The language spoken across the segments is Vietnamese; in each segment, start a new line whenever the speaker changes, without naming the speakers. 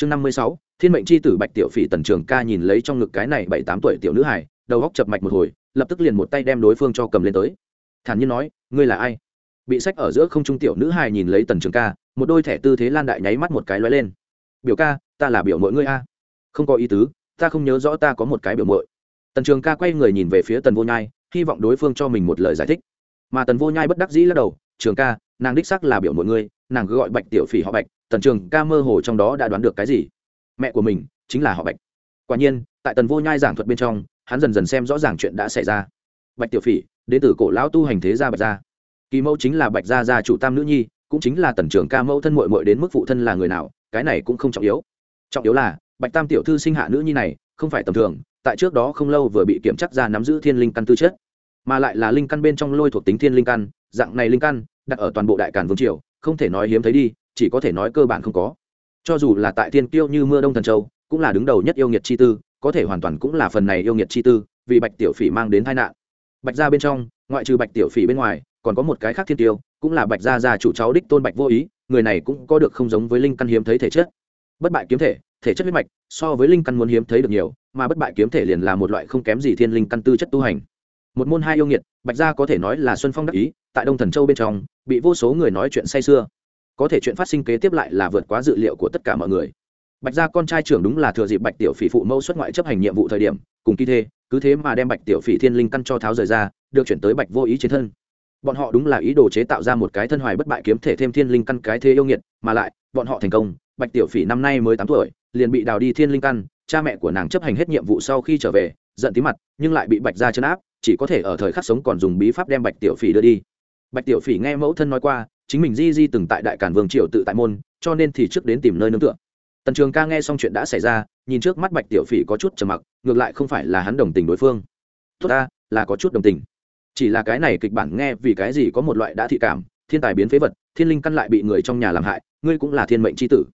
chương năm mươi sáu, thiên mệnh c h i tử bạch tiểu phỉ tần trường ca nhìn lấy trong ngực cái này bảy tám tuổi tiểu nữ hải đầu góc chập mạch một hồi, lập tức liền một tay đem đối phương cho cầm lên tới. Thản nhiên nói, ngươi là ai? Bị sách ở giữa không trung tiểu nữ hải nhìn lấy tần trường ca, một đôi thẻ tư thế lan đại nháy mắt một cái lóe lên. Biểu ca, ta là biểu mỗi ngươi a. Không có ý tứ, ta không nhớ rõ ta có một cái biểu mội tần trường ca quay người nhìn về phía tần vô nhai, hy vọng đối phương cho mình một lời giải thích. Mà tần vô nhai bất đắc dĩ lắc đầu, trường ca, nàng đích sắc là biểu mọi ngươi nàng cứ gọi bạch tiểu phỉ họ bạch, tần trường ca mơ hồ trong đó đã đoán được cái gì? Mẹ của mình chính là họ bạch. Quả nhiên, tại tần vô nhai giảng thuật bên trong, hắn dần dần xem rõ ràng chuyện đã xảy ra. Bạch tiểu phỉ, đến từ cổ lão tu hành thế gia bạch gia. Kỳ mẫu chính là bạch gia gia chủ tam nữ nhi, cũng chính là tần trường ca mẫu thân mội mội đến mức phụ thân là người nào, cái này cũng không trọng yếu. Trọng yếu là, bạch tam tiểu thư sinh hạ nữ nhi này, không phải tầm thường, tại trước đó không lâu vừa bị kiểm chắc ra nắm giữ thiên linh căn tư chất, mà lại là linh căn bên trong lôi thuộc tính thiên linh căn, dạng này linh căn, đặt ở toàn bộ đại càn vương triều không thể nói hiếm thấy đi, chỉ có thể nói cơ bản không có. Cho dù là tại thiên kiêu như mưa đông thần châu, cũng là đứng đầu nhất yêu nghiệt chi tư, có thể hoàn toàn cũng là phần này yêu nghiệt chi tư, vì bạch tiểu phỉ mang đến tai nạn. Bạch gia bên trong, ngoại trừ bạch tiểu phỉ bên ngoài, còn có một cái khác thiên tiêu cũng là bạch gia gia chủ cháu đích tôn bạch vô ý, người này cũng có được không giống với linh căn hiếm thấy thể chất. Bất bại kiếm thể thể chất huyết mạch, so với linh căn muốn hiếm thấy được nhiều, mà bất bại kiếm thể liền là một loại không kém gì thiên linh căn tư chất tu hành. Một môn hai yêu nghiệt, bạch gia có thể nói là xuân phong đắc ý tại đông thần châu bên trong, bị vô số người nói chuyện say sưa. Có thể chuyện phát sinh kế tiếp lại là vượt quá dự liệu của tất cả mọi người. Bạch gia con trai trưởng đúng là thừa dịp bạch tiểu phỉ phụ mẫu xuất ngoại chấp hành nhiệm vụ thời điểm, cùng kỳ thê, cứ thế mà đem bạch tiểu phỉ thiên linh căn cho tháo rời ra, được chuyển tới bạch vô ý trên thân. Bọn họ đúng là ý đồ chế tạo ra một cái thân hoài bất bại kiếm thể thêm thiên linh căn cái thế yêu nghiệt, mà lại, bọn họ thành công, bạch tiểu phỉ năm nay mới tám tuổi, liền bị đào đi thiên linh căn, cha mẹ của nàng chấp hành hết nhiệm vụ sau khi trở về, giận tí mặt, nhưng lại bị bạch gia chấn áp, chỉ có thể ở thời khắc sống còn dùng bí pháp đem bạch tiểu phỉ đưa đi bạch tiểu phỉ nghe mẫu thân nói qua, chính mình di di từng tại đại cản vương triều tự tại môn, cho nên thì trước đến tìm nơi nương tựa. Tần trường ca nghe xong chuyện đã xảy ra, nhìn trước mắt bạch tiểu phỉ có chút trầm mặc, ngược lại không phải là hắn đồng tình đối phương. Tốt ta, là có chút đồng tình. Chỉ là cái này kịch bản nghe vì cái gì có một loại đã thị cảm, thiên tài biến phế vật, thiên linh căn lại bị người trong nhà làm hại, ngươi cũng là thiên mệnh c h i tử.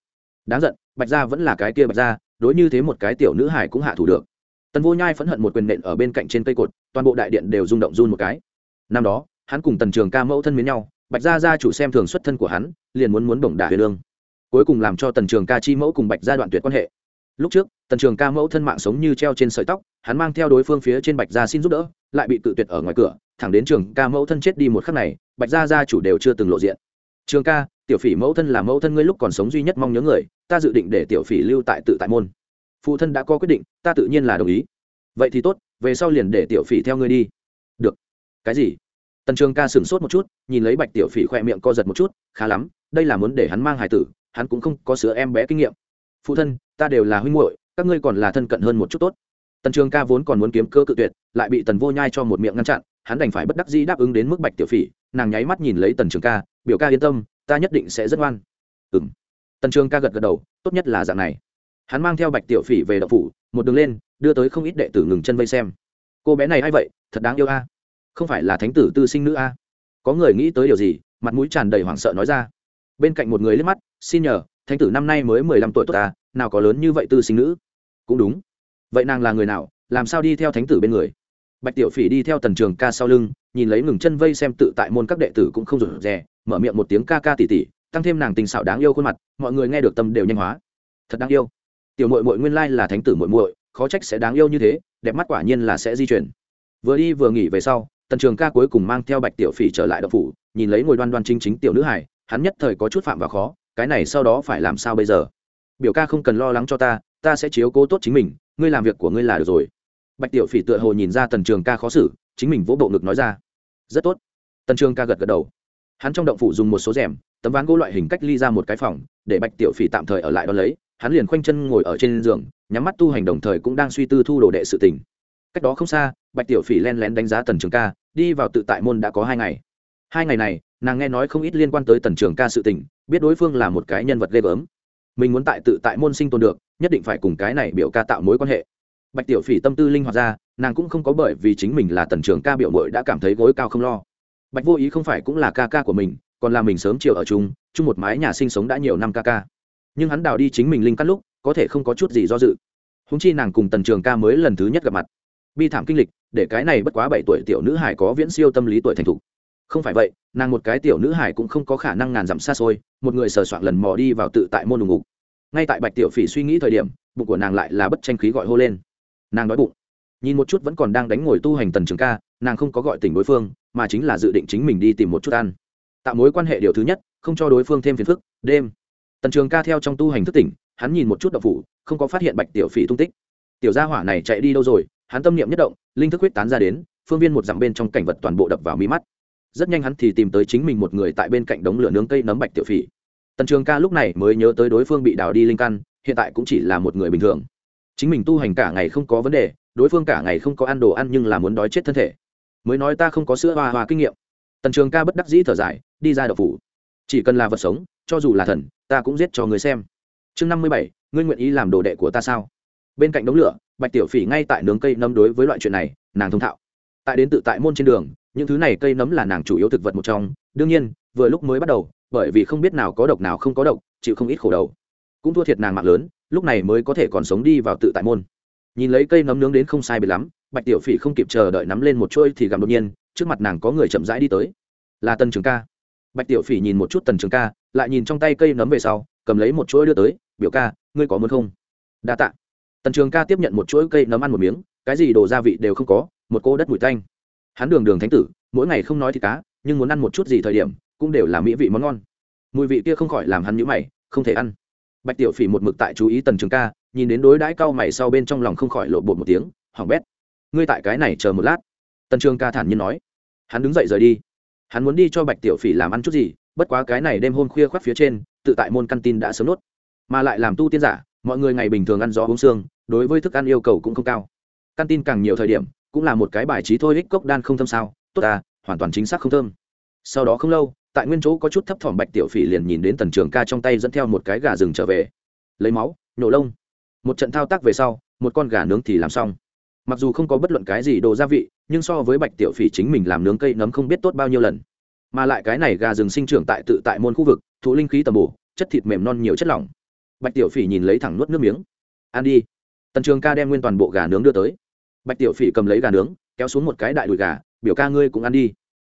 Đáng giận, bạch gia vẫn là cái kia bạch gia, đối như thế một cái tiểu nữ hải cũng hạ thủ được. Tần vô nhai phẫn hận một quyền nện ở bên cạnh trên cây cột, toàn bộ đại điện đều rung động run một cái. Năm đó hắn cùng tần trường ca mẫu thân miến nhau, bạch gia gia chủ xem thường xuất thân của hắn, liền muốn muốn bổng đả huyền lương. Cuối cùng làm cho tần trường ca chi mẫu cùng bạch gia đoạn tuyệt quan hệ. Lúc trước, tần trường ca mẫu thân mạng sống như treo trên sợi tóc, hắn mang theo đối phương phía trên bạch gia xin giúp đỡ, lại bị tự tuyệt ở ngoài cửa, thẳng đến trường ca mẫu thân chết đi một khắc này, bạch gia gia chủ đều chưa từng lộ diện. Trường ca, tiểu phỉ mẫu thân là mẫu thân ngươi lúc còn sống duy nhất mong nhớ người, ta dự định để tiểu phỉ lưu tại tự tại môn. Phụ thân đã có quyết định, ta tự nhiên là đồng ý. Vậy thì tốt, về sau liền để tiểu phỉ theo ngươi đi. Được. Cái gì? Tần trường ca sửng sốt một chút, nhìn lấy bạch tiểu phỉ khoe miệng co giật một chút, khá lắm, đây là muốn để hắn mang hải tử, hắn cũng không có sữa em bé kinh nghiệm. Phụ thân, ta đều là huynh muội, các ngươi còn là thân cận hơn một chút tốt. Tần trường ca vốn còn muốn kiếm cơ cự tuyệt, lại bị tần vô nhai cho một miệng ngăn chặn, hắn đành phải bất đắc dĩ đáp ứng đến mức bạch tiểu phỉ, nàng nháy mắt nhìn lấy tần trường ca, biểu ca yên tâm, ta nhất định sẽ rất ngoan. Ừ m tần trường ca gật gật đầu, tốt nhất là dạng này. Hắn mang theo bạch tiểu phỉ về đậu phủ, một đường lên, đưa tới không ít đệ tử ngừng chân vây xem. Cô bé này a i vậy, thật đáng yêu a không phải là thánh tử tư sinh nữ a? Có người nghĩ tới điều gì? Mặt mũi tràn đầy hoảng sợ nói ra. Bên cạnh một người liếc mắt, xin nhờ, thánh tử năm nay mới mười lăm tuổi tốt ta, nào có lớn như vậy tư sinh nữ? Cũng đúng. Vậy nàng là người nào? Làm sao đi theo thánh tử bên người? Bạch tiểu phỉ đi theo tần trường ca sau lưng, nhìn lấy ngừng chân vây xem tự tại môn các đệ tử cũng không rủ rè, mở miệng một tiếng ca ca tỉ tỉ, tăng thêm nàng tình xảo đáng yêu khuôn mặt, mọi người nghe được tâm đều nhanh hóa. Thật đáng yêu. Tiểu mội mội nguyên lai là thánh tử mội mội khó trách sẽ đáng yêu như thế, đẹp mắt quả nhiên là sẽ di chuyển. Vừa đi vừa nghỉ về sau tần trường ca cuối cùng mang theo bạch tiểu phỉ trở lại đậu phủ, nhìn lấy ngồi đoan đoan chính chính tiểu nữ hải hắn nhất thời có chút phạm và khó, cái này sau đó phải làm sao bây giờ? Biểu ca không cần lo lắng cho ta ta sẽ chiếu cố tốt chính mình, ngươi làm việc của ngươi là được rồi. Bạch tiểu phỉ tựa hồ nhìn ra tần trường ca khó xử, chính mình vỗ bộ ngực nói ra. Rất tốt. Tần trường ca gật gật đầu. Hắn trong động phủ dùng một số rèm, tấm ván gỗ loại hình cách ly ra một cái phòng, để bạch tiểu phỉ tạm thời ở lại đón lấy, hắn liền khoanh chân ngồi ở trên giường, nhắm mắt tu hành đồng thời cũng đang suy tư thu đồ đệ sự tình. Cách đó không xa bạch tiểu phỉ len lén đánh giá tần trường ca, đi vào tự tại môn đã có hai ngày. Hai ngày này, nàng nghe nói không ít liên quan tới tần trường ca sự tình, biết đối phương là một cái nhân vật ghê gớm. Mình muốn tại tự tại môn sinh tồn được, nhất định phải cùng cái này biểu ca tạo mối quan hệ. Bạch tiểu phỉ tâm tư linh hoạt ra, nàng cũng không có bởi vì chính mình là tần trường ca biểu mội đã cảm thấy gối cao không lo. Bạch vô ý không phải cũng là ca ca của mình, còn là mình sớm chiều ở chung chung một mái nhà sinh sống đã nhiều năm ca ca. Nhưng hắn đào đi chính mình linh cắt lúc, có thể không có chút gì do dự. Húng chi nàng cùng tần trường ca mới lần thứ nhất gặp mặt bi thảm kinh lịch, để cái này bất quá bảy tuổi tiểu nữ hải có viễn siêu tâm lý tuổi thành thục. Không phải vậy, nàng một cái tiểu nữ hải cũng không có khả năng ngàn dặm xa xôi, một người sờ soạn lần mò đi vào tự tại môn đùng ngục. Ngay tại bạch tiểu phỉ suy nghĩ thời điểm, bụng của nàng lại là bất tranh khí gọi hô lên. Nàng đói bụng. Nhìn một chút vẫn còn đang đánh ngồi tu hành tần trường ca, nàng không có gọi tỉnh đối phương, mà chính là dự định chính mình đi tìm một chút ăn. Tạo mối quan hệ điều thứ nhất, không cho đối phương thêm phiền phức, đêm. Tần trường ca theo trong tu hành thức tỉnh, hắn nhìn một chút đậu phủ, không có phát hiện bạch tiểu phỉ tung tích. Tiểu gia hỏa này chạy đi đâu rồi hắn tâm niệm nhất động, linh thức huyết tán ra đến, phương viên một dặm bên trong cảnh vật toàn bộ đập vào mi mắt. Rất nhanh hắn thì tìm tới chính mình một người tại bên cạnh đống lửa nướng cây nấm bạch tiểu phỉ. Tần trường ca lúc này mới nhớ tới đối phương bị đào đi linh căn, hiện tại cũng chỉ là một người bình thường. Chính mình tu hành cả ngày không có vấn đề, đối phương cả ngày không có ăn đồ ăn nhưng là muốn đói chết thân thể. Mới nói ta không có sữa hoa hoa kinh nghiệm. Tần trường ca bất đắc dĩ thở dài, đi ra đậu phủ. Chỉ cần là vật sống, cho dù là thần, ta cũng giết cho người xem. Chương năm mươi bảy, ngươi nguyện ý làm đồ đệ của ta sao? Bên cạnh đống lửa bạch tiểu phỉ ngay tại nướng cây nấm đối với loại chuyện này, nàng thông thạo. Tại đến tự tại môn trên đường, những thứ này cây nấm là nàng chủ yếu thực vật một trong. Đương nhiên, vừa lúc mới bắt đầu, bởi vì không biết nào có độc nào không có độc, chịu không ít khổ đầu cũng thua thiệt nàng mạng lớn, lúc này mới có thể còn sống đi vào tự tại môn. Nhìn lấy cây nấm nướng đến không sai bị lắm, bạch tiểu phỉ không kịp chờ đợi nắm lên một chuôi thì gặp đột nhiên, trước mặt nàng có người chậm rãi đi tới. Là tần trường ca. Bạch tiểu phỉ nhìn một chút tần trường ca, lại nhìn trong tay cây nấm về sau, cầm lấy một chuỗi đưa tới, biểu ca, ngươi có muốn không? Đa tạ tần trường ca tiếp nhận một chuỗi cây nấm ăn một miếng, cái gì đồ gia vị đều không có, một cô đất mùi tanh. Hắn đường đường thánh tử, mỗi ngày không nói thì cá, nhưng muốn ăn một chút gì thời điểm, cũng đều là mỹ vị món ngon. Mùi vị kia không khỏi làm hắn nhũ mày, không thể ăn. Bạch tiểu phỉ một mực tại chú ý tần trường ca, nhìn đến đối đãi cau mày sau bên trong lòng không khỏi lộ bột một tiếng, hỏng bét. Ngươi tại cái này chờ một lát. Tần trường ca thản nhiên nói. Hắn đứng dậy rời đi. Hắn muốn đi cho bạch tiểu phỉ làm ăn chút gì, bất quá cái này đêm hôm khuya khoác phía trên, tự tại môn căn tin đã sớm nốt. Mà lại làm tu tiên giả, mọi người ngày bình thường ăn gió uống xương đối với thức ăn yêu cầu cũng không cao. Căn tin càng nhiều thời điểm, cũng là một cái bài trí thôi, ích cốc đan không thơm sao. Tốt à hoàn toàn chính xác không thơm. Sau đó không lâu, tại nguyên chỗ có chút thấp thỏm bạch tiểu phỉ liền nhìn đến tần trường ca trong tay dẫn theo một cái gà rừng trở về. Lấy máu nhổ lông. Một trận thao tác về sau, một con gà nướng thì làm xong. Mặc dù không có bất luận cái gì đồ gia vị, nhưng so với bạch tiểu phỉ chính mình làm nướng cây nấm không biết tốt bao nhiêu lần. Mà lại cái này gà rừng sinh trưởng tại tự tại môn khu vực, thụ linh khí tầm bổ, chất thịt mềm non nhiều chất lỏng. Bạch tiểu phỉ nhìn lấy thẳng nuốt nước miếng. Ăn đi tần trường ca đem nguyên toàn bộ gà nướng đưa tới. Bạch tiểu phỉ cầm lấy gà nướng, kéo xuống một cái đại đùi gà, biểu ca ngươi cũng ăn đi.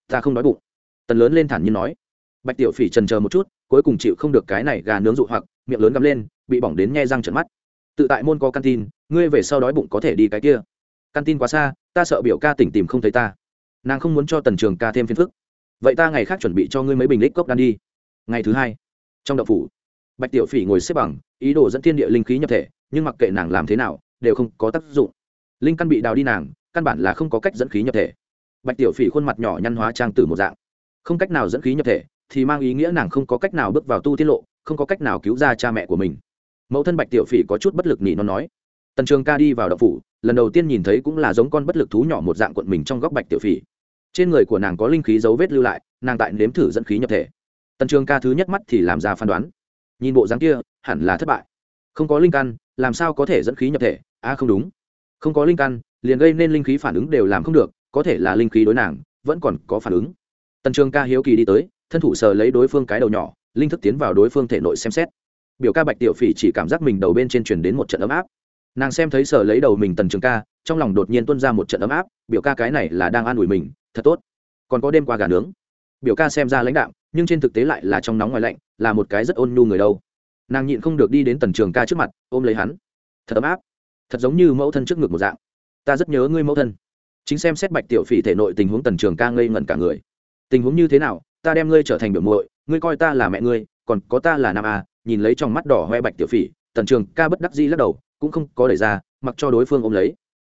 Ta không đói bụng. Tần lớn lên thản nhiên nói. Bạch tiểu phỉ trần chờ một chút, cuối cùng chịu không được cái này gà nướng dụ hoặc, miệng lớn gắm lên, bị bỏng đến nghe răng trận mắt. Tự tại môn có căn tin, ngươi về sau đói bụng có thể đi cái kia. Căn tin quá xa, ta sợ biểu ca tỉnh tìm không thấy ta. Nàng không muốn cho tần trường ca thêm phiền phức. Vậy ta ngày khác chuẩn bị cho ngươi mấy bình lít cốc đan đi. Ngày thứ hai, trong đậu phủ, bạch tiểu phỉ ngồi xếp bằng, ý đồ dẫn thiên địa linh khí nhập thể nhưng mặc kệ nàng làm thế nào, đều không có tác dụng. Linh căn bị đào đi nàng, căn bản là không có cách dẫn khí nhập thể. Bạch tiểu phỉ khuôn mặt nhỏ nhăn hóa trang tử một dạng. Không cách nào dẫn khí nhập thể, thì mang ý nghĩa nàng không có cách nào bước vào tu tiết lộ, không có cách nào cứu ra cha mẹ của mình. Mẫu thân bạch tiểu phỉ có chút bất lực nhỉ nó nói. Tần trường ca đi vào đậu phủ, lần đầu tiên nhìn thấy cũng là giống con bất lực thú nhỏ một dạng quận mình trong góc bạch tiểu phỉ. Trên người của nàng có linh khí dấu vết lưu lại, nàng tại nếm thử dẫn khí nhập thể. Tần trường ca thứ nhất mắt thì làm ra phán đoán. Nhìn bộ dáng kia, hẳn là thất bại. Không có linh căn làm sao có thể dẫn khí nhập thể? A à, không đúng. Không có linh căn liền gây nên linh khí phản ứng đều làm không được có thể là linh khí đối nàng vẫn còn có phản ứng. Tần trường ca hiếu kỳ đi tới thân thủ sờ lấy đối phương cái đầu nhỏ linh thức tiến vào đối phương thể nội xem xét. Biểu ca bạch tiểu phỉ chỉ cảm giác mình đầu bên trên truyền đến một trận ấm áp. Nàng xem thấy sờ lấy đầu mình tần trường ca trong lòng đột nhiên tuân ra một trận ấm áp biểu ca cái này là đang an ủi mình thật tốt. Còn có đêm qua gà nướng. Biểu ca xem ra lãnh đạo nhưng trên thực tế lại là trong nóng ngoài lạnh là một cái rất ôn nhu người đâu nàng nhịn không được đi đến tần trường ca trước mặt, ôm lấy hắn. Thật ấm áp. Thật giống như mẫu thân trước ngực một dạng. Ta rất nhớ ngươi mẫu thân. Chính xem xét bạch tiểu phỉ thể nội tình huống tần trường ca ngây ngẩn cả người. Tình huống như thế nào, ta đem ngươi trở thành biểu muội, ngươi coi ta là mẹ ngươi, còn có ta là nam a, nhìn lấy trong mắt đỏ hoe bạch tiểu phỉ, tần trường ca bất đắc dĩ lắc đầu, cũng không có đẩy ra, mặc cho đối phương ôm lấy.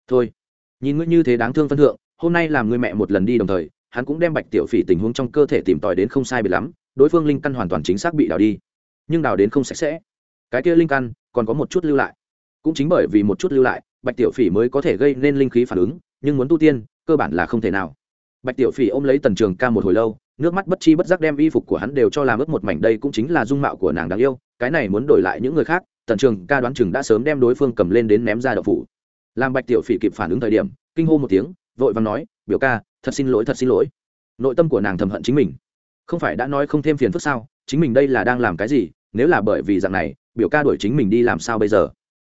Thôi, nhìn ngươi như thế đáng thương phân thượng, hôm nay làm ngươi mẹ một lần đi đồng thời, hắn cũng đem bạch tiểu phỉ tình huống trong cơ thể tìm tòi đến không sai biệt lắm, đối phương linh căn hoàn toàn chính xác bị đào đi nhưng đào đến không sạch sẽ. Cái kia linh căn còn có một chút lưu lại. Cũng chính bởi vì một chút lưu lại, bạch tiểu phỉ mới có thể gây nên linh khí phản ứng, nhưng muốn tu tiên, cơ bản là không thể nào. Bạch tiểu phỉ ôm lấy tần trường ca một hồi lâu, nước mắt bất chi bất giác đem y phục của hắn đều cho làm ướt một mảnh, đây cũng chính là dung mạo của nàng đáng yêu, cái này muốn đổi lại những người khác, tần trường ca đoán chừng đã sớm đem đối phương cầm lên đến ném ra đậu phủ. Làm bạch tiểu phỉ kịp phản ứng thời điểm, kinh hô một tiếng, vội vàng nói, biểu ca, thật xin lỗi, thật xin lỗi. Nội tâm của nàng thầm hận chính mình. Không phải đã nói không thêm phiền phức sao? Chính mình đây là đang làm cái gì? Nếu là bởi vì dạng này, biểu ca đuổi chính mình đi làm sao bây giờ?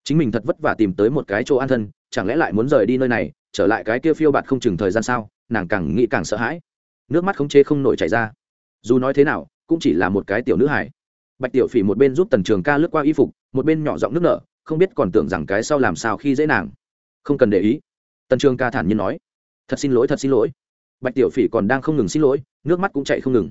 Chính mình thật vất vả tìm tới một cái chỗ an thân, chẳng lẽ lại muốn rời đi nơi này, trở lại cái kia phiêu bạt không chừng thời gian sao? Nàng càng nghĩ càng sợ hãi. Nước mắt không chê không nổi chảy ra. Dù nói thế nào, cũng chỉ là một cái tiểu nữ hải bạch tiểu phỉ một bên giúp tần trường ca lướt qua y phục, một bên nhỏ giọng nước nở, không biết còn tưởng rằng cái sau làm sao khi dễ nàng. Không cần để ý. Tần trường ca thản nhiên nói. Thật xin lỗi, thật xin lỗi. Bạch tiểu phỉ còn đang không ngừng xin lỗi, nước mắt cũng chạy không ngừng.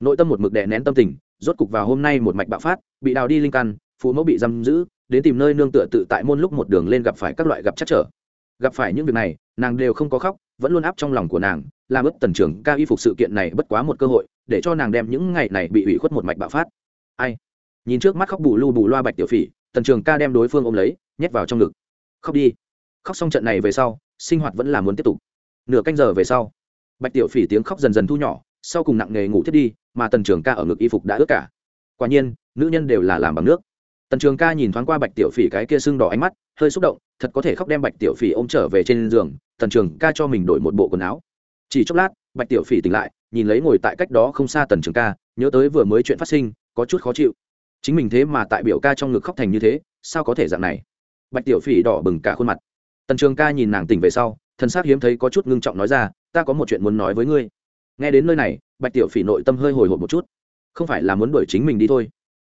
Nội tâm một mực đè nén tâm tình rốt cục vào hôm nay một mạch bạo phát, bị đào đi linh căn, phụ mẫu bị giam giữ, đến tìm nơi nương tựa tự tại môn lúc một đường lên gặp phải các loại gặp chắc trở. Gặp phải những việc này, nàng đều không có khóc, vẫn luôn áp trong lòng của nàng, làm ướp tần trường ca y phục sự kiện này bất quá một cơ hội, để cho nàng đem những ngày này bị ủy khuất một mạch bạo phát. Ai? Nhìn trước mắt khóc bù lu bù loa bạch tiểu phỉ, tần trường ca đem đối phương ôm lấy, nhét vào trong ngực. Khóc đi. Khóc xong trận này về sau, sinh hoạt vẫn là muốn tiếp tục. Nửa canh giờ về sau, bạch tiểu phỉ tiếng khóc dần dần thu nhỏ sau cùng nặng nghề ngủ thiết đi, mà tần trường ca ở ngực y phục đã ướt cả. Quả nhiên, nữ nhân đều là làm bằng nước. Tần trường ca nhìn thoáng qua bạch tiểu phỉ cái kia sưng đỏ ánh mắt, hơi xúc động, thật có thể khóc đem bạch tiểu phỉ ôm trở về trên giường, tần trường ca cho mình đổi một bộ quần áo. Chỉ chốc lát, bạch tiểu phỉ tỉnh lại, nhìn lấy ngồi tại cách đó không xa tần trường ca, nhớ tới vừa mới chuyện phát sinh, có chút khó chịu. Chính mình thế mà tại biểu ca trong ngực khóc thành như thế, sao có thể dạng này? Bạch tiểu phỉ đỏ bừng cả khuôn mặt. Tần trường ca nhìn nàng tỉnh về sau, thần s á c hiếm thấy có chút ngưng trọng nói ra, ta có một chuyện muốn nói với ngươi nghe đến nơi này, bạch tiểu phỉ nội tâm hơi hồi hộp một chút. Không phải là muốn đuổi chính mình đi thôi.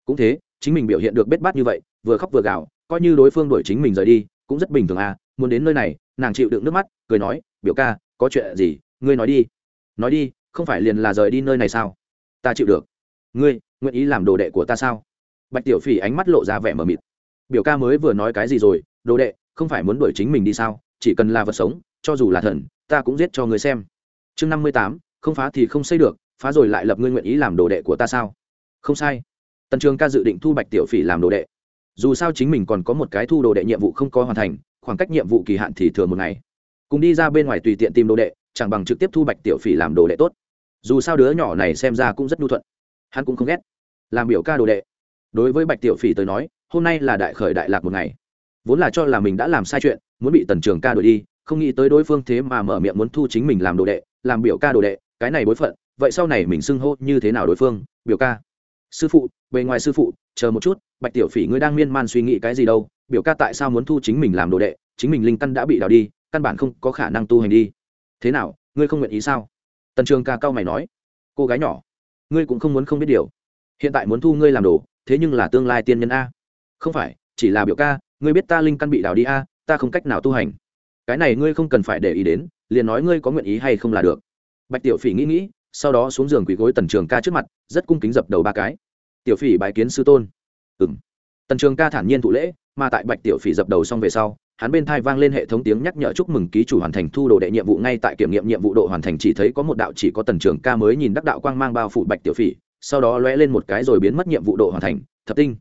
Cũng thế, chính mình biểu hiện được bết bát như vậy, vừa khóc vừa gào, coi như đối phương đuổi chính mình rời đi, cũng rất bình thường à muốn đến nơi này, nàng chịu đựng nước mắt, cười nói, biểu ca, có chuyện gì, ngươi nói đi. Nói đi, không phải liền là rời đi nơi này sao? Ta chịu được. Ngươi, nguyện ý làm đồ đệ của ta sao? Bạch tiểu phỉ ánh mắt lộ ra vẻ mờ mịt. Biểu ca mới vừa nói cái gì rồi, đồ đệ, không phải muốn đuổi chính mình đi sao, chỉ cần là vật sống, cho dù là thần, ta cũng giết cho ngươi xem. Chương năm mươi tám không phá thì không xây được, phá rồi lại lập ngươi nguyện ý làm đồ đệ của ta sao? Không sai. Tần trường ca dự định thu bạch tiểu phỉ làm đồ đệ. Dù sao chính mình còn có một cái thu đồ đệ nhiệm vụ không có hoàn thành, khoảng cách nhiệm vụ kỳ hạn thì thừa một ngày. Cùng đi ra bên ngoài tùy tiện tìm đồ đệ, chẳng bằng trực tiếp thu bạch tiểu phỉ làm đồ đệ tốt. Dù sao đứa nhỏ này xem ra cũng rất nhu thuận. Hắn cũng không ghét. Làm biểu ca đồ đệ. Đối với bạch tiểu phỉ tới nói, hôm nay là đại khởi đại lạc một ngày. Vốn là cho là mình đã làm sai chuyện, muốn bị tần trường ca đuổi đi, không nghĩ tới đối phương thế mà mở miệng muốn thu chính mình làm đồ đệ, làm biểu ca đồ đệ cái này bối phận, vậy sau này mình xưng hô như thế nào đối phương? Biểu ca. Sư phụ, bề ngoài sư phụ, chờ một chút, bạch tiểu phỉ ngươi đang miên man suy nghĩ cái gì đâu? Biểu ca tại sao muốn thu chính mình làm đồ đệ? Chính mình linh căn đã bị đào đi, căn bản không có khả năng tu hành đi. Thế nào, ngươi không nguyện ý sao? Tần trường ca cao mày nói. Cô gái nhỏ, ngươi cũng không muốn không biết điều. Hiện tại muốn thu ngươi làm đồ, thế nhưng là tương lai tiên nhân a. Không phải, chỉ là biểu ca, ngươi biết ta linh căn bị đào đi a, ta không cách nào tu hành. Cái này ngươi không cần phải để ý đến, liền nói ngươi có nguyện ý hay không là được bạch tiểu phỉ nghĩ nghĩ, sau đó xuống giường quỳ gối tần trường ca trước mặt, rất cung kính dập đầu ba cái. Tiểu phỉ bài kiến sư tôn. Ừ m tần trường ca thản nhiên thụ lễ, mà tại bạch tiểu phỉ dập đầu xong về sau, hắn bên thai vang lên hệ thống tiếng nhắc nhở chúc mừng ký chủ hoàn thành thu đồ đệ nhiệm vụ ngay tại kiểm nghiệm nhiệm vụ độ hoàn thành chỉ thấy có một đạo chỉ có tần trường ca mới nhìn đắc đạo quang mang bao phủ bạch tiểu phỉ, sau đó lóe lên một cái rồi biến mất nhiệm vụ độ hoàn thành, thập tinh.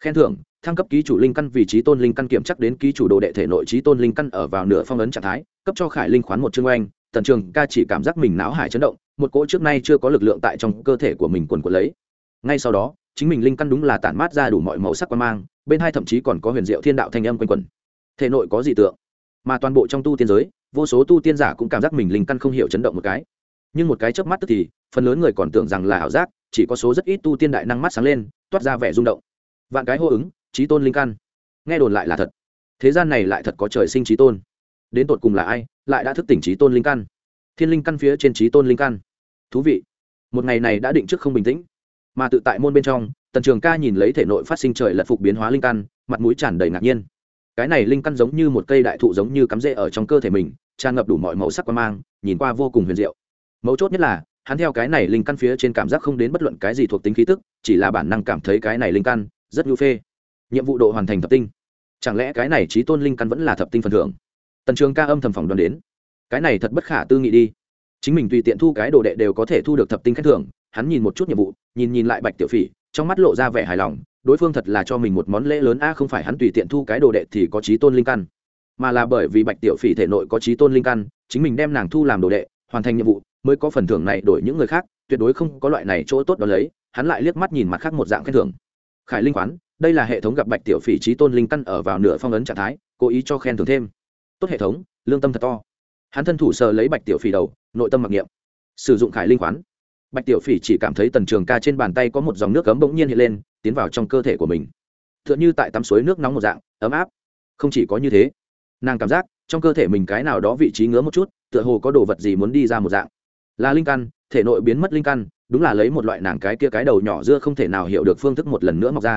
Khen thưởng, thăng cấp ký chủ linh căn vị trí tôn linh căn kiểm chắc đến ký chủ đồ đệ thể nội trí tôn linh căn ở vào nửa phong ấn trạng thái, cấp cho khải linh khoán một chương oanh tần trường ca chỉ cảm giác mình não hải chấn động, một cỗ trước nay chưa có lực lượng tại trong cơ thể của mình quần quần lấy. Ngay sau đó, chính mình linh căn đúng là tản mát ra đủ mọi màu sắc quan mang, bên hai thậm chí còn có huyền diệu thiên đạo thanh âm quanh quẩn. Thể nội có dị tượng, mà toàn bộ trong tu tiên giới, vô số tu tiên giả cũng cảm giác mình linh căn không hiểu chấn động một cái. Nhưng một cái chớp mắt tức thì, phần lớn người còn tưởng rằng là ảo giác, chỉ có số rất ít tu tiên đại năng mắt sáng lên, toát ra vẻ rung động. Vạn cái hô ứng trí tôn linh căn. Nghe đồn lại là thật. Thế gian này lại thật có trời sinh trí tôn đến tột cùng là ai, lại đã thức tỉnh trí tôn linh căn. Thiên linh căn phía trên trí tôn linh căn. Thú vị. Một ngày này đã định trước không bình tĩnh. Mà tự tại môn bên trong, tần trường ca nhìn lấy thể nội phát sinh trời lật phục biến hóa linh căn, mặt mũi tràn đầy ngạc nhiên. Cái này linh căn giống như một cây đại thụ giống như cắm rễ ở trong cơ thể mình, tràn ngập đủ mọi màu sắc quan mang, nhìn qua vô cùng huyền diệu. Mấu chốt nhất là, hắn theo cái này linh căn phía trên cảm giác không đến bất luận cái gì thuộc tính khí tức, chỉ là bản năng cảm thấy cái này linh căn rất nhu phê. Nhiệm vụ độ hoàn thành thập tinh. Chẳng lẽ cái này trí tôn linh căn vẫn là thập tinh phần thưởng? Tần trường ca âm thầm phỏng đoán đến. Cái này thật bất khả tư nghị đi. Chính mình tùy tiện thu cái đồ đệ đều có thể thu được thập tinh khen thưởng, hắn nhìn một chút nhiệm vụ, nhìn nhìn lại bạch tiểu phỉ, trong mắt lộ ra vẻ hài lòng, đối phương thật là cho mình một món lễ lớn a, không phải hắn tùy tiện thu cái đồ đệ thì có trí tôn linh căn. Mà là bởi vì bạch tiểu phỉ thể nội có trí tôn linh căn, chính mình đem nàng thu làm đồ đệ, hoàn thành nhiệm vụ, mới có phần thưởng này đổi những người khác, tuyệt đối không có loại này chỗ tốt đó lấy, hắn lại liếc mắt nhìn mặt khác một dạng khen thưởng. Khải linh khoán, đây là hệ thống gặp bạch tiểu phỉ trí tôn linh căn ở vào nửa phong ấn trạng thái, cố ý cho khen thưởng thêm tốt hệ thống, lương tâm thật to. Hắn thân thủ sờ lấy bạch tiểu phỉ đầu, nội tâm mặc niệm. Sử dụng khải linh khoán. Bạch tiểu phỉ chỉ cảm thấy tần trường ca trên bàn tay có một dòng nước cấm bỗng nhiên hiện lên, tiến vào trong cơ thể của mình. T h ư ợ n như tại tắm suối nước nóng một dạng, ấm áp. Không chỉ có như thế, nàng cảm giác trong cơ thể mình cái nào đó vị trí ngứa một chút, tựa hồ có đồ vật gì muốn đi ra một dạng. Là linh căn, thể nội biến mất linh căn, đúng là lấy một loại nàng cái kia cái đầu nhỏ dưa không thể nào hiểu được phương thức một lần nữa mọc ra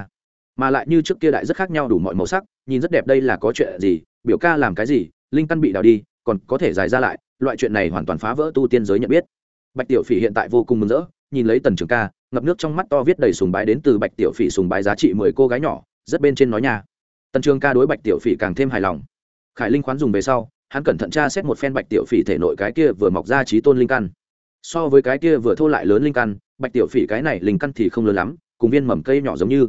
mà lại như trước kia đại rất khác nhau đủ mọi màu sắc, nhìn rất đẹp đây là có chuyện gì, biểu ca làm cái gì, linh căn bị đào đi, còn có thể dài ra lại, loại chuyện này hoàn toàn phá vỡ tu tiên giới nhận biết. Bạch tiểu phỉ hiện tại vô cùng mừng rỡ, nhìn lấy tần trường ca, ngập nước trong mắt to viết đầy sùng bái đến từ bạch tiểu phỉ sùng bái giá trị mười cô gái nhỏ, rất bên trên nói nhà tần trường ca đối bạch tiểu phỉ càng thêm hài lòng. Khải linh khoán dùng về sau, hắn cẩn thận tra xét một phen bạch tiểu phỉ thể nội cái kia vừa mọc ra trí tôn linh căn. So với cái kia vừa thô lại lớn linh căn, bạch tiểu phỉ cái này linh căn thì không lớn lắm, cùng viên mầm cây nhỏ giống như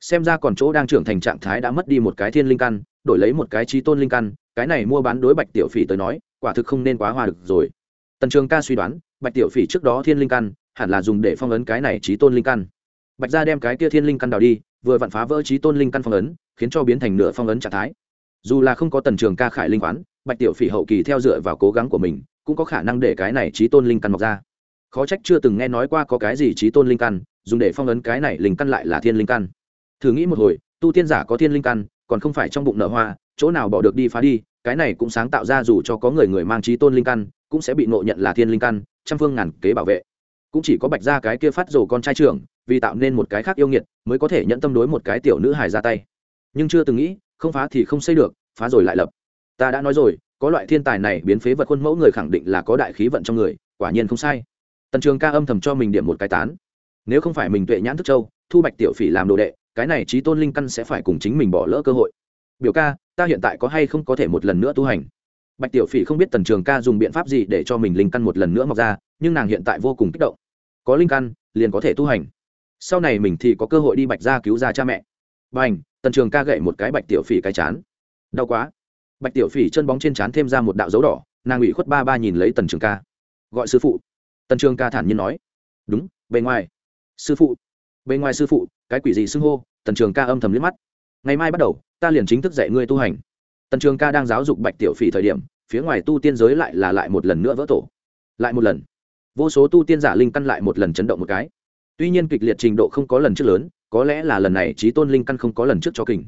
xem ra còn chỗ đang trưởng thành trạng thái đã mất đi một cái thiên linh căn, đổi lấy một cái trí tôn linh căn, cái này mua bán đối bạch tiểu phỉ tới nói, quả thực không nên quá hoa được rồi. Tần trường ca suy đoán, bạch tiểu phỉ trước đó thiên linh căn, hẳn là dùng để phong ấn cái này trí tôn linh căn. Bạch gia đem cái kia thiên linh căn đào đi, vừa vặn phá vỡ trí tôn linh căn phong ấn, khiến cho biến thành nửa phong ấn trạng thái. Dù là không có tần trường ca khải linh quán bạch tiểu phỉ hậu kỳ theo dựa vào cố gắng của mình, cũng có khả năng để cái này trí tôn linh căn mọc ra. Khó trách chưa từng nghe nói qua có cái gì trí tôn linh căn, dùng để phong ấn cái này linh căn lại là thiên linh căn thử nghĩ một hồi, tu tiên giả có thiên linh căn, còn không phải trong bụng nở hoa, chỗ nào bỏ được đi phá đi, cái này cũng sáng tạo ra dù cho có người người mang trí tôn linh căn, cũng sẽ bị ngộ nhận là thiên linh căn, trăm phương ngàn kế bảo vệ. Cũng chỉ có bạch ra cái kia phát rồ con trai trưởng, vì tạo nên một cái khác yêu nghiệt, mới có thể nhận tâm đối một cái tiểu nữ hài ra tay. Nhưng chưa từng nghĩ, không phá thì không xây được, phá rồi lại lập. Ta đã nói rồi, có loại thiên tài này biến phế vật khuôn mẫu người khẳng định là có đại khí vận trong người, quả nhiên không sai. Tần trường ca âm thầm cho mình điểm một cái tán. Nếu không phải mình tuệ nhãn thức châu, thu bạch tiểu phỉ làm đồ đệ cái này trí tôn linh căn sẽ phải cùng chính mình bỏ lỡ cơ hội. Biểu ca, ta hiện tại có hay không có thể một lần nữa tu hành? Bạch tiểu phỉ không biết tần trường ca dùng biện pháp gì để cho mình linh căn một lần nữa mọc ra, nhưng nàng hiện tại vô cùng kích động. Có linh căn, liền có thể tu hành. Sau này mình thì có cơ hội đi bạch ra cứu ra cha mẹ. B à n h tần trường ca gậy một cái bạch tiểu phỉ cái chán. Đau quá. Bạch tiểu phỉ chân bóng trên chán thêm ra một đạo dấu đỏ, nàng ủy khuất ba ba nhìn lấy tần trường ca. Gọi sư phụ. Tần trường ca thản nhiên nói. Đúng, bề ngoài. Sư phụ. Bề ngoài sư phụ cái quỷ gì xưng hô, tần trường ca âm thầm liếc mắt. Ngày mai bắt đầu, ta liền chính thức dạy ngươi tu hành. Tần trường ca đang giáo dục bạch tiểu phỉ thời điểm, phía ngoài tu tiên giới lại là lại một lần nữa vỡ tổ. Lại một lần. Vô số tu tiên giả linh căn lại một lần chấn động một cái. Tuy nhiên kịch liệt trình độ không có lần trước lớn, có lẽ là lần này trí tôn linh căn không có lần trước cho kình.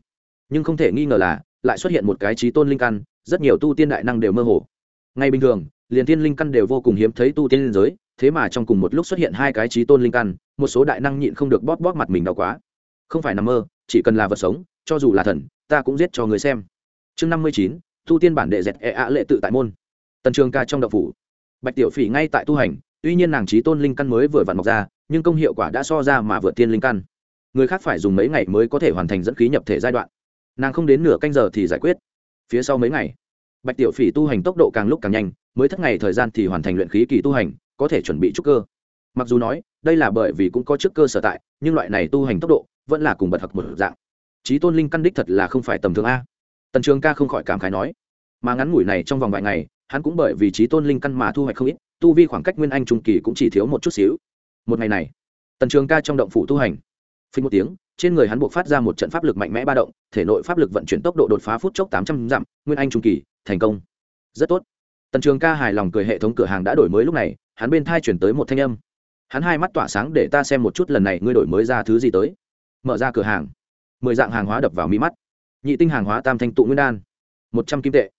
Nhưng không thể nghi ngờ là, lại xuất hiện một cái trí tôn linh căn, rất nhiều tu tiên đại năng đều mơ hồ. Ngay bình thường, liền tiên linh căn đều vô cùng hiếm thấy tu tiên liên giới thế mà trong cùng một lúc xuất hiện hai cái trí tôn linh căn, một số đại năng nhịn không được bóp bóp mặt mình đau quá. Không phải nằm mơ, chỉ cần là vật sống, cho dù là thần, ta cũng giết cho người xem. Chương năm mươi chín, thu tiên bản đệ dẹt e ạ lệ tự tại môn. Tần trường ca trong đậu phủ. Bạch tiểu phỉ ngay tại tu hành, tuy nhiên nàng trí tôn linh căn mới vừa vặn mọc ra, nhưng công hiệu quả đã so ra mà vượt tiên linh căn. Người khác phải dùng mấy ngày mới có thể hoàn thành dẫn khí nhập thể giai đoạn. Nàng không đến nửa canh giờ thì giải quyết. Phía sau mấy ngày, bạch tiểu phỉ tu hành tốc độ càng lúc càng nhanh, mới thất ngày thời gian thì hoàn thành luyện khí kỳ tu hành có thể chuẩn bị trúc cơ. Mặc dù nói, đây là bởi vì cũng có trước cơ sở tại, nhưng loại này tu hành tốc độ vẫn là cùng bật thật một dạng. Trí tôn linh căn đích thật là không phải tầm thường a. Tần trường ca không khỏi cảm khái nói. Mà ngắn ngủi này trong vòng vài ngày, hắn cũng bởi vì trí tôn linh căn mà thu hoạch không ít, tu vi khoảng cách nguyên anh trung kỳ cũng chỉ thiếu một chút xíu. Một ngày này, tần trường ca trong động phủ tu hành. Phí một tiếng, trên người hắn buộc phát ra một trận pháp lực mạnh mẽ ba động, thể nội pháp lực vận chuyển tốc độ đột phá phút chốc tám trăm dặm, nguyên anh trung kỳ, thành công. Rất tốt. Tần trường ca hài lòng cười hệ thống cửa hàng đã đổi mới lúc này hắn bên thai chuyển tới một thanh âm. Hắn hai mắt tỏa sáng để ta xem một chút lần này ngươi đổi mới ra thứ gì tới. Mở ra cửa hàng. Mười dạng hàng hóa đập vào mi mắt. Nhị tinh hàng hóa tam thanh tụ nguyên đan. Một trăm kim tệ.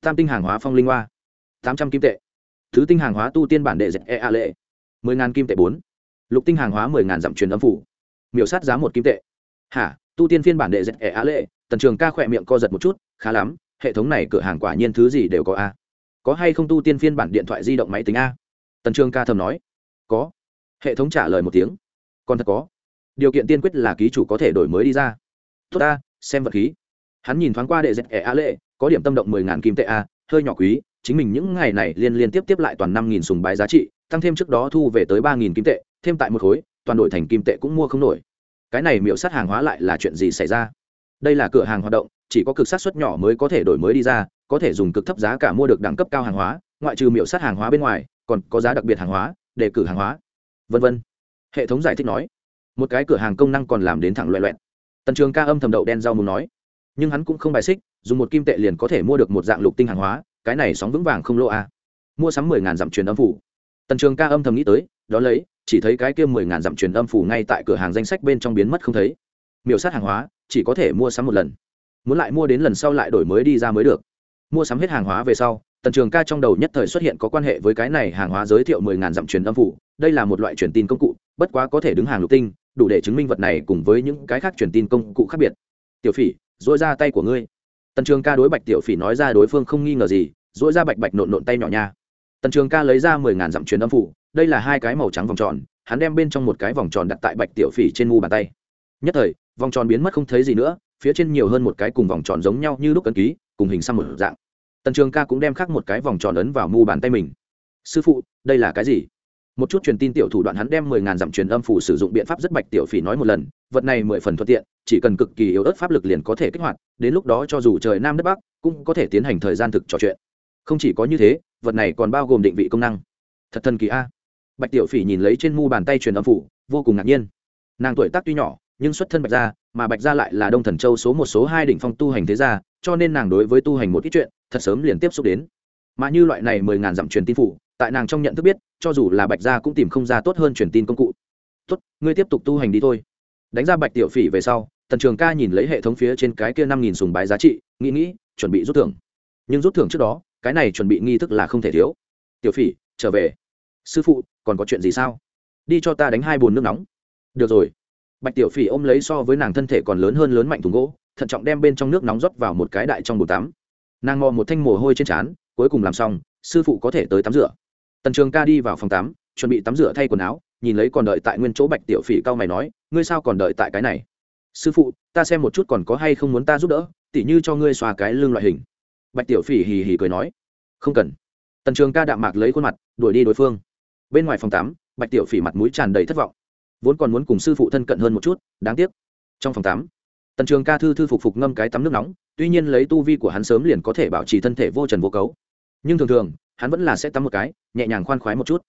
Tam tinh hàng hóa phong linh hoa. Tám trăm kim tệ. Thứ tinh hàng hóa tu tiên bản đệ dẹp e a lệ mười ngàn kim tệ bốn. Lục tinh hàng hóa mười ngàn dặm truyền âm phủ. Miểu sát giá một kim tệ. Hả? Tu tiên phiên bản đệ dẹp e a lệ tần trường ca khỏe miệng co giật một chút. Khá lắm, hệ thống này cửa hàng quả nhiên thứ gì đều có a. Có hay không tu tiên phiên bản điện thoại di động máy tính a? Tần trường ca thầm nói, có. Hệ thống trả lời một tiếng, còn thật có. Điều kiện tiên quyết là ký chủ có thể đổi mới đi ra. Tốt ta, xem vật khí. Hắn nhìn thoáng qua đệ dẹp ẻ a lệ, có điểm tâm động mười ngàn kim tệ a, hơi nhỏ quý, chính mình những ngày này liên liên tiếp tiếp lại toàn năm nghìn sùng bái giá trị, tăng thêm trước đó thu về tới ba nghìn kim tệ, thêm tại một khối, toàn đổi thành kim tệ cũng mua không nổi. Cái này miễu sát hàng hóa lại là chuyện gì xảy ra? Đây là cửa hàng hoạt động, chỉ có cực sát xuất nhỏ mới có thể đổi mới đi ra, có thể dùng cực thấp giá cả mua được đẳng cấp cao hàng hóa, ngoại trừ miễu sát hàng hóa bên ngoài còn có giá đặc biệt hàng hóa, đề cử hàng hóa, vân vân. Hệ thống giải thích nói, một cái cửa hàng công năng còn làm đến thẳng loẹ loẹn tần trường ca âm thầm đậu đen rau muốn nói, nhưng hắn cũng không bài xích, dùng một kim tệ liền có thể mua được một dạng lục tinh hàng hóa, cái này sóng vững vàng không lỗ a. À. mua sắm mười ngàn dặm truyền âm phủ. Tần trường ca âm thầm nghĩ tới, đó lấy, chỉ thấy cái kia mười ngàn dặm truyền âm phủ ngay tại cửa hàng danh sách bên trong biến mất không thấy. Miểu sát hàng hóa, chỉ có thể mua sắm một lần. Muốn lại mua đến lần sau lại đổi mới đi ra mới được mua sắm hết hàng hóa về sau, tần trường ca trong đầu nhất thời xuất hiện có quan hệ với cái này hàng hóa giới thiệu mười ngàn dặm truyền âm phủ. Đây là một loại truyền tin công cụ, bất quá có thể đứng hàng lục tinh, đủ để chứng minh vật này cùng với những cái khác truyền tin công cụ khác biệt. Tiểu phỉ dỗi ra tay của ngươi. Tần trường ca đối bạch tiểu phỉ nói ra đối phương không nghi ngờ gì dỗi ra bạch bạch nộn nộn tay nhỏ nha. Tần trường ca lấy ra mười ngàn dặm truyền âm phủ, đây là hai cái màu trắng vòng tròn, hắn đem bên trong một cái vòng tròn đặt tại bạch tiểu phỉ trên mu bàn tay. Nhất thời, vòng tròn biến mất không thấy gì nữa, phía trên nhiều hơn một cái cùng vòng tròn giống nhau như lúc ấn ký cùng hình xăm một dạng. Tần trường ca cũng đem khắc một cái vòng tròn ấn vào mu bàn tay mình. Sư phụ, đây là cái gì? Một chút truyền tin tiểu thủ đoạn hắn đem mười ngàn dặm truyền âm phủ sử dụng biện pháp rất bạch tiểu phỉ nói một lần, vật này mười phần thuận tiện, chỉ cần cực kỳ yếu ớt pháp lực liền có thể kích hoạt, đến lúc đó cho dù trời nam đất bắc, cũng có thể tiến hành thời gian thực trò chuyện. Không chỉ có như thế, vật này còn bao gồm định vị công năng. Thật thần kỳ a. Bạch tiểu phỉ nhìn lấy trên mu bàn tay truyền âm phủ vô cùng ngạc nhiên. Nàng tuổi tác tuy nhỏ, nhưng xuất thân bạch gia, mà bạch gia lại là đông thần châu số một, số hai đỉnh phong tu hành thế gia cho nên nàng đối với tu hành một ít chuyện, thật sớm liền tiếp xúc đến. Mà như loại này mười ngàn dặm truyền tin phủ, tại nàng trong nhận thức biết, cho dù là bạch gia cũng tìm không ra tốt hơn truyền tin công cụ. Tốt, ngươi tiếp tục tu hành đi thôi. Đánh ra bạch tiểu phỉ về sau, tần trường ca nhìn lấy hệ thống phía trên cái kia năm nghìn sùng bái giá trị, nghĩ nghĩ, chuẩn bị rút thưởng. Nhưng rút thưởng trước đó, cái này chuẩn bị nghi thức là không thể thiếu. Tiểu phỉ, trở về. Sư phụ, còn có chuyện gì sao? Đi cho ta đánh hai bồn nước nóng. Được rồi. Bạch tiểu phỉ ôm lấy so với nàng thân thể còn lớn hơn lớn mạnh thùng gỗ thận trọng đem bên trong nước nóng rót vào một cái đại trong bồn tắm. Nàng mò một thanh mồ hôi trên trán, cuối cùng làm xong, sư phụ có thể tới tắm rửa. Tần trường ca đi vào phòng tắm, chuẩn bị tắm rửa thay quần áo, nhìn lấy còn đợi tại nguyên chỗ bạch tiểu phỉ cao mày nói, ngươi sao còn đợi tại cái này? Sư phụ, ta xem một chút còn có hay không muốn ta giúp đỡ, tỉ như cho ngươi xòa cái lưng loại hình. Bạch tiểu phỉ hì hì cười nói, không cần. Tần trường ca đạm mạc lấy khuôn mặt, đuổi đi đối phương. Bên ngoài phòng tắm, bạch tiểu phỉ mặt mũi tràn đầy thất vọng. Vốn còn muốn cùng sư phụ thân cận hơn một chút, đáng tiếc. Trong phòng tắm tần trường ca thư thư phục phục ngâm cái tắm nước nóng, tuy nhiên lấy tu vi của hắn sớm liền có thể bảo trì thân thể vô trần vô cấu. Nhưng thường thường, hắn vẫn là sẽ tắm một cái, nhẹ nhàng khoan khoái một chút.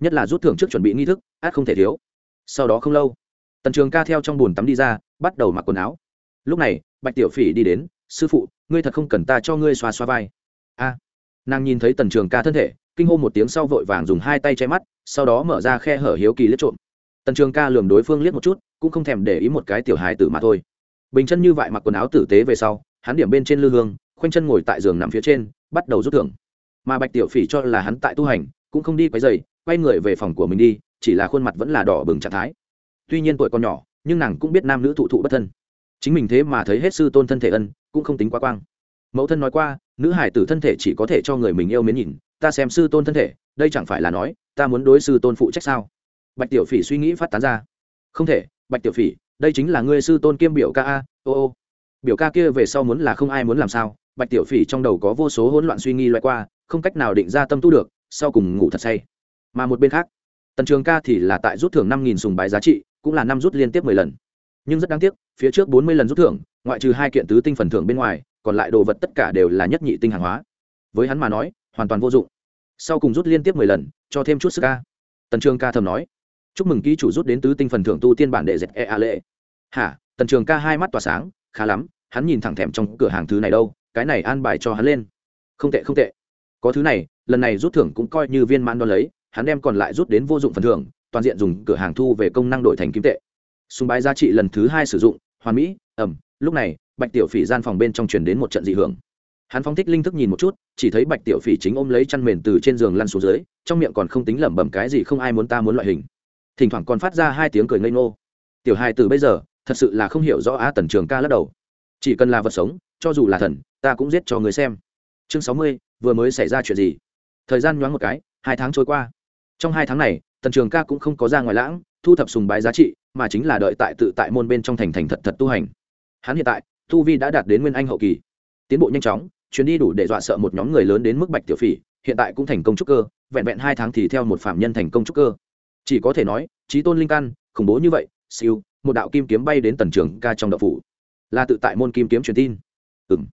Nhất là rút thưởng trước chuẩn bị nghi thức, át không thể thiếu. Sau đó không lâu, tần trường ca theo trong bùn tắm đi ra, bắt đầu mặc quần áo. Lúc này, bạch tiểu phỉ đi đến, sư phụ, ngươi thật không cần ta cho ngươi xoa xoa vai. A, nàng nhìn thấy tần trường ca thân thể, kinh hô một tiếng sau vội vàng dùng hai tay che mắt, sau đó mở ra khe hở hiếu kỳ liếc trộm. Tần trường ca lường đối phương liếc một chút, cũng không thèm để ý một cái tiểu hài tử mà thôi bình chân như vậy mặc quần áo tử tế về sau, hắn điểm bên trên lư hương, khoanh chân ngồi tại giường nằm phía trên, bắt đầu rút thưởng. Mà bạch tiểu phỉ cho là hắn tại tu hành, cũng không đi quấy dày quay người về phòng của mình đi, chỉ là khuôn mặt vẫn là đỏ bừng trạng thái. Tuy nhiên tuổi còn nhỏ, nhưng nàng cũng biết nam nữ thụ thụ bất thân. Chính mình thế mà thấy hết sư tôn thân thể ân, cũng không tính quá quang. Mẫu thân nói qua, nữ hải tử thân thể chỉ có thể cho người mình yêu mến nhìn, ta xem sư tôn thân thể, đây chẳng phải là nói, ta muốn đối sư tôn phụ trách sao? Bạch tiểu phỉ suy nghĩ phát tán ra. Không thể, bạch tiểu phỉ đây chính là ngươi sư tôn kiêm biểu ca a, ô ô. Biểu ca kia về sau muốn là không ai muốn làm sao, bạch tiểu phỉ trong đầu có vô số hỗn loạn suy nghi loại qua, không cách nào định ra tâm tu được, sau cùng ngủ thật say. Mà một bên khác, tần trường ca thì là tại rút thưởng năm nghìn sùng bái giá trị, cũng là năm rút liên tiếp mười lần. Nhưng rất đáng tiếc, phía trước bốn mươi lần rút thưởng, ngoại trừ hai kiện tứ tinh phần thưởng bên ngoài, còn lại đồ vật tất cả đều là nhất nhị tinh hàng hóa. Với hắn mà nói, hoàn toàn vô dụng. Sau cùng rút liên tiếp mười lần, cho thêm chút sức ca tần trường ca thầm nói, chúc mừng ký chủ rút đến tứ tinh phần thưởng tu tiên bản đệ dệt e a lệ hả? Tần trường ca hai mắt tỏa sáng, khá lắm, hắn nhìn thẳng thèm trong cửa hàng thứ này đâu, cái này an bài cho hắn lên. Không tệ không tệ. Có thứ này, lần này rút thưởng cũng coi như viên mãn đo lấy, hắn đem còn lại rút đến vô dụng phần thưởng, toàn diện dùng cửa hàng thu về công năng đổi thành kim tệ. Súng bái giá trị lần thứ hai sử dụng, hoàn mỹ, ẩm, lúc này, bạch tiểu phỉ gian phòng bên trong truyền đến một trận dị hưởng. Hắn phóng thích linh thức nhìn một chút, chỉ thấy bạch tiểu phỉ chính ôm lấy chăn mền từ trên giường lăn xuống dưới, trong miệng còn không tính lẩm bẩm cái gì không ai muốn ta muốn loại hình. Thỉnh thoảng còn phát ra hai tiếng cười ngây ngô. Tiểu hai từ bây giờ thật sự là không hiểu rõ a tần trường ca lắc đầu. Chỉ cần là vật sống, cho dù là thần, ta cũng giết cho người xem. Chương sáu mươi, vừa mới xảy ra chuyện gì? Thời gian nhoáng một cái, hai tháng trôi qua. Trong hai tháng này, tần trường ca cũng không có ra ngoài lãng, thu thập sùng bái giá trị, mà chính là đợi tại tự tại môn bên trong thành thành thật thật tu hành. Hắn hiện tại, tu vi đã đạt đến nguyên anh hậu kỳ. Tiến bộ nhanh chóng, chuyến đi đủ để dọa sợ một nhóm người lớn đến mức bạch tiểu phỉ, hiện tại cũng thành công trúc cơ, vẹn vẹn hai tháng thì theo một phạm nhân thành công trúc cơ. Chỉ có thể nói, trí tôn linh căn, khủng bố như vậy, siêu một đạo kim kiếm bay đến tần trường ca trong đậu phủ. Là tự tại môn kim kiếm truyền tin. Ừ m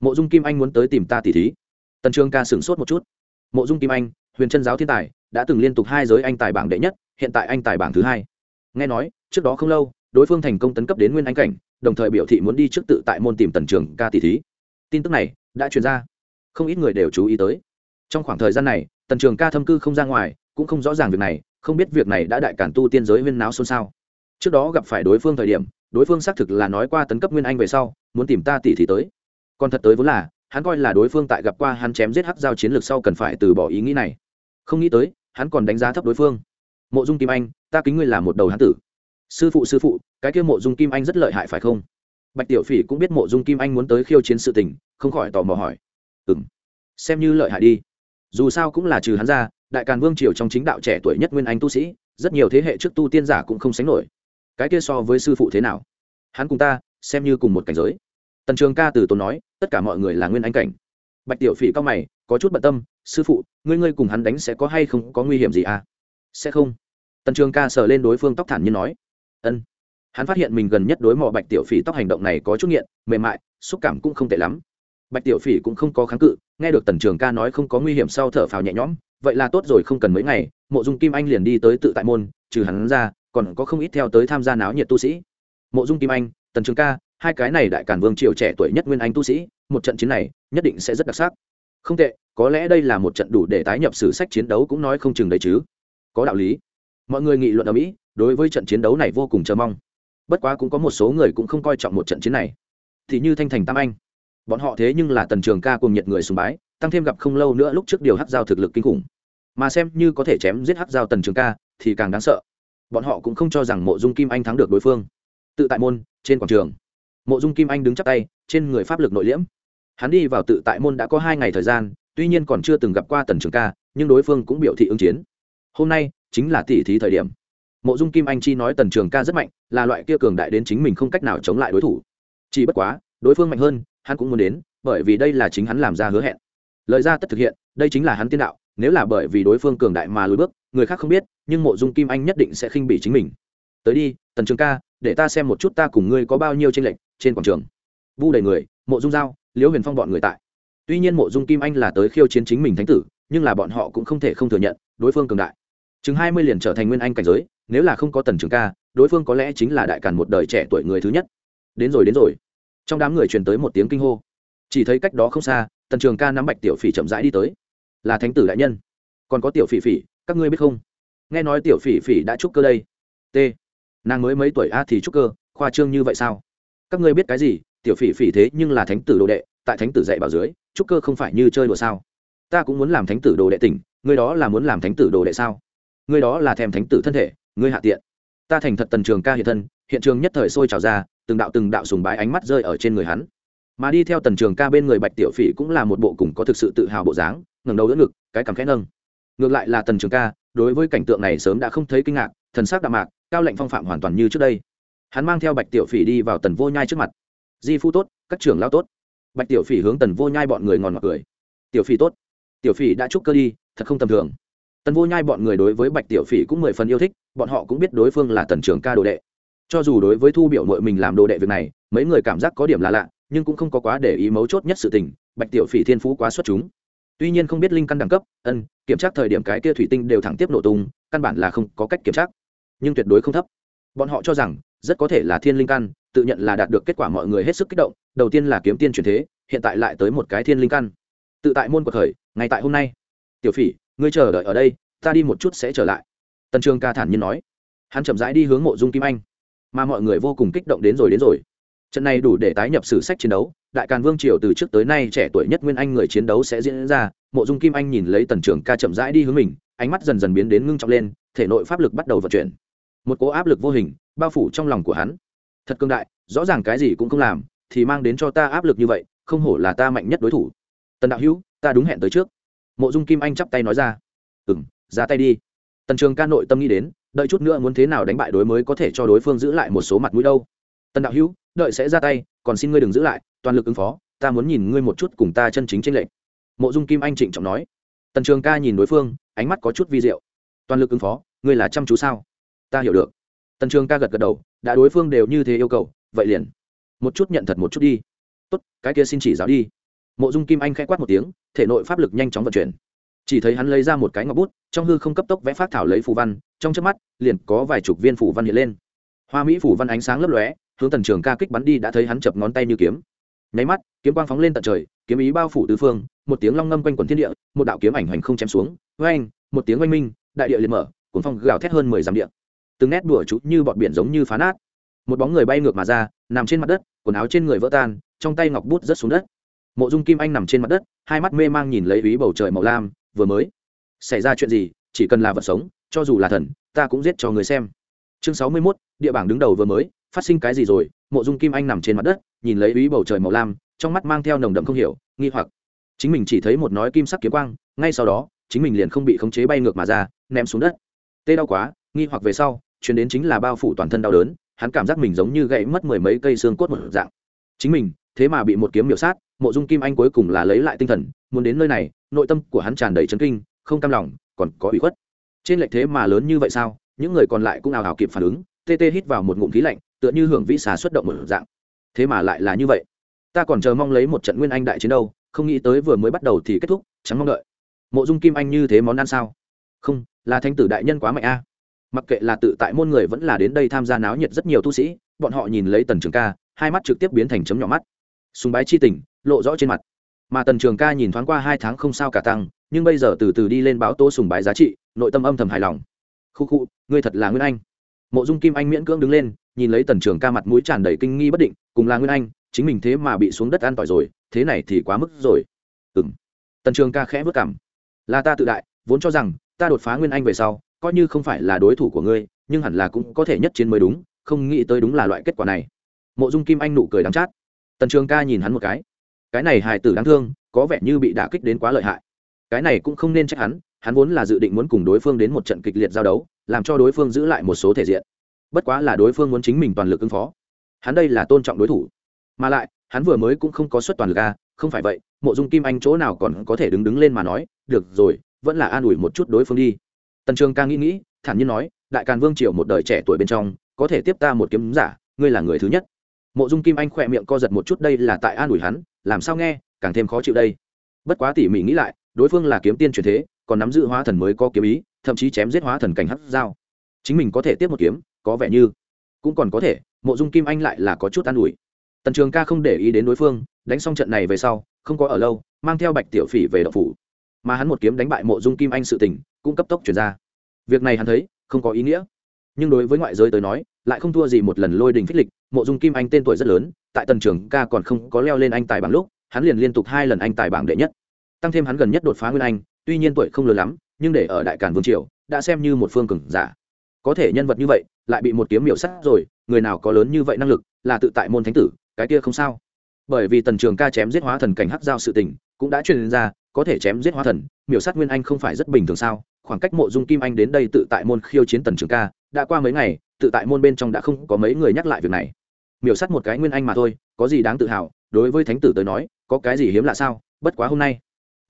mộ dung kim anh muốn tới tìm ta tỉ thí. Tần trường ca sửng sốt một chút. Mộ dung kim anh, huyền chân giáo thiên tài, đã từng liên tục hai giới anh tài bảng đệ nhất, hiện tại anh tài bảng thứ hai. Nghe nói, trước đó không lâu, đối phương thành công tấn cấp đến nguyên anh cảnh, đồng thời biểu thị muốn đi trước tự tại môn tìm tần trường ca tỷ thí. Tin tức này đã truyền ra. Không ít người đều chú ý tới. Trong khoảng thời gian này, tần trường ca thâm cư không ra ngoài, cũng không rõ ràng việc này, không biết việc này đã đại cản tu tiên giới huyên náo xôn xao trước đó gặp phải đối phương thời điểm, đối phương xác thực là nói qua tấn cấp nguyên anh về sau, muốn tìm ta tỷ thì tới. Còn thật tới vốn là, hắn coi là đối phương tại gặp qua hắn chém giết hắc giao chiến lược sau cần phải từ bỏ ý nghĩ này. Không nghĩ tới, hắn còn đánh giá thấp đối phương. Mộ dung kim anh, ta kính ngươi là một đầu hán tử. Sư phụ sư phụ, cái kia mộ dung kim anh rất lợi hại phải không? Bạch tiểu phỉ cũng biết mộ dung kim anh muốn tới khiêu chiến sự tình, không khỏi tò mò hỏi. Ừ m xem như lợi hại đi. Dù sao cũng là trừ hắn ra, đại càn vương triều trong chính đạo trẻ tuổi nhất nguyên anh tu sĩ, rất nhiều thế hệ trước tu tiên giả cũng không sánh nổi cái kia so với sư phụ thế nào? Hắn cùng ta, xem như cùng một cảnh giới. Tần trường ca từ tốn nói, tất cả mọi người là nguyên anh cảnh. Bạch tiểu phỉ cao mày, có chút bận tâm, sư phụ, ngươi ngươi cùng hắn đánh sẽ có hay không, có nguy hiểm gì à? Sẽ không. Tần trường ca sờ lên đối phương tóc thản như nói. Ân. Hắn phát hiện mình gần nhất đối mò bạch tiểu phỉ tóc hành động này có chút nghiện, mềm mại, xúc cảm cũng không tệ lắm. Bạch tiểu phỉ cũng không có kháng cự, nghe được tần trường ca nói không có nguy hiểm sau thở phào nhẹ nhõm, vậy là tốt rồi không cần mấy ngày, mộ dung kim anh liền đi tới tự tại môn, trừ hắn ra còn có không ít theo tới tham gia náo nhiệt tu sĩ. Mộ dung kim anh, tần trường ca, hai cái này đại cản vương triều trẻ tuổi nhất nguyên anh tu sĩ, một trận chiến này nhất định sẽ rất đặc sắc. Không tệ, có lẽ đây là một trận đủ để tái nhập sử sách chiến đấu cũng nói không chừng đấy chứ. Có đạo lý. Mọi người nghị luận ở mỹ, đối với trận chiến đấu này vô cùng chờ mong. Bất quá cũng có một số người cũng không coi trọng một trận chiến này. Thì như thanh thành tam anh. Bọn họ thế nhưng là tần trường ca cùng nhiệt người sùng bái, tăng thêm gặp không lâu nữa lúc trước điều hắc giao thực lực kinh khủng. Mà xem như có thể chém giết hắc giao tần trường ca, thì càng đáng sợ bọn họ cũng không cho rằng mộ dung kim anh thắng được đối phương. Tự tại môn, trên quảng trường. Mộ dung kim anh đứng chắp tay, trên người pháp lực nội liễm. Hắn đi vào tự tại môn đã có hai ngày thời gian, tuy nhiên còn chưa từng gặp qua tần trường ca, nhưng đối phương cũng biểu thị ứng chiến. Hôm nay, chính là tỷ thí thời điểm. Mộ dung kim anh chi nói tần trường ca rất mạnh, là loại kia cường đại đến chính mình không cách nào chống lại đối thủ. Chỉ bất quá, đối phương mạnh hơn, hắn cũng muốn đến, bởi vì đây là chính hắn làm ra hứa hẹn. Lời ra tất thực hiện, đây chính là hắn tiên đạo nếu là bởi vì đối phương cường đại mà lùi bước, người khác không biết, nhưng mộ dung kim anh nhất định sẽ khinh bỉ chính mình. Tới đi, tần trường ca, để ta xem một chút ta cùng ngươi có bao nhiêu tranh lệch trên quảng trường. Vu đầy người, mộ dung giao, liễu huyền phong bọn người tại. Tuy nhiên mộ dung kim anh là tới khiêu chiến chính mình thánh tử, nhưng là bọn họ cũng không thể không thừa nhận, đối phương cường đại. Chừng hai mươi liền trở thành nguyên anh cảnh giới, nếu là không có tần trường ca, đối phương có lẽ chính là đại càn một đời trẻ tuổi người thứ nhất. Đến rồi đến rồi. Trong đám người truyền tới một tiếng kinh hô. Chỉ thấy cách đó không xa, tần trường ca nắm bạch tiểu phỉ chậm rãi đi tới là thánh tử đại nhân. Còn có tiểu phỉ phỉ, các ngươi biết không? Nghe nói tiểu phỉ phỉ đã trúc cơ đây. T. Nàng mới mấy tuổi a thì trúc cơ, khoa trương như vậy sao? Các ngươi biết cái gì? Tiểu phỉ phỉ thế nhưng là thánh tử đồ đệ, tại thánh tử dạy bảo dưới, trúc cơ không phải như chơi đùa sao? Ta cũng muốn làm thánh tử đồ đệ tỉnh, ngươi đó là muốn làm thánh tử đồ đệ sao? Ngươi đó là thèm thánh tử thân thể, ngươi hạ tiện. Ta thành thật tần trường ca hiện thân, hiện trường nhất thời sôi trào ra, từng đạo từng đạo sùng bái ánh mắt rơi ở trên người hắn. Mà đi theo tần trường ca bên người bạch tiểu phỉ cũng là một bộ cùng có thực sự tự hào bộ dáng ngẩng đầu đỡ ngực, cái cằm khẽ nâng. Ngược lại là tần trường ca, đối với cảnh tượng này sớm đã không thấy kinh ngạc, thần sắc đạm mạc, cao lệnh phong phạm hoàn toàn như trước đây. Hắn mang theo bạch tiểu phỉ đi vào tần vô nhai trước mặt. Di phu tốt, các trưởng lao tốt. Bạch tiểu phỉ hướng tần vô nhai bọn người ngòn ngọt cười. Tiểu phỉ tốt. Tiểu phỉ đã chúc cơ đi, thật không tầm thường. Tần vô nhai bọn người đối với bạch tiểu phỉ cũng mười phần yêu thích, bọn họ cũng biết đối phương là tần trường ca đồ đệ. Cho dù đối với thu biểu mội mình làm đồ đệ việc này, mấy người cảm giác có điểm là lạ, nhưng cũng không có quá để ý mấu chốt nhất sự tình, bạch tiểu phỉ thiên phú quá xuất chúng tuy nhiên không biết linh căn đẳng cấp, ân, kiểm tra thời điểm cái kia thủy tinh đều thẳng tiếp nổ tung, căn bản là không có cách kiểm tra. Nhưng tuyệt đối không thấp. Bọn họ cho rằng, rất có thể là thiên linh căn, tự nhận là đạt được kết quả mọi người hết sức kích động, đầu tiên là kiếm tiên truyền thế, hiện tại lại tới một cái thiên linh căn. Tự tại môn của thời ngày tại hôm nay. Tiểu phỉ, ngươi chờ đợi ở đây, ta đi một chút sẽ trở lại. Tần trường ca thản nhiên nói. Hắn chậm rãi đi hướng mộ dung kim anh. Mà mọi người vô cùng kích động đến rồi đến rồi. Trận này đủ để tái nhập sử sách chiến đấu đại càn vương triều từ trước tới nay trẻ tuổi nhất nguyên anh người chiến đấu sẽ diễn ra, mộ dung kim anh nhìn lấy tần trường ca chậm rãi đi hướng mình, ánh mắt dần dần biến đến ngưng trọng lên, thể nội pháp lực bắt đầu vận chuyển. Một cố áp lực vô hình, bao phủ trong lòng của hắn. Thật cương đại, rõ ràng cái gì cũng không làm, thì mang đến cho ta áp lực như vậy, không hổ là ta mạnh nhất đối thủ. Tần đạo hữu, ta đúng hẹn tới trước. Mộ dung kim anh chắp tay nói ra. Ừ m ra tay đi. Tần trường ca nội tâm nghĩ đến, đợi chút nữa muốn thế nào đánh bại đối mới có thể cho đối phương giữ lại một số mặt mũi đâu. Tần đạo hữu, đợi sẽ ra tay, còn xin ngươi đừng giữ lại toàn lực ứng phó, ta muốn nhìn ngươi một chút cùng ta chân chính tranh lệch. Mộ dung kim anh trịnh trọng nói. Tần trường ca nhìn đối phương, ánh mắt có chút vi diệu. Toàn lực ứng phó, ngươi là chăm chú sao? Ta hiểu được. Tần trường ca gật gật đầu, đã đối phương đều như thế yêu cầu, vậy liền. Một chút nhận thật một chút đi. Tốt, cái kia xin chỉ giáo đi. Mộ dung kim anh k h ẽ quát một tiếng, thể nội pháp lực nhanh chóng vận chuyển. Chỉ thấy hắn lấy ra một cái ngọc bút, trong hư không cấp tốc vẽ phát thảo lấy phù văn, trong trước mắt, liền có vài chục viên phù văn hiện lên. Hoa mỹ phù văn ánh sáng lấp lóe, hướng tần trường ca kích bắn đi đã thấy hắn chập ngón tay như kiếm nháy mắt, kiếm quang phóng lên tận trời, kiếm ý bao phủ tứ phương, một tiếng long ngâm quanh quần thiên địa, một đạo kiếm ảnh hoành không chém xuống oanh anh một tiếng oanh minh, đại địa liền mở, cuốn phong gào thét hơn mười dặm địa. Từng nét đùa chút như bọt biển giống như phá nát. Một bóng người bay ngược mà ra, nằm trên mặt đất, quần áo trên người vỡ tan, trong tay ngọc bút rớt xuống đất. Mộ dung kim anh nằm trên mặt đất, hai mắt mê mang nhìn lấy ý bầu trời màu lam, vừa mới xảy ra chuyện gì, chỉ cần là vật sống, cho dù là thần, ta cũng giết cho người xem. Chương sáu mươi mốt, địa bảng đứng đầu vừa mới, phát sinh cái gì rồi mộ dung kim anh nằm trên mặt đất, nhìn lấy ý bầu trời màu lam, trong mắt mang theo nồng đậm không hiểu, nghi hoặc. Chính mình chỉ thấy một nói kim sắc kiếm quang, ngay sau đó, chính mình liền không bị khống chế bay ngược mà ra, ném xuống đất. Tê đau quá, nghi hoặc về sau, chuyển đến chính là bao phủ toàn thân đau đớn, hắn cảm giác mình giống như gãy mất mười mấy cây xương cốt một dạng. Chính mình, thế mà bị một kiếm miểu sát, mộ dung kim anh cuối cùng là lấy lại tinh thần, muốn đến nơi này, nội tâm của hắn tràn đầy chấn kinh, không cam lòng, còn có ủy khuất. Trên lệch thế mà lớn như vậy sao? Những người còn lại cũng ào ào kịp phản ứng, tê tê hít vào một ngụm khí lạnh tựa như hưởng vĩ xà xuất động một dạng. Thế mà lại là như vậy. Ta còn chờ mong lấy một trận nguyên anh đại chiến đâu, không nghĩ tới vừa mới bắt đầu thì kết thúc, chẳng mong đợi. Mộ dung kim anh như thế món ăn sao? Không, là thanh tử đại nhân quá mạnh a. Mặc kệ là tự tại môn người vẫn là đến đây tham gia náo nhiệt rất nhiều tu sĩ, bọn họ nhìn lấy tần trường ca, hai mắt trực tiếp biến thành chấm nhỏ mắt. Súng bái chi tình, lộ rõ trên mặt. Mà tần trường ca nhìn thoáng qua hai tháng không sao cả tăng, nhưng bây giờ từ từ đi lên báo tô sùng bái giá trị, nội tâm âm thầm hài lòng. Khu khu, ngươi thật là nguyên anh. Mộ dung kim anh miễn cưỡng đứng lên nhìn lấy tần trường ca mặt mũi tràn đầy kinh nghi bất định, cùng là nguyên anh, chính mình thế mà bị xuống đất an tỏi rồi, thế này thì quá mức rồi. Ừng tần trường ca khẽ vất cảm là ta tự đại, vốn cho rằng, ta đột phá nguyên anh về sau, coi như không phải là đối thủ của ngươi, nhưng hẳn là cũng có thể nhất chiến mới đúng, không nghĩ tới đúng là loại kết quả này. Mộ dung kim anh nụ cười đắng chát. Tần trường ca nhìn hắn một cái. Cái này hài tử đáng thương, có vẻ như bị đả kích đến quá lợi hại. Cái này cũng không nên trách hắn hắn vốn là dự định muốn cùng đối phương đến một trận kịch liệt giao đấu, làm cho đối phương giữ lại một số thể diện bất quá là đối phương muốn chính mình toàn lực ứng phó. Hắn đây là tôn trọng đối thủ. Mà lại, hắn vừa mới cũng không có suất toàn lực a không phải vậy, mộ dung kim anh chỗ nào còn có thể đứng đứng lên mà nói, được rồi, vẫn là an ủi một chút đối phương đi. Tần trường ca nghĩ nghĩ, thản nhiên nói, đại càn vương triều một đời trẻ tuổi bên trong, có thể tiếp ta một kiếm giả, ngươi là người thứ nhất. Mộ dung kim anh khỏe miệng co giật một chút, đây là tại an ủi hắn, làm sao nghe, càng thêm khó chịu đây. Bất quá tỉ mỉ nghĩ lại, đối phương là kiếm tiên truyền thế, còn nắm giữ hóa thần mới có kiếm ý, thậm chí chém giết hóa thần cảnh hắc dao chính mình có thể tiếp một kiếm có vẻ như cũng còn có thể, mộ dung kim anh lại là có chút an ủi. Tần trường ca không để ý đến đối phương, đánh xong trận này về sau, không có ở lâu, mang theo bạch tiểu phỉ về đậu phủ. Mà hắn một kiếm đánh bại mộ dung kim anh sự tình, cũng cấp tốc chuyển ra. Việc này hắn thấy, không có ý nghĩa. Nhưng đối với ngoại giới tới nói, lại không thua gì một lần lôi đình phích lịch, mộ dung kim anh tên tuổi rất lớn, tại tần trường ca còn không có leo lên anh tài bảng lúc, hắn liền liên tục hai lần anh tài bảng đệ nhất. Tăng thêm hắn gần nhất đột phá nguyên anh, tuy nhiên tuổi không lớn lắm, nhưng để ở đại cản vương triều, đã xem như một phương cường giả. Có thể nhân vật như vậy lại bị một kiếm miểu sắt rồi, người nào có lớn như vậy năng lực là tự tại môn thánh tử, cái kia không sao. Bởi vì tần trường ca chém giết hóa thần cảnh hắc giao sự tình, cũng đã truyền ra, có thể chém giết hóa thần, miểu sát nguyên anh không phải rất bình thường sao? Khoảng cách mộ dung kim anh đến đây tự tại môn khiêu chiến tần trường ca, đã qua mấy ngày, tự tại môn bên trong đã không có mấy người nhắc lại việc này. Miểu sát một cái nguyên anh mà thôi, có gì đáng tự hào? Đối với thánh tử tới nói, có cái gì hiếm lạ sao? Bất quá hôm nay,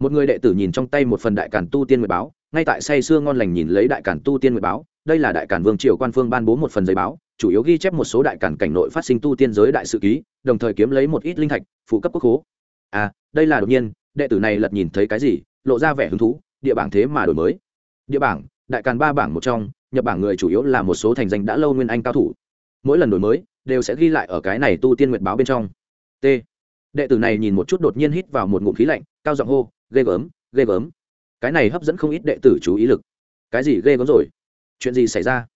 một người đệ tử nhìn trong tay một phần đại cản tu tiên mười báo, ngay tại say sưa ngon lành nhìn lấy đại cản tu tiên mười báo đây là đại cản vương triều quan phương ban bố một phần giấy báo, chủ yếu ghi chép một số đại cản cảnh nội phát sinh tu tiên giới đại sự ký, đồng thời kiếm lấy một ít linh thạch, phụ cấp quốc hố à đây là đột nhiên, đệ tử này lật nhìn thấy cái gì, lộ ra vẻ hứng thú, địa bảng thế mà đổi mới. Địa bảng, đại càn ba bảng một trong, nhập bảng người chủ yếu là một số thành danh đã lâu nguyên anh cao thủ. Mỗi lần đổi mới, đều sẽ ghi lại ở cái này tu tiên nguyệt báo bên trong. T. Đệ tử này nhìn một chút đột nhiên hít vào một ngụm khí lạnh, cao giọng hô, ghê gớm ghê gớm. Cái này hấp dẫn không ít đệ tử chú ý lực. Cái gì ghê gớm rồi? Chuyện gì xảy ra?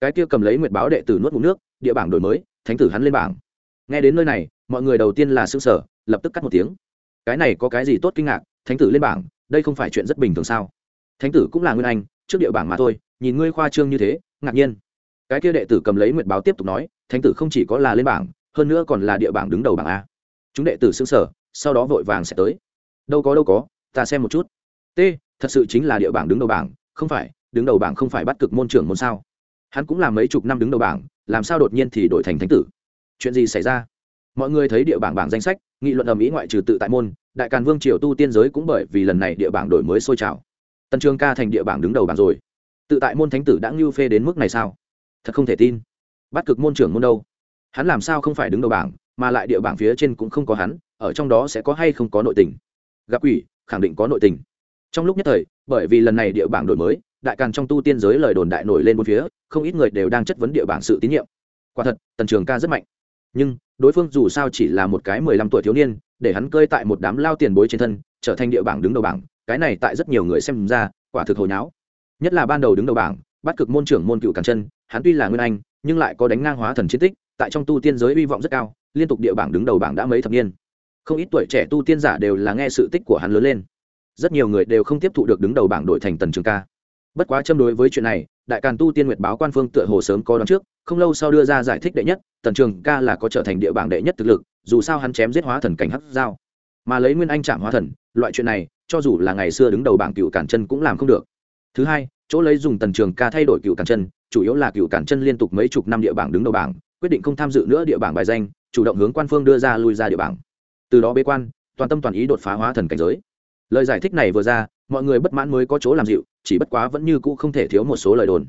Cái kia cầm lấy nguyệt báo đệ tử nuốt ngụm nước, địa bảng đổi mới, thánh tử hắn lên bảng. Nghe đến nơi này, mọi người đầu tiên là xương sở lập tức cắt một tiếng. Cái này có cái gì tốt kinh ngạc, thánh tử lên bảng, đây không phải chuyện rất bình thường sao? Thánh tử cũng là nguyên anh, trước địa bảng mà thôi, nhìn ngươi khoa trương như thế, ngạc nhiên. Cái kia đệ tử cầm lấy nguyệt báo tiếp tục nói, thánh tử không chỉ có là lên bảng, hơn nữa còn là địa bảng đứng đầu bảng a. Chúng đệ tử xương sở sau đó vội vàng sẽ tới. Đâu có đâu có, ta xem một chút. T, thật sự chính là địa bảng đứng đầu bảng, không phải đứng đầu bảng không phải bắt cực môn trưởng môn sao? Hắn cũng làm mấy chục năm đứng đầu bảng, làm sao đột nhiên thì đổi thành thánh tử? Chuyện gì xảy ra? Mọi người thấy địa bảng bảng danh sách, nghị luận ầm ĩ ngoại trừ tự tại môn, đại càn vương triều tu tiên giới cũng bởi vì lần này địa bảng đổi mới sôi trào. Tần trường ca thành địa bảng đứng đầu bảng rồi. Tự tại môn thánh tử đã ngưu phê đến mức này sao? Thật không thể tin. Bắt cực môn trưởng môn đâu? Hắn làm sao không phải đứng đầu bảng, mà lại địa bảng phía trên cũng không có hắn, ở trong đó sẽ có hay không có nội tình? Gặp ủy khẳng định có nội tình. Trong lúc nhất thời, bởi vì lần này địa bảng đổi mới đại càn trong tu tiên giới lời đồn đại nổi lên bốn phía, không ít người đều đang chất vấn địa bảng sự tín nhiệm. Quả thật, tần trường ca rất mạnh. Nhưng, đối phương dù sao chỉ là một cái mười lăm tuổi thiếu niên, để hắn cơi tại một đám lao tiền bối trên thân, trở thành địa bảng đứng đầu bảng, cái này tại rất nhiều người xem ra, quả thực hồi nháo nhất là ban đầu đứng đầu bảng, bắt cực môn trưởng môn cựu càn chân, hắn tuy là nguyên anh, nhưng lại có đánh ngang hóa thần chiến tích, tại trong tu tiên giới hy vọng rất cao, liên tục địa bảng đứng đầu bảng đã mấy thập niên. Không ít tuổi trẻ tu tiên giả đều là nghe sự tích của hắn lớn lên. Rất nhiều người đều không tiếp thụ được đứng đầu bảng đổi thành tần trường ca bất quá châm đối với chuyện này, đại càn tu tiên nguyệt báo quan phương tựa hồ sớm có đón trước, không lâu sau đưa ra giải thích đệ nhất, tần trường ca là có trở thành địa bảng đệ nhất thực lực, dù sao hắn chém giết hóa thần cảnh hắc giao. Mà lấy nguyên anh chạm hóa thần, loại chuyện này, cho dù là ngày xưa đứng đầu bảng cựu cản chân cũng làm không được. Thứ hai, chỗ lấy dùng tần trường ca thay đổi cựu cản chân, chủ yếu là cựu cản chân liên tục mấy chục năm địa bảng đứng đầu bảng, quyết định không tham dự nữa địa bảng bài danh, chủ động hướng quan phương đưa ra lui ra địa bảng. Từ đó bế quan, toàn tâm toàn ý đột phá hóa thần cảnh giới. Lời giải thích này vừa ra mọi người bất mãn mới có chỗ làm dịu, chỉ bất quá vẫn như cũ không thể thiếu một số lời đồn.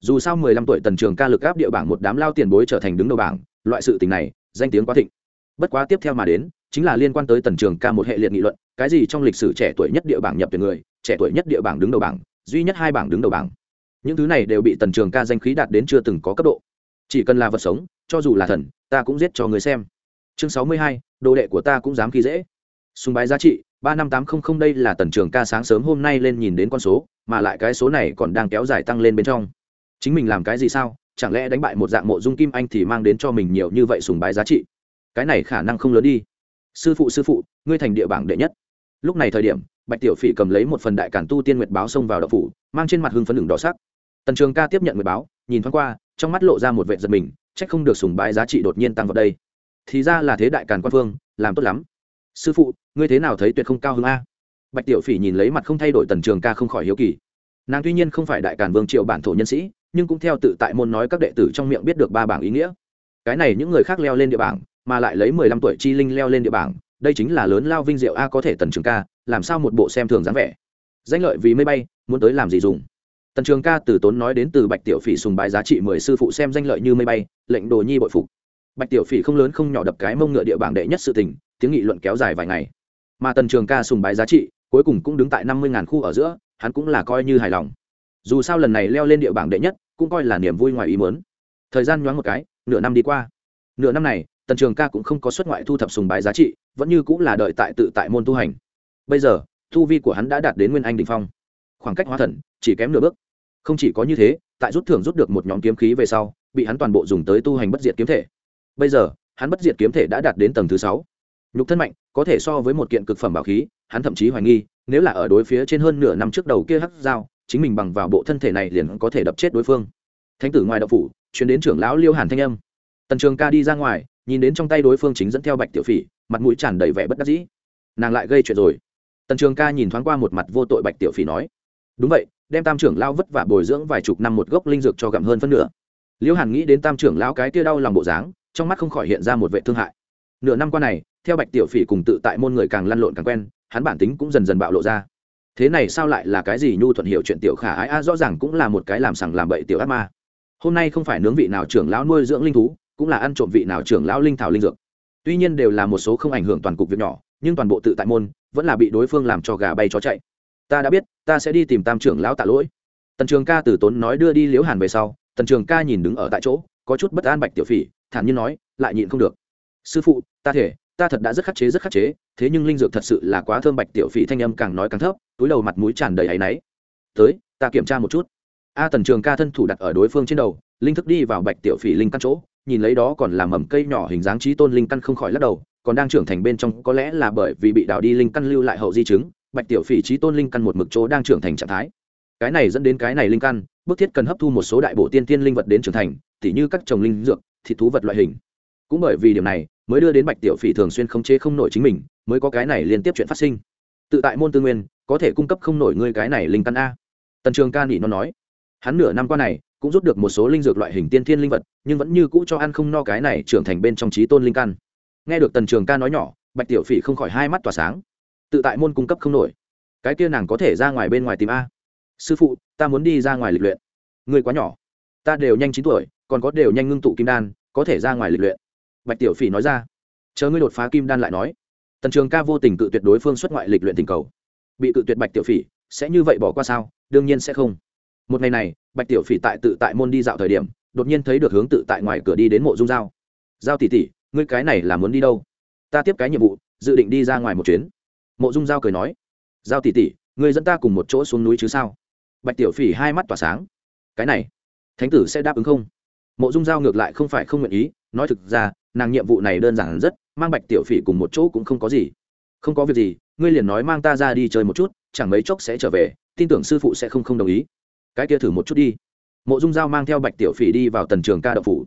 Dù sao mười lăm tuổi tần trường ca lực áp địa bảng một đám lao tiền bối trở thành đứng đầu bảng, loại sự tình này, danh tiếng quá thịnh. Bất quá tiếp theo mà đến, chính là liên quan tới tần trường ca một hệ liệt nghị luận, cái gì trong lịch sử trẻ tuổi nhất địa bảng nhập tuyển người, trẻ tuổi nhất địa bảng đứng đầu bảng, duy nhất hai bảng đứng đầu bảng. Những thứ này đều bị tần trường ca danh khí đạt đến chưa từng có cấp độ. Chỉ cần là vật sống, cho dù là thần, ta cũng giết cho người xem. Chương sáu mươi hai, đồ đệ của ta cũng dám khi dễ. Sùng bái giá trị ba năm tám không không đây là tần trường ca sáng sớm hôm nay lên nhìn đến con số, mà lại cái số này còn đang kéo dài tăng lên bên trong. Chính mình làm cái gì sao? Chẳng lẽ đánh bại một dạng mộ dung kim anh thì mang đến cho mình nhiều như vậy sùng bái giá trị? Cái này khả năng không lớn đi. Sư phụ sư phụ, ngươi thành địa bảng đệ nhất. Lúc này thời điểm, bạch tiểu phỉ cầm lấy một phần đại cản tu tiên nguyệt báo xông vào đậu phủ, mang trên mặt hưng phấn đường đỏ sắc. Tần trường ca tiếp nhận nguyệt báo, nhìn thoáng qua, trong mắt lộ ra một vệ giật mình trách không được sùng bái giá trị đột nhiên tăng vào đây. Thì ra là thế đại càn quan phương, làm tốt lắm sư phụ, ngươi thế nào thấy tuyệt không cao hơn a? Bạch tiểu phỉ nhìn lấy mặt không thay đổi tần trường ca không khỏi hiếu kỳ. Nàng tuy nhiên không phải đại càn vương triệu bản thổ nhân sĩ, nhưng cũng theo tự tại môn nói các đệ tử trong miệng biết được ba bảng ý nghĩa. Cái này những người khác leo lên địa bảng, mà lại lấy mười lăm tuổi chi linh leo lên địa bảng, đây chính là lớn lao vinh diệu a có thể tần trường ca, làm sao một bộ xem thường dáng vẻ? Danh lợi vì mây bay, muốn tới làm gì dùng? Tần trường ca từ tốn nói đến từ bạch tiểu phỉ sùng bái giá trị mười sư phụ xem danh lợi như mây bay, lệnh đồ nhi bội phục bạch tiểu phỉ không lớn không nhỏ đập cái mông ngựa địa bảng đệ nhất sự tình, tiếng nghị luận kéo dài vài ngày. Mà tần trường ca sùng bái giá trị, cuối cùng cũng đứng tại năm mươi ngàn khu ở giữa, hắn cũng là coi như hài lòng. Dù sao lần này leo lên địa bảng đệ nhất, cũng coi là niềm vui ngoài ý mớn thời gian nhoáng một cái, nửa năm đi qua. Nửa năm này, tần trường ca cũng không có xuất ngoại thu thập sùng bái giá trị, vẫn như cũng là đợi tại tự tại môn tu hành. Bây giờ thu vi của hắn đã đạt đến nguyên anh đình phong. Khoảng cách hóa thần, chỉ kém nửa bước. Không chỉ có như thế, tại rút thưởng rút được một nhóm kiếm khí về sau, bị hắn toàn bộ dùng tới tu hành bất diệt kiếm thể bây giờ, hắn bất diệt kiếm thể đã đạt đến tầng thứ sáu. Nhục thân mạnh, có thể so với một kiện cực phẩm bảo khí, hắn thậm chí hoài nghi, nếu là ở đối phía trên hơn nửa năm trước đầu kia hắc dao chính mình bằng vào bộ thân thể này liền có thể đập chết đối phương. Thánh tử ngoài đậu phủ chuyển đến trưởng lão liêu hàn thanh âm. Tần trường ca đi ra ngoài, nhìn đến trong tay đối phương chính dẫn theo bạch tiểu phỉ, mặt mũi tràn đầy vẻ bất đắc dĩ. Nàng lại gây chuyện rồi. Tần trường ca nhìn thoáng qua một mặt vô tội bạch tiểu phỉ nói, đúng vậy, đem tam trưởng lao vất vả bồi dưỡng vài chục năm một gốc linh dược cho gặm hơn phân nửa. Liễu hàn nghĩ đến tam trưởng lão cái kia đau lòng bộ dáng trong mắt không khỏi hiện ra một vệ thương hại. Nửa năm qua này, theo bạch tiểu phỉ cùng tự tại môn người càng lăn lộn càng quen, hắn bản tính cũng dần dần bạo lộ ra. Thế này sao lại là cái gì nhu thuận hiểu chuyện tiểu khả ái a, rõ ràng cũng là một cái làm sằng làm bậy tiểu ác ma. Hôm nay không phải nướng vị nào trưởng lão nuôi dưỡng linh thú, cũng là ăn trộm vị nào trưởng lão linh thảo linh dược. Tuy nhiên đều là một số không ảnh hưởng toàn cục việc nhỏ, nhưng toàn bộ tự tại môn vẫn là bị đối phương làm cho gà bay chó chạy. Ta đã biết, ta sẽ đi tìm tam trưởng lão tạ lỗi. Tần trường ca từ tốn nói đưa đi liễu hàn về sau, tần trường ca nhìn đứng ở tại chỗ, có chút bất an bạch tiểu phỉ thản nhiên nói, lại nhịn không được. Sư phụ, ta thể, ta thật đã rất khắc chế, rất khắc chế, thế nhưng linh dược thật sự là quá thơm bạch tiểu phỉ thanh âm càng nói càng thấp, túi đầu mặt mũi tràn đầy áy náy. Tới, ta kiểm tra một chút. A tần trường ca thân thủ đặt ở đối phương trên đầu, linh thức đi vào bạch tiểu phỉ linh căn chỗ, nhìn lấy đó còn là mầm cây nhỏ hình dáng trí tôn linh căn không khỏi lắc đầu, còn đang trưởng thành bên trong, có lẽ là bởi vì bị đào đi linh căn lưu lại hậu di chứng, bạch tiểu phỉ trí tôn linh căn một mực chỗ đang trưởng thành trạng thái. Cái này dẫn đến cái này linh căn, bức thiết cần hấp thu một số đại bộ tiên tiên linh vật đến trưởng thành, tỉ như các trồng linh dược thịt thú vật loại hình. Cũng bởi vì điểm này, mới đưa đến bạch tiểu phỉ thường xuyên không chế không nổi chính mình, mới có cái này liên tiếp chuyện phát sinh. Tự tại môn tư nguyên, có thể cung cấp không nổi ngươi cái này linh căn a. Tần trường ca nỉ nó nói. Hắn nửa năm qua này, cũng rút được một số linh dược loại hình tiên thiên linh vật, nhưng vẫn như cũ cho ăn không no cái này trưởng thành bên trong trí tôn linh căn. Nghe được tần trường ca nói nhỏ, bạch tiểu phỉ không khỏi hai mắt tỏa sáng. Tự tại môn cung cấp không nổi. Cái kia nàng có thể ra ngoài bên ngoài tìm a. Sư phụ, ta muốn đi ra ngoài lịch luyện. Người quá nhỏ. Ta đều nhanh chín tuổi, còn có đều nhanh ngưng tụ kim đan có thể ra ngoài lịch luyện. Bạch tiểu phỉ nói ra. Chờ ngươi đột phá kim đan lại nói. Tần trường ca vô tình cự tuyệt đối phương xuất ngoại lịch luyện tình cầu. Bị cự tuyệt bạch tiểu phỉ, sẽ như vậy bỏ qua sao? Đương nhiên sẽ không. Một ngày này, bạch tiểu phỉ tại tự tại môn đi dạo thời điểm, đột nhiên thấy được hướng tự tại ngoài cửa đi đến mộ dung giao. Giao tỷ tỷ, ngươi cái này là muốn đi đâu? Ta tiếp cái nhiệm vụ, dự định đi ra ngoài một chuyến. Mộ dung giao cười nói. Giao tỷ tỷ, ngươi dẫn ta cùng một chỗ xuống núi chứ sao? Bạch tiểu phỉ hai mắt tỏa sáng. Cái này, thánh tử sẽ đáp ứng không? Mộ dung giao ngược lại không phải không nguyện ý, nói thực ra, nàng nhiệm vụ này đơn giản rất, mang bạch tiểu phỉ cùng một chỗ cũng không có gì. Không có việc gì, ngươi liền nói mang ta ra đi chơi một chút, chẳng mấy chốc sẽ trở về, tin tưởng sư phụ sẽ không không đồng ý. Cái kia thử một chút đi. Mộ dung giao mang theo bạch tiểu phỉ đi vào tần trường ca đậu phủ.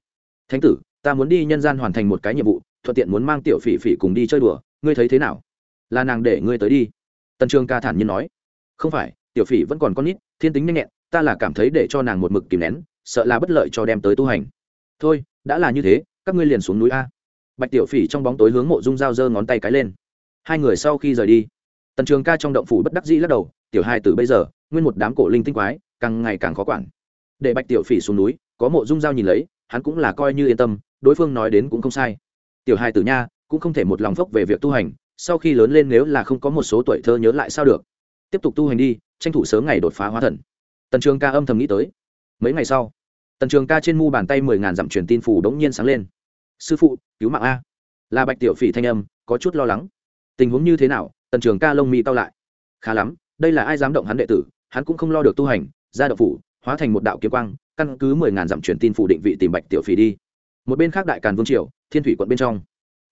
Thánh tử, ta muốn đi nhân gian hoàn thành một cái nhiệm vụ, thuận tiện muốn mang tiểu phỉ phỉ cùng đi chơi đùa, ngươi thấy thế nào? Là nàng để ngươi tới đi. Tần trường ca thản nhiên nói. Không phải, tiểu phỉ vẫn còn con nít, thiên tính nhanh nhẹn, ta là cảm thấy để cho nàng một mực kìm nén sợ là bất lợi cho đem tới tu hành. Thôi, đã là như thế, các ngươi liền xuống núi a. Bạch tiểu phỉ trong bóng tối hướng mộ dung dao giơ ngón tay cái lên. Hai người sau khi rời đi, tần trường ca trong động phủ bất đắc dĩ lắc đầu, tiểu hai từ bây giờ, nguyên một đám cổ linh tinh quái, càng ngày càng khó quản. Để bạch tiểu phỉ xuống núi, có mộ dung dao nhìn lấy, hắn cũng là coi như yên tâm, đối phương nói đến cũng không sai. Tiểu hai tử nha, cũng không thể một lòng phốc về việc tu hành, sau khi lớn lên nếu là không có một số tuổi thơ nhớ lại sao được. Tiếp tục tu hành đi, tranh thủ sớm ngày đột phá hóa thần. Tần trường ca âm thầm nghĩ tới mấy ngày sau, tần trường ca trên mu bàn tay mười ngàn dặm truyền tin phủ đống nhiên sáng lên. Sư phụ, cứu mạng a. Là bạch tiểu phỉ thanh âm, có chút lo lắng. Tình huống như thế nào? Tần trường ca lông mi tao lại. Khá lắm, đây là ai dám động hắn đệ tử? Hắn cũng không lo được tu hành, ra đậu phủ, hóa thành một đạo kiếm quang, căn cứ mười ngàn dặm truyền tin phủ định vị tìm bạch tiểu phỉ đi. Một bên khác đại càn vương triều, thiên thủy quận bên trong.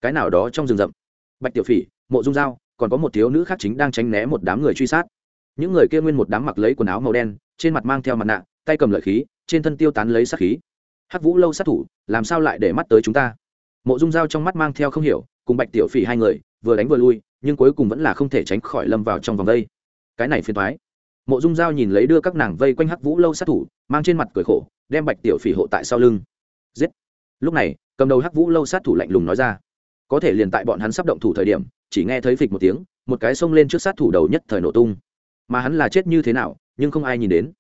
Cái nào đó trong rừng rậm. Bạch tiểu phỉ, mộ dung dao, còn có một thiếu nữ khác chính đang tránh né một đám người truy sát. Những người kia nguyên một đám mặc lấy quần áo màu đen, trên mặt mang theo mặt nạ tay cầm lợi khí, trên thân tiêu tán lấy sát khí. Hắc vũ lâu sát thủ, làm sao lại để mắt tới chúng ta? Mộ dung dao trong mắt mang theo không hiểu, cùng bạch tiểu phỉ hai người, vừa đánh vừa lui, nhưng cuối cùng vẫn là không thể tránh khỏi lâm vào trong vòng vây cái này phiền thoái mộ dung dao nhìn lấy đưa các nàng vây quanh hắc vũ lâu sát thủ, mang trên mặt cười khổ, đem bạch tiểu phỉ hộ tại sau lưng. Giết. Lúc này, cầm đầu hắc vũ lâu sát thủ lạnh lùng nói ra. Có thể liền tại bọn hắn sắp động thủ thời điểm, chỉ nghe thấy phịch một tiếng, một cái xông lên trước sát thủ đầu nhất thời nổ tung. Mà hắn là chết như thế nào, nhưng không ai nhìn đến.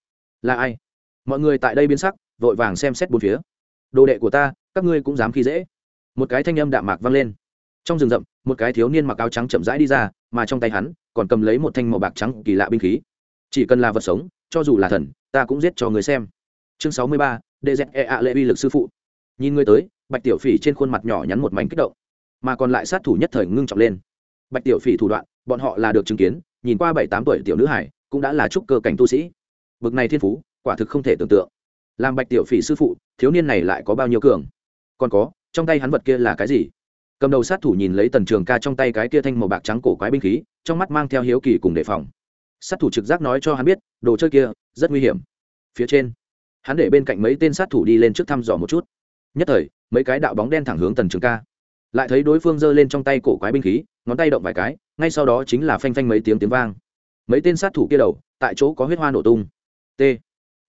Là ai? Mọi người tại đây biến sắc, vội vàng xem xét bốn phía. Đồ đệ của ta, các ngươi cũng dám khi dễ. Một cái thanh âm đạm mạc vang lên. Trong rừng rậm, một cái thiếu niên mặc áo trắng chậm rãi đi ra, mà trong tay hắn còn cầm lấy một thanh màu bạc trắng kỳ lạ binh khí. Chỉ cần là vật sống, cho dù là thần, ta cũng giết cho người xem. Chương sáu mươi ba dze ạ lệ uy lực sư phụ. Nhìn người tới, bạch tiểu phỉ trên khuôn mặt nhỏ nhắn một mảnh kích động, mà còn lại sát thủ nhất thời ngưng trọng lên. Bạch tiểu phỉ thủ đoạn, bọn họ là được chứng kiến, nhìn qua bảy tám tuổi tiểu nữ hải, cũng đã là trúc cơ cảnh tu sĩ. Bực này thiên phú quả thực không thể tưởng tượng. Làm bạch tiểu phỉ sư phụ, thiếu niên này lại có bao nhiêu cường? Còn có, trong tay hắn vật kia là cái gì? Cầm đầu sát thủ nhìn lấy tần trường ca trong tay cái kia thanh màu bạc trắng cổ quái binh khí, trong mắt mang theo hiếu kỳ cùng đề phòng. Sát thủ trực giác nói cho hắn biết, đồ chơi kia, rất nguy hiểm. Phía trên, hắn để bên cạnh mấy tên sát thủ đi lên trước thăm dò một chút. Nhất thời, mấy cái đạo bóng đen thẳng hướng tần trường ca. Lại thấy đối phương giơ lên trong tay cổ quái binh khí, ngón tay động vài cái, ngay sau đó chính là phanh phanh mấy tiếng tiếng vang. Mấy tên sát thủ kia đầu, tại chỗ có huyết hoa nổ tung. T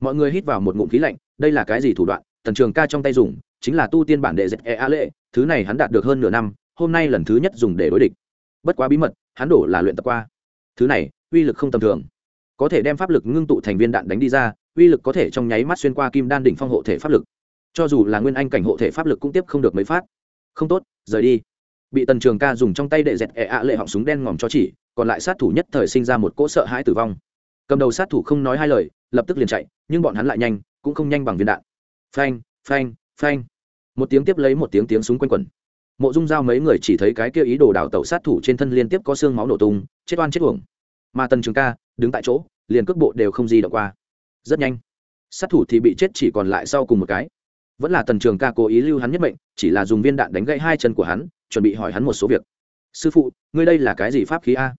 mọi người hít vào một ngụm khí lạnh, đây là cái gì thủ đoạn? Tần trường ca trong tay dùng, chính là tu tiên bản đệ dẹp e a lệ, thứ này hắn đạt được hơn nửa năm, hôm nay lần thứ nhất dùng để đối địch. Bất quá bí mật, hắn đổ là luyện tập qua. Thứ này, uy lực không tầm thường. Có thể đem pháp lực ngưng tụ thành viên đạn đánh đi ra, uy lực có thể trong nháy mắt xuyên qua kim đan đỉnh phong hộ thể pháp lực. Cho dù là nguyên anh cảnh hộ thể pháp lực cũng tiếp không được mấy phát. Không tốt, rời đi. Bị tần trường ca dùng trong tay đệ dẹt ẹ ạ lệ họng súng đen ngòm cho chỉ, còn lại sát thủ nhất thời sinh ra một cỗ sợ hãi tử vong cầm đầu sát thủ không nói hai lời, lập tức liền chạy, nhưng bọn hắn lại nhanh, cũng không nhanh bằng viên đạn. Phanh phanh phanh. Một tiếng tiếp lấy một tiếng tiếng súng quanh quẩn. Mộ dung giao mấy người chỉ thấy cái kia ý đồ đào tẩu sát thủ trên thân liên tiếp có xương máu nổ tung, chết oan chết uổng. Mà tần trường ca, đứng tại chỗ, liền cước bộ đều không di động qua. Rất nhanh. Sát thủ thì bị chết chỉ còn lại sau cùng một cái. Vẫn là tần trường ca cố ý lưu hắn nhất mệnh, chỉ là dùng viên đạn đánh gãy hai chân của hắn, chuẩn bị hỏi hắn một số việc. Sư phụ, ngươi đây là cái gì pháp khí a?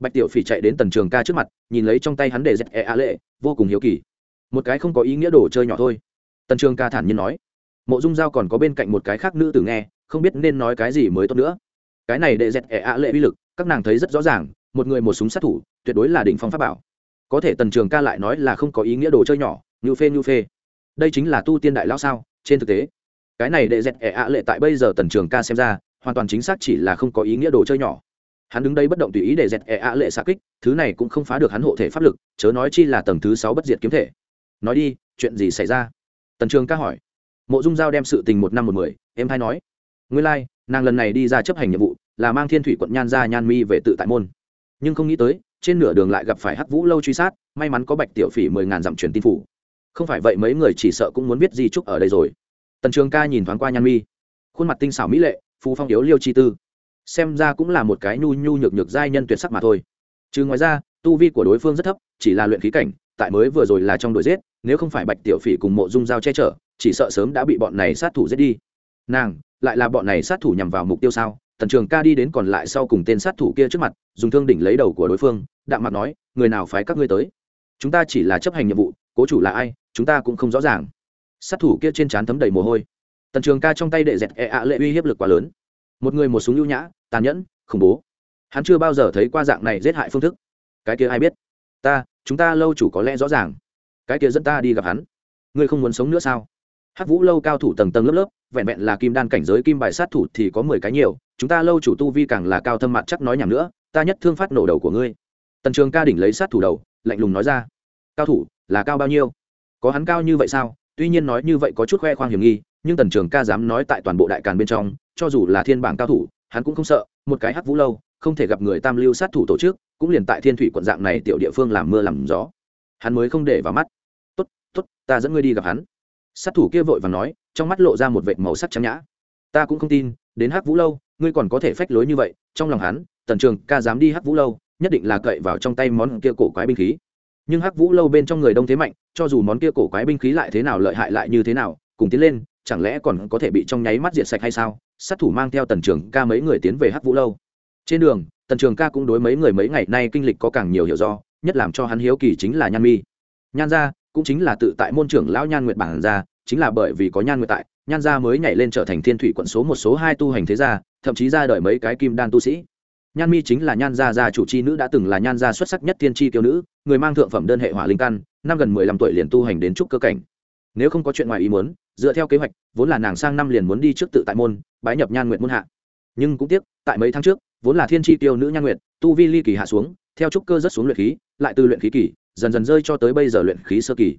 Bạch tiểu phỉ chạy đến tần trường ca trước mặt, nhìn lấy trong tay hắn để dẹp e a lệ, vô cùng hiếu kỳ. Một cái không có ý nghĩa đồ chơi nhỏ thôi. Tần trường ca thản nhiên nói. Mộ dung giao còn có bên cạnh một cái khác nữ tử nghe, không biết nên nói cái gì mới tốt nữa. Cái này để dẹp e a lệ uy lực, các nàng thấy rất rõ ràng, một người một súng sát thủ, tuyệt đối là đỉnh phong pháp bảo. Có thể tần trường ca lại nói là không có ý nghĩa đồ chơi nhỏ, như phê như phê. Đây chính là tu tiên đại lão sao, trên thực tế. Cái này đệ dẹt e ẻ ạ lệ tại bây giờ tần trường ca xem ra, hoàn toàn chính xác chỉ là không có ý nghĩa đồ chơi nhỏ hắn đứng đây bất động tùy ý để dẹt ẻ ạ lệ xạ kích thứ này cũng không phá được hắn hộ thể pháp lực chớ nói chi là tầng thứ sáu bất diệt kiếm thể. Nói đi chuyện gì xảy ra? Tần trường ca hỏi. Mộ dung giao đem sự tình một năm một mười em thay nói. Ngươi lai、like, nàng lần này đi ra chấp hành nhiệm vụ là mang thiên thủy quận nhan ra nhan mi về tự tại môn. Nhưng không nghĩ tới trên nửa đường lại gặp phải hắc vũ lâu truy sát may mắn có bạch tiểu phỉ mười ngàn dặm truyền tin phủ. Không phải vậy mấy người chỉ sợ cũng muốn biết di trúc ở đây rồi. Tần trường ca nhìn thoáng qua nhan mi. Khuôn mặt tinh xảo mỹ lệ phù phong yếu liêu chi tư xem ra cũng là một cái nhu nhu nhược nhược giai nhân tuyệt sắc mà thôi. Chứ ngoài ra, tu vi của đối phương rất thấp, chỉ là luyện khí cảnh, tại mới vừa rồi là trong đội giết, nếu không phải bạch tiểu phỉ cùng mộ dung giao che chở, chỉ sợ sớm đã bị bọn này sát thủ giết đi. Nàng, lại là bọn này sát thủ nhằm vào mục tiêu sao? Tần trường ca đi đến còn lại sau cùng tên sát thủ kia trước mặt, dùng thương đỉnh lấy đầu của đối phương, đạm mặt nói, người nào phái các ngươi tới? Chúng ta chỉ là chấp hành nhiệm vụ, cố chủ là ai, chúng ta cũng không rõ ràng. Sát thủ kia trên trán thấm đầy mồ hôi. Tần trường ca trong tay đệ dẹt e ạ lệ uy hiếp lực quá lớn một người một súng ưu nhã, tàn nhẫn, khủng bố. Hắn chưa bao giờ thấy qua dạng này giết hại phương thức. Cái kia ai biết? Ta, chúng ta lâu chủ có lẽ rõ ràng. Cái kia dẫn ta đi gặp hắn. Ngươi không muốn sống nữa sao? Hắc vũ lâu cao thủ tầng tầng lớp lớp, vẹn vẹn là kim đan cảnh giới kim bài sát thủ thì có mười cái nhiều, chúng ta lâu chủ tu vi càng là cao thâm mặt chắc nói nhảm nữa, ta nhất thương phát nổ đầu của ngươi. Tần trường ca đỉnh lấy sát thủ đầu, lạnh lùng nói ra. Cao thủ, là cao bao nhiêu? Có hắn cao như vậy sao? Tuy nhiên nói như vậy có chút khoe khoang hiểm nghi, nhưng tần trường ca dám nói tại toàn bộ đại càn bên trong cho dù là thiên bảng cao thủ, hắn cũng không sợ, một cái hắc vũ lâu, không thể gặp người tam lưu sát thủ tổ chức, cũng liền tại thiên thủy quận dạng này tiểu địa phương làm mưa làm gió. Hắn mới không để vào mắt. Tốt tốt, ta dẫn ngươi đi gặp hắn. Sát thủ kia vội và nói, trong mắt lộ ra một vệt màu sắc trắng nhã. Ta cũng không tin, đến hắc vũ lâu, ngươi còn có thể phách lối như vậy, trong lòng hắn, tần trường ca dám đi hắc vũ lâu, nhất định là cậy vào trong tay món kia cổ quái binh khí. Nhưng hắc vũ lâu bên trong người đông thế mạnh, cho dù món kia cổ quái binh khí lại thế nào lợi hại lại như thế nào, cùng tiến lên, chẳng lẽ còn có thể bị trong nháy mắt diệt sạch hay sao? Sát thủ mang theo tần trường ca mấy người tiến về hát vũ lâu. Trên đường, tần trường ca cũng đối mấy người mấy ngày nay kinh lịch có càng nhiều hiểu do, nhất làm cho hắn hiếu kỳ chính là nhan mi. Nhan gia cũng chính là tự tại môn trưởng lão nhan nguyệt bản gia, chính là bởi vì có nhan nguyệt tại, nhan gia mới nhảy lên trở thành thiên thủy quận số một, số hai tu hành thế gia, thậm chí ra đời mấy cái kim đan tu sĩ. Nhan mi chính là nhan gia gia chủ c nữ đã từng là nhan gia xuất sắc nhất thiên tri tiêu nữ, người mang thượng phẩm đơn hệ hỏa linh căn, năm gần mười lăm tuổi liền tu hành đến trúc cơ cảnh nếu không có chuyện ngoài ý muốn, dựa theo kế hoạch, vốn là nàng sang năm liền muốn đi trước tự tại môn, bái nhập nhan nguyện môn hạ. Nhưng cũng tiếc, tại mấy tháng trước, vốn là thiên tri tiêu nữ nhan nguyện tu vi ly kỳ hạ xuống, theo trúc cơ rất xuống luyện khí, lại từ luyện khí kỳ, dần dần rơi cho tới bây giờ luyện khí sơ kỳ.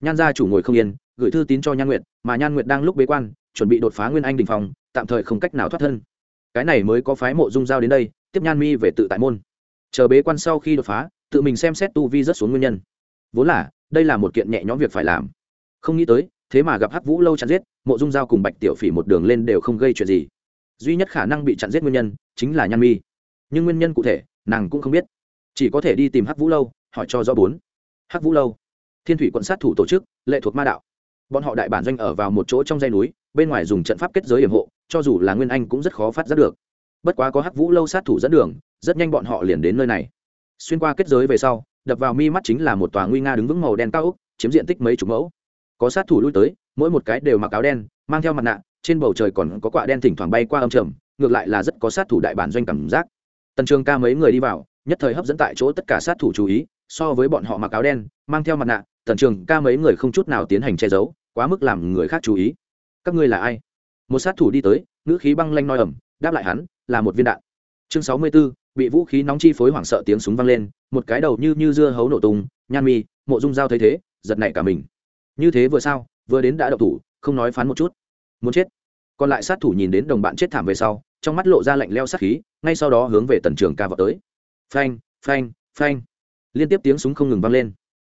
Nhan gia chủ ngồi không yên, gửi thư tín cho nhan nguyện mà nhan nguyện đang lúc bế quan, chuẩn bị đột phá nguyên anh đình phòng tạm thời không cách nào thoát thân. Cái này mới có phái mộ dung giao đến đây, tiếp nhan mi về tự tại môn. Chờ bế quan sau khi đột phá, tự mình xem xét tu vi rất xuống nguyên nhân. Vốn là, đây là một kiện nhẹ nhõm việc phải làm không nghĩ tới, thế mà gặp hắc vũ lâu chặn giết, mộ dung giao cùng bạch tiểu phỉ một đường lên đều không gây chuyện gì. Duy nhất khả năng bị chặn giết nguyên nhân chính là nhan mi. Nhưng nguyên nhân cụ thể, nàng cũng không biết. Chỉ có thể đi tìm hắc vũ lâu, hỏi cho rõ bốn. Hắc vũ lâu, thiên thủy quận sát thủ tổ chức, lệ thuộc ma đạo. Bọn họ đại bản doanh ở vào một chỗ trong dây núi, bên ngoài dùng trận pháp kết giới hiểm hộ, cho dù là nguyên anh cũng rất khó phát giác được. Bất quá có hắc vũ lâu sát thủ dẫn đường, rất nhanh bọn họ liền đến nơi này. Xuyên qua kết giới về sau, đập vào mi mắt chính là một tòa nguy nga đứng vững màu đen cao úc chiếm diện tích mấy chục mẫu có sát thủ lui tới mỗi một cái đều mặc áo đen mang theo mặt nạ trên bầu trời còn có quạ đen thỉnh thoảng bay qua âm trầm ngược lại là rất có sát thủ đại bản doanh cảm giác. Tần trường ca mấy người đi vào nhất thời hấp dẫn tại chỗ tất cả sát thủ chú ý so với bọn họ mặc áo đen mang theo mặt nạ tần trường ca mấy người không chút nào tiến hành che giấu quá mức làm người khác chú ý. Các ngươi là ai? Một sát thủ đi tới ngữ khí băng lanh nói ẩm đáp lại hắn là một viên đạn. Chương sáu mươi 64, bị vũ khí nóng chi phối hoảng sợ tiếng súng vang lên một cái đầu như như dưa hấu nổ tung nhan mi mộ dung giao thấy thế giật nảy cả mình như thế vừa sao, vừa đến đã đậu thủ, không nói phán một chút. Muốn chết. Còn lại sát thủ nhìn đến đồng bạn chết thảm về sau, trong mắt lộ ra lạnh leo sát khí, ngay sau đó hướng về tần trường ca vào tới. Phanh phanh phanh. Liên tiếp tiếng súng không ngừng vang lên.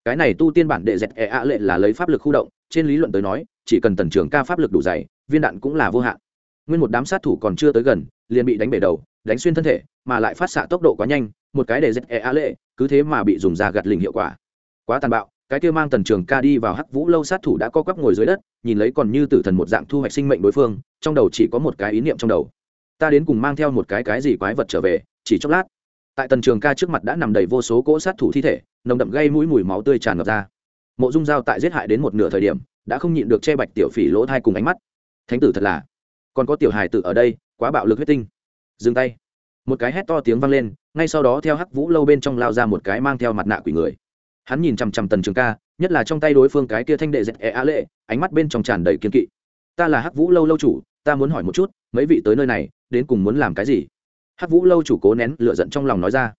Cái này tu tiên bản đệ dẹt e ạ lệ là lấy pháp lực khu động, trên lý luận tới nói, chỉ cần tần trường ca pháp lực đủ dày, viên đạn cũng là vô hạn. Nguyên một đám sát thủ còn chưa tới gần, liền bị đánh bể đầu, đánh xuyên thân thể, mà lại phát xạ tốc độ quá nhanh, một cái để dẹt e á lệ, cứ thế mà bị dùng ra gạt lình hiệu quả. Quá tàn bạo cái kia mang tần trường ca đi vào hắc vũ lâu sát thủ đã co quắp ngồi dưới đất, nhìn lấy còn như tử thần một dạng thu hoạch sinh mệnh đối phương, trong đầu chỉ có một cái ý niệm trong đầu. Ta đến cùng mang theo một cái cái gì quái vật trở về, chỉ chốc lát. Tại tần trường ca trước mặt đã nằm đầy vô số cỗ sát thủ thi thể, nồng đậm gây mũi mùi máu tươi tràn ngập ra. Mộ dung dao tại giết hại đến một nửa thời điểm, đã không nhịn được che bạch tiểu phỉ lỗ thai cùng ánh mắt. Thánh tử thật là. Còn có tiểu hài tử ở đây, quá bạo lực huyết tinh. Dừng tay. Một cái hét to tiếng vang lên, ngay sau đó theo hắc vũ lâu bên trong lao ra một cái mang theo mặt nạ quỷ người hắn nhìn chằm chằm tần trường ca, nhất là trong tay đối phương cái kia thanh đệ dệt e á lệ, ánh mắt bên trong tràn đầy kiên kỵ. Ta là hắc vũ lâu lâu chủ, ta muốn hỏi một chút, mấy vị tới nơi này, đến cùng muốn làm cái gì? Hắc vũ lâu chủ cố nén lựa giận trong lòng nói ra.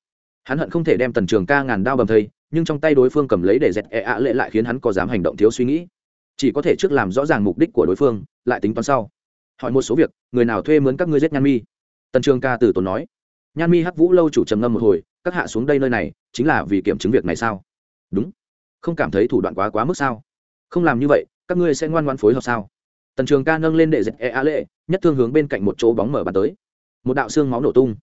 Hắn hận không thể đem tần trường ca ngàn đao bầm thây, nhưng trong tay đối phương cầm lấy để dẹt e ạ lệ lại khiến hắn có dám hành động thiếu suy nghĩ. Chỉ có thể trước làm rõ ràng mục đích của đối phương, lại tính toán sau. Hỏi một số việc, người nào thuê mướn các ngươi giết nhan mi? Tần trường ca từ tốn nói. Nhan mi hắc vũ lâu chủ trầm ngâm một hồi, các hạ xuống đây nơi này, chính là vì kiểm chứng việc này sao? Đúng. Không cảm thấy thủ đoạn quá quá mức sao? Không làm như vậy các ngươi sẽ ngoan ngoan phối hợp sao? Tần trường ca nâng lên để dệt e a lệ nhất thương hướng bên cạnh một chỗ bóng mở bàn tới. Một đạo xương máu nổ tung.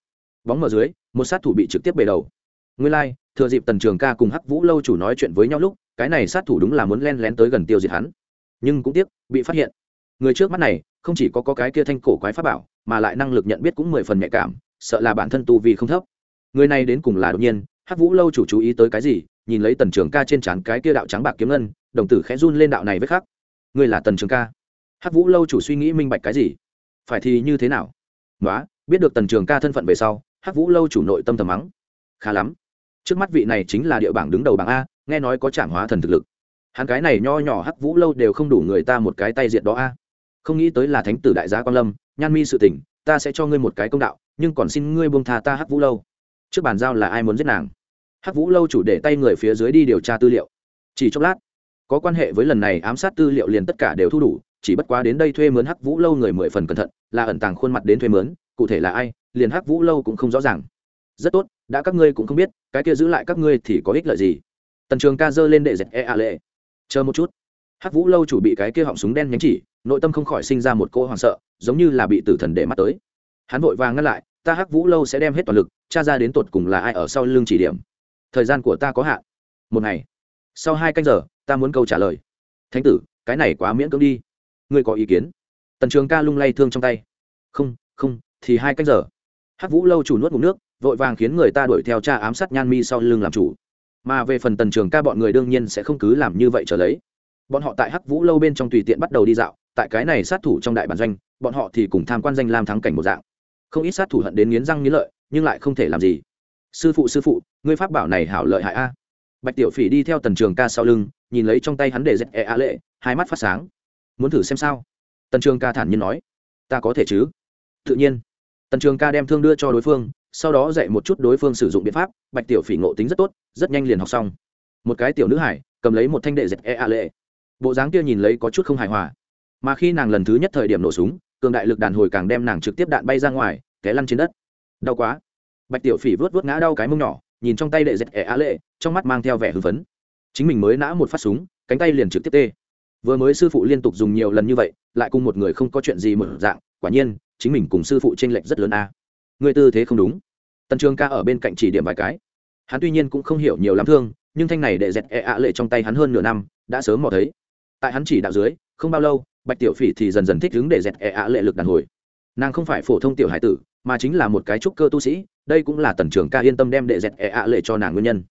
Bóng mở dưới một sát thủ bị trực tiếp bể đầu. Nguyên lai、like, thừa dịp tần trường ca cùng hắc vũ lâu chủ nói chuyện với nhau lúc cái này sát thủ đúng là muốn len lén tới gần tiêu diệt hắn. Nhưng cũng tiếc bị phát hiện. Người trước mắt này không chỉ có, có cái kia thanh cổ quái pháp bảo mà lại năng lực nhận biết cũng mười phần nhạy cảm sợ là bản thân tu vì không thấp. Người này đến cùng là đột nhiên hắc vũ lâu chủ chú ý tới cái gì nhìn lấy tần trường ca trên trán cái kia đạo trắng bạc kiếm ngân, đồng tử khẽ run lên đạo này với khắc. Ngươi là tần trường ca? Hắc vũ lâu chủ suy nghĩ minh bạch cái gì? Phải thì như thế nào? Nói biết được tần trường ca thân phận về sau, hắc vũ lâu chủ nội tâm thầm mắng. Khá lắm. Trước mắt vị này chính là địa bảng đứng đầu bảng a, nghe nói có trảm hóa thần thực lực. Hắn cái này nho nhỏ hắc vũ lâu đều không đủ người ta một cái tay diệt đó a. Không nghĩ tới là thánh tử đại gia quan lâm, nhan mi sự tỉnh ta sẽ cho ngươi một cái công đạo, nhưng còn xin ngươi buông tha ta hắc vũ lâu. Trước bàn giao là ai muốn giết nàng? Hắc vũ lâu chủ để tay người phía dưới đi điều tra tư liệu. Chỉ chốc lát, có quan hệ với lần này ám sát tư liệu liền tất cả đều thu đủ, chỉ bất quá đến đây thuê mướn hắc vũ lâu người mười phần cẩn thận, là ẩn tàng khuôn mặt đến thuê mướn, cụ thể là ai, liền hắc vũ lâu cũng không rõ ràng. Rất tốt, đã các ngươi cũng không biết, cái kia giữ lại các ngươi thì có ích lợi gì. Tần trường ca dơ lên đệ dẹt e a lệ chờ một chút. Hắc vũ lâu chủ bị cái kia họng súng đen nhánh chỉ, nội tâm không khỏi sinh ra một cô hoảng sợ, giống như là bị tử thần để mắt tới. Hắn vội vàng ngăn lại, ta hắc vũ lâu sẽ đem hết toàn lực, tra ra đến tột cùng là ai ở sau lưng chỉ điểm thời gian của ta có hạn. Một ngày. Sau hai canh giờ, ta muốn câu trả lời. Thánh tử, cái này quá miễn cưỡng đi. Ngươi có ý kiến? Tần trường ca lung lay thương trong tay. Không không, thì hai canh giờ. Hắc vũ lâu chủ nuốt ngụm nước, vội vàng khiến người ta đuổi theo cha ám sát nhan mi sau lưng làm chủ. Mà về phần tần trường ca bọn người đương nhiên sẽ không cứ làm như vậy trở lấy. Bọn họ tại hắc vũ lâu bên trong tùy tiện bắt đầu đi dạo, tại cái này sát thủ trong đại bản doanh, bọn họ thì cùng tham quan danh lam thắng cảnh một dạng. Không ít sát thủ hận đến nghiến răng nghiến lợi, nhưng lại không thể làm gì sư phụ sư phụ, ngươi pháp bảo này hảo lợi hại a. Bạch tiểu phỉ đi theo tần trường ca sau lưng, nhìn lấy trong tay hắn để dẹp e a lệ, hai mắt phát sáng. Muốn thử xem sao? Tần trường ca thản nhiên nói. Ta có thể chứ? Tự nhiên. Tần trường ca đem thương đưa cho đối phương, sau đó dạy một chút đối phương sử dụng biện pháp. Bạch tiểu phỉ ngộ tính rất tốt, rất nhanh liền học xong. Một cái tiểu nữ hải, cầm lấy một thanh đệ dẹp e a lệ. Bộ dáng kia nhìn lấy có chút không hài hòa. Mà khi nàng lần thứ nhất thời điểm nổ súng, cường đại lực đàn hồi càng đem nàng trực tiếp đạn bay ra ngoài, té lăn trên đất. Đau quá bạch tiểu phỉ vớt vớt ngã đau cái mông nhỏ, nhìn trong tay đệ dẹt ẻ á lệ, trong mắt mang theo vẻ hưng phấn. Chính mình mới nã một phát súng, cánh tay liền trực tiếp tê. Vừa mới sư phụ liên tục dùng nhiều lần như vậy, lại cùng một người không có chuyện gì một dạng, quả nhiên, chính mình cùng sư phụ t r ê n lệch rất lớn a. À. người tư thế không đúng. Tần trường ca ở bên cạnh chỉ điểm vài cái. Hắn tuy nhiên cũng không hiểu nhiều lắm thương, nhưng thanh này đệ dẹt ẻ á lệ trong tay hắn hơn nửa năm, đã sớm mò thấy. Tại hắn chỉ đạo dưới, không bao lâu, bạch tiểu phỉ thì dần dần thích đứng để dẹt ẻ á lệ lực đàn hồi. Nàng không phải phổ thông tiểu hải tử mà chính là một cái trúc cơ tu sĩ, đây cũng là tần trưởng ca yên tâm đem đệ dẹt ẹ ạ lệ cho nàng nguyên nhân.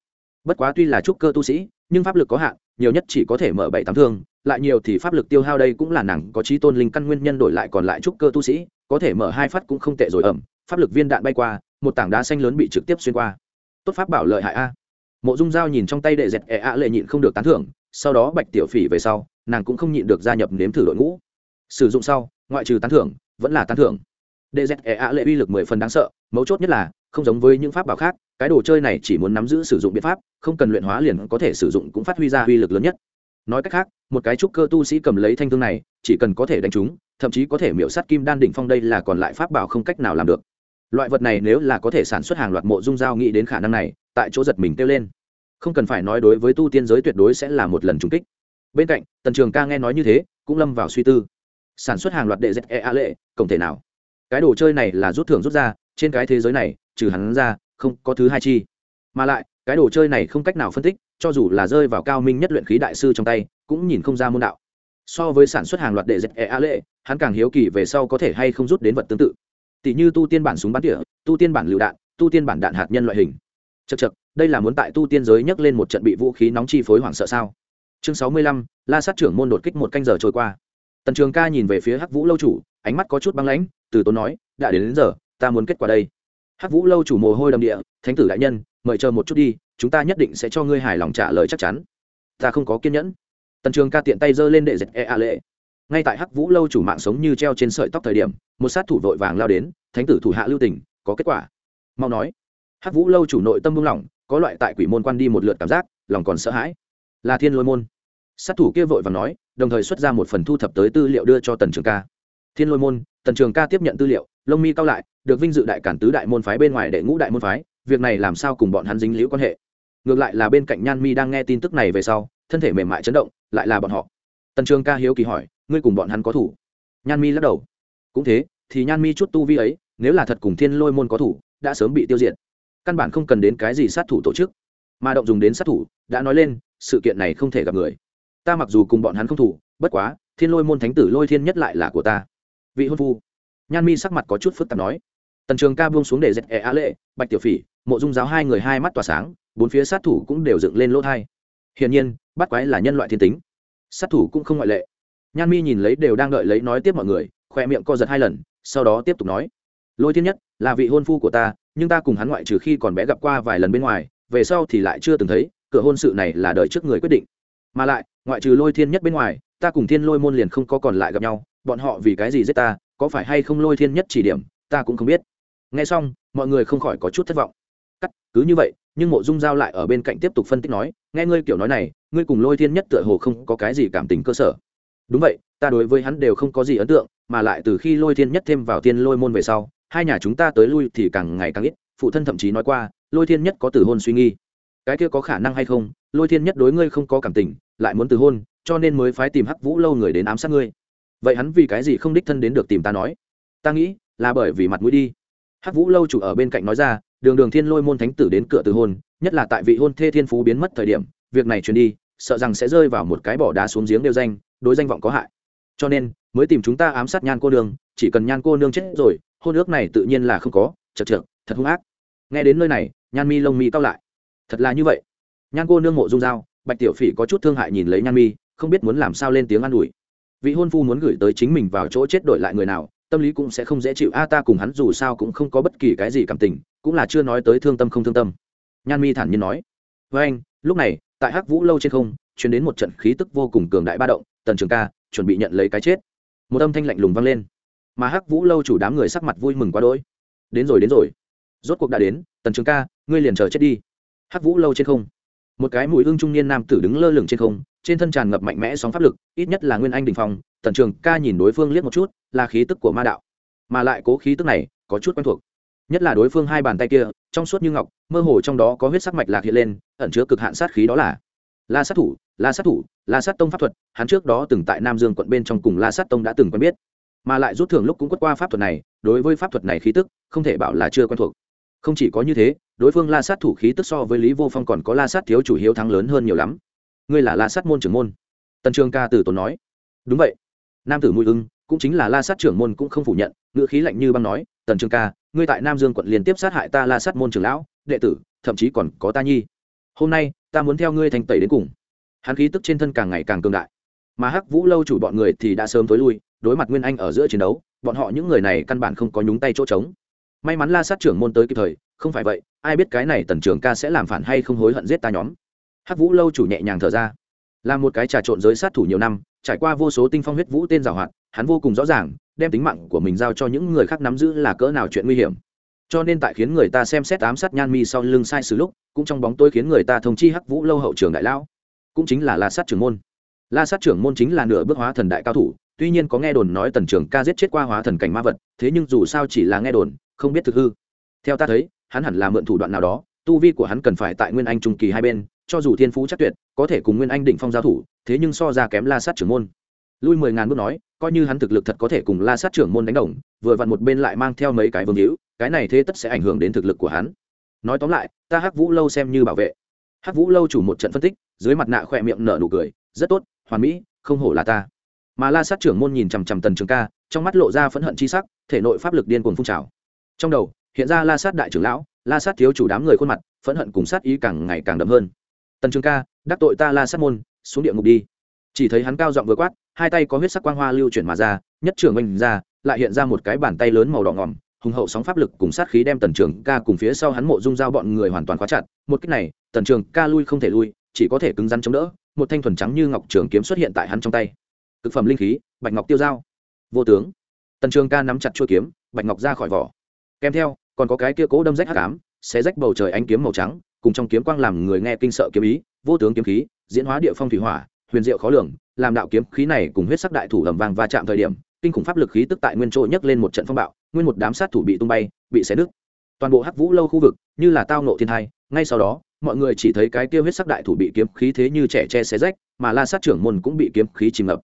Bất quá tuy là trúc cơ tu sĩ, nhưng pháp lực có hạn, nhiều nhất chỉ có thể mở bảy tám thương, lại nhiều thì pháp lực tiêu hao đây cũng là nàng có trí tôn linh căn nguyên nhân đổi lại còn lại trúc cơ tu sĩ, có thể mở hai phát cũng không tệ rồi ẩm, pháp lực viên đạn bay qua, một tảng đá xanh lớn bị trực tiếp xuyên qua. Tốt pháp bảo lợi hại a. Mộ dung giao nhìn trong tay đệ dẹt ẹ ạ lệ nhịn không được tán thưởng, sau đó bạch tiểu phỉ về sau, nàng cũng không nhịn được gia nhập nếm thử đội ngũ. Sử dụng sau, ngoại trừ tán thưởng, vẫn là tán thưởng đệ dẹt E ạ lệ uy lực mười phần đáng sợ, mấu chốt nhất là, không giống với những pháp bảo khác, cái đồ chơi này chỉ muốn nắm giữ sử dụng biện pháp, không cần luyện hóa liền có thể sử dụng cũng phát huy ra uy lực lớn nhất. Nói cách khác, một cái trúc cơ tu sĩ cầm lấy thanh thương này, chỉ cần có thể đánh chúng, thậm chí có thể miễu sát kim đan đỉnh phong đây là còn lại pháp bảo không cách nào làm được. Loại vật này nếu là có thể sản xuất hàng loạt mộ dung dao nghĩ đến khả năng này, tại chỗ giật mình kêu lên. Không cần phải nói đối với tu tiên giới tuyệt đối sẽ là một lần trùng kích. Bên cạnh, tần trường ca nghe nói như thế, cũng lâm vào suy tư. Sản xuất hàng loạt đệ dẹp e a lệ không thể nào? Cái đồ chơi này là rút thưởng rút ra, trên cái thế giới này, trừ hắn ra, không có thứ hai chi. Mà lại, cái đồ chơi này không cách nào phân tích, cho dù là rơi vào cao minh nhất luyện khí đại sư trong tay, cũng nhìn không ra môn đạo. So với sản xuất hàng loạt đệ dẹp e a lệ, hắn càng hiếu kỳ về sau có thể hay không rút đến vật tương tự. Tỷ như tu tiên bản súng bắn tỉa, tu tiên bản lựu đạn, tu tiên bản đạn hạt nhân loại hình. Chật chật đây là muốn tại tu tiên giới nhấc lên một trận bị vũ khí nóng chi phối hoảng sợ sao? Chương sáu mươi lăm, la sát trưởng môn đột kích một canh giờ trôi qua tần trường ca nhìn về phía hắc vũ lâu chủ ánh mắt có chút băng lãnh từ tốn nói đã đến, đến giờ ta muốn kết quả đây. Hắc vũ lâu chủ mồ hôi đầm địa thánh tử đại nhân mời chờ một chút đi chúng ta nhất định sẽ cho ngươi hài lòng trả lời chắc chắn. Ta không có kiên nhẫn. Tần trường ca tiện tay giơ lên đệ dệt e a lệ. Ngay tại hắc vũ lâu chủ mạng sống như treo trên sợi tóc thời điểm một sát thủ vội vàng lao đến thánh tử thủ hạ lưu tình có kết quả. Mau nói. Hắc vũ lâu chủ nội tâm buông lỏng có loại tại quỷ môn quan đi một lượt cảm giác lòng còn sợ hãi. Là thiên lôi môn sát thủ kia vội vàng nói, đồng thời xuất ra một phần thu thập tới tư liệu đưa cho tần trường ca. Thiên lôi môn, tần trường ca tiếp nhận tư liệu, lông mi cao lại, được vinh dự đại cản tứ đại môn phái bên ngoài đệ ngũ đại môn phái, việc này làm sao cùng bọn hắn dính liễu quan hệ? Ngược lại là bên cạnh nhan mi đang nghe tin tức này về sau, thân thể mềm mại chấn động, lại là bọn họ. Tần trường ca hiếu kỳ hỏi, ngươi cùng bọn hắn có thủ? Nhan mi lắc đầu. Cũng thế, thì nhan mi chút tu vi ấy, nếu là thật cùng thiên lôi môn có thủ, đã sớm bị tiêu diệt. Căn bản không cần đến cái gì sát thủ tổ chức. Mà động dùng đến sát thủ, đã nói lên, sự kiện này không thể gặp người ta mặc dù cùng bọn hắn không thủ, bất quá, thiên lôi môn thánh tử lôi thiên nhất lại là của ta. Vị hôn phu. Nhan mi sắc mặt có chút phức tạp nói. Tần trường ca buông xuống để dẹp ẻ á lệ, bạch tiểu phỉ, mộ dung giáo hai người hai mắt tỏa sáng, bốn phía sát thủ cũng đều dựng lên lỗ thai. Hiển nhiên, bắt quái là nhân loại thiên tính. Sát thủ cũng không ngoại lệ. Nhan mi nhìn lấy đều đang đợi lấy nói tiếp mọi người khoe miệng co giật hai lần, sau đó tiếp tục nói. Lôi thiên nhất, là vị hôn phu của ta, nhưng ta cùng hắn ngoại trừ khi còn bé gặp qua vài lần bên ngoài, về sau thì lại chưa từng thấy, cửa hôn sự này là đợi trước người quyết định mà lại, ngoại trừ lôi thiên nhất bên ngoài, ta cùng thiên lôi môn liền không có còn lại gặp nhau, bọn họ vì cái gì giết ta, có phải hay không lôi thiên nhất chỉ điểm, ta cũng không biết. Nghe xong, mọi người không khỏi có chút thất vọng. Cắt, cứ như vậy, nhưng mộ dung giao lại ở bên cạnh tiếp tục phân tích nói, nghe ngươi kiểu nói này, ngươi cùng lôi thiên nhất tựa hồ không có cái gì cảm tình cơ sở. Đúng vậy, ta đối với hắn đều không có gì ấn tượng, mà lại từ khi lôi thiên nhất thêm vào Thiên lôi môn về sau, hai nhà chúng ta tới lui thì càng ngày càng ít, phụ thân thậm chí nói qua, lôi thiên nhất có tử hôn suy nghi cái kia có khả năng hay không, lôi thiên nhất đối ngươi không có cảm tình, lại muốn từ hôn, cho nên mới phái tìm hắc vũ lâu người đến ám sát ngươi. Vậy hắn vì cái gì không đích thân đến được tìm ta nói? Ta nghĩ là bởi vì mặt mũi đi. Hắc vũ lâu chủ ở bên cạnh nói ra, đường đường thiên lôi môn thánh tử đến cửa từ hôn, nhất là tại vị hôn thê thiên phú biến mất thời điểm, việc này truyền đi, sợ rằng sẽ rơi vào một cái bỏ đá xuống giếng đeo danh, đối danh vọng có hại. Cho nên, mới tìm chúng ta ám sát nhan cô nương, chỉ cần nhan cô nương chết rồi, hôn ước này tự nhiên là không có, chật trượt thật hung ác. Nghe đến nơi này, nhan mi lông mi cao lại thật là như vậy. Nhan cô nương mộ dung dao bạch tiểu phỉ có chút thương hại nhìn lấy nhan mi, không biết muốn làm sao lên tiếng an ủi. Vị hôn phu muốn gửi tới chính mình vào chỗ chết đổi lại người nào, tâm lý cũng sẽ không dễ chịu. A, ta cùng hắn dù sao cũng không có bất kỳ cái gì cảm tình, cũng là chưa nói tới thương tâm không thương tâm. Nhan mi thản nhiên nói. Với anh, lúc này, tại hắc vũ lâu trên không chuyển đến một trận khí tức vô cùng cường đại ba động, tần trường ca, chuẩn bị nhận lấy cái chết. Một âm thanh lạnh lùng vang lên. Mà hắc vũ lâu chủ đám người sắc mặt vui mừng quá đỗi. Đến rồi đến rồi. Rốt cuộc đã đến, tần trường ca, ngươi liền chờ chết đi hắc vũ lâu trên không. Một cái mũi hương trung niên nam tử đứng lơ lửng trên không, trên thân tràn ngập mạnh mẽ sóng pháp lực, ít nhất là nguyên anh đình phong, tần trường ca nhìn đối phương liếc một chút, là khí tức của ma đạo. Mà lại cố khí tức này, có chút quen thuộc. Nhất là đối phương hai bàn tay kia, trong suốt như ngọc, mơ hồ trong đó có huyết sắc mạch lạc hiện lên, ẩn chứa cực hạn sát khí đó là la sát thủ, la sát thủ, la sát tông pháp thuật, hắn trước đó từng tại nam dương quận bên trong cùng la sát tông đã từng quen biết. Mà lại rút thưởng lúc cũng quất qua pháp thuật này, đối với pháp thuật này khí tức, không thể bảo là chưa quen thuộc không chỉ có như thế, đối phương la sát thủ khí tức so với lý vô phong còn có la sát thiếu chủ hiếu thắng lớn hơn nhiều lắm. Ngươi là la sát môn trưởng môn. Tần trường ca tử tốn nói. Đúng vậy. Nam tử mùi ưng, cũng chính là la sát trưởng môn cũng không phủ nhận, ngữ khí lạnh như băng nói, tần trường ca, ngươi tại nam dương quận liên tiếp sát hại ta la sát môn trưởng lão, đệ tử, thậm chí còn có ta nhi. Hôm nay, ta muốn theo ngươi thành tẩy đến cùng. Hắn khí tức trên thân càng ngày càng cường đại. Mà hắc vũ lâu chủ bọn người thì đã sớm tối lui, đối mặt nguyên anh ở giữa chiến đấu, bọn họ những người này căn bản không có nhúng tay chỗ trống may mắn la sát trưởng môn tới kịp thời, không phải vậy, ai biết cái này tần trường ca sẽ làm phản hay không hối hận giết ta nhóm. Hắc vũ lâu chủ nhẹ nhàng thở ra. Là một cái trà trộn giới sát thủ nhiều năm, trải qua vô số tinh phong huyết vũ tên giảo hoạt, hắn vô cùng rõ ràng, đem tính mạng của mình giao cho những người khác nắm giữ là cỡ nào chuyện nguy hiểm. Cho nên tại khiến người ta xem xét ám sát nhan mi sau lưng sai sử lúc, cũng trong bóng tôi khiến người ta thông chi hắc vũ lâu hậu trường đại lão. Cũng chính là la sát trưởng môn. La sát trưởng môn chính là nửa bước hóa thần đại cao thủ, tuy nhiên có nghe đồn nói tần trưởng ca giết chết qua hóa thần cảnh ma vật, thế nhưng dù sao chỉ là nghe đồn không biết thực hư. Theo ta thấy, hắn hẳn là mượn thủ đoạn nào đó, tu vi của hắn cần phải tại nguyên anh trung kỳ hai bên, cho dù thiên phú chắc tuyệt, có thể cùng nguyên anh đỉnh phong giao thủ, thế nhưng so ra kém la sát trưởng môn. Lui mười ngàn bước nói, coi như hắn thực lực thật có thể cùng la sát trưởng môn đánh đồng, vừa vặn một bên lại mang theo mấy cái vương hữu, cái này thế tất sẽ ảnh hưởng đến thực lực của hắn. Nói tóm lại, ta hắc vũ lâu xem như bảo vệ. Hắc vũ lâu chủ một trận phân tích, dưới mặt nạ khỏe miệng nở nụ cười, rất tốt, hoàn mỹ, không hổ là ta. Mà la sát trưởng môn nhìn chằm chằm tần trường ca, trong mắt lộ ra phẫn hận chi sắc, thể nội pháp lực điên cuồng phun trào trong đầu, hiện ra la sát đại trưởng lão, la sát thiếu chủ đám người khuôn mặt, phẫn hận cùng sát ý càng ngày càng đậm hơn. Tần trường ca, đắc tội ta la sát môn, xuống địa ngục đi. Chỉ thấy hắn cao giọng vừa quát, hai tay có huyết sắc quang hoa lưu chuyển mà ra, nhất trưởng oanh ra, lại hiện ra một cái bàn tay lớn màu đỏ ngòm hùng hậu sóng pháp lực cùng sát khí đem tần trường ca cùng phía sau hắn mộ dung giao bọn người hoàn toàn khóa chặt. Một cách này, tần trường ca lui không thể lui, chỉ có thể cứng rắn chống đỡ, một thanh thuần trắng như ngọc trường kiếm xuất hiện tại hắn trong tay. Cực phẩm linh khí, bạch ngọc tiêu dao vô tướng. Tần trường ca nắm chặt chuôi kiếm, bạch ngọc ra khỏi vỏ kèm theo, còn có cái kia cố đâm rách hắc ám, xé rách bầu trời ánh kiếm màu trắng, cùng trong kiếm quang làm người nghe kinh sợ kiếm ý, vô tướng kiếm khí, diễn hóa địa phong thủy hỏa, huyền diệu khó lường, làm đạo kiếm khí này cùng huyết sắc đại thủ lầm vàng va chạm thời điểm, kinh khủng pháp lực khí tức tại nguyên chỗ nhấc lên một trận phong bạo, nguyên một đám sát thủ bị tung bay, bị xé nứt. Toàn bộ hắc vũ lâu khu vực, như là tao nộ thiên hai ngay sau đó, mọi người chỉ thấy cái kia huyết sắc đại thủ bị kiếm khí thế như trẻ che xé rách, mà la sát trưởng môn cũng bị kiếm khí chìm ngập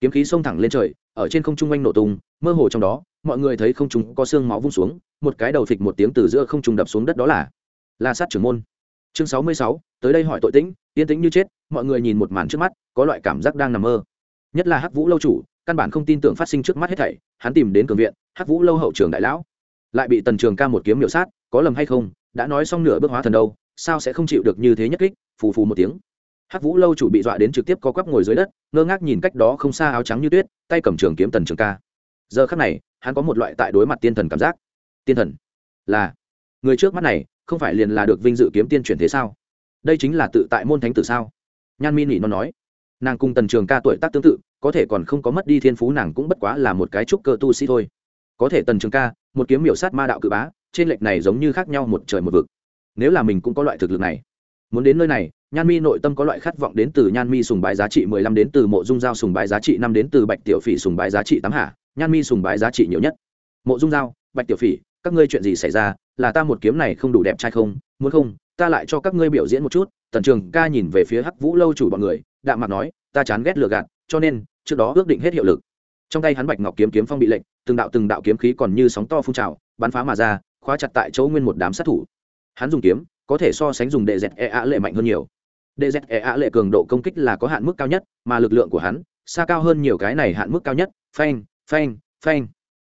kiếm khí xông thẳng lên trời, ở trên không trung oanh nổ tung, mơ hồ trong đó, mọi người thấy không trung có xương máu vung xuống, một cái đầu phịch một tiếng từ giữa không trung đập xuống đất đó là la sát trưởng môn. Chương sáu mươi sáu, tới đây hỏi tội tĩnh, yên tĩnh như chết, mọi người nhìn một màn trước mắt, có loại cảm giác đang nằm mơ. Nhất là hắc vũ lâu chủ, căn bản không tin tưởng phát sinh trước mắt hết thảy, hắn tìm đến cường viện, hắc vũ lâu hậu trường đại lão. Lại bị tần trường ca một kiếm miểu sát, có lầm hay không, đã nói xong nửa bước hóa thần đâu, sao sẽ không chịu được như thế nhất kích, phù phù một tiếng hắc vũ lâu chủ bị dọa đến trực tiếp co quắp ngồi dưới đất, ngơ ngác nhìn cách đó không xa áo trắng như tuyết, tay cầm trường kiếm tần trường ca. Giờ khắc này, hắn có một loại tại đối mặt tiên thần cảm giác. Tiên thần là người trước mắt này, không phải liền là được vinh dự kiếm tiên chuyển thế sao? Đây chính là tự tại môn thánh tử sao? Nhan mi nỉ nó nói. Nàng cùng tần trường ca tuổi tác tương tự, có thể còn không có mất đi thiên phú nàng cũng bất quá là một cái trúc cơ tu sĩ thôi. Có thể tần trường ca, một kiếm miểu sát ma đạo cự bá, trên lệch này giống như khác nhau một trời một vực. Nếu là mình cũng có loại thực lực này, muốn đến nơi này nhan mi nội tâm có loại khát vọng đến từ nhan mi sùng bái giá trị mười lăm đến từ mộ dung giao sùng bái giá trị năm đến từ bạch tiểu phỉ sùng bái giá trị tám hạ. Nhan mi sùng bái giá trị nhiều nhất. Mộ dung giao, bạch tiểu phỉ, các ngươi chuyện gì xảy ra? Là ta một kiếm này không đủ đẹp trai không? Muốn không, ta lại cho các ngươi biểu diễn một chút. Tần trường ca nhìn về phía hắc vũ lâu chủ bọn người, đạm mặt nói, ta chán ghét lừa gạt, cho nên, trước đó ước định hết hiệu lực. Trong tay hắn bạch ngọc kiếm kiếm phong bị lệnh, từng đạo từng đạo kiếm khí còn như sóng to phun trào, bắn phá mà ra, khóa chặt tại chỗ nguyên một đám sát thủ. Hắn dùng kiếm, có thể so sánh dùng đệ dẹt e ạ lệ mạnh hơn nhiều đệ dẹt e ạ lệ cường độ công kích là có hạn mức cao nhất, mà lực lượng của hắn xa cao hơn nhiều cái này hạn mức cao nhất. Phanh phanh phanh.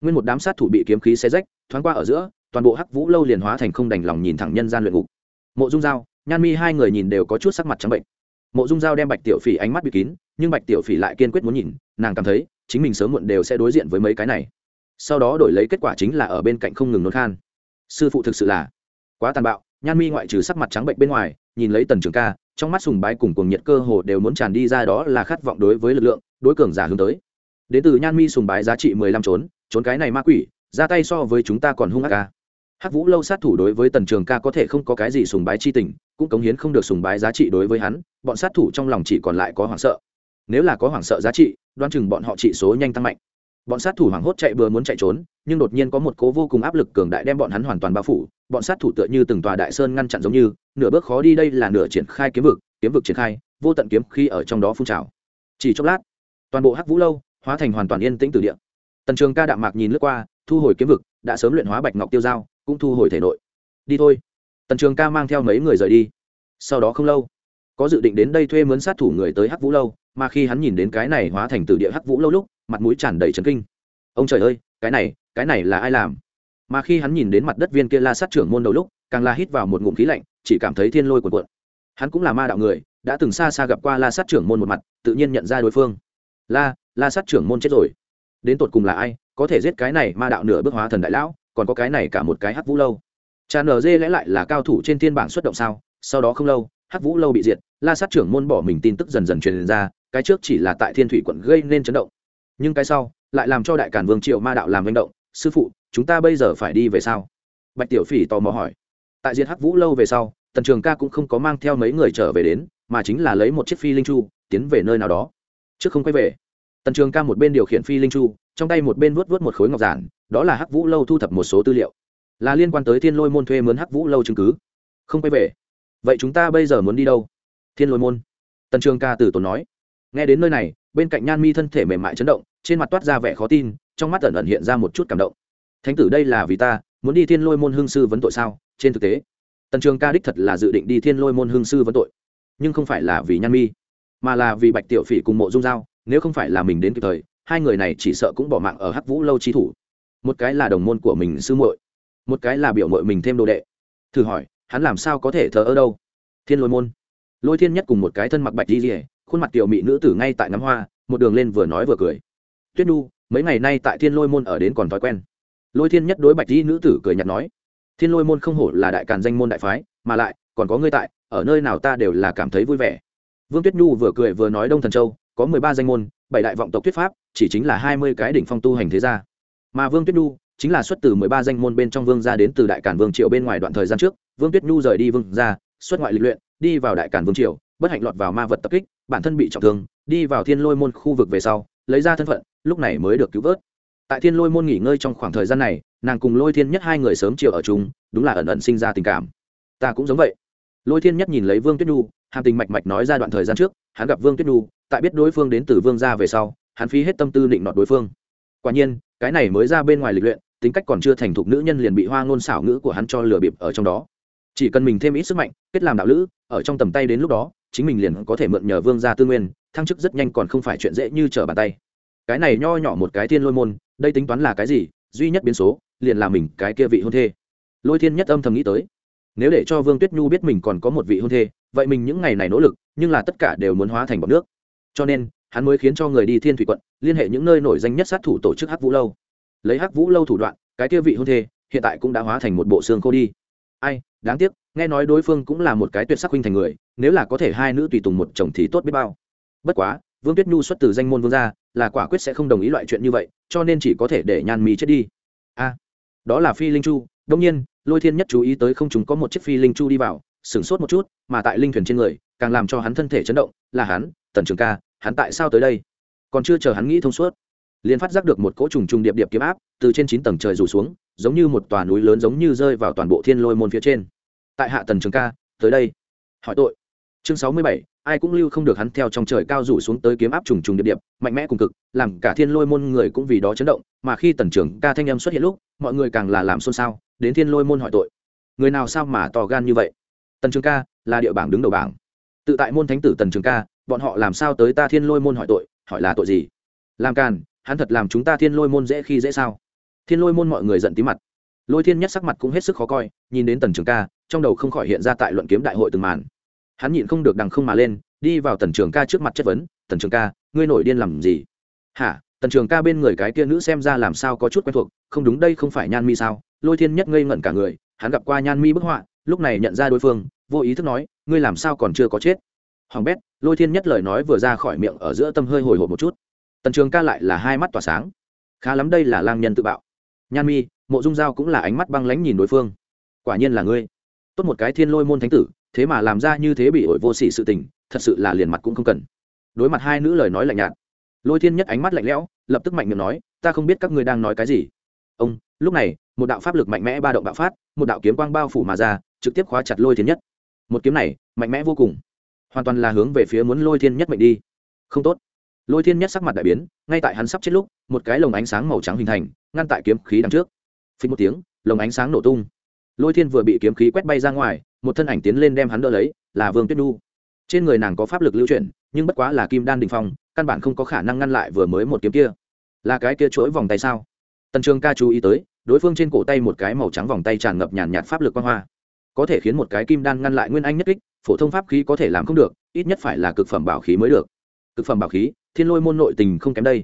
Nguyên một đám sát thủ bị kiếm khí xé rách, thoáng qua ở giữa, toàn bộ hắc vũ lâu liền hóa thành không đành lòng nhìn thẳng nhân gian luyện ngục. Mộ dung giao, nhan mi hai người nhìn đều có chút sắc mặt trắng bệnh. Mộ dung giao đem bạch tiểu phỉ ánh mắt bị kín, nhưng bạch tiểu phỉ lại kiên quyết muốn nhìn, nàng cảm thấy chính mình sớm muộn đều sẽ đối diện với mấy cái này. Sau đó đổi lấy kết quả chính là ở bên cạnh không ngừng nôn khan. Sư phụ thực sự là quá tàn bạo, nhan mi ngoại trừ sắc mặt trắng bệnh bên ngoài nhìn lấy tần trường ca, trong mắt sùng bái cùng cuồng nhiệt cơ hồ đều muốn tràn đi ra đó là khát vọng đối với lực lượng, đối cường giả hướng tới. Đến từ nhan mi sùng bái giá trị mười lăm trốn trốn cái này ma quỷ, ra tay so với chúng ta còn hung ác ca hắc vũ lâu sát thủ đối với tần trường ca có thể không có cái gì sùng bái chi tình, cũng cống hiến không được sùng bái giá trị đối với hắn, bọn sát thủ trong lòng chỉ còn lại có hoảng sợ. Nếu là có hoảng sợ giá trị, đoán chừng bọn họ trị số nhanh tăng mạnh bọn sát thủ hoảng hốt chạy bừa muốn chạy trốn, nhưng đột nhiên có một cố vô cùng áp lực cường đại đem bọn hắn hoàn toàn bao phủ. Bọn sát thủ tựa như từng tòa đại sơn ngăn chặn giống như, nửa bước khó đi đây là nửa triển khai kiếm vực kiếm vực triển khai, vô tận kiếm khi ở trong đó phun trào. Chỉ chốc lát, toàn bộ hắc vũ lâu hóa thành hoàn toàn yên tĩnh từ địa. Tần trường ca đạm mạc nhìn lướt qua, thu hồi kiếm vực, đã sớm luyện hóa bạch ngọc tiêu dao, cũng thu hồi thể nội. Đi thôi. Tần trường ca mang theo mấy người rời đi. Sau đó không lâu, có dự định đến đây thuê mướn sát thủ người tới hắc vũ lâu, mà khi hắn nhìn đến cái này hóa thành từ địa hắc vũ lâu lúc mặt mũi tràn đầy trấn kinh. Ông trời ơi, cái này cái này là ai làm? Mà khi hắn nhìn đến mặt đất viên kia la sát trưởng môn đầu lúc, càng la hít vào một ngụm khí lạnh, chỉ cảm thấy thiên lôi cuộn cuộn. Hắn cũng là ma đạo người, đã từng xa xa gặp qua la sát trưởng môn một mặt, tự nhiên nhận ra đối phương. La la sát trưởng môn chết rồi. Đến tột cùng là ai, có thể giết cái này ma đạo nửa bước hóa thần đại lão, còn có cái này cả một cái hắc vũ lâu. Cha nở dê lẽ lại là cao thủ trên thiên bảng xuất động sao? Sau đó không lâu, hắc vũ lâu bị diệt, la sát trưởng môn bỏ mình tin tức dần dần truyền ra, cái trước chỉ là tại thiên thủy quận gây nên chấn động nhưng cái sau, lại làm cho đại cản vương triệu ma đạo làm manh động, sư phụ, chúng ta bây giờ phải đi về sao? Bạch tiểu phỉ tò mò hỏi. Tại diệt hắc vũ lâu về sau, tần trường ca cũng không có mang theo mấy người trở về đến, mà chính là lấy một chiếc phi linh chu, tiến về nơi nào đó. Trước không quay về, tần trường ca một bên điều khiển phi linh chu, trong tay một bên vuốt vuốt một khối ngọc giản, đó là hắc vũ lâu thu thập một số tư liệu. Là liên quan tới thiên lôi môn thuê mướn hắc vũ lâu chứng cứ. Không quay về. Vậy chúng ta bây giờ muốn đi đâu? Thiên lôi môn. Tần trường ca từ tốn nói. Nghe đến nơi này, bên cạnh nhan mi thân thể mềm mại chấn động trên mặt toát ra vẻ khó tin, trong mắt ẩn ẩn hiện ra một chút cảm động. Thánh tử đây là vì ta, muốn đi thiên lôi môn hương sư vấn tội sao? Trên thực tế, tần trường ca đích thật là dự định đi thiên lôi môn hương sư vấn tội. Nhưng không phải là vì nhan mi, mà là vì bạch tiểu phỉ cùng mộ dung giao, nếu không phải là mình đến kịp thời, hai người này chỉ sợ cũng bỏ mạng ở hắc vũ lâu chi thủ. Một cái là đồng môn của mình sư muội, một cái là biểu muội mình thêm đồ đệ. Thử hỏi, hắn làm sao có thể thờ ơ đâu? Thiên lôi môn. Lôi thiên nhất cùng một cái thân mặc bạch đi rỉa khuôn mặt tiểu mị nữ tử ngay tại ngắm hoa, một đường lên vừa nói vừa cười tuyết nu mấy ngày nay tại thiên lôi môn ở đến còn thói quen. Lôi thiên nhất đối bạch di nữ tử cười nhạt nói, thiên lôi môn không hổ là đại càn danh môn đại phái, mà lại, còn có ngươi tại, ở nơi nào ta đều là cảm thấy vui vẻ. Vương tuyết nhu vừa cười vừa nói đông thần châu, có mười ba danh môn, bảy đại vọng tộc thuyết pháp, chỉ chính là hai mươi cái đỉnh phong tu hành thế gia. Mà vương tuyết nhu chính là xuất từ mười ba danh môn bên trong vương gia đến từ đại cản vương triều bên ngoài đoạn thời gian trước. Vương tuyết nhu rời đi vương gia, xuất ngoại lịch luyện, đi vào đại cản vương triều, bất hạnh lọt vào ma vật tập kích, bản thân bị trọng thương, đi vào thiên lôi môn khu vực về sau lấy ra thân phận, lúc này mới được cứu vớt. Tại thiên lôi môn nghỉ ngơi trong khoảng thời gian này, nàng cùng lôi thiên nhất hai người sớm chiều ở chung, đúng là ẩn ẩn sinh ra tình cảm. Ta cũng giống vậy. Lôi thiên nhất nhìn lấy vương tuyết nhu, hàm tình mạch mạch nói ra đoạn thời gian trước, hắn gặp vương tuyết nhu, tại biết đối phương đến từ vương gia về sau, hắn phí hết tâm tư định nọt đối phương. Quả nhiên, cái này mới ra bên ngoài lịch luyện, tính cách còn chưa thành thục nữ nhân liền bị hoa ngôn xảo ngữ của hắn cho lừa bịp ở trong đó. Chỉ cần mình thêm ít sức mạnh, kết làm đạo lữ, ở trong tầm tay đến lúc đó, chính mình liền có thể mượn nhờ vương gia tư nguyên thăng chức rất nhanh còn không phải chuyện dễ như trở bàn tay. Cái này nho nhỏ một cái thiên lôi môn, đây tính toán là cái gì? Duy nhất biến số, liền là mình cái kia vị hôn thê. Lôi thiên nhất âm thầm nghĩ tới. Nếu để cho vương tuyết nhu biết mình còn có một vị hôn thê, vậy mình những ngày này nỗ lực, nhưng là tất cả đều muốn hóa thành bọc nước. Cho nên, hắn mới khiến cho người đi thiên thủy quận, liên hệ những nơi nổi danh nhất sát thủ tổ chức hắc vũ lâu. Lấy hắc vũ lâu thủ đoạn, cái kia vị hôn thê, hiện tại cũng đã hóa thành một bộ xương khô đi. Ai, đáng tiếc, nghe nói đối phương cũng là một cái tuyệt sắc huynh thành người, nếu là có thể hai nữ tùy tùng một chồng thì tốt biết bao bất quá, vương tuyết nhu xuất từ danh môn vương gia, là quả quyết sẽ không đồng ý loại chuyện như vậy, cho nên chỉ có thể để nhan mì chết đi. A đó là phi linh chu. Đông nhiên, lôi thiên nhất chú ý tới không chúng có một chiếc phi linh chu đi vào, sửng sốt một chút, mà tại linh thuyền trên người, càng làm cho hắn thân thể chấn động, là hắn, tần trường ca, hắn tại sao tới đây? Còn chưa chờ hắn nghĩ thông suốt, liền phát giác được một cỗ trùng trùng điệp điệp kiếm áp từ trên chín tầng trời rủ xuống, giống như một tòa núi lớn giống như rơi vào toàn bộ thiên lôi môn phía trên. Tại hạ tần trường ca, tới đây. Hỏi tội chương sáu mươi bảy, ai cũng lưu không được hắn theo trong trời cao rủ xuống tới kiếm áp trùng trùng điệp điệp, mạnh mẽ cùng cực, làm cả thiên lôi môn người cũng vì đó chấn động, mà khi tần trưởng ca thanh âm xuất hiện lúc, mọi người càng là làm xôn xao, đến thiên lôi môn hỏi tội. Người nào sao mà to gan như vậy? Tần trường ca là địa bảng đứng đầu bảng. Tự tại môn thánh tử tần trường ca, bọn họ làm sao tới ta thiên lôi môn hỏi tội, hỏi là tội gì? Làm càn, hắn thật làm chúng ta thiên lôi môn dễ khi dễ sao? Thiên lôi môn mọi người giận tí mặt. Lôi thiên nhất sắc mặt cũng hết sức khó coi, nhìn đến tần trường ca, trong đầu không khỏi hiện ra tại luận kiếm đại hội từng màn hắn nhịn không được đằng không mà lên, đi vào tần trường ca trước mặt chất vấn, tần trường ca, ngươi nổi điên làm gì? Hả? Tần trường ca bên người cái kia nữ xem ra làm sao có chút quen thuộc, không đúng đây không phải nhan mi sao? Lôi thiên nhất ngây ngẩn cả người, hắn gặp qua nhan mi bức họa, lúc này nhận ra đối phương, vô ý thức nói, ngươi làm sao còn chưa có chết? Hoàng bét, lôi thiên nhất lời nói vừa ra khỏi miệng ở giữa tâm hơi hồi hộp một chút. Tần trường ca lại là hai mắt tỏa sáng. Khá lắm đây là lang nhân tự bạo. Nhan mi, mộ dung giao cũng là ánh mắt băng lánh nhìn đối phương. Quả nhiên là ngươi. Tốt một cái thiên lôi môn thánh tử thế mà làm ra như thế bị ổi vô sỉ sự tình, thật sự là liền mặt cũng không cần. Đối mặt hai nữ lời nói lạnh nhạt, lôi thiên nhất ánh mắt lạnh lẽo, lập tức mạnh miệng nói, ta không biết các ngươi đang nói cái gì. Ông, lúc này, một đạo pháp lực mạnh mẽ ba động bạo phát, một đạo kiếm quang bao phủ mà ra, trực tiếp khóa chặt lôi thiên nhất. Một kiếm này, mạnh mẽ vô cùng. Hoàn toàn là hướng về phía muốn lôi thiên nhất mệnh đi. Không tốt. Lôi thiên nhất sắc mặt đại biến, ngay tại hắn sắp chết lúc, một cái lồng ánh sáng màu trắng hình thành, ngăn tại kiếm khí đằng trước. Phí một tiếng, lồng ánh sáng nổ tung. Lôi thiên vừa bị kiếm khí quét bay ra ngoài một thân ảnh tiến lên đem hắn đỡ lấy, là vương tuyết nhu. Trên người nàng có pháp lực lưu chuyển, nhưng bất quá là kim đan đình phong, căn bản không có khả năng ngăn lại vừa mới một kiếm kia. Là cái kia chuỗi vòng tay sao? Tần trường ca chú ý tới, đối phương trên cổ tay một cái màu trắng vòng tay tràn ngập nhàn nhạt pháp lực quang hoa. Có thể khiến một cái kim đan ngăn lại nguyên anh nhất kích, phổ thông pháp khí có thể làm không được, ít nhất phải là cực phẩm bảo khí mới được. Cực phẩm bảo khí, thiên lôi môn nội tình không kém đây.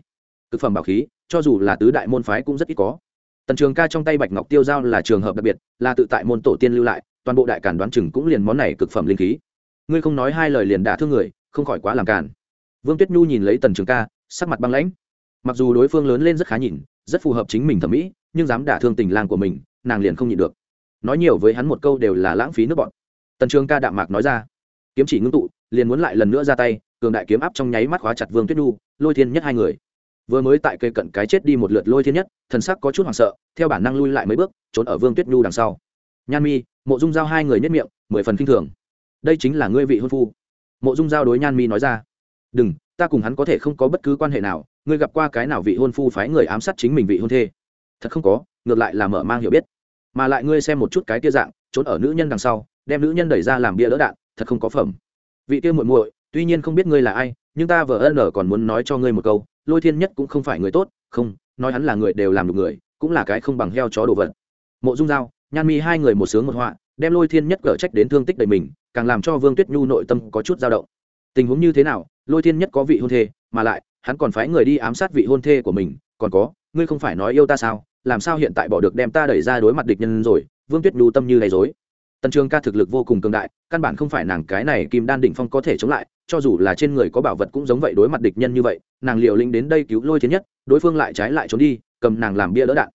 Cực phẩm bảo khí, cho dù là tứ đại môn phái cũng rất ít có. Tần trường ca trong tay bạch ngọc tiêu giao là trường hợp đặc biệt, là tự tại môn tổ tiên lưu lại toàn bộ đại cản đoán chừng cũng liền món này cực phẩm linh khí. Ngươi không nói hai lời liền đả thương người, không khỏi quá làm cản vương tuyết nhu nhìn lấy tần trường ca, sắc mặt băng lãnh. Mặc dù đối phương lớn lên rất khá nhìn, rất phù hợp chính mình thẩm mỹ, nhưng dám đả thương tình lang của mình, nàng liền không nhịn được. Nói nhiều với hắn một câu đều là lãng phí nước bọn. Tần trường ca đạm mạc nói ra. Kiếm chỉ ngưng tụ, liền muốn lại lần nữa ra tay, cường đại kiếm áp trong nháy mắt khóa chặt vương tuyết nhu, lôi thiên nhất hai người. Vừa mới tại cây cận cái chết đi một lượt lôi thiên nhất, thần sắc có chút hoảng sợ, theo bản năng lui lại mấy bước, trốn ở vương tuyết nhu đằng sau nhan mi, mộ dung giao hai người nhất miệng, mười phần kinh thường. Đây chính là ngươi vị hôn phu. Mộ dung giao đối nhan mi nói ra. Đừng, ta cùng hắn có thể không có bất cứ quan hệ nào. Ngươi gặp qua cái nào vị hôn phu phái người ám sát chính mình vị hôn thê? Thật không có, ngược lại là mở mang hiểu biết. Mà lại ngươi xem một chút cái kia dạng, trốn ở nữ nhân đằng sau, đem nữ nhân đẩy ra làm bia đỡ đạn, thật không có phẩm. Vị kia muội muội, tuy nhiên không biết ngươi là ai, nhưng ta vợ ân còn muốn nói cho ngươi một câu, lôi thiên nhất cũng không phải người tốt, không, nói hắn là người đều làm được người, cũng là cái không bằng heo chó đồ vật. Mộ dung giao nhan mi hai người một sướng một họa, đem lôi thiên nhất cở trách đến thương tích đầy mình, càng làm cho vương tuyết nhu nội tâm có chút dao động. Tình huống như thế nào, lôi thiên nhất có vị hôn thê, mà lại, hắn còn phái người đi ám sát vị hôn thê của mình, còn có, ngươi không phải nói yêu ta sao, làm sao hiện tại bỏ được đem ta đẩy ra đối mặt địch nhân rồi, vương tuyết nhu tâm như gây dối tần trường ca thực lực vô cùng cường đại, căn bản không phải nàng cái này kim đan định phong có thể chống lại, cho dù là trên người có bảo vật cũng giống vậy đối mặt địch nhân như vậy, nàng liệu linh đến đây cứu lôi thiên nhất, đối phương lại trái lại trốn đi, cầm nàng làm bia đỡ đạn.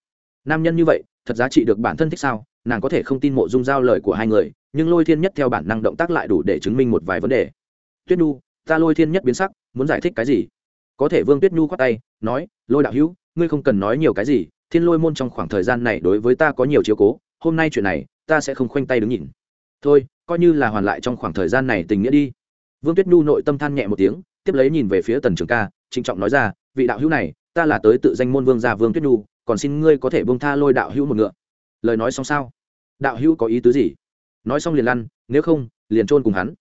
Nam nhân như vậy thật giá trị được bản thân thích sao? Nàng có thể không tin mộ dung giao lời của hai người, nhưng lôi thiên nhất theo bản năng động tác lại đủ để chứng minh một vài vấn đề. Tuyết nhu, ta lôi thiên nhất biến sắc, muốn giải thích cái gì? Có thể vương tuyết nhu khoát tay, nói, lôi đạo hữu, ngươi không cần nói nhiều cái gì, thiên lôi môn trong khoảng thời gian này đối với ta có nhiều chiếu cố, hôm nay chuyện này, ta sẽ không khoanh tay đứng nhìn. Thôi, coi như là hoàn lại trong khoảng thời gian này tình nghĩa đi. Vương tuyết nhu nội tâm than nhẹ một tiếng, tiếp lấy nhìn về phía tần trường ca, trịnh trọng nói ra, vị đạo hữu này, ta là tới tự danh môn vương gia vương tuyết nhu còn xin ngươi có thể bông tha lôi đạo hữu một ngựa. Lời nói xong sao? Đạo hữu có ý tứ gì? Nói xong liền lăn, nếu không, liền trôn cùng hắn.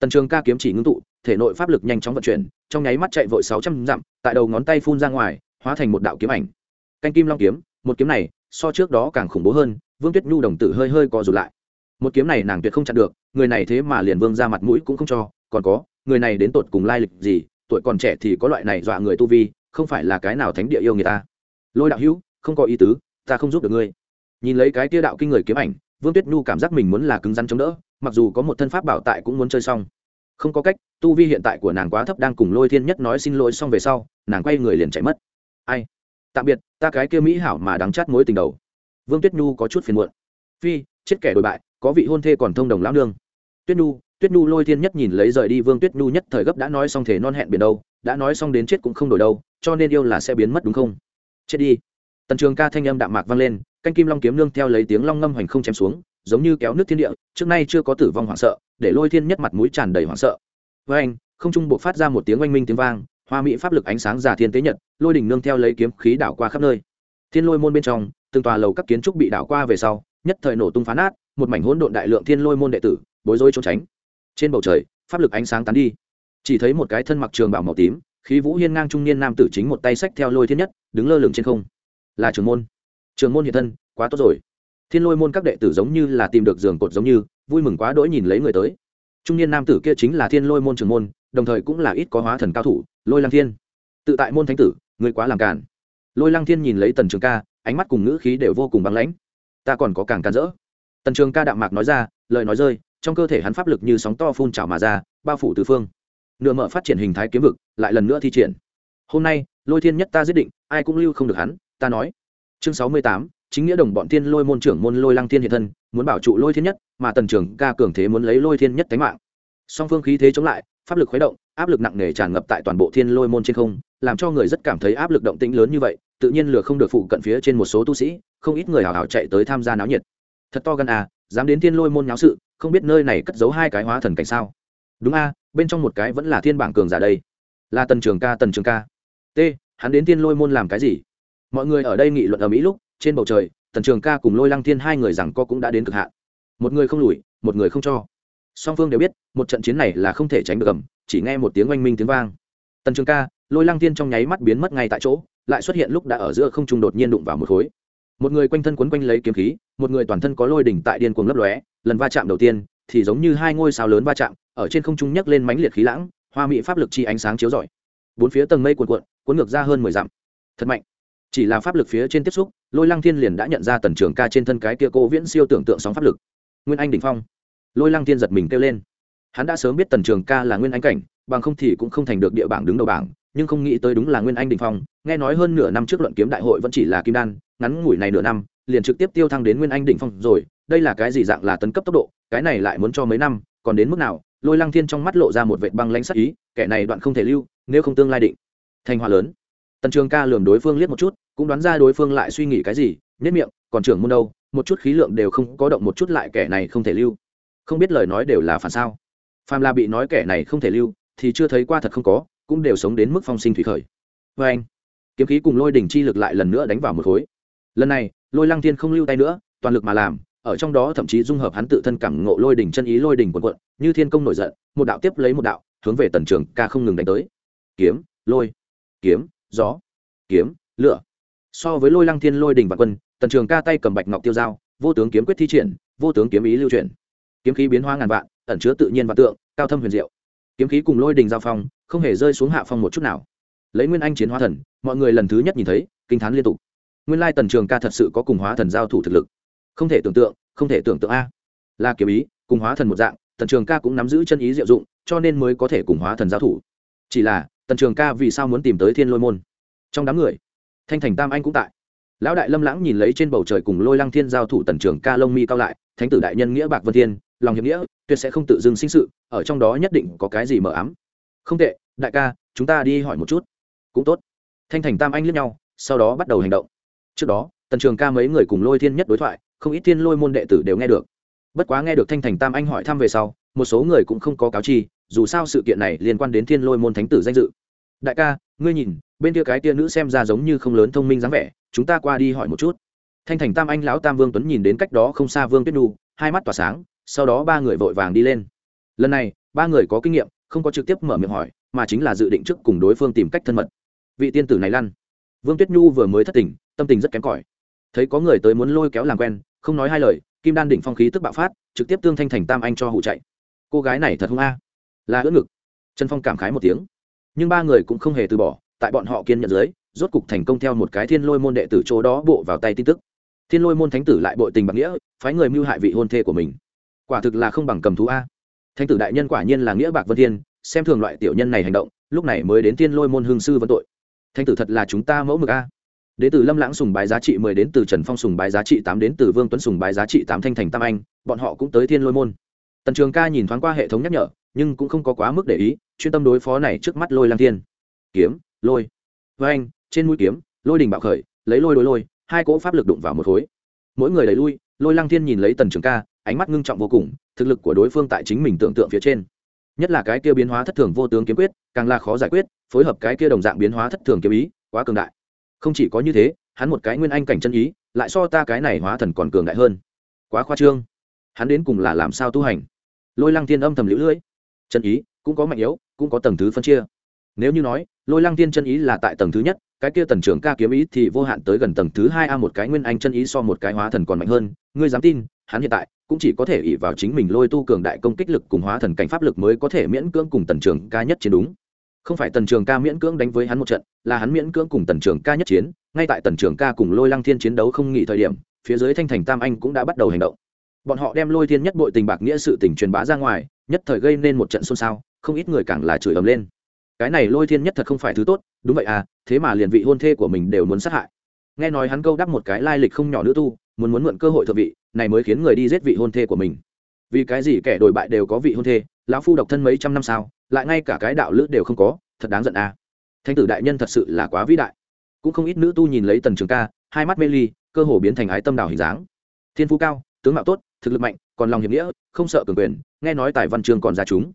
Tần trường ca kiếm chỉ ngưng tụ, thể nội pháp lực nhanh chóng vận chuyển, trong nháy mắt chạy vội sáu trăm dặm, tại đầu ngón tay phun ra ngoài, hóa thành một đạo kiếm ảnh. Canh kim long kiếm, một kiếm này, so trước đó càng khủng bố hơn, vương tuyết nhu đồng tử hơi hơi co rụt lại. Một kiếm này nàng tuyệt không chặn được, người này thế mà liền vương ra mặt mũi cũng không cho, còn có, người này đến tột cùng lai lịch gì, tuổi còn trẻ thì có loại này dọa người tu vi, không phải là cái nào thánh địa yêu người ta. Lôi đạo hữu không có ý tứ, ta không giúp được ngươi. Nhìn lấy cái tia đạo kinh người kiếm ảnh, vương tuyết nhu cảm giác mình muốn là cứng rắn chống đỡ, mặc dù có một thân pháp bảo tại cũng muốn chơi xong. Không có cách, tu vi hiện tại của nàng quá thấp đang cùng lôi thiên nhất nói xin lỗi xong về sau, nàng quay người liền chạy mất. Ai? Tạm biệt, ta cái kia mỹ hảo mà đắng chát mối tình đầu. Vương tuyết nhu có chút phiền muộn. Phi, chết kẻ đổi bại, có vị hôn thê còn thông đồng lão nương. Tuyết nhu tuyết nhu lôi thiên nhất nhìn lấy rời đi vương tuyết nhu nhất thời gấp đã nói xong thể non hẹn biển đâu, đã nói xong đến chết cũng không đổi đâu, cho nên yêu là sẽ biến mất đúng không? Chết đi tần trường ca thanh âm đạm mạc vang lên, canh kim long kiếm nương theo lấy tiếng long ngâm hoành không chém xuống, giống như kéo nước thiên địa, trước nay chưa có tử vong hoảng sợ, để lôi thiên nhất mặt mũi tràn đầy hoảng sợ. Với anh, không trung buộc phát ra một tiếng oanh minh tiếng vang, hoa mỹ pháp lực ánh sáng giả thiên tế nhật, lôi đỉnh nương theo lấy kiếm khí đảo qua khắp nơi. Thiên lôi môn bên trong, từng tòa lầu các kiến trúc bị đảo qua về sau, nhất thời nổ tung phá nát, một mảnh hỗn độn đại lượng thiên lôi môn đệ tử, bối rối trốn tránh. Trên bầu trời, pháp lực ánh sáng tán đi. Chỉ thấy một cái thân mặc trường bảo màu tím, khí vũ hiên ngang trung niên nam tử chính một tay sách theo lôi thiên nhất, đứng lơ lửng trên không là trường môn. Trường môn hiện thân, quá tốt rồi. Thiên lôi môn các đệ tử giống như là tìm được giường cột giống như, vui mừng quá đỗi nhìn lấy người tới. Trung niên nam tử kia chính là thiên lôi môn trường môn, đồng thời cũng là ít có hóa thần cao thủ, lôi lăng thiên. Tự tại môn thánh tử người quá làm cản lôi lăng thiên nhìn lấy tần trường ca, ánh mắt cùng ngữ khí đều vô cùng băng lãnh. Ta còn có càng càn rỡ. Tần trường ca đạm mạc nói ra, lời nói rơi, trong cơ thể hắn pháp lực như sóng to phun trào mà ra, bao phủ tứ phương. Nửa mở phát triển hình thái kiếm vực, lại lần nữa thi triển. Hôm nay, lôi thiên nhất ta giết định, ai cũng lưu không được hắn ta nói. Chương sáu mươi tám, chính nghĩa đồng bọn thiên lôi môn trưởng môn lôi lăng thiên hiện thân, muốn bảo trụ lôi thiên nhất, mà tần trưởng ca cường thế muốn lấy lôi thiên nhất tánh mạng. Song phương khí thế chống lại, pháp lực khuấy động, áp lực nặng nề tràn ngập tại toàn bộ thiên lôi môn trên không, làm cho người rất cảm thấy áp lực động tĩnh lớn như vậy, tự nhiên lửa không được phụ cận phía trên một số tu sĩ, không ít người hào hào chạy tới tham gia náo nhiệt. Thật to gan à dám đến thiên lôi môn nháo sự, không biết nơi này cất giấu hai cái hóa thần cảnh sao? Đúng a bên trong một cái vẫn là thiên bảng cường giả đây. Là tần trường ca, tần trường ca. T, hắn đến thiên lôi môn làm cái gì? Mọi người ở đây nghị luận ở mỹ lúc, trên bầu trời, tần trường ca cùng lôi lăng thiên hai người rằng co cũng đã đến cực hạn. Một người không lùi, một người không cho. Song phương đều biết, một trận chiến này là không thể tránh được ẩm chỉ nghe một tiếng oanh minh tiếng vang. Tần trường ca, lôi lăng thiên trong nháy mắt biến mất ngay tại chỗ, lại xuất hiện lúc đã ở giữa không trung đột nhiên đụng vào một khối. Một người quanh thân quấn quanh lấy kiếm khí, một người toàn thân có lôi đỉnh tại điên cuồng lấp lóe, lần va chạm đầu tiên, thì giống như hai ngôi sao lớn va chạm, ở trên không trung nhấc lên mánh liệt khí lãng, hoa mỹ pháp lực chi ánh sáng chiếu rọi. Bốn phía tầng mây cuộn cuộn, cuốn ngược ra hơn mười dặm. Thật mạnh chỉ là pháp lực phía trên tiếp xúc, lôi lăng thiên liền đã nhận ra tần trường ca trên thân cái kia cô viễn siêu tưởng tượng sóng pháp lực. Nguyên anh đ ỉ n h phong. Lôi lăng thiên giật mình kêu lên. Hắn đã sớm biết tần trường ca là nguyên anh cảnh, bằng không thì cũng không thành được địa bảng đứng đầu bảng, nhưng không nghĩ tới đúng là nguyên anh đình phong. Nghe nói hơn nửa năm trước luận kiếm đại hội vẫn chỉ là kim đan, ngắn ngủi này nửa năm, liền trực tiếp tiêu thăng đến nguyên anh đỉnh phong rồi. Đây là cái gì dạng là tấn cấp tốc độ, cái này lại muốn cho mấy năm, còn đến mức nào? Lôi lăng thiên trong mắt lộ ra một vệ băng lãnh sắc ý, kẻ này đoạn không thể lưu, nếu không tương lai định. Thành hòa lớn. Tần trường ca lườm đối phương liếc một chút cũng đoán ra đối phương lại suy nghĩ cái gì nhất miệng, còn trưởng môn đâu, một chút khí lượng đều không có động, một chút lại kẻ này không thể lưu. Không biết lời nói đều là phản sao? Phàm là bị nói kẻ này không thể lưu, thì chưa thấy qua thật không có, cũng đều sống đến mức phong sinh thủy khởi. Vê anh, kiếm khí cùng lôi đỉnh chi lực lại lần nữa đánh vào một khối. Lần này, lôi lăng thiên không lưu tay nữa, toàn lực mà làm, ở trong đó thậm chí dung hợp hắn tự thân cảm ngộ lôi đỉnh chân ý lôi đỉnh quần quận, như thiên công nổi giận, một đạo tiếp lấy một đạo, hướng về tần trường ca không ngừng đánh tới. Kiếm, lôi, kiếm, gió, kiếm, lửa so với lôi lăng thiên lôi đỉnh và quân, tần trường ca tay cầm bạch ngọc tiêu dao, vô tướng kiếm quyết thi triển, vô tướng kiếm ý lưu truyền kiếm khí biến hóa ngàn vạn, ẩn chứa tự nhiên và tượng, cao thâm huyền diệu. Kiếm khí cùng lôi đình giao phong, không hề rơi xuống hạ phong một chút nào. Lấy nguyên anh chiến hóa thần, mọi người lần thứ nhất nhìn thấy, kinh t h á n liên tục. Nguyên lai tần trường ca thật sự có cùng hóa thần giao thủ thực lực. Không thể tưởng tượng, không thể tưởng tượng a. Là kiếm ý, cùng hóa thần một dạng, tần trường ca cũng nắm giữ chân ý diệu dụng, cho nên mới có thể cùng hóa thần giao thủ. Chỉ là, tần trường ca vì sao muốn tìm tới thiên lôi môn? Trong đám người thanh thành tam anh cũng tại. Lão đại lâm lãng nhìn lấy trên bầu trời cùng lôi lăng thiên giao thủ tần trường ca lông mi cao lại, thánh tử đại nhân nghĩa bạc vân thiên, lòng hiệp nghĩa, tuyệt sẽ không tự dưng sinh sự, ở trong đó nhất định có cái gì mờ ám. Không tệ, đại ca, chúng ta đi hỏi một chút. Cũng tốt. Thanh thành tam anh liếc nhau, sau đó bắt đầu hành động. Trước đó, tần trường ca mấy người cùng lôi thiên nhất đối thoại, không ít thiên lôi môn đệ tử đều nghe được. Bất quá nghe được thanh thành tam anh hỏi thăm về sau, một số người cũng không có cáo chi, dù sao sự kiện này liên quan đến thiên lôi môn thánh tử danh dự đại ca, ngươi nhìn, bên kia cái tia nữ xem ra giống như không lớn thông minh dáng vẻ, chúng ta qua đi hỏi một chút. Thanh thành tam anh lão tam vương tuấn nhìn đến cách đó không xa vương tuyết nhu, hai mắt tỏa sáng, sau đó ba người vội vàng đi lên. Lần này, ba người có kinh nghiệm, không có trực tiếp mở miệng hỏi, mà chính là dự định trước cùng đối phương tìm cách thân mật. Vị tiên tử này lăn. Vương tuyết nhu vừa mới thất tình, tâm tình rất kém cỏi. Thấy có người tới muốn lôi kéo làm quen, không nói hai lời, kim đan đỉnh phong khí tức bạo phát, trực tiếp tương thanh thành tam anh cho hụ chạy. Cô gái này thật hung a. Là ưỡn ngực. Trần phong cảm khái một tiếng nhưng ba người cũng không hề từ bỏ, tại bọn họ kiên nhận dưới, rốt cục thành công theo một cái thiên lôi môn đệ tử chỗ đó bộ vào tay tin tức. Thiên lôi môn thánh tử lại bội tình bạc nghĩa, phái người mưu hại vị hôn thê của mình. Quả thực là không bằng cầm thú a. Thánh tử đại nhân quả nhiên là nghĩa bạc vân thiên, xem thường loại tiểu nhân này hành động, lúc này mới đến thiên lôi môn hương sư vân tội. Thánh tử thật là chúng ta mẫu mực a. Đến từ lâm lãng sùng bái giá trị mười đến từ trần phong sùng bái giá trị tám đến từ vương tuấn sùng bái giá trị tám thanh thành tam anh, bọn họ cũng tới thiên lôi môn. Tần trường ca nhìn thoáng qua hệ thống nhắc nhở nhưng cũng không có quá mức để ý, chuyên tâm đối phó này trước mắt lôi lang thiên. Kiếm, lôi. Với anh trên mũi kiếm, lôi đình bạo khởi, lấy lôi đối lôi, hai cỗ pháp lực đụng vào một khối. Mỗi người đẩy lui, lôi lang thiên nhìn lấy tần trường ca, ánh mắt ngưng trọng vô cùng, thực lực của đối phương tại chính mình tưởng tượng phía trên. Nhất là cái kia biến hóa thất thường vô tướng kiếm quyết, càng là khó giải quyết, phối hợp cái kia đồng dạng biến hóa thất thường kiếm ý, quá cường đại. Không chỉ có như thế, hắn một cái nguyên anh cảnh chân ý, lại so ta cái này hóa thần còn cường đại hơn. Quá khoa trương. Hắn đến cùng là làm sao tu hành? Lôi lăng thiên âm thầm lũ lưỡi chân ý cũng có mạnh yếu, cũng có tầng thứ phân chia. Nếu như nói, lôi lăng thiên chân ý là tại tầng thứ nhất, cái kia tần trưởng ca kiếm ý thì vô hạn tới gần tầng thứ hai a một cái nguyên anh chân ý so một cái hóa thần còn mạnh hơn. Ngươi dám tin, hắn hiện tại cũng chỉ có thể ỉ vào chính mình lôi tu cường đại công kích lực cùng hóa thần cảnh pháp lực mới có thể miễn cưỡng cùng tần trưởng ca nhất chiến đúng. Không phải tần trường ca miễn cưỡng đánh với hắn một trận, là hắn miễn cưỡng cùng tần trường ca nhất chiến. Ngay tại tần trường ca cùng lôi lăng thiên chiến đấu không nghỉ thời điểm, phía dưới thanh thành tam anh cũng đã bắt đầu hành động. Bọn họ đem lôi thiên nhất bội tình bạc nghĩa sự tình truyền bá ra ngoài nhất thời gây nên một trận xôn xao, không ít người càng là chửi ầm lên. Cái này lôi thiên nhất thật không phải thứ tốt, đúng vậy à thế mà liền vị hôn thê của mình đều muốn sát hại. Nghe nói hắn câu đắp một cái lai lịch không nhỏ nữ tu, muốn muốn mượn cơ hội thượng vị, này mới khiến người đi giết vị hôn thê của mình. Vì cái gì kẻ đổi bại đều có vị hôn thê, lão phu độc thân mấy trăm năm sao, lại ngay cả cái đạo lữ đều không có, thật đáng giận à. Thánh tử đại nhân thật sự là quá vĩ đại. Cũng không ít nữ tu nhìn lấy tần trường ca, hai mắt mê ly, cơ hồ biến thành ái tâm đào hình dáng. Thiên phú cao, tướng mạo tốt, thực lực mạnh, còn lòng hiệp nghĩa, không sợ cường quyền nghe nói tài văn chương còn ra chúng.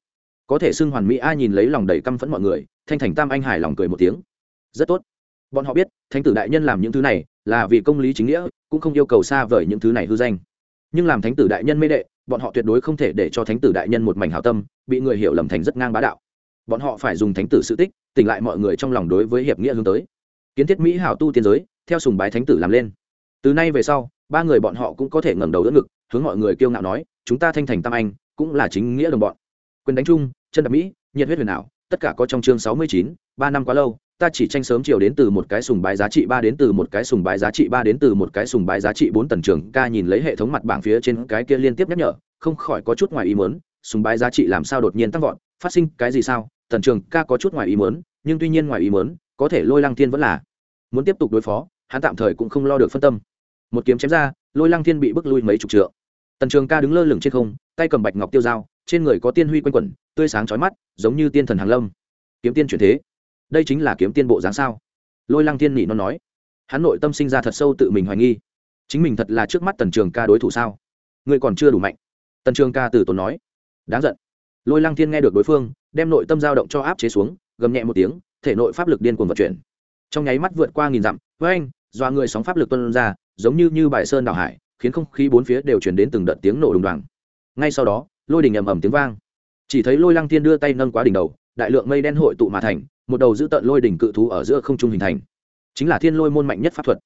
Có thể xưng hoàn mỹ ai nhìn lấy lòng đầy căm phẫn mọi người, thanh thành tam anh hải lòng cười một tiếng. Rất tốt. Bọn họ biết, thánh tử đại nhân làm những thứ này là vì công lý chính nghĩa, cũng không yêu cầu xa vời những thứ này hư danh. Nhưng làm thánh tử đại nhân mê đệ, bọn họ tuyệt đối không thể để cho thánh tử đại nhân một mảnh hảo tâm, bị người hiểu lầm thành rất ngang bá đạo. Bọn họ phải dùng thánh tử sự tích, tỉnh lại mọi người trong lòng đối với hiệp nghĩa hướng tới. Kiến thiết mỹ hảo tu tiên giới, theo sùng bái thánh tử làm lên. Từ nay về sau, ba người bọn họ cũng có thể ngẩng đầu đỡ ngực, hướng mọi người kiêu ngạo nói, chúng ta thanh thành tam anh cũng là chính nghĩa đồng bọn. Quyền đánh chung, chân đạp mỹ, nhiệt huyết huyền ảo, tất cả có trong chương sáu mươi chín, ba năm quá lâu, ta chỉ tranh sớm chiều đến từ một cái sùng bái giá trị ba đến từ một cái sùng bái giá trị ba đến từ một cái sùng bái giá trị bốn tần trường, ca nhìn lấy hệ thống mặt bảng phía trên cái kia liên tiếp nhắc nhở, không khỏi có chút ngoài ý muốn, sùng bái giá trị làm sao đột nhiên tăng vọt, phát sinh cái gì sao? Tần trường, ca có chút ngoài ý muốn, nhưng tuy nhiên ngoài ý muốn, có thể lôi lăng thiên vẫn là muốn tiếp tục đối phó, hắn tạm thời cũng không lo được phân tâm. Một kiếm chém ra, lôi lăng thiên bị bước lui mấy chục trượng. Tần trường, ca đứng lơ lửng trên không tay cầm bạch ngọc tiêu dao, trên người có tiên huy quanh quẩn, tươi sáng chói mắt, giống như tiên thần hàng lâm. Kiếm tiên chuyển thế. Đây chính là kiếm tiên bộ dáng sao? Lôi lăng tiên nỉ nó nói. Hắn nội tâm sinh ra thật sâu tự mình hoài nghi. Chính mình thật là trước mắt tần trường ca đối thủ sao? Ngươi còn chưa đủ mạnh. Tần trường ca từ tốn nói. Đáng giận. Lôi lăng thiên nghe được đối phương, đem nội tâm dao động cho áp chế xuống, gầm nhẹ một tiếng, thể nội pháp lực điên cuồng vận chuyển. Trong nháy mắt vượt qua nghìn dặm, với anh doa người sóng pháp lực tuân ra, giống như như bài sơn đảo hải, khiến không khí bốn phía đều chuyển đến từng đợt tiếng nổ đùng đoàng ngay sau đó, lôi đình ầm ầm tiếng vang. Chỉ thấy lôi lăng thiên đưa tay nâng quá đỉnh đầu, đại lượng mây đen hội tụ mà thành, một đầu giữ tận lôi đỉnh cự thú ở giữa không trung hình thành. Chính là thiên lôi môn mạnh nhất pháp thuật.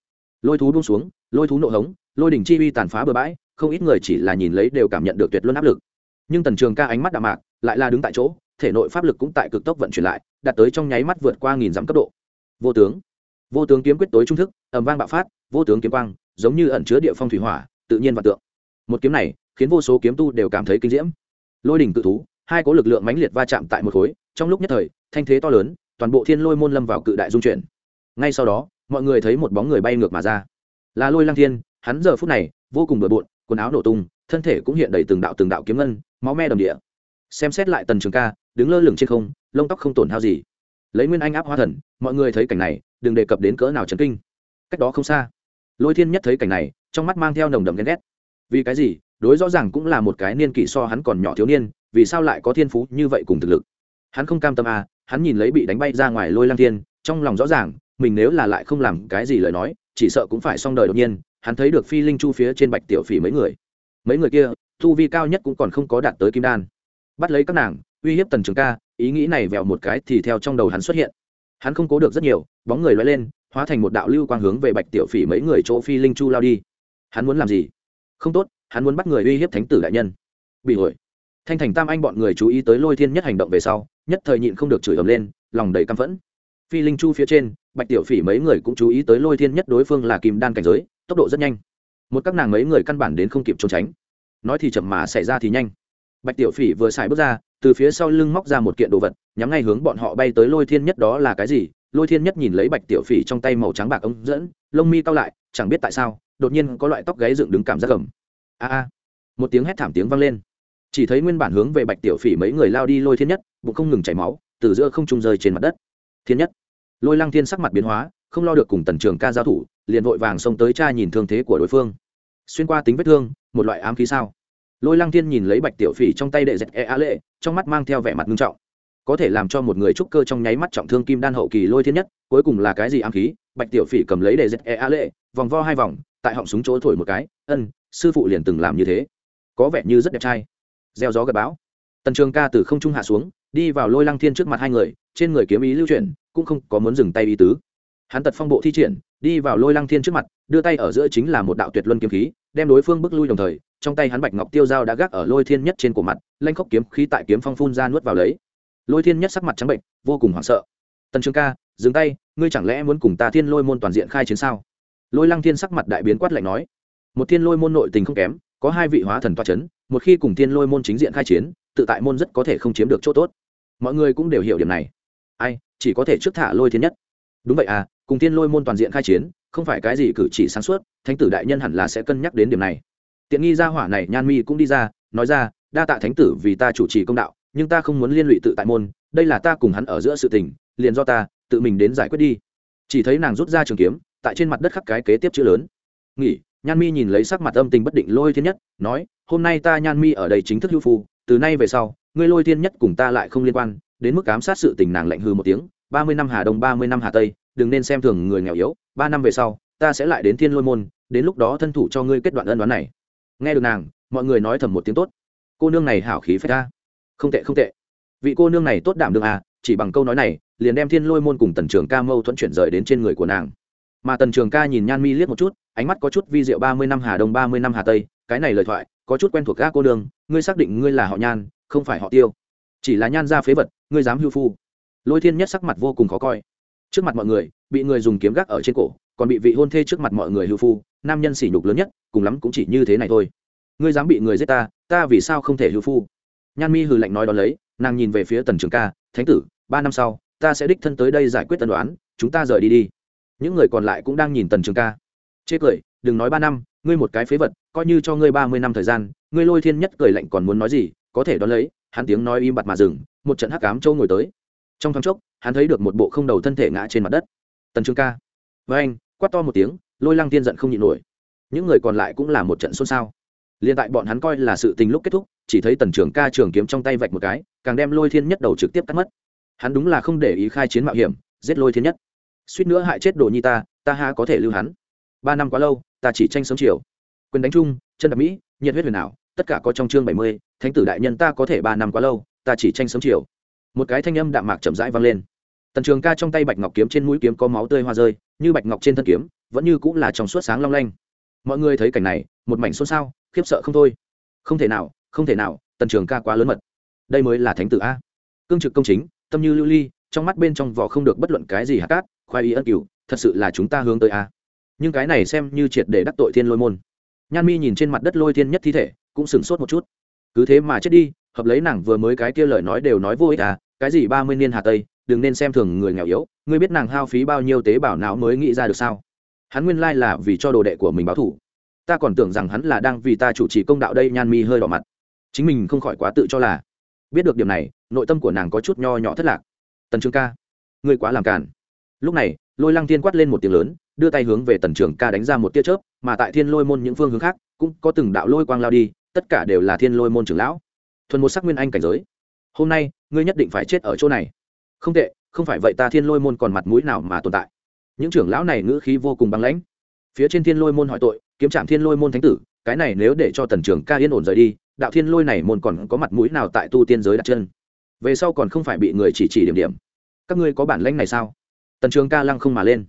Lôi thú buông xuống, lôi thú nộ hống, lôi đỉnh chi uy tàn phá bừa bãi, không ít người chỉ là nhìn lấy đều cảm nhận được tuyệt luân áp lực. Nhưng tần trường ca ánh mắt đạm mạc, lại là đứng tại chỗ, thể nội pháp lực cũng tại cực tốc vận chuyển lại, đạt tới trong nháy mắt vượt qua nghìn dặm cấp độ. Vô tướng. Vô tướng kiếm quyết tối trung thức, ầm vang bạo phát, vô tướng kiếm quang, giống như ẩn chứa địa phong thủy hỏa, tự nhiên và tượng. Một kiếm này khiến vô số kiếm tu đều cảm thấy kinh diễm. Lôi đỉnh cự thú, hai có lực lượng mãnh liệt va chạm tại một khối, trong lúc nhất thời, thanh thế to lớn, toàn bộ thiên lôi môn lâm vào cự đại dung chuyển. Ngay sau đó, mọi người thấy một bóng người bay ngược mà ra. Là lôi lăng thiên, hắn giờ phút này, vô cùng bừa bộn, quần áo nổ tung, thân thể cũng hiện đầy từng đạo từng đạo kiếm ngân, máu me đầm địa. Xem xét lại tần trường ca, đứng lơ lửng trên không, lông tóc không tổn hao gì. Lấy nguyên anh áp hóa thần, mọi người thấy cảnh này, đừng đề cập đến cỡ nào chấn kinh. Cách đó không xa, lôi thiên nhất thấy cảnh này, trong mắt mang theo nồng đậm ghen ghét. Vì cái gì? Đối rõ ràng cũng là một cái niên kỷ so hắn còn nhỏ thiếu niên, vì sao lại có thiên phú như vậy cùng thực lực? Hắn không cam tâm à hắn nhìn lấy bị đánh bay ra ngoài lôi lang thiên, trong lòng rõ ràng, mình nếu là lại không làm cái gì lời nói, chỉ sợ cũng phải xong đời đột nhiên, hắn thấy được phi linh chu phía trên bạch tiểu phỉ mấy người. Mấy người kia thu vi cao nhất cũng còn không có đạt tới kim đan. Bắt lấy các nàng, uy hiếp tần trường ca, ý nghĩ này vẹo một cái thì theo trong đầu hắn xuất hiện. Hắn không cố được rất nhiều, bóng người loay lên, hóa thành một đạo lưu quang hướng về bạch tiểu phỉ mấy người chỗ phi linh chu lao đi. Hắn muốn làm gì? Không tốt hắn muốn bắt người uy hiếp thánh tử đại nhân. Bị ổi thanh thành tam anh bọn người chú ý tới lôi thiên nhất hành động về sau, nhất thời nhịn không được chửi ầm lên, lòng đầy căm phẫn. Phi linh chu phía trên, bạch tiểu phỉ mấy người cũng chú ý tới lôi thiên nhất đối phương là kim đan cảnh giới, tốc độ rất nhanh. Một các nàng mấy người căn bản đến không kịp trốn tránh. Nói thì chậm mà xảy ra thì nhanh. Bạch tiểu phỉ vừa xài bước ra, từ phía sau lưng móc ra một kiện đồ vật, nhắm ngay hướng bọn họ bay tới lôi thiên nhất đó là cái gì? Lôi thiên nhất nhìn lấy bạch tiểu phỉ trong tay màu trắng bạc ống dẫn, lông mi cao lại, chẳng biết tại sao, đột nhiên có loại tóc gáy dựng đứng cảm giác gầm a a một tiếng hét thảm tiếng vang lên chỉ thấy nguyên bản hướng về bạch tiểu phỉ mấy người lao đi lôi thiên nhất bụng không ngừng chảy máu từ giữa không trung rơi trên mặt đất thiên nhất lôi lăng thiên sắc mặt biến hóa không lo được cùng tần trường ca giao thủ liền vội vàng xông tới cha nhìn thương thế của đối phương xuyên qua tính vết thương một loại ám khí sao lôi lăng thiên nhìn lấy bạch tiểu phỉ trong tay đệ dẹt e a lệ trong mắt mang theo vẻ mặt nghiêm trọng có thể làm cho một người trúc cơ trong nháy mắt trọng thương kim đan hậu kỳ lôi thiên nhất cuối cùng là cái gì ám khí bạch tiểu phỉ cầm lấy đệ dẹt e a lệ vòng vo hai vòng tại họng súng chỗ thổi một cái ân sư phụ liền từng làm như thế. Có vẻ như rất đẹp trai. Gieo gió gặp bão. Tần trường ca từ không trung hạ xuống, đi vào lôi lăng thiên trước mặt hai người, trên người kiếm ý lưu chuyển, cũng không có muốn dừng tay ý tứ. Hắn tật phong bộ thi triển, đi vào lôi lăng thiên trước mặt, đưa tay ở giữa chính là một đạo tuyệt luân kiếm khí, đem đối phương bước lui đồng thời, trong tay hắn bạch ngọc tiêu dao đã gác ở lôi thiên nhất trên cổ mặt, lanh khóc kiếm khí tại kiếm phong phun ra nuốt vào lấy. Lôi thiên nhất sắc mặt trắng bệnh, vô cùng hoảng sợ. Tần trường ca, dừng tay, ngươi chẳng lẽ muốn cùng ta thiên lôi môn toàn diện khai chiến sao? Lôi lăng thiên sắc mặt đại biến quát lạnh nói một thiên lôi môn nội tình không kém, có hai vị hóa thần toa c h ấ n một khi cùng thiên lôi môn chính diện khai chiến, tự tại môn rất có thể không chiếm được chỗ tốt. Mọi người cũng đều hiểu điểm này. Ai, chỉ có thể trước thả lôi thiên nhất. Đúng vậy à cùng thiên lôi môn toàn diện khai chiến, không phải cái gì cử chỉ sáng suốt, thánh tử đại nhân hẳn là sẽ cân nhắc đến điểm này. Tiện nghi gia hỏa này, nhan mi cũng đi ra, nói ra, đa tạ thánh tử vì ta chủ trì công đạo, nhưng ta không muốn liên lụy tự tại môn, đây là ta cùng hắn ở giữa sự tình, liền do ta, tự mình đến giải quyết đi. Chỉ thấy nàng rút ra trường kiếm, tại trên mặt đất khắc cái kế tiếp chữ lớn. Nghỉ nhan mi nhìn lấy sắc mặt âm tình bất định lôi thiên nhất, nói, hôm nay ta nhan mi ở đây chính thức hưu phu, từ nay về sau, ngươi lôi thiên nhất cùng ta lại không liên quan, đến mức ám sát sự tình nàng lạnh hư một tiếng, ba mươi năm hà đông, ba mươi năm hà tây, đừng nên xem thường người nghèo yếu, ba năm về sau, ta sẽ lại đến thiên lôi môn, đến lúc đó thân thủ cho ngươi kết đoạn ân đoán này. Nghe được nàng, mọi người nói thầm một tiếng tốt. Cô nương này hảo khí phải ta. Không tệ không tệ. Vị cô nương này tốt đảm đương à chỉ bằng câu nói này, liền đem thiên lôi môn cùng tần trường ca mâu thuẫn chuyển rời đến trên người của nàng mà tần trường ca nhìn nhan mi liếc một chút, ánh mắt có chút vi diệu ba mươi năm hà đông, ba mươi năm hà tây, cái này lời thoại, có chút quen thuộc ga cô đường ngươi xác định ngươi là họ nhan, không phải họ tiêu. Chỉ là nhan ra phế vật, ngươi dám hưu phu. Lôi thiên nhất sắc mặt vô cùng khó coi. Trước mặt mọi người, bị người dùng kiếm gác ở trên cổ, còn bị vị hôn thê trước mặt mọi người hưu phu, nam nhân sỉ nhục lớn nhất, cùng lắm cũng chỉ như thế này thôi. Ngươi dám bị người giết ta ta vì sao không thể hưu phu? Nhan mi hừ lạnh nói đ ó lấy, nàng nhìn về phía tần trường ca, thánh tử, ba năm sau, ta sẽ đích thân tới đây giải quyết tân đoán, chúng ta rời đi đi những người còn lại cũng đang nhìn tần trường ca. Chê cười, đừng nói ba năm, ngươi một cái phế vật, coi như cho ngươi ba mươi năm thời gian, ngươi lôi thiên nhất cười lạnh còn muốn nói gì, có thể đón lấy, hắn tiếng nói im bặt mà dừng, một trận hắc cám châu ngồi tới. Trong thoáng chốc, hắn thấy được một bộ không đầu thân thể ngã trên mặt đất. Tần trường ca. Với anh quát to một tiếng, lôi lăng tiên giận không nhịn nổi. Những người còn lại cũng là một trận xôn xao. Liền tại bọn hắn coi là sự tình lúc kết thúc, chỉ thấy tần trường ca trường kiếm trong tay vạch một cái, càng đem lôi thiên nhất đầu trực tiếp cắt mất. Hắn đúng là không để ý khai chiến mạo hiểm, giết lôi thiên nhất suýt nữa hại chết đồ nhi ta ta ha có thể lưu hắn? Ba năm quá lâu, ta chỉ tranh sớm chiều. Quyền đánh chung, chân đạp mỹ, nhiệt huyết huyền ảo, tất cả có trong chương bảy mươi, thánh tử đại nhân ta có thể ba năm quá lâu, ta chỉ tranh sớm chiều. Một cái thanh âm đạm mạc chậm rãi vang lên. Tần trường ca trong tay bạch ngọc kiếm trên mũi kiếm có máu tươi hoa rơi, như bạch ngọc trên thân kiếm, vẫn như cũng là trong suốt sáng long lanh. Mọi người thấy cảnh này, một mảnh xôn xao, khiếp sợ không thôi. Không thể nào, không thể nào, tần trường ca quá lớn mật. Đây mới là thánh tử a. Cương trực công chính, tâm như lưu ly, trong mắt bên trong vỏ không được bất luận cái gì hạt cát khoai y ân cửu, thật sự là chúng ta hướng tới a. Nhưng cái này xem như triệt để đắc tội thiên lôi môn. Nhan mi nhìn trên mặt đất lôi thiên nhất thi thể, cũng sửng sốt một chút. Cứ thế mà chết đi, hợp lấy nàng vừa mới cái kia lời nói đều nói vô ích à cái gì ba mươi niên hà tây, đừng nên xem thường người nghèo yếu, ngươi biết nàng hao phí bao nhiêu tế bào não mới nghĩ ra được sao? Hắn nguyên lai là vì cho đồ đệ của mình báo thủ ta còn tưởng rằng hắn là đang vì ta chủ trì công đạo đây, nhan mi hơi đỏ mặt. Chính mình không khỏi quá tự cho là. Biết được điểm này, nội tâm của nàng có chút nho nhỏ thất lạc. Tần trương ca, ngươi quá làm cản lúc này, lôi lăng thiên quát lên một tiếng lớn, đưa tay hướng về tần trường ca đánh ra một tia chớp, mà tại thiên lôi môn những phương hướng khác, cũng có từng đạo lôi quang lao đi, tất cả đều là thiên lôi môn trưởng lão. Thuần một sắc nguyên anh cảnh giới. Hôm nay, ngươi nhất định phải chết ở chỗ này. Không tệ, không phải vậy ta thiên lôi môn còn mặt mũi nào mà tồn tại. Những trưởng lão này ngữ khí vô cùng băng lãnh. Phía trên thiên lôi môn hỏi tội, kiếm trạm thiên lôi môn thánh tử, cái này nếu để cho tần trường ca yên ổn rời đi, đạo thiên lôi này môn còn có mặt mũi nào tại tu tiên giới đặt chân? Về sau còn không phải bị người chỉ chỉ điểm điểm. Các ngươi có bản lãnh này sao? Tần trường ca lăng không mà lên.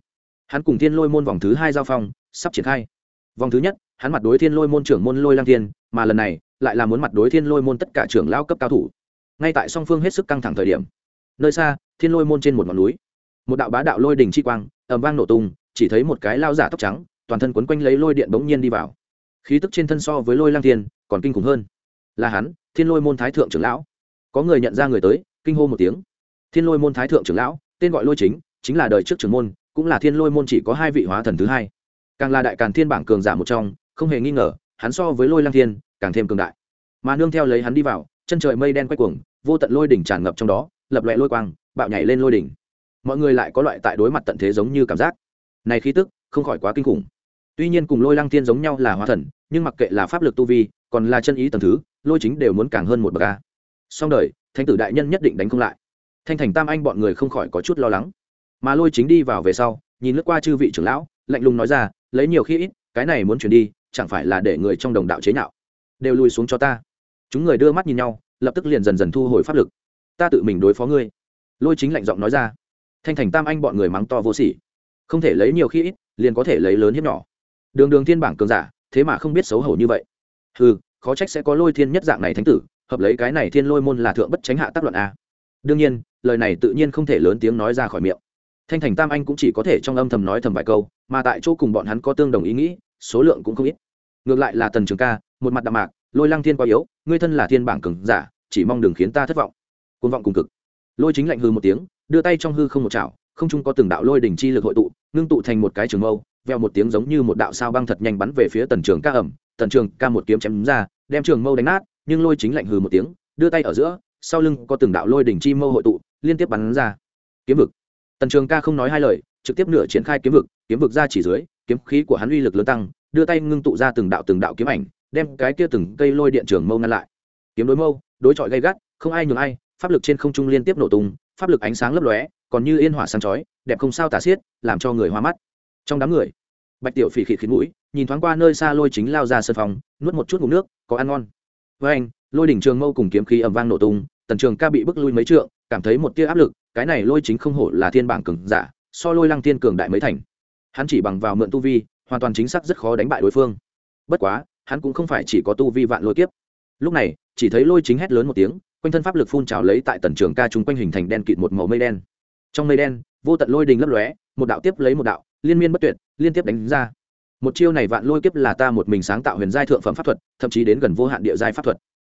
Hắn cùng thiên lôi môn vòng thứ hai giao phong, sắp triển khai. Vòng thứ nhất, hắn mặt đối thiên lôi môn trưởng môn lôi lang thiên, mà lần này, lại là muốn mặt đối thiên lôi môn tất cả trưởng lao cấp cao thủ. Ngay tại song phương hết sức căng thẳng thời điểm, nơi xa, thiên lôi môn trên một ngọn núi, một đạo bá đạo lôi đình chi quang ẩm vang nổ tung, chỉ thấy một cái lao giả tóc trắng, toàn thân quấn quanh lấy lôi điện bỗng nhiên đi vào. Khí tức trên thân so với lôi lang thiên, còn kinh khủng hơn. Là hắn, thiên lôi môn thái thượng trưởng lão. Có người nhận ra người tới, kinh hô một tiếng. Thiên lôi môn thái thượng trưởng lão, tên gọi lôi chính chính là đời trước trưởng môn, cũng là thiên lôi môn chỉ có hai vị hóa thần thứ hai. Càng là đại càn thiên bảng cường giả một trong, không hề nghi ngờ, hắn so với lôi lang thiên, càng thêm cường đại. Mà nương theo lấy hắn đi vào, chân trời mây đen quay cuồng, vô tận lôi đỉnh tràn ngập trong đó, lập lòe lôi quang, bạo nhảy lên lôi đỉnh. Mọi người lại có loại tại đối mặt tận thế giống như cảm giác. Này khí tức, không khỏi quá kinh khủng. Tuy nhiên cùng lôi lang thiên giống nhau là hóa thần, nhưng mặc kệ là pháp lực tu vi, còn là chân ý tầng thứ, lôi chính đều muốn càng hơn một bậc a. Song đời thanh tử đại nhân nhất định đánh không lại. Thanh thành tam anh bọn người không khỏi có chút lo lắng mà lôi chính đi vào về sau, nhìn lướt qua chư vị trưởng lão, lạnh lùng nói ra, lấy nhiều khi ít, cái này muốn chuyển đi, chẳng phải là để người trong đồng đạo chế nhạo? Đều lùi xuống cho ta. Chúng người đưa mắt nhìn nhau, lập tức liền dần dần thu hồi pháp lực. Ta tự mình đối phó ngươi. Lôi chính lạnh giọng nói ra. Thanh thành tam anh bọn người mắng to vô sỉ. Không thể lấy nhiều khi ít, liền có thể lấy lớn hiếp nhỏ. Đường đường thiên bảng cường giả, thế mà không biết xấu hổ như vậy. Ừ khó trách sẽ có lôi thiên nhất dạng này thánh tử, hợp lấy cái này thiên lôi môn là thượng bất tránh hạ tác luận a. Đương nhiên, lời này tự nhiên không thể lớn tiếng nói ra khỏi miệng thanh thành tam anh cũng chỉ có thể trong âm thầm nói thầm vài câu, mà tại chỗ cùng bọn hắn có tương đồng ý nghĩ, số lượng cũng không ít. Ngược lại là tần trường ca, một mặt đạm mạc, lôi lăng thiên quá yếu, ngươi thân là thiên bảng cường giả, chỉ mong đừng khiến ta thất vọng. Côn vọng cùng cực. Lôi chính lạnh hư một tiếng, đưa tay trong hư không một chảo, không chung có từng đạo lôi đỉnh chi lực hội tụ, ngưng tụ thành một cái trường mâu veo một tiếng giống như một đạo sao băng thật nhanh bắn về phía tần trường ca ẩm. Tần trường ca một kiếm chém ra, đem trường mâu đánh nát, nhưng lôi chính lạnh hừ một tiếng, đưa tay ở giữa, sau lưng có từng đạo lôi đỉnh chi mâu hội tụ, liên tiếp bắn ra. Kiếm vực tần trường ca không nói hai lời, trực tiếp nửa triển khai kiếm vực kiếm vực ra chỉ dưới, kiếm khí của hắn uy lực lớn tăng, đưa tay ngưng tụ ra từng đạo từng đạo kiếm ảnh, đem cái kia từng cây lôi điện trường mâu ngăn lại. Kiếm đối mâu, đối chọi gây gắt, không ai nhường ai, pháp lực trên không trung liên tiếp nổ tung, pháp lực ánh sáng lấp lóe, còn như yên hỏa sáng chói, đẹp không sao tả xiết, làm cho người hoa mắt. Trong đám người, bạch tiểu phỉ khịt khịt mũi, nhìn thoáng qua nơi xa lôi chính lao ra sân phòng, nuốt một chút ngụm nước, có ăn ngon. Với anh, lôi đỉnh trường mâu cùng kiếm khí ầm vang nổ tung tần trường ca bị bức lui mấy trượng, cảm thấy một tia áp lực, cái này lôi chính không hổ là thiên bảng cường giả, so lôi lăng thiên cường đại mấy thành. Hắn chỉ bằng vào mượn tu vi, hoàn toàn chính xác rất khó đánh bại đối phương. Bất quá, hắn cũng không phải chỉ có tu vi vạn lôi kiếp. Lúc này, chỉ thấy lôi chính hét lớn một tiếng, quanh thân pháp lực phun trào lấy tại tần trường ca chung quanh hình thành đen kịt một màu mây đen. Trong mây đen, vô tận lôi đình lấp lóe, một đạo tiếp lấy một đạo, liên miên bất tuyệt, liên tiếp đánh ra. Một chiêu này vạn lôi kiếp là ta một mình sáng tạo huyền giai thượng phẩm pháp thuật, thậm chí đến gần vô hạn địa giai pháp thuật.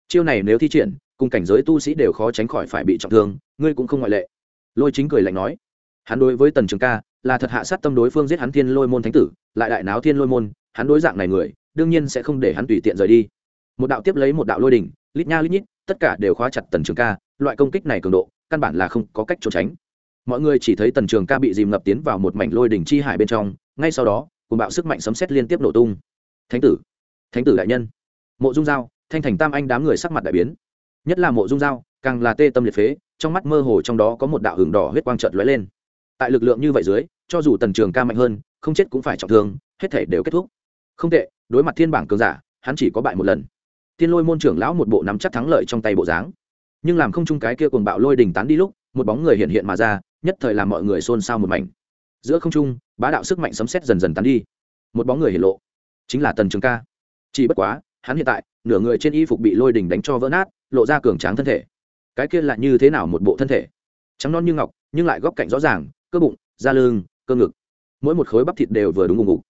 Chiêu này nếu thi triển cùng cảnh giới tu sĩ đều khó tránh khỏi phải bị trọng thương, ngươi cũng không ngoại lệ. Lôi chính cười lạnh nói. Hắn đối với tần trường ca là thật hạ sát tâm đối phương giết hắn thiên lôi môn thánh tử, lại đại náo thiên lôi môn, hắn đối dạng này người, đương nhiên sẽ không để hắn tùy tiện rời đi. Một đạo tiếp lấy một đạo lôi đỉnh, lít nha lít nhít, tất cả đều khóa chặt tần trường ca, loại công kích này cường độ, căn bản là không có cách trốn tránh. Mọi người chỉ thấy tần trường ca bị dìm ngập tiến vào một mảnh lôi đỉnh chi hải bên trong, ngay sau đó, cùng bạo sức mạnh sấm xét liên tiếp nổ tung. Thánh tử thánh tử đại nhân. Mộ dung giao, thanh thành tam anh đám người sắc mặt đại biến nhất là mộ dung dao, càng là tê tâm liệt phế trong mắt mơ hồ trong đó có một đạo hưởng đỏ huyết quang trợt lóe lên. Tại lực lượng như vậy dưới cho dù tần trường ca mạnh hơn không chết cũng phải trọng thương hết thể đều kết thúc. Không tệ đối mặt thiên bảng cường giả hắn chỉ có bại một lần. Thiên lôi môn trưởng lão một bộ nắm chắc thắng lợi trong tay bộ dáng. Nhưng làm không chung cái kia cuồng bạo lôi đình tán đi lúc một bóng người hiện hiện mà ra nhất thời làm mọi người xôn xao một mảnh. Giữa không trung bá đạo sức mạnh sấm xét dần dần tán đi. Một bóng người hiện lộ chính là tần trường ca. Chỉ bất quá hắn hiện tại nửa người trên y phục bị lôi đình đánh cho vỡ nát lộ ra cường tráng thân thể. Cái kia là như thế nào một bộ thân thể? Trắng non như ngọc, nhưng lại góc cạnh rõ ràng, cơ bụng, da lưng, cơ ngực. Mỗi một khối bắp thịt đều vừa đúng ngủ ngủ.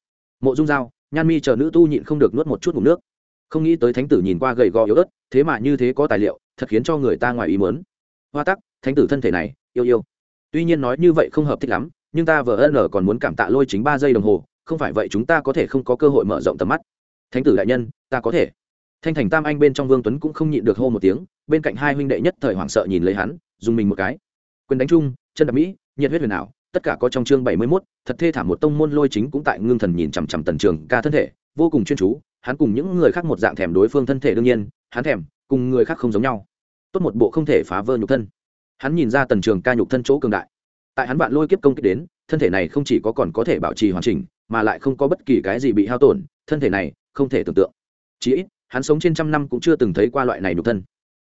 Mộ dung dao nhan mi chờ nữ tu nhịn không được nuốt một chút ngủ nước. Không nghĩ tới thánh tử nhìn qua gầy gò yếu ớt, thế mà như thế có tài liệu, thật khiến cho người ta ngoài ý mớn hoa tắc, thánh tử thân thể này, yêu yêu. Tuy nhiên nói như vậy không hợp thích lắm, nhưng ta vờ ân còn muốn cảm tạ lôi chính ba giây đồng hồ, không phải vậy chúng ta có thể không có cơ hội mở rộng tầm mắt. Thánh tử đại nhân, ta có thể thanh thành tam anh bên trong vương tuấn cũng không nhịn được hô một tiếng bên cạnh hai huynh đệ nhất thời hoảng sợ nhìn lấy hắn dùng mình một cái. Quyền đánh chung chân đập mỹ nhiệt huyết huyền ảo tất cả có trong chương bảy mươi 71, thật thê thảm một tông môn lôi chính cũng tại ngưng thần nhìn chằm chằm tần trường ca thân thể vô cùng chuyên chú hắn cùng những người khác một dạng thèm đối phương thân thể đương nhiên hắn thèm cùng người khác không giống nhau. Tốt một bộ không thể phá vỡ nhục thân. Hắn nhìn ra tần trường ca nhục thân chỗ cường đại. Tại hắn bạn lôi kiếp công kích đến thân thể này không chỉ có còn có thể bảo trì hoàn chỉnh mà lại không có bất kỳ cái gì bị hao tổn thân thể này không thể tưởng tượng. Chí ít hắn sống trên trăm năm cũng chưa từng thấy qua loại này nhục thân.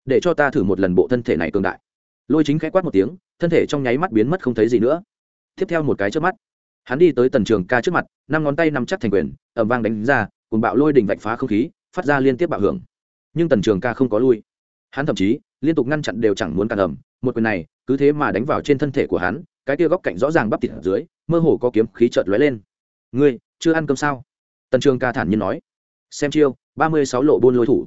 Để cho ta thử một lần bộ thân thể này cường đại. Lôi chính khẽ quát một tiếng, thân thể trong nháy mắt biến mất không thấy gì nữa. Tiếp theo một cái trước mắt, hắn đi tới tần trường ca trước mặt, năm ngón tay nằm chắc thành quyền ẩm vang đánh ra cùng bạo lôi đình vạch phá không khí, phát ra liên tiếp bạo hưởng. Nhưng tần trường ca không có lui. Hắn thậm chí, liên tục ngăn chặn đều chẳng muốn cản ẩm một quyền này, cứ thế mà đánh vào trên thân thể của hắn, cái kia góc cạnh rõ ràng bắp thịt ở dưới, mơ hồ có kiếm khí chợt lóe lên. Ngươi, chưa ăn cơm sao? Tần trường ca thản nhiên nói. Xem chiêu ba mươi sáu lộ buôn lôi thủ.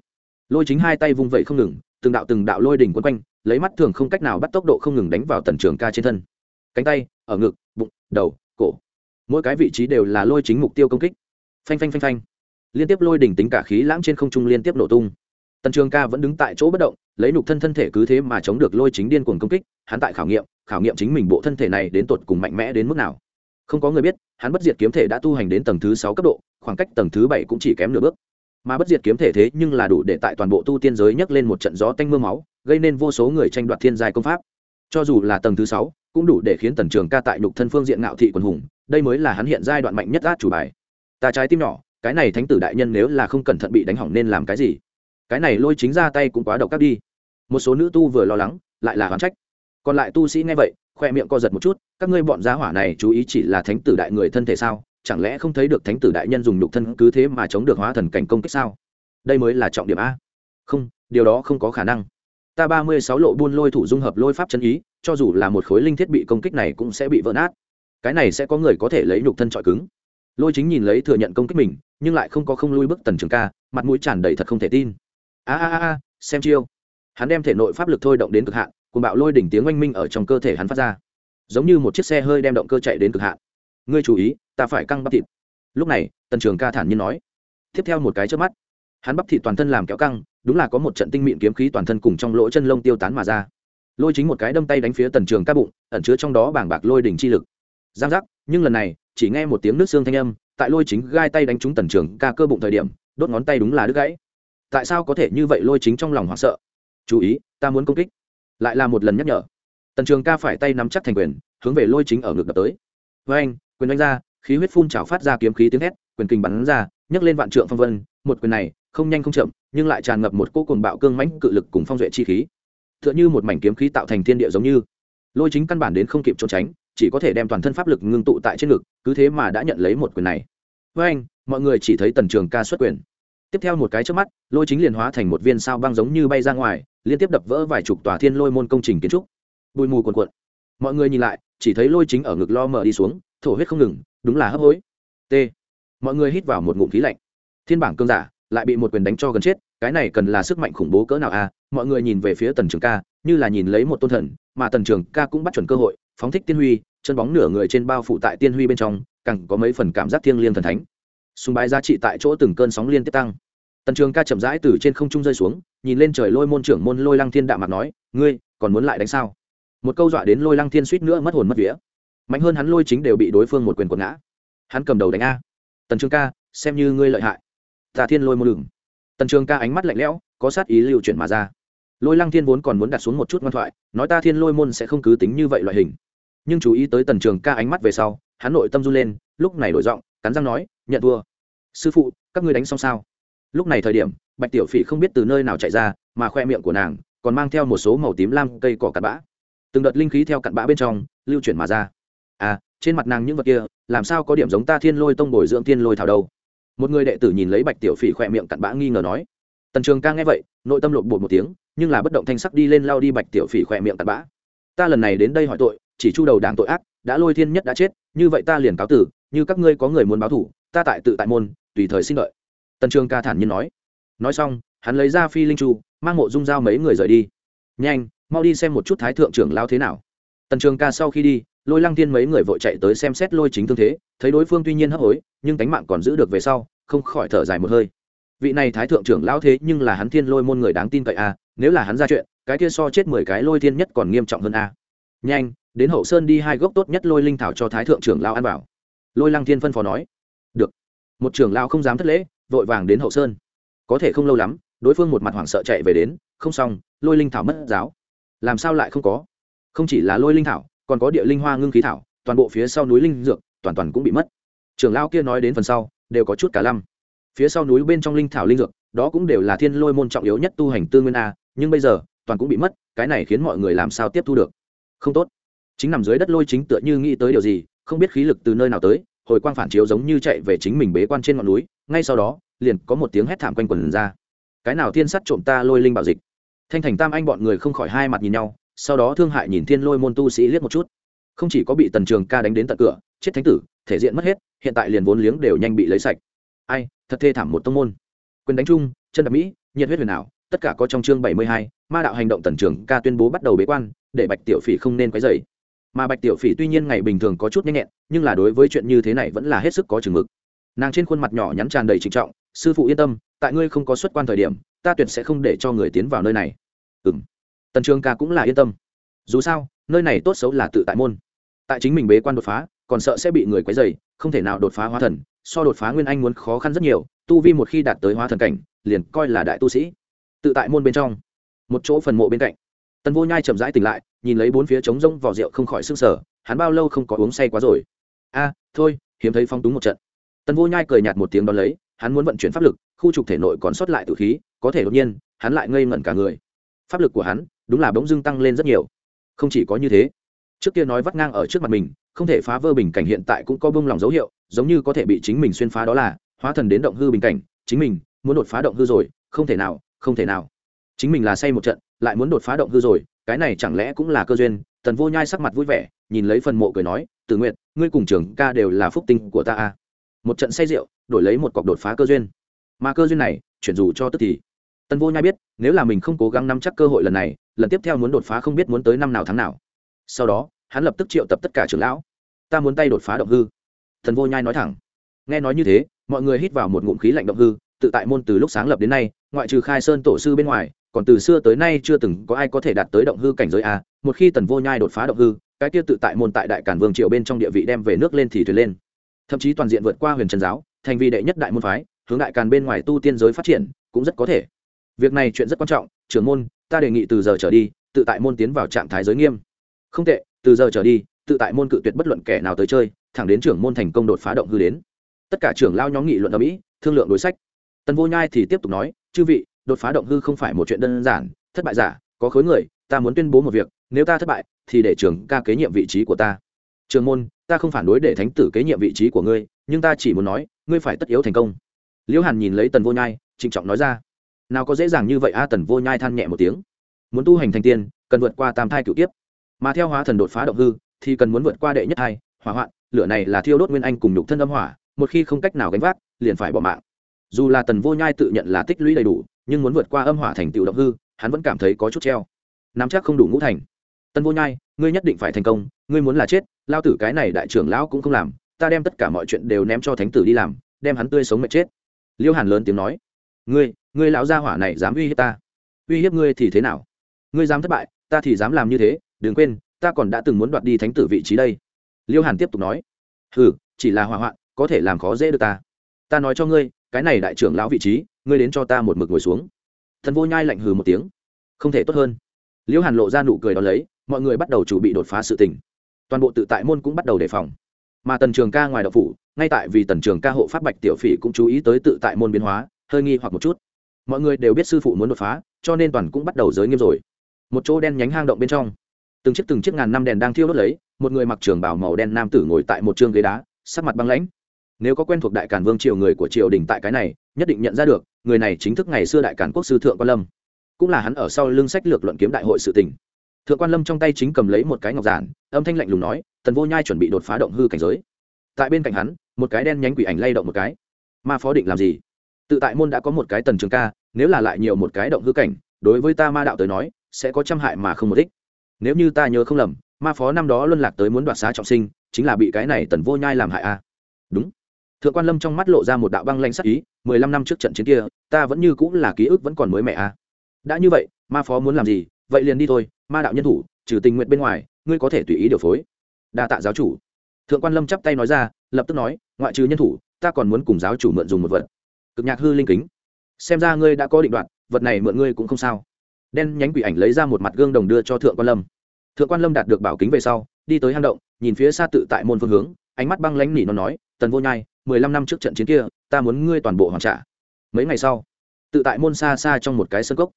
Lôi chính hai tay vung vẩy không ngừng, từng đạo từng đạo lôi đỉnh quấn quanh, lấy mắt thường không cách nào bắt tốc độ không ngừng đánh vào tần trường ca trên thân. Cánh tay, ở ngực, bụng, đầu, cổ. Mỗi cái vị trí đều là lôi chính mục tiêu công kích. Phanh phanh phanh phanh. Liên tiếp lôi đỉnh tính cả khí lãng trên không trung liên tiếp nổ tung. Tần trường ca vẫn đứng tại chỗ bất động, lấy nục thân thân thể cứ thế mà chống được lôi chính điên cuồng công kích, hắn tại khảo nghiệm khảo nghiệm chính mình bộ thân thể này đến tột cùng mạnh mẽ đến mức nào. Không có người biết, hắn bất diệt kiếm thể đã tu hành đến tầng thứ sáu cấp độ, khoảng cách tầng thứ bảy cũng chỉ kém nửa bước mà bất diệt kiếm thể thế nhưng là đủ để tại toàn bộ tu tiên giới nhấc lên một trận gió tanh m ư a máu, gây nên vô số người tranh đoạt thiên giai công pháp. Cho dù là tầng thứ sáu, cũng đủ để khiến tần trường ca tại nhục thân phương diện ngạo thị quần hùng, đây mới là hắn hiện giai đoạn mạnh nhất át chủ bài. Ta trái tim nhỏ, cái này thánh tử đại nhân nếu là không cẩn thận bị đánh hỏng nên làm cái gì? Cái này lôi chính ra tay cũng quá độc ác đi. Một số nữ tu vừa lo lắng, lại là hoán trách. Còn lại tu sĩ nghe vậy, khoe miệng co giật một chút, các ngươi bọn giá hỏa này chú ý chỉ là thánh tử đại người thân thể sao? Chẳng lẽ không thấy được thánh tử đại nhân dùng nhục thân cứ thế mà chống được hóa thần cảnh công kích sao? Đây mới là trọng điểm a. Không, điều đó không có khả năng. Ta ba mươi sáu lộ buôn lôi thủ dung hợp lôi pháp chân ý, cho dù là một khối linh thiết bị công kích này cũng sẽ bị vỡ nát. Cái này sẽ có người có thể lấy nhục thân trọi cứng. Lôi chính nhìn lấy thừa nhận công kích mình, nhưng lại không có không lui bức tần trường ca, mặt mũi tràn đầy thật không thể tin. A a a xem chiêu. Hắn đem thể nội pháp lực thôi động đến cực hạn cùng bạo lôi đỉnh tiếng oanh minh ở trong cơ thể hắn phát ra. Giống như một chiếc xe hơi đem động cơ chạy đến cực hạn ngươi chú ý, ta phải căng bắp thịt. Lúc này, tần trường ca thản nhiên nói. Tiếp theo một cái trước mắt, hắn bắp thịt toàn thân làm kéo căng, đúng là có một trận tinh mịn kiếm khí toàn thân cùng trong lỗ chân lông tiêu tán mà ra. Lôi chính một cái đâm tay đánh phía tần trường ca bụng, ẩn chứa trong đó bảng bạc lôi đỉnh chi lực. Giang giác, nhưng lần này, chỉ nghe một tiếng nước xương thanh âm, tại lôi chính gai tay đánh trúng tần trường ca cơ bụng thời điểm, đốt ngón tay đúng là đứt gãy. Tại sao có thể như vậy lôi chính trong lòng hoảng sợ? Chú ý, ta muốn công kích. Lại là một lần nhắc nhở. Tần trường ca phải tay nắm chắc thành quyền, hướng về lôi chính ở ngực đập tới. Với anh quyền đánh ra, khí huyết phun trào phát ra kiếm khí tiếng hét, quyền kinh bắn ra, nhấc lên vạn trượng phong vân, một quyền này, không nhanh không chậm, nhưng lại tràn ngập một cỗ cuồng bạo cương mãnh cự lực cùng phong duệ chi khí. T h ư ợ n h ư một mảnh kiếm khí tạo thành thiên địa giống như. Lôi chính căn bản đến không kịp trốn tránh, chỉ có thể đem toàn thân pháp lực ngưng tụ tại trên ngực, cứ thế mà đã nhận lấy một quyền này. Với anh mọi người chỉ thấy tần trường ca xuất quyền. Tiếp theo một cái trước mắt, lôi chính liền hóa thành một viên sao băng giống như bay ra ngoài, liên tiếp đập vỡ vài chục tòa thiên lôi môn công trình kiến trúc. Bụi mù cuồn cuộn. Mọi người nhìn lại chỉ thấy lôi chính ở ngực lo mở đi xuống, thổ huyết không ngừng, đúng là hấp hối. T. Mọi người hít vào một ngụm khí lạnh. Thiên bảng cương giả, lại bị một quyền đánh cho gần chết, cái này cần là sức mạnh khủng bố cỡ nào a à? mọi người nhìn về phía tần trường ca, như là nhìn lấy một tôn thần, mà tần trường ca cũng bắt chuẩn cơ hội, phóng thích tiên huy, chân bóng nửa người trên bao phủ tại tiên huy bên trong, càng có mấy phần cảm giác thiêng liêng thần thánh. Sùng bái giá trị tại chỗ từng cơn sóng liên tiếp tăng. Tần trường ca chậm rãi từ trên không trung rơi xuống, nhìn lên trời lôi môn trưởng môn lôi lăng thiên đạm mặt nói, ngươi còn muốn lại đánh sao? Một câu dọa đến lôi lăng thiên suýt nữa mất hồn mất vía. Mạnh hơn hắn lôi chính đều bị đối phương một quyền quật ngã. Hắn cầm đầu đánh a. Tần trường ca xem như ngươi lợi hại. Tà thiên lôi môn đường, tần trường ca ánh mắt lạnh lẽo có sát ý lưu chuyển mà ra. Lôi lăng thiên vốn còn muốn đặt xuống một chút ngoan thoại nói ta thiên lôi môn sẽ không cứ tính như vậy loại hình. Nhưng chú ý tới tần trường ca ánh mắt về sau hắn nội tâm run lên lúc này đổi giọng cắn răng nói nhận thua. Sư phụ các ngươi đánh xong sao? Lúc này thời điểm bạch tiểu phỉ không biết từ nơi nào chạy ra mà khoe miệng của nàng còn mang theo một số màu tím lam cây cỏ cặn bã từng đợt linh khí theo cặn bã bên trong, lưu chuyển mà ra. À trên mặt nàng những vật kia, làm sao có điểm giống ta thiên lôi tông bồi dưỡng thiên lôi thảo đâu? Một người đệ tử nhìn lấy bạch tiểu phỉ khỏe miệng cặn bã nghi ngờ nói. Tần trường ca nghe vậy, nội tâm lộn bột một tiếng, nhưng là bất động thanh sắc đi lên lao đi bạch tiểu phỉ khỏe miệng cặn bã. Ta lần này đến đây hỏi tội, chỉ chu đầu đảng tội ác, đã lôi thiên nhất đã chết, như vậy ta liền cáo tử, như các ngươi có người muốn báo thủ, ta tại tự tại môn, tùy thời xin đợi tần trường ca thản nhiên nói. Nói xong, hắn lấy ra phi linh chu, mang mộ dung dao mấy người rời đi. Nhanh mau đi xem một chút thái thượng trưởng lao thế nào. Tần trường ca sau khi đi, lôi lăng tiên mấy người vội chạy tới xem xét lôi chính thương thế, thấy đối phương tuy nhiên hấp hối, nhưng tánh mạng còn giữ được về sau, không khỏi thở dài một hơi. Vị này thái thượng trưởng lão thế nhưng là hắn thiên lôi môn người đáng tin cậy a nếu là hắn ra chuyện, cái kia so chết mười cái lôi thiên nhất còn nghiêm trọng hơn a nhanh, đến hậu sơn đi hai gốc tốt nhất lôi linh thảo cho thái thượng trưởng lão ăn bảo lôi lăng thiên phân phó nói. Được. Một trưởng lão không dám thất lễ, vội vàng đến hậu sơn. Có thể không lâu lắm, đối phương một mặt hoảng sợ chạy về đến, không xong, lôi linh thảo mất giáo làm sao lại không có? Không chỉ là lôi linh thảo, còn có địa linh hoa ngưng khí thảo, toàn bộ phía sau núi linh dược, toàn toàn cũng bị mất. Trưởng lão kia nói đến phần sau, đều có chút cả lăm. Phía sau núi bên trong linh thảo linh dược, đó cũng đều là thiên lôi môn trọng yếu nhất tu hành tư nguyên a, nhưng bây giờ, toàn cũng bị mất, cái này khiến mọi người làm sao tiếp thu được? Không tốt. Chính nằm dưới đất lôi chính tựa như nghĩ tới điều gì, không biết khí lực từ nơi nào tới, hồi quang phản chiếu giống như chạy về chính mình bế quan trên ngọn núi, ngay sau đó, liền có một tiếng hét thảm quanh quần ra. Cái nào thiên sắt trộm ta lôi linh bảo dịch? Thanh thành tam anh bọn người không khỏi hai mặt nhìn nhau, sau đó thương hại nhìn thiên lôi môn tu sĩ liếc một chút. Không chỉ có bị tần trường ca đánh đến tận cửa, chết thánh tử, thể diện mất hết, hiện tại liền vốn liếng đều nhanh bị lấy sạch. Ai, thật thê thảm một tông môn. Quyền đánh chung, chân đập mỹ, nhiệt huyết huyền ảo, tất cả có trong chương bảy mươi hai, ma đạo hành động tần trường ca tuyên bố bắt đầu bế quan, để bạch tiểu phỉ không nên quấy dày mà bạch tiểu phỉ tuy nhiên ngày bình thường có chút nhanh nhẹn, nhưng là đối với chuyện như thế này vẫn là hết sức có chừng mực. Nàng trên khuôn mặt nhỏ nhắn tràn đầy trịnh trọng, sư phụ yên tâm, tại ngươi không có xuất quan thời điểm, ta tuyệt sẽ không để cho người tiến vào nơi này ừ m tần trường ca cũng là yên tâm. Dù sao, nơi này tốt xấu là tự tại môn. Tại chính mình bế quan đột phá, còn sợ sẽ bị người quấy dày không thể nào đột phá hóa thần, so đột phá nguyên anh muốn khó khăn rất nhiều, tu vi một khi đạt tới hóa thần cảnh, liền coi là đại tu sĩ. Tự tại môn bên trong, một chỗ phần mộ bên cạnh. Tần vô nhai chậm rãi tỉnh lại, nhìn lấy bốn phía trống rông vỏ rượu không khỏi s ư n g sở hắn bao lâu không có uống say quá rồi. A, thôi, hiếm thấy phong túng một trận. Tần vô nhai cười nhạt một tiếng đón lấy, hắn muốn vận chuyển pháp lực, khu trục thể nội còn sót lại tự khí, có thể đột nhiên, hắn lại ngây ngẩn cả người pháp lực của hắn đúng là bỗng dưng tăng lên rất nhiều. Không chỉ có như thế, trước kia nói vắt ngang ở trước mặt mình, không thể phá vỡ bình cảnh hiện tại cũng có bông lòng dấu hiệu, giống như có thể bị chính mình xuyên phá đó là, hóa thần đến động hư bình cảnh, chính mình muốn đột phá động hư rồi, không thể nào, không thể nào. Chính mình là say một trận, lại muốn đột phá động hư rồi, cái này chẳng lẽ cũng là cơ duyên? Tần vô nhai sắc mặt vui vẻ, nhìn lấy phần mộ cười nói tự nguyện ngươi cùng trường ca đều là phúc tinh của ta a một trận say rượu, đổi lấy một cọc đột phá cơ duyên. Mà cơ duyên này, chuyển dù cho tức thì tần vô nhai biết, nếu là mình không cố gắng nắm chắc cơ hội lần này, lần tiếp theo muốn đột phá không biết muốn tới năm nào tháng nào. Sau đó, hắn lập tức triệu tập tất cả trưởng lão. Ta muốn tay đột phá động hư. Thần vô nhai nói thẳng. Nghe nói như thế, mọi người hít vào một ngụm khí lạnh động hư, tự tại môn từ lúc sáng lập đến nay, ngoại trừ khai sơn tổ sư bên ngoài, còn từ xưa tới nay chưa từng có ai có thể đạt tới động hư cảnh giới a, một khi tần vô nhai đột phá động hư, cái kia tự tại môn tại đại cản vương triều bên trong địa vị đem về nước lên thì thuyền lên. Thậm chí toàn diện vượt qua huyền trần giáo, thành vì đệ nhất đại môn phái, hướng đại càn bên ngoài tu tiên giới phát triển, cũng rất có thể việc này chuyện rất quan trọng, trưởng môn, ta đề nghị từ giờ trở đi, tự tại môn tiến vào trạng thái giới nghiêm. Không tệ, từ giờ trở đi, tự tại môn cự tuyệt bất luận kẻ nào tới chơi, thẳng đến trưởng môn thành công đột phá động hư đến. Tất cả trưởng lao nhóm nghị luận ở mỹ, thương lượng đối sách. Tần vô nhai thì tiếp tục nói, chư vị, đột phá động hư không phải một chuyện đơn giản, thất bại giả, có khối người, ta muốn tuyên bố một việc, nếu ta thất bại, thì để trưởng ca kế nhiệm vị trí của ta. Trường môn, ta không phản đối để thánh tử kế nhiệm vị trí của ngươi, nhưng ta chỉ muốn nói, ngươi phải tất yếu thành công. Liễu hàn nhìn lấy tần vô nhai, trịnh trọng nói ra nào có dễ dàng như vậy a tần vô nhai than nhẹ một tiếng. Muốn tu hành thành tiên, cần vượt qua tam thai cựu tiếp mà theo hóa thần đột phá động hư, thì cần muốn vượt qua đệ nhất thai, hỏa hoạn, lửa này là thiêu đốt nguyên anh cùng nhục thân âm hỏa, một khi không cách nào gánh vác, liền phải bỏ mạng. Dù là tần vô nhai tự nhận là tích lũy đầy đủ, nhưng muốn vượt qua âm hỏa thành tựu động hư, hắn vẫn cảm thấy có chút treo. Nắm chắc không đủ ngũ thành. Tần vô nhai, ngươi nhất định phải thành công, ngươi muốn là chết, lao tử cái này đại trưởng lão cũng không làm, ta đem tất cả mọi chuyện đều ném cho thánh tử đi làm, đem hắn tươi sống mệt chết. Liêu hàn lớn tiếng nói, ngươi ngươi lão gia hỏa này dám uy hiếp ta? Uy hiếp ngươi thì thế nào? Ngươi dám thất bại, ta thì dám làm như thế, đừng quên, ta còn đã từng muốn đoạt đi thánh tử vị trí đây. Liêu hàn tiếp tục nói. Hừ, chỉ là hỏa hoạn, có thể làm khó dễ được ta. Ta nói cho ngươi, cái này đại trưởng lão vị trí, ngươi đến cho ta một mực ngồi xuống. Thần vô nhai lạnh hừ một tiếng. Không thể tốt hơn. Liễu hàn lộ ra nụ cười đó lấy, mọi người bắt đầu chuẩn bị đột phá sự tình. Toàn bộ tự tại môn cũng bắt đầu đề phòng. Mà tần trường ca ngoài đậu phủ, ngay tại vì tần trường ca hộ pháp bạch tiểu phỉ cũng chú ý tới tự tại môn biến hóa, hơi nghi hoặc một chút mọi người đều biết sư phụ muốn đột phá, cho nên toàn cũng bắt đầu giới nghiêm rồi. Một chỗ đen nhánh hang động bên trong, từng chiếc từng chiếc ngàn năm đèn đang thiêu đốt lấy, một người mặc trường bảo màu đen nam tử ngồi tại một t ghế đá, sắc mặt băng lãnh. Nếu có quen thuộc đại cản vương triều người của triều đình tại cái này, nhất định nhận ra được, người này chính thức ngày xưa đại cản quốc sư thượng quan lâm. Cũng là hắn ở sau lưng sách lược luận kiếm đại hội sự tỉnh thượng quan lâm trong tay chính cầm lấy một cái ngọc giản, âm thanh lạnh lùng nói, tần vô nhai chuẩn bị đột phá động hư cảnh giới. Tại bên cạnh hắn, một cái đen nhánh quỷ ảnh lay động một cái. Ma phó định làm gì? Tự tại môn đã có một cái tần trường ca, nếu là lại nhiều một cái động hư cảnh, đối với ta ma đạo tới nói, sẽ có trăm hại mà không một ích. Nếu như ta nhớ không lầm, ma phó năm đó luân lạc tới muốn đoạt xá trọng sinh, chính là bị cái này tần vô nhai làm hại a. À? đúng. Thượng quan lâm trong mắt lộ ra một đạo băng lanh sắc ý, mười lăm năm trước trận chiến kia, ta vẫn như cũng là ký ức vẫn còn mới mẹ à. đã như vậy, ma phó muốn làm gì? Vậy liền đi thôi, ma đạo nhân thủ, trừ tình nguyện bên ngoài, ngươi có thể tùy ý điều phối. Đa tạ giáo chủ. Thượng quan lâm chắp tay nói ra, lập tức nói, ngoại trừ nhân thủ, ta còn muốn cùng giáo chủ mượn dùng một vật cực nhạc hư linh kính. Xem ra ngươi đã có định đoạn vật này mượn ngươi cũng không sao. Đen nhánh quỷ ảnh lấy ra một mặt gương đồng đưa cho thượng quan lâm. Thượng quan lâm đạt được bảo kính về sau, đi tới hang động, nhìn phía xa tự tại môn phương hướng, ánh mắt băng lãnh nỉ nó nói, tần vô nhai, mười lăm năm trước trận chiến kia, ta muốn ngươi toàn bộ hoàn trả. Mấy ngày sau, tự tại môn xa xa trong một cái sân cốc.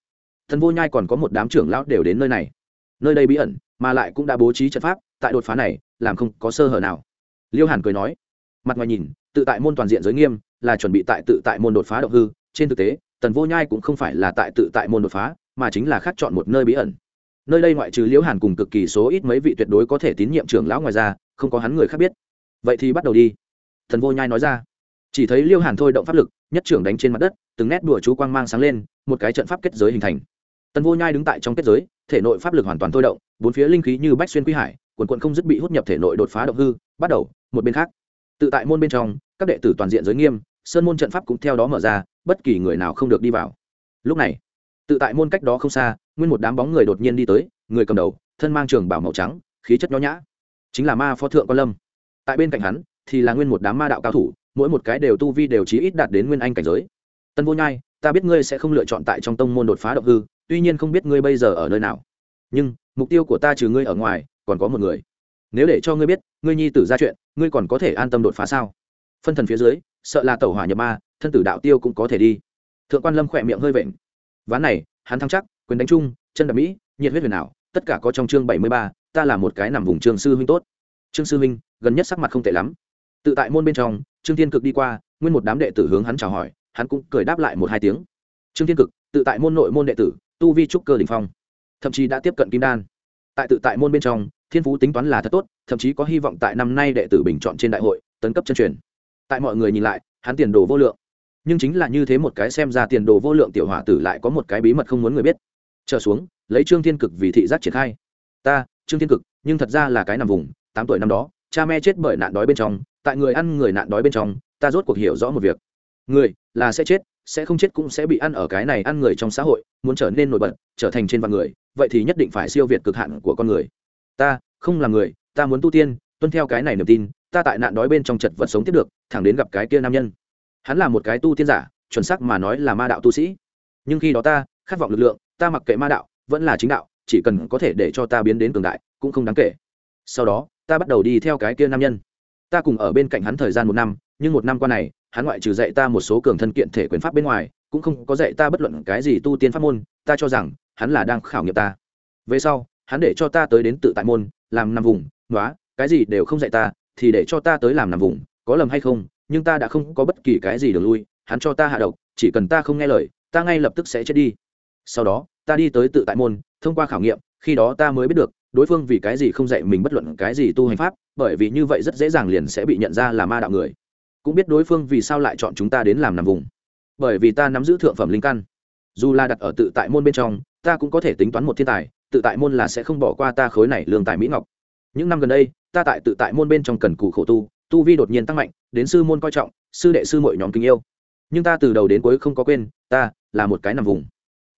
Thần vô nhai còn có một đám trưởng lão đều đến nơi này. Nơi đây bí ẩn, mà lại cũng đã bố trí trận pháp, tại đột phá này, làm không có sơ hở nào. Liêu hàn cười nói, mặt ngoài nhìn tự tại môn toàn diện giới nghiêm, là chuẩn bị tại tự tại môn đột phá động hư. Trên thực tế, tần vô nhai cũng không phải là tại tự tại môn đột phá, mà chính là khác chọn một nơi bí ẩn. Nơi đây ngoại trừ liễu hàn cùng cực kỳ số ít mấy vị tuyệt đối có thể tín nhiệm trưởng lão ngoài ra, không có hắn người khác biết. Vậy thì bắt đầu đi. Thần vô nhai nói ra. Chỉ thấy liêu hàn thôi động pháp lực, nhất trưởng đánh trên mặt đất, từng nét đùa chú quang mang sáng lên, một cái trận pháp kết giới hình thành. Tần vô nhai đứng tại trong kết giới, thể nội pháp lực hoàn toàn thôi động, bốn phía linh khí như bách xuyên quy hải, quần quận không dứt bị hút nhập thể nội đột phá động hư, bắt đầu, một bên khác. Tự tại môn bên trong các đệ tử toàn diện giới nghiêm, sơn môn trận pháp cũng theo đó mở ra, bất kỳ người nào không được đi vào. Lúc này, tự tại môn cách đó không xa, nguyên một đám bóng người đột nhiên đi tới, người cầm đầu, thân mang trường bảo màu trắng, khí chất nhó nhã, chính là ma phó thượng quan lâm. Tại bên cạnh hắn, thì là nguyên một đám ma đạo cao thủ, mỗi một cái đều tu vi đều chí ít đạt đến nguyên anh cảnh giới. Tân vô nhai, ta biết ngươi sẽ không lựa chọn tại trong tông môn đột phá động hư, tuy nhiên không biết ngươi bây giờ ở nơi nào. Nhưng, mục tiêu của ta trừ ngươi ở ngoài, còn có một người. Nếu để cho ngươi biết, ngươi nhi tử ra chuyện, ngươi còn có thể an tâm đột phá sao? Phân thần phía dưới, sợ là tẩu hỏa nhập ma, thân tử đạo tiêu cũng có thể đi. Thượng quan lâm khỏe miệng hơi vện. Ván này, hắn thăng chắc, quyền đánh chung, chân đạp mỹ, nhiệt huyết huyền ảo, tất cả có trong chương bảy mươi ba, ta là một cái nằm vùng trường sư huynh tốt. Trương sư huynh, gần nhất sắc mặt không tệ lắm. Tự tại môn bên trong, trương thiên cực đi qua, nguyên một đám đệ tử hướng hắn chào hỏi, hắn cũng cười đáp lại một hai tiếng. Trương thiên cực, tự tại môn nội môn đệ tử, tu vi trúc cơ đình phong, thậm chí đã tiếp cận kim đan. Tại tự tại môn bên trong, thiên phú tính toán là thật tốt, thậm chí có hy vọng tại năm nay đệ tử bình chọn trên đại hội, tấn cấp chân truyền tại mọi người nhìn lại, hắn tiền đồ vô lượng. Nhưng chính là như thế một cái xem ra tiền đồ vô lượng tiểu hỏa tử lại có một cái bí mật không muốn người biết. Trở xuống, lấy trương thiên cực vì thị giác triển khai. Ta, trương thiên cực, nhưng thật ra là cái nằm vùng, tám tuổi năm đó, cha mẹ chết bởi nạn đói bên trong, tại người ăn người nạn đói bên trong, ta rốt cuộc hiểu rõ một việc. Người, là sẽ chết, sẽ không chết cũng sẽ bị ăn ở cái này ăn người trong xã hội, muốn trở nên nổi bật, trở thành trên vạn người, vậy thì nhất định phải siêu việt cực hạn của con người. Ta, không là người, ta muốn tu tiên, tuân theo cái này niềm tin ta tại nạn đói bên trong chật vật sống tiếp được, thẳng đến gặp cái kia nam nhân. Hắn là một cái tu tiên giả, chuẩn sắc mà nói là ma đạo tu sĩ. Nhưng khi đó ta, khát vọng lực lượng, ta mặc kệ ma đạo, vẫn là chính đạo, chỉ cần có thể để cho ta biến đến cường đại, cũng không đáng kể. Sau đó, ta bắt đầu đi theo cái kia nam nhân. Ta cùng ở bên cạnh hắn thời gian một năm, nhưng một năm qua này, hắn ngoại trừ dạy ta một số cường thân kiện thể quyền pháp bên ngoài, cũng không có dạy ta bất luận cái gì tu tiên pháp môn, ta cho rằng, hắn là đang khảo nghiệm ta. Về sau, hắn để cho ta tới đến tự tại môn, làm năm vùng nói cái gì đều không dạy ta thì để cho ta tới làm nằm vùng, có lầm hay không, nhưng ta đã không có bất kỳ cái gì đường lui, hắn cho ta hạ độc, chỉ cần ta không nghe lời, ta ngay lập tức sẽ chết đi. Sau đó, ta đi tới tự tại môn, thông qua khảo nghiệm, khi đó ta mới biết được, đối phương vì cái gì không dạy mình bất luận cái gì tu hành pháp, bởi vì như vậy rất dễ dàng liền sẽ bị nhận ra là ma đạo người. Cũng biết đối phương vì sao lại chọn chúng ta đến làm nằm vùng. Bởi vì ta nắm giữ thượng phẩm linh căn. Dù là đặt ở tự tại môn bên trong, ta cũng có thể tính toán một thiên tài, tự tại môn là sẽ không bỏ qua ta khối này lương tài mỹ ngọc. Những năm gần đây ta tại tự tại môn bên trong cần cù khổ tu tu vi đột nhiên tăng mạnh, đến sư môn coi trọng, sư đệ sư mọi nhóm kính yêu. Nhưng ta từ đầu đến cuối không có quên, ta là một cái nằm vùng.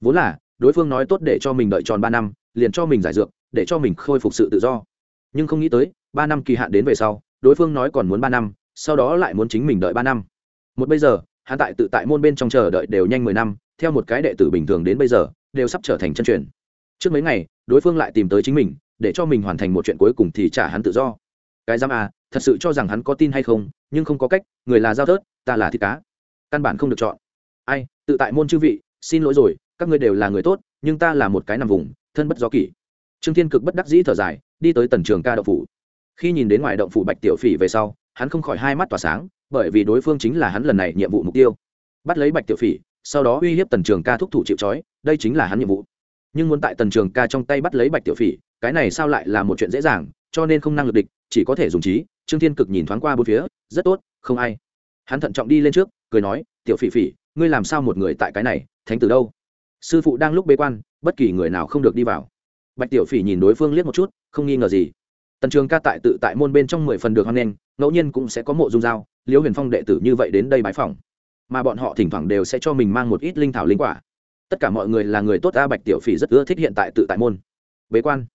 Vốn là, đối phương nói tốt để cho mình đợi tròn ba năm, liền cho mình giải dược, để cho mình khôi phục sự tự do. Nhưng không nghĩ tới, ba năm kỳ hạn đến về sau, đối phương nói còn muốn ba năm, sau đó lại muốn chính mình đợi ba năm. Một bây giờ, hắn tại tự tại môn bên trong chờ đợi đều nhanh mười năm, theo một cái đệ tử bình thường đến bây giờ, đều sắp trở thành chân truyền. Trước mấy ngày, đối phương lại tìm tới chính mình để cho mình hoàn thành một chuyện cuối cùng thì trả hắn tự do. Cái giam à thật sự cho rằng hắn có tin hay không, nhưng không có cách, người là giao thớt, ta là thịt cá. Căn bản không được chọn. Ai, tự tại môn chư vị, xin lỗi rồi, các ngươi đều là người tốt, nhưng ta là một cái nằm vùng, thân bất gió kỷ. Trương thiên cực bất đắc dĩ thở dài, đi tới tần trường ca động phủ. Khi nhìn đến ngoài động phủ bạch tiểu phỉ về sau, hắn không khỏi hai mắt tỏa sáng, bởi vì đối phương chính là hắn lần này nhiệm vụ mục tiêu. Bắt lấy bạch tiểu phỉ, sau đó uy hiếp tần trường ca thúc thủ chịu trói, đây chính là hắn nhiệm vụ nhưng muốn tại tần trường ca trong tay bắt lấy bạch tiểu phỉ, cái này sao lại là một chuyện dễ dàng, cho nên không năng lực địch, chỉ có thể dùng trí. Trương thiên cực nhìn thoáng qua bốn phía, rất tốt, không ai. Hắn thận trọng đi lên trước, cười nói, tiểu phỉ phỉ, ngươi làm sao một người tại cái này, thánh từ đâu? Sư phụ đang lúc bế quan, bất kỳ người nào không được đi vào. Bạch tiểu phỉ nhìn đối phương liếc một chút, không nghi ngờ gì. Tần trường ca tại tự tại môn bên trong mười phần được hoan nghênh, ngẫu nhiên cũng sẽ có mộ dung dao liễu huyền phong đệ tử như vậy đến đây bái phòng. Mà bọn họ thỉnh thoảng đều sẽ cho mình mang một ít linh thảo linh quả tất cả mọi người là người tốt a bạch tiểu phỉ rất ưa thích hiện tại tự tại môn. Bế quan.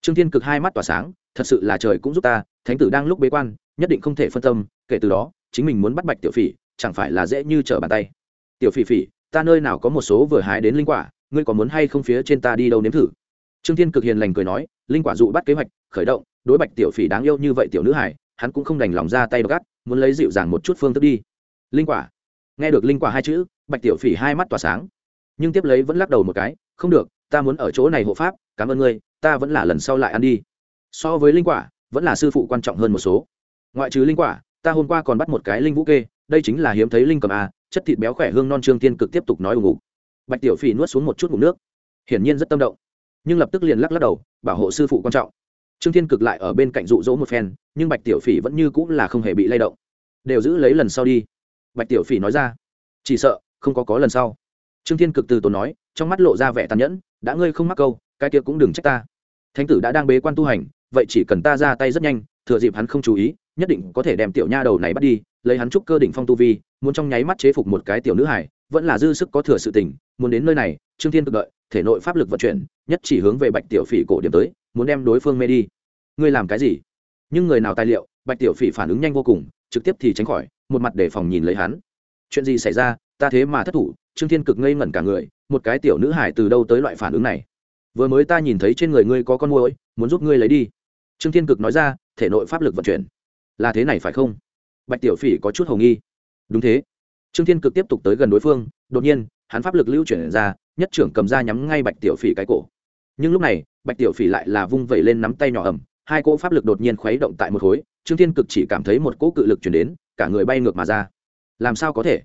Trương thiên cực hai mắt tỏa sáng, thật sự là trời cũng giúp ta, thánh tử đang lúc bế quan, nhất định không thể phân tâm, kể từ đó, chính mình muốn bắt bạch tiểu phỉ, chẳng phải là dễ như trở bàn tay. Tiểu phỉ phỉ, ta nơi nào có một số vừa hái đến linh quả, ngươi có muốn hay không phía trên ta đi đâu nếm thử? Trương thiên cực hiền lành cười nói, linh quả dụ bắt kế hoạch, khởi động, đối bạch tiểu phỉ đáng yêu như vậy tiểu nữ hải hắn cũng không đành lòng ra tay gắt, muốn lấy dịu dàng một chút phương thức đi. Linh quả. Nghe được linh quả hai chữ, bạch tiểu phỉ hai mắt tỏa sáng nhưng tiếp lấy vẫn lắc đầu một cái, không được, ta muốn ở chỗ này hộ pháp, cảm ơn ngươi, ta vẫn là lần sau lại ăn đi. So với linh quả, vẫn là sư phụ quan trọng hơn một số. Ngoại trừ linh quả, ta hôm qua còn bắt một cái linh vũ kê, đây chính là hiếm thấy linh cầm a, chất thịt béo khỏe hương non trương tiên cực tiếp tục nói ủng ủ bạch tiểu phỉ nuốt xuống một chút ngủ nước. Hiển nhiên rất tâm động, nhưng lập tức liền lắc lắc đầu, bảo hộ sư phụ quan trọng. Trương thiên cực lại ở bên cạnh rụ rỗ một phen, nhưng bạch tiểu phỉ vẫn như cũng là không hề bị lay động. Đều giữ lấy lần sau đi. Bạch tiểu phỉ nói ra. Chỉ sợ, không có có lần sau trương thiên cực từ tốn nói, trong mắt lộ ra vẻ tàn nhẫn, đã ngươi không mắc câu, cái kia cũng đừng trách ta. Thánh tử đã đang bế quan tu hành, vậy chỉ cần ta ra tay rất nhanh, thừa dịp hắn không chú ý, nhất định có thể đem tiểu nha đầu này bắt đi, lấy hắn trúc cơ đỉnh phong tu vi, muốn trong nháy mắt chế phục một cái tiểu nữ hải vẫn là dư sức có thừa sự tình, muốn đến nơi này, trương thiên cực đợi, thể nội pháp lực vận chuyển, nhất chỉ hướng về bạch tiểu phỉ cổ điểm tới, muốn đem đối phương mê đi. Ngươi làm cái gì? Nhưng người nào tài liệu, bạch tiểu phỉ phản ứng nhanh vô cùng, trực tiếp thì tránh khỏi, một mặt để phòng nhìn lấy hắn. Chuyện gì xảy ra? Ta thế mà thất thủ, trương thiên cực ngây ngẩn cả người, một cái tiểu nữ hải từ đâu tới loại phản ứng này? Vừa mới ta nhìn thấy trên người ngươi có con môi muốn giúp ngươi lấy đi. Trương thiên cực nói ra, thể nội pháp lực vận chuyển. Là thế này phải không? Bạch tiểu phỉ có chút hồng nghi. Đúng thế. Trương thiên cực tiếp tục tới gần đối phương, đột nhiên, hắn pháp lực lưu chuyển ra, nhất trưởng cầm ra nhắm ngay bạch tiểu phỉ cái cổ. Nhưng lúc này, bạch tiểu phỉ lại là vung vẩy lên nắm tay nhỏ ẩm hai cỗ pháp lực đột nhiên khuấy động tại một khối, trương thiên cực chỉ cảm thấy một cỗ cự lực chuyển đến, cả người bay ngược mà ra. Làm sao có thể?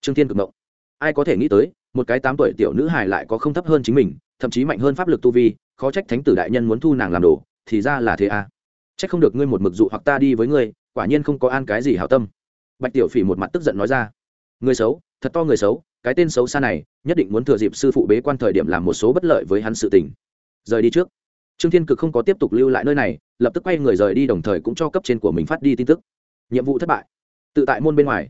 Trương thiên cực mộng. Ai có thể nghĩ tới, một cái tám tuổi tiểu nữ hài lại có không thấp hơn chính mình, thậm chí mạnh hơn pháp lực tu vi, khó trách thánh tử đại nhân muốn thu nàng làm đồ, thì ra là thế à. trách không được ngươi một mực dụ hoặc ta đi với ngươi, quả nhiên không có an cái gì hảo tâm. Bạch tiểu phỉ một mặt tức giận nói ra. Người xấu, thật to người xấu, cái tên xấu xa này, nhất định muốn thừa dịp sư phụ bế quan thời điểm làm một số bất lợi với hắn sự tình. Rời đi trước. Trương thiên cực không có tiếp tục lưu lại nơi này, lập tức quay người rời đi, đồng thời cũng cho cấp trên của mình phát đi tin tức. Nhiệm vụ thất bại. Tự tại môn bên ngoài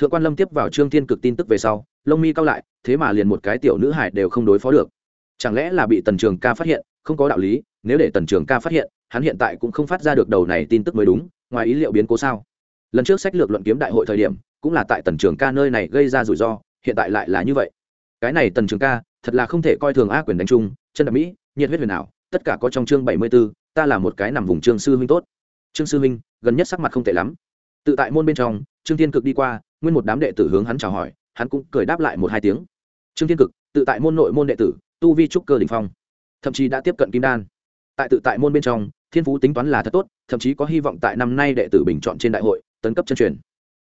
thượng quan lâm tiếp vào trương thiên cực tin tức về sau, lông mi cao lại, thế mà liền một cái tiểu nữ hải đều không đối phó được. Chẳng lẽ là bị tần trường ca phát hiện? Không có đạo lý, nếu để tần trường ca phát hiện, hắn hiện tại cũng không phát ra được đầu này tin tức mới đúng, ngoài ý liệu biến cố sao? Lần trước sách lược luận kiếm đại hội thời điểm, cũng là tại tần trường ca nơi này gây ra rủi ro, hiện tại lại là như vậy. Cái này tần trường ca, thật là không thể coi thường a quyền đánh chung, chân đạp mỹ, nhiệt huyết huyền ảo, tất cả có trong chương bảy mươi b ố ta là một cái nằm vùng trương sư huynh tốt. Trương sư huynh, gần nhất sắc mặt không tệ lắm. Tự tại môn bên trong, trương thiên cực đi qua nguyên một đám đệ tử hướng hắn chào hỏi, hắn cũng cười đáp lại một hai tiếng. Trương thiên cực, tự tại môn nội môn đệ tử, tu vi trúc cơ đình phong, thậm chí đã tiếp cận kim đan. Tại tự tại môn bên trong, thiên phú tính toán là thật tốt, thậm chí có hy vọng tại năm nay đệ tử bình chọn trên đại hội, tấn cấp chân truyền.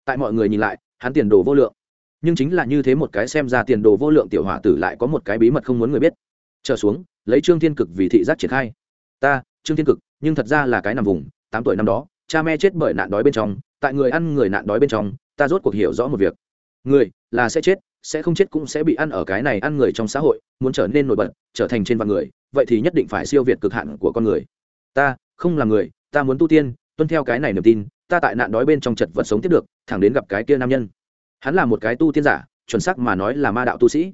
Tại mọi người nhìn lại, hắn tiền đồ vô lượng. Nhưng chính là như thế một cái xem ra tiền đồ vô lượng tiểu hỏa tử lại có một cái bí mật không muốn người biết. Trở xuống, lấy trương thiên cực vì thị giác triển khai. Ta, trương thiên cực, nhưng thật ra là cái nằm vùng, tám tuổi năm đó, cha mẹ chết bởi nạn đói bên trong, tại người ăn người nạn đói bên trong ta rốt cuộc hiểu rõ một việc. Người là sẽ chết, sẽ không chết cũng sẽ bị ăn ở cái này ăn người trong xã hội, muốn trở nên nổi bật, trở thành trên vạn người, vậy thì nhất định phải siêu việt cực hạn của con người. Ta không là người, ta muốn tu tiên, tuân theo cái này niềm tin, ta tại nạn đói bên trong chật vật sống tiếp được, thẳng đến gặp cái kia nam nhân. Hắn là một cái tu tiên giả, chuẩn xác mà nói là ma đạo tu sĩ.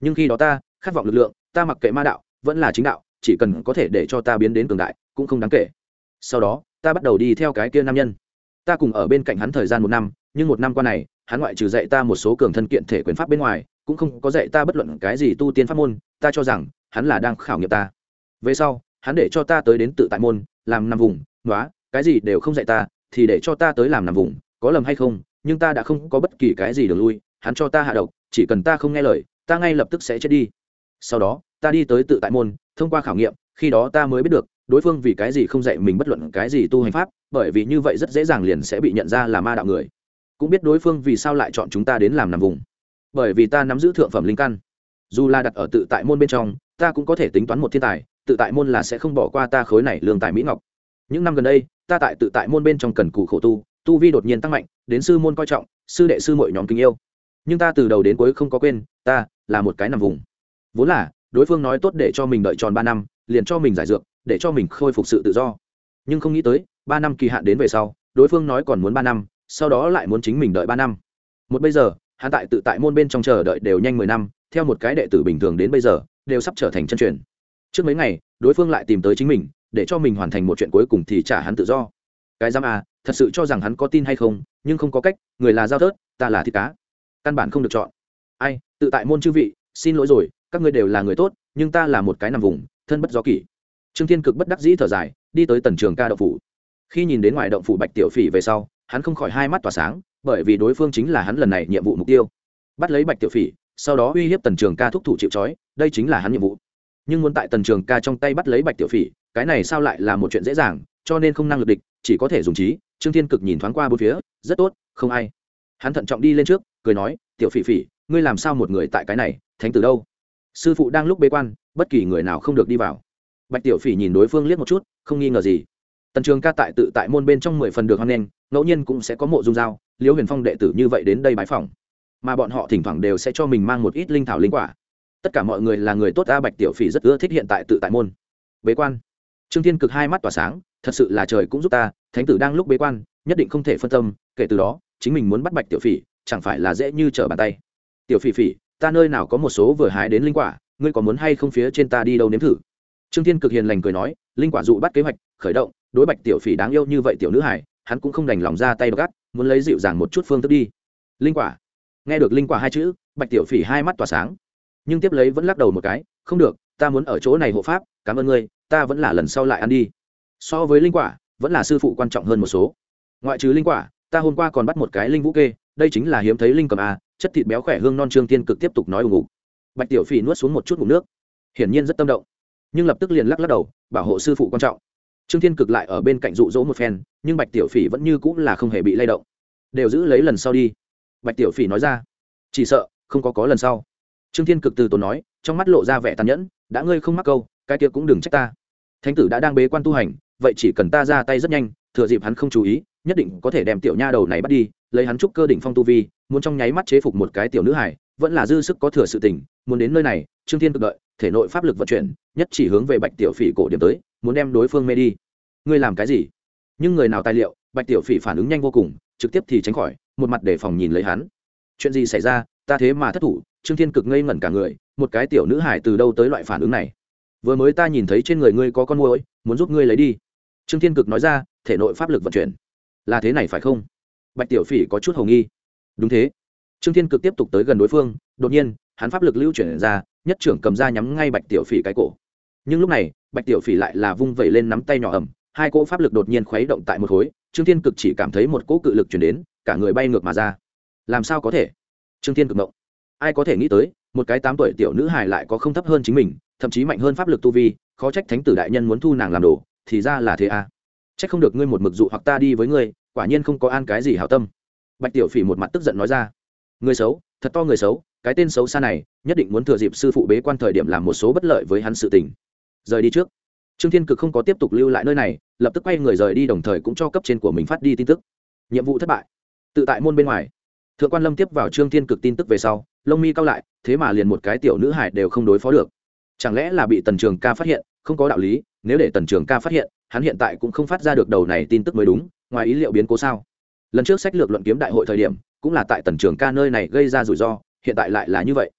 Nhưng khi đó ta, khát vọng lực lượng, ta mặc kệ ma đạo, vẫn là chính đạo, chỉ cần có thể để cho ta biến đến cường đại, cũng không đáng kể. Sau đó, ta bắt đầu đi theo cái kia nam nhân. Ta cùng ở bên cạnh hắn thời gian một năm nhưng một năm qua này, hắn ngoại trừ dạy ta một số cường thân kiện thể quyền pháp bên ngoài, cũng không có dạy ta bất luận cái gì tu tiên pháp môn, ta cho rằng, hắn là đang khảo nghiệm ta. Về sau, hắn để cho ta tới đến tự tại môn, làm nằm vùng nói cái gì đều không dạy ta, thì để cho ta tới làm nằm vùng, có lầm hay không, nhưng ta đã không có bất kỳ cái gì đường lui, hắn cho ta hạ độc, chỉ cần ta không nghe lời, ta ngay lập tức sẽ chết đi. Sau đó, ta đi tới tự tại môn, thông qua khảo nghiệm, khi đó ta mới biết được, đối phương vì cái gì không dạy mình bất luận cái gì tu hành pháp, bởi vì như vậy rất dễ dàng liền sẽ bị nhận ra là ma đạo người cũng biết đối phương vì sao lại chọn chúng ta đến làm nằm vùng. Bởi vì ta nắm giữ thượng phẩm linh căn. Dù là đặt ở tự tại môn bên trong, ta cũng có thể tính toán một thiên tài, tự tại môn là sẽ không bỏ qua ta khối này lương tài mỹ ngọc. Những năm gần đây, ta tại tự tại môn bên trong cần cù khổ tu tu vi đột nhiên tăng mạnh, đến sư môn coi trọng, sư đệ sư mọi nhóm kính yêu. Nhưng ta từ đầu đến cuối không có quên, ta là một cái nằm vùng. Vốn là, đối phương nói tốt để cho mình đợi tròn ba năm, liền cho mình giải dược, để cho mình khôi phục sự tự do. Nhưng không nghĩ tới, ba năm kỳ hạn đến về sau, đối phương nói còn muốn ba năm sau đó lại muốn chính mình đợi ba năm. Một bây giờ, hắn tại tự tại môn bên trong chờ đợi đều nhanh mười năm, theo một cái đệ tử bình thường đến bây giờ, đều sắp trở thành chân truyền. Trước mấy ngày, đối phương lại tìm tới chính mình, để cho mình hoàn thành một chuyện cuối cùng thì trả hắn tự do. Cái giam à thật sự cho rằng hắn có tin hay không, nhưng không có cách, người là giao thớt, ta là thịt cá. Căn bản không được chọn. Ai, tự tại môn chư vị, xin lỗi rồi, các ngươi đều là người tốt, nhưng ta là một cái nằm vùng, thân bất do kỷ. Trương thiên cực bất đắc dĩ thở dài, đi tới tần trường ca động phủ. Khi nhìn đến ngoài động phủ bạch tiểu phỉ về sau hắn không khỏi hai mắt tỏa sáng, bởi vì đối phương chính là hắn lần này nhiệm vụ mục tiêu. Bắt lấy bạch tiểu phỉ, sau đó uy hiếp tần trường ca thúc thủ chịu trói, đây chính là hắn nhiệm vụ. Nhưng muốn tại tần trường ca trong tay bắt lấy bạch tiểu phỉ, cái này sao lại là một chuyện dễ dàng, cho nên không năng lực địch, chỉ có thể dùng trí. Trương thiên cực nhìn thoáng qua bốn phía, rất tốt, không ai. Hắn thận trọng đi lên trước, cười nói, tiểu phỉ phỉ, ngươi làm sao một người tại cái này, thánh tử đâu? Sư phụ đang lúc bế quan, bất kỳ người nào không được đi vào. Bạch tiểu phỉ nhìn đối phương liếc một chút, không nghi ngờ gì tần trường ca tại tự tại môn bên trong mười phần được hoan nghênh, ngẫu nhiên cũng sẽ có mộ dung giao, liễu huyền phong đệ tử như vậy đến đây bái phòng mà bọn họ thỉnh thoảng đều sẽ cho mình mang một ít linh thảo linh quả. Tất cả mọi người là người tốt a bạch tiểu phỉ rất ưa thích hiện tại tự tại môn. Bế quan. Trương thiên cực hai mắt tỏa sáng, thật sự là trời cũng giúp ta, thánh tử đang lúc bế quan, nhất định không thể phân tâm, kể từ đó, chính mình muốn bắt bạch tiểu phỉ, chẳng phải là dễ như trở bàn tay. Tiểu phỉ phỉ, ta nơi nào có một số vừa hái đến linh quả, ngươi có muốn hay không phía trên ta đi đâu nếm thử? Trương thiên cực hiền lành cười nói, linh quả dụ bắt kế hoạch khởi động, đối bạch tiểu phỉ đáng yêu như vậy tiểu nữ hải hắn cũng không đành lòng ra tay gắt muốn lấy dịu dàng một chút phương thức đi. Linh quả. Nghe được linh quả hai chữ, bạch tiểu phỉ hai mắt tỏa sáng. Nhưng tiếp lấy vẫn lắc đầu một cái, không được, ta muốn ở chỗ này hộ pháp, cảm ơn ngươi, ta vẫn là lần sau lại ăn đi. So với linh quả, vẫn là sư phụ quan trọng hơn một số. Ngoại trừ linh quả, ta hôm qua còn bắt một cái linh vũ kê, đây chính là hiếm thấy linh cầm a chất thịt béo khỏe hương non trương tiên cực tiếp tục nói ủng ngủ. Bạch tiểu phỉ nuốt xuống một chút ngủ nước. Hiển nhiên rất tâm động, nhưng lập tức liền lắc lắc đầu, bảo hộ sư phụ quan trọng trương thiên cực lại ở bên cạnh rụ rỗ một phen, nhưng bạch tiểu phỉ vẫn như cũng là không hề bị lay động. Đều giữ lấy lần sau đi. Bạch tiểu phỉ nói ra. Chỉ sợ, không có có lần sau. Trương thiên cực từ tốn nói, trong mắt lộ ra vẻ tàn nhẫn, đã ngươi không mắc câu, cái kia cũng đừng trách ta. Thánh tử đã đang bế quan tu hành, vậy chỉ cần ta ra tay rất nhanh, thừa dịp hắn không chú ý, nhất định có thể đem tiểu nha đầu này bắt đi, lấy hắn trúc cơ đỉnh phong tu vi, muốn trong nháy mắt chế phục một cái tiểu nữ hải vẫn là dư sức có thừa sự tình, muốn đến nơi này, trương thiên cực đợi, thể nội pháp lực vận chuyển, nhất chỉ hướng về bạch tiểu phỉ cổ điểm tới muốn đem đối phương mê đi. Ngươi làm cái gì? Nhưng người nào tài liệu, bạch tiểu phỉ phản ứng nhanh vô cùng, trực tiếp thì tránh khỏi, một mặt để phòng nhìn lấy hắn. Chuyện gì xảy ra? Ta thế mà thất thủ, trương thiên cực ngây ngẩn cả người, một cái tiểu nữ hải từ đâu tới loại phản ứng này? Vừa mới ta nhìn thấy trên người ngươi có con môi muốn giúp ngươi lấy đi. Trương thiên cực nói ra, thể nội pháp lực vận chuyển. Là thế này phải không? Bạch tiểu phỉ có chút hầu nghi. Đúng thế. Trương thiên cực tiếp tục tới gần đối phương, đột nhiên, hắn pháp lực lưu chuyển ra, nhất trưởng cầm ra nhắm ngay bạch tiểu phỉ cái cổ. Nhưng lúc này bạch tiểu phỉ lại là vung vẩy lên nắm tay nhỏ ẩm hai cỗ pháp lực đột nhiên khuấy động tại một khối, trương thiên cực chỉ cảm thấy một cỗ cự lực chuyển đến, cả người bay ngược mà ra. Làm sao có thể? Trương thiên cực mộng. Ai có thể nghĩ tới, một cái tám tuổi tiểu nữ hài lại có không thấp hơn chính mình, thậm chí mạnh hơn pháp lực tu vi, khó trách thánh tử đại nhân muốn thu nàng làm đồ, thì ra là thế à. trách không được ngươi một mực dụ hoặc ta đi với ngươi, quả nhiên không có an cái gì hảo tâm. Bạch tiểu phỉ một mặt tức giận nói ra. Người xấu, thật to người xấu, cái tên xấu xa này, nhất định muốn thừa dịp sư phụ bế quan thời điểm làm một số bất lợi với hắn sự tình rời đi trước. Trương thiên cực không có tiếp tục lưu lại nơi này, lập tức quay người rời đi đồng thời cũng cho cấp trên của mình phát đi tin tức. Nhiệm vụ thất bại. Tự tại môn bên ngoài. Thượng quan lâm tiếp vào trương thiên cực tin tức về sau, lông mi cao lại, thế mà liền một cái tiểu nữ hải đều không đối phó được. Chẳng lẽ là bị tần trường ca phát hiện? Không có đạo lý, nếu để tần trường ca phát hiện, hắn hiện tại cũng không phát ra được đầu này tin tức mới đúng, ngoài ý liệu biến cố sao? Lần trước sách lược luận kiếm đại hội thời điểm, cũng là tại tần trường ca nơi này gây ra rủi ro, hiện tại lại là như vậy.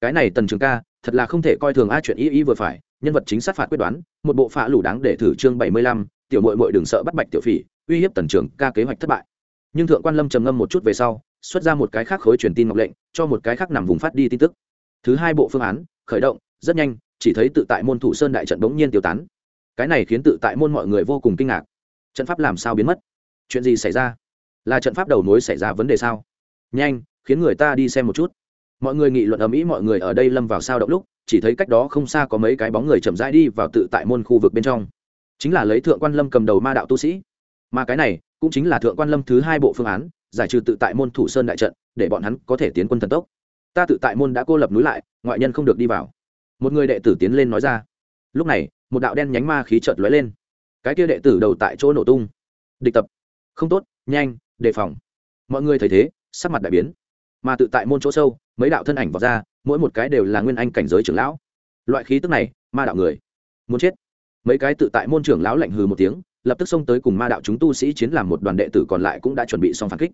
Cái này tần trường ca, thật là không thể coi thường a chuyện ý ý vừa phải nhân vật chính sát phạt quyết đoán, một bộ phạ lủ đáng để thử chương bảy mươi lăm, tiểu mội mội đừng sợ bắt bạch tiểu phỉ, uy hiếp tần trường ca kế hoạch thất bại. Nhưng thượng quan lâm trầm ngâm một chút về sau, xuất ra một cái khác khối truyền tin ngọc lệnh, cho một cái khác nằm vùng phát đi tin tức. Thứ hai bộ phương án, khởi động, rất nhanh, chỉ thấy tự tại môn thủ sơn đại trận bỗng nhiên tiêu tán. Cái này khiến tự tại môn mọi người vô cùng kinh ngạc. Trận pháp làm sao biến mất? Chuyện gì xảy ra? Là trận pháp đầu nối xảy ra vấn đề sao? Nhanh, khiến người ta đi xem một chút. Mọi người nghị luận ở mỹ mọi người ở đây lâm vào sao động lúc chỉ thấy cách đó không xa có mấy cái bóng người chậm rãi đi vào tự tại môn khu vực bên trong. Chính là lấy thượng quan lâm cầm đầu ma đạo tu sĩ. Mà cái này cũng chính là thượng quan lâm thứ hai bộ phương án, giải trừ tự tại môn thủ sơn đại trận, để bọn hắn có thể tiến quân thần tốc. Ta tự tại môn đã cô lập núi lại, ngoại nhân không được đi vào. Một người đệ tử tiến lên nói ra. Lúc này, một đạo đen nhánh ma khí chợt lóe lên. Cái kia đệ tử đầu tại chỗ nổ tung. Địch tập. Không tốt, nhanh, đề phòng. Mọi người thấy thế, sắc mặt đại biến. Mà tự tại môn chỗ sâu, mấy đạo thân ảnh vào ra mỗi một cái đều là nguyên anh cảnh giới trưởng lão. Loại khí tức này, ma đạo người muốn chết. Mấy cái tự tại môn trưởng lão lạnh hừ một tiếng, lập tức xông tới cùng ma đạo chúng tu sĩ chiến làm một đoàn đệ tử còn lại cũng đã chuẩn bị xong phản kích.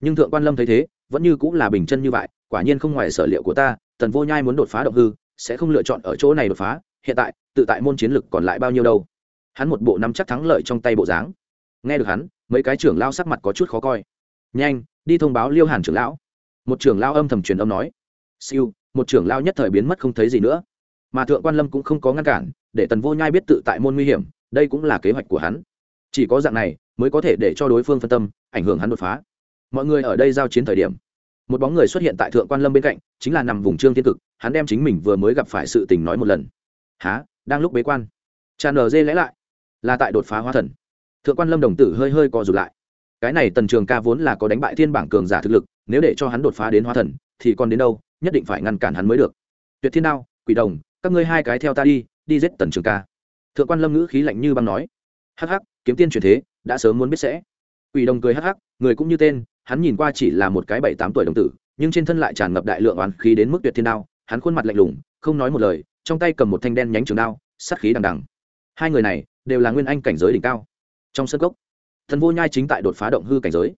Nhưng thượng quan lâm thấy thế, vẫn như cũng là bình chân như vậy, quả nhiên không ngoài sở liệu của ta, tần vô nhai muốn đột phá động hư, sẽ không lựa chọn ở chỗ này đột phá, hiện tại, tự tại môn chiến lực còn lại bao nhiêu đâu? Hắn một bộ nắm chắc thắng lợi trong tay bộ dáng. Nghe được hắn, mấy cái trưởng lao sắc mặt có chút khó coi. Nhanh, đi thông báo liêu hàn trưởng lão. Một trưởng lao âm thầm truyền âm nói. Siêu một trưởng lao nhất thời biến mất không thấy gì nữa. Mà thượng quan lâm cũng không có ngăn cản, để tần vô nhai biết tự tại môn nguy hiểm, đây cũng là kế hoạch của hắn. Chỉ có dạng này, mới có thể để cho đối phương phân tâm, ảnh hưởng hắn đột phá. Mọi người ở đây giao chiến thời điểm, một bóng người xuất hiện tại thượng quan lâm bên cạnh, chính là nằm vùng trương thiên cực, hắn đem chính mình vừa mới gặp phải sự tình nói một lần. Há đang lúc bế quan? Tràn ở dê lẽ lại. Là tại đột phá hóa thần. Thượng quan lâm đồng tử hơi hơi co rụt lại. Cái này tần trường ca vốn là có đánh bại thiên bảng cường giả thực lực, nếu để cho hắn đột phá đến hóa thần, thì còn đến đâu? Nhất định phải ngăn cản hắn mới được. Tuyệt thiên đao, quỷ đồng, các ngươi hai cái theo ta đi đi giết tần trường ca. Thượng quan lâm ngữ khí lạnh như băng nói. Hắc hắc, kiếm tiên truyền thế, đã sớm muốn biết sẽ. Quỷ đồng cười hắc hắc, người cũng như tên, hắn nhìn qua chỉ là một cái bảy tám tuổi đồng tử, nhưng trên thân lại tràn ngập đại lượng oán khí đến mức tuyệt thiên đao, hắn khuôn mặt lạnh lùng, không nói một lời, trong tay cầm một thanh đen nhánh trường đao, sát khí đằng đằng. Hai người này, đều là nguyên anh cảnh giới đỉnh cao. Trong sân cốc, thần vô nhai chính tại đột phá động hư cảnh giới.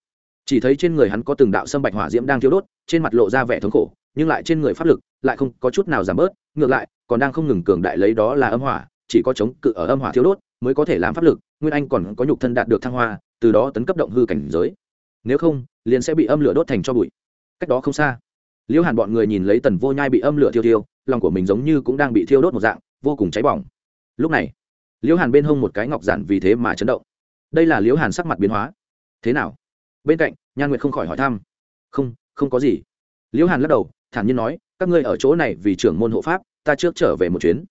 Chỉ thấy trên người hắn có từng đạo sâm bạch hỏa diễm đang thiêu đốt, trên mặt lộ ra vẻ thống khổ nhưng lại trên người pháp lực lại không có chút nào giảm bớt, ngược lại, còn đang không ngừng cường đại lấy đó là âm hỏa, chỉ có chống cự ở âm hỏa thiếu đốt mới có thể làm pháp lực, nguyên anh còn có nhục thân đạt được thăng hoa, từ đó tấn cấp động hư cảnh giới. Nếu không, liền sẽ bị âm lửa đốt thành cho bụi. Cách đó không xa liễu hàn bọn người nhìn lấy tần vô nhai bị âm lửa thiêu thiêu, lòng của mình giống như cũng đang bị thiêu đốt một dạng, vô cùng cháy bỏng. Lúc này liễu hàn bên hông một cái ngọc giản vì thế mà chấn động. Đây là liễu hàn sắc mặt biến hóa. Thế nào? Bên cạnh, nhan nguyệt không khỏi hỏi thăm. Không không có gì. Liễu hàn lắc đầu thản nhiên nói, các ngươi ở chỗ này vì trưởng môn hộ pháp, ta trước trở về một chuyến.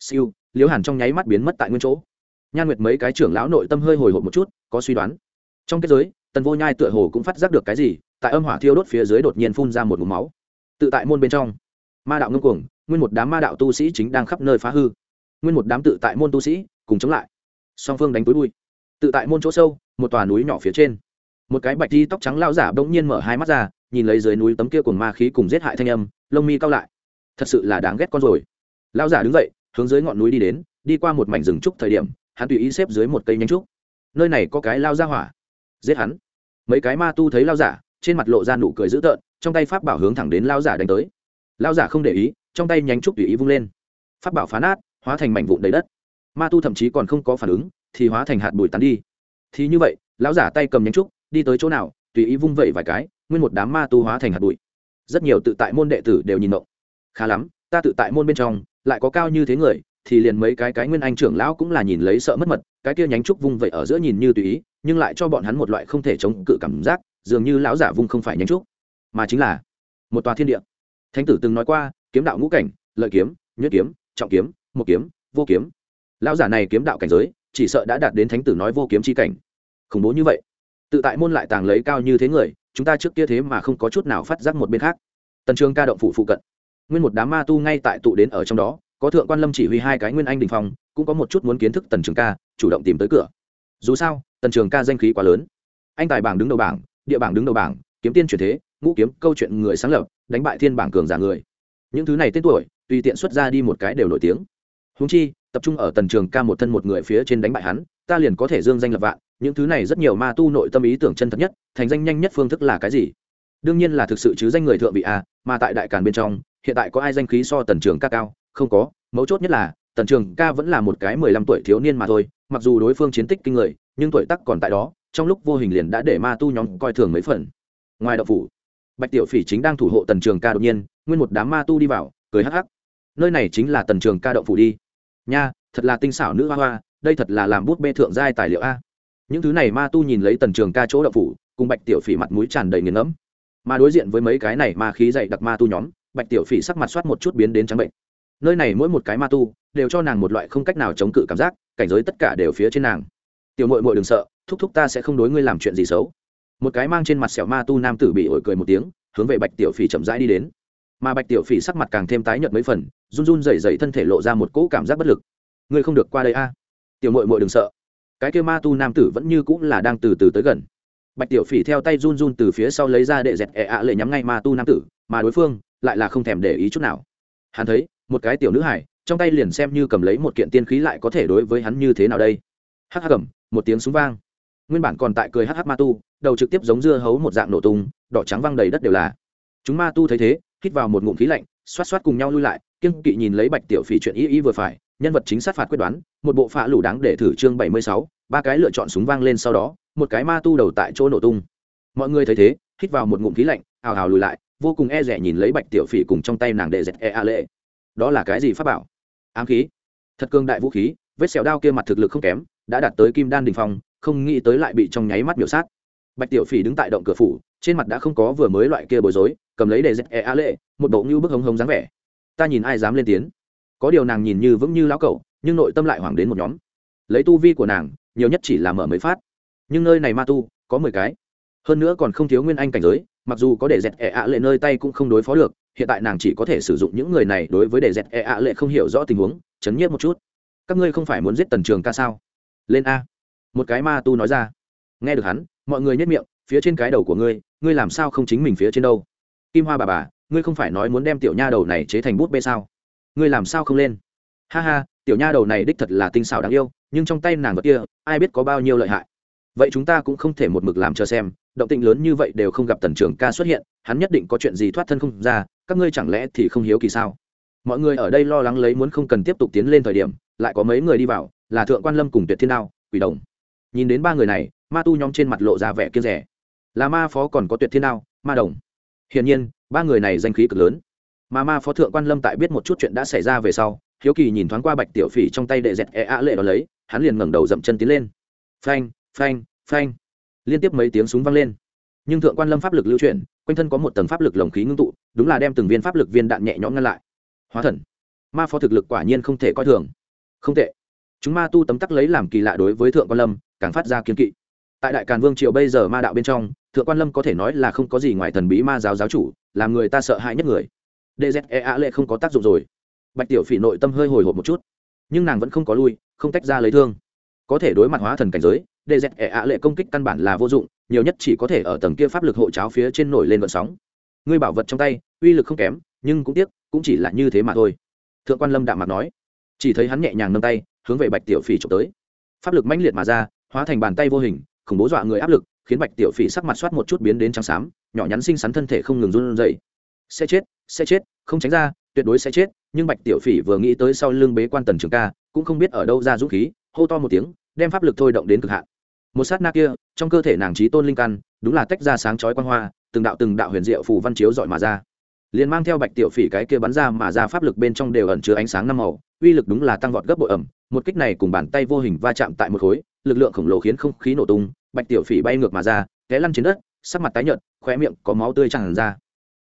Siêu, liễu hàn trong nháy mắt biến mất tại nguyên chỗ. Nhan nguyệt mấy cái trưởng lão nội tâm hơi hồi hộp một chút, có suy đoán. Trong kết giới, tần vô nhai tựa hồ cũng phát giác được cái gì, tại âm hỏa thiêu đốt phía dưới đột nhiên phun ra một mũ máu. Tự tại môn bên trong, ma đạo ngưng cuồng, nguyên một đám ma đạo tu sĩ chính đang khắp nơi phá hư. Nguyên một đám tự tại môn tu sĩ cùng chống lại. Song phương đánh túi bụi tự tại môn chỗ sâu, một tòa núi nhỏ phía trên. Một cái bạch di tóc trắng lao giả bỗng nhiên mở hai mắt ra nhìn lấy dưới núi tấm kia cùng ma khí cùng giết hại thanh âm, lông mi cao lại. Thật sự là đáng ghét con rồi. Lão giả đứng dậy, hướng dưới ngọn núi đi đến, đi qua một mảnh rừng trúc thời điểm, hắn tùy ý xếp dưới một cây nhánh trúc. Nơi này có cái lao ra hỏa. Giết hắn. Mấy cái ma tu thấy lao giả, trên mặt lộ ra nụ cười dữ tợn, trong tay pháp bảo hướng thẳng đến lao giả đánh tới. Lao giả không để ý, trong tay nhánh trúc tùy ý vung lên. Pháp bảo phá nát, hóa thành mảnh vụn đầy đất. Ma tu thậm chí còn không có phản ứng, thì hóa thành hạt bụi tắn đi. Thì như vậy, lão giả tay cầm nhánh trúc, đi tới chỗ nào, tùy ý vung vẩy vài cái nguyên một đám ma tu hóa thành hạt bụi. Rất nhiều tự tại môn đệ tử đều nhìn động khá lắm, ta tự tại môn bên trong, lại có cao như thế người, thì liền mấy cái cái nguyên anh trưởng lão cũng là nhìn lấy sợ mất mật, cái kia nhánh trúc vung vậy ở giữa nhìn như tùy ý, nhưng lại cho bọn hắn một loại không thể chống cự cảm giác, dường như lão giả vung không phải nhánh trúc. Mà chính là một tòa thiên địa. Thánh tử từng nói qua, kiếm đạo ngũ cảnh, lợi kiếm, nhuyễn kiếm, trọng kiếm, một kiếm, vô kiếm. Lão giả này kiếm đạo cảnh giới, chỉ sợ đã đạt đến thánh tử nói vô kiếm chi cảnh. Khủng bố như vậy. Tự tại môn lại tàng lấy cao như thế người chúng ta trước kia thế mà không có chút nào phát giác một bên khác. Tần trường ca động phủ phụ cận. Nguyên một đám ma tu ngay tại tụ đến ở trong đó có thượng quan lâm chỉ huy hai cái nguyên anh đình phòng, cũng có một chút muốn kiến thức tần trường ca chủ động tìm tới cửa. Dù sao tần trường ca danh khí quá lớn. Anh tài bảng đứng đầu bảng địa bảng đứng đầu bảng kiếm tiên chuyển thế ngũ kiếm câu chuyện người sáng lập đánh bại thiên bảng cường giả người. Những thứ này tên tuổi tùy tiện xuất ra đi một cái đều nổi tiếng. Húng chi tập trung ở tần trường ca một thân một người phía trên đánh bại hắn ta liền có thể dương danh lập vạn, những thứ này rất nhiều ma tu nội tâm ý tưởng chân thật nhất, thành danh nhanh nhất phương thức là cái gì? Đương nhiên là thực sự chứ danh người thượng vị a, mà tại đại càn bên trong, hiện tại có ai danh khí so tần trường ca cao? Không có, mấu chốt nhất là, tần trường ca vẫn là một cái mười lăm tuổi thiếu niên mà thôi, mặc dù đối phương chiến tích kinh người, nhưng tuổi tắc còn tại đó, trong lúc vô hình liền đã để ma tu nhóm coi thường mấy phần. Ngoài đậu phủ, bạch tiểu phỉ chính đang thủ hộ tần trường ca đột nhiên, nguyên một đám ma tu đi vào, cười hắc hắc. Nơi này chính là tần trường ca động phủ đi. Nha, thật là tinh xảo nữ hoa hoa đây thật là làm bút bê thượng giai tài liệu a. Những thứ này ma tu nhìn lấy tần trường ca chỗ đậu phủ, cùng bạch tiểu phỉ mặt mũi tràn đầy nghiền ngẫm. Mà đối diện với mấy cái này ma khí dày đặc ma tu nhóm, bạch tiểu phỉ sắc mặt soát một chút biến đến trắng bệnh. Nơi này mỗi một cái ma tu, đều cho nàng một loại không cách nào chống cự cảm giác, cảnh giới tất cả đều phía trên nàng. Tiểu mội mội đừng sợ, thúc thúc ta sẽ không đối ngươi làm chuyện gì xấu. Một cái mang trên mặt sẹo ma tu nam tử bị ổi cười một tiếng, hướng về bạch tiểu phỉ chậm rãi đi đến. Mà bạch tiểu phỉ sắc mặt càng thêm tái nhợt mấy phần, run run rẩy rẩy thân thể lộ ra một cỗ cảm giác bất lực. Ngươi không được qua đây a tiểu mội mội đừng sợ. Cái kêu ma tu nam tử vẫn như cũng là đang từ từ tới gần. Bạch tiểu phỉ theo tay run run từ phía sau lấy ra đệ dẹt ẹ ạ lệ nhắm ngay ma tu nam tử, mà đối phương lại là không thèm để ý chút nào. Hắn thấy, một cái tiểu nữ hải, trong tay liền xem như cầm lấy một kiện tiên khí lại có thể đối với hắn như thế nào đây? Hắc hắc cầm một tiếng súng vang. Nguyên bản còn tại cười hắc hắc ma tu, đầu trực tiếp giống dưa hấu một dạng nổ tung, đỏ trắng văng đầy đất đều là. Chúng ma tu thấy thế, hít vào một ngụm khí lạnh, xoát xoát cùng nhau lui lại, kiêng kỵ nhìn lấy bạch tiểu phỉ chuyện ý ý vừa phải nhân vật chính sát phạt quyết đoán, một bộ phạ lủ đáng để thử chương bảy mươi sáu, ba cái lựa chọn súng vang lên sau đó, một cái ma tu đầu tại chỗ nổ tung. Mọi người thấy thế, hít vào một ngụm khí lạnh, hào hào lùi lại, vô cùng e rẻ nhìn lấy bạch tiểu phỉ cùng trong tay nàng đệ dẹt e a lệ. Đó là cái gì pháp bảo? Ám khí. Thật cương đại vũ khí, vết sẹo đao kia mặt thực lực không kém, đã đạt tới kim đan đình phong, không nghĩ tới lại bị trong nháy mắt biểu sát. Bạch tiểu phỉ đứng tại động cửa phủ, trên mặt đã không có vừa mới loại kia bối rối, cầm lấy để dẹp e a lệ, một bộ như bức hống hống dáng vẻ. Ta nhìn ai dám lên tiếng? Có điều nàng nhìn như vững như lão cẩu, nhưng nội tâm lại hoảng đến một nhóm. Lấy tu vi của nàng, nhiều nhất chỉ là mở mới phát. Nhưng nơi này ma tu, có mười cái. Hơn nữa còn không thiếu nguyên anh cảnh giới, mặc dù có để dẹt ẹ ạ lệ nơi tay cũng không đối phó được, hiện tại nàng chỉ có thể sử dụng những người này đối với để dẹt ẹ ạ lệ không hiểu rõ tình huống, chấn nhiếp một chút. Các ngươi không phải muốn giết tần trường ca sao? Lên a. Một cái ma tu nói ra. Nghe được hắn, mọi người nhất miệng, phía trên cái đầu của ngươi ngươi làm sao không chính mình phía trên đâu? Kim hoa bà bà, ngươi không phải nói muốn đem tiểu nha đầu này chế thành bút bê sao? Ngươi làm sao không lên? Ha ha, tiểu nha đầu này đích thật là tinh xảo đáng yêu, nhưng trong tay nàng vật kia, ai biết có bao nhiêu lợi hại. Vậy chúng ta cũng không thể một mực làm chờ xem, động tĩnh lớn như vậy đều không gặp tần trưởng ca xuất hiện, hắn nhất định có chuyện gì thoát thân không ra, các ngươi chẳng lẽ thì không hiếu kỳ sao? Mọi người ở đây lo lắng lấy muốn không cần tiếp tục tiến lên thời điểm, lại có mấy người đi vào, là thượng quan lâm cùng tuyệt thiên đao, quỷ đồng. Nhìn đến ba người này, ma tu nhóm trên mặt lộ ra vẻ kiên rẻ. Là ma phó còn có tuyệt thiên đao, ma đồng. Hiển nhiên, ba người này danh khí cực lớn mà ma phó thượng quan lâm tại biết một chút chuyện đã xảy ra về sau hiếu kỳ nhìn thoáng qua bạch tiểu phỉ trong tay đệ dẹt e ạ lệ đó lấy hắn liền ngẩng đầu dậm chân tiến lên phanh phanh phanh. liên tiếp mấy tiếng súng vang lên nhưng thượng quan lâm pháp lực lưu chuyển quanh thân có một tầng pháp lực lồng khí ngưng tụ đúng là đem từng viên pháp lực viên đạn nhẹ nhõm ngăn lại hóa thần ma phó thực lực quả nhiên không thể coi thường không tệ chúng ma tu tấm tắc lấy làm kỳ lạ đối với thượng quan lâm càng phát ra kiên kỵ tại đại càn vương triều bây giờ ma đạo bên trong thượng quan lâm có thể nói là không có gì ngoài thần bí ma giáo giáo chủ làm người ta sợ hãi nhất người dzea lệ không có tác dụng rồi. Bạch tiểu phỉ nội tâm hơi hồi hộp một chút, nhưng nàng vẫn không có lui, không tách ra lấy thương. Có thể đối mặt hóa thần cảnh giới dzea lệ công kích căn bản là vô dụng, nhiều nhất chỉ có thể ở tầng kia pháp lực hộ cháo phía trên nổi lên vận sóng. Ngươi bảo vật trong tay, uy lực không kém, nhưng cũng tiếc, cũng chỉ là như thế mà thôi. Thượng quan lâm đạm mặt nói. Chỉ thấy hắn nhẹ nhàng nâng tay, hướng về bạch tiểu phỉ trộm tới. Pháp lực mãnh liệt mà ra, hóa thành bàn tay vô hình, khủng bố dọa người áp lực, khiến bạch tiểu phỉ sắc mặt soát một chút biến đến trắng xám, nhỏ nhắn xinh xắn thân thể không ngừng run rẩy sẽ chết sẽ chết, không tránh ra, tuyệt đối sẽ chết. Nhưng bạch tiểu phỉ vừa nghĩ tới sau lưng bế quan tần trường ca, cũng không biết ở đâu ra dũng khí, hô to một tiếng, đem pháp lực thôi động đến cực hạn. Một sát na kia, trong cơ thể nàng trí tôn linh căn, đúng là tách ra sáng chói quan hoa, từng đạo từng đạo huyền diệu phù văn chiếu dọi mà ra. Liền mang theo bạch tiểu phỉ cái kia bắn ra mà ra pháp lực bên trong đều ẩn chứa ánh sáng năm màu, uy lực đúng là tăng vọt gấp bội ẩm. Một kích này cùng bàn tay vô hình va chạm tại một khối, lực lượng khổng lồ khiến không khí nổ tung. Bạch tiểu phỉ bay ngược mà ra, té lăn trên đất, sắc mặt tái nhợt, khóe miệng có máu tươi tràn ra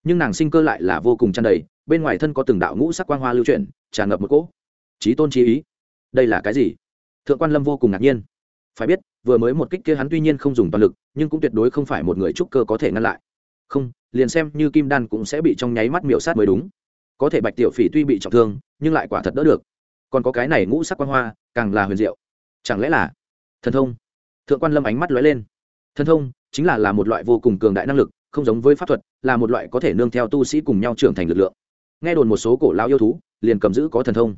nhưng nàng sinh cơ lại là vô cùng tràn đầy, bên ngoài thân có từng đạo ngũ sắc quang hoa lưu chuyển, tràn ngập một cỗ. Trí tôn trí ý. Đây là cái gì? Thượng quan lâm vô cùng ngạc nhiên. Phải biết, vừa mới một kích kia hắn tuy nhiên không dùng toàn lực, nhưng cũng tuyệt đối không phải một người trúc cơ có thể ngăn lại. Không, liền xem như kim đan cũng sẽ bị trong nháy mắt miểu sát mới đúng. Có thể bạch tiểu phỉ tuy bị trọng thương, nhưng lại quả thật đỡ được. Còn có cái này ngũ sắc quang hoa, càng là huyền diệu. Chẳng lẽ là thần thông? Thượng quan lâm ánh mắt lóe lên. Thần thông chính là là một loại vô cùng cường đại năng lực không giống với pháp thuật, là một loại có thể nương theo tu sĩ cùng nhau trưởng thành lực lượng. Nghe đồn một số cổ lao yêu thú liền cầm giữ có thần thông.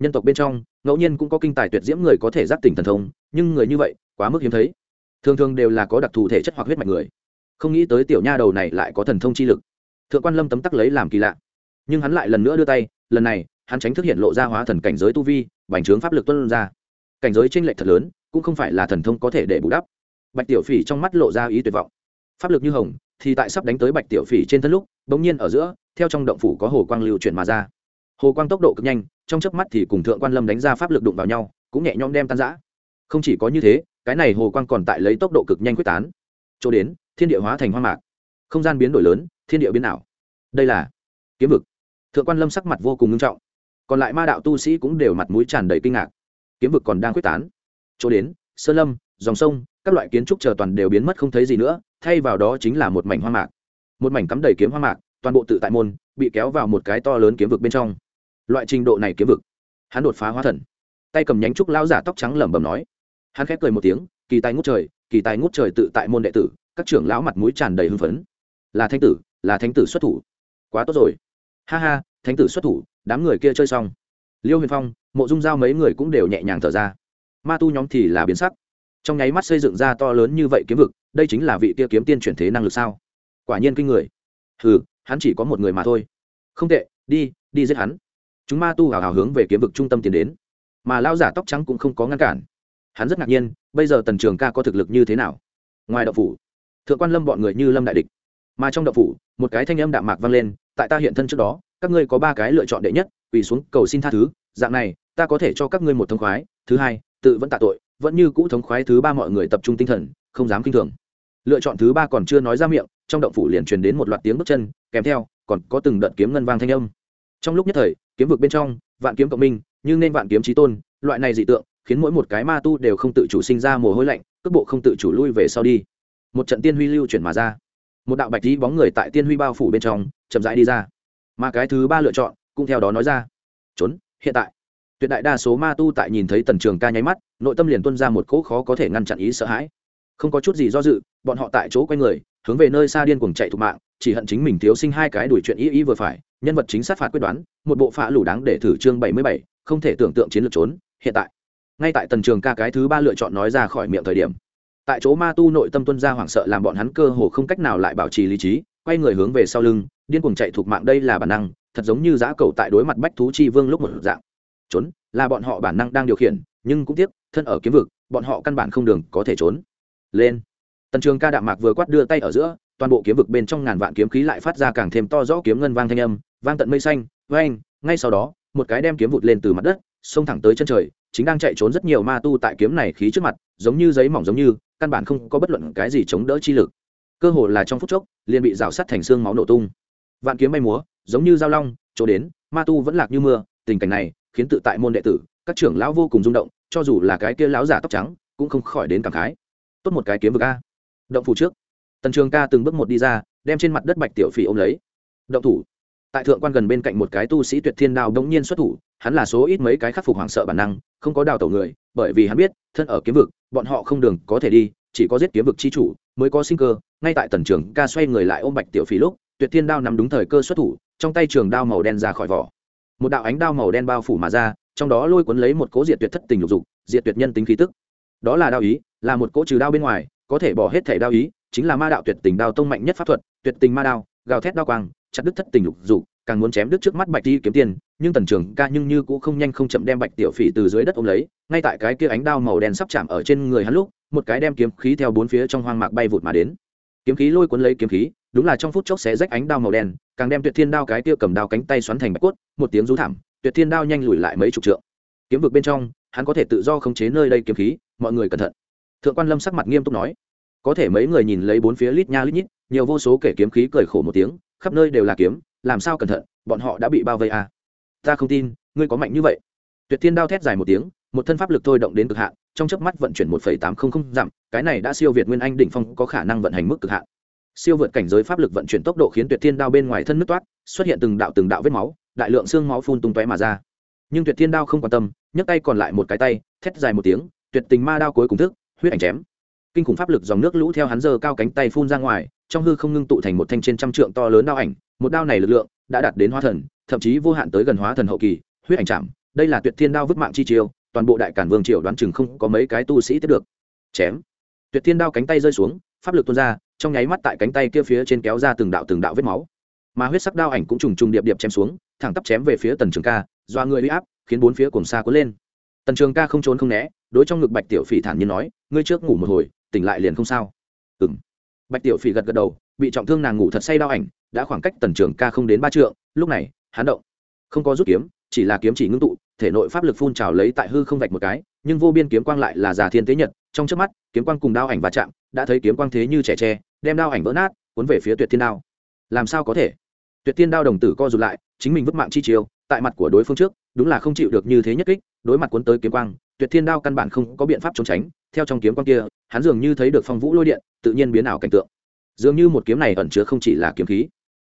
Nhân tộc bên trong, ngẫu nhiên cũng có kinh tài tuyệt diễm người có thể giác tỉnh thần thông, nhưng người như vậy quá mức hiếm thấy. Thường thường đều là có đặc thù thể chất hoặc huyết mạch người. Không nghĩ tới tiểu nha đầu này lại có thần thông chi lực. Thượng quan lâm tấm tắc lấy làm kỳ lạ. Nhưng hắn lại lần nữa đưa tay, lần này, hắn tránh thức hiện lộ ra hóa thần cảnh giới tu vi, bành trướng pháp lực tuân ra. Cảnh giới tranh lệch thật lớn, cũng không phải là thần thông có thể để bù đắp. Bạch tiểu phỉ trong mắt lộ ra ý tuyệt vọng. Pháp lực như hồng thì tại sắp đánh tới bạch tiểu phỉ trên thân lúc, bỗng nhiên ở giữa, theo trong động phủ có hồ quang lưu chuyển mà ra. Hồ quang tốc độ cực nhanh, trong chớp mắt thì cùng thượng quan lâm đánh ra pháp lực đụng vào nhau, cũng nhẹ nhõm đem tan giã không chỉ có như thế, cái này hồ quang còn tại lấy tốc độ cực nhanh quyết tán. Chỗ đến, thiên địa hóa thành hoa mạc. Không gian biến đổi lớn, thiên địa biến ảo. Đây là kiếm vực. Thượng quan lâm sắc mặt vô cùng nghiêm trọng. Còn lại ma đạo tu sĩ cũng đều mặt mũi tràn đầy kinh ngạc. Kiếm vực còn đang quyết tán. Chỗ đến, sơn lâm, dòng sông các loại kiến trúc chờ toàn đều biến mất không thấy gì nữa, thay vào đó chính là một mảnh hoa mạc. Một mảnh cắm đầy kiếm hoa mạc, toàn bộ tự tại môn, bị kéo vào một cái to lớn kiếm vực bên trong. Loại trình độ này kiếm vực, hắn đột phá hóa thần. Tay cầm nhánh trúc lao giả tóc trắng lẩm bẩm nói. Hắn khép cười một tiếng, kỳ tài ngút trời, kỳ tài ngút trời tự tại môn đệ tử, các trưởng lão mặt mũi tràn đầy hưng phấn. Là thánh tử, là thánh tử xuất thủ. Quá tốt rồi. Ha ha, thánh tử xuất thủ, đám người kia chơi xong. Liêu huyền phong, mộ dung giao mấy người cũng đều nhẹ nhàng thở ra. Ma tu nhóm thì là biến sắc trong nháy mắt xây dựng ra to lớn như vậy kiếm vực, đây chính là vị kia kiếm tiên chuyển thế năng lực sao? Quả nhiên kinh người. Hừ, hắn chỉ có một người mà thôi. Không tệ, đi đi giết hắn. Chúng ma tu hào hào hướng về kiếm vực trung tâm tiến đến. Mà lao giả tóc trắng cũng không có ngăn cản. Hắn rất ngạc nhiên, bây giờ tần trường ca có thực lực như thế nào? Ngoài đậu phủ, thượng quan lâm bọn người như lâm đại địch. Mà trong đậu phủ, một cái thanh âm đạm mạc vang lên, tại ta hiện thân trước đó, các ngươi có ba cái lựa chọn đệ nhất, quỳ xuống cầu xin tha thứ, dạng này, ta có thể cho các ngươi một thông khoái. Thứ hai tự vẫn tạ tội, vẫn như cũ thống khoái thứ ba mọi người tập trung tinh thần, không dám kinh thường. Lựa chọn thứ ba còn chưa nói ra miệng, trong động phủ liền truyền đến một loạt tiếng bước chân, kèm theo, còn có từng đợt kiếm ngân vang thanh âm. Trong lúc nhất thời, kiếm vực bên trong, vạn kiếm cộng minh nhưng nên vạn kiếm trí tôn, loại này dị tượng, khiến mỗi một cái ma tu đều không tự chủ sinh ra mồ hôi lạnh, cước bộ không tự chủ lui về sau đi. Một trận tiên huy lưu chuyển mà ra. Một đạo bạch tí bóng người tại tiên huy bao phủ bên trong, chậm rãi đi ra. Mà cái thứ ba lựa chọn, cũng theo đó nói ra. Trốn, hiện tại tuyệt đại đa số ma tu tại nhìn thấy tần trường ca nháy mắt, nội tâm liền tuân ra một cỗ khó có thể ngăn chặn ý sợ hãi. Không có chút gì do dự, bọn họ tại chỗ quay người, hướng về nơi xa điên cuồng chạy thục mạng, chỉ hận chính mình thiếu sinh hai cái đuổi chuyện ý ý vừa phải, nhân vật chính sát phạt quyết đoán, một bộ phạ lủ đáng để thử chương bảy mươi bảy, không thể tưởng tượng chiến lược trốn, hiện tại. Ngay tại tần trường ca cái thứ ba lựa chọn nói ra khỏi miệng thời điểm, tại chỗ ma tu nội tâm tuân ra hoảng sợ làm bọn hắn cơ hồ không cách nào lại bảo trì lý trí, quay người hướng về sau lưng, điên cuồng chạy thục mạng đây là bản năng, thật giống như giã cầu tại đối mặt bách thú chi vương lúc một dạng trốn là bọn họ bản năng đang điều khiển, nhưng cũng tiếc, thân ở kiếm vực, bọn họ căn bản không đường có thể trốn. Lên. Tần trường ca đạm mạc vừa quát đưa tay ở giữa, toàn bộ kiếm vực bên trong ngàn vạn kiếm khí lại phát ra càng thêm to rõ kiếm ngân vang thanh âm, vang tận mây xanh vang ngay sau đó, một cái đem kiếm vụt lên từ mặt đất, xông thẳng tới chân trời, chính đang chạy trốn rất nhiều ma tu tại kiếm này khí trước mặt, giống như giấy mỏng giống như, căn bản không có bất luận cái gì chống đỡ chi lực. Cơ hồ là trong phút chốc, liền bị rào sắt thành xương máu nổ tung. Vạn kiếm bay múa, giống như dao long, chỗ đến, ma tu vẫn lạc như mưa, tình cảnh này khiến tự tại môn đệ tử, các trưởng lão vô cùng rung động, cho dù là cái kia lão giả tóc trắng, cũng không khỏi đến cảm khái. Tốt một cái kiếm vực a. Động phủ trước. Tần trường ca từng bước một đi ra, đem trên mặt đất bạch tiểu phỉ ôm lấy. Động thủ. Tại thượng quan gần bên cạnh một cái tu sĩ tuyệt thiên đao đống nhiên xuất thủ, hắn là số ít mấy cái khắc phục hoảng sợ bản năng, không có đào tẩu người, bởi vì hắn biết, thân ở kiếm vực, bọn họ không đường có thể đi, chỉ có giết kiếm vực chi chủ, mới có sinh cơ. Ngay tại tần trường ca xoay người lại ôm bạch tiểu phỉ lúc, tuyệt thiên đao nằm đúng thời cơ xuất thủ, trong tay trường đao màu đen ra khỏi vỏ một đạo ánh đao màu đen bao phủ mà ra, trong đó lôi cuốn lấy một cố diệt tuyệt thất tình lục dục, diệt tuyệt nhân tính khí tức. Đó là đao ý, là một cỗ trừ đao bên ngoài, có thể bỏ hết thể đao ý, chính là ma đạo tuyệt tình đao tông mạnh nhất pháp thuật, tuyệt tình ma đao, gào thét đao quang, chặt đứt thất tình lục dục, càng muốn chém đứt trước mắt bạch đi kiếm tiền, nhưng tần trường ca nhưng như cũng không nhanh không chậm đem bạch tiểu phỉ từ dưới đất ôm lấy, ngay tại cái kia ánh đao màu đen sắp chạm ở trên người hắn lúc, một cái đem kiếm khí theo bốn phía trong hoang mạc bay vụt mà đến. Kiếm khí lôi cuốn lấy kiếm khí đúng là trong phút chốc xé rách ánh đao màu đen, càng đem tuyệt thiên đao cái kia cầm đao cánh tay xoắn thành bạch cốt, một tiếng rú thảm, tuyệt thiên đao nhanh lùi lại mấy chục trượng. Kiếm vực bên trong, hắn có thể tự do khống chế nơi đây kiếm khí, mọi người cẩn thận. Thượng quan lâm sắc mặt nghiêm túc nói. Có thể mấy người nhìn lấy bốn phía lít nha lít nhít, nhiều vô số kể kiếm khí cười khổ một tiếng, khắp nơi đều là kiếm, làm sao cẩn thận, bọn họ đã bị bao vây à. ta không tin, ngươi có mạnh như vậy. Tuyệt thiên đao thét dài một tiếng, một thân pháp lực thôi động đến cực hạn, trong chớp mắt vận chuyển một tám trăm linh dặm, cái này đã siêu việt nguyên anh đỉnh phong, có khả năng vận hành mức cực hạn siêu vượt cảnh giới pháp lực vận chuyển tốc độ khiến tuyệt thiên đao bên ngoài thân nứt toát, xuất hiện từng đạo từng đạo vết máu, đại lượng xương máu phun tung tóe mà ra. Nhưng tuyệt thiên đao không quan tâm, nhấc tay còn lại một cái tay, thét dài một tiếng, tuyệt tình ma đao cuối cùng thức, huyết ảnh chém. Kinh khủng pháp lực dòng nước lũ theo hắn giơ cao cánh tay phun ra ngoài, trong hư không ngưng tụ thành một thanh trên trăm trượng to lớn đao ảnh, một đao này lực lượng đã đạt đến hóa thần, thậm chí vô hạn tới gần hóa thần hậu kỳ, huyết ảnh chạm. Đây là tuyệt thiên đao vứt mạng chi chiêu, toàn bộ đại cản vương triều đoán chừng không có mấy cái tu sĩ tiếp được. Chém. Tuyệt thiên đao cánh tay rơi xuống, pháp lực tuôn ra trong nháy mắt tại cánh tay kia phía trên kéo ra từng đạo từng đạo vết máu. Mà huyết sắc đao ảnh cũng trùng trùng điệp điệp chém xuống, thẳng tắp chém về phía tần trường ca doa người huy áp, khiến bốn phía cùng xa cuốn lên. Tần trường ca không trốn không né, đối trong ngực bạch tiểu phỉ thản nhiên nói, ngươi trước ngủ một hồi, tỉnh lại liền không sao. Ừ m bạch tiểu phỉ gật gật đầu, bị trọng thương nàng ngủ thật say đau ảnh, đã khoảng cách tần trường ca không đến ba trượng, lúc này hán động. Không có rút kiếm, chỉ là kiếm chỉ ngưng tụ, thể nội pháp lực phun trào lấy tại hư không vạch một cái, nhưng vô biên kiếm quang lại là già thiên tế nhật, trong trước mắt, kiếm quang cùng đao ảnh va chạm đã thấy kiếm quang thế như trẻ tre, đem đao ảnh vỡ nát, cuốn về phía tuyệt thiên đao. Làm sao có thể? Tuyệt thiên đao đồng tử co rụt lại, chính mình vứt mạng chi chiêu, tại mặt của đối phương trước, đúng là không chịu được như thế nhất kích, đối mặt cuốn tới kiếm quang, tuyệt thiên đao căn bản không có biện pháp trốn tránh, theo trong kiếm quang kia, hắn dường như thấy được phong vũ lôi điện, tự nhiên biến ảo cảnh tượng. Dường như một kiếm này ẩn chứa không chỉ là kiếm khí,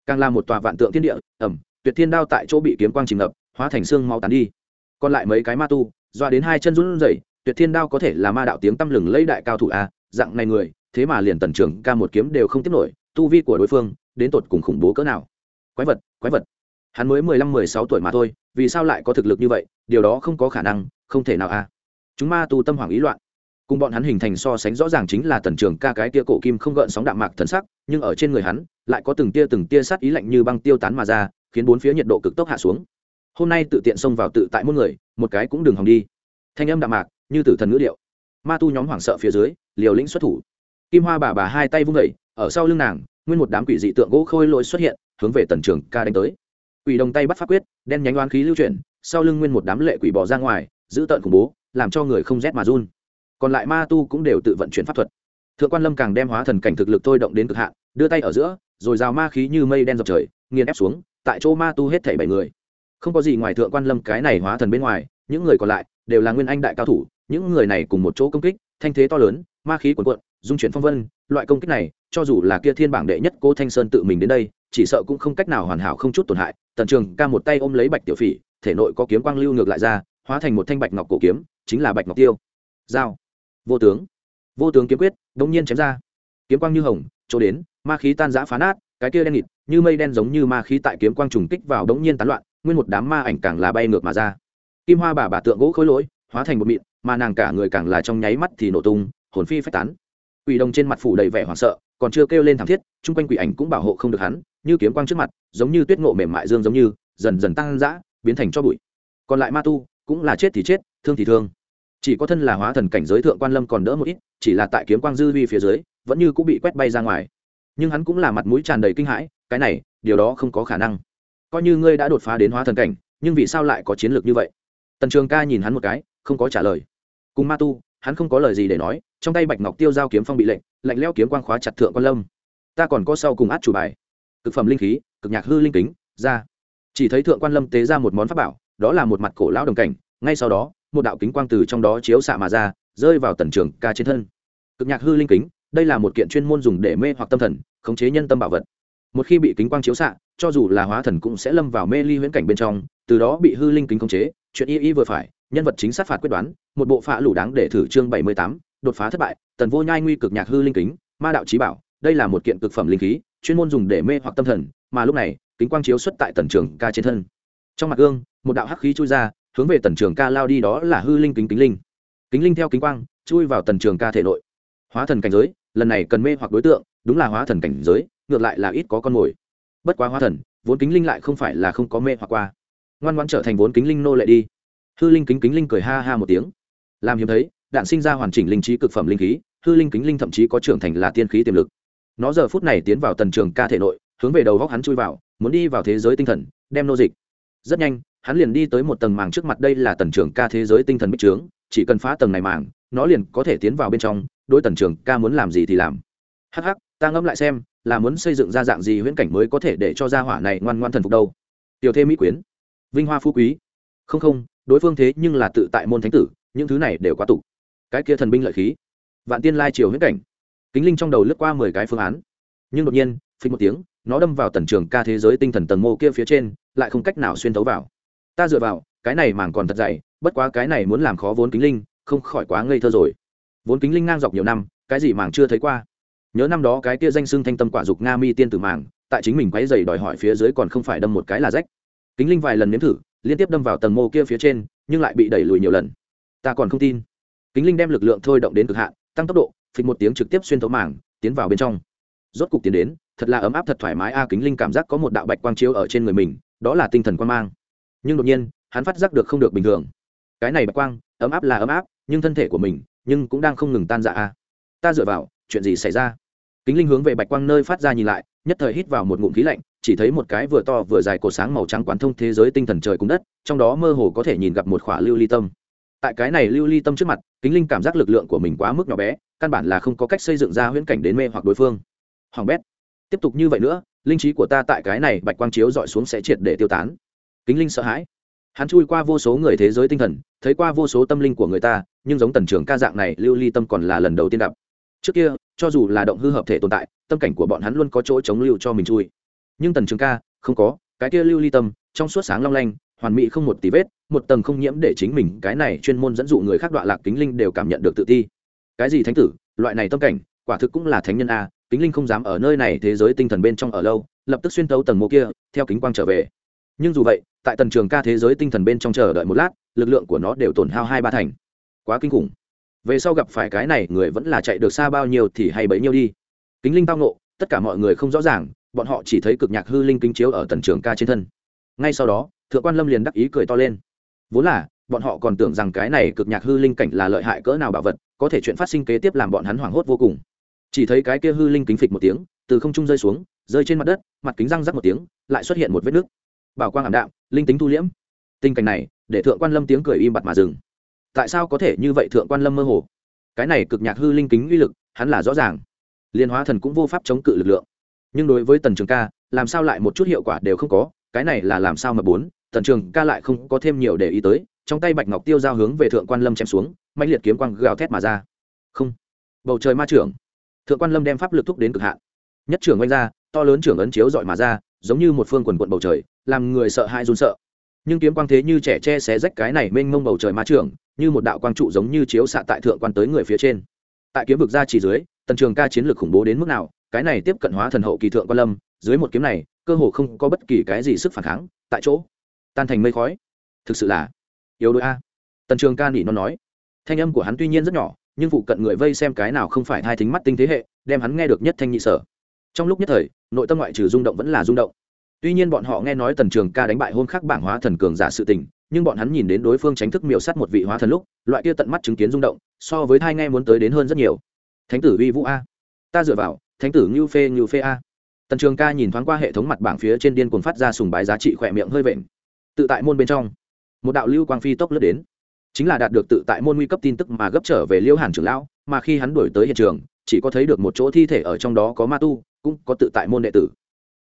càng là một tòa vạn tượng thiên địa, ẩm, tuyệt thiên đao tại chỗ bị kiếm quang chìm ngập, hóa thành xương mau tán đi. Còn lại mấy cái ma tu, doa đến hai chân run rẩy, tuyệt thiên đao có thể là ma đạo tiếng tăm lừng lấy đại cao thủ a dạng này người, thế mà liền tần trưởng ca một kiếm đều không tiếp nổi, tu vi của đối phương, đến tột cùng khủng bố cỡ nào? Quái vật quái vật. Hắn mới mười lăm, mười sáu tuổi mà thôi, vì sao lại có thực lực như vậy? Điều đó không có khả năng, không thể nào a chúng ma tu tâm hoảng ý loạn. Cùng bọn hắn hình thành so sánh rõ ràng chính là tần trường ca cái tia cổ kim không gợn sóng đạm mạc thần sắc, nhưng ở trên người hắn, lại có từng tia từng tia sát ý lạnh như băng tiêu tán mà ra, khiến bốn phía nhiệt độ cực tốc hạ xuống. Hôm nay tự tiện xông vào tự tại mỗi người, một cái cũng đừng hòng đi. Thanh âm đạm mạc, như tử thần ngữ điệu. Ma tu nhóm hoảng sợ phía dưới liều lĩnh xuất thủ. Kim hoa bà bà hai tay vung vẩy ở sau lưng nàng, nguyên một đám quỷ dị tượng gỗ khôi lỗi xuất hiện, hướng về tần trường ca đánh tới. Quỷ đồng tay bắt pháp quyết, đen nhánh oán khí lưu chuyển, sau lưng nguyên một đám lệ quỷ bỏ ra ngoài, giữ tợn khủng bố, làm cho người không rét mà run. Còn lại ma tu cũng đều tự vận chuyển pháp thuật. Thượng quan lâm càng đem hóa thần cảnh thực lực thôi động đến cực hạn, đưa tay ở giữa, rồi rào ma khí như mây đen dọc trời, nghiền ép xuống, tại chỗ ma tu hết thảy bảy người. Không có gì ngoài thượng quan lâm cái này hóa thần bên ngoài, những người còn lại đều là nguyên anh đại cao thủ, những người này cùng một chỗ công kích, thanh thế to lớn ma khí cuồn cuộn, dung chuyển phong vân, loại công kích này, cho dù là kia thiên bảng đệ nhất cố thanh sơn tự mình đến đây, chỉ sợ cũng không cách nào hoàn hảo không chút tổn hại, tần trường ca một tay ôm lấy bạch tiểu phỉ, thể nội có kiếm quang lưu ngược lại ra, hóa thành một thanh bạch ngọc cổ kiếm, chính là bạch ngọc tiêu. Dao vô tướng. Vô tướng kiếm quyết, đống nhiên chém ra. Kiếm quang như hồng, chỗ đến, ma khí tan rã phá nát, cái kia đen nghịt, như mây đen giống như ma khí tại kiếm quang trùng kích vào đống nhiên tán loạn, nguyên một đám ma ảnh càng là bay ngược mà ra. Kim hoa bà bà tượng gỗ khối lỗi, hóa thành một mịn, mà nàng cả người càng là trong nháy mắt thì nổ tung hồn phi phách tán. Quỷ đồng trên mặt phủ đầy vẻ hoảng sợ, còn chưa kêu lên thảm thiết, chung quanh quỷ ảnh cũng bảo hộ không được hắn, như kiếm quang trước mặt, giống như tuyết ngộ mềm mại dương giống như, dần dần tăng dã, biến thành cho bụi. Còn lại ma tu, cũng là chết thì chết, thương thì thương. Chỉ có thân là hóa thần cảnh giới thượng quan lâm còn đỡ một ít, chỉ là tại kiếm quang dư vi phía dưới, vẫn như cũng bị quét bay ra ngoài. Nhưng hắn cũng là mặt mũi tràn đầy kinh hãi, cái này, điều đó không có khả năng. Coi như ngươi đã đột phá đến hóa thần cảnh, nhưng vì sao lại có chiến lược như vậy? Tần trường ca nhìn hắn một cái, không có trả lời. Cùng ma tu hắn không có lời gì để nói, trong tay bạch ngọc tiêu giao kiếm phong bị lệnh, lạnh leo kiếm quang khóa chặt thượng quan lâm. Ta còn có sau cùng át chủ bài. Cực phẩm linh khí, cực nhạc hư linh kính, ra. Chỉ thấy thượng quan lâm tế ra một món pháp bảo, đó là một mặt cổ lão đồng cảnh, ngay sau đó, một đạo kính quang từ trong đó chiếu xạ mà ra, rơi vào tần trường ca trên thân. Cực nhạc hư linh kính, đây là một kiện chuyên môn dùng để mê hoặc tâm thần, khống chế nhân tâm bảo vật. Một khi bị kính quang chiếu xạ, cho dù là hóa thần cũng sẽ lâm vào mê ly huyễn cảnh bên trong, từ đó bị hư linh kính khống chế, chuyện y y vừa phải nhân vật chính sát phạt quyết đoán, một bộ phạ lủ đáng để thử chương bảy mươi tám, đột phá thất bại, tần vô nhai nguy cực nhạc hư linh kính, ma đạo trí bảo, đây là một kiện cực phẩm linh khí, chuyên môn dùng để mê hoặc tâm thần, mà lúc này, kính quang chiếu xuất tại tần trường ca trên thân. Trong mặt gương, một đạo hắc khí chui ra, hướng về tần trường ca lao đi đó là hư linh kính kính linh. Kính linh theo kính quang, chui vào tần trường ca thể nội. Hóa thần cảnh giới, lần này cần mê hoặc đối tượng, đúng là hóa thần cảnh giới, ngược lại là ít có con mồi. Bất quá hóa thần, vốn kính linh lại không phải là không có mê hoặc qua. Ngoan ngoan trở thành vốn kính linh nô lệ đi hư linh kính kính linh cười ha ha một tiếng. Làm hiếm thấy, đạn sinh ra hoàn chỉnh linh trí cực phẩm linh khí, hư linh kính linh thậm chí có trưởng thành là tiên khí tiềm lực. Nó giờ phút này tiến vào tần trường ca thể nội, hướng về đầu góc hắn chui vào, muốn đi vào thế giới tinh thần, đem nô dịch. Rất nhanh, hắn liền đi tới một tầng màng trước mặt đây là tần trường ca thế giới tinh thần bích trướng, chỉ cần phá tầng này màng, nó liền có thể tiến vào bên trong đôi tần trường ca muốn làm gì thì làm. Hh ta ngẫm lại xem, là muốn xây dựng ra dạng gì huyễn cảnh mới có thể để cho gia hỏa này ngoan ngoan thần phục đâu. Tiểu thêm mỹ quyến, vinh hoa phú quý. Không không đối phương thế nhưng là tự tại môn thánh tử, những thứ này đều quá tục. Cái kia thần binh lợi khí, vạn tiên lai triều huyễn cảnh. Kính linh trong đầu lướt qua mười cái phương án. Nhưng đột nhiên phí một tiếng, nó đâm vào tần trường ca thế giới tinh thần tầng mô kia phía trên, lại không cách nào xuyên thấu vào. Ta dựa vào, cái này màng còn thật dày, bất quá cái này muốn làm khó vốn kính linh, không khỏi quá ngây thơ rồi. Vốn kính linh ngang dọc nhiều năm, cái gì màng chưa thấy qua. Nhớ năm đó cái kia danh xưng thanh tâm quả dục nga mi tiên tử màng, tại chính mình quấy dày đòi hỏi phía dưới còn không phải đâm một cái là rách. Kính linh vài lần nếm thử liên tiếp đâm vào tầng mô kia phía trên, nhưng lại bị đẩy lùi nhiều lần. Ta còn không tin. Kính linh đem lực lượng thôi động đến cực hạn, tăng tốc độ, phịch một tiếng trực tiếp xuyên thấu mảng, tiến vào bên trong. Rốt cục tiến đến, thật là ấm áp, thật thoải mái a, kính linh cảm giác có một đạo bạch quang chiếu ở trên người mình, đó là tinh thần quan mang. Nhưng đột nhiên, hắn phát giác được không được bình thường. Cái này bạch quang, ấm áp là ấm áp, nhưng thân thể của mình, nhưng cũng đang không ngừng tan dạ a. Ta dựa vào, chuyện gì xảy ra? Kính linh hướng về bạch quang nơi phát ra nhìn lại, nhất thời hít vào một ngụm khí lạnh chỉ thấy một cái vừa to vừa dài cổ sáng màu trắng quán thông thế giới tinh thần trời cùng đất, trong đó mơ hồ có thể nhìn gặp một khỏa lưu ly tâm. Tại cái này lưu ly tâm trước mặt, kính linh cảm giác lực lượng của mình quá mức nhỏ bé, căn bản là không có cách xây dựng ra huyễn cảnh đến mê hoặc đối phương. Hoàng bét, tiếp tục như vậy nữa, linh trí của ta tại cái này bạch quang chiếu dọi xuống sẽ triệt để tiêu tán. Kính linh sợ hãi. Hắn chui qua vô số người thế giới tinh thần, thấy qua vô số tâm linh của người ta, nhưng giống tần trưởng ca dạng này, lưu ly tâm còn là lần đầu tiên đập trước kia, cho dù là động hư hợp thể tồn tại, tâm cảnh của bọn hắn luôn có chỗ chống lưu cho mình chui nhưng tần trường ca, không có, cái kia lưu ly tâm, trong suốt sáng long lanh, hoàn mỹ không một tí vết, một tầng không nhiễm để chính mình, cái này chuyên môn dẫn dụ người khác đoạn lạc kính linh đều cảm nhận được tự ti. Cái gì thánh tử, loại này tâm cảnh, quả thực cũng là thánh nhân a, kính linh không dám ở nơi này thế giới tinh thần bên trong ở lâu, lập tức xuyên tấu tầng mộ kia, theo kính quang trở về. Nhưng dù vậy, tại tần trường ca thế giới tinh thần bên trong chờ đợi một lát, lực lượng của nó đều tổn hao hai ba thành. Quá kinh khủng. Về sau gặp phải cái này, người vẫn là chạy được xa bao nhiêu thì hay bấy nhiêu đi. Kính linh tao nộ tất cả mọi người không rõ ràng bọn họ chỉ thấy cực nhạc hư linh kính chiếu ở tần trường ca trên thân. Ngay sau đó, thượng quan lâm liền đắc ý cười to lên. Vốn là, bọn họ còn tưởng rằng cái này cực nhạc hư linh cảnh là lợi hại cỡ nào bảo vật, có thể chuyện phát sinh kế tiếp làm bọn hắn hoảng hốt vô cùng. Chỉ thấy cái kia hư linh kính phịch một tiếng, từ không trung rơi xuống, rơi trên mặt đất, mặt kính răng rắc một tiếng, lại xuất hiện một vết nứt. Bảo quang ảm đạm, linh tính thu liễm. Tình cảnh này, để thượng quan lâm tiếng cười im bặt mà dừng. Tại sao có thể như vậy thượng quan lâm mơ hồ? Cái này cực nhạc hư linh kính uy lực, hắn là rõ ràng. Liên hóa thần cũng vô pháp chống cự lực lượng nhưng đối với tần trường ca, làm sao lại một chút hiệu quả đều không có, cái này là làm sao mà bốn, tần trường ca lại không có thêm nhiều để ý tới, trong tay bạch ngọc tiêu giao hướng về thượng quan lâm chém xuống mạnh liệt kiếm quang gào thét mà ra. Không. Bầu trời ma trưởng. Thượng quan lâm đem pháp lực thúc đến cực hạn. Nhất trưởng oanh ra, to lớn trưởng ấn chiếu dọi mà ra, giống như một phương quần quận bầu trời, làm người sợ hãi run sợ. Nhưng kiếm quang thế như trẻ che xé rách cái này mênh mông bầu trời ma trưởng, như một đạo quang trụ giống như chiếu xạ tại thượng quan tới người phía trên. Tại kiếm vực ra chỉ dưới, tần trường ca chiến lược khủng bố đến mức nào cái này tiếp cận hóa thần hậu kỳ thượng quan lâm, dưới một kiếm này, cơ hồ không có bất kỳ cái gì sức phản kháng, tại chỗ, tan thành mây khói. Thực sự là yếu đuối a. Tần trường ca nỉ nó nói. Thanh âm của hắn tuy nhiên rất nhỏ, nhưng phụ cận người vây xem cái nào không phải thai thính mắt tinh thế hệ, đem hắn nghe được nhất thanh nhị sở. Trong lúc nhất thời, nội tâm ngoại trừ rung động vẫn là rung động. Tuy nhiên bọn họ nghe nói tần trường ca đánh bại hôn khắc bảng hóa thần cường giả sự tình, nhưng bọn hắn nhìn đến đối phương tránh thức miểu sát một vị hóa thần lúc, loại kia tận mắt chứng kiến rung động, so với thai nghe muốn tới đến hơn rất nhiều. Thánh tử uy vũ a. Ta dựa vào thánh tử như phê như phê a. Tần trường ca nhìn thoáng qua hệ thống mặt bảng phía trên điên cuồng phát ra sùng bái giá trị khỏe miệng hơi vện. Tự tại môn bên trong, một đạo lưu quang phi tốc lướt đến. Chính là đạt được tự tại môn nguy cấp tin tức mà gấp trở về liêu hàn trưởng lão, mà khi hắn đuổi tới hiện trường, chỉ có thấy được một chỗ thi thể ở trong đó có ma tu, cũng có tự tại môn đệ tử.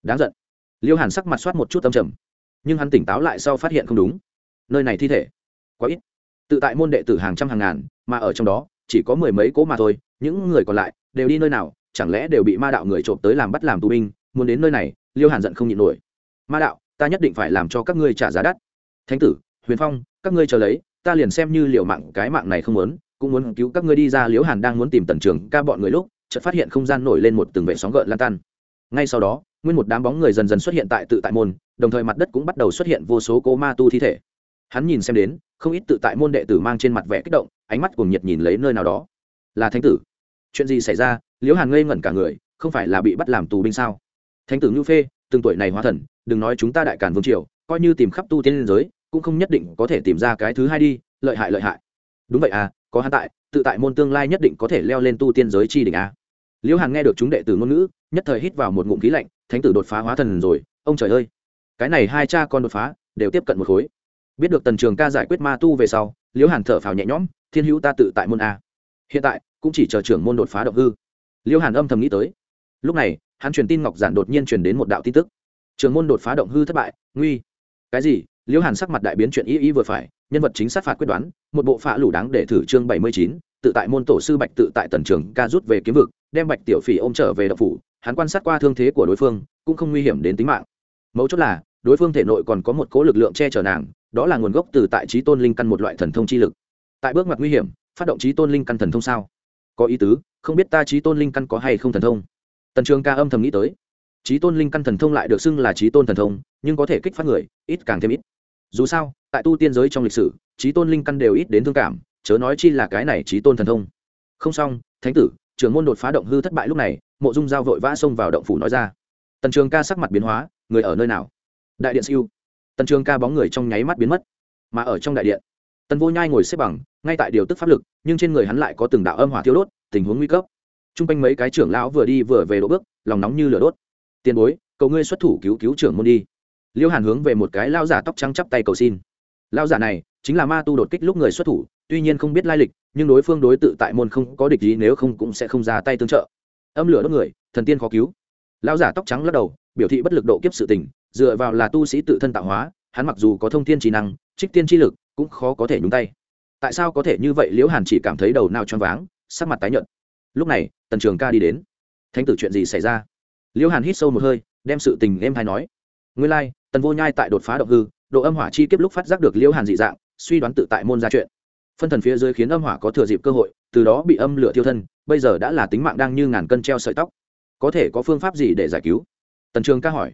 Đáng giận. Liêu hàn sắc mặt soát một chút tâm trầm, nhưng hắn tỉnh táo lại sau phát hiện không đúng. Nơi này thi thể, quá ít. Tự tại môn đệ tử hàng trăm hàng ngàn, mà ở trong đó, chỉ có mười mấy cố mà thôi, những người còn lại đều đi nơi nào chẳng lẽ đều bị ma đạo người trộm tới làm bắt làm tù binh, muốn đến nơi này, liêu hàn giận không nhịn nổi. Ma đạo, ta nhất định phải làm cho các ngươi trả giá đắt. Thánh tử, huyền phong, các ngươi chờ lấy, ta liền xem như liệu mạng, cái mạng này không muốn, cũng muốn cứu các ngươi đi ra liễu hàn đang muốn tìm tần trường ca bọn người lúc, chợt phát hiện không gian nổi lên một từng vệ sóng gợn lan tan. Ngay sau đó, nguyên một đám bóng người dần dần xuất hiện tại tự tại môn, đồng thời mặt đất cũng bắt đầu xuất hiện vô số cố ma tu thi thể. Hắn nhìn xem đến, không ít tự tại môn đệ tử mang trên mặt vẻ kích động, ánh mắt cùng nhiệt nhìn lấy nơi nào đó. Là thánh tử. Chuyện gì xảy ra? Liễu hàn ngây ngẩn cả người, không phải là bị bắt làm tù binh sao? Thánh tử ngưu phê, từng tuổi này hóa thần, đừng nói chúng ta đại cản vương triều, coi như tìm khắp tu tiên liên giới, cũng không nhất định có thể tìm ra cái thứ hai đi, lợi hại lợi hại. Đúng vậy à có hắn tại, tự tại môn tương lai nhất định có thể leo lên tu tiên giới chi đỉnh a. Liễu hàn nghe được chúng đệ tử ngôn ngữ, nhất thời hít vào một ngụm khí lạnh, thánh tử đột phá hóa thần rồi, ông trời ơi. Cái này hai cha con đột phá, đều tiếp cận một khối. Biết được tần trường ca giải quyết ma tu về sau, liễu hàn thở phào nhẹ nhõm, thiên hữu ta tự tại môn a. Hiện tại, cũng chỉ chờ trưởng môn đột phá động hư liễu hàn âm thầm nghĩ tới. Lúc này, hắn truyền tin ngọc giản đột nhiên truyền đến một đạo tin tức. Trường môn đột phá động hư thất bại, nguy. Cái gì? Liễu hàn sắc mặt đại biến chuyện ý ý vừa phải, nhân vật chính sát phạt quyết đoán, một bộ phạ lủ đáng để thử chương bảy mươi chín, tự tại môn tổ sư bạch tự tại tần trường ca rút về kiếm vực, đem bạch tiểu phỉ ôm trở về đậu phủ, hắn quan sát qua thương thế của đối phương, cũng không nguy hiểm đến tính mạng. Mấu chốt là, đối phương thể nội còn có một cố lực lượng che chở nàng, đó là nguồn gốc từ tại trí tôn linh căn một loại thần thông chi lực. Tại bước mặt nguy hiểm, phát động trí tôn linh căn thần thông sao? Có ý tứ, không biết ta trí tôn linh căn có hay không thần thông. Tần trường ca âm thầm nghĩ tới. Trí tôn linh căn thần thông lại được xưng là trí tôn thần thông, nhưng có thể kích phát người, ít càng thêm ít. Dù sao, tại tu tiên giới trong lịch sử trí tôn linh căn đều ít đến thương cảm, chớ nói chi là cái này trí tôn thần thông. Không xong, thánh tử, trưởng môn đột phá động hư thất bại lúc này, mộ dung giao vội vã xông vào động phủ nói ra. Tần trường ca sắc mặt biến hóa, người ở nơi nào? Đại điện siêu. Tần trường ca bóng người trong nháy mắt biến mất, mà ở trong đại điện, tần vô nhai ngồi xếp bằng ngay tại điều tức pháp lực, nhưng trên người hắn lại có từng đạo âm hỏa thiêu đốt, tình huống nguy cấp. T r u n g quanh mấy cái trưởng lão vừa đi vừa về đỗ bước, lòng nóng như lửa đốt. Tiền bối, cầu ngươi xuất thủ cứu cứu trưởng môn đi. Liêu hàn hướng về một cái lao giả tóc trắng chắp tay cầu xin. Lao giả này chính là ma tu đột kích lúc người xuất thủ, tuy nhiên không biết lai lịch, nhưng đối phương đối tự tại môn không có địch ý, nếu không cũng sẽ không ra tay tương trợ. Âm lửa đốt người, thần tiên khó cứu. Lao giả tóc trắng lắc đầu, biểu thị bất lực độ kiếp sự tình, dựa vào là tu sĩ tự thân tạo hóa, hắn mặc dù có thông thiên trí năng, trích tiên trí lực, cũng khó có thể nhúng tay tại sao có thể như vậy liễu hàn chỉ cảm thấy đầu nào choáng váng, sắc mặt tái nhợt. Lúc này, tần trường ca đi đến. Thánh tử chuyện gì xảy ra? Liễu hàn hít sâu một hơi, đem sự tình em hay nói. Nguyên lai, tần vô nhai tại đột phá động hư, độ âm hỏa chi kiếp lúc phát giác được liễu hàn dị dạng, suy đoán tự tại môn ra chuyện. Phân thần phía dưới khiến âm hỏa có thừa dịp cơ hội, từ đó bị âm lửa tiêu thân, bây giờ đã là tính mạng đang như ngàn cân treo sợi tóc. Có thể có phương pháp gì để giải cứu? Tần trường ca hỏi.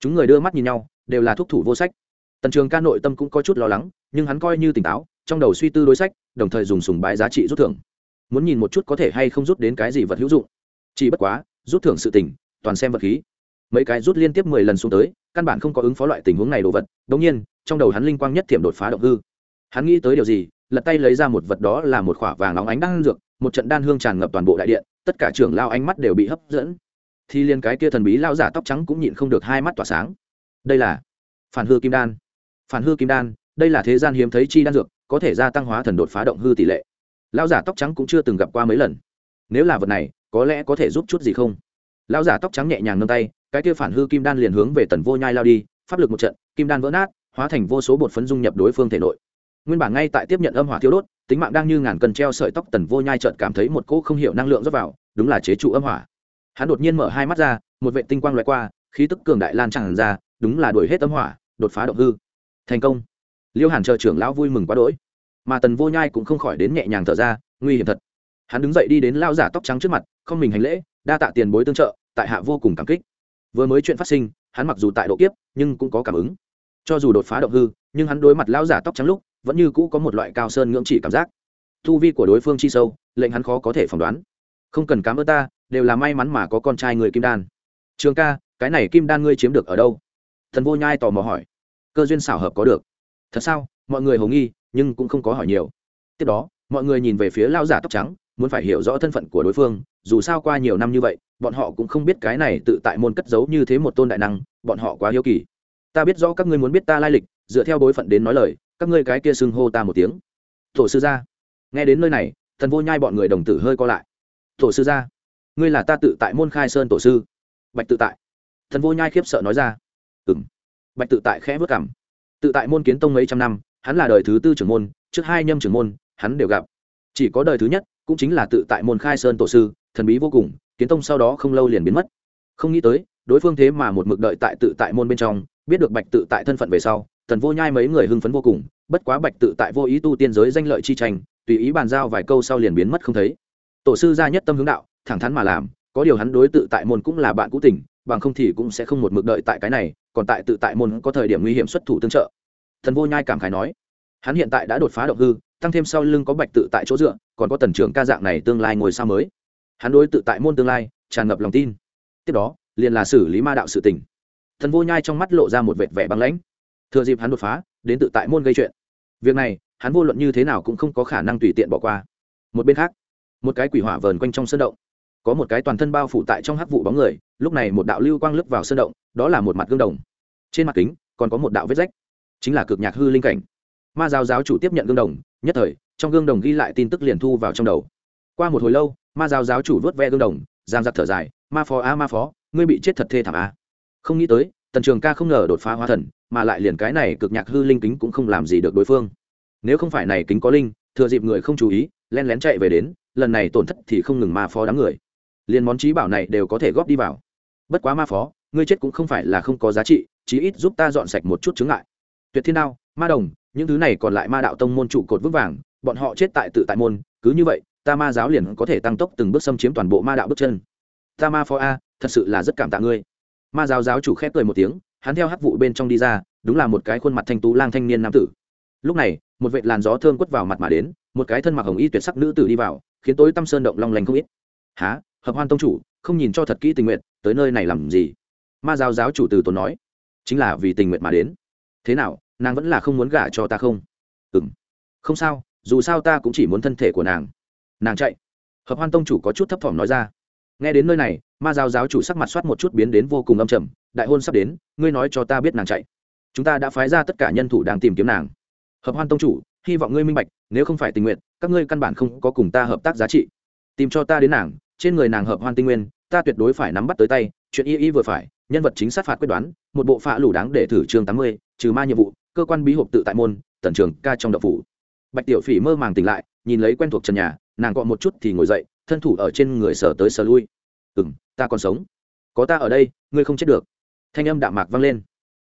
Chúng người đưa mắt nhìn nhau, đều là thuốc thủ vô sách. Tần trường ca nội tâm cũng có chút lo lắng, nhưng hắn coi như tỉnh táo trong đầu suy tư đối sách, đồng thời dùng sùng bái giá trị rút thưởng. Muốn nhìn một chút có thể hay không rút đến cái gì vật hữu dụng. Chỉ bất quá, rút thưởng sự tỉnh toàn xem vật khí. Mấy cái rút liên tiếp mười lần xuống tới, căn bản không có ứng phó loại tình huống này đồ vật. Đ ỗ n g nhiên, trong đầu hắn linh quang nhất thiểm đột phá động hư. Hắn nghĩ tới điều gì, lật tay lấy ra một vật đó là một khỏa vàng óng ánh đan dược, một trận đan hương tràn ngập toàn bộ đại điện, tất cả trưởng lao ánh mắt đều bị hấp dẫn. Thì liên cái kia thần bí lao giả tóc trắng cũng nhịn không được hai mắt tỏa sáng. Đây là phản hư kim đan. Phản hư kim đan, đây là thế gian hiếm thấy chi đan dược có thể gia tăng hóa thần đột phá động hư tỷ lệ. Lao giả tóc trắng cũng chưa từng gặp qua mấy lần. Nếu là vật này, có lẽ có thể giúp chút gì không? Lao giả tóc trắng nhẹ nhàng nâng tay, cái kia phản hư kim đan liền hướng về tần vô nhai lao đi, pháp lực một trận, kim đan vỡ nát, hóa thành vô số bột phấn dung nhập đối phương thể nội. Nguyên bản ngay tại tiếp nhận âm hỏa thiếu đốt, tính mạng đang như ngàn cân treo sợi tóc tần vô nhai trợt cảm thấy một cỗ không hiểu năng lượng rót vào, đúng là chế trụ âm hỏa. Hắn đột nhiên mở hai mắt ra, một vệ tinh quang loại qua, khí tức cường đại lan tràn ra, đúng là đuổi hết âm hỏa, đột phá động hư. Thành công liêu hàn chờ trưởng lão vui mừng quá đỗi, mà tần vô nhai cũng không khỏi đến nhẹ nhàng thở ra, nguy hiểm thật. Hắn đứng dậy đi đến lao giả tóc trắng trước mặt, không mình hành lễ, đa tạ tiền bối tương trợ, tại hạ vô cùng cảm kích. Vừa mới chuyện phát sinh, hắn mặc dù tại độ kiếp, nhưng cũng có cảm ứng. Cho dù đột phá động hư, nhưng hắn đối mặt lao giả tóc trắng lúc, vẫn như cũ có một loại cao sơn ngưỡng chỉ cảm giác. Thu vi của đối phương chi sâu, lệnh hắn khó có thể phỏng đoán. Không cần cám ơn ta, đều là may mắn mà có con trai người kim đan. Trường ca, cái này kim đan ngươi chiếm được ở đâu? Thần vô nhai tò mò hỏi. Cơ duyên xảo hợp có được thật sao? Mọi người hầu nghi, nhưng cũng không có hỏi nhiều. Tiếp đó, mọi người nhìn về phía lao giả tóc trắng, muốn phải hiểu rõ thân phận của đối phương, dù sao qua nhiều năm như vậy, bọn họ cũng không biết cái này tự tại môn cất giấu như thế một tôn đại năng, bọn họ quá hiếu kỳ. Ta biết rõ các ngươi muốn biết ta lai lịch, dựa theo bối phận đến nói lời, các ngươi cái kia xưng hô ta một tiếng. Tổ sư gia. Nghe đến nơi này, thần vô nhai bọn người đồng tử hơi co lại. Tổ sư gia, ngươi là ta tự tại môn khai sơn tổ sư. Bạch tự tại. Thần vô nhai khiếp sợ nói ra. Ừ m bạch tự tại khẽ vất cảm tự tại môn kiến tông mấy trăm năm, hắn là đời thứ tư trưởng môn, trước hai nhâm trưởng môn, hắn đều gặp. Chỉ có đời thứ nhất, cũng chính là tự tại môn khai sơn tổ sư, thần bí vô cùng, kiến tông sau đó không lâu liền biến mất. Không nghĩ tới, đối phương thế mà một mực đợi tại tự tại môn bên trong, biết được bạch tự tại thân phận về sau tần vô nhai mấy người hưng phấn vô cùng, bất quá bạch tự tại vô ý tu tiên giới danh lợi chi tranh, tùy ý bàn giao vài câu sau liền biến mất không thấy. Tổ sư gia nhất tâm hướng đạo, thẳng thắn mà làm, có điều hắn đối tự tại môn cũng là bạn cũ tình bằng không thì cũng sẽ không một mực đợi tại cái này, còn tại tự tại môn có thời điểm nguy hiểm xuất thủ tương trợ. Thần vô nhai cảm khái nói, hắn hiện tại đã đột phá động hư, tăng thêm sau lưng có bạch tự tại chỗ dựa, còn có tần trưởng ca dạng này tương lai ngồi sao mới. Hắn đối tự tại môn tương lai tràn ngập lòng tin. Tiếp đó, liền là xử lý ma đạo sự tình. Thần vô nhai trong mắt lộ ra một vệt vẻ băng lãnh. Thừa dịp hắn đột phá, đến tự tại môn gây chuyện. Việc này, hắn vô luận như thế nào cũng không có khả năng tùy tiện bỏ qua. Một bên khác, một cái quỷ hỏa vờn quanh trong sân động có một cái toàn thân bao phủ tại trong hắc vụ bóng người, lúc này một đạo lưu quang lướt vào sân động, đó là một mặt gương đồng. Trên mặt kính, còn có một đạo vết rách, chính là cực nhạc hư linh cảnh. Ma giáo giáo chủ tiếp nhận gương đồng, nhất thời, trong gương đồng ghi lại tin tức liền thu vào trong đầu. Qua một hồi lâu, ma giáo giáo chủ vớt ve gương đồng, giang giặc thở dài, ma phó a, ma phó, ngươi bị chết thật thê thảm a. Không nghĩ tới, tần trường ca không ngờ đột phá hóa thần, mà lại liền cái này cực nhạc hư linh kính cũng không làm gì được đối phương. Nếu không phải này kính có linh, thừa dịp người không chú ý len lén chạy về đến, lần này tổn thất thì không ngừng ma phó đám người liền món trí bảo này đều có thể góp đi vào. Bất quá ma phó, ngươi chết cũng không phải là không có giá trị, chí ít giúp ta dọn sạch một chút chứng ngại. Tuyệt thiên đao, ma đồng, những thứ này còn lại ma đạo tông môn trụ cột vững vàng, bọn họ chết tại tự tại môn, cứ như vậy, ta ma giáo liền có thể tăng tốc từng bước xâm chiếm toàn bộ ma đạo bước chân. Ta ma phó a, thật sự là rất cảm tạ ngươi. Ma giáo giáo chủ khép cười một tiếng, hắn theo hắc vụ bên trong đi ra, đúng là một cái khuôn mặt thanh tú lang thanh niên nam tử. Lúc này, một vệ làn gió thơm quất vào mặt mà đến, một cái thân mặc hồng y tuyệt sắc nữ tử đi vào, khiến tối tâm sơn động long lanh không ít. Há hợp hoan tông chủ, không nhìn cho thật kỹ tình nguyện, tới nơi này làm gì? Ma giáo giáo chủ từ tốn nói, chính là vì tình nguyện mà đến. Thế nào, nàng vẫn là không muốn gả cho ta không? Ừ m không sao, dù sao ta cũng chỉ muốn thân thể của nàng. Nàng chạy. Hợp hoan tông chủ có chút thấp thỏm nói ra. Nghe đến nơi này, ma giáo giáo chủ sắc mặt soát một chút biến đến vô cùng âm trầm, đại hôn sắp đến, ngươi nói cho ta biết nàng chạy. Chúng ta đã phái ra tất cả nhân thủ đang tìm kiếm nàng. Hợp hoan tông chủ, hy vọng ngươi minh bạch, nếu không phải tình nguyện, các ngươi căn bản không có cùng ta hợp tác giá trị. Tìm cho ta đến nàng trên người nàng hợp hoan tinh nguyên, ta tuyệt đối phải nắm bắt tới tay, chuyện y y vừa phải, nhân vật chính sát phạt quyết đoán, một bộ phạ lủ đáng để thử chương tám mươi, trừ ma nhiệm vụ, cơ quan bí hộp tự tại môn tần trường ca trong đậu phủ. Bạch tiểu phỉ mơ màng tỉnh lại, nhìn lấy quen thuộc trần nhà, nàng gọn một chút thì ngồi dậy, thân thủ ở trên người sở tới sở lui. Ừ m ta còn sống. Có ta ở đây, ngươi không chết được. Thanh âm đạm mạc vang lên.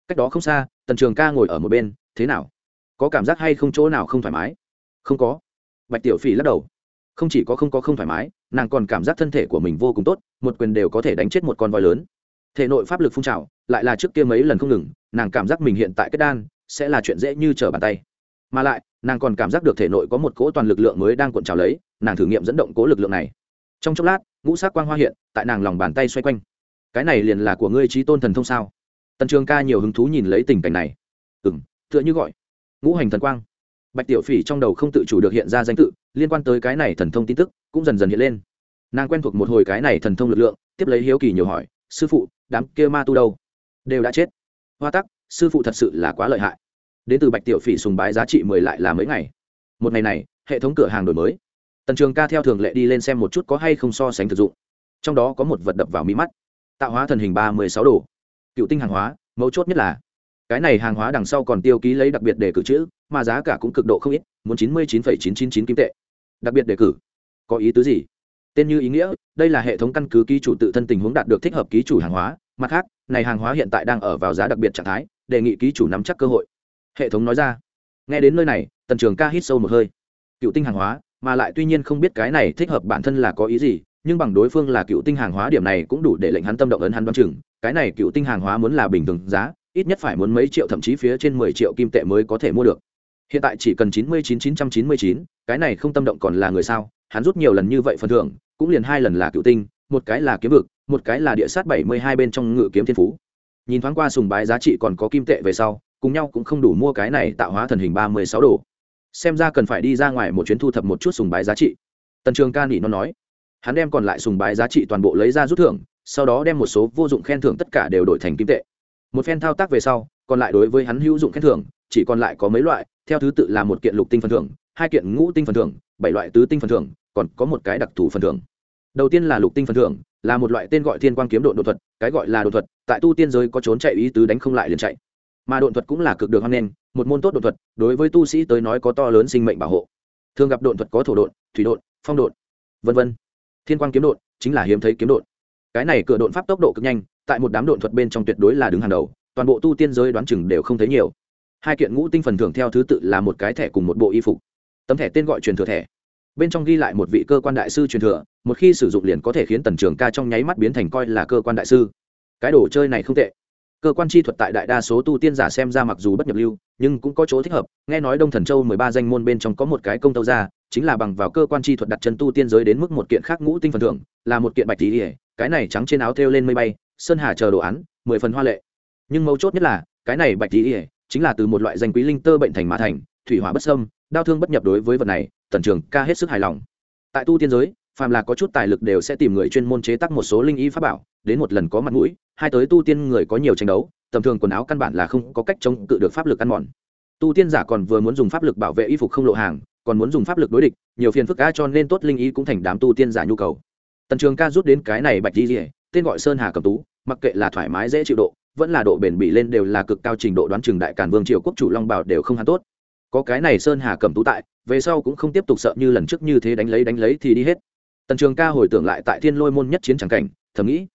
Cách đó không xa, tần trường ca ngồi ở một bên, thế nào? Có cảm giác hay không chỗ nào không thoải mái? Không có. Bạch tiểu phỉ lắc đầu không chỉ có không có không thoải mái, nàng còn cảm giác thân thể của mình vô cùng tốt, một quyền đều có thể đánh chết một con voi lớn. Thể nội pháp lực phun trào, lại là trước kia mấy lần không ngừng, nàng cảm giác mình hiện tại kết đan sẽ là chuyện dễ như trở bàn tay. Mà lại, nàng còn cảm giác được thể nội có một cỗ toàn lực lượng mới đang cuộn trào lấy, nàng thử nghiệm dẫn động cố lực lượng này. Trong chốc lát, ngũ sắc quang hoa hiện, tại nàng lòng bàn tay xoay quanh. Cái này liền là của ngươi trí tôn thần thông sao? Tần trường ca nhiều hứng thú nhìn lấy tình cảnh này. Ừ m tựa như gọi. Ngũ hành thần quang bạch tiểu phỉ trong đầu không tự chủ được hiện ra danh tự, liên quan tới cái này thần thông tin tức cũng dần dần hiện lên. Nàng quen thuộc một hồi cái này thần thông lực lượng, tiếp lấy hiếu kỳ nhiều hỏi, sư phụ, đám kia ma tu đâu? Đều đã chết. Hoa tắc, sư phụ thật sự là quá lợi hại. Đến từ bạch tiểu phỉ sùng bái giá trị mười lại là mấy ngày. Một ngày này, hệ thống cửa hàng đổi mới. Tần trường ca theo thường lệ đi lên xem một chút có hay không so sánh thực dụng. Trong đó có một vật đập vào mí mắt. Tạo hóa thần hình ba mươi sáu đồ cựu tinh hàng hóa, mấu chốt nhất là, cái này hàng hóa đằng sau còn tiêu ký lấy đặc biệt để cử chữ mà giá cả cũng cực độ không ít, muốn chín mươi chín phẩy chín chín chín kim tệ. Đặc biệt đề cử. Có ý tứ gì? Tên như ý nghĩa, đây là hệ thống căn cứ ký chủ tự thân tình huống đạt được thích hợp ký chủ hàng hóa. Mặt khác, này hàng hóa hiện tại đang ở vào giá đặc biệt trạng thái, đề nghị ký chủ nắm chắc cơ hội. Hệ thống nói ra. Nghe đến nơi này, tần trường ca hít sâu một hơi. Cựu tinh hàng hóa, mà lại tuy nhiên không biết cái này thích hợp bản thân là có ý gì, nhưng bằng đối phương là cựu tinh hàng hóa điểm này cũng đủ để lệnh hắn tâm động ấn hắn đoán chừng. Cái này cựu tinh hàng hóa muốn là bình thường giá, ít nhất phải muốn mấy triệu, thậm chí phía trên mười triệu kim tệ mới có thể mua được hiện tại chỉ cần chín mươi chín chín trăm chín mươi chín, cái này không tâm động còn là người sao? Hắn rút nhiều lần như vậy phần thưởng, cũng liền hai lần là cựu tinh, một cái là kiếm vực, một cái là địa sát bảy mươi hai bên trong ngự kiếm thiên phú. Nhìn thoáng qua sùng bái giá trị còn có kim tệ về sau, cùng nhau cũng không đủ mua cái này tạo hóa thần hình ba mươi sáu đồ. Xem ra cần phải đi ra ngoài một chuyến thu thập một chút sùng bái giá trị. Tần trường ca nỉ nó nói. Hắn đem còn lại sùng bái giá trị toàn bộ lấy ra rút thưởng, sau đó đem một số vô dụng khen thưởng tất cả đều đổi thành kim tệ. Một phen thao tác về sau, còn lại đối với hắn hữu dụng khen thưởng, chỉ còn lại có mấy loại theo thứ tự là một kiện lục tinh phần thưởng hai kiện ngũ tinh phần thưởng bảy loại tứ tinh phần thưởng còn có một cái đặc thù phần thưởng. Đầu tiên là lục tinh phần thưởng là một loại tên gọi thiên quang kiếm độ đột thuật cái gọi là đột thuật tại tu tiên giới có trốn chạy ý tứ đánh không lại liền chạy. Mà độ thuật cũng là cực được hoan nghênh một môn tốt đột thuật đối với tu sĩ tới nói có to lớn sinh mệnh bảo hộ. Thường gặp độ thuật có thổ độ, thủy độ, phong độ, vân vân. Thiên quang kiếm độ chính là hiếm thấy kiếm độ, cái này cửa độn pháp tốc độ cực nhanh tại một đám độn thuật bên trong tuyệt đối là đứng hàng đầu toàn bộ tu tiên giới đoán chừng đều không thấy nhiều hai kiện ngũ tinh phần thưởng theo thứ tự là một cái thẻ cùng một bộ y phục. Tấm thẻ tên gọi truyền thừa thẻ. Bên trong ghi lại một vị cơ quan đại sư truyền thừa, một khi sử dụng liền có thể khiến tần trường ca trong nháy mắt biến thành coi là cơ quan đại sư. Cái đồ chơi này không tệ. Cơ quan chi thuật tại đại đa số tu tiên giả xem ra mặc dù bất nhập lưu, nhưng cũng có chỗ thích hợp. Nghe nói đông thần châu mười ba danh môn bên trong có một cái công tâu ra chính là bằng vào cơ quan chi thuật đặt chân tu tiên giới đến mức một kiện khác ngũ tinh phần thưởng, là một kiện bạch tí ỉa cái này trắng trên áo thêu lên mây bay, sơn hà chờ đồ án, mười phần hoa lệ. Nhưng mấu chốt nhất là, cái này bạch tí ỉa chính là từ một loại danh quý linh tơ bệnh thành mã thành, thủy hỏa bất sâm đau thương bất nhập đối với vật này, tần trường ca hết sức hài lòng. Tại tu tiên giới, phàm là có chút tài lực đều sẽ tìm người chuyên môn chế tác một số linh y pháp bảo, đến một lần có mặt mũi, hai tới tu tiên người có nhiều tranh đấu, tầm thường quần áo căn bản là không có cách chống cự được pháp lực ăn mòn. Tu tiên giả còn vừa muốn dùng pháp lực bảo vệ y phục không lộ hàng, còn muốn dùng pháp lực đối địch, nhiều phiền phức ca cho nên tốt linh y cũng thành đám tu tiên giả nhu cầu. Tần trường ca rút đến cái này bạch di rỉa tên gọi sơn hà cầm tú, mặc kệ là thoải mái dễ chịu độ vẫn là độ bền bỉ lên đều là cực cao trình độ đoán trường đại cản vương triều quốc chủ long bảo đều không hẳn tốt. Có cái này sơn hà cầm tú tại, về sau cũng không tiếp tục sợ như lần trước như thế đánh lấy đánh lấy thì đi hết. Tần trường ca hồi tưởng lại tại thiên lôi môn nhất chiến tràng cảnh, thầm nghĩ,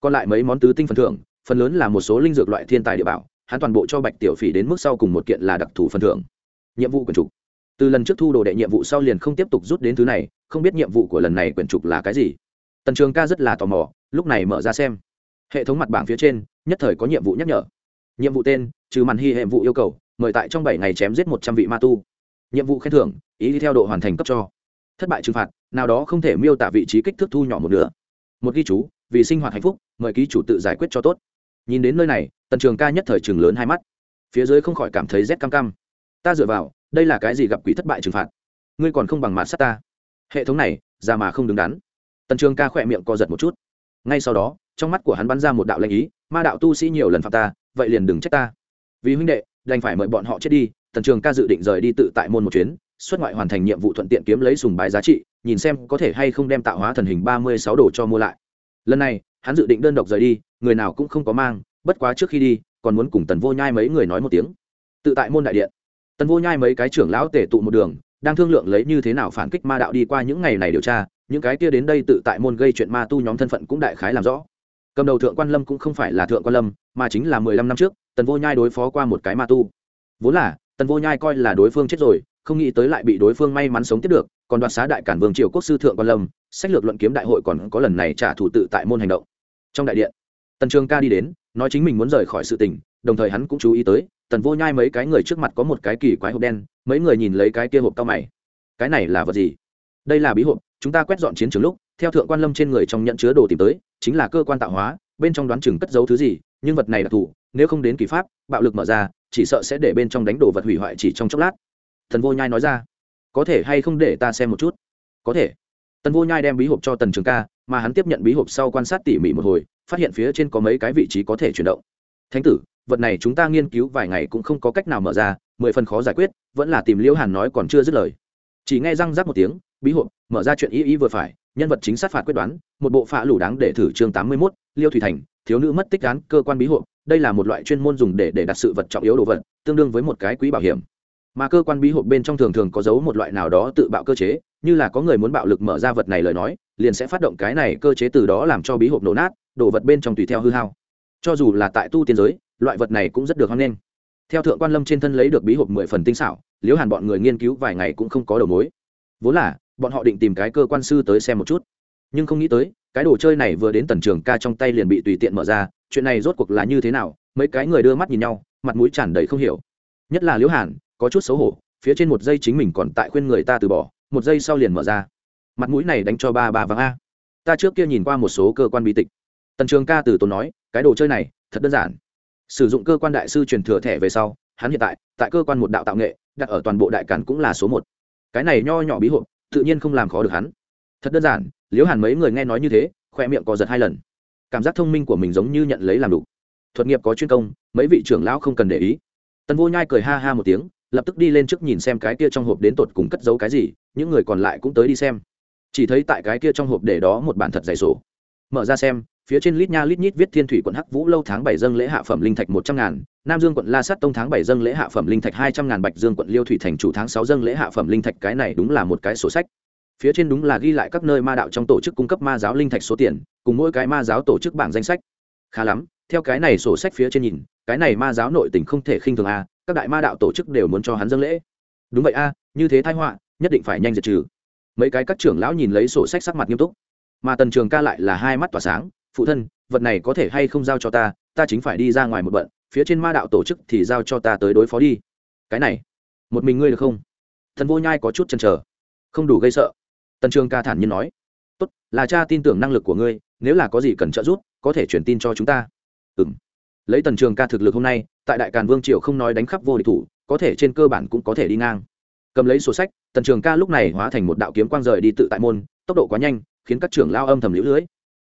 còn lại mấy món tứ tinh phần thưởng, phần lớn là một số linh dược loại thiên tài địa bảo, hắn toàn bộ cho bạch tiểu phỉ đến mức sau cùng một kiện là đặc thù phần thưởng. Nhiệm vụ quyển trục. Từ lần trước thu đồ đệ nhiệm vụ sau liền không tiếp tục rút đến thứ này, không biết nhiệm vụ của lần này quyển trục là cái gì. Tần trường ca rất là tò mò, lúc này mở ra xem. Hệ thống mặt bảng phía trên nhất thời có nhiệm vụ nhắc nhở. Nhiệm vụ tên, trừ màn hy hệ vụ yêu cầu, mời tại trong bảy ngày chém giết một trăm vị ma tu. Nhiệm vụ khen thưởng, ý đi theo độ hoàn thành cấp cho. Thất bại trừng phạt, nào đó không thể miêu tả vị trí kích thước thu nhỏ một nửa. Một ghi chú, vì sinh hoạt hạnh phúc, mời ký chủ tự giải quyết cho tốt. Nhìn đến nơi này, tần trường ca nhất thời trường lớn hai mắt. Phía dưới không khỏi cảm thấy rét cam cam. Ta dựa vào, đây là cái gì gặp quỷ thất bại trừng phạt? Ngươi còn không bằng mặt sát ta. Hệ thống này ra mà không đứng đắn. Tần trường ca khỏe miệng co giật một chút. Ngay sau đó trong mắt của hắn bắn ra một đạo lệnh ý, ma đạo tu sĩ nhiều lần phạm ta, vậy liền đừng trách ta. Vì huynh đệ, đành phải mời bọn họ chết đi. Tần trường ca dự định rời đi tự tại môn một chuyến, xuất ngoại hoàn thành nhiệm vụ thuận tiện kiếm lấy sùng bái giá trị, nhìn xem có thể hay không đem tạo hóa thần hình ba mươi sáu đồ cho mua lại. Lần này, hắn dự định đơn độc rời đi, người nào cũng không có mang, bất quá trước khi đi, còn muốn cùng tần vô nhai mấy người nói một tiếng. Tự tại môn đại điện. Tần vô nhai mấy cái trưởng lão tể tụ một đường, đang thương lượng lấy như thế nào phản kích ma đạo đi qua những ngày này điều tra, những cái kia đến đây tự tại môn gây chuyện ma tu nhóm thân phận cũng đại khái làm rõ cầm đầu thượng quan lâm cũng không phải là thượng quan lâm, mà chính là mười lăm năm trước, tần vô nhai đối phó qua một cái ma tu. Vốn là, tần vô nhai coi là đối phương chết rồi, không nghĩ tới lại bị đối phương may mắn sống tiếp được, còn đoạt xá đại cản vương triều quốc sư thượng quan lâm, sách lược luận kiếm đại hội còn có lần này trả thủ tự tại môn hành động. Trong đại điện, tần trường ca đi đến, nói chính mình muốn rời khỏi sự tình, đồng thời hắn cũng chú ý tới, tần vô nhai mấy cái người trước mặt có một cái kỳ quái hộp đen, mấy người nhìn lấy cái kia hộp cao mày. Cái này là vật gì? Đây là bí hộp, chúng ta quét dọn chiến trường lúc, theo thượng quan lâm trên người trong nhận chứa đồ tìm tới chính là cơ quan tạo hóa, bên trong đoán chừng cất giấu thứ gì, nhưng vật này đặc thù nếu không đến kỳ pháp, bạo lực mở ra, chỉ sợ sẽ để bên trong đánh đổ vật hủy hoại chỉ trong chốc lát. Thần vô nhai nói ra, có thể hay không để ta xem một chút? Có thể. Tần vô nhai đem bí hộp cho tần trường ca, mà hắn tiếp nhận bí hộp sau quan sát tỉ mỉ một hồi, phát hiện phía trên có mấy cái vị trí có thể chuyển động. Thánh tử, vật này chúng ta nghiên cứu vài ngày cũng không có cách nào mở ra, mười phần khó giải quyết, vẫn là tìm liễu hàn nói còn chưa dứt lời. Chỉ nghe răng rắc một tiếng, bí hộp mở ra chuyện ý ý vừa phải nhân vật chính sát phạt quyết đoán, một bộ phạ lủ đáng để thử chương tám mươi mốt, liêu thủy thành, thiếu nữ mất tích án, cơ quan bí hộ, đây là một loại chuyên môn dùng để để đặt sự vật trọng yếu đồ vật, tương đương với một cái quỹ bảo hiểm. Mà cơ quan bí hộ bên trong thường thường có giấu một loại nào đó tự bạo cơ chế, như là có người muốn bạo lực mở ra vật này lời nói, liền sẽ phát động cái này cơ chế từ đó làm cho bí hộp nổ nát đổ vật bên trong tùy theo hư hao. Cho dù là tại tu tiên giới, loại vật này cũng rất được hoan nghênh. Theo thượng quan lâm trên thân lấy được bí hộp mười phần tinh xảo liễu hàn bọn người nghiên cứu vài ngày cũng không có đầu mối. Vốn là bọn họ định tìm cái cơ quan sư tới xem một chút. Nhưng không nghĩ tới, cái đồ chơi này vừa đến tần trường ca trong tay liền bị tùy tiện mở ra, chuyện này rốt cuộc là như thế nào, mấy cái người đưa mắt nhìn nhau, mặt mũi tràn đầy không hiểu. Nhất là liễu hàn, có chút xấu hổ, phía trên một giây chính mình còn tại khuyên người ta từ bỏ, một giây sau liền mở ra. Mặt mũi này đánh cho ba ba vắng a. Ta trước kia nhìn qua một số cơ quan bi tịch. Tần trường ca từ tốn nói, cái đồ chơi này, thật đơn giản. Sử dụng cơ quan đại sư truyền thừa thẻ về sau, hắn hiện tại tại cơ quan một đạo tạo nghệ, đặt ở toàn bộ đại cản cũng là số một. Cái này nho nhỏ bí hộp tự nhiên không làm khó được hắn. Thật đơn giản, liễu hàn mấy người nghe nói như thế, khoe miệng có giật hai lần. Cảm giác thông minh của mình giống như nhận lấy làm đủ. Thuật nghiệp có chuyên công, mấy vị trưởng lão không cần để ý. Tần vô nhai cười ha ha một tiếng, lập tức đi lên trước nhìn xem cái kia trong hộp đến tột cùng cất giấu cái gì, những người còn lại cũng tới đi xem. Chỉ thấy tại cái kia trong hộp để đó một bản thật dày sổ. Mở ra xem phía trên lít nha lít nhít viết thiên thủy quận hắc vũ lâu tháng bảy dâng lễ hạ phẩm linh thạch một trăm ngàn, nam dương quận la sát tông tháng bảy dâng lễ hạ phẩm linh thạch hai trăm ngàn, bạch dương quận liêu thủy thành chủ tháng sáu dâng lễ hạ phẩm linh thạch, cái này đúng là một cái sổ sách. Phía trên đúng là ghi lại các nơi ma đạo trong tổ chức cung cấp ma giáo linh thạch số tiền, cùng mỗi cái ma giáo tổ chức bảng danh sách. Khá lắm, theo cái này sổ sách phía trên nhìn, cái này ma giáo nội tình không thể khinh thường a, các đại ma đạo tổ chức đều muốn cho hắn dâng lễ. Đúng vậy a, như thế thái họa, nhất định phải nhanh diệt trừ. Mấy cái các trưởng lão nhìn lấy sổ sách sắc mặt nghiêm túc. Mà tần trường ca lại là hai mắt tỏa sáng phụ thân, vật này có thể hay không giao cho ta ta chính phải đi ra ngoài một bận, phía trên ma đạo tổ chức thì giao cho ta tới đối phó đi. Cái này, một mình ngươi được không? Thần vô nhai có chút chần chờ. Không đủ gây sợ. Tần trường ca thản nhiên nói. Tốt, là cha tin tưởng năng lực của ngươi, nếu là có gì cần trợ giúp, có thể truyền tin cho chúng ta. Ừ m lấy tần trường ca thực lực hôm nay, tại đại càn vương triều không nói đánh khắp vô địch thủ, có thể trên cơ bản cũng có thể đi ngang. Cầm lấy sổ sách, tần trường ca lúc này hóa thành một đạo kiếm quang rời đi tự tại môn, tốc độ quá nhanh, khiến các trưởng lao âm thầm lũ lưỡi.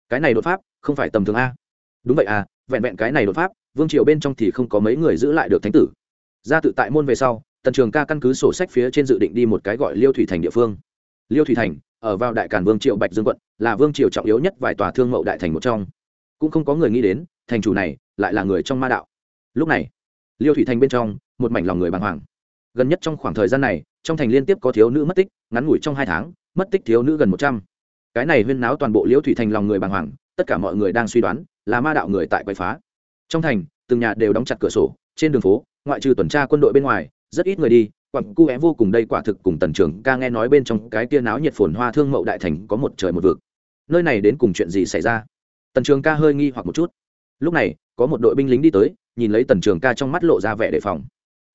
cái này đột pháp không phải tầm thường a. Đúng vậy à vẹn vẹn cái này đột pháp, vương triều bên trong thì không có mấy người giữ lại được thánh tử. Ra tự tại môn về sau, tần trường ca căn cứ sổ sách phía trên dự định đi một cái gọi liêu thủy thành địa phương. Liêu thủy thành, ở vào đại cản vương triều bạch dương quận, là vương triều trọng yếu nhất vài tòa thương mậu đại thành một trong. Cũng không có người nghĩ đến, thành chủ này lại là người trong ma đạo. Lúc này, liêu thủy thành bên trong, một mảnh lòng người bàng hoàng. Gần nhất trong khoảng thời gian này, trong thành liên tiếp có thiếu nữ mất tích, ngắn ngủi trong hai tháng, mất tích thiếu nữ gần một trăm. Cái này huyên náo toàn bộ liêu thủy thành lòng người bàng hoàng tất cả mọi người đang suy đoán là ma đạo người tại quậy phá. Trong thành, từng nhà đều đóng chặt cửa sổ, trên đường phố, ngoại trừ tuần tra quân đội bên ngoài, rất ít người đi. Quặng cu é vô cùng đây quả thực cùng tần trưởng ca nghe nói bên trong cái tia náo nhiệt phồn hoa thương mậu đại thành có một trời một vực. Nơi này đến cùng chuyện gì xảy ra? Tần trường ca hơi nghi hoặc một chút. Lúc này, có một đội binh lính đi tới, nhìn lấy tần trường ca trong mắt lộ ra vẻ đề phòng.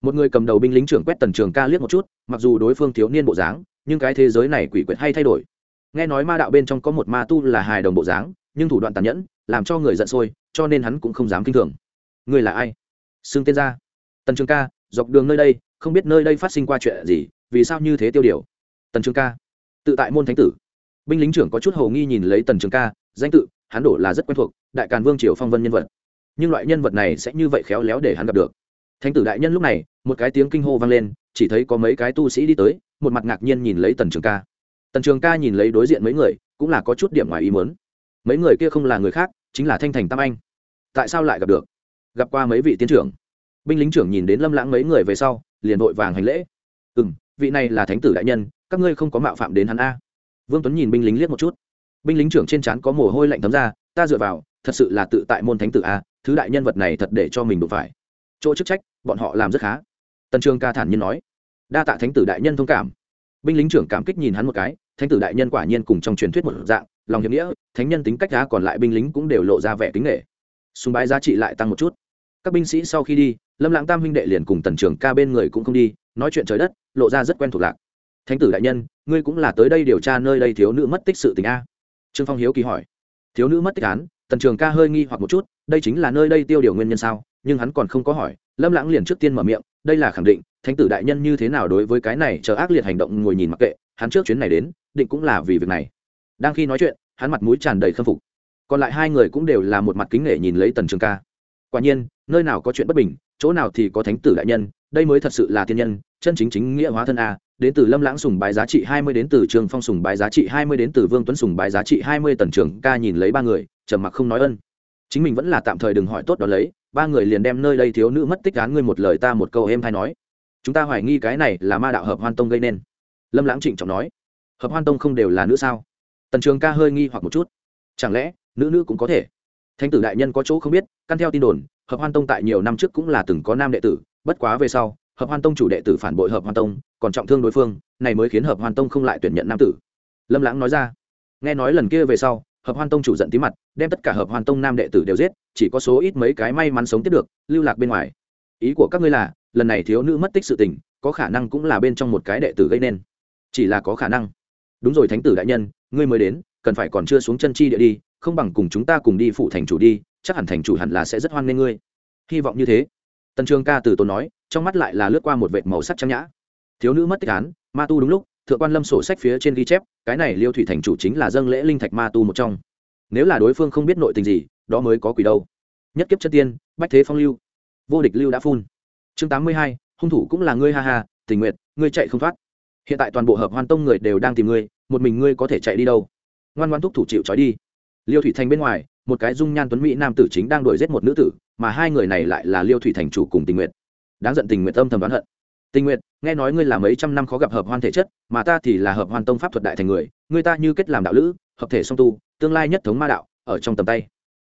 Một người cầm đầu binh lính trưởng quét tần trường ca liếc một chút, mặc dù đối phương thiếu niên bộ dáng, nhưng cái thế giới này quỷ quyệt hay thay đổi. Nghe nói ma đạo bên trong có một ma tu là hài đồng bộ dáng nhưng thủ đoạn tàn nhẫn làm cho người giận sôi, cho nên hắn cũng không dám kinh thường. Người là ai? Xưng tên ra. Tần trường ca, dọc đường nơi đây, không biết nơi đây phát sinh qua chuyện gì, vì sao như thế tiêu điều? Tần trường ca, tự tại môn thánh tử. Binh lính trưởng có chút hầu nghi nhìn lấy tần trường ca, danh tự, hắn đổ là rất quen thuộc, đại càn vương triều phong vân nhân vật. Nhưng loại nhân vật này sẽ như vậy khéo léo để hắn gặp được. Thánh tử đại nhân lúc này, một cái tiếng kinh hô vang lên, chỉ thấy có mấy cái tu sĩ đi tới, một mặt ngạc nhiên nhìn lấy tần trường ca. Tần trường ca nhìn lấy đối diện mấy người, cũng là có chút điểm ngoài ý muốn mấy người kia không là người khác, chính là thanh thành tam anh. Tại sao lại gặp được? Gặp qua mấy vị tiến trưởng. Binh lính trưởng nhìn đến lâm lãng mấy người về sau, liền vội vàng hành lễ. Ừ m vị này là thánh tử đại nhân, các ngươi không có mạo phạm đến hắn a. Vương tuấn nhìn binh lính liếc một chút. Binh lính trưởng trên trán có mồ hôi lạnh thấm ra, ta dựa vào, thật sự là tự tại môn thánh tử a, thứ đại nhân vật này thật để cho mình đụng phải. Chỗ chức trách, bọn họ làm rất khá. Tần Trương ca thản nhiên nói. Đa tạ thánh tử đại nhân thông cảm. Binh lính trưởng cảm kích nhìn hắn một cái, thánh tử đại nhân quả nhiên cùng trong truyền thuyết một dạng lòng hiệp nghĩa, thánh nhân tính cách đá còn lại binh lính cũng đều lộ ra vẻ kính nghệ sùng bái giá trị lại tăng một chút. Các binh sĩ sau khi đi, lâm lãng tam huynh đệ liền cùng tần trưởng ca bên người cũng không đi, nói chuyện trời đất, lộ ra rất quen thuộc lạc. Thánh tử đại nhân, ngươi cũng là tới đây điều tra nơi đây thiếu nữ mất tích sự tình a? Trương phong hiếu kỳ hỏi. Thiếu nữ mất tích án? Tần trường ca hơi nghi hoặc một chút, đây chính là nơi đây tiêu điều nguyên nhân sao? Nhưng hắn còn không có hỏi, lâm lãng liền trước tiên mở miệng, đây là khẳng định, thánh tử đại nhân như thế nào đối với cái này chờ ác liệt hành động ngồi nhìn mặc kệ, hắn trước chuyến này đến, định cũng là vì việc này đang khi nói chuyện, hắn mặt mũi tràn đầy khâm phục. Còn lại hai người cũng đều là một mặt kính nể nhìn lấy tần trường ca. Quả nhiên, nơi nào có chuyện bất bình, chỗ nào thì có thánh tử đại nhân, đây mới thật sự là thiên nhân, chân chính chính nghĩa hóa thân a, đến từ lâm lãng sùng bái giá trị hai mươi đến từ trường phong sùng bái giá trị hai mươi đến từ vương tuấn sùng bái giá trị hai mươi, tần trường ca nhìn lấy ba người, trầm mặc không nói ân. Chính mình vẫn là tạm thời đừng hỏi tốt đó lấy, ba người liền đem nơi đây thiếu nữ mất tích án ngươi một lời ta một câu em hay nói. Chúng ta hoài nghi cái này là ma đạo hợp hoan tông gây nên. Lâm lãng trịnh trọng nói. Hợp hoan tông không đều là nữ sao? Tần trường ca hơi nghi hoặc một chút. Chẳng lẽ, nữ nữ cũng có thể? Thánh tử đại nhân có chỗ không biết, căn theo tin đồn, hợp hoan tông tại nhiều năm trước cũng là từng có nam đệ tử, bất quá về sau, hợp hoan tông chủ đệ tử phản bội hợp hoan tông, còn trọng thương đối phương, này mới khiến hợp hoan tông không lại tuyển nhận nam tử. Lâm lãng nói ra. Nghe nói lần kia về sau, hợp hoan tông chủ giận tí mặt, đem tất cả hợp hoan tông nam đệ tử đều giết, chỉ có số ít mấy cái may mắn sống tiếp được, lưu lạc bên ngoài. Ý của các ngươi là, lần này thiếu nữ mất tích sự tình, có khả năng cũng là bên trong một cái đệ tử gây nên. Chỉ là có khả năng đúng rồi thánh tử đại nhân, ngươi mới đến, cần phải còn chưa xuống chân chi địa đi, không bằng cùng chúng ta cùng đi phụ thành chủ đi, chắc hẳn thành chủ hẳn là sẽ rất hoan nghênh ngươi. Hy vọng như thế. Tần trường ca từ tốn nói, trong mắt lại là lướt qua một vệt màu sắc trăng nhã. Thiếu nữ mất tích án, ma tu đúng lúc, thượng quan lâm sổ sách phía trên ghi chép, cái này liêu thủy thành chủ chính là dâng lễ linh thạch ma tu một trong. Nếu là đối phương không biết nội tình gì, đó mới có quỷ đâu. Nhất kiếp chất tiên, bách thế phong lưu. Vô địch lưu đã phun. Chương tám mươi hai, hung thủ cũng là ngươi, ha ha, tình nguyện ngươi chạy không thoát hiện tại toàn bộ hợp hoan tông người đều đang tìm ngươi, một mình ngươi có thể chạy đi đâu? Ngoan ngoan thúc thủ chịu trói đi. Liêu thủy thành bên ngoài, một cái dung nhan tuấn mỹ nam tử chính đang đuổi giết một nữ tử, mà hai người này lại là liêu thủy thành chủ cùng tình nguyện đáng giận tình nguyện tâm thầm đoán hận. Tình nguyện nghe nói ngươi là mấy trăm năm khó gặp hợp hoan thể chất, mà ta thì là hợp hoan tông pháp thuật đại thành người người ta như kết làm đạo lữ, hợp thể song tu, tương lai nhất thống ma đạo, ở trong tầm tay.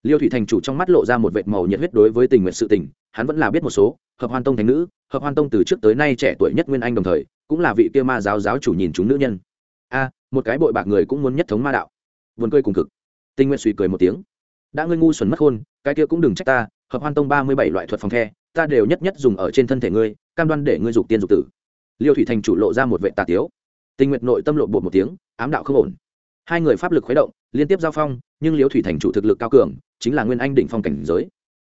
Liêu thủy thành chủ trong mắt lộ ra một vệt màu nhiệt huyết đối với tình nguyện sự tình, hắn vẫn là biết một số, hợp hoan tông thành nữ, hợp hoan tông từ trước tới nay trẻ tuổi nhất nguyên anh đồng thời cũng là vị kia ma giáo giáo chủ nhìn chúng nữ nhân. A một cái bội bạc người cũng muốn nhất thống ma đạo. Vườn cười cùng cực. Tinh nguyện suy cười một tiếng. Đã ngươi ngu xuẩn mất hôn, cái kia cũng đừng trách ta hợp hoan tông ba mươi bảy loại thuật phòng the ta đều nhất nhất dùng ở trên thân thể ngươi cam đoan để ngươi dục tiên dục tử. Liêu thủy thành chủ lộ ra một vệ tà tiếu. Tinh nguyện nội tâm lộ bột một tiếng ám đạo không ổn. Hai người pháp lực khuấy động liên tiếp giao phong nhưng liêu thủy thành chủ thực lực cao cường chính là nguyên anh đỉnh phong cảnh giới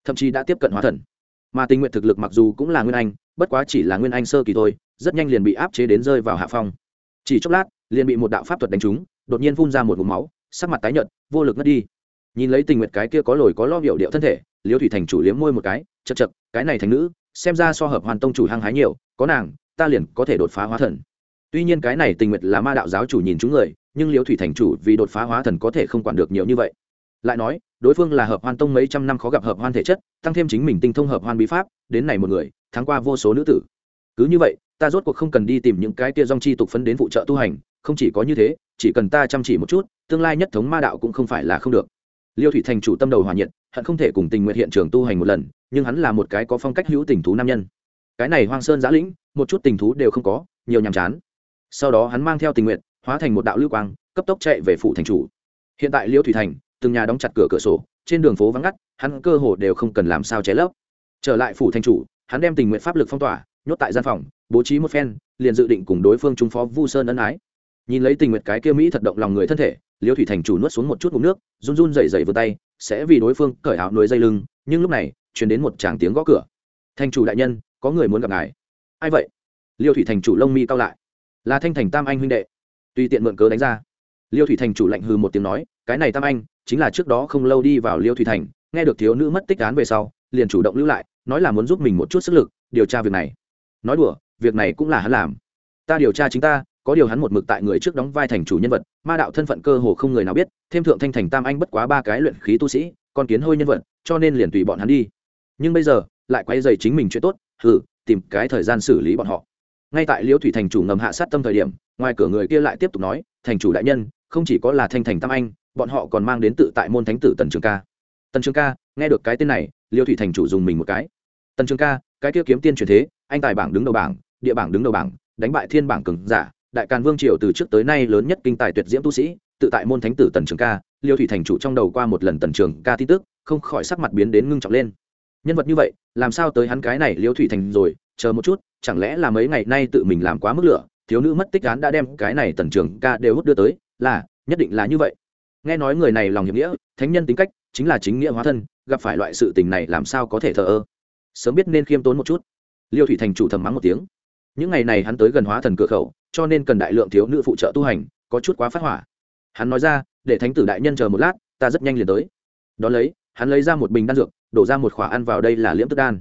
thậm chí đã tiếp cận hóa thần. Mà tình nguyện thực lực mặc dù cũng là nguyên anh bất quá chỉ là nguyên anh sơ kỳ thôi, rất nhanh liền bị áp chế đến rơi vào hạ phong. Chỉ chốc lát, liền bị một đạo pháp thuật đánh trúng, đột nhiên phun ra một vùng máu, sắc mặt tái nhợt, vô lực ngất đi. Nhìn lấy tình nguyện cái kia có lồi có lo biểu điệu thân thể liêu thủy thành chủ liếm môi một cái chật chật cái này thành nữ, xem ra so hợp hoàn tông chủ hăng hái nhiều, có nàng, ta liền có thể đột phá hóa thần. Tuy nhiên cái này tình nguyện là ma đạo giáo chủ nhìn chúng người, nhưng liêu thủy thành chủ vì đột phá hóa thần có thể không quản được nhiều như vậy. Lại nói, đối phương là hợp hoan tông mấy trăm năm khó gặp hợp hoan thể chất, tăng thêm chính mình tinh thông hợp hoan bí pháp, đến này một người thắng qua vô số nữ tử. Cứ như vậy, ta rốt cuộc không cần đi tìm những cái kia dòng chi tục phấn đến phụ trợ tu hành, không chỉ có như thế, chỉ cần ta chăm chỉ một chút, tương lai nhất thống ma đạo cũng không phải là không được. Liêu thủy thành chủ tâm đầu hòa nhiệt, hận không thể cùng tình nguyện hiện trường tu hành một lần, nhưng hắn là một cái có phong cách hữu tình thú nam nhân. Cái này hoang sơn giã lĩnh, một chút tình thú đều không có, nhiều nhàm chán. Sau đó hắn mang theo tình nguyện hóa thành một đạo lưu quang, cấp tốc chạy về phủ thành chủ. Hiện tại liêu thủy thành, từng nhà đóng chặt cửa cửa sổ, trên đường phố vắng ngắt, hắn cơ hồ đều không cần làm sao cháy lấp. Trở lại phủ thành chủ hắn đem tình nguyện pháp lực phong tỏa, nhốt tại gian phòng, bố trí một phen, liền dự định cùng đối phương trung phó vu sơn ân ái. Nhìn lấy tình nguyện cái kia mỹ thật động lòng người thân thể, liêu thủy thành chủ nuốt xuống một chút ngụm nước, run run dày dày vừa tay, sẽ vì đối phương cởi áo nuôi dây lưng, nhưng lúc này chuyển đến một tràng tiếng gõ cửa. Thành chủ đại nhân, có người muốn gặp ngài. Ai vậy? Liêu thủy thành chủ lông mi cao lại. Là thanh thành tam anh huynh đệ. Tùy tiện mượn cớ đánh ra. Liêu thủy thành chủ lạnh hư một tiếng nói, cái này tam anh, chính là trước đó không lâu đi vào liêu thủy thành, nghe được thiếu nữ mất tích án về sau liền chủ động lưu lại, nói là muốn giúp mình một chút sức lực, điều tra việc này. Nói đùa, việc này cũng là hắn làm. Ta điều tra chính ta, có điều hắn một mực tại người trước đóng vai thành chủ nhân vật, ma đạo thân phận cơ hồ không người nào biết, thêm thượng thanh thành tam anh bất quá ba cái luyện khí tu sĩ, con kiến hôi nhân vật, cho nên liền tùy bọn hắn đi. Nhưng bây giờ, lại quay dày chính mình chuyện tốt, hừ, tìm cái thời gian xử lý bọn họ. Ngay tại liễu thủy thành chủ ngầm hạ sát tâm thời điểm, ngoài cửa người kia lại tiếp tục nói, thành chủ đại nhân, không chỉ có là thanh thành tam anh, bọn họ còn mang đến tự tại môn thánh tử tần trường ca. Tần trường ca, nghe được cái tên này liêu thủy thành chủ dùng mình một cái. Tần trường ca, cái kia kiếm tiên truyền thế, anh tài bảng đứng đầu bảng, địa bảng đứng đầu bảng, đánh bại thiên bảng cường giả, đại càn vương triều từ trước tới nay lớn nhất kinh tài tuyệt diễm tu sĩ, tự tại môn thánh tử tần trường ca, liêu thủy thành chủ trong đầu qua một lần tần trường ca tin tức, không khỏi sắc mặt biến đến ngưng trọng lên. Nhân vật như vậy, làm sao tới hắn cái này liêu thủy thành rồi, chờ một chút, chẳng lẽ là mấy ngày nay tự mình làm quá mức lửa, thiếu nữ mất tích án đã đem cái này tần trường ca đều hút đưa tới, là, nhất định là như vậy. Nghe nói người này lòng hiệp nghĩa, thánh nhân tính cách, chính là chính nghĩa hóa thân gặp phải loại sự tình này làm sao có thể thờ ơ? Sớm biết nên khiêm tốn một chút. Liêu thủy thành chủ thầm mắng một tiếng. Những ngày này hắn tới gần hóa thần cửa khẩu, cho nên cần đại lượng thiếu nữ phụ trợ tu hành, có chút quá phát hỏa. Hắn nói ra, để thánh tử đại nhân chờ một lát, ta rất nhanh liền tới. Đ ó lấy, hắn lấy ra một bình đan dược, đổ ra một khỏa ăn vào đây là liễm tức đan.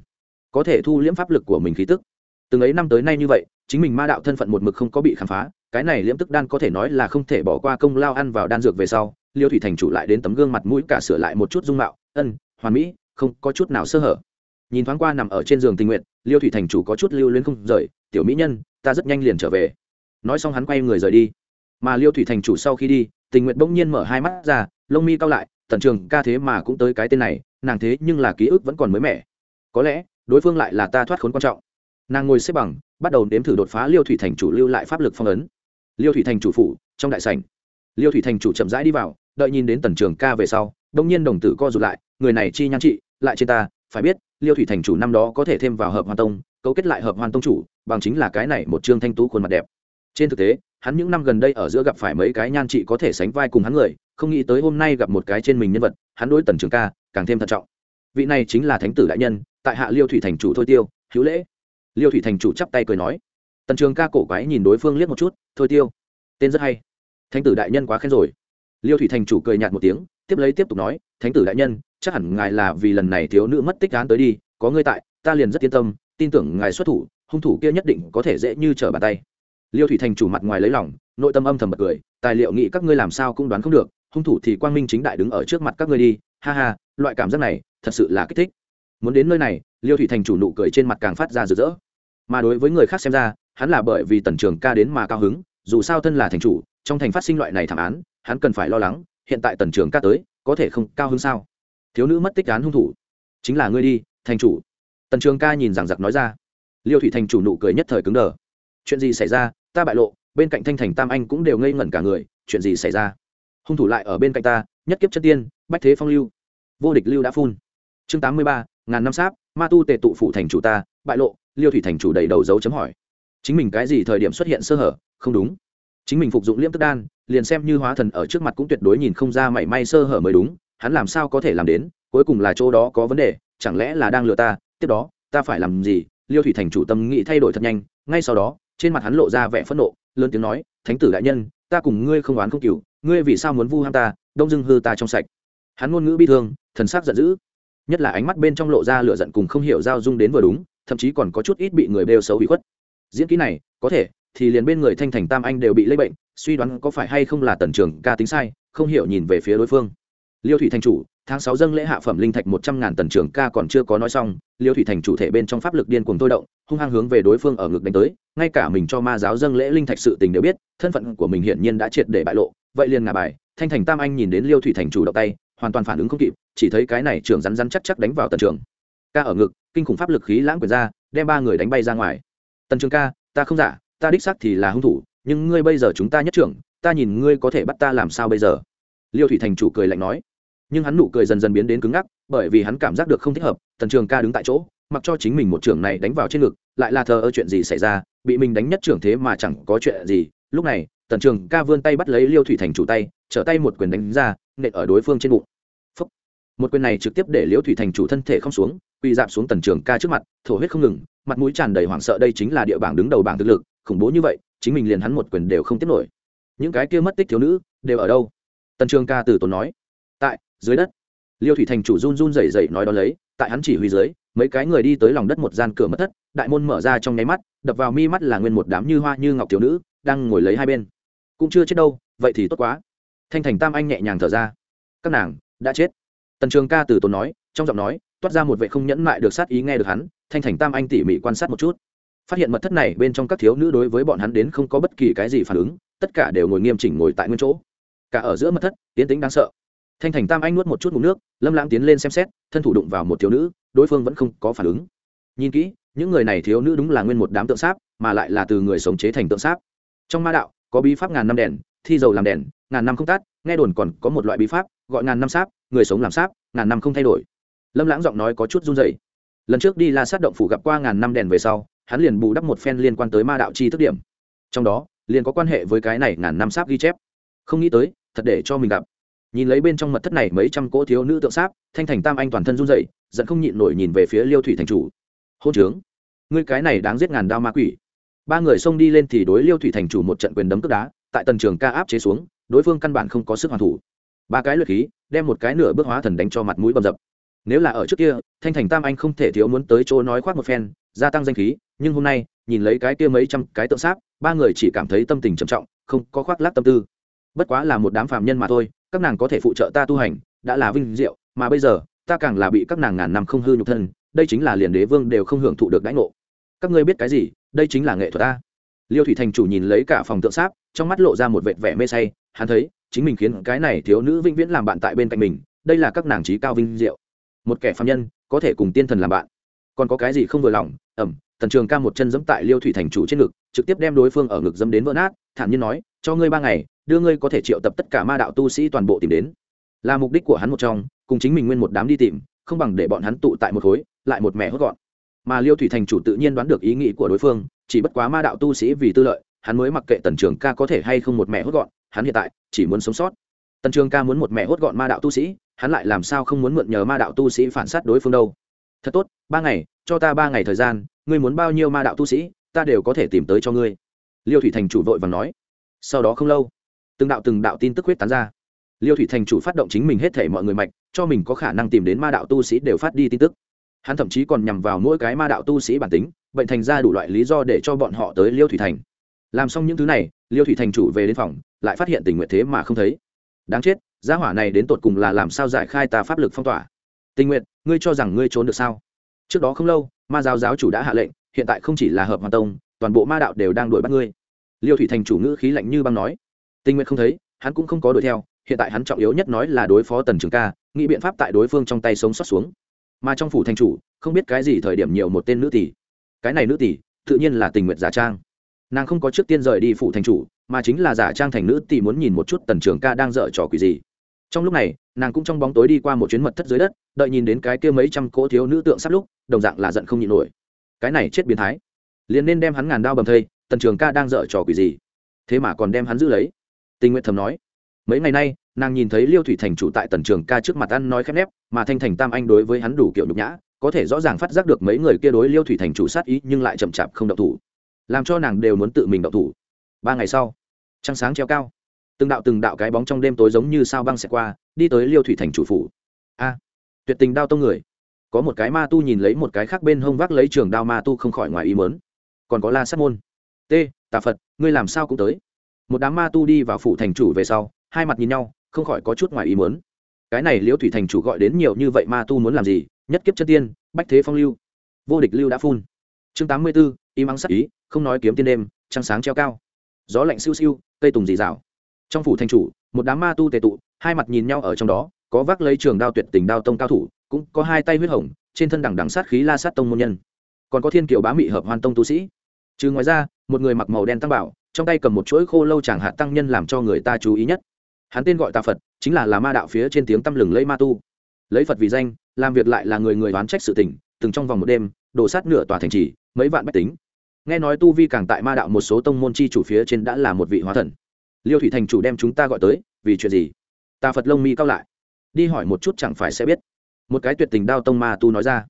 Có thể thu liễm pháp lực của mình khí tức. Từng ấy năm tới nay như vậy, chính mình ma đạo thân phận một mực không có bị khám phá, cái này liễm tức đan có thể nói là không thể bỏ qua công lao ăn vào đan dược về sau, liêu thủy thành chủ lại đến tấm gương mặt mũi cả sửa lại một chút dung mạo, ân hoàn mỹ, không có chút nào sơ hở. Nhìn thoáng qua nằm ở trên giường tình nguyện liêu thủy thành chủ có chút lưu luyến không rời, tiểu mỹ nhân, ta rất nhanh liền trở về. Nói xong hắn quay người rời đi. Mà liêu thủy thành chủ sau khi đi, tình nguyện bỗng nhiên mở hai mắt ra, lông mi cao lại, tần trường ca thế mà cũng tới cái tên này, nàng thế nhưng là ký ức vẫn còn mới mẻ. Có lẽ, đối phương lại là ta thoát khốn quan trọng. Nàng ngồi xếp bằng, bắt đầu nếm thử đột phá liêu thủy thành chủ lưu lại pháp lực phong ấn. Liêu thủy thành chủ phủ, trong đại sảnh. Liêu thủy thành chủ chậm rãi đi vào, đợi nhìn đến tần trường ca về sau đông nhiên đồng tử co rụt lại người này chi nhan trị, lại trên ta, phải biết, liêu thủy thành chủ năm đó có thể thêm vào hợp hoàn tông, cấu kết lại hợp hoàn tông chủ, bằng chính là cái này một trương thanh tú khuôn mặt đẹp. Trên thực tế, hắn những năm gần đây ở giữa gặp phải mấy cái nhan trị có thể sánh vai cùng hắn người, không nghĩ tới hôm nay gặp một cái trên mình nhân vật, hắn đối tần trường ca càng thêm thận trọng. Vị này chính là thánh tử đại nhân, tại hạ liêu thủy thành chủ thôi tiêu, hữu lễ. Liêu thủy thành chủ chắp tay cười nói. Tần trường ca cổ quái nhìn đối phương liếc một chút, thôi tiêu. Tên rất hay. Thánh tử đại nhân quá khen rồi. Liêu thủy thành chủ cười nhạt một tiếng, tiếp lấy tiếp tục nói thánh tử đại nhân, chắc hẳn ngài là vì lần này thiếu nữ mất tích án tới đi, có ngươi tại, ta liền rất yên tâm, tin tưởng ngài xuất thủ, hung thủ kia nhất định có thể dễ như trở bàn tay. Liêu thủy thành chủ mặt ngoài lấy lòng, nội tâm âm thầm bật cười, tài liệu nghĩ các ngươi làm sao cũng đoán không được, hung thủ thì quang minh chính đại đứng ở trước mặt các ngươi đi, ha ha, loại cảm giác này, thật sự là kích thích. Muốn đến nơi này, liêu thủy thành chủ nụ cười trên mặt càng phát ra rực rỡ. Mà đối với người khác xem ra, hắn là bởi vì tần trường ca đến mà cao hứng, dù sao thân là thành chủ, trong thành phát sinh loại này thảm án, hắn cần phải lo lắng, hiện tại tần trường ca tới có thể không cao hứng sao? Thiếu nữ mất tích án hung thủ. Chính là ngươi đi, thành chủ. Tần trường ca nhìn rằng giặc nói ra. Liêu thủy thành chủ nụ cười nhất thời cứng đờ. Chuyện gì xảy ra? Ta bại lộ, bên cạnh thanh thành tam anh cũng đều ngây ngẩn cả người. Chuyện gì xảy ra? Hung thủ lại ở bên cạnh ta, nhất kiếp chất tiên, bách thế phong lưu. Vô địch lưu đã phun. Chương tám mươi ba, ngàn năm sáp, ma tu tề tụ phủ thành chủ ta, bại lộ, liêu thủy thành chủ đầy đầu dấu chấm hỏi. Chính mình cái gì thời điểm xuất hiện sơ hở? Không đúng. Chính mình phục dụng liêm tức đan liền xem như hóa thần ở trước mặt cũng tuyệt đối nhìn không ra mảy may sơ hở mới đúng, hắn làm sao có thể làm đến, cuối cùng là chỗ đó có vấn đề, chẳng lẽ là đang lừa ta, tiếp đó, ta phải làm gì? Liêu thủy thành chủ tâm nghĩ thay đổi thật nhanh, ngay sau đó, trên mặt hắn lộ ra vẻ phẫn nộ, lớn tiếng nói, thánh tử đại nhân, ta cùng ngươi không oán không cừu, ngươi vì sao muốn vu ham ta, đông dưng hư ta trong sạch. Hắn ngôn ngữ bi thương, thần sắc giận dữ, nhất là ánh mắt bên trong lộ ra lửa giận cùng không hiểu giao dung đến vừa đúng, thậm chí còn có chút ít bị người bêu xấu bị khuất. Diễn kỹ này, có thể, thì liền bên người thanh thành tam anh đều bị lây bệnh suy đoán có phải hay không là tần trường ca tính sai, không hiểu nhìn về phía đối phương. Liêu thủy thành chủ, tháng sáu dâng lễ hạ phẩm linh thạch một trăm ngàn tần trường ca còn chưa có nói xong, liêu thủy thành chủ thể bên trong pháp lực điên cuồng thôi động, hung hăng hướng về đối phương ở ngực đánh tới, ngay cả mình cho ma giáo dâng lễ linh thạch sự tình đều biết, thân phận của mình hiển nhiên đã triệt để bại lộ, vậy liền ngả bài, thanh thành tam anh nhìn đến liêu thủy thành chủ động tay, hoàn toàn phản ứng không kịp, chỉ thấy cái này trưởng rắn rắn chắc chắc đánh vào tần trường. Ca ở ngực, kinh khủng pháp lực khí lãng quyền ra, đem ba người đánh bay ra ngoài. Tần trường ca, ta không giả, ta đích xác thì là hung thủ nhưng ngươi bây giờ chúng ta nhất trưởng, ta nhìn ngươi có thể bắt ta làm sao bây giờ? Liêu thủy thành chủ cười lạnh nói. Nhưng hắn nụ cười dần dần biến đến cứng ngắc, bởi vì hắn cảm giác được không thích hợp, tần trường ca đứng tại chỗ, mặc cho chính mình một trưởng này đánh vào trên ngực, lại là thờ ơ chuyện gì xảy ra, bị mình đánh nhất trưởng thế mà chẳng có chuyện gì. Lúc này, tần trường ca vươn tay bắt lấy liêu thủy thành chủ tay, trở tay một quyền đánh ra, nện ở đối phương trên bụng. Phúc. một quyền này trực tiếp để liêu thủy thành chủ thân thể không xuống, quỳ dạp xuống tần trường ca trước mặt, thổ huyết không ngừng, mặt mũi tràn đầy hoảng sợ đây chính là địa bảng đứng đầu bảng thực lực, khủng bố như vậy chính mình liền hắn một quyền đều không tiếp nổi. Những cái kia mất tích thiếu nữ đều ở đâu? Tần trường ca từ tốn nói. Tại dưới đất. Liêu thủy thành chủ run run rẩy rẩy nói đó lấy, tại hắn chỉ huy dưới, mấy cái người đi tới lòng đất một gian cửa mất thất, đại môn mở ra trong nháy mắt, đập vào mi mắt là nguyên một đám như hoa như ngọc thiếu nữ, đang ngồi lấy hai bên. Cũng chưa chết đâu, vậy thì tốt quá. Thanh thành tam anh nhẹ nhàng thở ra. Các nàng đã chết. Tần trường ca từ tốn nói, trong giọng nói toát ra một vệ không nhẫn mại được sát ý nghe được hắn, thanh thành tam anh tỉ mỉ quan sát một chút phát hiện mật thất này bên trong các thiếu nữ đối với bọn hắn đến không có bất kỳ cái gì phản ứng, tất cả đều ngồi nghiêm chỉnh ngồi tại nguyên chỗ. Cả ở giữa mật thất tiến tính đáng sợ. Thanh thành tam anh nuốt một chút mục nước, lâm lãng tiến lên xem xét, thân thủ đụng vào một thiếu nữ, đối phương vẫn không có phản ứng. Nhìn kỹ, những người này thiếu nữ đúng là nguyên một đám tượng sáp, mà lại là từ người sống chế thành tượng sáp. Trong ma đạo, có bí pháp ngàn năm đèn, thi dầu làm đèn, ngàn năm không tát nghe đồn còn có một loại bí pháp, gọi ngàn năm sáp, người sống làm sáp, ngàn năm không thay đổi. Lâm lãng giọng nói có chút run dày lần trước đi la sát động phủ gặp qua ngàn năm đèn về sau hắn liền bù đắp một phen liên quan tới ma đạo chi thức điểm. Trong đó, liền có quan hệ với cái này ngàn năm sáp ghi chép. Không nghĩ tới, thật để cho mình gặp. Nhìn lấy bên trong mật thất này mấy trăm cỗ thiếu nữ tượng sáp, thanh thành tam anh toàn thân run dậy giận không nhịn nổi nhìn về phía liêu thủy thành chủ. Hôn trướng, ngươi cái này đáng giết ngàn đao ma quỷ. Ba người xông đi lên thì đối liêu thủy thành chủ một trận quyền đấm cướp đá, tại tần trường ca áp chế xuống, đối phương căn bản không có sức hoàn thủ. Ba cái lượt khí, đem một cái nửa bước hóa thần đánh cho mặt mũi bầm dập. Nếu là ở trước kia, thanh thành tam anh không thể thiếu muốn tới chỗ nói khoác một phen gia tăng danh khí, nhưng hôm nay, nhìn lấy cái kia mấy trăm cái tượng sáp, ba người chỉ cảm thấy tâm tình trầm trọng, không có khoác lác tâm tư. Bất quá là một đám phàm nhân mà thôi, các nàng có thể phụ trợ ta tu hành, đã là vinh diệu, mà bây giờ, ta càng là bị các nàng ngàn năm không hư nhục thân, đây chính là liền đế vương đều không hưởng thụ được đãi ngộ. Các ngươi biết cái gì? Đây chính là nghệ thuật ta. Liêu thủy thành chủ nhìn lấy cả phòng tượng sáp, trong mắt lộ ra một vệt vẻ mê say, hắn thấy, chính mình khiến cái này thiếu nữ vĩnh viễn làm bạn tại bên cạnh mình, đây là các nàng trí cao vinh diệu. Một kẻ phạm nhân, có thể cùng tiên thần làm bạn còn có cái gì không vừa lòng, ẩm, tần trường ca một chân dẫm tại liêu thủy thành chủ trên ngực, trực tiếp đem đối phương ở ngực dẫm đến vỡ nát, thản nhiên nói, cho ngươi ba ngày, đưa ngươi có thể triệu tập tất cả ma đạo tu sĩ toàn bộ tìm đến. Là mục đích của hắn một trong, cùng chính mình nguyên một đám đi tìm, không bằng để bọn hắn tụ tại một khối, lại một mẹ hốt gọn. Mà liêu thủy thành chủ tự nhiên đoán được ý nghĩ của đối phương, chỉ bất quá ma đạo tu sĩ vì tư lợi, hắn mới mặc kệ tần trường ca có thể hay không một mẹ hốt gọn, hắn hiện tại chỉ muốn sống sót. Tần trường ca muốn một mẹ hốt gọn ma đạo tu sĩ, hắn lại làm sao không muốn mượn nhờ ma đạo tu sĩ phản s á t đối phương đâu? Thật tốt, ba ngày, cho ta ba ngày thời gian, ngươi muốn bao nhiêu ma đạo tu sĩ, ta đều có thể tìm tới cho ngươi. Liêu thủy thành chủ vội và nói. Sau đó không lâu, từng đạo từng đạo tin tức huyết tán ra. Liêu thủy thành chủ phát động chính mình hết thể mọi người mạch, cho mình có khả năng tìm đến ma đạo tu sĩ đều phát đi tin tức. Hắn thậm chí còn nhằm vào mỗi cái ma đạo tu sĩ bản tính, bệnh thành ra đủ loại lý do để cho bọn họ tới liêu thủy thành. Làm xong những thứ này, liêu thủy thành chủ về đến phòng, lại phát hiện tình nguyện thế mà không thấy. Đáng chết, gia hỏa này đến tột cùng là làm sao giải khai ta pháp lực phong tỏa? Tình nguyện ngươi cho rằng ngươi trốn được sao? Trước đó không lâu, ma giáo giáo chủ đã hạ lệnh, hiện tại không chỉ là hợp hoàn tông, toàn bộ ma đạo đều đang đuổi bắt ngươi. Liêu thủy thành chủ ngữ khí lạnh như băng nói. Tình nguyện không thấy, hắn cũng không có đuổi theo, hiện tại hắn trọng yếu nhất nói là đối phó tần trường ca, nghĩ biện pháp tại đối phương trong tay sống sót xuống. Mà trong phủ thành chủ, không biết cái gì thời điểm nhiều một tên nữ tỷ. Cái này nữ tỷ, tự nhiên là tình nguyện giả trang. Nàng không có trước tiên rời đi phủ thành chủ, mà chính là giả trang thành nữ tỷ muốn nhìn một chút tần trường ca đang dở trò quỷ gì trong lúc này, nàng cũng trong bóng tối đi qua một chuyến mật thất dưới đất, đợi nhìn đến cái kia mấy trăm cỗ thiếu nữ tượng sắp lúc, đồng dạng là giận không nhịn nổi. Cái này chết biến thái. Liền nên đem hắn ngàn đao bầm thây, tần trường ca đang dở trò quỷ gì? Thế mà còn đem hắn giữ lấy. Tình nguyện thầm nói. Mấy ngày nay, nàng nhìn thấy liêu thủy thành chủ tại tần trường ca trước mặt ăn nói khép nép, mà thanh thành tam anh đối với hắn đủ kiểu nhục nhã, có thể rõ ràng phát giác được mấy người kia đối liêu thủy thành chủ sát ý nhưng lại chậm chạp không động thủ, làm cho nàng đều muốn tự mình động thủ. Ba ngày sau, trăng sáng treo cao từng đạo từng đạo cái bóng trong đêm tối giống như sao băng xẹt qua, đi tới liêu thủy thành chủ phủ. A, tuyệt tình đao tông người. Có một cái ma tu nhìn lấy một cái khác bên hông vác lấy trường đao ma tu không khỏi ngoài ý mớn còn có la sát môn. T, tà phật, ngươi làm sao cũng tới. Một đám ma tu đi vào phủ thành chủ về sau, hai mặt nhìn nhau, không khỏi có chút ngoài ý mớn cái này liễu thủy thành chủ gọi đến nhiều như vậy ma tu muốn làm gì? Nhất kiếp chân tiên, bách thế phong lưu. Vô địch lưu đã phun. Chương tám mươi b ố im ắng sắc ý, không nói kiếm tiên đêm, trăng sáng treo cao. Gió lạnh siêu siêu, cây tùng dì rào trong phủ thành chủ, một đám ma tu tề tụ, hai mặt nhìn nhau ở trong đó, có vác lấy trường đao tuyệt tình đao tông cao thủ, cũng có hai tay huyết hồng, trên thân đằng đằng sát khí la sát tông môn nhân. Còn có thiên kiều bá mị hợp hoan tông tu sĩ. Trừ ngoài ra, một người mặc màu đen tăng bảo, trong tay cầm một chuỗi khô lâu chẳng hạt tăng nhân làm cho người ta chú ý nhất. Hắn tên gọi tà phật, chính là là ma đạo phía trên tiếng tăm lừng lấy ma tu. Lấy phật vì danh, làm việc lại là người người đoán trách sự tình, từng trong vòng một đêm, đổ sát nửa tòa thành trì, mấy vạn bách tính. Nghe nói tu vi càng tại ma đạo một số tông môn chi chủ phía trên đã là một vị hóa thần liêu thủy thành chủ đem chúng ta gọi tới, vì chuyện gì? Ta phật lông mi cao lại. Đi hỏi một chút chẳng phải sẽ biết. Một cái tuyệt tình đao tông ma tu nói ra.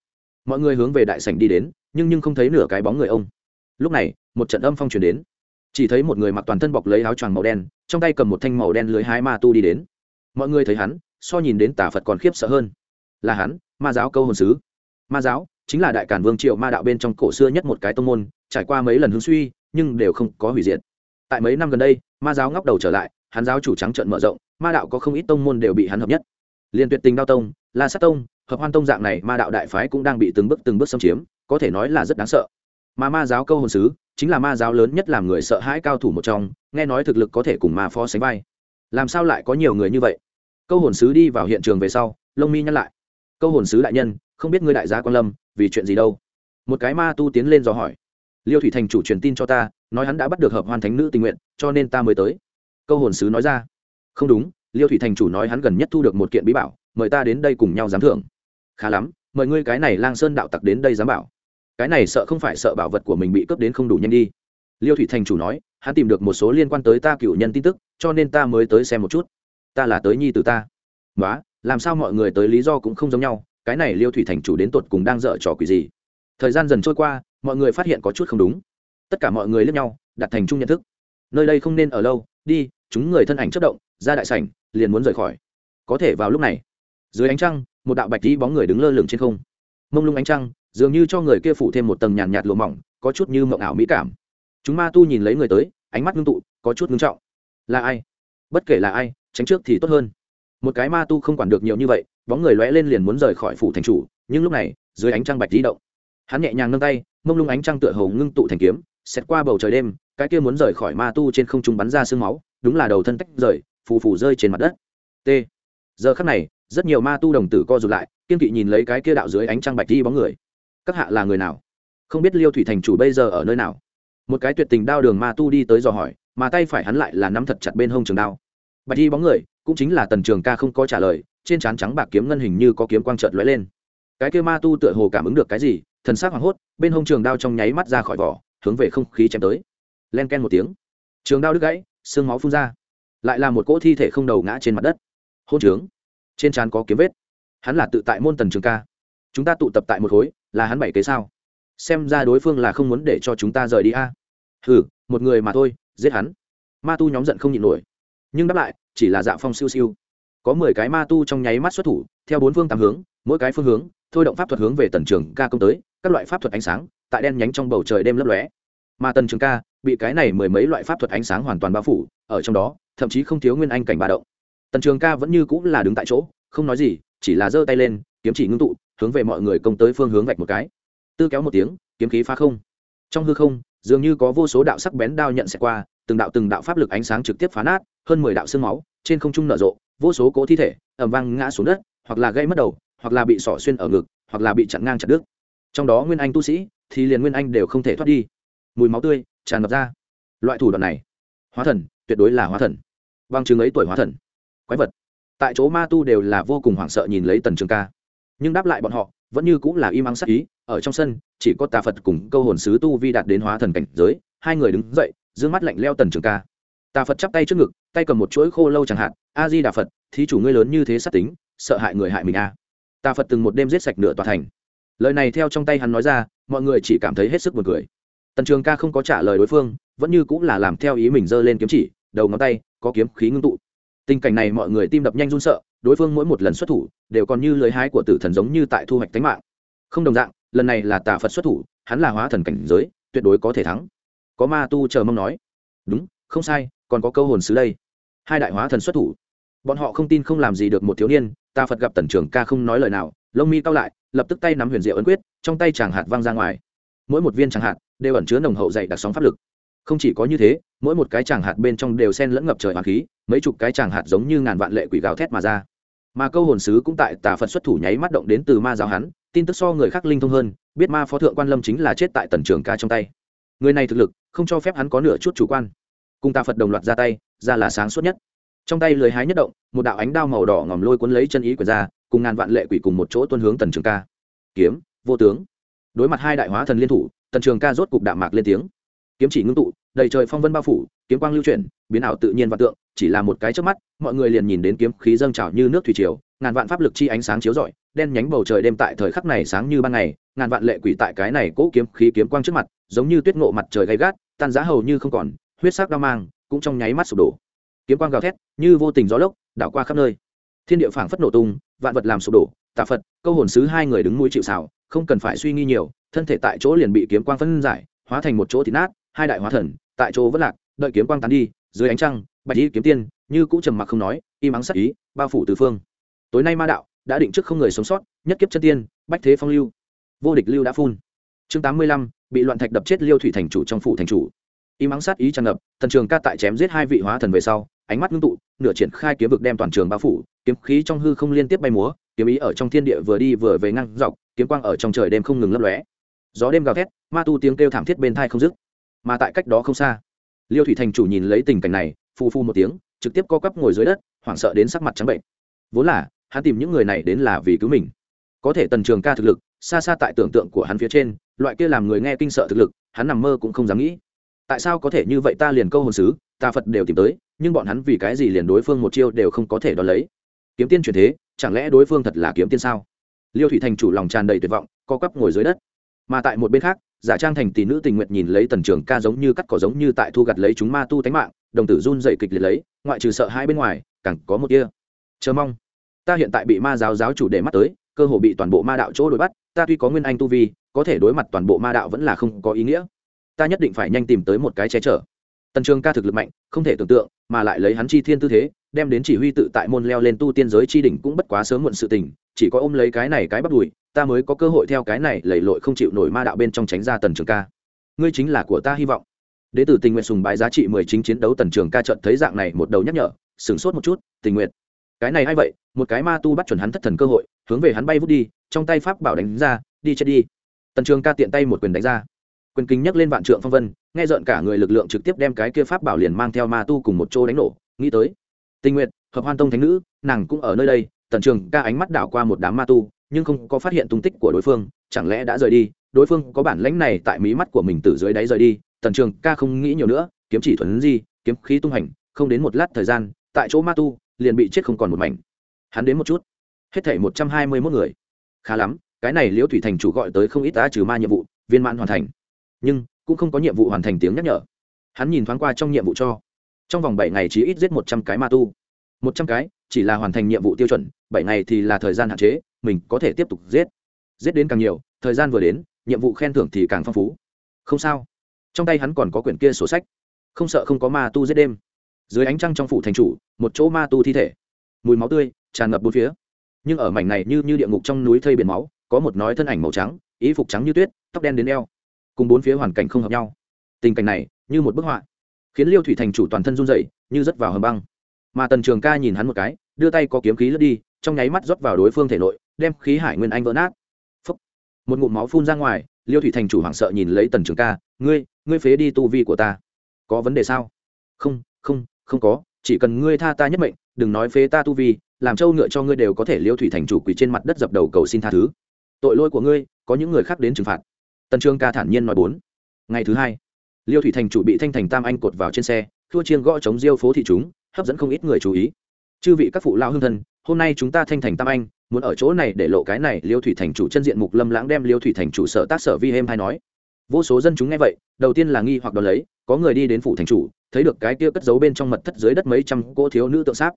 Mọi người hướng về đại sảnh đi đến, nhưng nhưng không thấy nửa cái bóng người ông. Lúc này, một trận âm phong truyền đến. Chỉ thấy một người mặc toàn thân bọc lấy áo choàng màu đen, trong tay cầm một thanh màu đen lưới hái ma tu đi đến. Mọi người thấy hắn, so nhìn đến tà phật còn khiếp sợ hơn. Là hắn, ma giáo câu hồn sứ. Ma giáo chính là đại cản vương triệu ma đạo bên trong cổ xưa nhất một cái tông môn, trải qua mấy lần hướng suy, nhưng đều không có hủy diệt tại mấy năm gần đây, ma giáo ngóc đầu trở lại hắn giáo chủ trắng trợn mở rộng, ma đạo có không ít tông môn đều bị hắn hợp nhất. Liên tuyệt tình đao tông, la sát tông, hợp hoan tông dạng này ma đạo đại phái cũng đang bị từng bước từng bước xâm chiếm, có thể nói là rất đáng sợ. Mà ma giáo câu hồn sứ, chính là ma giáo lớn nhất làm người sợ hãi cao thủ một trong, nghe nói thực lực có thể cùng ma phó sánh vai. Làm sao lại có nhiều người như vậy? Câu hồn sứ đi vào hiện trường về sau, lông mi nhắc lại. Câu hồn sứ đại nhân, không biết ngươi đại gia quan lâm, vì chuyện gì đâu? Một cái ma tu tiến lên dò hỏi. Liêu thủy thành chủ truyền tin cho ta nói hắn đã bắt được hợp hoàn thánh nữ tình nguyện, cho nên ta mới tới. Câu hồn sứ nói ra. Không đúng, liêu thủy thành chủ nói hắn gần nhất thu được một kiện bí bảo, mời ta đến đây cùng nhau giám thưởng. Khá lắm, mời ngươi cái này lang sơn đạo tặc đến đây giám bảo. Cái này sợ không phải sợ bảo vật của mình bị cướp đến không đủ nhanh đi. Liêu thủy thành chủ nói, hắn tìm được một số liên quan tới ta cựu nhân tin tức, cho nên ta mới tới xem một chút. Ta là tới nhi từ ta. Nói làm sao mọi người tới lý do cũng không giống nhau, cái này liêu thủy thành chủ đến tột cùng đang dở trò quỷ gì. Thời gian dần trôi qua, mọi người phát hiện có chút không đúng tất cả mọi người lẫn nhau, đặt thành chung nhận thức. Nơi đây không nên ở lâu, đi, chúng người thân ảnh chất động, ra đại sảnh, liền muốn rời khỏi. Có thể vào lúc này, dưới ánh trăng, một đạo bạch tí bóng người đứng lơ lửng trên không. Mông lung ánh trăng, dường như cho người kia phủ thêm một tầng nhàn nhạt lụa mỏng, có chút như mộng ảo mỹ cảm. Chúng ma tu nhìn lấy người tới, ánh mắt ngưng tụ, có chút ngưng trọng. Là ai? Bất kể là ai, tránh trước thì tốt hơn. Một cái ma tu không quản được nhiều như vậy, bóng người lóe lên liền muốn rời khỏi phủ thành chủ, nhưng lúc này, dưới ánh trăng bạch di động. Hắn nhẹ nhàng nâng tay, mông lung ánh trăng tựa hồ ngưng tụ thành kiếm xét qua bầu trời đêm, cái kia muốn rời khỏi ma tu trên không trung bắn ra sương máu, đúng là đầu thân tách rời, phù phù rơi trên mặt đất. T. Giờ khắc này, rất nhiều ma tu đồng tử co rụt lại, kiên kỵ nhìn lấy cái kia đạo dưới ánh trăng bạch đi bóng người. Các hạ là người nào? Không biết liêu thủy thành chủ bây giờ ở nơi nào? Một cái tuyệt tình đao đường ma tu đi tới dò hỏi, mà tay phải hắn lại là nắm thật chặt bên hông trường đao. Bạch đi bóng người, cũng chính là tần trường ca không có trả lời, trên trán trắng bạc kiếm ngân hình như có kiếm quang trợt lóe lên. Cái kia ma tu tựa hồ cảm ứng được cái gì, thần sắc hoảng hốt, bên hông trường đao trong nháy mắt ra khỏi vỏ hướng về không khí chém tới. Len ken một tiếng. Trường đao đứt gãy, xương máu phun ra. Lại là một cỗ thi thể không đầu ngã trên mặt đất. Hôn trướng. Trên trán có kiếm vết. Hắn là tự tại môn tần trường ca. Chúng ta tụ tập tại một khối, là hắn bảy kế sao? Xem ra đối phương là không muốn để cho chúng ta rời đi a. À? ừ một người mà thôi, giết hắn. Ma tu nhóm giận không nhịn nổi. Nhưng đáp lại, chỉ là dạ phong siêu siêu. Có mười cái ma tu trong nháy mắt xuất thủ, theo bốn phương tám hướng, mỗi cái phương hướng, thôi động pháp thuật hướng về tần trường ca công tới, các loại pháp thuật ánh sáng tại đen nhánh trong bầu trời đêm lấp lóe. Mà tần trường ca bị cái này mười mấy loại pháp thuật ánh sáng hoàn toàn bao phủ, ở trong đó, thậm chí không thiếu nguyên anh cảnh bà động. Tần trường ca vẫn như cũng là đứng tại chỗ, không nói gì, chỉ là giơ tay lên, kiếm chỉ ngưng tụ, hướng về mọi người công tới phương hướng vạch một cái. Tư kéo một tiếng, kiếm khí phá không. Trong hư không, dường như có vô số đạo sắc bén đao nhận xẹt qua, từng đạo từng đạo pháp lực ánh sáng trực tiếp phá nát, hơn mười đạo xương máu, trên không trung nở rộ, vô số cỗ thi thể ẩm vang ngã xuống đất, hoặc là gây mất đầu, hoặc là bị sỏ xuyên ở ngực, hoặc là bị chặn ngang chặt đứt. Trong đó nguyên anh tu sĩ thì liền nguyên anh đều không thể thoát đi. Mùi máu tươi tràn ngập ra. Loại thủ đoạn này, hóa thần, tuyệt đối là hóa thần. Bằng chứng ấy tuổi hóa thần, quái vật. Tại chỗ ma tu đều là vô cùng hoảng sợ nhìn lấy tần trường ca. Nhưng đáp lại bọn họ, vẫn như cũng là im ắng sắc ý, ở trong sân, chỉ có tà phật cùng câu hồn sứ tu vi đạt đến hóa thần cảnh giới, hai người đứng dậy d mắt lạnh leo tần trường ca. Tà phật chắp tay trước ngực, tay cầm một chuỗi khô lâu chẳng hạn a di đà phật, thí chủ ngươi lớn như thế sát tính, sợ hại người hại mình a à. tà phật từng một đêm giết sạch nửa tòa thành. Lời này theo trong tay hắn nói ra mọi người chỉ cảm thấy hết sức buồn cười. Tần trường ca không có trả lời đối phương, vẫn như cũng là làm theo ý mình giơ lên kiếm chỉ, đầu ngón tay, có kiếm khí ngưng tụ. Tình cảnh này mọi người tim đập nhanh run sợ, đối phương mỗi một lần xuất thủ, đều còn như lưới hái của tử thần giống như tại thu hoạch tánh mạng. Không đồng dạng, lần này là tà phật xuất thủ, hắn là hóa thần cảnh giới, tuyệt đối có thể thắng. Có ma tu chờ mong nói. Đúng, không sai, còn có câu hồn sứ đây. Hai đại hóa thần xuất thủ. Bọn họ không tin không làm gì được một thiếu niên, tà phật gặp tần Trường ca không nói lời nào, lông mi cao lại lập tức tay nắm huyền diệu ấn quyết, trong tay chàng hạt văng ra ngoài. Mỗi một viên chàng hạt đều ẩn chứa nồng hậu dày đặc sóng pháp lực. Không chỉ có như thế, mỗi một cái chàng hạt bên trong đều sen lẫn ngập trời hoàng khí, mấy chục cái chàng hạt giống như ngàn vạn lệ quỷ gào thét mà ra. Mà câu hồn sứ cũng tại tà phật xuất thủ nháy mắt động đến từ ma giáo hắn, tin tức so người khác linh thông hơn, biết ma phó thượng quan lâm chính là chết tại tần trường ca trong tay. Người này thực lực, không cho phép hắn có nửa chút chủ quan. Cùng tà phật đồng loạt ra tay, ra là sáng suốt nhất. Trong tay lười hái nhất động, một đạo ánh đao màu đỏ ngòm lôi cuốn lấy chân ý của ra cùng ngàn vạn lệ quỷ cùng một chỗ tuân hướng tần trường ca. Kiếm, vô tướng. Đối mặt hai đại hóa thần liên thủ, tần trường ca rốt cục đạm mạc lên tiếng. Kiếm chỉ ngưng tụ, đầy trời phong vân bao phủ, kiếm quang lưu chuyển, biến ảo tự nhiên và tượng, chỉ là một cái trước mắt, mọi người liền nhìn đến kiếm khí dâng trào như nước thủy triều, ngàn vạn pháp lực chi ánh sáng chiếu rọi, đen nhánh bầu trời đêm tại thời khắc này sáng như ban ngày, ngàn vạn lệ quỷ tại cái này cố kiếm khí kiếm quang trước mặt, giống như tuyết ngộ mặt trời gay gắt, tan giá hầu như không còn, huyết sắc đao mang cũng trong nháy mắt sụp đổ. Kiếm quang gào thét, như vô tình gió lốc, đảo qua khắp nơi. Thiên địa phảng phất nổ tung vạn vật làm sụp đổ tạ phật, câu hồn sứ hai người đứng mũi chịu xào không cần phải suy nghĩ nhiều, thân thể tại chỗ liền bị kiếm quang phân giải, hóa thành một chỗ thịt nát, hai đại hóa thần, tại chỗ vẫn lạc, đợi kiếm quang tán đi, dưới ánh trăng, bạch y kiếm tiên, như cũ trầm mặc không nói, im ắng sắc ý, bao phủ từ phương. Tối nay ma đạo, đã định trước không người sống sót, nhất kiếp chân tiên, bách thế phong lưu. Vô địch lưu đã phun. Chương tám mươi lăm, bị loạn thạch đập chết liêu thủy thành chủ trong phủ thành chủ. Im ắng sát ý tràn ngập, thần trường ca tại chém giết hai vị hóa thần về sau ánh mắt ngưng tụ, nửa triển khai kiếm vực đem toàn trường bao phủ, kiếm khí trong hư không liên tiếp bay múa, kiếm ý ở trong thiên địa vừa đi vừa về ngang dọc, kiếm quang ở trong trời đêm không ngừng lấp lóe. Gió đêm gào thét, ma tu tiếng kêu thảm thiết bên thai không dứt. Mà tại cách đó không xa, liêu thủy thành chủ nhìn lấy tình cảnh này phu phu một tiếng, trực tiếp co quắp ngồi dưới đất, hoảng sợ đến sắc mặt trắng bệnh. Vốn là, hắn tìm những người này đến là vì cứu mình. Có thể tần trường ca thực lực, xa xa tại tưởng tượng của hắn phía trên, loại kia làm người nghe kinh sợ thực lực, hắn nằm mơ cũng không dám nghĩ. Tại sao có thể như vậy ta liền câu hồn sứ, ta phật đều tìm tới nhưng bọn hắn vì cái gì liền đối phương một chiêu đều không có thể đón lấy? Kiếm tiên truyền thế, chẳng lẽ đối phương thật là kiếm tiên sao? Liêu thủy thành chủ lòng tràn đầy tuyệt vọng, co quắp ngồi dưới đất. Mà tại một bên khác, giả trang thành tỷ nữ tình nguyện nhìn lấy tần trường ca giống như cắt cỏ giống như tại thu gặt lấy chúng ma tu tánh mạng, đồng tử run dậy kịch liệt lấy, ngoại trừ sợ hai bên ngoài, càng có một kia chờ mong. Ta hiện tại bị ma giáo giáo chủ để mắt tới, cơ hồ bị toàn bộ ma đạo chỗ đuổi bắt, ta tuy có nguyên anh tu vi, có thể đối mặt toàn bộ ma đạo vẫn là không có ý nghĩa. Ta nhất định phải nhanh tìm tới một cái che chở tần trường ca thực lực mạnh, không thể tưởng tượng, mà lại lấy hắn chi thiên tư thế, đem đến chỉ huy tự tại môn leo lên tu tiên giới chi đỉnh cũng bất quá sớm muộn sự tình, chỉ có ôm lấy cái này cái bắt đùi, ta mới có cơ hội theo cái này lầy lội không chịu nổi ma đạo bên trong tránh ra tần trường ca. Ngươi chính là của ta hy vọng. Đế tử tình nguyện sùng bái giá trị mười chính chiến đấu tần trường ca trận thấy dạng này một đầu nhắc nhở, sửng sốt một chút, tình nguyện cái này hay vậy? Một cái ma tu bắt chuẩn hắn thất thần cơ hội, hướng về hắn bay vút đi, trong tay pháp bảo đánh ra, đi chết đi. Tần trường ca tiện tay một quyền đánh ra quyền kính nhấc lên vạn trượng phong vân, nghe rợn cả người lực lượng trực tiếp đem cái kia pháp bảo liền mang theo ma tu cùng một chỗ đánh nổ, nghĩ tới. Tình nguyện hợp hoan tông thánh nữ, nàng cũng ở nơi đây, tần trường ca ánh mắt đảo qua một đám ma tu, nhưng không có phát hiện tung tích của đối phương, chẳng lẽ đã rời đi? Đối phương có bản lãnh này tại mí mắt của mình từ dưới đáy rời đi, tần trường ca không nghĩ nhiều nữa, kiếm chỉ thuần di, kiếm khí tung hành, không đến một lát thời gian, tại chỗ ma tu liền bị chết không còn một mảnh. Hắn đến một chút. Hết thảy một trăm hai mươi mốt người. Khá lắm, cái này liễu thủy thành chủ gọi tới không ít ta trừ ma nhiệm vụ, viên mãn hoàn thành nhưng cũng không có nhiệm vụ hoàn thành tiếng nhắc nhở. Hắn nhìn thoáng qua trong nhiệm vụ cho. Trong vòng bảy ngày chỉ ít giết một trăm cái ma tu. Một trăm cái chỉ là hoàn thành nhiệm vụ tiêu chuẩn, bảy ngày thì là thời gian hạn chế, mình có thể tiếp tục giết. Giết đến càng nhiều, thời gian vừa đến, nhiệm vụ khen thưởng thì càng phong phú. Không sao. Trong tay hắn còn có quyển kia sổ sách. Không sợ không có ma tu giết đêm. Dưới ánh trăng trong phủ thành chủ, một chỗ ma tu thi thể. Mùi máu tươi, tràn ngập bốn phía. Nhưng ở mảnh này như như địa ngục trong núi thây biển máu, có một nói thân ảnh màu trắng ý phục trắng như tuyết, tóc đen đến eo cùng bốn phía hoàn cảnh không hợp nhau. Tình cảnh này, như một bức họa, khiến liêu thủy thành chủ toàn thân run dậy như rớt vào hầm băng. Mà tần trường ca nhìn hắn một cái, đưa tay có kiếm khí lướt đi, trong nháy mắt rót vào đối phương thể nội, đem khí hải nguyên anh vỡ nát. Phúc. một ngụm máu phun ra ngoài, liêu thủy thành chủ hoảng sợ nhìn lấy tần trường ca, ngươi ngươi phế đi tu vi của ta. Có vấn đề sao? Không không không có, chỉ cần ngươi tha ta nhất mệnh, đừng nói phế ta tu vi, làm trâu ngựa cho ngươi đều có thể. Liêu thủy thành chủ quỳ trên mặt đất dập đầu cầu xin tha thứ. Tội lỗi của ngươi, có những người khác đến trừng phạt tần Trương ca thản nhiên nói bốn. Ngày thứ hai, liêu thủy thành chủ bị thanh thành tam anh cột vào trên xe, thua chiên gõ chống diêu phố thị chúng, hấp dẫn không ít người chú ý. Chư vị các phụ lao hương thân, hôm nay chúng ta thanh thành tam anh, muốn ở chỗ này để lộ cái này, liêu thủy thành chủ chân diện mục lâm lãng đem liêu thủy thành chủ sở tác sở vi hêm hay nói. Vô số dân chúng nghe vậy, đầu tiên là nghi hoặc đón lấy, có người đi đến phủ thành chủ, thấy được cái kia cất giấu bên trong mật thất dưới đất mấy trăm cỗ thiếu nữ tượng sáp.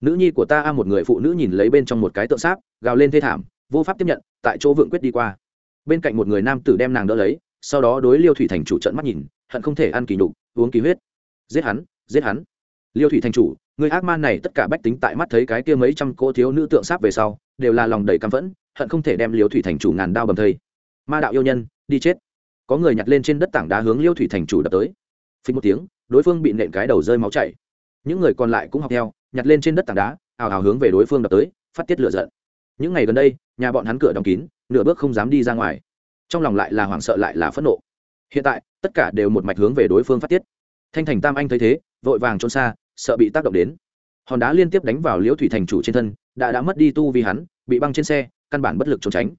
Nữ nhi của ta a, một người phụ nữ nhìn lấy bên trong một cái tượng sáp, gào lên thê thảm, vô pháp tiếp nhận, tại chỗ vượng quyết đi qua bên cạnh một người nam tử đem nàng đỡ lấy, sau đó đối liêu thủy thành chủ trận mắt nhìn, hận không thể ăn kỳ nhục, uống kỳ huyết. Giết hắn giết hắn. Liêu thủy thành chủ, người ác man này tất cả bách tính tại mắt thấy cái kia mấy trăm cô thiếu nữ tượng sáp về sau, đều là lòng đầy căm phẫn, hận không thể đem liêu thủy thành chủ ngàn đao bầm thây. Ma đạo yêu nhân, đi chết. Có người nhặt lên trên đất tảng đá hướng liêu thủy thành chủ đập tới. Phí một tiếng, đối phương bị nện cái đầu rơi máu chảy. Những người còn lại cũng học theo, nhặt lên trên đất tảng đá, ào ào hướng về đối phương đập tới, phát tiết lửa giận. Những ngày gần đây, nhà bọn hắn cửa đóng kín nửa bước không dám đi ra ngoài. Trong lòng lại là hoảng sợ lại là phẫn nộ. Hiện tại, tất cả đều một mạch hướng về đối phương phát tiết. Thanh thành tam anh thấy thế, vội vàng trốn xa, sợ bị tác động đến. Hòn đá liên tiếp đánh vào liễu thủy thành chủ trên thân, đã đã mất đi tu vì hắn, bị băng trên xe, căn bản bất lực trốn tránh.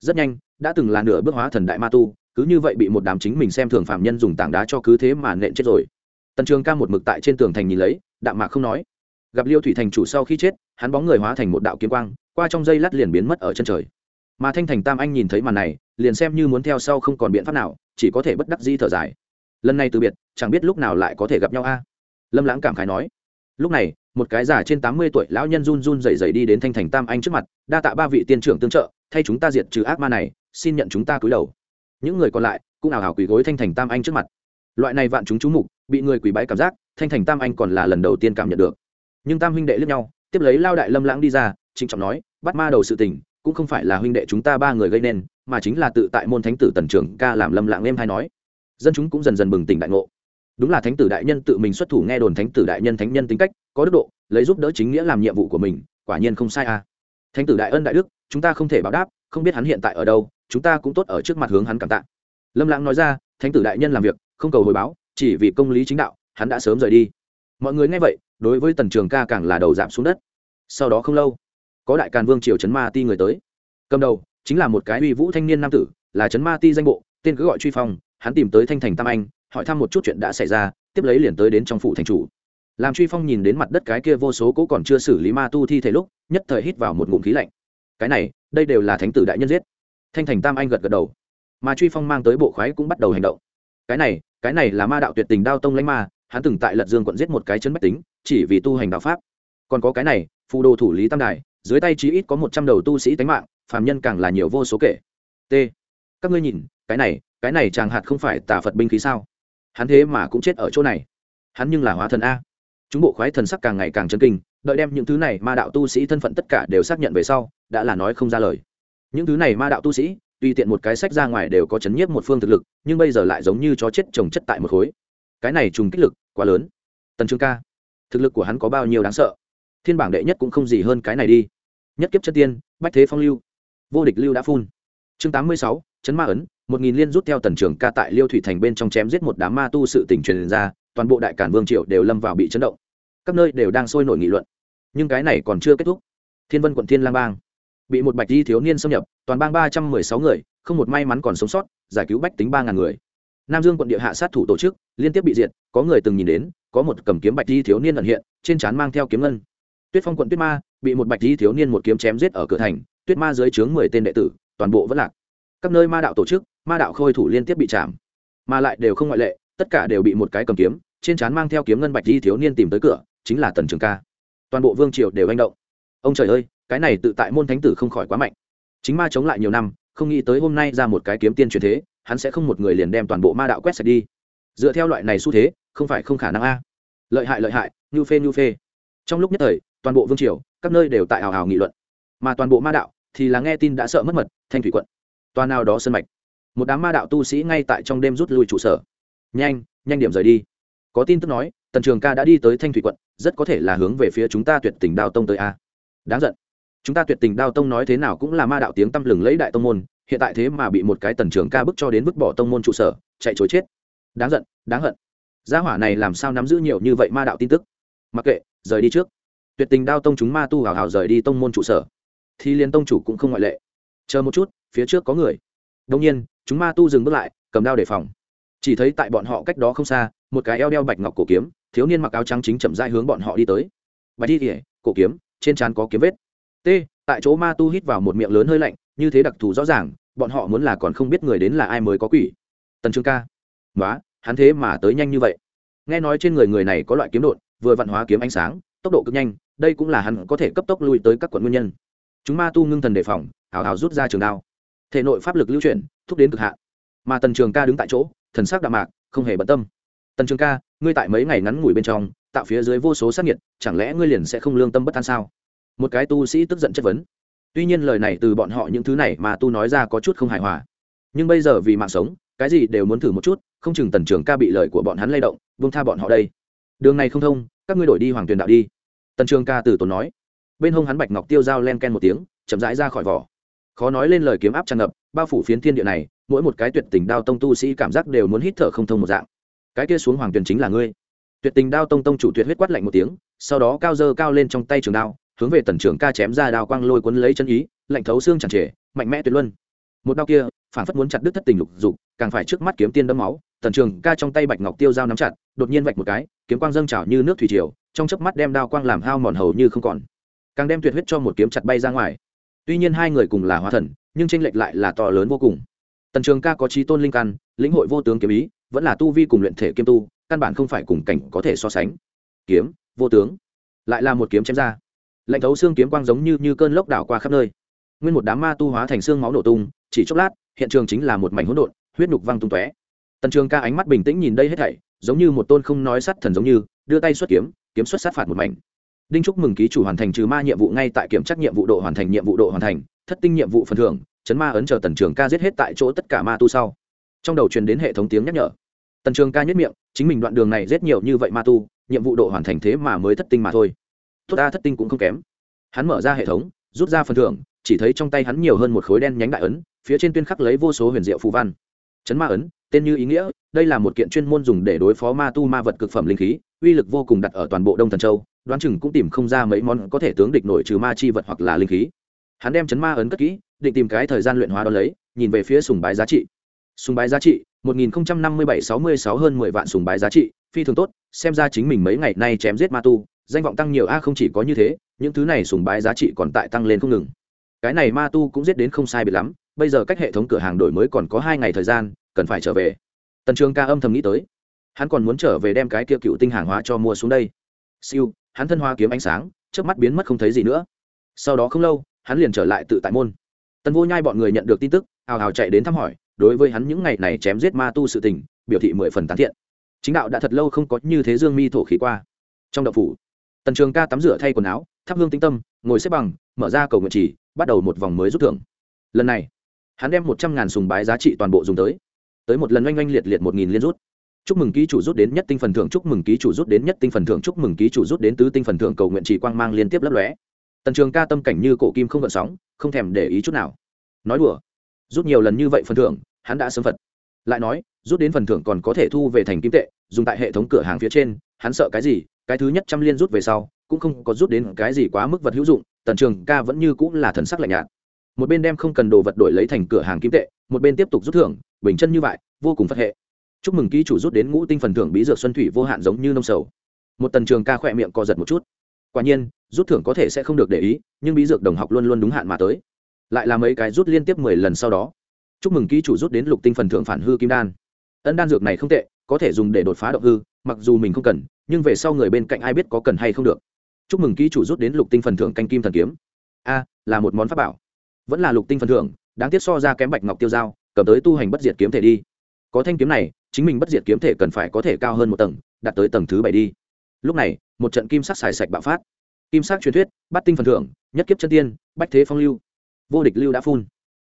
Rất nhanh, đã từng là nửa bước hóa thần đại ma tu, cứ như vậy bị một đám chính mình xem thường phạm nhân dùng tảng đá cho cứ thế mà nện chết rồi. Tần trường ca một mực tại trên tường thành nhìn lấy, đạm mạc không nói. Gặp liêu thủy thành chủ sau khi chết, hắn bóng người hóa thành một đạo kiếm quang, qua trong dây lát liền biến mất ở chân trời mà thanh thành tam anh nhìn thấy màn này, liền xem như muốn theo sau không còn biện pháp nào, chỉ có thể bất đắc di thở dài. Lần này từ biệt, chẳng biết lúc nào lại có thể gặp nhau a. Lâm lãng cảm khái nói. Lúc này, một cái già trên tám mươi tuổi lão nhân run run rẩy rẩy đi đến thanh thành tam anh trước mặt, đa tạ ba vị tiên trưởng tương trợ, thay chúng ta diệt trừ ác ma này, xin nhận chúng ta cúi đầu. Những người còn lại, cũng ảo ảo quỳ gối thanh thành tam anh trước mặt. Loại này vạn chúng chú mục, bị người quỳ bái cảm giác, thanh thành tam anh còn là lần đầu tiên cảm nhận được. Nhưng tam huynh đệ lướt nhau, tiếp lấy lao đại lâm lãng đi ra, trịnh trọng nói, bắt ma đầu sự tình cũng không phải là huynh đệ chúng ta ba người gây nên, mà chính là tự tại môn thánh tử tần trưởng ca làm lâm lạng em hay nói. Dân chúng cũng dần dần bừng tỉnh đại ngộ. Đúng là thánh tử đại nhân tự mình xuất thủ nghe đồn thánh tử đại nhân thánh nhân tính cách, có đức độ, lấy giúp đỡ chính nghĩa làm nhiệm vụ của mình, quả nhiên không sai à. Thánh tử đại ân đại đức, chúng ta không thể báo đáp, không biết hắn hiện tại ở đâu, chúng ta cũng tốt ở trước mặt hướng hắn cảm tạ. Lâm lãng nói ra, thánh tử đại nhân làm việc, không cầu hồi báo, chỉ vì công lý chính đạo, hắn đã sớm rời đi. Mọi người nghe vậy, đối với tần trường ca càng là đầu giảm xuống đất. Sau đó không lâu có đại càn vương triều trấn ma ti người tới. Cầm đầu chính là một cái uy vũ thanh niên nam tử, là trấn ma ti danh bộ, tên cứ gọi truy phong, hắn tìm tới thanh thành tam anh, hỏi thăm một chút chuyện đã xảy ra, tiếp lấy liền tới đến trong phủ thành chủ. Làm truy phong nhìn đến mặt đất cái kia vô số cỗ còn chưa xử lý ma tu thi thể lúc, nhất thời hít vào một ngụm khí lạnh. Cái này, đây đều là thánh tử đại nhân giết. Thanh thành tam anh gật gật đầu. Mà truy phong mang tới bộ khoái cũng bắt đầu hành động. Cái này cái này là ma đạo tuyệt tình đao tông lãnh ma, hắn từng tại lật dương quận giết một cái chân bách tính, chỉ vì tu hành đạo pháp. Còn có cái này, phù đồ thủ lý tam đài dưới tay chí ít có một trăm đầu tu sĩ tánh mạng, phàm nhân càng là nhiều vô số kể. T. Các ngươi nhìn, cái này cái này chàng hạt không phải tà phật binh khí sao? Hắn thế mà cũng chết ở chỗ này. Hắn nhưng là hóa thần a. Chúng bộ khoái thần sắc càng ngày càng chân kinh, đợi đem những thứ này ma đạo tu sĩ thân phận tất cả đều xác nhận về sau, đã là nói không ra lời. Những thứ này ma đạo tu sĩ tùy tiện một cái sách ra ngoài đều có chấn nhiếp một phương thực lực, nhưng bây giờ lại giống như chó chết trồng chất tại một khối. Cái này trùng kích lực quá lớn. Tần Trương ca, thực lực của hắn có bao nhiêu đáng sợ? Thiên bảng đệ nhất cũng không gì hơn cái này đi. Nhất kiếp chân tiên, bách thế phong lưu. Vô địch lưu đã phun. Chương tám mươi sáu, chấn ma ấn, một nghìn liên rút theo tần trường ca tại liêu thủy thành bên trong chém giết một đám ma tu sự tỉnh truyền ra, toàn bộ đại cản vương triệu đều lâm vào bị chấn động. Các nơi đều đang sôi nổi nghị luận. Nhưng cái này còn chưa kết thúc. Thiên vân quận thiên lang bang. Bị một bạch di thiếu niên xâm nhập, toàn bang ba trăm mười sáu người, không một may mắn còn sống sót, giải cứu bách tính ba ngàn người. Nam dương quận địa hạ sát thủ tổ chức, liên tiếp bị diệt, có người từng nhìn đến, có một cầm kiếm bạch di thiếu niên ẩn hiện, trên trán mang theo kiếm ngân tuyết phong quận tuyết ma, bị một bạch di thiếu niên một kiếm chém giết ở cửa thành, tuyết ma dưới trướng mười tên đệ tử, toàn bộ vẫn lạc. Các nơi ma đạo tổ chức, ma đạo khôi thủ liên tiếp bị chạm, mà lại đều không ngoại lệ, tất cả đều bị một cái cầm kiếm, trên trán mang theo kiếm ngân bạch di thiếu niên tìm tới cửa, chính là tần trường ca. Toàn bộ vương triều đều manh động. Ông trời ơi, cái này tự tại môn thánh tử không khỏi quá mạnh. Chính ma chống lại nhiều năm, không nghĩ tới hôm nay ra một cái kiếm tiên truyền thế, hắn sẽ không một người liền đem toàn bộ ma đạo quét sạch đi. Dựa theo loại này xu thế, không phải không khả năng a. Lợi hại lợi hại nhu phê nhu phê. Trong lúc nhất thời toàn bộ vương triều, các nơi đều tại hào hào nghị luận. Mà toàn bộ ma đạo thì là nghe tin đã sợ mất mật, thanh thủy quận. Toàn nào đó sân mạch. Một đám ma đạo tu sĩ ngay tại trong đêm rút lui trụ sở. Nhanh nhanh điểm rời đi. Có tin tức nói, tần trường ca đã đi tới thanh thủy quận, rất có thể là hướng về phía chúng ta tuyệt tình đao tông tới a. Đáng giận. Chúng ta tuyệt tình đao tông nói thế nào cũng là ma đạo tiếng tăm lừng lấy đại tông môn, hiện tại thế mà bị một cái tần trường ca bức cho đến vứt bỏ tông môn trụ sở, chạy chối chết. Đáng giận, đáng hận. Gia hỏa này làm sao nắm giữ nhiều như vậy ma đạo tin tức? Mặc kệ, rời đi trước tuyệt tình đao tông chúng ma tu hào hào rời đi tông môn trụ sở, thì liên tông chủ cũng không ngoại lệ. Chờ một chút, phía trước có người. Đông nhiên, chúng ma tu dừng bước lại, cầm đao đề phòng. Chỉ thấy tại bọn họ cách đó không xa, một cái eo đeo bạch ngọc cổ kiếm, thiếu niên mặc áo trắng chính chậm rãi hướng bọn họ đi tới. Bạch đi kỉa cổ kiếm, trên trán có kiếm vết. T, tại chỗ ma tu hít vào một miệng lớn hơi lạnh, như thế đặc thù rõ ràng, bọn họ muốn là còn không biết người đến là ai mới có quỷ. Tần trương ca. Nói hắn thế mà tới nhanh như vậy. Nghe nói trên người người này có loại kiếm đột vừa vạn hóa kiếm ánh sáng tốc độ cực nhanh, đây cũng là hắn có thể cấp tốc lui tới các quận nguyên nhân. Chúng ma tu ngưng thần đề phòng, hào hào rút ra trường đao. Thể nội pháp lực lưu chuyển, thúc đến cực hạn. Mà tần trường ca đứng tại chỗ, thần sắc đạm mạc, không hề bận tâm. Tần trường ca, ngươi tại mấy ngày ngắn ngủi bên trong, tạo phía dưới vô số sát nhiệt chẳng lẽ ngươi liền sẽ không lương tâm bất an sao? Một cái tu sĩ tức giận chất vấn. Tuy nhiên lời này từ bọn họ những thứ này mà tu nói ra có chút không hài hòa. Nhưng bây giờ vì mạng sống, cái gì đều muốn thử một chút, không chừng tần trường ca bị lời của bọn hắn lay động vương tha bọn họ đây đường này không thông, các ngươi đổi đi hoàng tuyền đạo đi. Tần trường ca từ tốn nói. Bên hông hắn bạch ngọc tiêu dao len ken một tiếng, chậm rãi ra khỏi vỏ. Khó nói lên lời kiếm áp tràn ngập, bao phủ phiến thiên địa này, mỗi một cái tuyệt tình đao tông tu sĩ cảm giác đều muốn hít thở không thông một dạng. Cái kia xuống hoàng tuyền chính là ngươi. Tuyệt tình đao tông tông chủ tuyệt huyết quát lạnh một tiếng, sau đó cao dơ cao lên trong tay trường đao, hướng về tần trường ca chém ra đao quang lôi cuốn lấy chân ý, lạnh thấu xương chẳng trề, mạnh mẽ tuyệt luân. Một đao kia, phản phất muốn chặt đứt thất tình lục dục, càng phải trước mắt kiếm tiên đấm máu, tần trường ca trong tay bạch ngọc tiêu dao nắm chặt đột nhiên vạch một cái, kiếm quang dâng trào như nước thủy triều, trong chớp mắt đem đao quang làm hao mòn hầu như không còn. Càng đem tuyệt huyết cho một kiếm chặt bay ra ngoài. Tuy nhiên hai người cùng là hóa thần, nhưng tranh lệch lại là to lớn vô cùng. Tần trường ca có trí tôn linh căn, lĩnh hội vô tướng kiếm ý, vẫn là tu vi cùng luyện thể kiêm tu, căn bản không phải cùng cảnh có thể so sánh. Kiếm, vô tướng, lại là một kiếm chém ra. Lạnh thấu xương kiếm quang giống như như cơn lốc đảo qua khắp nơi. Nguyên một đám ma tu hóa thành xương máu nổ tung, chỉ chốc lát, hiện trường chính là một mảnh hỗn độn, huyết nhục văng tung tóe. Tần trường ca ánh mắt bình tĩnh nhìn đây hết thảy giống như một tôn không nói sát thần giống như, đưa tay xuất kiếm kiếm xuất sát phạt một mảnh. Đinh chúc mừng ký chủ hoàn thành trừ ma nhiệm vụ ngay tại kiểm tra nhiệm vụ độ hoàn thành, nhiệm vụ độ hoàn thành, thất tinh nhiệm vụ phần thưởng, chấn ma ấn chờ tần trường ca giết hết tại chỗ tất cả ma tu sau. Trong đầu truyền đến hệ thống tiếng nhắc nhở. Tần trường ca nhất miệng, chính mình đoạn đường này giết nhiều như vậy ma tu, nhiệm vụ độ hoàn thành thế mà mới thất tinh mà thôi. Tốt ta thất tinh cũng không kém. Hắn mở ra hệ thống, rút ra phần thưởng, chỉ thấy trong tay hắn nhiều hơn một khối đen nhánh đại ấn, phía trên tuyên khắc lấy vô số huyền diệu phù văn. Chấn ma ấn tên như ý nghĩa, đây là một kiện chuyên môn dùng để đối phó ma tu ma vật cực phẩm linh khí, uy lực vô cùng đặt ở toàn bộ đông thần châu, đoán chừng cũng tìm không ra mấy món có thể tướng địch nổi trừ ma chi vật hoặc là linh khí. Hắn đem chấn ma ấn cất kỹ, định tìm cái thời gian luyện hóa đó lấy, nhìn về phía sùng bái giá trị. Sùng bái giá trị, một nghìn năm mươi bảy sáu mươi sáu hơn mười vạn sùng bái giá trị, phi thường tốt, xem ra chính mình mấy ngày nay chém giết ma tu, danh vọng tăng nhiều a, không chỉ có như thế, những thứ này sùng bái giá trị còn tại tăng lên không ngừng. Cái này ma tu cũng giết đến không sai biệt lắm, bây giờ cách hệ thống cửa hàng đổi mới còn có hai ngày thời gian cần phải trở về. Tần trường ca âm thầm nghĩ tới. Hắn còn muốn trở về đem cái kia cựu tinh hàng hóa cho mua xuống đây. Siêu, hắn thân hoa kiếm ánh sáng trước mắt biến mất không thấy gì nữa. Sau đó không lâu, hắn liền trở lại tự tại môn. Tần vô nhai bọn người nhận được tin tức, hào hào chạy đến thăm hỏi, đối với hắn những ngày này chém giết ma tu sự tình, biểu thị mười phần tán thiện. Chính đạo đã thật lâu không có như thế dương mi thổ khí qua. Trong đậu phủ, tần trường ca tắm rửa thay quần áo, thắp hương tĩnh tâm, ngồi xếp bằng, mở ra cầu nguyện trì bắt đầu một vòng mới rút thưởng. Lần này, hắn đem một trăm ngàn sùng bái giá trị toàn bộ dùng tới tới một lần oanh oanh liệt liệt một nghìn liên rút. Chúc mừng ký chủ rút đến nhất tinh phần thưởng, chúc mừng ký chủ rút đến nhất tinh phần thưởng, chúc mừng ký chủ rút đến tứ tinh phần thưởng, cầu nguyện trì quang mang liên tiếp lấp lóe. Tần trường ca tâm cảnh như cổ kim không gợn sóng, không thèm để ý chút nào. Nói đùa, rút nhiều lần như vậy phần thưởng, hắn đã sớm phật. Lại nói, rút đến phần thưởng còn có thể thu về thành kim tệ, dùng tại hệ thống cửa hàng phía trên, hắn sợ cái gì, cái thứ nhất trăm liên rút về sau, cũng không có rút đến cái gì quá mức vật hữu dụng, tần trường ca vẫn như cũng là thần sắc lạnh nhạt. Một bên đem không cần đồ vật đổi lấy thành cửa hàng kim tệ một bên tiếp tục rút thưởng, bình chân như vậy, vô cùng phật hệ. Chúc mừng ký chủ rút đến ngũ tinh phần thưởng bí dược xuân thủy vô hạn giống như nông sầu. Một tần trường ca khỏe miệng co giật một chút. Quả nhiên, rút thưởng có thể sẽ không được để ý, nhưng bí dược đồng học luôn luôn đúng hạn mà tới. Lại là mấy cái rút liên tiếp mười lần sau đó. Chúc mừng ký chủ rút đến lục tinh phần thưởng phản hư kim đan. Ân đan dược này không tệ, có thể dùng để đột phá động hư, mặc dù mình không cần, nhưng về sau người bên cạnh ai biết có cần hay không được. Chúc mừng ký chủ rút đến lục tinh phần thưởng canh kim thần kiếm. A, là một món pháp bảo. Vẫn là lục tinh phần thưởng đáng tiếc so ra kém bạch ngọc tiêu dao cầm tới tu hành bất diệt kiếm thể đi. Có thanh kiếm này, chính mình bất diệt kiếm thể cần phải có thể cao hơn một tầng, đạt tới tầng thứ bảy đi. Lúc này, một trận kim sắc xài sạch bạo phát. Kim sắc truyền thuyết bắt tinh phần thưởng, nhất kiếp chân tiên, bách thế phong lưu. Vô địch lưu đã phun.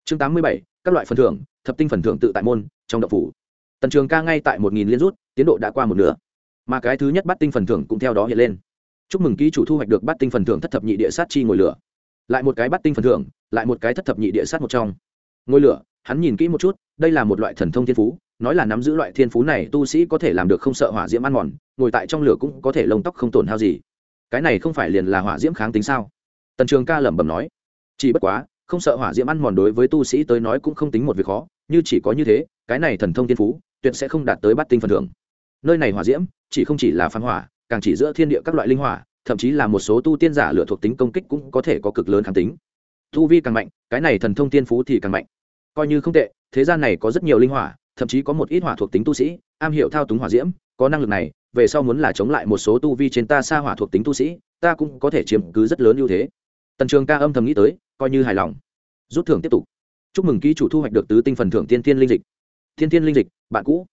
Chương tám mươi bảy, các loại phần thưởng, thập tinh phần thưởng tự tại môn, trong đậu phủ. Tần trường ca ngay tại một nghìn liên rút, tiến độ đã qua một nửa. Mà cái thứ nhất bắt tinh phần thưởng cũng theo đó hiện lên. Chúc mừng ký chủ thu hoạch được bắt tinh phần thưởng thất thập nhị địa sát chi ngồi lửa. Lại một cái bắt tinh phần thưởng lại một cái thất thập nhị địa sát một trong. Ngôi lửa, hắn nhìn kỹ một chút, đây là một loại thần thông thiên phú, nói là nắm giữ loại thiên phú này, tu sĩ có thể làm được không sợ hỏa diễm ăn mòn, ngồi tại trong lửa cũng có thể lông tóc không tổn hao gì. Cái này không phải liền là hỏa diễm kháng tính sao? Tần trường ca lẩm bẩm nói. Chỉ bất quá, không sợ hỏa diễm ăn mòn đối với tu sĩ tới nói cũng không tính một việc khó, như chỉ có như thế, cái này thần thông thiên phú, tuyệt sẽ không đạt tới bắt tinh phần thưởng. Nơi này hỏa diễm, chỉ không chỉ là phan hỏa, càng chỉ giữa thiên địa các loại linh hỏa, thậm chí là một số tu tiên giả lửa thuộc tính công kích cũng có thể có cực lớn kháng tính tu vi càng mạnh, cái này thần thông tiên phú thì càng mạnh. Coi như không tệ, thế gian này có rất nhiều linh hỏa, thậm chí có một ít hỏa thuộc tính tu sĩ, am hiểu thao túng hỏa diễm, có năng lực này, về sau muốn là chống lại một số tu vi trên ta xa hỏa thuộc tính tu sĩ, ta cũng có thể chiếm cứ rất lớn ưu thế. Tần trường ca âm thầm nghĩ tới, coi như hài lòng. Rút thưởng tiếp tục. Chúc mừng ký chủ thu hoạch được tứ tinh phần thưởng tiên tiên linh dịch. Tiên tiên linh dịch, bạn cũ.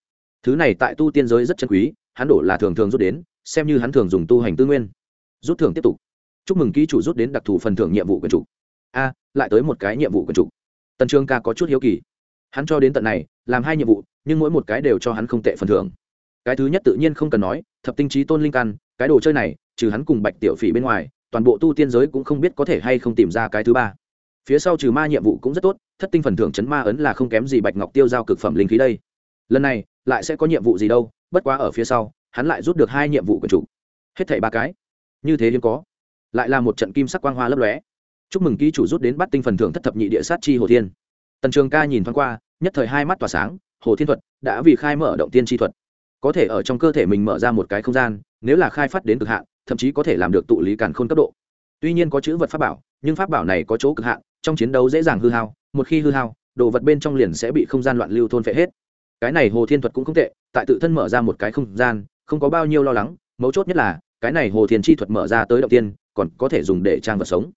Thứ này tại tu tiên giới rất chân quý, hắn đổ là thường thường rút đến, xem như hắn thường dùng tu hành tư nguyên. Rút thưởng tiếp tục. Chúc mừng ký chủ rút đến đặc thù phần thưởng nhiệm vụ quyền chủ a, lại tới một cái nhiệm vụ quần chủ. Tần trường ca có chút hiếu kỳ. Hắn cho đến tận này, làm hai nhiệm vụ, nhưng mỗi một cái đều cho hắn không tệ phần thưởng. Cái thứ nhất tự nhiên không cần nói, thập tinh trí tôn linh căn, cái đồ chơi này, trừ hắn cùng bạch tiểu phỉ bên ngoài, toàn bộ tu tiên giới cũng không biết có thể hay không tìm ra cái thứ ba. Phía sau trừ ma nhiệm vụ cũng rất tốt, thất tinh phần thưởng chấn ma ấn là không kém gì bạch ngọc tiêu giao cực phẩm linh khí đây. Lần này, lại sẽ có nhiệm vụ gì đâu, bất quá ở phía sau, hắn lại rút được hai nhiệm vụ của chủ. Hết thảy ba cái. Như thế hiếm có. Lại là một trận kim sắc quang hoa lấp lóe chúc mừng ký chủ rút đến bắt tinh phần thưởng thất thập nhị địa sát chi hồ thiên. Tần trường ca nhìn thoáng qua, nhất thời hai mắt tỏa sáng, hồ thiên thuật đã vì khai mở động tiên chi thuật. Có thể ở trong cơ thể mình mở ra một cái không gian, nếu là khai phát đến cực hạn, thậm chí có thể làm được tụ lý càn khôn cấp độ. Tuy nhiên có chữ vật pháp bảo, nhưng pháp bảo này có chỗ cực hạn, trong chiến đấu dễ dàng hư hao, một khi hư hao, đồ vật bên trong liền sẽ bị không gian loạn lưu thôn phệ hết. Cái này hồ thiên thuật cũng không tệ, tại tự thân mở ra một cái không gian, không có bao nhiêu lo lắng, mấu chốt nhất là, cái này hồ thiên chi thuật mở ra tới động tiên, còn có thể dùng để trang vật sống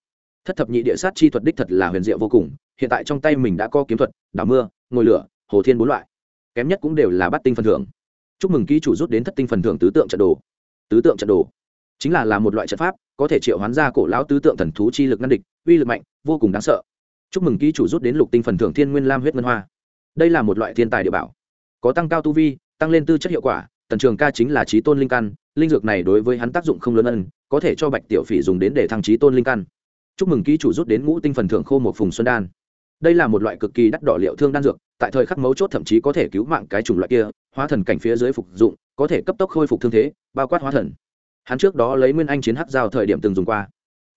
thất thập nhị địa sát chi thuật đích thật là huyền diệu vô cùng, hiện tại trong tay mình đã có kiếm thuật đảo mưa, ngồi lửa, hồ thiên bốn loại. Kém nhất cũng đều là bắt tinh phần thưởng. Chúc mừng ký chủ rút đến thất tinh phần thưởng tứ tượng trận đồ. Tứ tượng trận đồ. Chính là là một loại trận pháp, có thể triệu hoán ra cổ lão tứ tượng thần thú chi lực ngăn địch, uy lực mạnh, vô cùng đáng sợ. Chúc mừng ký chủ rút đến lục tinh phần thưởng thiên nguyên lam huyết ngân hoa. Đây là một loại thiên tài địa bảo. Có tăng cao tu vi, tăng lên tư chất hiệu quả, tần trường ca chính là trí tôn linh căn, linh dược này đối với hắn tác dụng không lớn ân có thể cho bạch tiểu phỉ dùng đến để thăng trí tôn linh căn chúc mừng ký chủ rút đến ngũ tinh phần thưởng khô một phùng xuân đan. Đây là một loại cực kỳ đắt đỏ liệu thương đan dược, tại thời khắc mấu chốt thậm chí có thể cứu mạng cái chủng loại kia, hóa thần cảnh phía dưới phục dụng, có thể cấp tốc khôi phục thương thế, bao quát hóa thần. Hắn trước đó lấy nguyên anh chiến hắc giao thời điểm từng dùng qua.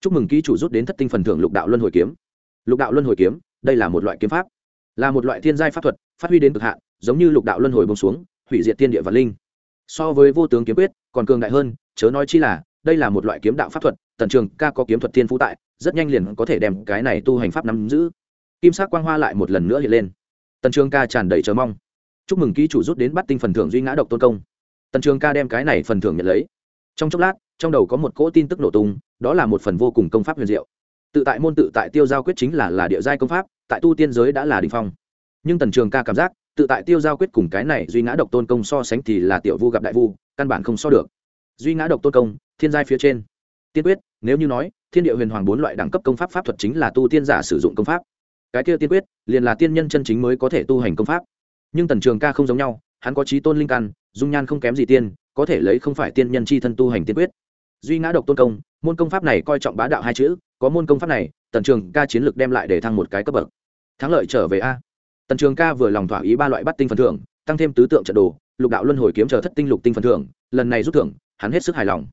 Chúc mừng ký chủ rút đến thất tinh phần thưởng lục đạo luân hồi kiếm. Lục đạo luân hồi kiếm, đây là một loại kiếm pháp. Là một loại thiên giai pháp thuật, phát huy đến cực hạn, giống như lục đạo luân hồi bông xuống, hủy diệt tiên địa và linh. So với vô tướng kiếm quyết, còn cường đại hơn, chớ nói chi là, đây là một loại kiếm đạo pháp thuật, tần trường ca có kiếm thuật thiên phú tại rất nhanh liền có thể đem cái này tu hành pháp nắm giữ. Kim sắc quang hoa lại một lần nữa hiện lên. Tần trường ca tràn đầy chờ mong. Chúc mừng ký chủ rút đến bắt tinh phần thưởng duy ngã độc tôn công. Tần trường ca đem cái này phần thưởng nhận lấy. Trong chốc lát, trong đầu có một cỗ tin tức nổ tung, đó là một phần vô cùng công pháp huyền diệu. Tự tại môn tự tại tiêu giao quyết chính là là địa giai công pháp, tại tu tiên giới đã là đình phong. Nhưng tần trường ca cảm giác, tự tại tiêu giao quyết cùng cái này duy ngã độc tôn công so sánh thì là tiểu vu gặp đại vu, căn bản không so được. Duy ngã độc tôn công, thiên giai phía trên. Tiên quyết, nếu như nói thiên địa huyền hoàng bốn loại đẳng cấp công pháp pháp thuật chính là tu tiên giả sử dụng công pháp. Cái kia tiên quyết, liền là tiên nhân chân chính mới có thể tu hành công pháp. Nhưng tần trường ca không giống nhau, hắn có trí tôn linh căn, dung nhan không kém gì tiên, có thể lấy không phải tiên nhân chi thân tu hành tiên quyết. Duy ngã độc tôn công, môn công pháp này coi trọng bá đạo hai chữ, có môn công pháp này, tần trường ca chiến lược đem lại để thăng một cái cấp bậc. Thắng lợi trở về a. Tần trường ca vừa lòng thỏa ý ba loại bắt tinh phần thưởng, tăng thêm tứ tượng trận đồ, lục đạo luân hồi kiếm chờ thất tinh lục tinh phần thưởng, lần này rút thưởng, hắn hết sức hài lòng.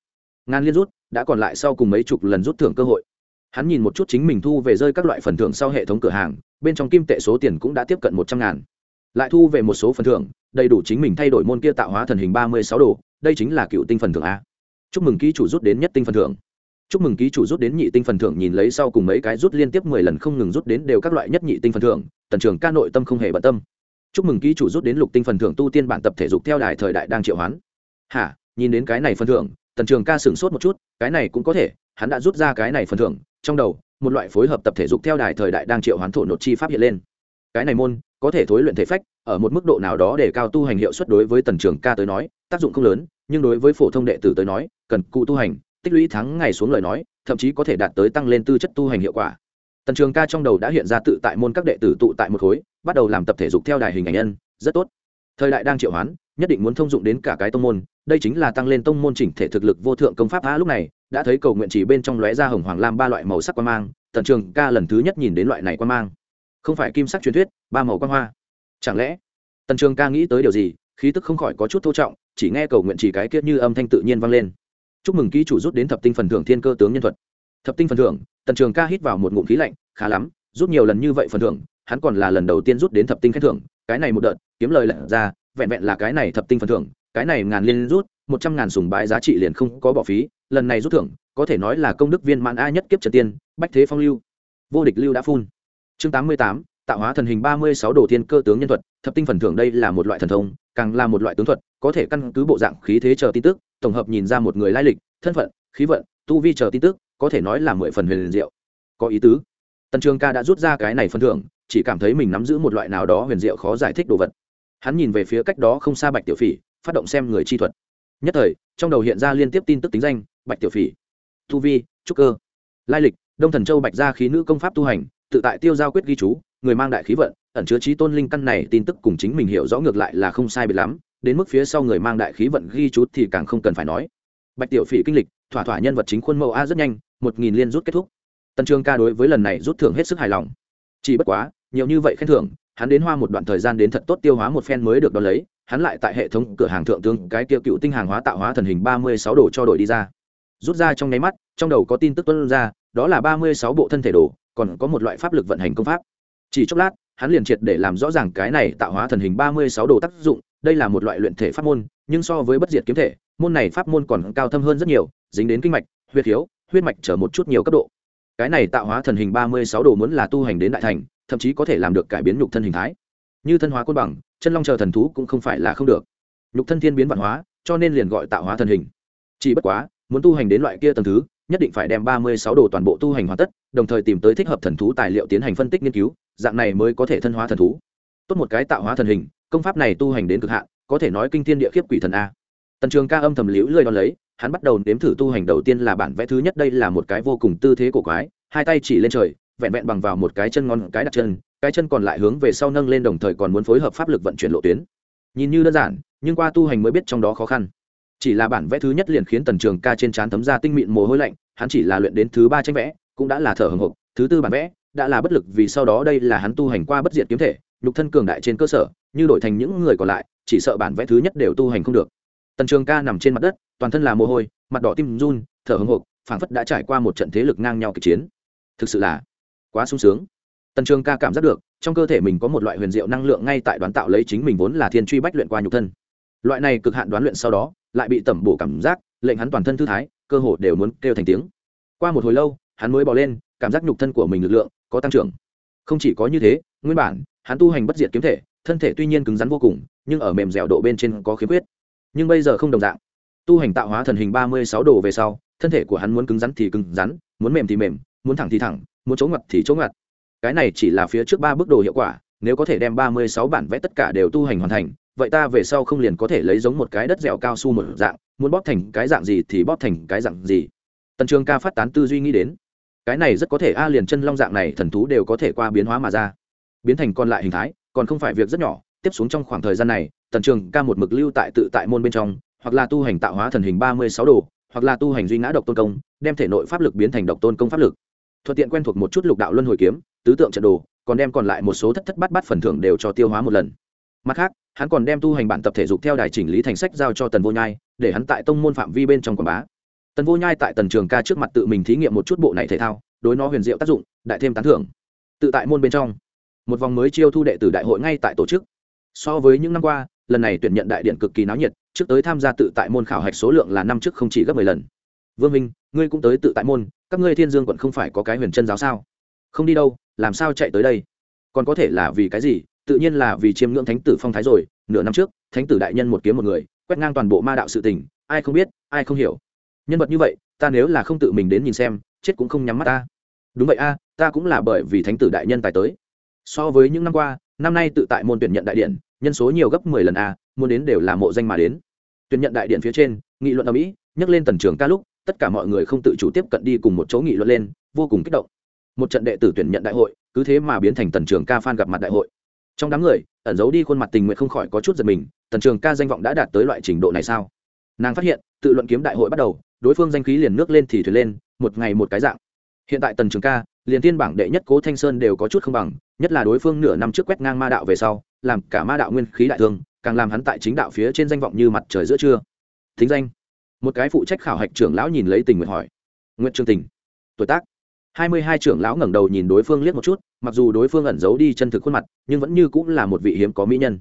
Ngàn liên rút đã còn lại sau cùng mấy chục lần rút thưởng cơ hội. Hắn nhìn một chút chính mình thu về rơi các loại phần thưởng sau hệ thống cửa hàng, bên trong kim tệ số tiền cũng đã tiếp cận một trăm ngàn. Lại thu về một số phần thưởng, đầy đủ chính mình thay đổi môn kia tạo hóa thần hình ba mươi sáu đồ, đây chính là cựu tinh phần thưởng a. Chúc mừng ký chủ rút đến nhất tinh phần thưởng. Chúc mừng ký chủ rút đến nhị tinh phần thưởng nhìn lấy sau cùng mấy cái rút liên tiếp mười lần không ngừng rút đến đều các loại nhất nhị tinh phần thưởng, tần trường ca nội tâm không hề bận tâm. Chúc mừng ký chủ rút đến lục tinh phần thưởng tu tiên bản tập thể dục theo đài thời đại đang triệu hoán. Hả, nhìn đến cái này phần thưởng tần trường ca sửng sốt một chút, cái này cũng có thể, hắn đã rút ra cái này phần thưởng, trong đầu, một loại phối hợp tập thể dục theo đài thời đại đang triệu hoán thổ nột chi pháp hiện lên. Cái này môn, có thể thối luyện thể phách, ở một mức độ nào đó để cao tu hành hiệu suất đối với tần trường ca tới nói, tác dụng không lớn, nhưng đối với phổ thông đệ tử tới nói, cần cụ tu hành, tích lũy thắng ngày xuống lời nói, thậm chí có thể đạt tới tăng lên tư chất tu hành hiệu quả. Tần trường ca trong đầu đã hiện ra tự tại môn các đệ tử tụ tại một khối, bắt đầu làm tập thể dục theo đài hình ảnh nhân, rất tốt. Thời đại đang triệu hoán nhất định muốn thông dụng đến cả cái tông môn, đây chính là tăng lên tông môn chỉnh thể thực lực vô thượng công pháp a lúc này, đã thấy cầu nguyện chỉ bên trong lóe ra hồng hoàng lam ba loại màu sắc quan mang, tần trường ca lần thứ nhất nhìn đến loại này quan mang. Không phải kim sắc truyền thuyết, ba màu quan hoa. Chẳng lẽ, tần trường ca nghĩ tới điều gì, khí tức không khỏi có chút thô trọng, chỉ nghe cầu nguyện chỉ cái kiết như âm thanh tự nhiên vang lên. Chúc mừng ký chủ rút đến thập tinh phần thưởng thiên cơ tướng nhân thuật. Thập tinh phần thưởng, tần trường ca hít vào một ngụm khí lạnh, khá lắm, rút nhiều lần như vậy phần thưởng, hắn còn là lần đầu tiên rút đến thập tinh khen thưởng, cái này một đợt, kiếm lời lận ra vẹn vẹn là cái này thập tinh phần thưởng, cái này ngàn liên rút, một trăm ngàn sùng bái giá trị liền không có bỏ phí, lần này rút thưởng, có thể nói là công đức viên mãn a nhất kiếp trần tiên, bách thế phong lưu. Vô địch lưu đã phun. Chương tám mươi tám, tạo hóa thần hình ba mươi sáu đồ thiên cơ tướng nhân thuật, thập tinh phần thưởng đây là một loại thần thông, càng là một loại tướng thuật, có thể căn cứ bộ dạng khí thế chờ tin tức, tổng hợp nhìn ra một người lai lịch, thân phận, khí vận, tu vi chờ tin tức, có thể nói là mười phần huyền diệu. Có ý tứ. Tần trường ca đã rút ra cái này phần thưởng, chỉ cảm thấy mình nắm giữ một loại nào đó huyền diệu khó giải thích đồ vật hắn nhìn về phía cách đó không xa bạch tiểu phỉ, phát động xem người chi thuật. Nhất thời, trong đầu hiện ra liên tiếp tin tức tính danh, bạch tiểu phỉ. Tu vi, trúc cơ. Lai lịch, đông thần châu bạch gia khí nữ công pháp tu hành, tự tại tiêu giao quyết ghi chú, người mang đại khí vận, ẩn chứa trí tôn linh căn này tin tức cùng chính mình hiểu rõ ngược lại là không sai biệt lắm, đến mức phía sau người mang đại khí vận ghi chú thì càng không cần phải nói. Bạch tiểu phỉ kinh lịch, thỏa thỏa nhân vật chính khuôn mẫu a rất nhanh, một nghìn liên rút kết thúc. Tần trương ca đối với lần này rút thưởng hết sức hài lòng. Chỉ bất quá, nhiều như vậy khen thưởng hắn đến hoa một đoạn thời gian đến thật tốt tiêu hóa một phen mới được đón lấy, hắn lại tại hệ thống cửa hàng thượng tướng cái tiêu cựu tinh hàng hóa tạo hóa thần hình ba mươi sáu đồ cho đổi đi ra. Rút ra trong nháy mắt, trong đầu có tin tức tuân ra, đó là ba mươi sáu bộ thân thể đồ, còn có một loại pháp lực vận hành công pháp. Chỉ chốc lát, hắn liền triệt để làm rõ ràng cái này tạo hóa thần hình ba mươi sáu đồ tác dụng, đây là một loại luyện thể pháp môn, nhưng so với bất diệt kiếm thể, môn này pháp môn còn cao thâm hơn rất nhiều, dính đến kinh mạch, huyết thiếu huyết mạch trở một chút nhiều cấp độ. Cái này tạo hóa thần hình ba mươi sáu đồ muốn là tu hành đến đại thành thậm chí có thể làm được cải biến nhục thân hình thái. Như thân hóa côn bằng, chân long chờ thần thú cũng không phải là không được. Nhục thân thiên biến văn hóa, cho nên liền gọi tạo hóa thần hình. Chỉ bất quá, muốn tu hành đến loại kia tầng thứ, nhất định phải đem ba mươi sáu đồ toàn bộ tu hành hoàn tất, đồng thời tìm tới thích hợp thần thú tài liệu tiến hành phân tích nghiên cứu, dạng này mới có thể thân hóa thần thú. Tốt một cái tạo hóa thần hình, công pháp này tu hành đến cực hạn, có thể nói kinh thiên địa khiếp quỷ thần a. Tần trường ca âm thầm liễu lười đón lấy, hắn bắt đầu nếm thử tu hành đầu tiên là bản vẽ, thứ nhất đây là một cái vô cùng tư thế cổ quái, hai tay chỉ lên trời vẹn vẹn bằng vào một cái chân ngon, cái đặt chân, cái chân còn lại hướng về sau nâng lên đồng thời còn muốn phối hợp pháp lực vận chuyển lộ tuyến. Nhìn như đơn giản, nhưng qua tu hành mới biết trong đó khó khăn. Chỉ là bản vẽ thứ nhất liền khiến tần trường ca trên trán thấm ra tinh mịn mồ hôi lạnh, hắn chỉ là luyện đến thứ ba tranh vẽ, cũng đã là thở hồng hộc. Thứ tư bản vẽ, đã là bất lực vì sau đó đây là hắn tu hành qua bất diệt kiếm thể, nhục thân cường đại trên cơ sở, như đổi thành những người còn lại, chỉ sợ bản vẽ thứ nhất đều tu hành không được. Tần trường ca nằm trên mặt đất, toàn thân là mồ hôi, mặt đỏ tim run, thở hồng hộc, phảng phất đã trải qua một trận thế lực ngang nhau kịch chiến. Thực sự là quá sung sướng. Tần trường ca cảm giác được, trong cơ thể mình có một loại huyền diệu năng lượng ngay tại đoán tạo lấy chính mình vốn là thiên truy bách luyện qua nhục thân. Loại này cực hạn đoán luyện sau đó, lại bị tẩm bổ cảm giác, lệnh hắn toàn thân thư thái, cơ hồ đều muốn kêu thành tiếng. Qua một hồi lâu, hắn mới bỏ lên, cảm giác nhục thân của mình lực lượng có tăng trưởng. Không chỉ có như thế, nguyên bản, hắn tu hành bất diệt kiếm thể, thân thể tuy nhiên cứng rắn vô cùng, nhưng ở mềm dẻo độ bên trên có khiếm khuyết. Nhưng bây giờ không đồng dạng. Tu hành tạo hóa thần hình ba mươi sáu đồ về sau, thân thể của hắn muốn cứng rắn thì cứng rắn, muốn mềm thì mềm, muốn thẳng thì thẳng muốn chống ngặt thì chống ngặt cái này chỉ là phía trước ba bước đồ hiệu quả, nếu có thể đem ba mươi sáu bản vẽ tất cả đều tu hành hoàn thành, vậy ta về sau không liền có thể lấy giống một cái đất dẻo cao su một dạng, muốn bóp thành cái dạng gì thì bóp thành cái dạng gì. Tần trường ca phát tán tư duy nghĩ đến. Cái này rất có thể a liền chân long dạng này thần thú đều có thể qua biến hóa mà ra. Biến thành còn lại hình thái, còn không phải việc rất nhỏ. Tiếp xuống trong khoảng thời gian này, tần trường ca một mực lưu tại tự tại môn bên trong, hoặc là tu hành tạo hóa thần hình ba mươi sáu đồ, hoặc là tu hành duy ngã độc tôn công, đem thể nội pháp lực biến thành độc tôn công pháp lực thuận tiện quen thuộc một chút lục đạo luân hồi kiếm, tứ tượng trận đồ, còn đem còn lại một số thất thất bát bát phần thưởng đều cho tiêu hóa một lần. Mặt khác, hắn còn đem tu hành bản tập thể dục theo đài chỉnh lý thành sách giao cho tần vô nhai, để hắn tại tông môn phạm vi bên trong quảng bá. Tần vô nhai tại tần trường ca trước mặt tự mình thí nghiệm một chút bộ này thể thao, đối nó huyền diệu tác dụng, đại thêm tán thưởng. Tự tại môn bên trong, một vòng mới chiêu thu đệ tử đại hội ngay tại tổ chức. So với những năm qua, lần này tuyển nhận đại điện cực kỳ náo nhiệt, trước tới tham gia tự tại môn khảo hạch số lượng là năm trước không chỉ gấp mười lần. Vương minh, ngươi cũng tới tự tại môn các ngươi thiên dương quận không phải có cái huyền chân giáo sao? Không đi đâu, làm sao chạy tới đây? Còn có thể là vì cái gì? Tự nhiên là vì chiêm ngưỡng thánh tử phong thái rồi. Nửa năm trước, thánh tử đại nhân một kiếm một người, quét ngang toàn bộ ma đạo sự tình, ai không biết, ai không hiểu. Nhân vật như vậy, ta nếu là không tự mình đến nhìn xem, chết cũng không nhắm mắt ta. Đúng vậy a, ta cũng là bởi vì thánh tử đại nhân tài tới. So với những năm qua, năm nay tự tại môn tuyển nhận đại điện, nhân số nhiều gấp mười lần a, muốn đến đều là mộ danh mà đến. Tuyển nhận đại điện phía trên, nghị luận ở mỹ, nhắc lên tần trường ca lúc tất cả mọi người không tự chủ tiếp cận đi cùng một chỗ nghị luận lên, vô cùng kích động. Một trận đệ tử tuyển nhận đại hội, cứ thế mà biến thành tần trường ca phan gặp mặt đại hội. Trong đám người, ẩn giấu đi khuôn mặt tình nguyện không khỏi có chút giật mình, tần trường ca danh vọng đã đạt tới loại trình độ này sao? Nàng phát hiện, tự luận kiếm đại hội bắt đầu, đối phương danh khí liền nước lên thì thuyền lên, một ngày một cái dạng. Hiện tại tần trường ca, liền tiên bảng đệ nhất cố thanh sơn đều có chút không bằng, nhất là đối phương nửa năm trước quét ngang ma đạo về sau, làm cả ma đạo nguyên khí đại thương, càng làm hắn tại chính đạo phía trên danh vọng như mặt trời giữa trưa. Thính danh một cái phụ trách khảo hạch trưởng lão nhìn lấy tình nguyện hỏi. Nguyện trương tình, tuổi tác. Hai mươi hai trưởng lão ngẩng đầu nhìn đối phương liếc một chút, mặc dù đối phương ẩn giấu đi chân thực khuôn mặt, nhưng vẫn như cũng là một vị hiếm có mỹ nhân.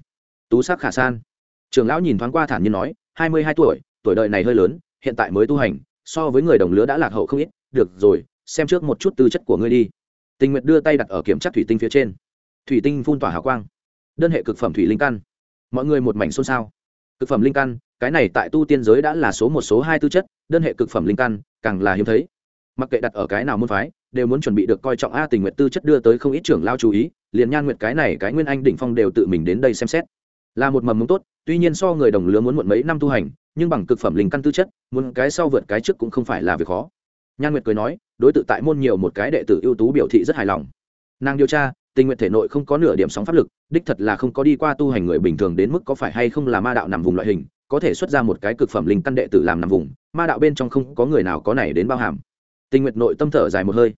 Tú sắc khả san. Trưởng lão nhìn thoáng qua thản nhiên nói, hai mươi hai tuổi tuổi đời này hơi lớn, hiện tại mới tu hành, so với người đồng lứa đã lạc hậu không ít. Được rồi, xem trước một chút tư chất của ngươi đi. Tình nguyện đưa tay đặt ở kiểm tra thủy tinh phía trên. Thủy tinh phun tỏa hào quang. Đơn hệ cực phẩm thủy linh căn. Mọi người một mảnh xôn xao. Cực phẩm linh căn cái này tại tu tiên giới đã là số một, số hai tư chất, đơn hệ cực phẩm linh căn, càng là hiếm thấy. Mặc kệ đặt ở cái nào môn phái, đều muốn chuẩn bị được coi trọng a tình nguyện tư chất đưa tới không ít trưởng lao chú ý, liền nhan nguyệt cái này cái nguyên anh đỉnh phong đều tự mình đến đây xem xét. Là một mầm mống tốt, tuy nhiên so người đồng lứa muốn muộn mấy năm tu hành, nhưng bằng cực phẩm linh căn tư chất, muốn cái sau vượt cái trước cũng không phải là việc khó. Nhan nguyệt cười nói, đối tượng tại môn nhiều một cái đệ tử ưu tú biểu thị rất hài lòng. Nàng điều tra, tình nguyện thể nội không có nửa điểm sóng pháp lực, đích thật là không có đi qua tu hành người bình thường đến mức có phải hay không là ma đạo nằm vùng loại hình có thể xuất ra một cái cực phẩm linh căn đệ tử làm nằm vùng, ma đạo bên trong không có người nào có này đến bao hàm. Tình nguyện nội tâm thở dài một hơi.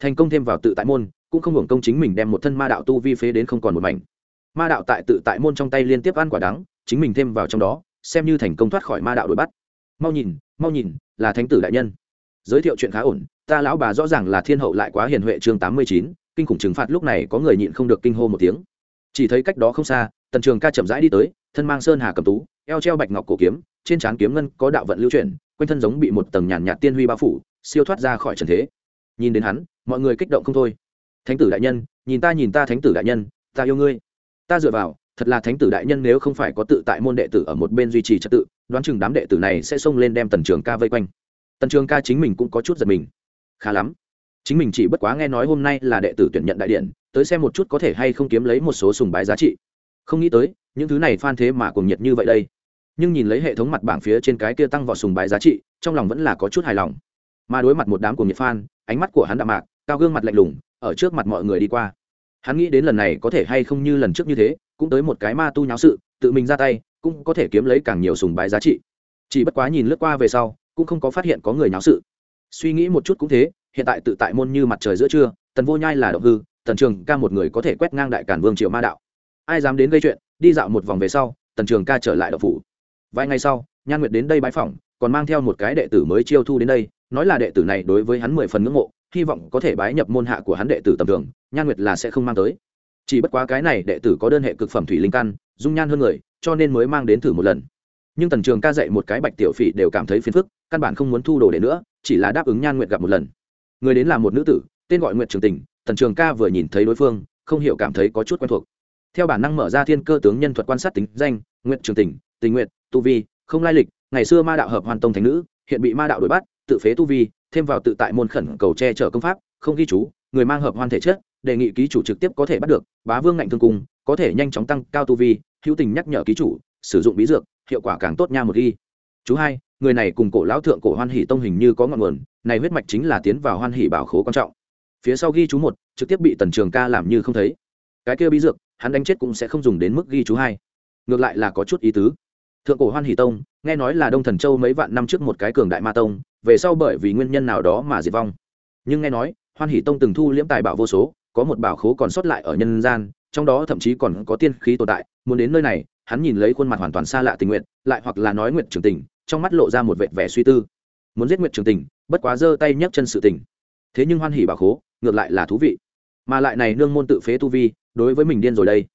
Thành công thêm vào tự tại môn, cũng không hưởng công chính mình đem một thân ma đạo tu vi phế đến không còn một mảnh. Ma đạo tại tự tại môn trong tay liên tiếp ăn quả đắng, chính mình thêm vào trong đó, xem như thành công thoát khỏi ma đạo đuổi bắt. Mau nhìn mau nhìn, là thánh tử đại nhân. Giới thiệu chuyện khá ổn, ta lão bà rõ ràng là thiên hậu lại quá hiền huệ chương tám mươi chín, kinh khủng trừng phạt lúc này có người nhịn không được kinh hô một tiếng. Chỉ thấy cách đó không xa, tần trường ca chậm rãi đi tới thân mang sơn hà cầm tú, eo treo bạch ngọc cổ kiếm, trên trán kiếm ngân có đạo vận lưu chuyển, quanh thân giống bị một tầng nhàn nhạt tiên huy bao phủ, siêu thoát ra khỏi trần thế. Nhìn đến hắn, mọi người kích động không thôi. Thánh tử đại nhân, nhìn ta nhìn ta thánh tử đại nhân, ta yêu ngươi. Ta dựa vào, thật là thánh tử đại nhân nếu không phải có tự tại môn đệ tử ở một bên duy trì trật tự, đoán chừng đám đệ tử này sẽ xông lên đem tần trường ca vây quanh. Tần trường ca chính mình cũng có chút giật mình. Khá lắm. Chính mình chỉ bất quá nghe nói hôm nay là đệ tử tuyển nhận đại điện, tới xem một chút có thể hay không kiếm lấy một số sùng bái giá trị. Không nghĩ tới những thứ này phan thế mà cùng nhiệt như vậy đây. Nhưng nhìn lấy hệ thống mặt bảng phía trên cái kia tăng vọt sùng bái giá trị, trong lòng vẫn là có chút hài lòng. Mà đối mặt một đám cùng nhiệt phan, ánh mắt của hắn đạm mạc, cao gương mặt lạnh lùng, ở trước mặt mọi người đi qua. Hắn nghĩ đến lần này có thể hay không như lần trước như thế, cũng tới một cái ma tu nháo sự, tự mình ra tay, cũng có thể kiếm lấy càng nhiều sùng bái giá trị. Chỉ bất quá nhìn lướt qua về sau, cũng không có phát hiện có người nháo sự. Suy nghĩ một chút cũng thế, hiện tại tự tại môn như mặt trời giữa trưa, tần vô nhai là động hư, tần trường ca một người có thể quét ngang đại cản vương triều ma đạo. Ai dám đến gây chuyện? Đi dạo một vòng về sau, tần trường ca trở lại đậu phủ. Vài ngày sau, nhan nguyệt đến đây bãi phỏng, còn mang theo một cái đệ tử mới chiêu thu đến đây, nói là đệ tử này đối với hắn mười phần ngưỡng mộ, hy vọng có thể bái nhập môn hạ của hắn đệ tử tầm thường, nhan nguyệt là sẽ không mang tới. Chỉ bất quá cái này đệ tử có đơn hệ cực phẩm thủy linh căn, dung nhan hơn người, cho nên mới mang đến thử một lần. Nhưng tần trường ca dạy một cái bạch tiểu phỉ đều cảm thấy phiền phức, căn bản không muốn thu đồ đệ nữa, chỉ là đáp ứng nhan nguyệt gặp một lần. Người đến là một nữ tử, tên gọi nguyệt trường tình, tần trường ca vừa nhìn thấy đối phương, không hiểu cảm thấy có chút quen thuộc theo bản năng mở ra thiên cơ tướng nhân thuật quan sát tính danh, nguyệt trường tình tình nguyện tu vi, không lai lịch, ngày xưa ma đạo hợp hoàn tông thành nữ, hiện bị ma đạo đuổi bắt, tự phế tu vi, thêm vào tự tại môn khẩn cầu che chở công pháp, không ghi chú, người mang hợp hoàn thể chất, đề nghị ký chủ trực tiếp có thể bắt được, bá vương ngạnh thương cung, có thể nhanh chóng tăng cao tu vi, hữu tình nhắc nhở ký chủ, sử dụng bí dược, hiệu quả càng tốt nha một ghi. Chú hai, người này cùng cổ lão thượng cổ hoan hỷ tông hình như có ngọn nguồn, này huyết mạch chính là tiến vào hoan hỷ bảo khố quan trọng. Phía sau ghi chú một, trực tiếp bị tần trường ca làm như không thấy. Cái kia bí dược hắn đánh chết cũng sẽ không dùng đến mức ghi chú hai. Ngược lại là có chút ý tứ. Thượng cổ hoan hỷ tông, nghe nói là đông thần châu mấy vạn năm trước một cái cường đại ma tông, về sau bởi vì nguyên nhân nào đó mà diệt vong. Nhưng nghe nói, hoan hỷ tông từng thu liễm tài bảo vô số, có một bảo khố còn sót lại ở nhân gian, trong đó thậm chí còn có tiên khí tồn tại, muốn đến nơi này, hắn nhìn lấy khuôn mặt hoàn toàn xa lạ tình nguyện, lại hoặc là nói nguyện trường tình, trong mắt lộ ra một vệt vẻ suy tư. Muốn giết nguyện trường tình, bất quá giơ tay nhấc chân sự tình. Thế nhưng hoan hỉ bảo khố, ngược lại là thú vị mà lại này nương môn tự phế tu vi, đối với mình điên rồi đây.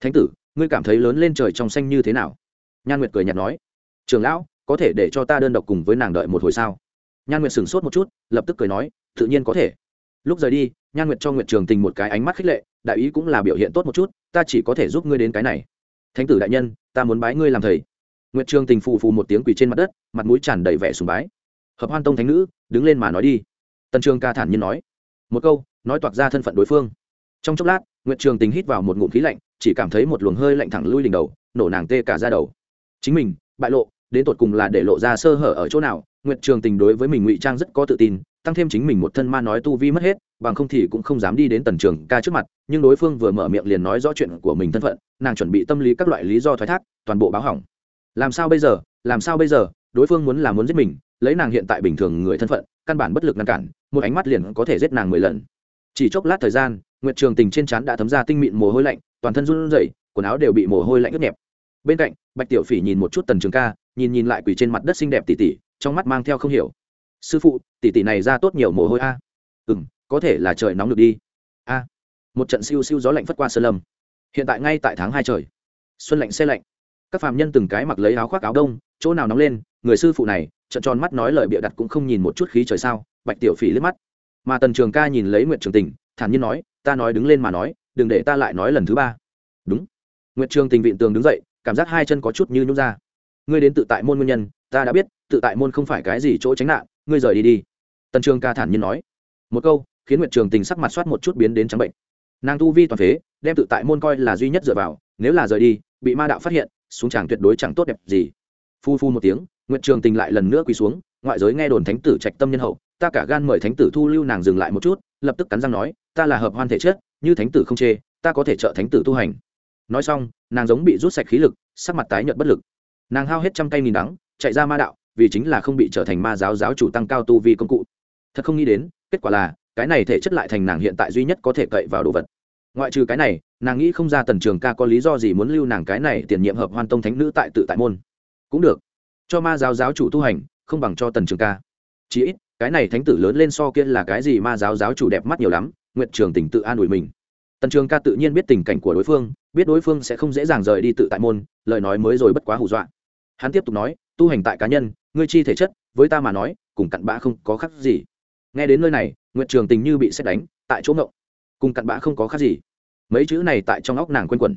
Thánh tử, ngươi cảm thấy lớn lên trời trong xanh như thế nào? Nhan nguyệt cười nhạt nói. Trường lão, có thể để cho ta đơn độc cùng với nàng đợi một hồi sao? Nhan nguyệt sửng sốt một chút, lập tức cười nói, tự nhiên có thể. Lúc rời đi, nhan nguyệt cho nguyệt trường tình một cái ánh mắt khích lệ, đại ý cũng là biểu hiện tốt một chút, ta chỉ có thể giúp ngươi đến cái này. Thánh tử đại nhân, ta muốn bái ngươi làm thầy. Nguyệt trường tình phù phù một tiếng quỳ trên mặt đất, mặt mũi tràn đầy vẻ sùng bái. Hợp hoan tông thánh nữ, đứng lên mà nói đi. Tần trường ca thản nhiên nói. Một câu nói toạc ra thân phận đối phương. Trong chốc lát, nguyệt trường tình hít vào một ngụm khí lạnh, chỉ cảm thấy một luồng hơi lạnh thẳng lui đỉnh đầu, nổ nàng tê cả ra đầu. Chính mình, bại lộ, đến tột cùng là để lộ ra sơ hở ở chỗ nào, nguyệt trường tình đối với mình ngụy trang rất có tự tin, tăng thêm chính mình một thân ma nói tu vi mất hết, bằng không thì cũng không dám đi đến tần trường ca trước mặt, nhưng đối phương vừa mở miệng liền nói rõ chuyện của mình thân phận, nàng chuẩn bị tâm lý các loại lý do thoái thác, toàn bộ báo hỏng. Làm sao bây giờ, làm sao bây giờ, đối phương muốn là muốn giết mình, lấy nàng hiện tại bình thường người thân phận, căn bản bất lực ngăn cản, một ánh mắt liền có thể giết nàng mười lần chỉ chốc lát thời gian, nguyệt trường tình trên chán đã thấm ra tinh mịn mồ hôi lạnh, toàn thân run rẩy, quần áo đều bị mồ hôi lạnh ướt nhẹp. Bên cạnh, bạch tiểu phỉ nhìn một chút tần trường ca, nhìn nhìn lại quỳ trên mặt đất xinh đẹp tỉ tỉ trong mắt mang theo không hiểu. Sư phụ tỉ tỉ này ra tốt nhiều mồ hôi a. À. ừ m có thể là trời nóng được đi. A. Một trận siêu siêu gió lạnh phất qua sơn lâm. Hiện tại ngay tại tháng hai trời. Xuân lạnh, xe lạnh. Các phạm nhân từng cái mặc lấy áo khoác áo đông, chỗ nào nóng lên, người sư phụ này trận tròn mắt nói lời bịa đặt cũng không nhìn một chút khí trời sao. Bạch tiểu phỉ liếc mắt mà tần trường ca nhìn lấy nguyện trường tình, thản nhiên nói, ta nói đứng lên mà nói, đừng để ta lại nói lần thứ ba. Đúng. Nguyện trường tình vịn tường đứng dậy, cảm giác hai chân có chút như nhút ra. Ngươi đến tự tại môn nguyên nhân, ta đã biết, tự tại môn không phải cái gì chỗ tránh nạn, ngươi rời đi đi. Tần trường ca thản nhiên nói. Một câu, khiến nguyện trường tình sắc mặt soát một chút biến đến trắng bệnh. Nàng tu vi toàn phế, đem tự tại môn coi là duy nhất dựa vào, nếu là rời đi, bị ma đạo phát hiện, xuống tràng tuyệt đối chẳng tốt đẹp gì. Phu phu một tiếng nguyện trường tình lại lần nữa quỳ xuống, ngoại giới nghe đồn thánh tử trạch tâm nhân hậu ta cả gan mời thánh tử thu lưu nàng dừng lại một chút, lập tức cắn răng nói, ta là hợp hoan thể chất, như thánh tử không chê, ta có thể trợ thánh tử tu hành. Nói xong, nàng giống bị rút sạch khí lực, sắc mặt tái nhợt bất lực. Nàng hao hết trăm cây nghìn đắng, chạy ra ma đạo, vì chính là không bị trở thành ma giáo giáo chủ tăng cao tu vi công cụ. Thật không nghĩ đến, kết quả là, cái này thể chất lại thành nàng hiện tại duy nhất có thể cậy vào đồ vật. Ngoại trừ cái này, nàng nghĩ không ra tần trường ca có lý do gì muốn lưu nàng cái này tiền nhiệm hợp hoan tông thánh nữ tại tự tại môn. Cũng được. Cho ma giáo giáo chủ tu hành, không bằng cho tần trường ca. Chí ít cái này thánh tử lớn lên so kia là cái gì ma giáo giáo chủ đẹp mắt nhiều lắm nguyện trường tỉnh tự an ủi mình. Tần trường ca tự nhiên biết tình cảnh của đối phương, biết đối phương sẽ không dễ dàng rời đi tự tại môn, lời nói mới rồi bất quá hù dọa. Hắn tiếp tục nói, tu hành tại cá nhân, ngươi chi thể chất, với ta mà nói, cùng cặn bã không có khác gì. Nghe đến nơi này nguyện trường tình như bị xét đánh, tại chỗ ngộng. Cùng cặn bã không có khác gì. Mấy chữ này tại trong óc nàng quên quẩn.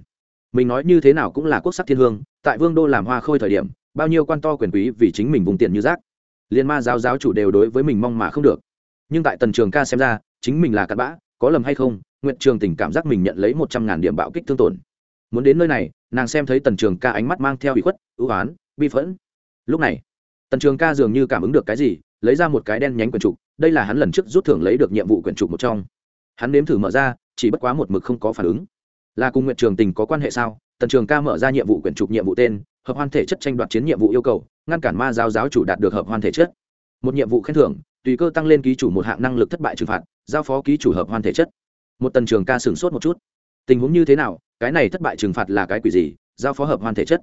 Mình nói như thế nào cũng là quốc sắc thiên hương, tại vương đô làm hoa khôi thời điểm, bao nhiêu quan to quyền quý vì chính mình vùng tiền như rác liên ma giáo giáo chủ đều đối với mình mong mà không được. Nhưng tại tần trường ca xem ra, chính mình là cặn bã, có lầm hay không nguyện trường tình cảm giác mình nhận lấy một trăm ngàn điểm bạo kích thương tổn. Muốn đến nơi này, nàng xem thấy tần trường ca ánh mắt mang theo bị khuất, ưu oán, bi phẫn. Lúc này, tần trường ca dường như cảm ứng được cái gì, lấy ra một cái đen nhánh quyển trục, đây là hắn lần trước rút thưởng lấy được nhiệm vụ quyển trục một trong. Hắn nếm thử mở ra, chỉ bất quá một mực không có phản ứng. Là cùng nguyện trường tình có quan hệ sao? Tần trường ca mở ra nhiệm vụ quyển trục nhiệm vụ tên hợp hoan thể chất tranh đoạt chiến nhiệm vụ yêu cầu, ngăn cản ma giáo giáo chủ đạt được hợp hoan thể chất. Một nhiệm vụ khen thưởng, tùy cơ tăng lên ký chủ một hạng năng lực thất bại trừng phạt, giao phó ký chủ hợp hoan thể chất. Một tần trường ca sửng sốt một chút. Tình huống như thế nào, cái này thất bại trừng phạt là cái quỷ gì, giao phó hợp hoan thể chất.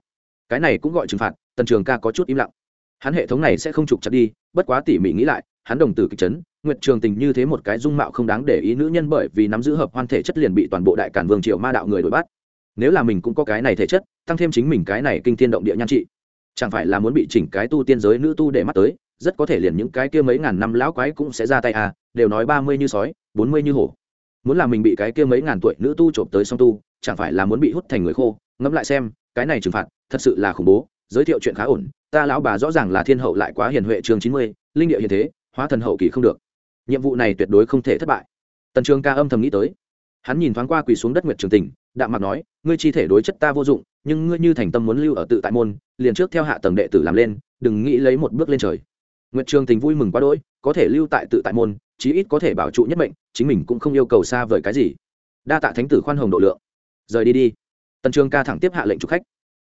Cái này cũng gọi trừng phạt, tần trường ca có chút im lặng. Hắn hệ thống này sẽ không trục chặt đi, bất quá tỉ mỉ nghĩ lại, hắn đồng tử kịch chấn, nguyệt trường tình như thế một cái dung mạo không đáng để ý nữ nhân bởi vì nắm giữ hợp hoan thể chất liền bị toàn bộ đại cản vương triều ma đạo người đuổi bắt nếu là mình cũng có cái này thể chất, tăng thêm chính mình cái này kinh thiên động địa nhan trị, chẳng phải là muốn bị chỉnh cái tu tiên giới nữ tu để mắt tới, rất có thể liền những cái kia mấy ngàn năm lão quái cũng sẽ ra tay à đều nói ba mươi như sói, bốn mươi như hổ. Muốn là mình bị cái kia mấy ngàn tuổi nữ tu trộm tới song tu, chẳng phải là muốn bị hút thành người khô. Ngẫm lại xem, cái này trừng phạt, thật sự là khủng bố. Giới thiệu chuyện khá ổn, ta lão bà rõ ràng là thiên hậu lại quá hiền huệ chương chín mươi, linh địa hiền thế, hóa thần hậu kỳ không được. Nhiệm vụ này tuyệt đối không thể thất bại. Tần trường ca âm thầm nghĩ tới. Hắn nhìn thoáng qua quỳ xuống đất nguyệt trường tình đạm mặt nói, ngươi chi thể đối chất ta vô dụng, nhưng ngươi như thành tâm muốn lưu ở tự tại môn, liền trước theo hạ tầng đệ tử làm lên, đừng nghĩ lấy một bước lên trời. Nguyệt trường tình vui mừng quá đỗi, có thể lưu tại tự tại môn, chí ít có thể bảo trụ nhất mệnh, chính mình cũng không yêu cầu xa vời cái gì. Đa tạ thánh tử khoan hồng độ lượng. Rời đi đi. Tần trường ca thẳng tiếp hạ lệnh chụp khách.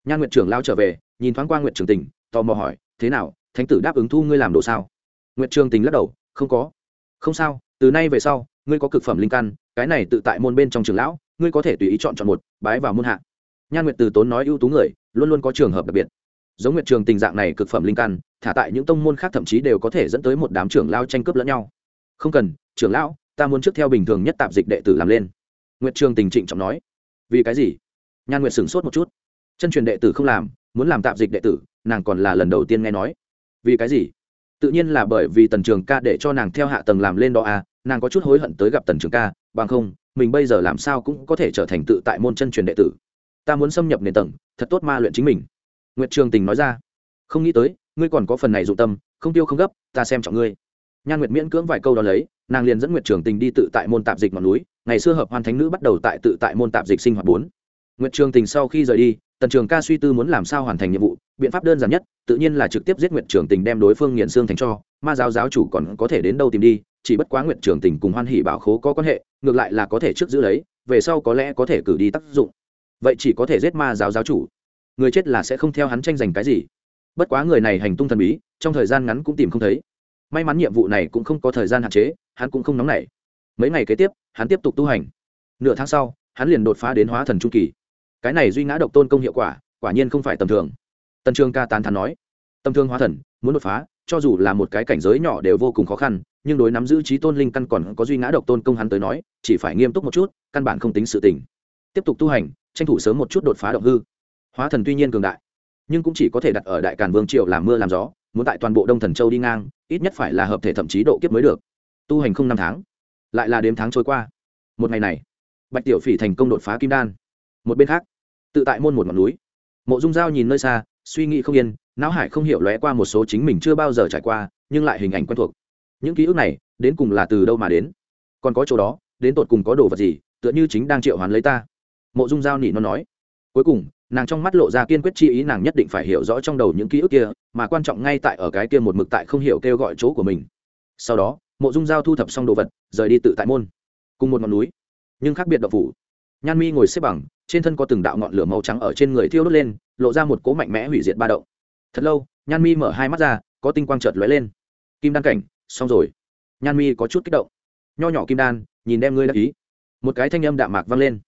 Nhan nguyệt trưởng lao trở về, nhìn thoáng qua nguyệt trường tình, tò mò hỏi, thế nào, thánh tử đáp ứng thu ngươi làm đồ sao? Nguyệt trường tình lắc đầu, không có. Không sao, từ nay về sau, ngươi có cực phẩm linh căn, cái này tự tại môn bên trong trường lão ngươi có thể tùy ý chọn chọn một, bái vào môn hạ. Nhan nguyệt từ tốn nói ưu tú người, luôn luôn có trường hợp đặc biệt. Giống nguyệt trường tình dạng này cực phẩm linh căn, thả tại những tông môn khác thậm chí đều có thể dẫn tới một đám trưởng lao tranh cướp lẫn nhau. Không cần, trưởng lão, ta muốn trước theo bình thường nhất tạp dịch đệ tử làm lên. Nguyệt trường tình trịnh trọng nói. Vì cái gì? Nhan nguyệt sửng sốt một chút. Chân truyền đệ tử không làm, muốn làm tạp dịch đệ tử, nàng còn là lần đầu tiên nghe nói. Vì cái gì? Tự nhiên là bởi vì tần trường ca để cho nàng theo hạ tầng làm lên đó à nàng có chút hối hận tới gặp tần trường ca, bằng không, mình bây giờ làm sao cũng có thể trở thành tự tại môn chân truyền đệ tử. Ta muốn xâm nhập nền tầng, thật tốt ma luyện chính mình. Nguyệt trường tình nói ra. Không nghĩ tới, ngươi còn có phần này dụng tâm, không tiêu không gấp, ta xem trọng ngươi. Nhan nguyệt miễn cưỡng vài câu đó lấy, nàng liền dẫn nguyệt trường tình đi tự tại môn tạp dịch ngọn núi, ngày xưa hợp hoàn thánh nữ bắt đầu tại tự tại môn tạp dịch sinh hoạt bốn. Nguyệt trường tình sau khi rời đi tần trường ca suy tư muốn làm sao hoàn thành nhiệm vụ, biện pháp đơn giản nhất, tự nhiên là trực tiếp giết nguyệt trường tình đem đối phương nghiền xương thành cho, ma giáo giáo chủ còn có thể đến đâu tìm đi, chỉ bất quá nguyệt trường tình cùng hoan hỷ bảo khố có quan hệ, ngược lại là có thể trước giữ lấy, về sau có lẽ có thể cử đi tác dụng. Vậy chỉ có thể giết ma giáo giáo chủ. Người chết là sẽ không theo hắn tranh giành cái gì. Bất quá người này hành tung thần bí, trong thời gian ngắn cũng tìm không thấy. May mắn nhiệm vụ này cũng không có thời gian hạn chế, hắn cũng không nóng nảy. Mấy ngày kế tiếp, hắn tiếp tục tu hành. Nửa tháng sau, hắn liền đột phá đến hóa thần trung kỳ cái này duy ngã độc tôn công hiệu quả quả nhiên không phải tầm thường. Tần trường ca tán thắn nói tầm thương hóa thần, muốn đột phá, cho dù là một cái cảnh giới nhỏ đều vô cùng khó khăn, nhưng đối nắm giữ trí tôn linh căn còn có duy ngã độc tôn công hắn tới nói, chỉ phải nghiêm túc một chút, căn bản không tính sự tình. Tiếp tục tu hành, tranh thủ sớm một chút đột phá động hư. Hóa thần tuy nhiên cường đại, nhưng cũng chỉ có thể đặt ở đại càn vương triều làm mưa làm gió, muốn tại toàn bộ đông thần châu đi ngang, ít nhất phải là hợp thể thậm chí độ kiếp mới được. Tu hành không năm tháng, lại là đếm tháng trôi qua. Một ngày này, bạch tiểu phỉ thành công đột phá kim đan. Một bên khác tự tại môn một ngọn núi. Mộ dung giao nhìn nơi xa, suy nghĩ không yên, não hải không hiểu lóe qua một số chính mình chưa bao giờ trải qua, nhưng lại hình ảnh quen thuộc. Những ký ức này, đến cùng là từ đâu mà đến? Còn có chỗ đó, đến tột cùng có đồ vật gì, tựa như chính đang triệu hoán lấy ta? Mộ dung giao nỉ nó nói. Cuối cùng, nàng trong mắt lộ ra kiên quyết chi ý, nàng nhất định phải hiểu rõ trong đầu những ký ức kia, mà quan trọng ngay tại ở cái kia một mực tại không hiểu kêu gọi chỗ của mình. Sau đó, mộ dung giao thu thập xong đồ vật, rời đi tự tại môn. Cùng một ngọn núi, nhưng khác biệt đậu phủ nhan mi ngồi xếp bằng, trên thân có từng đạo ngọn lửa màu trắng ở trên người thiêu đốt lên, lộ ra một cố mạnh mẽ hủy diệt ba động. Thật lâu, nhan mi mở hai mắt ra, có tinh quang chợt lóe lên. Kim đan cảnh, xong rồi. Nhan mi có chút kích động. Nho nhỏ kim đan, nhìn đem ngươi đắc ý. Một cái thanh âm đạm mạc vang lên.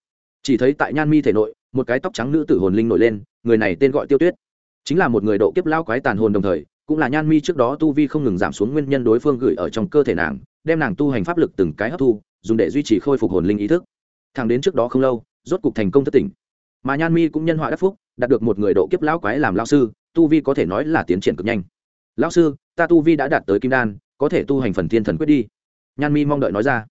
Chỉ thấy tại nhan mi thể nội, một cái tóc trắng nữ tử hồn linh nổi lên, người này tên gọi tiêu tuyết. Chính là một người độ kiếp lao quái tàn hồn đồng thời, cũng là nhan mi trước đó tu vi không ngừng giảm xuống nguyên nhân đối phương gửi ở trong cơ thể nàng, đem nàng tu hành pháp lực từng cái hấp thu, dùng để duy trì khôi phục hồn linh ý thức thẳng đến trước đó không lâu, rốt cục thành công thất tỉnh. Mà nhan mi cũng nhân họa đắc phúc, đạt được một người độ kiếp lão quái làm lao sư, tu vi có thể nói là tiến triển cực nhanh. Lão sư, ta tu vi đã đạt tới kim đan, có thể tu hành phần thiên thần quyết đi. Nhan mi mong đợi nói ra.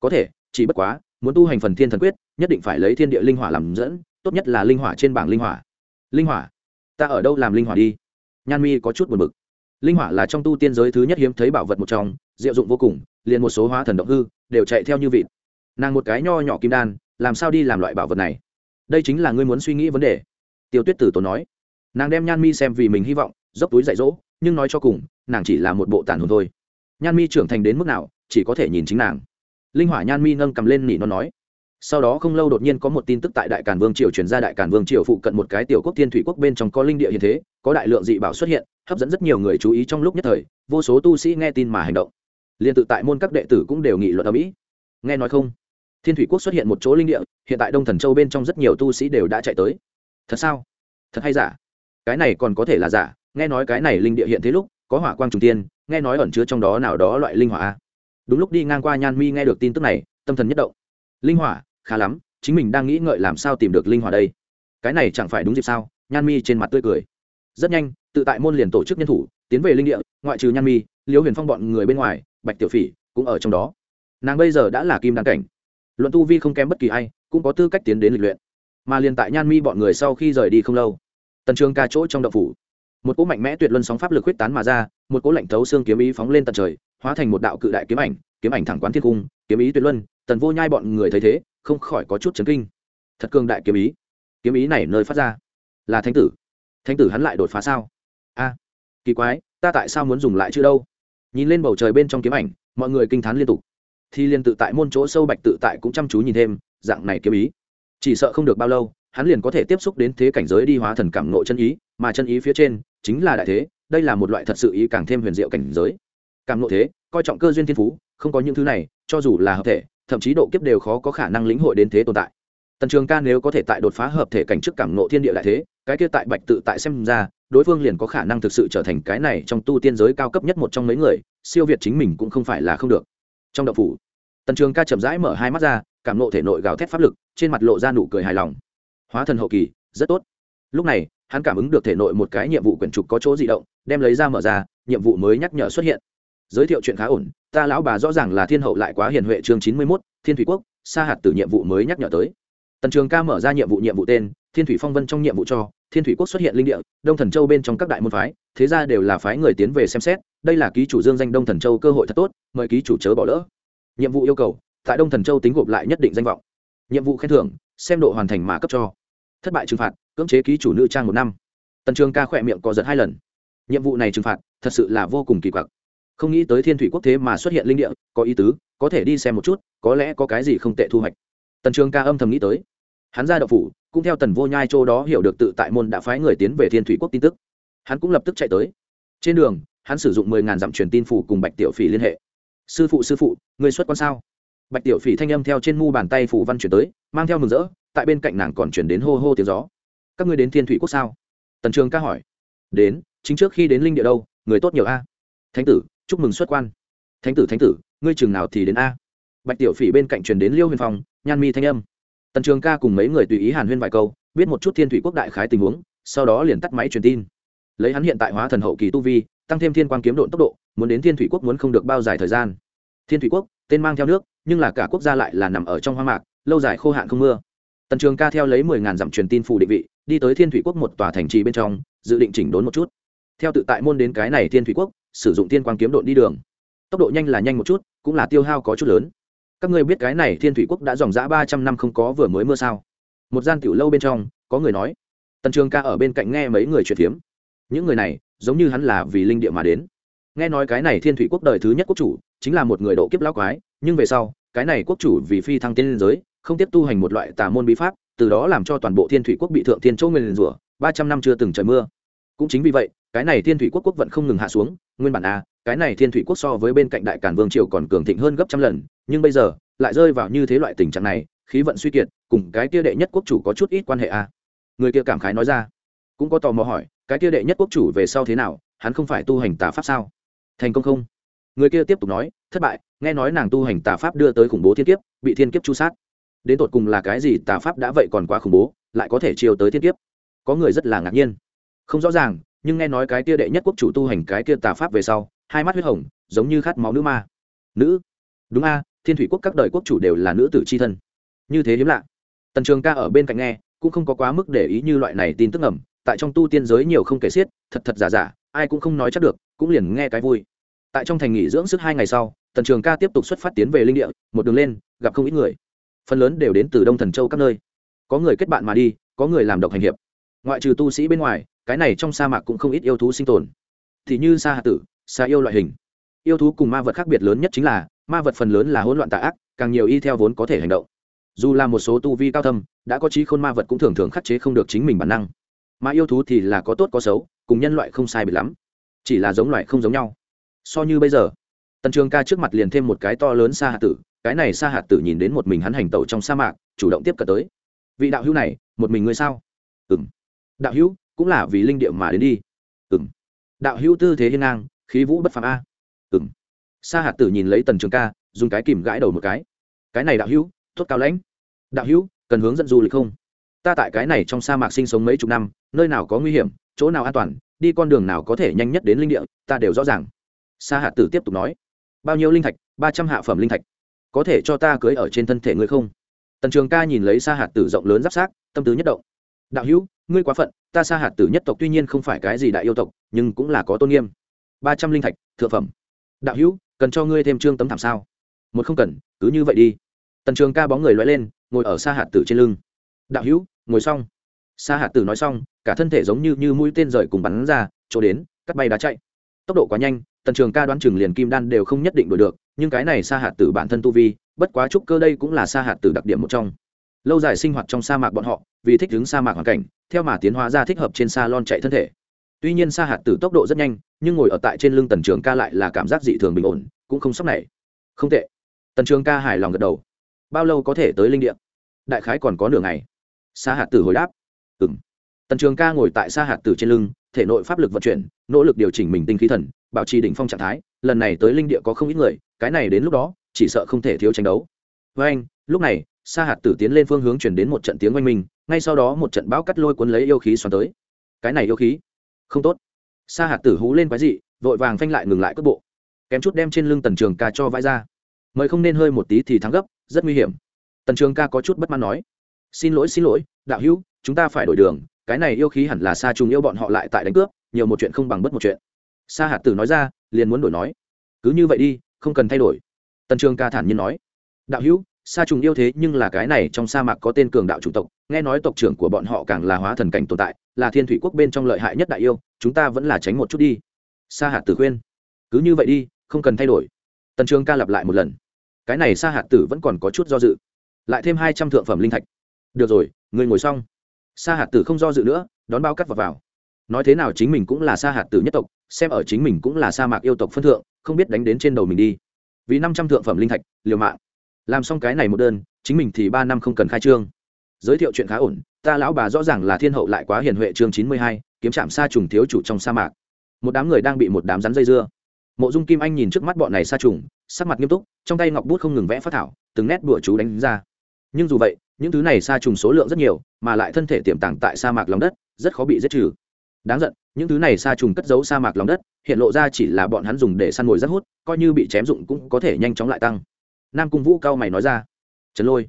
Có thể, chỉ bất quá, muốn tu hành phần thiên thần quyết, nhất định phải lấy thiên địa linh hỏa làm dẫn, tốt nhất là linh hỏa trên bảng linh hỏa. Linh hỏa? Ta ở đâu làm linh hỏa đi? Nhan mi có chút buồn bực. Linh hỏa là trong tu tiên giới thứ nhất hiếm thấy bảo vật một trong, diệu dụng vô cùng, liền một số hóa thần động hư, đều chạy theo như vịt nàng một cái nho nhỏ kim đan, làm sao đi làm loại bảo vật này? Đây chính là ngươi muốn suy nghĩ vấn đề. Tiêu tuyết tử tổ nói. Nàng đem nhan mi xem vì mình hy vọng, dốc túi dạy dỗ, nhưng nói cho cùng, nàng chỉ là một bộ tàn hồn thôi. Nhan mi trưởng thành đến mức nào, chỉ có thể nhìn chính nàng. Linh hỏa nhan mi nâng cầm lên nỉ nó nói. Sau đó không lâu đột nhiên có một tin tức tại đại càn vương triều truyền ra đại càn vương triều phụ cận một cái tiểu quốc thiên thủy quốc bên trong có linh địa hiện thế, có đại lượng dị bảo xuất hiện, hấp dẫn rất nhiều người chú ý trong lúc nhất thời, vô số tu sĩ nghe tin mà hành động. Liền tự tại môn các đệ tử cũng đều nghị luận ở mỹ nghe nói không? Thiên thủy quốc xuất hiện một chỗ linh địa, hiện tại đông thần châu bên trong rất nhiều tu sĩ đều đã chạy tới. Thật sao? Thật hay giả? Cái này còn có thể là giả, nghe nói cái này linh địa hiện thế lúc, có hỏa quang trùng tiên, nghe nói ẩn chứa trong đó nào đó loại linh hỏa đúng lúc đi ngang qua nhan mi nghe được tin tức này, tâm thần nhất động. Linh hỏa? Khá lắm, chính mình đang nghĩ ngợi làm sao tìm được linh hỏa đây. Cái này chẳng phải đúng dịp sao? Nhan mi trên mặt tươi cười. Rất nhanh, tự tại môn liền tổ chức nhân thủ, tiến về linh địa, ngoại trừ nhan mi, liễu huyền phong bọn người bên ngoài, bạch tiểu phỉ cũng ở trong đó. Nàng bây giờ đã là kim đan cảnh luận tu vi không kém bất kỳ ai, cũng có tư cách tiến đến lịch luyện. Mà liền tại nhan mi bọn người sau khi rời đi không lâu, tần trường ca chỗ trong đậu phủ, một cỗ mạnh mẽ tuyệt luân sóng pháp lực huyết tán mà ra, một cỗ lạnh thấu xương kiếm ý phóng lên tận trời, hóa thành một đạo cự đại kiếm ảnh kiếm ảnh thẳng quán thiên cung, kiếm ý tuyệt luân, tần vô nhai bọn người thấy thế, không khỏi có chút chấn kinh. Thật cường đại kiếm ý. Kiếm ý này nơi phát ra là thánh tử. Thánh tử hắn lại đột phá sao? A, kỳ quái, ta tại sao muốn dùng lại chữ đâu? Nhìn lên bầu trời bên trong kiếm ảnh, mọi người kinh t h á n liên tục thì liên tự tại môn chỗ sâu bạch tự tại cũng chăm chú nhìn thêm, dạng này kiếm ý. Chỉ sợ không được bao lâu, hắn liền có thể tiếp xúc đến thế cảnh giới đi hóa thần cảm nộ chân ý, mà chân ý phía trên chính là đại thế, đây là một loại thật sự ý càng thêm huyền diệu cảnh giới. Cảm nộ thế, coi trọng cơ duyên thiên phú, không có những thứ này, cho dù là hợp thể, thậm chí độ kiếp đều khó có khả năng lĩnh hội đến thế tồn tại. Tần trường ca nếu có thể tại đột phá hợp thể cảnh trước cảm nộ thiên địa đại thế, cái kia tại bạch tự tại xem ra, đối phương liền có khả năng thực sự trở thành cái này trong tu tiên giới cao cấp nhất một trong mấy người, siêu việt chính mình cũng không phải là không được. Trong đậu phủ tần trường ca chậm rãi mở hai mắt ra, cảm nộ thể nội gào thét pháp lực, trên mặt lộ ra nụ cười hài lòng. Hóa thần hậu kỳ, rất tốt. Lúc này, hắn cảm ứng được thể nội một cái nhiệm vụ quyển trục có chỗ di động, đem lấy ra mở ra, nhiệm vụ mới nhắc nhở xuất hiện. Giới thiệu chuyện khá ổn, ta lão bà rõ ràng là thiên hậu lại quá hiền huệ chương chín mươi mốt, thiên thủy quốc, sa hạt từ nhiệm vụ mới nhắc nhở tới. Tần trường ca mở ra nhiệm vụ nhiệm vụ tên, thiên thủy phong vân trong nhiệm vụ cho, thiên thủy quốc xuất hiện linh địa, đông thần châu bên trong các đại môn phái, thế ra đều là phái người tiến về xem xét, đây là ký chủ dương danh đông thần châu cơ hội thật tốt, mời ký chủ chớ bỏ lỡ nhiệm vụ yêu cầu, tại đông thần châu tính gộp lại nhất định danh vọng. Nhiệm vụ khen thưởng, xem độ hoàn thành mà cấp cho. Thất bại trừng phạt, cưỡng chế ký chủ nữ trang một năm. Tần trường ca khỏe miệng co giật hai lần. Nhiệm vụ này trừng phạt, thật sự là vô cùng kỳ quặc. Không nghĩ tới thiên thủy quốc thế mà xuất hiện linh địa, có ý tứ, có thể đi xem một chút, có lẽ có cái gì không tệ thu hoạch. Tần trường ca âm thầm nghĩ tới. Hắn ra đậu phủ, cũng theo tần vô nhai châu đó hiểu được tự tại môn đã phái người tiến về thiên thủy quốc tin tức. Hắn cũng lập tức chạy tới. Trên đường, hắn sử dụng mười ngàn dặm truyền tin phủ cùng bạch tiểu phỉ liên hệ sư phụ sư phụ người xuất quan sao? Bạch tiểu phỉ thanh âm theo trên mu bàn tay phủ văn chuyển tới, mang theo mừng rỡ, tại bên cạnh nàng còn chuyển đến hô hô tiếng gió. Các ngươi đến thiên thủy quốc sao? Tần trường ca hỏi. Đến, chính trước khi đến linh địa đâu, người tốt nhiều a? Thánh tử, chúc mừng xuất quan. Thánh tử thánh tử, ngươi chừng nào thì đến a? Bạch tiểu phỉ bên cạnh truyền đến liêu huyền phong, nhan mi thanh âm. Tần trường ca cùng mấy người tùy ý hàn huyên vài câu, biết một chút thiên thủy quốc đại khái tình huống, sau đó liền tắt máy truyền tin. Lấy hắn hiện tại hóa thần hậu kỳ tu vi, tăng thêm thiên quan kiếm độn tốc độ muốn đến thiên thủy quốc muốn không được bao dài thời gian. Thiên thủy quốc, tên mang theo nước, nhưng là cả quốc gia lại là nằm ở trong hoang mạc, lâu dài khô hạn không mưa. Tần trường ca theo lấy mười ngàn dặm truyền tin phủ định vị, đi tới thiên thủy quốc một tòa thành trì bên trong, dự định chỉnh đốn một chút. Theo tự tại môn đến cái này thiên thủy quốc, sử dụng thiên quan kiếm độn đi đường. Tốc độ nhanh là nhanh một chút, cũng là tiêu hao có chút lớn. Các ngươi biết cái này thiên thủy quốc đã dòng dã ba trăm năm không có vừa mới mưa sao? Một gian tiểu lâu bên trong, có người nói. Tần trường ca ở bên cạnh nghe mấy người chuyện phiếm. Những người này, giống như hắn là vì linh địa mà đến nghe nói cái này thiên thủy quốc đời thứ nhất quốc chủ chính là một người độ kiếp lão quái, nhưng về sau, cái này quốc chủ vì phi thăng tiên liên giới, không tiếp tu hành một loại tà môn bí pháp, từ đó làm cho toàn bộ thiên thủy quốc bị thượng thiên chỗ nguyên rủa, ba trăm năm chưa từng trời mưa. Cũng chính vì vậy, cái này thiên thủy quốc quốc vẫn không ngừng hạ xuống, nguyên bản a cái này thiên thủy quốc so với bên cạnh đại cản vương triều còn cường thịnh hơn gấp trăm lần, nhưng bây giờ, lại rơi vào như thế loại tình trạng này, khí vận suy kiệt, cùng cái kia đệ nhất quốc chủ có chút ít quan hệ a người kia cảm khái nói ra, cũng có tò mò hỏi, cái kia đệ nhất quốc chủ về sau thế nào, hắn không phải tu hành tà pháp sao? Thành công không? Người kia tiếp tục nói, thất bại, nghe nói nàng tu hành tà pháp đưa tới khủng bố thiên kiếp, bị thiên kiếp chu sát. Đến tột cùng là cái gì tà pháp đã vậy còn quá khủng bố, lại có thể chiều tới thiên kiếp? Có người rất là ngạc nhiên. Không rõ ràng, nhưng nghe nói cái kia đệ nhất quốc chủ tu hành cái kia tà pháp về sau, hai mắt huyết hồng, giống như khát máu nữ ma. Nữ? Đúng a, thiên thủy quốc các đời quốc chủ đều là nữ tử c h i thân. Như thế hiếm lạ. Tần trường ca ở bên cạnh nghe, cũng không có quá mức để ý như loại này tin tức ẩm tại trong tu tiên giới nhiều không kể xiết, thật thật giả giả, ai cũng không nói chắc được cũng liền nghe cái vui. Tại trong thành nghỉ dưỡng sức hai ngày sau, tần trường ca tiếp tục xuất phát tiến về linh địa, một đường lên, gặp không ít người. Phần lớn đều đến từ đông thần châu các nơi. Có người kết bạn mà đi, có người làm độc hành hiệp. Ngoại trừ tu sĩ bên ngoài, cái này trong sa mạc cũng không ít yêu thú sinh tồn. Thì như sa hạ tử, sa yêu loại hình. Yêu thú cùng ma vật khác biệt lớn nhất chính là, ma vật phần lớn là hỗn loạn tà ác, càng nhiều y theo vốn có thể hành động. Dù là một số tu vi cao thâm, đã có trí khôn ma vật cũng thường thường khắc chế không được chính mình bản năng. Mà yêu thú thì là có tốt có xấu, cùng nhân loại không sai biệt lắm chỉ là giống loại không giống nhau. So như bây giờ, tần trường ca trước mặt liền thêm một cái to lớn sa hạt tử, cái này sa hạt tử nhìn đến một mình hắn hành tẩu trong sa mạc, chủ động tiếp cận tới. Vị đạo hữu này, một mình ngươi sao? Ừ m đạo hữu, cũng là vì linh điệu mà đến đi. Ừ m đạo hữu tư thế hiên ngang, khí vũ bất phạm a. Ừ m sa hạt tử nhìn lấy tần trường ca, dùng cái kìm gãi đầu một cái. Cái này đạo hữu, thốt cao lãnh. Đạo hữu, cần hướng dẫn du lịch không? Ta tại cái này trong sa mạc sinh sống mấy chục năm, nơi nào có nguy hiểm, chỗ nào an toàn đi con đường nào có thể nhanh nhất đến linh địa, ta đều rõ ràng. Sa hạt tử tiếp tục nói. Bao nhiêu linh thạch? Ba trăm hạ phẩm linh thạch. Có thể cho ta cưới ở trên thân thể ngươi không? Tần trường ca nhìn lấy sa hạt tử rộng lớn giáp sát tâm tứ nhất động. Đạo hữu, ngươi quá phận, ta sa hạt tử nhất tộc tuy nhiên không phải cái gì đại yêu tộc, nhưng cũng là có tôn nghiêm. Ba trăm linh thạch, thượng phẩm. Đạo hữu, cần cho ngươi thêm trương tấm thảm sao? Một không cần, cứ như vậy đi. Tần trường ca bóng người loay lên, ngồi ở Sa hạt tử trên lưng. Đạo hữu, ngồi xong. Sa hạt tử nói xong, cả thân thể giống như như mũi tên rời cùng bắn ra, chỗ đến, cắt bay đá chạy. Tốc độ quá nhanh, tần trường ca đoán chừng liền kim đan đều không nhất định đổi được, nhưng cái này sa hạt tử bản thân tu vi, bất quá trúc cơ đây cũng là sa hạt tử đặc điểm một trong. Lâu dài sinh hoạt trong sa mạc bọn họ, vì thích ứng sa mạc hoàn cảnh, theo mà tiến hóa ra thích hợp trên sa lon chạy thân thể. Tuy nhiên sa hạt tử tốc độ rất nhanh, nhưng ngồi ở tại trên lưng tần trường ca lại là cảm giác dị thường bình ổn, cũng không sốc này không tệ. Tần trường ca hài lòng gật đầu. Bao lâu có thể tới linh Điện? đại khái còn có nửa ngày. Sa hạt tử hồi đáp ừ m tần trường ca ngồi tại sa hạt tử trên lưng, thể nội pháp lực vận chuyển, nỗ lực điều chỉnh mình tinh khí thần, bảo trì đỉnh phong trạng thái, lần này tới linh địa có không ít người, cái này đến lúc đó, chỉ sợ không thể thiếu tranh đấu. Với anh, lúc này, sa hạt tử tiến lên phương hướng chuyển đến một trận tiếng oanh minh, ngay sau đó một trận bão cắt lôi cuốn lấy yêu khí xoắn tới. Cái này yêu khí? Không tốt. Sa hạt tử hú lên quái dị, vội vàng phanh lại ngừng lại cước bộ. Kém chút đem trên lưng tần trường ca cho vãi ra. Mời không nên hơi một tí thì thắng gấp, rất nguy hiểm. Tần trường ca có chút bất mãn nói. Xin lỗi xin lỗi, đạo hữu chúng ta phải đổi đường, cái này yêu khí hẳn là sa trùng yêu bọn họ lại tại đánh cướp, nhiều một chuyện không bằng bất một chuyện. Sa hạt tử nói ra, liền muốn đổi nói. Cứ như vậy đi, không cần thay đổi. Tần trường ca thản nhiên nói. Đạo hữu, sa trùng yêu thế nhưng là cái này trong sa mạc có tên cường đạo chủ tộc, nghe nói tộc trưởng của bọn họ càng là hóa thần cảnh tồn tại, là thiên thủy quốc bên trong lợi hại nhất đại yêu, chúng ta vẫn là tránh một chút đi. Sa hạt tử khuyên. Cứ như vậy đi, không cần thay đổi. Tần trường ca lặp lại một lần. Cái này sa hạt tử vẫn còn có chút do dự. Lại thêm hai trăm thượng phẩm linh thạch. Được rồi người ngồi xong sa hạt tử không do dự nữa đón bao cắt vào, vào. Nói thế nào chính mình cũng là sa hạt tử nhất tộc xem ở chính mình cũng là sa mạc yêu tộc phân thượng không biết đánh đến trên đầu mình đi. Vì năm trăm thượng phẩm linh thạch liều mạng. Làm xong cái này một đơn chính mình thì ba năm không cần khai trương. Giới thiệu chuyện khá ổn ta lão bà rõ ràng là thiên hậu lại quá hiền huệ chương chín mươi hai kiếm trạm sa trùng thiếu chủ trong sa mạc. Một đám người đang bị một đám rắn dây dưa. Mộ dung kim anh nhìn trước mắt bọn này sa trùng sắc mặt nghiêm túc trong tay ngọc bút không ngừng vẽ phát thảo từng nét đùa chú đánh ra nhưng dù vậy, những thứ này sa trùng số lượng rất nhiều, mà lại thân thể tiềm tàng tại sa mạc lòng đất, rất khó bị giết trừ. Đáng giận, những thứ này sa trùng cất giấu sa mạc lòng đất, hiện lộ ra chỉ là bọn hắn dùng để săn mồi rất hút, coi như bị chém dụng cũng có thể nhanh chóng lại tăng. Nam cung vũ cao mày nói ra. Trấn lôi.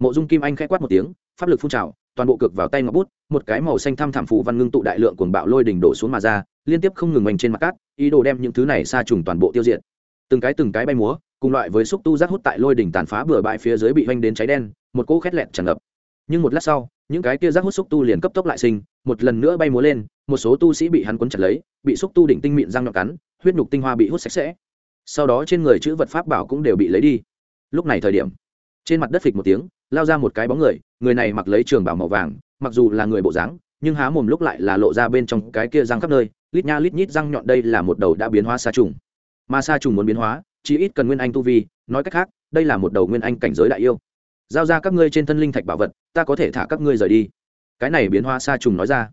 Mộ dung kim anh k h ẽ quát một tiếng, pháp lực phun trào, toàn bộ cực vào tay ngọc bút, một cái màu xanh thăm thảm phụ văn ngưng tụ đại lượng cuồng bạo lôi đỉnh đổ xuống mà ra, liên tiếp không ngừng mình trên mặt cát, ý đồ đem những thứ này xa trùng toàn bộ tiêu diệt. Từng cái từng cái bay múa, cùng loại với xúc tu rác hút tại lôi đỉnh tàn phá bừa bãi phía dưới bị hoành đến cháy đen một cỗ khét lẹt tràn ngập. Nhưng một lát sau, những cái kia rác hút xúc tu liền cấp tốc lại sinh, một lần nữa bay múa lên, một số tu sĩ bị hắn quấn chặt lấy, bị xúc tu đỉnh tinh mịn răng nhọn cắn, huyết nhục tinh hoa bị hút sạch sẽ. Sau đó trên người chữ vật pháp bảo cũng đều bị lấy đi. Lúc này thời điểm, trên mặt đất phịch một tiếng, lao ra một cái bóng người người này mặc lấy trường bảo màu vàng, mặc dù là người bộ dáng, nhưng há mồm lúc lại là lộ ra bên trong cái kia răng khắp nơi, lít nha lít nhít răng nhọn đây là một đầu đã biến hóa xa trùng. Mà xa trùng muốn biến hóa, chỉ ít cần nguyên anh tu vi, nói cách khác, đây là một đầu nguyên anh cảnh giới đại yêu giao ra các ngươi trên thân linh thạch bảo vật, ta có thể thả các ngươi rời đi. Cái này biến hoa xa trùng nói ra.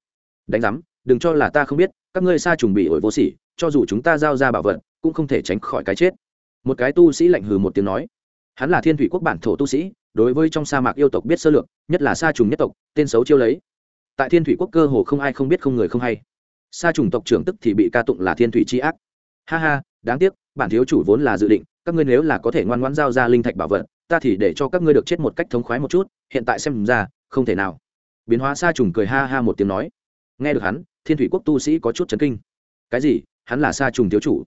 Đánh giám, đừng cho là ta không biết, các ngươi xa trùng bị ổi vô sỉ, cho dù chúng ta giao ra bảo vật, cũng không thể tránh khỏi cái chết. Một cái tu sĩ lạnh hừ một tiếng nói. Hắn là thiên thủy quốc bản thổ tu sĩ, đối với trong sa mạc yêu tộc biết sơ lược, nhất là sa trùng nhất tộc, tên xấu chiêu lấy. Tại thiên thủy quốc cơ hồ không ai không biết không người không hay. Sa trùng tộc trưởng tức thì bị ca tụng là thiên thủy c ác. Ha ha, đáng tiếc, bản thiếu chủ vốn là dự định, các ngươi nếu là có thể ngoan ngoãn giao ra linh thạch bảo vật ta thì để cho các ngươi được chết một cách thống khoái một chút, hiện tại xem ra, không thể nào. Biến hóa sa trùng cười ha ha một tiếng nói. Nghe được hắn, thiên thủy quốc tu sĩ có chút chấn kinh. Cái gì? Hắn là sa trùng thiếu chủ.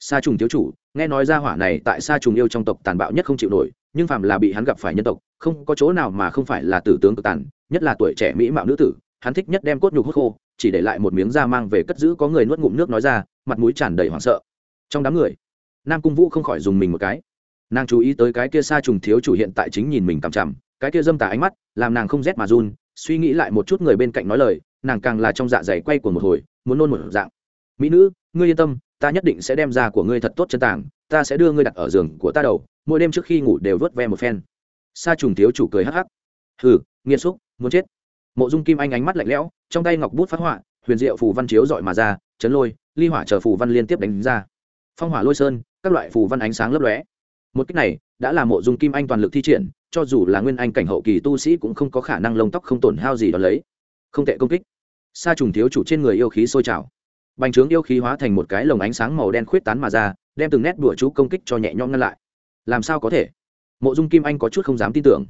Sa trùng thiếu chủ, nghe nói ra hỏa này tại sa trùng yêu trong tộc tàn bạo nhất không chịu nổi, nhưng phàm là bị hắn gặp phải nhân tộc, không có chỗ nào mà không phải là tử tướng cực tàn, nhất là tuổi trẻ mỹ mạo nữ tử, hắn thích nhất đem cốt nhục hút khô, chỉ để lại một miếng da mang về cất giữ có người nuốt ngụm nước nói ra, mặt mũi tràn đầy hoảng sợ. Trong đám người, nam cung vũ không khỏi dùng mình một cái nàng chú ý tới cái kia sa trùng thiếu chủ hiện tại chính nhìn mình cằm chằm, cái kia dâm tả ánh mắt, làm nàng không rét mà run, suy nghĩ lại một chút người bên cạnh nói lời, nàng càng là trong dạ dày quay của một hồi, muốn nôn một dạng. Mỹ nữ, ngươi yên tâm, ta nhất định sẽ đem ra của ngươi thật tốt chân tàng, ta sẽ đưa ngươi đặt ở giường của ta đầu, mỗi đêm trước khi ngủ đều vớt ve một phen. Sa trùng thiếu chủ cười hắc hắc. Hừ nghiêm xúc, muốn chết. Mộ dung kim anh ánh mắt lạnh lẽo, trong tay ngọc bút phát họa, huyền diệu phù văn chiếu dọi mà ra, chấn lôi, ly hỏa chờ phù văn liên tiếp đánh ra. Phong hỏa lôi sơn, các loại phù văn ánh sáng lấp lóe một cách này, đã là mộ dung kim anh toàn lực thi triển, cho dù là nguyên anh cảnh hậu kỳ tu sĩ cũng không có khả năng lông tóc không tổn hao gì đó lấy. Không tệ công kích. Sa trùng thiếu chủ trên người yêu khí sôi trào. Bành trướng yêu khí hóa thành một cái lồng ánh sáng màu đen khuyết tán mà ra, đem từng nét đùa chú công kích cho nhẹ nhõm ngăn lại. Làm sao có thể? Mộ dung kim anh có chút không dám tin tưởng.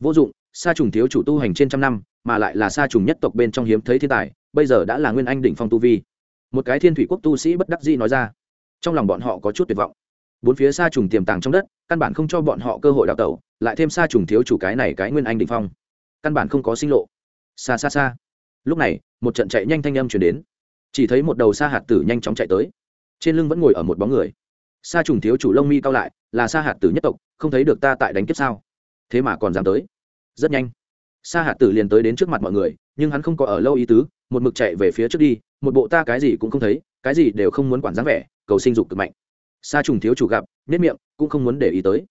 Vô dụng, sa trùng thiếu chủ tu hành trên trăm năm, mà lại là sa trùng nhất tộc bên trong hiếm thấy thiên tài, bây giờ đã là nguyên anh đỉnh phong tu vi. Một cái thiên thủy quốc tu sĩ bất đắc dĩ nói ra. Trong lòng bọn họ có chút tuyệt vọng bốn phía xa trùng tiềm tàng trong đất, căn bản không cho bọn họ cơ hội đào tẩu, lại thêm xa trùng thiếu chủ cái này cái nguyên anh đỉnh phong. Căn bản không có sinh lộ. Xa xa xa. Lúc này, một trận chạy nhanh thanh âm chuyển đến. Chỉ thấy một đầu xa hạt tử nhanh chóng chạy tới. Trên lưng vẫn ngồi ở một bóng người. Xa trùng thiếu chủ lông mi cao lại, là xa hạt tử nhất tộc, không thấy được ta tại đánh kiếp sao? Thế mà còn dám tới. Rất nhanh. Sa hạt tử liền tới đến trước mặt mọi người, nhưng hắn không có ở lâu ý tứ, một mực chạy về phía trước đi, một bộ ta cái gì cũng không thấy, cái gì đều không muốn quản dáng vẻ, cầu sinh dục cực mạnh sa trùng thiếu chủ gặp nếp miệng, cũng không muốn để ý tới.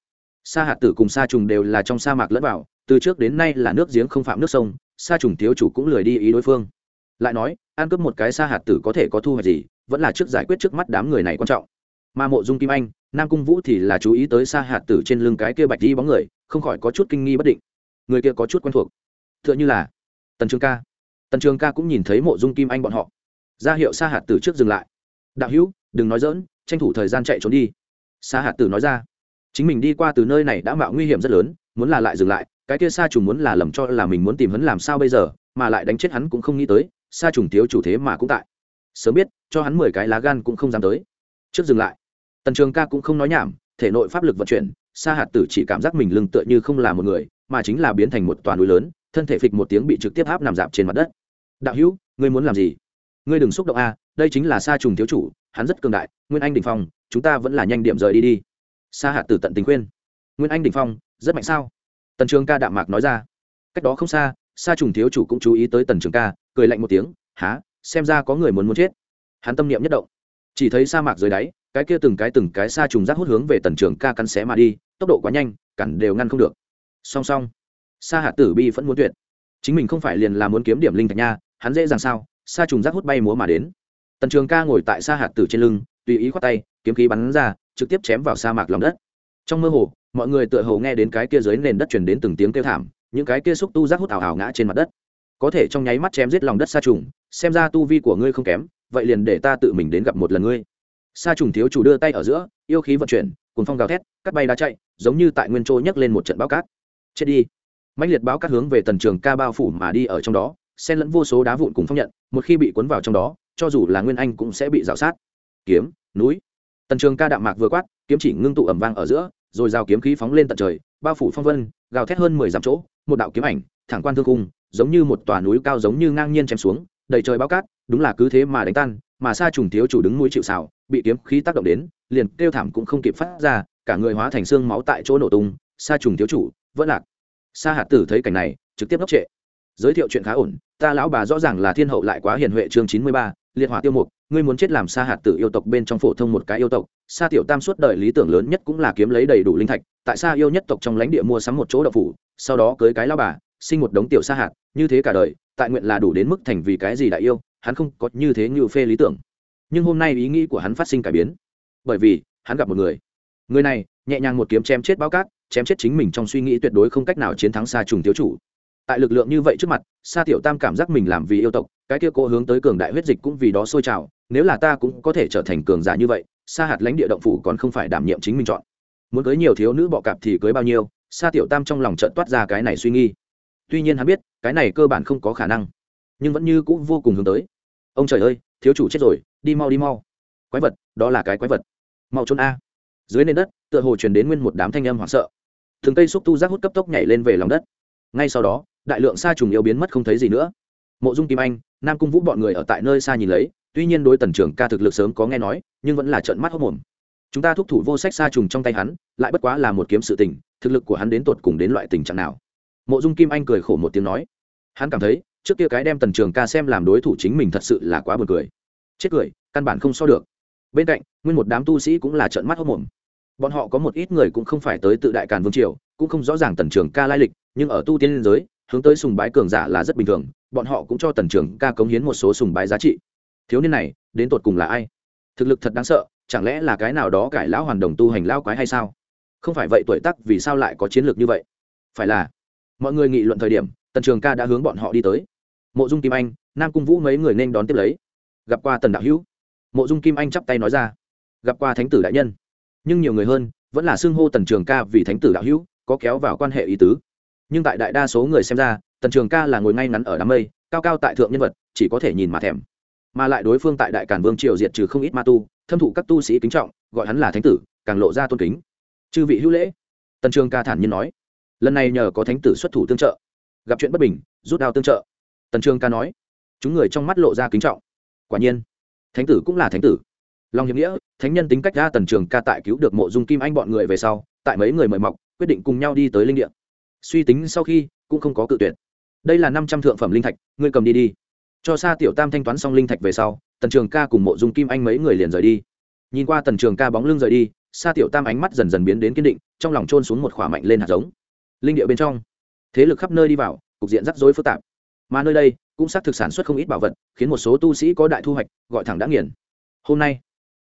Sa hạt tử cùng sa trùng đều là trong sa mạc lẫn vào, từ trước đến nay là nước giếng không phạm nước sông, sa trùng thiếu chủ cũng lười đi ý đối phương. Lại nói, ăn cướp một cái sa hạt tử có thể có thu hoạch gì, vẫn là trước giải quyết trước mắt đám người này quan trọng. Mà mộ dung kim anh, nam cung vũ thì là chú ý tới sa hạt tử trên lưng cái kia bạch đi bóng người, không khỏi có chút kinh nghi bất định. Người kia có chút quen thuộc. T h ư ợ n h ư là tần trường ca. Tần trường ca cũng nhìn thấy mộ dung kim anh bọn họ. Ra hiệu sa hạt tử trước dừng lại đạo hữu, đừng nói dỡn tranh thủ thời gian chạy trốn đi. Sa hạt tử nói ra. Chính mình đi qua từ nơi này đã mạo nguy hiểm rất lớn, muốn là lại dừng lại, cái kia sa trùng muốn là lầm cho là mình muốn tìm hắn làm sao bây giờ, mà lại đánh chết hắn cũng không nghĩ tới, sa trùng thiếu chủ thế mà cũng tại. Sớm biết, cho hắn mười cái lá gan cũng không dám tới. Trước dừng lại. Tần trường ca cũng không nói nhảm, thể nội pháp lực vận chuyển, sa hạt tử chỉ cảm giác mình lưng tựa như không là một người, mà chính là biến thành một toàn núi lớn, thân thể phịch một tiếng bị trực tiếp áp nằm dạp trên mặt đất. Đạo hữu, ngươi muốn làm gì? Ngươi đừng xúc động a đây chính là sa trùng thiếu chủ, hắn rất cường đại, nguyên anh đình phong, chúng ta vẫn là nhanh điểm rời đi đi. Sa hạt tử tận tình khuyên. Nguyên anh đình phong, rất mạnh sao? Tần trường ca đạm mạc nói ra. Cách đó không xa, sa trùng thiếu chủ cũng chú ý tới tần trường ca, cười lạnh một tiếng há xem ra có người muốn muốn chết. Hắn tâm niệm nhất động. Chỉ thấy sa mạc dưới đáy, cái kia từng cái từng cái Sa trùng rác hút hướng về tần trường ca cắn xé mà đi, tốc độ quá nhanh, cản đều ngăn không được. Song song, sa hạt tử bi vẫn muốn tuyệt. Chính mình không phải liền là muốn kiếm điểm linh thạch nha, hắn dễ dàng sao? Sa trùng rác hút bay múa mà đến tần trường ca ngồi tại sa hạt tử trên lưng, tùy ý khoát tay, kiếm khí bắn ra, trực tiếp chém vào sa mạc lòng đất. Trong mơ hồ, mọi người tựa hồ nghe đến cái kia dưới nền đất truyền đến từng tiếng kêu thảm, những cái kia xúc tu rác hút ảo ảo ngã trên mặt đất. Có thể trong nháy mắt chém giết lòng đất sa trùng, xem ra tu vi của ngươi không kém, vậy liền để ta tự mình đến gặp một lần ngươi. Sa trùng thiếu chủ đưa tay ở giữa, yêu khí vận chuyển cùng phong gào thét, cắt bay đá chạy, giống như tại nguyên châu nhấc lên một trận báo cát. Chết đi. Mạnh liệt báo cát hướng về tần trường ca bao phủ mà đi ở trong đó, xen lẫn vô số đá vụn cùng phong nhận, một khi bị cuốn vào trong đó cho dù là nguyên anh cũng sẽ bị rào sát. Kiếm, núi. Tần trường ca đạm mạc vừa quát, kiếm chỉ ngưng tụ ẩm vang ở giữa, rồi rào kiếm khí phóng lên tận trời, bao phủ phong vân, gào thét hơn mười dặm chỗ, một đạo kiếm ảnh, thẳng quan thương cung, giống như một tòa núi cao giống như ngang nhiên chém xuống, đầy trời bao cát, đúng là cứ thế mà đánh tan, mà xa trùng thiếu chủ đứng mũi chịu xào bị kiếm khí tác động đến, liền kêu thảm cũng không kịp phát ra, cả người hóa thành xương máu tại chỗ nổ tung xa trùng thiếu chủ, vẫn lạc. Sa hạt tử thấy cảnh này, trực tiếp ngốc trệ. Giới thiệu chuyện khá ổn, ta lão bà rõ ràng là thiên hậu lại quá hiền huệ chương chín mươi ba liệt hỏa tiêu mục, ngươi muốn chết làm sa hạt tử yêu tộc bên trong phổ thông một cái yêu tộc, sa tiểu tam suốt đời lý tưởng lớn nhất cũng là kiếm lấy đầy đủ linh thạch, tại sa yêu nhất tộc trong lãnh địa mua sắm một chỗ đậu phủ, sau đó cưới cái lão bà, sinh một đống tiểu sa hạt, như thế cả đời, tại nguyện là đủ đến mức thành vì cái gì đại yêu, hắn không có như thế như phê lý tưởng. Nhưng hôm nay ý nghĩ của hắn phát sinh cải biến. Bởi vì, hắn gặp một người. Người này, nhẹ nhàng một kiếm chém chết bao cát, chém chết chính mình trong suy nghĩ tuyệt đối không cách nào chiến thắng xa trùng thiếu chủ tại lực lượng như vậy trước mặt, sa tiểu tam cảm giác mình làm vì yêu tộc, cái kia cố hướng tới cường đại huyết dịch cũng vì đó sôi trào, nếu là ta cũng có thể trở thành cường giả như vậy, sa hạt lãnh địa động phủ còn không phải đảm nhiệm chính mình chọn. Muốn cưới nhiều thiếu nữ bọ cạp thì cưới bao nhiêu, sa tiểu tam trong lòng trận toát ra cái này suy nghi tuy nhiên hắn biết, cái này cơ bản không có khả năng, nhưng vẫn như cũng vô cùng hướng tới. Ông trời ơi, thiếu chủ chết rồi, đi mau đi mau. Quái vật, đó là cái quái vật. Mau trốn a. Dưới nền đất, tựa hồ truyền đến nguyên một đám thanh âm hoảng sợ. Thường cây xúc tu giác hút cấp tốc nhảy lên về lòng đất. Ngay sau đó đại lượng sa trùng yêu biến mất không thấy gì nữa. Mộ dung kim anh, nam cung vũ bọn người ở tại nơi xa nhìn lấy, tuy nhiên đối tần trưởng ca thực lực sớm có nghe nói, nhưng vẫn là trận mắt hốc mồm chúng ta thúc thủ vô sách sa trùng trong tay hắn, lại bất quá là một kiếm sự tình, thực lực của hắn đến tột cùng đến loại tình trạng nào? Mộ dung kim anh cười khổ một tiếng nói. Hắn cảm thấy, trước kia cái đem tần trường ca xem làm đối thủ chính mình thật sự là quá buồn cười. Chết cười, căn bản không so được. Bên cạnh, nguyên một đám tu sĩ cũng là trợn mắt hốc mồm bọn họ có một ít người cũng không phải tới tự đại càn vương triều, cũng không rõ ràng tần trường ca lai lịch, nhưng ở tu tiên liên giới hướng tới sùng bái cường giả là rất bình thường, bọn họ cũng cho tần trường ca cống hiến một số sùng bái giá trị. Thiếu niên này, đến tột cùng là ai? Thực lực thật đáng sợ, chẳng lẽ là cái nào đó cải lão hoàn đồng tu hành lao quái hay sao? Không phải vậy tuổi tắc vì sao lại có chiến lược như vậy? Phải là, mọi người nghị luận thời điểm, tần trường ca đã hướng bọn họ đi tới. Mộ dung kim anh, nam cung vũ mấy người nên đón tiếp lấy. Gặp qua tần đạo hữu. Mộ dung kim anh chắp tay nói ra. Gặp qua thánh tử đại nhân. Nhưng nhiều người hơn, vẫn là xưng hô tần trường ca vì thánh tử đạo hữu, có kéo vào quan hệ ý tứ nhưng tại đại đa số người xem ra, tần trường ca là ngồi ngay ngắn ở đám mây, cao cao tại thượng nhân vật, chỉ có thể nhìn mà thèm. Mà lại đối phương tại đại cản vương triều diệt trừ không ít ma tu, thâm thụ các tu sĩ kính trọng, gọi hắn là thánh tử, càng lộ ra tôn kính. Chư vị hữu lễ, tần trường ca thản nhiên nói. Lần này nhờ có thánh tử xuất thủ tương trợ, gặp chuyện bất bình, rút đao tương trợ. Tần trường ca nói. Chúng người trong mắt lộ ra kính trọng. Quả nhiên, thánh tử cũng là thánh tử. Long hiệp nghĩa, thánh nhân tính cách ra tần trường ca tại cứu được mộ dung kim anh bọn người về sau, tại mấy người mời mọc, quyết định cùng nhau đi tới linh địa suy tính sau khi cũng không có cự tuyệt. Đây là năm trăm thượng phẩm linh thạch, ngươi cầm đi đi. Cho xa tiểu tam thanh toán xong linh thạch về sau, tần trường ca cùng mộ dung kim anh mấy người liền rời đi. Nhìn qua tần trường ca bóng lưng rời đi xa tiểu tam ánh mắt dần dần biến đến kiên định, trong lòng trôn xuống một khỏa mạnh lên hạt giống. Linh địa bên trong, thế lực khắp nơi đi vào, cục diện rắc rối phức tạp. Mà nơi đây cũng xác thực sản xuất không ít bảo vật, khiến một số tu sĩ có đại thu hoạch, gọi thẳng đã nghiền. Hôm nay,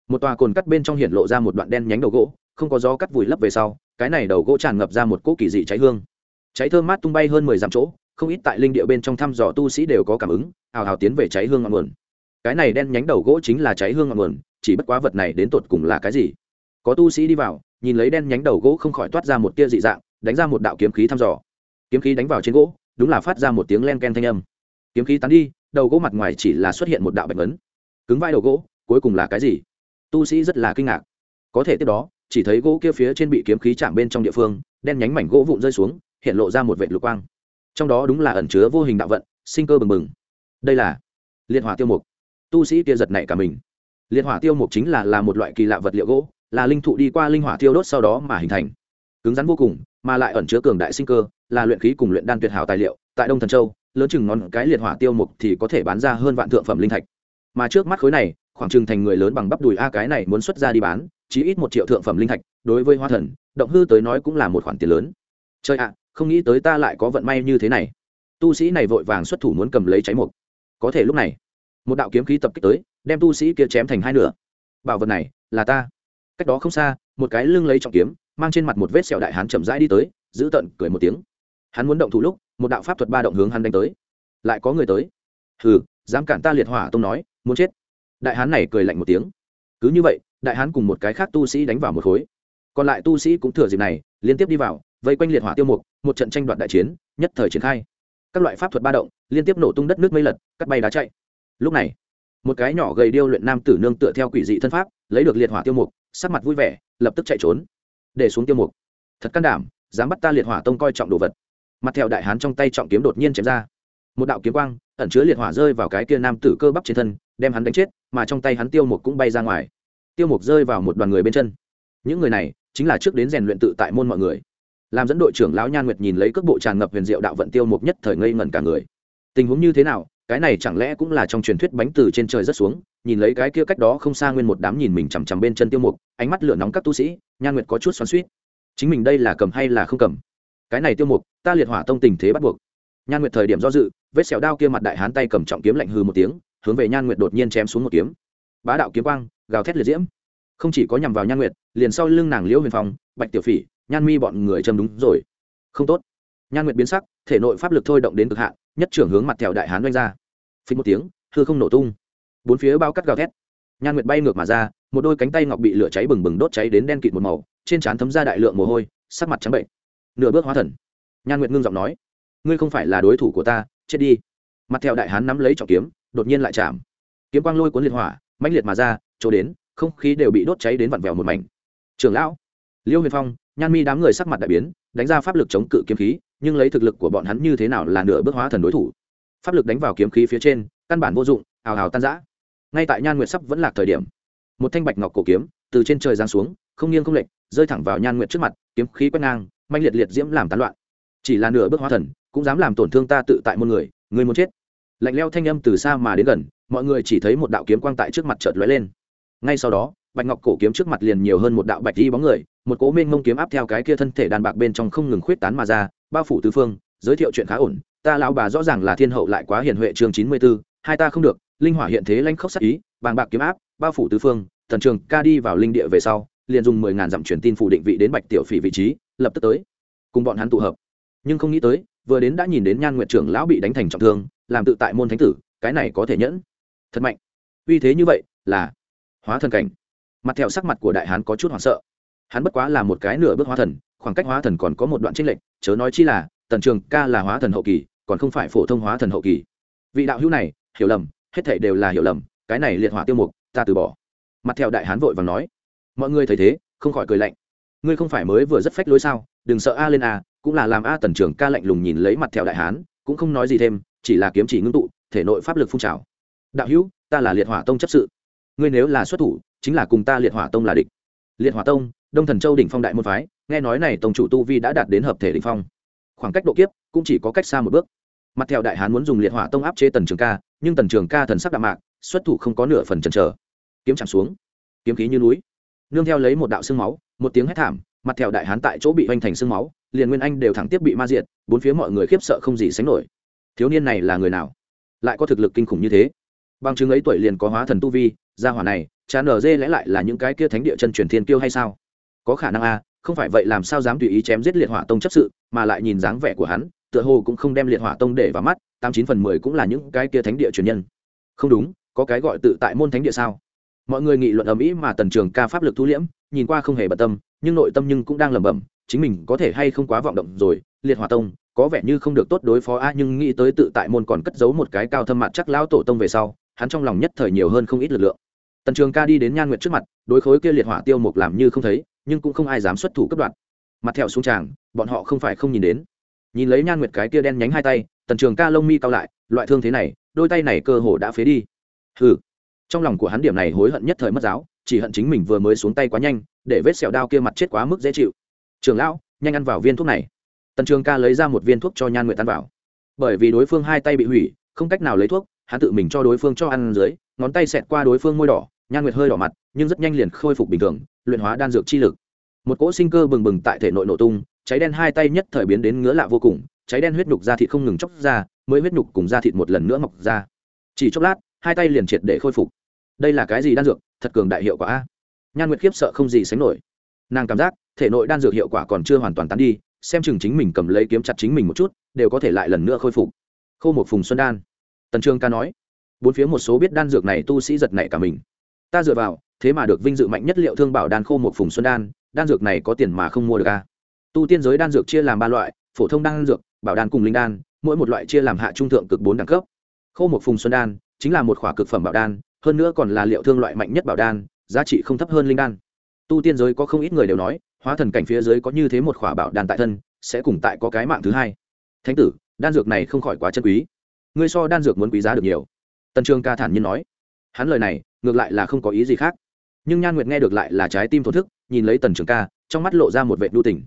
một tòa cồn cắt bên trong hiện lộ ra một đoạn đen nhánh đầu gỗ, không có gió cắt vùi lấp về sau, cái này đầu gỗ tràn ngập ra một cỗ kỳ dị cháy hương cháy thơm mát tung bay hơn mười dặm chỗ, không ít tại linh địa bên trong thăm dò tu sĩ đều có cảm ứng hào hào tiến về cháy hương ngọn nguồn. Cái này đen nhánh đầu gỗ chính là cháy hương ngọn nguồn, chỉ bất quá vật này đến tột cùng là cái gì? Có tu sĩ đi vào, nhìn lấy đen nhánh đầu gỗ không khỏi toát ra một tia dị dạng, đánh ra một đạo kiếm khí thăm dò. Kiếm khí đánh vào trên gỗ, đúng là phát ra một tiếng len ken thanh âm. Kiếm khí tán đi, đầu gỗ mặt ngoài chỉ là xuất hiện một đạo bạch ấn. Cứng vai đầu gỗ, cuối cùng là cái gì? Tu sĩ rất là kinh ngạc. Có thể tiếp đó, chỉ thấy gỗ kia phía trên bị kiếm khí chạm bên trong địa phương, đen nhánh mảnh gỗ vụn rơi xuống hiện lộ ra một vệt lục quang. Trong đó đúng là ẩn chứa vô hình đạo vận, sinh cơ bừng bừng. Đây là liệt hỏa tiêu mục. Tu sĩ kia giật nảy cả mình. Liệt hỏa tiêu mục chính là là một loại kỳ lạ vật liệu gỗ, là linh thụ đi qua linh hỏa tiêu đốt sau đó mà hình thành. Cứng rắn vô cùng, mà lại ẩn chứa cường đại sinh cơ, là luyện khí cùng luyện đan tuyệt hảo tài liệu. Tại đông thần châu, lớn chừng ngón cái liệt hỏa tiêu mục thì có thể bán ra hơn vạn thượng phẩm linh thạch. Mà trước mắt khối này, khoảng chừng thành người lớn bằng bắp đùi a cái này muốn xuất ra đi bán chí ít một triệu thượng phẩm linh thạch, đối với hoa thần, động hư tới nói cũng là một khoản tiền lớn. Chơi ạ không nghĩ tới ta lại có vận may như thế này. Tu sĩ này vội vàng xuất thủ muốn cầm lấy cháy mục. Có thể lúc này, một đạo kiếm khí tập kích tới, đem tu sĩ kia chém thành hai nửa. Bảo vật này là ta. Cách đó không xa, một cái lưng lấy trọng kiếm, mang trên mặt một vết sẹo đại hán chậm rãi đi tới, giữ tận cười một tiếng. Hắn muốn động thủ lúc, một đạo pháp thuật ba động hướng hắn đánh tới. Lại có người tới. Hừ, dám cản ta liệt hỏa tông nói, muốn chết. Đại hán này cười lạnh một tiếng. Cứ như vậy, đại hán cùng một cái khác tu sĩ đánh vào một khối. Còn lại tu sĩ cũng thừa dịp này, liên tiếp đi vào vây quanh liệt hỏa tiêu mục, một trận tranh đoạt đại chiến, nhất thời triển khai. Các loại pháp thuật ba động, liên tiếp nổ tung đất nước mây lật, cắt bay đá chạy. Lúc này, một cái nhỏ gầy điêu luyện nam tử nương tựa theo quỷ dị thân pháp, lấy được liệt hỏa tiêu mục, sắc mặt vui vẻ, lập tức chạy trốn. Để xuống tiêu mục. Thật can đảm, dám bắt ta liệt hỏa tông coi trọng đồ vật. Mặt theo đại hán trong tay trọng kiếm đột nhiên chém ra. Một đạo kiếm quang, ẩn chứa liệt hỏa rơi vào cái kia nam tử cơ bắp trên thân, đem hắn đánh chết, mà trong tay hắn tiêu mục cũng bay ra ngoài. Tiêu mục rơi vào một đoàn người bên chân. Những người này, chính là trước đến rèn luyện tự tại môn mọi người làm dẫn đội trưởng lão nhan nguyệt nhìn lấy cước bộ tràn ngập huyền diệu đạo vận tiêu mục nhất thời ngây ngẩn cả người. Tình huống như thế nào? Cái này chẳng lẽ cũng là trong truyền thuyết bánh từ trên trời rất xuống? Nhìn lấy cái kia cách đó không xa nguyên một đám nhìn mình chằm chằm bên chân tiêu mục, ánh mắt lửa nóng các tu sĩ, nhan nguyệt có chút xoắn suýt chính mình đây là cầm hay là không cầm? Cái này tiêu mục, ta liệt hỏa tông tình thế bắt buộc. Nhan nguyệt thời điểm do dự, vết xẻo đao kia mặt đại hán tay cầm trọng kiếm lạnh hư một tiếng, hướng về nhan nguyệt đột nhiên chém xuống một kiếm. Bá đạo kiếm quang, gào thét liệt diễm. Không chỉ có nhằm vào nhan nguyệt, liền sau lưng nàng liễu huyền phong, bạch tiểu phỉ nhan mi bọn người châm đúng rồi. Không tốt. Nhan nguyệt biến sắc, thể nội pháp lực thôi động đến cực hạn, nhất trưởng hướng mặt thẹo đại hán doanh ra. Phí một tiếng, hư không nổ tung. Bốn phía bao cắt gào thét. Nhan nguyệt bay ngược mà ra, một đôi cánh tay ngọc bị lửa cháy bừng bừng đốt cháy đến đen kịt một màu, trên trán thấm ra đại lượng mồ hôi, sắc mặt trắng bệnh. Nửa bước hóa thần. Nhan nguyệt ngưng giọng nói, ngươi không phải là đối thủ của ta, chết đi. Mặt thẹo đại hán nắm lấy trọng kiếm, đột nhiên lại chạm. Kiếm quang lôi cuốn liệt hỏa, mãnh liệt mà ra, chỗ đến, không khí đều bị đốt cháy đến vặn vẹo một mảnh. Trưởng lão! Liêu huyền phong nhan mi đám người sắc mặt đại biến, đánh ra pháp lực chống cự kiếm khí, nhưng lấy thực lực của bọn hắn như thế nào là nửa bước hóa thần đối thủ. Pháp lực đánh vào kiếm khí phía trên, căn bản vô dụng hào hào tan giã ngay tại nhan nguyệt sắp vẫn lạc thời điểm, một thanh bạch ngọc cổ kiếm từ trên trời giáng xuống, không nghiêng không lệch, rơi thẳng vào nhan nguyệt trước mặt, kiếm khí quét ngang manh liệt liệt diễm làm tán loạn. Chỉ là nửa bước hóa thần, cũng dám làm tổn thương ta tự tại một người người muốn chết. Lạnh leo thanh âm từ xa mà đến gần, mọi người chỉ thấy một đạo kiếm quang tại trước mặt chợt lóe lên. Ngay sau đó, bạch ngọc cổ kiếm trước mặt liền nhiều hơn một đạo bạch đi bóng người một cố mênh mông kiếm áp theo cái kia thân thể đàn bạc bên trong không ngừng khuyết tán mà ra, bao phủ tứ phương, giới thiệu chuyện khá ổn. Ta lão bà rõ ràng là thiên hậu lại quá hiền huệ chương chín mươi b ố hai ta không được, linh hỏa hiện thế lanh khốc sắc ý, bàng bạc kiếm áp, bao phủ tứ phương, thần trường ca đi vào linh địa về sau, liền dùng mười ngàn dặm truyền tin phủ định vị đến bạch tiểu phỉ vị trí, lập tức tới, cùng bọn hắn tụ hợp. Nhưng không nghĩ tới, vừa đến đã nhìn đến nhan nguyện trưởng lão bị đánh thành trọng thương, làm tự tại môn thánh tử, cái này có thể nhẫn. Thật mạnh. Uy thế như vậy là hóa thần cảnh. Mặt theo sắc mặt của đại hán có chút hoảng sợ hắn bất quá là một cái nửa bước hóa thần, khoảng cách hóa thần còn có một đoạn tranh lệch, chớ nói chi là, tần trường ca là hóa thần hậu kỳ, còn không phải phổ thông hóa thần hậu kỳ. Vị đạo hữu này, hiểu lầm, hết thảy đều là hiểu lầm, cái này liệt hỏa tiêu mục, ta từ bỏ. Mặt theo đại hán vội và nói, mọi người thấy thế, không khỏi cười lạnh. Ngươi không phải mới vừa rất phách lối sao, đừng sợ a lên a, cũng là làm a tần trường ca lạnh lùng nhìn lấy mặt theo đại hán, cũng không nói gì thêm, chỉ là kiếm chỉ ngưng tụ, thể nội pháp lực phun trào. Đạo hữu, ta là liệt hỏa tông chấp sự. Ngươi nếu là xuất thủ, chính là cùng ta liệt hỏa tông là địch liệt hỏa tông, đông thần châu đỉnh phong đại môn phái, nghe nói này tông chủ tu vi đã đạt đến hợp thể đỉnh phong. Khoảng cách độ kiếp cũng chỉ có cách xa một bước. Mặt theo đại hán muốn dùng liệt hỏa tông áp chế tần trường ca, nhưng tần trường ca thần sắc đạm mạc, xuất thủ không có nửa phần chần chờ. Kiếm chạm xuống, kiếm khí như núi. Nương theo lấy một đạo xương máu, một tiếng hét thảm, mặt theo đại hán tại chỗ bị hoành thành xương máu, liền nguyên anh đều thẳng tiếp bị ma diệt, bốn phía mọi người khiếp sợ không gì sánh nổi. Thiếu niên này là người nào? Lại có thực lực kinh khủng như thế? Bằng chứng ấy tuổi liền có hóa thần tu vi, gia hỏa này chán ở dê lẽ lại là những cái kia thánh địa chân truyền thiên kiêu hay sao? Có khả năng a không phải vậy làm sao dám tùy ý chém giết liệt hỏa tông chấp sự, mà lại nhìn dáng vẻ của hắn, tựa hồ cũng không đem liệt hỏa tông để vào mắt, tám chín phần mười cũng là những cái kia thánh địa truyền nhân. Không đúng, có cái gọi tự tại môn thánh địa sao? Mọi người nghị luận ầm ĩ mà tần trường ca pháp lực thu liễm, nhìn qua không hề bận tâm, nhưng nội tâm nhưng cũng đang lẩm bẩm, chính mình có thể hay không quá vọng động rồi, liệt hỏa tông, có vẻ như không được tốt đối phó a, nhưng nghĩ tới tự tại môn còn cất giấu một cái cao thâm mặt chắc lão tổ tông về sau, hắn trong lòng nhất thời nhiều hơn không ít lực lượng tần trường ca đi đến nhan nguyệt trước mặt, đối khối kia liệt hỏa tiêu mục làm như không thấy, nhưng cũng không ai dám xuất thủ cấp đoạn mặt thẹo xuống tràng, bọn họ không phải không nhìn đến. Nhìn lấy nhan nguyệt cái kia đen nhánh hai tay, tần trường ca lông mi cao lại, loại thương thế này, đôi tay này cơ hồ đã phế đi. Hừ. Trong lòng của hắn điểm này hối hận nhất thời mất giáo, chỉ hận chính mình vừa mới xuống tay quá nhanh, để vết sẹo đao kia mặt chết quá mức dễ chịu. Trường lão, nhanh ăn vào viên thuốc này. Tần trường ca lấy ra một viên thuốc cho nhan nguyệt ăn vào. Bởi vì đối phương hai tay bị hủy, không cách nào lấy thuốc, hắn tự mình cho đối phương cho ăn dưới, ngón tay xẹt qua đối phương môi đỏ nhan nguyệt hơi đỏ mặt, nhưng rất nhanh liền khôi phục bình thường, luyện hóa đan dược chi lực. Một cỗ sinh cơ bừng bừng tại thể nội nổ tung, cháy đen hai tay nhất thời biến đến ngứa lạ vô cùng, cháy đen huyết nhục da thịt không ngừng chóc ra, mới huyết nhục cùng da thịt một lần nữa mọc ra. Chỉ chốc lát, hai tay liền triệt để khôi phục. Đây là cái gì đan dược? Thật cường đại hiệu quả a. Nhan nguyệt khiếp sợ không gì sánh nổi. Nàng cảm giác, thể nội đan dược hiệu quả còn chưa hoàn toàn tán đi, xem chừng chính mình cầm lấy kiếm chặt chính mình một chút, đều có thể lại lần nữa khôi phục. Khô một phùng xuân đan. Tần trương ca nói. Bốn phía một số biết đan dược này tu sĩ giật nảy cả mình ta dựa vào, thế mà được vinh dự mạnh nhất liệu thương bảo đan khô một phùng xuân đan đan dược này có tiền mà không mua được a tu tiên giới đan dược chia làm ba loại, phổ thông đan dược, bảo đan cùng linh đan, mỗi một loại chia làm hạ trung thượng cực bốn đẳng cấp. Khô một phùng xuân đan chính là một khỏa cực phẩm bảo đan, hơn nữa còn là liệu thương loại mạnh nhất bảo đan, giá trị không thấp hơn linh đan. Tu tiên giới có không ít người đều nói, hóa thần cảnh phía dưới có như thế một khỏa bảo đan tại thân, sẽ cùng tại có cái mạng thứ hai. Thánh tử, đan dược này không khỏi quá chân quý. Ngươi so đan dược muốn quý giá được nhiều. Tần trường ca thản nhiên nói. Hắn lời này ngược lại là không có ý gì khác. Nhưng nhan nguyệt nghe được lại là trái tim thổ thức, nhìn lấy tần trường ca, trong mắt lộ ra một vệ đu tỉnh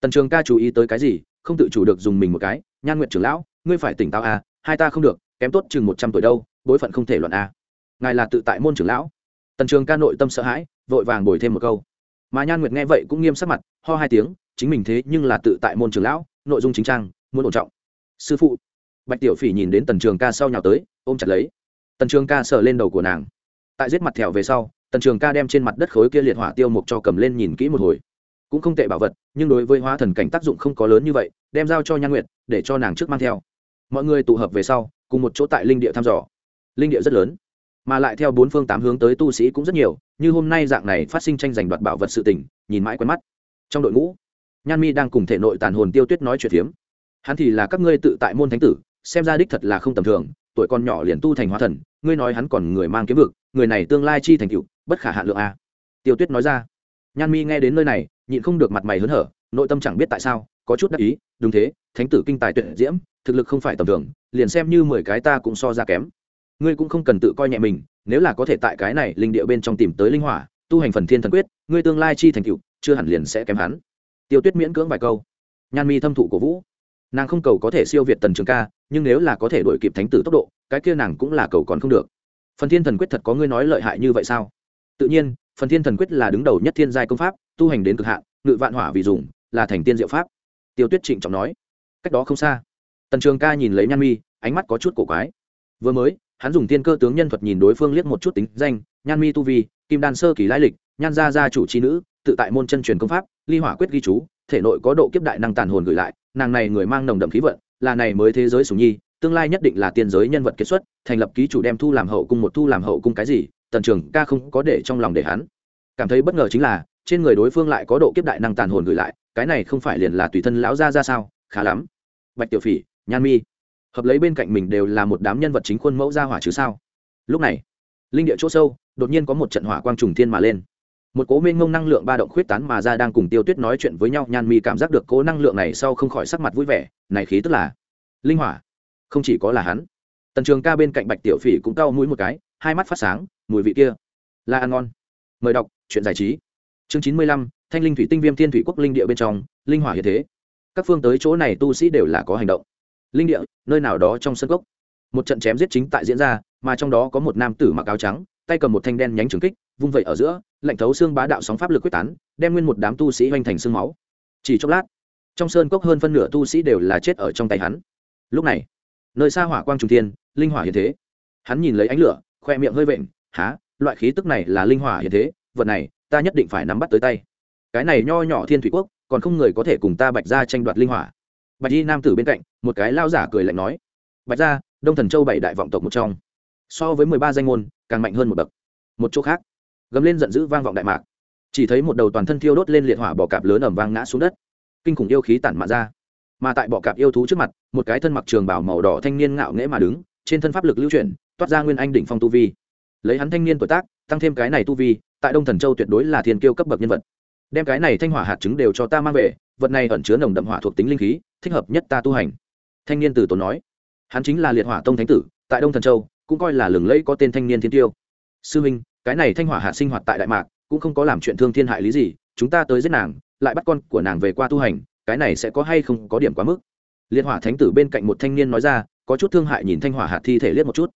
tần trường ca chú ý tới cái gì, không tự chủ được dùng mình một cái, nhan nguyệt trưởng lão, ngươi phải tỉnh táo à hai ta không được, kém tốt chừng một trăm tuổi đâu, bối phận không thể luận à ngài là tự tại môn trưởng lão. Tần trường ca nội tâm sợ hãi, vội vàng bồi thêm một câu. Mà nhan nguyệt nghe vậy cũng nghiêm sắc mặt, ho hai tiếng, chính mình thế nhưng là tự tại môn trưởng lão, nội dung chính trang, muốn ổn trọng. Sư phụ. Bạch tiểu phỉ nhìn đến tần trường ca sau nhào tới, ôm chặt lấy. Tần trường ca sờ lên đầu của nàng tại giết mặt thẹo về sau, tần trường ca đem trên mặt đất khối kia liệt hỏa tiêu mục cho cầm lên nhìn kỹ một hồi. Cũng không tệ bảo vật, nhưng đối với hóa thần cảnh tác dụng không có lớn như vậy, đem giao cho nhan nguyệt, để cho nàng trước mang theo. Mọi người tụ hợp về sau, cùng một chỗ tại linh địa thăm dò. Linh địa rất lớn, mà lại theo bốn phương tám hướng tới tu sĩ cũng rất nhiều, như hôm nay dạng này phát sinh tranh giành đoạt bảo vật sự tình, nhìn mãi quen mắt. Trong đội ngũ, nhan mi đang cùng thể nội tàn hồn tiêu tuyết nói chuyện phiếm. Hắn thì là các ngươi tự tại môn thánh tử, xem ra đích thật là không tầm thường, tuổi con nhỏ liền tu thành hóa thần ngươi nói hắn còn người mang kiếm vực, người này tương lai chi thành cựu bất khả hạ lượng a. Tiêu tuyết nói ra. Nhan mi nghe đến nơi này, nhịn không được mặt mày hớn hở, nội tâm chẳng biết tại sao, có chút đắc ý, đúng thế, thánh tử kinh tài tuyệt diễm, thực lực không phải tầm thường, liền xem như mười cái ta cũng so ra kém. Ngươi cũng không cần tự coi nhẹ mình, nếu là có thể tại cái này linh địa bên trong tìm tới linh hỏa, tu hành phần thiên thần quyết, ngươi tương lai chi thành cựu chưa hẳn liền sẽ kém hắn. Tiêu tuyết miễn cưỡng vài câu. Nhan mi thâm thụ cổ vũ. Nàng không cầu có thể siêu việt tần trường ca, nhưng nếu là có thể đổi kịp thánh tử tốc độ cái kia nàng cũng là cầu còn không được. Phần thiên thần quyết thật có ngươi nói lợi hại như vậy sao? Tự nhiên, phần thiên thần quyết là đứng đầu nhất thiên giai công pháp, tu hành đến cực hạn, ngự vạn hỏa vì dùng, là thành tiên diệu pháp. Tiêu tuyết trịnh trọng nói. Cách đó không xa, tần trường ca nhìn lấy nhan mi, ánh mắt có chút cổ quái. Vừa mới, hắn dùng tiên cơ tướng nhân thuật nhìn đối phương liếc một chút tính danh, nhan mi tu vi, kim đan sơ kỳ lai lịch, nhan gia gia chủ c h i nữ, tự tại môn chân truyền công pháp, ly hỏa quyết ghi chú, thể nội có độ kiếp đại năng tàn hồn gửi lại, nàng này người mang nồng đậm khí vận, là này mới thế giới sùng nhi tương lai nhất định là tiên giới nhân vật kết xuất, thành lập ký chủ đem thu làm hậu cung một thu làm hậu cung cái gì, tần trường ca không có để trong lòng để hắn. Cảm thấy bất ngờ chính là, trên người đối phương lại có độ kiếp đại năng tàn hồn gửi lại, cái này không phải liền là tùy thân lão gia ra sao, khá lắm. Bạch tiểu phỉ, nhan mi, hợp lấy bên cạnh mình đều là một đám nhân vật chính khuôn mẫu gia hỏa chứ sao. Lúc này, linh địa chỗ sâu, đột nhiên có một trận hỏa quang trùng thiên mà lên. Một cố mênh ngông năng lượng ba động khuyết tán mà ra đang cùng tiêu tuyết nói chuyện với nhau, nhan mi cảm giác được cố năng lượng này sau không khỏi sắc mặt vui vẻ, này khí tức là linh hỏa không chỉ có là hắn. Tần trường ca bên cạnh bạch tiểu phỉ cũng cau mũi một cái, hai mắt phát sáng, mùi vị kia. Là ăn ngon. Mời đọc, chuyện giải trí. Chương chín mươi lăm, thanh linh thủy tinh viêm thiên thủy quốc linh địa bên trong, linh hỏa hiện thế. Các phương tới chỗ này tu sĩ đều là có hành động. Linh địa, nơi nào đó trong sân gốc một trận chém giết chính tại diễn ra, mà trong đó có một nam tử mặc áo trắng, tay cầm một thanh đen nhánh trường kích, vung vẩy ở giữa, lạnh thấu xương bá đạo sóng pháp lực quyết tán, đem nguyên một đám tu sĩ hoành thành xương máu. Chỉ chốc lát, trong sơn cốc hơn phân nửa tu sĩ đều là chết ở trong tay hắn. Lúc này nơi xa hỏa quang trung thiên, linh hỏa hiện thế. Hắn nhìn lấy ánh lửa, khoe miệng hơi vện, há, loại khí tức này là linh hỏa hiện thế, vật này, ta nhất định phải nắm bắt tới tay. Cái này nho nhỏ thiên thủy quốc, còn không người có thể cùng ta bạch ra tranh đoạt linh hỏa. Bạch y nam tử bên cạnh, một cái lao giả cười lạnh nói, bạch ra đông thần châu bảy đại vọng tộc một trong. So với mười ba danh môn, càng mạnh hơn một bậc. Một chỗ khác. Gấm lên giận dữ vang vọng đại mạc. Chỉ thấy một đầu toàn thân thiêu đốt lên liệt hỏa bọ cạp lớn ẩm vang ngã xuống đất. Kinh khủng yêu khí tản mạ ra mà tại bọ cạp yêu thú trước mặt, một cái thân mặc trường bảo màu đỏ thanh niên ngạo nghễ mà đứng, trên thân pháp lực lưu chuyển, toát ra nguyên anh đỉnh phong tu vi. Lấy hắn thanh niên tuổi tác, tăng thêm cái này tu vi, tại đông thần châu tuyệt đối là thiên kiêu cấp bậc nhân vật. Đem cái này thanh hỏa hạt trứng đều cho ta mang về, vật này ẩn chứa nồng đậm hỏa thuộc tính linh khí, thích hợp nhất ta tu hành. Thanh niên tử tốn nói. Hắn chính là liệt hỏa tông thánh tử, tại đông thần châu, cũng coi là lừng lẫy có tên thanh niên thiên tiêu. Sư minh cái này thanh hỏa hạt sinh hoạt tại đại mạc, cũng không có làm chuyện thương thiên hại lý gì, chúng ta tới giết nàng, lại bắt con của nàng về qua tu hành cái này sẽ có hay không có điểm quá mức. Liệt hỏa thánh tử bên cạnh một thanh niên nói ra, có chút thương hại nhìn thanh hỏa hạt thi thể liếc một chút.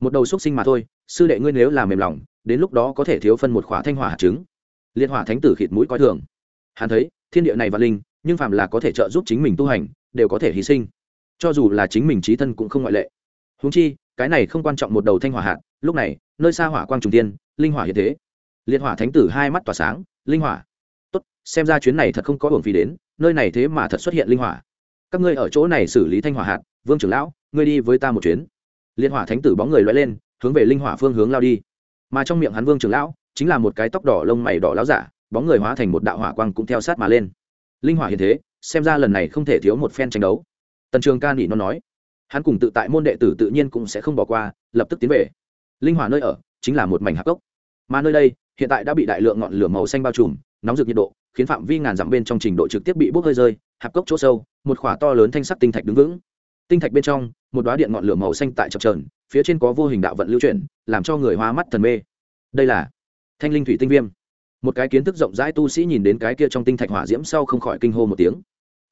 Một đầu xúc sinh mà thôi, sư đệ ngươi nếu làm mềm lòng, đến lúc đó có thể thiếu phân một khỏa thanh hỏa hạt trứng. Liệt hỏa thánh tử khịt mũi coi thường. Hắn thấy, thiên địa này và linh, nhưng phàm là có thể trợ giúp chính mình tu hành, đều có thể hy sinh. Cho dù là chính mình trí thân cũng không ngoại lệ. Húng chi, cái này không quan trọng một đầu thanh hỏa hạt, lúc này, nơi xa hỏa quang trùng tiên linh hỏa hiện thế. Liệt hỏa thánh tử hai mắt tỏa sáng, linh hỏa, tốt, xem ra chuyến này thật không có hưởng phí đến nơi này thế mà thật xuất hiện linh hỏa. Các ngươi ở chỗ này xử lý thanh hỏa hạt, vương trưởng lão, ngươi đi với ta một chuyến. Liệt hỏa thánh tử bóng người loay lên, hướng về linh hỏa phương hướng lao đi. Mà trong miệng hắn vương trưởng lão, chính là một cái tóc đỏ lông mày đỏ láo giả, bóng người hóa thành một đạo hỏa quang cũng theo sát mà lên. Linh hỏa hiện thế, xem ra lần này không thể thiếu một phen tranh đấu. Tần trường ca nỉ nó nói, hắn cùng tự tại môn đệ tử tự nhiên cũng sẽ không bỏ qua, lập tức tiến về. Linh hỏa nơi ở, chính là một mảnh hạp cốc. Mà nơi đây, hiện tại đã bị đại lượng ngọn lửa màu xanh bao trùm, nóng rực nhiệt độ khiến phạm vi ngàn dặm bên trong trình độ trực tiếp bị bốc hơi rơi, hạp cốc chỗ sâu, một khỏa to lớn thanh sắc tinh thạch đứng vững. Tinh thạch bên trong, một đoá điện ngọn lửa màu xanh tại chập trờn phía trên có vô hình đạo vận lưu chuyển, làm cho người hoa mắt thần mê. Đây là thanh linh thủy tinh viêm. Một cái kiến thức rộng rãi tu sĩ nhìn đến cái kia trong tinh thạch hỏa diễm sau không khỏi kinh hô một tiếng.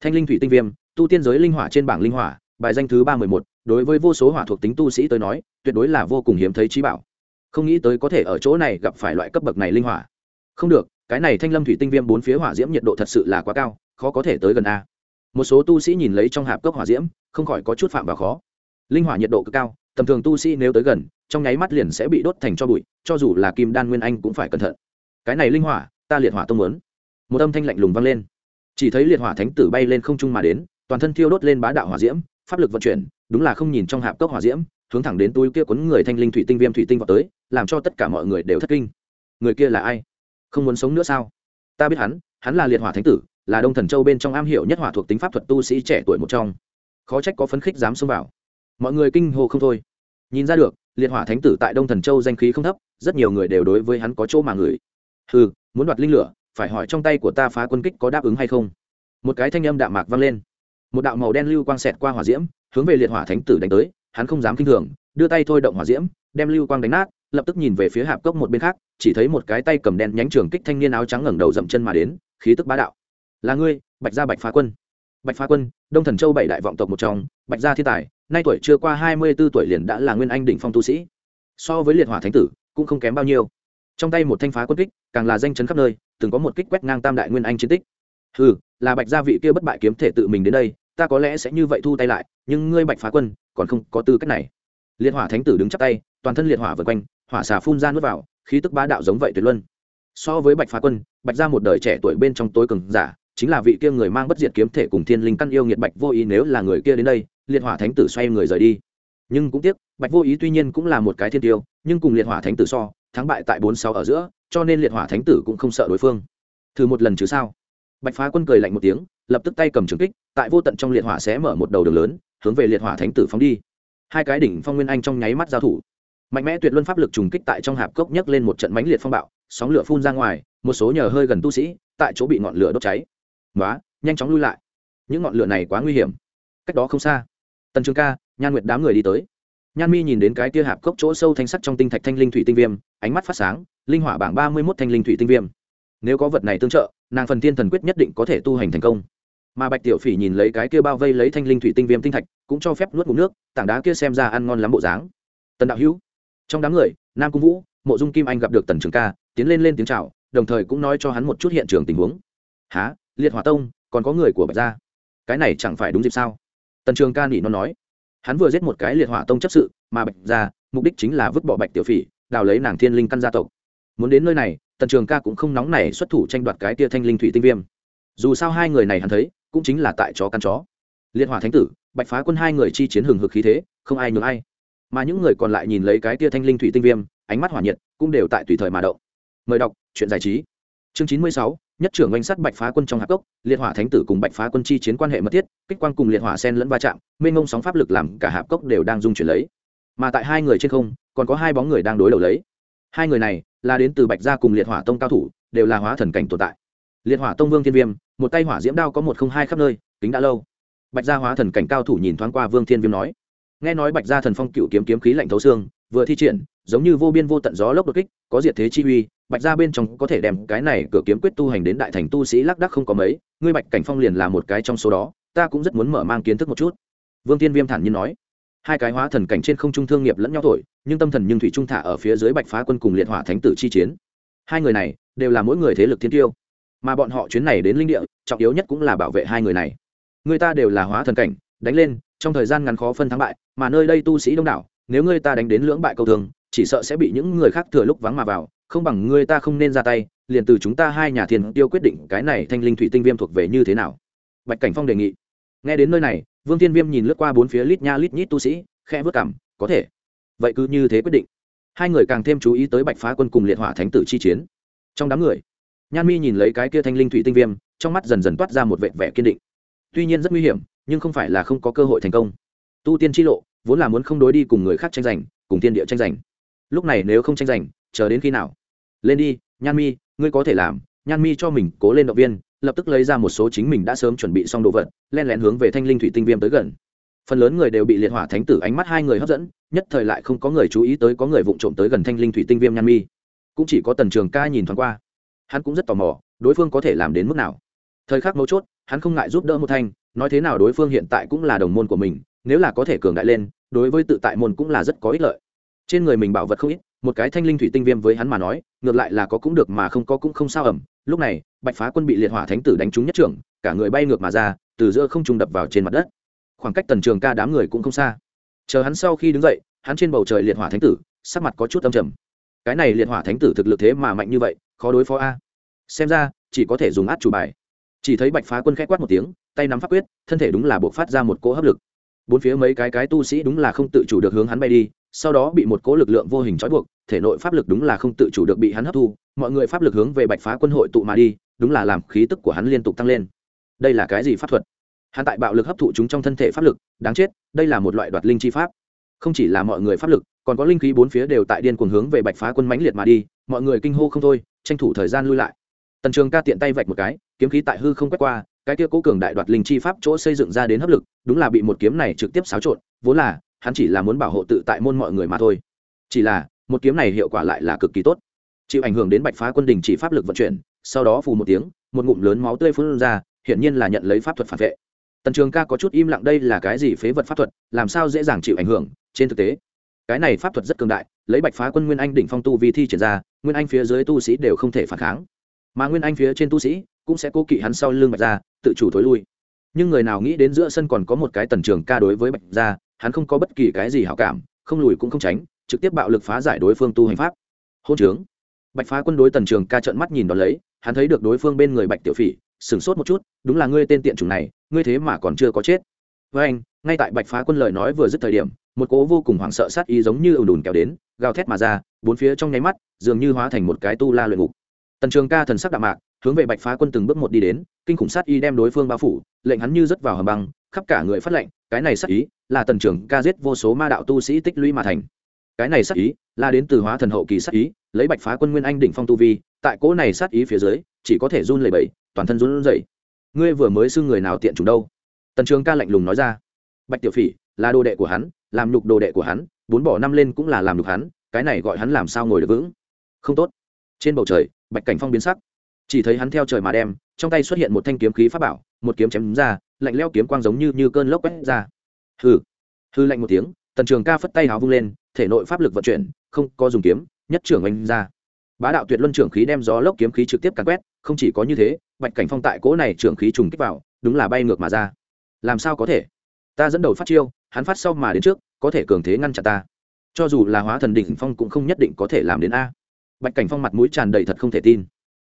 Thanh linh thủy tinh viêm, tu tiên giới linh hỏa trên bảng linh hỏa, bài danh thứ ba mười một, đối với vô số hỏa thuộc tính tu sĩ tới nói, tuyệt đối là vô cùng hiếm thấy trí bảo. Không nghĩ tới có thể ở chỗ này gặp phải loại cấp bậc này linh hỏa. Không được cái này thanh lâm thủy tinh viêm bốn phía hỏa diễm nhiệt độ thật sự là quá cao, khó có thể tới gần a. Một số tu sĩ nhìn lấy trong hạp cốc hỏa diễm, không khỏi có chút phạm vào khó. Linh hỏa nhiệt độ cực cao, tầm thường tu sĩ nếu tới gần, trong nháy mắt liền sẽ bị đốt thành cho bụi, cho dù là kim đan nguyên anh cũng phải cẩn thận. Cái này linh hỏa, ta liệt hỏa tông muốn. Một âm thanh lạnh lùng vang lên. Chỉ thấy liệt hỏa thánh tử bay lên không trung mà đến, toàn thân thiêu đốt lên bá đạo hỏa diễm, pháp lực vận chuyển, đúng là không nhìn trong hạp cốc hỏa diễm, hướng thẳng đến túi kia cuốn người thanh linh thủy tinh viêm thủy tinh vào tới, làm cho tất cả mọi người đều thất kinh. Người kia là ai? Không muốn sống nữa sao? Ta biết hắn hắn là liệt hỏa thánh tử, là đông thần châu bên trong am hiểu nhất hỏa thuộc tính pháp thuật tu sĩ trẻ tuổi một trong. Khó trách có phấn khích dám xông vào. Mọi người kinh hồ không thôi. Nhìn ra được, liệt hỏa thánh tử tại đông thần châu danh khí không thấp, rất nhiều người đều đối với hắn có chỗ mà ngửi. Ừ muốn đoạt linh lửa, phải hỏi trong tay của ta phá quân kích có đáp ứng hay không? Một cái thanh âm đạm mạc vang lên. Một đạo màu đen lưu quang xẹt qua hỏa diễm, hướng về liệt hỏa thánh tử đánh tới, hắn không dám kinh thường, đưa tay thôi động hỏa diễm, đem lưu quang đánh nát lập tức nhìn về phía hạp cốc một bên khác, chỉ thấy một cái tay cầm đen nhánh trường kích thanh niên áo trắng ngẩng đầu dậm chân mà đến, khí tức bá đạo. Là ngươi, bạch gia bạch phá quân. Bạch phá quân, đông thần châu bảy đại vọng tộc một trong, bạch gia thiên tài, nay tuổi chưa qua hai mươi b ố tuổi liền đã là nguyên anh đỉnh phong tu sĩ. So với liệt hỏa thánh tử, cũng không kém bao nhiêu. Trong tay một thanh phá quân kích, càng là danh chấn khắp nơi, từng có một kích quét ngang tam đại nguyên anh chiến tích. Ừ là bạch gia vị kia bất bại kiếm thể tự mình đến đây, ta có lẽ sẽ như vậy thu tay lại, nhưng ngươi bạch phá quân, còn không có tư cách này. Liệt hỏa thánh tử đứng chắp tay toàn thân liệt hỏa vượt quanh, hỏa xà phun ra nuốt vào, khí tức bá đạo giống vậy tuyệt luân. So với bạch phá quân, bạch ra một đời trẻ tuổi bên trong tối cường giả, chính là vị kia người mang bất diệt kiếm thể cùng thiên linh căn yêu nghiệt bạch vô ý nếu là người kia đến đây, liệt hỏa thánh tử xoay người rời đi. Nhưng cũng tiếc, bạch vô ý tuy nhiên cũng là một cái thiên tiêu, nhưng cùng liệt hỏa thánh tử so, thắng bại tại bốn sáu ở giữa, cho nên liệt hỏa thánh tử cũng không sợ đối phương. Thử một lần chứ sao? Bạch phá quân cười lạnh một tiếng, lập tức tay cầm trường kích, tại vô tận trong liệt hỏa sẽ mở một đầu đường lớn, hướng về liệt hỏa thánh tử phóng đi. Hai cái đỉnh phong nguyên anh trong nháy mắt giao thủ mạnh mẽ tuyệt luân pháp lực trùng kích tại trong hạp cốc nhấc lên một trận mãnh liệt phong bạo, sóng lửa phun ra ngoài, một số nhờ hơi gần tu sĩ tại chỗ bị ngọn lửa đốt cháy. Nói nhanh chóng lui lại. Những ngọn lửa này quá nguy hiểm. Cách đó không xa, tần trường ca, nhan nguyệt đám người đi tới. Nhan mi nhìn đến cái kia hạp cốc chỗ sâu thanh sắt trong tinh thạch thanh linh thủy tinh viêm, ánh mắt phát sáng, linh hỏa bảng ba mươi mốt thanh linh thủy tinh viêm. Nếu có vật này tương trợ, nàng phần thiên thần quyết nhất định có thể tu hành thành công. Mà bạch tiểu phỉ nhìn lấy cái kia bao vây lấy thanh linh thủy tinh viêm tinh thạch, cũng cho phép nuốt ngụm nước, tảng đá kia xem ra ăn ngon lắm bộ dáng. Tần đạo hữu trong đám người, nam cung vũ, mộ dung kim anh gặp được tần trường ca, tiến lên lên tiếng chào, đồng thời cũng nói cho hắn một chút hiện trường tình huống. Há liệt hỏa tông, còn có người của bạch gia? Cái này chẳng phải đúng dịp sao? Tần trường ca nỉ nó nói. Hắn vừa giết một cái liệt hỏa tông chấp sự, mà bạch gia, mục đích chính là vứt bỏ bạch tiểu phỉ, đào lấy nàng thiên linh căn gia tộc. Muốn đến nơi này, tần trường ca cũng không nóng nảy xuất thủ tranh đoạt cái tia thanh linh thủy tinh viêm. Dù sao hai người này hắn thấy, cũng chính là tại chó căn chó. Liệt hỏa thánh tử, bạch phá quân hai người chi chiến hừng hực khí thế, không ai nhường ai mà những người còn lại nhìn lấy cái tia thanh linh thủy tinh viêm, ánh mắt hỏa nhiệt, cũng đều tại tùy thời mà động. Mời đọc, chuyện giải trí. Chương chín mươi sáu, nhất trưởng oanh sắt bạch phá quân trong hạp cốc, liệt hỏa thánh tử cùng bạch phá quân chi chiến quan hệ mật thiết, kích quan cùng liệt hỏa sen lẫn va chạm, mênh ngông sóng pháp lực làm cả hạp cốc đều đang dung chuyển lấy. Mà tại hai người trên không, còn có hai bóng người đang đối đầu lấy. Hai người này là đến từ bạch gia cùng liệt hỏa tông cao thủ, đều là hóa thần cảnh tồn tại. Liệt hỏa tông vương thiên viêm, một tay hỏa diễm đao có một không hai khắp nơi, kính đã lâu. Bạch gia hóa thần cảnh cao thủ nhìn thoáng qua vương thiên viêm nói nghe nói bạch gia thần phong cựu kiếm kiếm khí lạnh thấu xương, vừa thi triển, giống như vô biên vô tận gió lốc đột kích, có diệt thế chi uy, bạch gia bên trong có thể đem cái này cửa kiếm quyết tu hành đến đại thành tu sĩ lác đắc không có mấy, ngươi bạch cảnh phong liền là một cái trong số đó, ta cũng rất muốn mở mang kiến thức một chút. Vương tiên viêm thản nhiên nói. Hai cái hóa thần cảnh trên không trung thương nghiệp lẫn nhau thổi, nhưng tâm thần nhưng thủy trung thả ở phía dưới bạch phá quân cùng liệt hỏa thánh tử chi chiến. Hai người này đều là mỗi người thế lực thiên tiêu, mà bọn họ chuyến này đến linh địa, trọng yếu nhất cũng là bảo vệ hai người này. Người ta đều là hóa thần cảnh, đánh lên, trong thời gian ngắn khó phân thắng bại mà nơi đây tu sĩ đông đảo, nếu ngươi ta đánh đến lưỡng bại câu thường, chỉ sợ sẽ bị những người khác thừa lúc vắng mà vào, không bằng ngươi ta không nên ra tay, liền từ chúng ta hai nhà thiền tiêu quyết định cái này thanh linh thủy tinh viêm thuộc về như thế nào. Bạch cảnh phong đề nghị. Nghe đến nơi này, vương tiên viêm nhìn lướt qua bốn phía lít nha lít nhít tu sĩ khe vớt cảm có thể. Vậy cứ như thế quyết định. Hai người càng thêm chú ý tới bạch phá quân cùng liệt hỏa thánh tử chi chiến. Trong đám người, nhan mi nhìn lấy cái kia thanh linh thủy tinh viêm, trong mắt dần dần toát ra một vệ vẻ kiên định. Tuy nhiên rất nguy hiểm, nhưng không phải là không có cơ hội thành công tu tiên chi lộ, vốn là muốn không đối đi cùng người khác tranh giành, cùng tiên địa tranh giành. Lúc này nếu không tranh giành, chờ đến khi nào? Lên đi, nhan mi, ngươi có thể làm. Nhan mi cho mình cố lên động viên, lập tức lấy ra một số chính mình đã sớm chuẩn bị xong đồ vật, len lén hướng về thanh linh thủy tinh viêm tới gần. Phần lớn người đều bị liệt hỏa thánh tử ánh mắt hai người hấp dẫn, nhất thời lại không có người chú ý tới có người vụng trộm tới gần thanh linh thủy tinh viêm nhan mi. Cũng chỉ có tần trường ca nhìn thoáng qua. Hắn cũng rất tò mò, đối phương có thể làm đến mức nào. Thời khắc mấu chốt, hắn không ngại giúp đỡ một thanh, nói thế nào đối phương hiện tại cũng là đồng môn của mình nếu là có thể cường đại lên, đối với tự tại môn cũng là rất có ích lợi. Trên người mình bảo vật không ít, một cái thanh linh thủy tinh viêm với hắn mà nói, ngược lại là có cũng được mà không có cũng không sao ẩm. Lúc này, bạch phá quân bị liệt hỏa thánh tử đánh trúng nhất trưởng, cả người bay ngược mà ra, từ giữa không trùng đập vào trên mặt đất. Khoảng cách tần trường ca đám người cũng không xa. Chờ hắn sau khi đứng dậy, hắn trên bầu trời liệt hỏa thánh tử, sắc mặt có chút âm trầm. Cái này liệt hỏa thánh tử thực lực thế mà mạnh như vậy, khó đối phó a. Xem ra, chỉ có thể dùng át chủ bài. Chỉ thấy bạch phá quân k h ẽ quát một tiếng, tay nắm pháp quyết, thân thể đúng là buộc phát ra một cỗ hấp lực bốn phía mấy cái cái tu sĩ đúng là không tự chủ được hướng hắn bay đi, sau đó bị một cố lực lượng vô hình trói buộc, thể nội pháp lực đúng là không tự chủ được bị hắn hấp thu, mọi người pháp lực hướng về bạch phá quân hội tụ mà đi, đúng là làm khí tức của hắn liên tục tăng lên. Đây là cái gì pháp thuật? Hắn tại bạo lực hấp thụ chúng trong thân thể pháp lực, đáng chết, đây là một loại đoạt linh chi pháp. Không chỉ là mọi người pháp lực, còn có linh khí bốn phía đều tại điên cuồng hướng về bạch phá quân mãnh liệt mà đi, mọi người kinh hô không thôi, tranh thủ thời gian lui lại. Tần trường ca tiện tay vạch một cái, kiếm khí tại hư không quét qua, cái kia cố cường đại đoạt linh chi pháp chỗ xây dựng ra đến hấp lực đúng là bị một kiếm này trực tiếp xáo trộn, vốn là, hắn chỉ là muốn bảo hộ tự tại môn mọi người mà thôi. Chỉ là, một kiếm này hiệu quả lại là cực kỳ tốt. Chịu ảnh hưởng đến bạch phá quân đình chỉ pháp lực vận chuyển, sau đó phù một tiếng, một ngụm lớn máu tươi phun ra, hiển nhiên là nhận lấy pháp thuật phản vệ. Tần trường ca có chút im lặng đây là cái gì phế vật pháp thuật, làm sao dễ dàng chịu ảnh hưởng, trên thực tế, cái này pháp thuật rất cường đại, lấy bạch phá quân nguyên anh đỉnh phong tu vi thi triển ra, nguyên anh phía dưới tu sĩ đều không thể phản kháng. Mà nguyên anh phía trên tu sĩ cũng sẽ cố kỵ hắn sau lưng bạch ra, tự chủ thối lui nhưng người nào nghĩ đến giữa sân còn có một cái tần trường ca đối với bạch gia, hắn không có bất kỳ cái gì hảo cảm, không lùi cũng không tránh, trực tiếp bạo lực phá giải đối phương tu hành pháp. Hôn trướng. Bạch phá quân đối tần trường ca trợn mắt nhìn đón lấy, hắn thấy được đối phương bên người bạch tiểu phỉ, sửng sốt một chút, đúng là ngươi tên tiện chủng này, ngươi thế mà còn chưa có chết. Với anh, ngay tại bạch phá quân lời nói vừa dứt thời điểm, một cố vô cùng hoảng sợ sát ý giống như ùn đùn kéo đến, gào thét mà ra, bốn phía trong nháy mắt, dường như hóa thành một cái tu la luyện ngục. Tần trường ca thần sắc đạm mạc, hướng về bạch phá quân từng bước một đi đến kinh khủng sát ý đem đối phương bao phủ, lệnh hắn như rớt vào hầm băng, khắp cả người phát lệnh, cái này sát ý là tần trưởng ca giết vô số ma đạo tu sĩ tích lũy mà thành. Cái này sát ý là đến từ hóa thần hậu kỳ sát ý, lấy bạch phá quân nguyên anh đỉnh phong tu vi, tại cỗ này sát ý phía dưới, chỉ có thể run lẩy bẩy, toàn thân run rẩy. Ngươi vừa mới xưng người nào tiện chủ đâu? Tần trường ca lạnh lùng nói ra. Bạch tiểu phỉ là đồ đệ của hắn, làm nhục đồ đệ của hắn, bốn bỏ năm lên cũng là làm được hắn, cái này gọi hắn làm sao ngồi được vững? Không tốt. Trên bầu trời, bạch cảnh phong biến sắc. Chỉ thấy hắn theo trời mà đem trong tay xuất hiện một thanh kiếm khí pháp bảo, một kiếm chém ra, lạnh leo kiếm quang giống như như cơn lốc quét ra. Hư hư lạnh một tiếng, tần trường ca phất tay háo vung lên, thể nội pháp lực vận chuyển, không có dùng kiếm, nhất trưởng oanh ra. Bá đạo tuyệt luân trưởng khí đem gió lốc kiếm khí trực tiếp càn quét, không chỉ có như thế, bạch cảnh phong tại cỗ này trưởng khí trùng kích vào, đúng là bay ngược mà ra. Làm sao có thể? Ta dẫn đầu phát chiêu, hắn phát sau mà đến trước, có thể cường thế ngăn chặn ta. Cho dù là hóa thần đỉnh phong cũng không nhất định có thể làm đến a. Bạch cảnh phong mặt mũi tràn đầy thật không thể tin.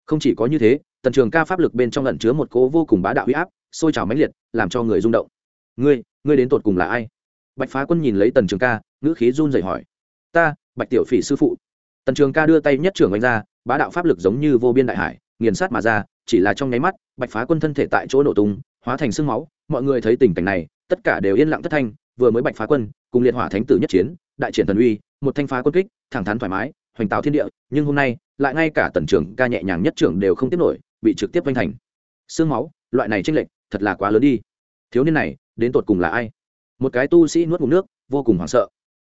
Không chỉ có như thế tần trường ca pháp lực bên trong lẩn chứa một cố vô cùng bá đạo huy áp, sôi trào mãnh liệt, làm cho người rung động. Ngươi ngươi đến tột cùng là ai? Bạch phá quân nhìn lấy tần trường ca, ngữ khí run rẩy hỏi. Ta, bạch tiểu phỉ sư phụ. Tần trường ca đưa tay nhất trưởng anh ra, bá đạo pháp lực giống như vô biên đại hải, nghiền sát mà ra, chỉ là trong nháy mắt, bạch phá quân thân thể tại chỗ nổ tung, hóa thành sương máu, mọi người thấy tình cảnh này, tất cả đều yên lặng thất thanh, vừa mới bạch phá quân cùng liệt hỏa thánh tử nhất chiến, đại triển thần uy, một thanh phá quân kích, thẳng thắn thoải mái, hoành tạo thiên địa, nhưng hôm nay, lại ngay cả tần trưởng ca nhẹ nhàng nhất trưởng đều không tiếp nổi bị trực tiếp vanh thành. Xương máu, loại này tranh lệch, thật là quá lớn đi. Thiếu niên này, đến tột cùng là ai? Một cái tu sĩ nuốt ngụm nước, vô cùng hoảng sợ.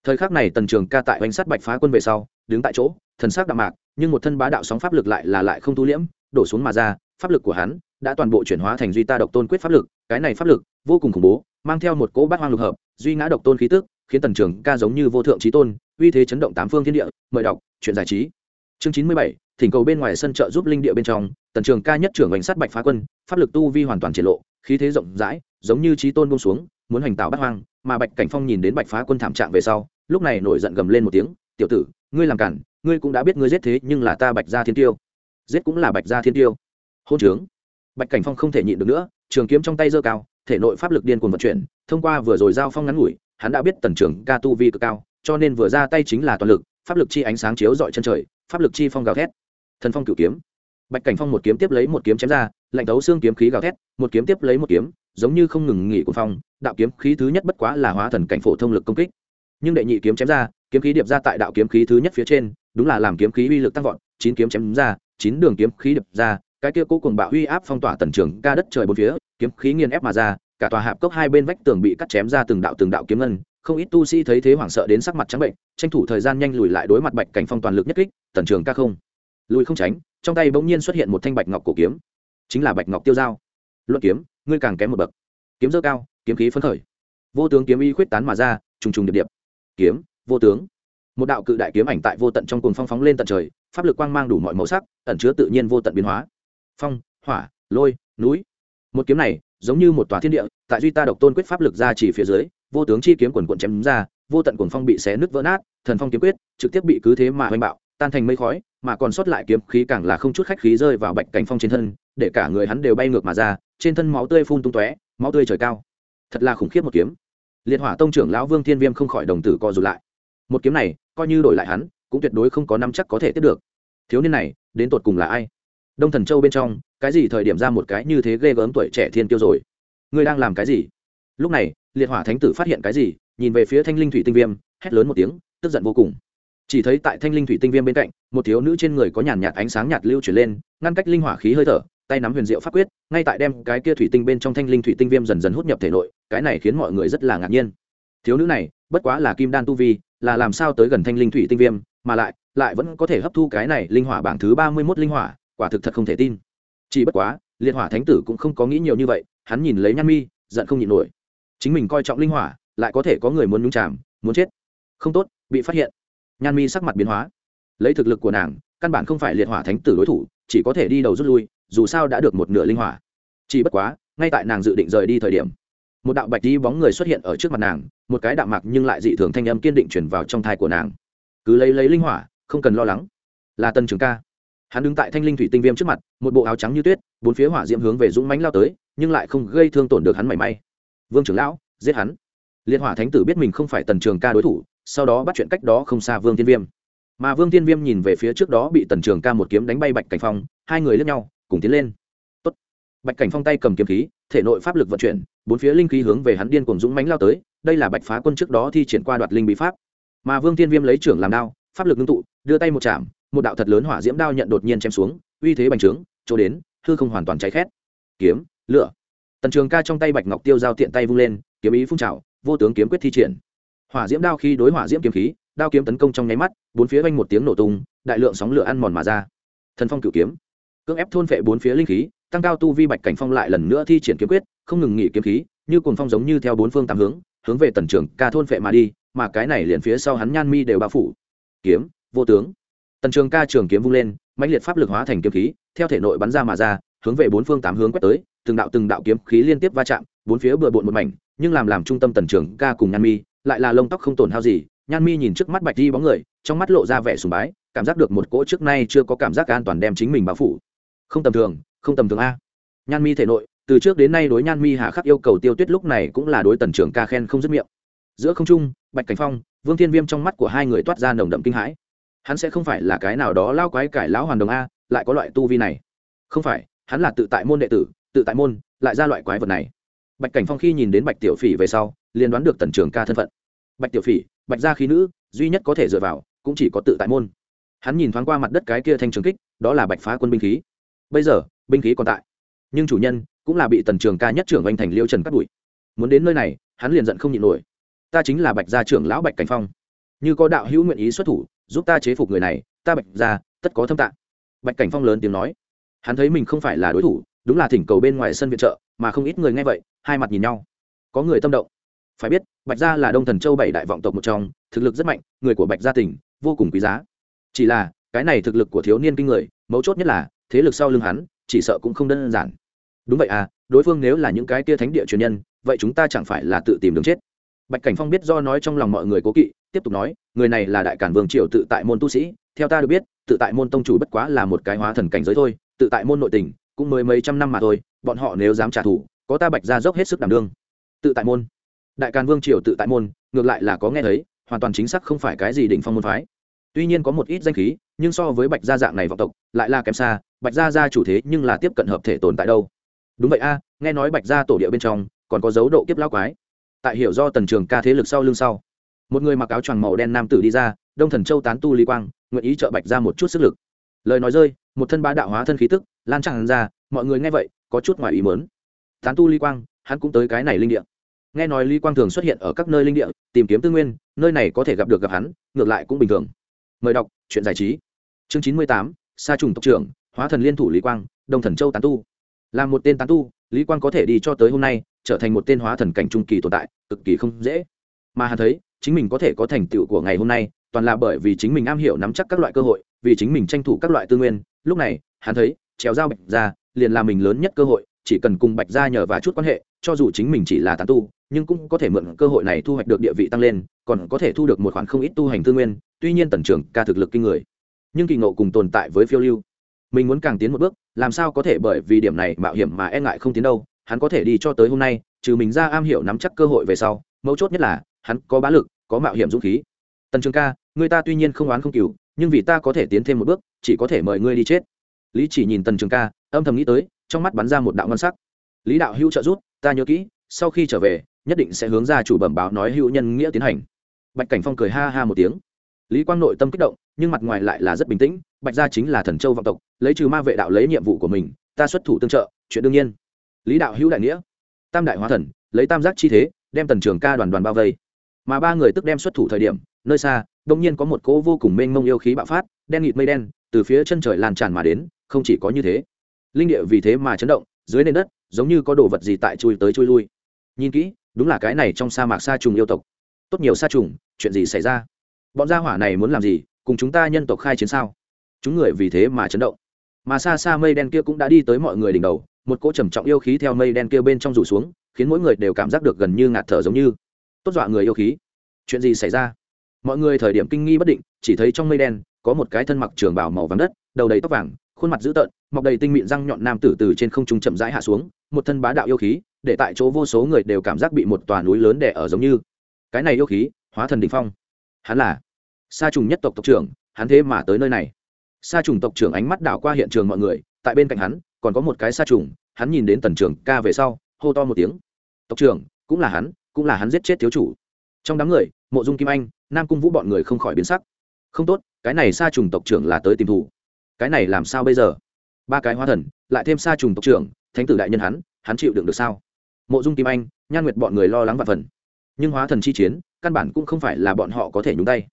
Thời khắc này tần trường ca tại oanh sát bạch phá quân về sau, đứng tại chỗ, thần sắc đạm mạc, nhưng một thân bá đạo sóng pháp lực lại là lại không tu liễm, đổ xuống mà ra, pháp lực của hắn đã toàn bộ chuyển hóa thành duy ta độc tôn quyết pháp lực, cái này pháp lực vô cùng khủng bố, mang theo một cỗ bát hoang lục hợp, duy ngã độc tôn khí tức, khiến tần trường ca giống như vô thượng trí tôn, uy thế chấn động tám phương thiên địa, mời đọc, chuyện giải trí. Chương chín mươi bảy thỉnh cầu bên ngoài sân trợ giúp linh địa bên trong, tần trường ca nhất trưởng bánh sát bạch phá quân, pháp lực tu vi hoàn toàn triển lộ, khí thế rộng rãi, giống như trí tôn bông xuống, muốn hành tạo bắt hoang, mà bạch cảnh phong nhìn đến bạch phá quân thảm trạng về sau, lúc này nổi giận gầm lên một tiếng, tiểu tử, ngươi làm cản, ngươi cũng đã biết ngươi giết thế, nhưng là ta bạch gia thiên tiêu. Giết cũng là bạch gia thiên tiêu. Hôn trướng. Bạch cảnh phong không thể nhịn được nữa, trường kiếm trong tay giơ cao, thể nội pháp lực điên cuồng vận chuyển, thông qua vừa rồi giao phong ngắn ngủi, hắn đã biết tần trưởng ca tu vi cực cao, cho nên vừa ra tay chính là toàn lực, pháp lực chi ánh sáng chiếu dọi chân trời, pháp lực chi phong gào thét thần phong cửu kiếm. Bạch cảnh phong một kiếm tiếp lấy một kiếm chém ra, lạnh thấu xương kiếm khí gào thét, một kiếm tiếp lấy một kiếm, giống như không ngừng nghỉ của phong, đạo kiếm khí thứ nhất bất quá là hóa thần cảnh phổ thông lực công kích. Nhưng đệ nhị kiếm chém ra, kiếm khí điệp ra tại đạo kiếm khí thứ nhất phía trên, đúng là làm kiếm khí uy lực tăng vọt, chín kiếm chém ra, chín đường kiếm khí điệp ra, cái kia cố cùng bạo uy áp phong tỏa tần trường ca đất trời bốn phía, kiếm khí nghiền ép mà ra, cả tòa hạp cốc hai bên vách tường bị cắt chém ra từng đạo từng đạo kiếm ngân, không ít tu sĩ thấy thế hoảng sợ đến sắc mặt trắng bệnh, tranh thủ thời gian nhanh lùi lại đối mặt bạch cảnh phong toàn lực nhất kích, tần trường ca không lùi không tránh, trong tay bỗng nhiên xuất hiện một thanh bạch ngọc cổ kiếm. Chính là bạch ngọc tiêu dao. Luận kiếm, ngươi càng kém một bậc. Kiếm dơ cao, kiếm khí phấn khởi. Vô tướng kiếm y khuyết tán mà ra, trùng trùng điệp điệp. Kiếm, vô tướng. Một đạo cự đại kiếm ảnh tại vô tận trong cồn phong phóng lên tận trời, pháp lực quang mang đủ mọi màu sắc, ẩn chứa tự nhiên vô tận biến hóa. Phong, hỏa, lôi, núi. Một kiếm này, giống như một tòa thiên địa, tại duy ta độc tôn quyết pháp lực ra chỉ phía dưới, vô tướng chi kiếm quần quận chém ra, vô tận cuồng phong bị xé nứt vỡ nát, thần phong kiếm quyết, trực tiếp bị cứ thế mà hoành bạo, tan thành mây khói mà còn sót lại kiếm khí càng là không chút khách khí rơi vào bạch cảnh phong trên thân, để cả người hắn đều bay ngược mà ra, trên thân máu tươi phun tung tóe, máu tươi trời cao. Thật là khủng khiếp một kiếm. Liệt hỏa tông trưởng lão vương thiên viêm không khỏi đồng tử co rụt lại. Một kiếm này, coi như đổi lại hắn, cũng tuyệt đối không có năm chắc có thể tiếp được. Thiếu niên này, đến tột cùng là ai? Đông thần châu bên trong, cái gì thời điểm ra một cái như thế ghê gớm tuổi trẻ thiên tiêu rồi? Ngươi đang làm cái gì? Lúc này, liệt hỏa thánh tử phát hiện cái gì, nhìn về phía thanh linh thủy tinh viêm, hét lớn một tiếng, tức giận vô cùng chỉ thấy tại thanh linh thủy tinh viêm bên cạnh, một thiếu nữ trên người có nhàn nhạt ánh sáng nhạt lưu chuyển lên, ngăn cách linh hỏa khí hơi thở, tay nắm huyền diệu pháp quyết, ngay tại đem cái kia thủy tinh bên trong thanh linh thủy tinh viêm dần dần hút nhập thể nội, cái này khiến mọi người rất là ngạc nhiên. Thiếu nữ này, bất quá là kim đan tu vi, là làm sao tới gần thanh linh thủy tinh viêm, mà lại lại vẫn có thể hấp thu cái này linh hỏa bảng thứ ba mươi mốt linh hỏa, quả thực thật không thể tin. Chỉ bất quá, liệt hỏa thánh tử cũng không có nghĩ nhiều như vậy, hắn nhìn lấy nhan mi, giận không nhịn nổi. Chính mình coi trọng linh hỏa, lại có thể có người muốn nhúng chàm, muốn chết. Không tốt, bị phát hiện nhan mi sắc mặt biến hóa. Lấy thực lực của nàng, căn bản không phải liệt hỏa thánh tử đối thủ, chỉ có thể đi đầu rút lui, dù sao đã được một nửa linh hỏa. Chỉ bất quá, ngay tại nàng dự định rời đi thời điểm, một đạo bạch đi bóng người xuất hiện ở trước mặt nàng, một cái đạo mặc nhưng lại dị thường thanh âm kiên định chuyển vào trong thai của nàng. Cứ lấy lấy linh hỏa, không cần lo lắng. Là tân trường ca. Hắn đứng tại thanh linh thủy tinh viêm trước mặt, một bộ áo trắng như tuyết, bốn phía hỏa diễm hướng về dũng mánh lao tới, nhưng lại không gây thương tổn được hắn mảy may. Vương trưởng lão, giết hắn. Liên hỏa thánh tử biết mình không phải tần trường ca đối thủ sau đó bắt chuyện cách đó không xa vương tiên viêm. Mà vương tiên viêm nhìn về phía trước đó bị tần trường ca một kiếm đánh bay bạch cảnh phong, hai người lướt nhau, cùng tiến lên. Tốt. bạch cảnh phong tay cầm kiếm khí, thể nội pháp lực vận chuyển, bốn phía linh khí hướng về hắn điên cùng dũng mánh lao tới, đây là bạch phá quân trước đó thi triển qua đoạt linh bí pháp. Mà vương tiên viêm lấy trưởng làm đao, pháp lực ngưng tụ, đưa tay một chạm, một đạo thật lớn hỏa diễm đao nhận đột nhiên chém xuống, uy thế bành trướng, chỗ đến, hư không hoàn toàn cháy khét. Kiếm, lửa. Tần trường ca trong tay bạch ngọc tiêu giao tiện tay vung lên, kiếm ý phun trào, vô tướng kiếm quyết thi triển hỏa diễm đao khi đối hỏa diễm kiếm khí, đao kiếm tấn công trong nháy mắt, bốn phía vanh một tiếng nổ tung, đại lượng sóng lửa ăn mòn mà ra. Thần phong cựu kiếm. Cưỡng ép thôn vệ bốn phía linh khí, tăng cao tu vi bạch cảnh phong lại lần nữa thi triển kiếm quyết, không ngừng nghỉ kiếm khí, như cuồng phong giống như theo bốn phương tám hướng hướng về tần trường ca thôn vệ mà đi, mà cái này liền phía sau hắn nhan mi đều bao phủ. Kiếm, vô tướng. Tần trường ca trường kiếm vung lên, mãnh liệt pháp lực hóa thành kiếm khí, theo thể nội bắn ra mà ra, hướng về bốn phương tám hướng quét tới, từng đạo từng đạo kiếm khí liên tiếp va chạm, bốn phía bừa bộn một mảnh, nhưng làm làm trung tâm tần trường ca cùng nhan mi lại là lông tóc không tổn hao gì, nhan mi nhìn trước mắt bạch di bóng người, trong mắt lộ ra vẻ sùng bái, cảm giác được một cỗ trước nay chưa có cảm giác an toàn đem chính mình bao phủ. Không tầm thường, không tầm thường a. Nhan mi thể nội, từ trước đến nay đối nhan mi hạ khắc yêu cầu tiêu tuyết lúc này cũng là đối tần trưởng ca khen không dứt miệng. Giữa không trung, bạch cảnh phong, vương thiên viêm trong mắt của hai người toát ra nồng đậm kinh hãi. Hắn sẽ không phải là cái nào đó lao quái cải lão hoàn đồng a, lại có loại tu vi này. Không phải, hắn là tự tại môn đệ tử, tự tại môn, lại ra loại quái vật này. Bạch cảnh phong khi nhìn đến bạch tiểu phỉ về sau liền đoán được tần trường ca thân phận. Bạch tiểu phỉ, bạch gia khí nữ, duy nhất có thể dựa vào, cũng chỉ có tự tại môn. Hắn nhìn thoáng qua mặt đất cái kia thanh trường kích, đó là bạch phá quân binh khí. Bây giờ, binh khí còn tại. Nhưng chủ nhân cũng là bị tần trường ca nhất trưởng oanh thành liêu trần cắt đùi muốn đến nơi này, hắn liền giận không nhịn nổi. Ta chính là bạch gia trưởng lão bạch cảnh phong. Như có đạo hữu nguyện ý xuất thủ, giúp ta chế phục người này, ta bạch gia, tất có thâm tạng bạch cảnh phong lớn tiếng nói. Hắn thấy mình không phải là đối thủ, đúng là thỉnh cầu bên ngoài sân viện trợ, mà không ít người nghe vậy, hai mặt nhìn nhau. Có người tâm động phải biết, bạch gia là đông thần châu bảy đại vọng tộc một trong, thực lực rất mạnh, người của bạch gia tỉnh vô cùng quý giá. Chỉ là, cái này thực lực của thiếu niên kinh người, mấu chốt nhất là, thế lực sau lưng hắn, chỉ sợ cũng không đơn giản. Đúng vậy à đối phương nếu là những cái tia thánh địa truyền nhân, vậy chúng ta chẳng phải là tự tìm đường chết. Bạch cảnh phong biết do nói trong lòng mọi người cố kỵ, tiếp tục nói, người này là đại cản vương triều tự tại môn tu sĩ, theo ta được biết, tự tại môn tông chủ bất quá là một cái hóa thần cảnh giới thôi, tự tại môn nội tình, cũng mới mấy trăm năm mà thôi, bọn họ nếu dám trả thù, có ta bạch ra dốc hết sức đảm đương. Tự tại môn đại càn vương triều tự tại môn, ngược lại là có nghe thấy, hoàn toàn chính xác không phải cái gì đỉnh phong môn phái. Tuy nhiên có một ít danh khí, nhưng so với bạch gia dạng này vọng tộc, lại là kém xa, bạch gia gia chủ thế nhưng là tiếp cận hợp thể tồn tại đâu. Đúng vậy a, nghe nói bạch gia tổ địa bên trong, còn có dấu độ kiếp lao quái. Tại hiểu do tần trường ca thế lực sau lưng sau, một người mặc áo choàng màu đen nam tử đi ra, đông thần châu tán tu lý quang, nguyện ý trợ bạch ra một chút sức lực. Lời nói rơi, một thân ba đạo hóa thân khí tức, lan tràn ra, mọi người nghe vậy, có chút ngoài ý mớn tán tu lý quang, hắn cũng tới cái này linh địa nghe nói lý quang thường xuất hiện ở các nơi linh địa, tìm kiếm tư nguyên, nơi này có thể gặp được gặp hắn, ngược lại cũng bình thường. Mời đọc, chuyện giải trí. Chương chín mươi tám, sa trùng tộc trưởng, hóa thần liên thủ lý quang, đông thần châu tán tu. Là một tên tán tu, lý quang có thể đi cho tới hôm nay, trở thành một tên hóa thần cảnh trung kỳ tồn tại, cực kỳ không dễ. Mà hắn thấy, chính mình có thể có thành tựu của ngày hôm nay, toàn là bởi vì chính mình am hiểu nắm chắc các loại cơ hội, vì chính mình tranh thủ các loại tư nguyên. Lúc này, hắn thấy, trèo dao bạch ra, liền là mình lớn nhất cơ hội, chỉ cần cùng bạch ra nhờ và chút quan hệ, cho dù chính mình chỉ là tán tu nhưng cũng có thể mượn cơ hội này thu hoạch được địa vị tăng lên, còn có thể thu được một khoản không ít tu hành tư nguyên, tuy nhiên tần trưởng ca thực lực kinh người. Nhưng kỳ ngộ cùng tồn tại với phiêu lưu. Mình muốn càng tiến một bước, làm sao có thể bởi vì điểm này mạo hiểm mà e ngại không tiến đâu, hắn có thể đi cho tới hôm nay, trừ mình ra am hiểu nắm chắc cơ hội về sau, mấu chốt nhất là, hắn có bá lực, có mạo hiểm dũng khí. Tần trường ca, người ta tuy nhiên không oán không cừu, nhưng vì ta có thể tiến thêm một bước, chỉ có thể mời ngươi đi chết. Lý chỉ nhìn tần trường ca, âm thầm nghĩ tới, trong mắt bắn ra một đạo ngân sắc. Lý đạo hữu trợ rút ta nhớ kỹ, sau khi trở về nhất định sẽ hướng ra chủ bẩm báo nói hữu nhân nghĩa tiến hành. Bạch cảnh phong cười ha ha một tiếng. Lý quang nội tâm kích động, nhưng mặt ngoài lại là rất bình tĩnh, bạch gia chính là thần châu vọng tộc, lấy trừ ma vệ đạo lấy nhiệm vụ của mình, ta xuất thủ tương trợ, chuyện đương nhiên. Lý đạo hữu đại nghĩa. Tam đại hóa thần, lấy tam giác chi thế, đem tần trường ca đoàn đoàn bao vây. Mà ba người tức đem xuất thủ thời điểm, nơi xa đông nhiên có một cỗ vô cùng mênh mông yêu khí bạo phát, đen nghịt mây đen, từ phía chân trời lan tràn mà đến, không chỉ có như thế. Linh địa vì thế mà chấn động, dưới nền đất, giống như có đồ vật gì tại chui tới chui lui. Nhìn kỹ đúng là cái này trong sa mạc sa trùng yêu tộc. Tốt nhiều sa trùng, chuyện gì xảy ra? Bọn gia hỏa này muốn làm gì, cùng chúng ta nhân tộc khai chiến sao? Chúng người vì thế mà chấn động. Mà xa xa mây đen kia cũng đã đi tới mọi người đỉnh đầu, một cỗ trầm trọng yêu khí theo mây đen kia bên trong rủ xuống, khiến mỗi người đều cảm giác được gần như ngạt thở giống như. Tốt dọa người yêu khí. Chuyện gì xảy ra? Mọi người thời điểm kinh nghi bất định, chỉ thấy trong mây đen, có một cái thân mặc trường bào màu vàng đất, đầu đầy tóc vàng, khuôn mặt dữ tợn, mọc đầy tinh mịn răng nhọn nam tử từ trên không trung chậm rãi hạ xuống, một thân bá đạo yêu khí để tại chỗ vô số người đều cảm giác bị một tòa núi lớn đè ở giống như. Cái này yêu khí, hóa thần đình phong. Hắn là sa trùng nhất tộc tộc trưởng, hắn thế mà tới nơi này. Sa trùng tộc trưởng ánh mắt đảo qua hiện trường mọi người, tại bên cạnh hắn, còn có một cái sa trùng, hắn nhìn đến tần trưởng ca về sau, hô to một tiếng. Tộc trưởng, cũng là hắn, cũng là hắn giết chết thiếu chủ. Trong đám người, mộ dung kim anh, nam cung vũ bọn người không khỏi biến sắc. Không tốt, cái này sa trùng tộc trưởng là tới tìm thủ cái này làm sao bây giờ? Ba cái hóa thần, lại thêm sa trùng tộc trưởng, thánh tử đại nhân hắn hắn chịu đựng được sao? Mộ dung kim anh, nhan nguyệt bọn người lo lắng và phần. Nhưng hóa thần chi chiến, căn bản cũng không phải là bọn họ có thể nhúng tay.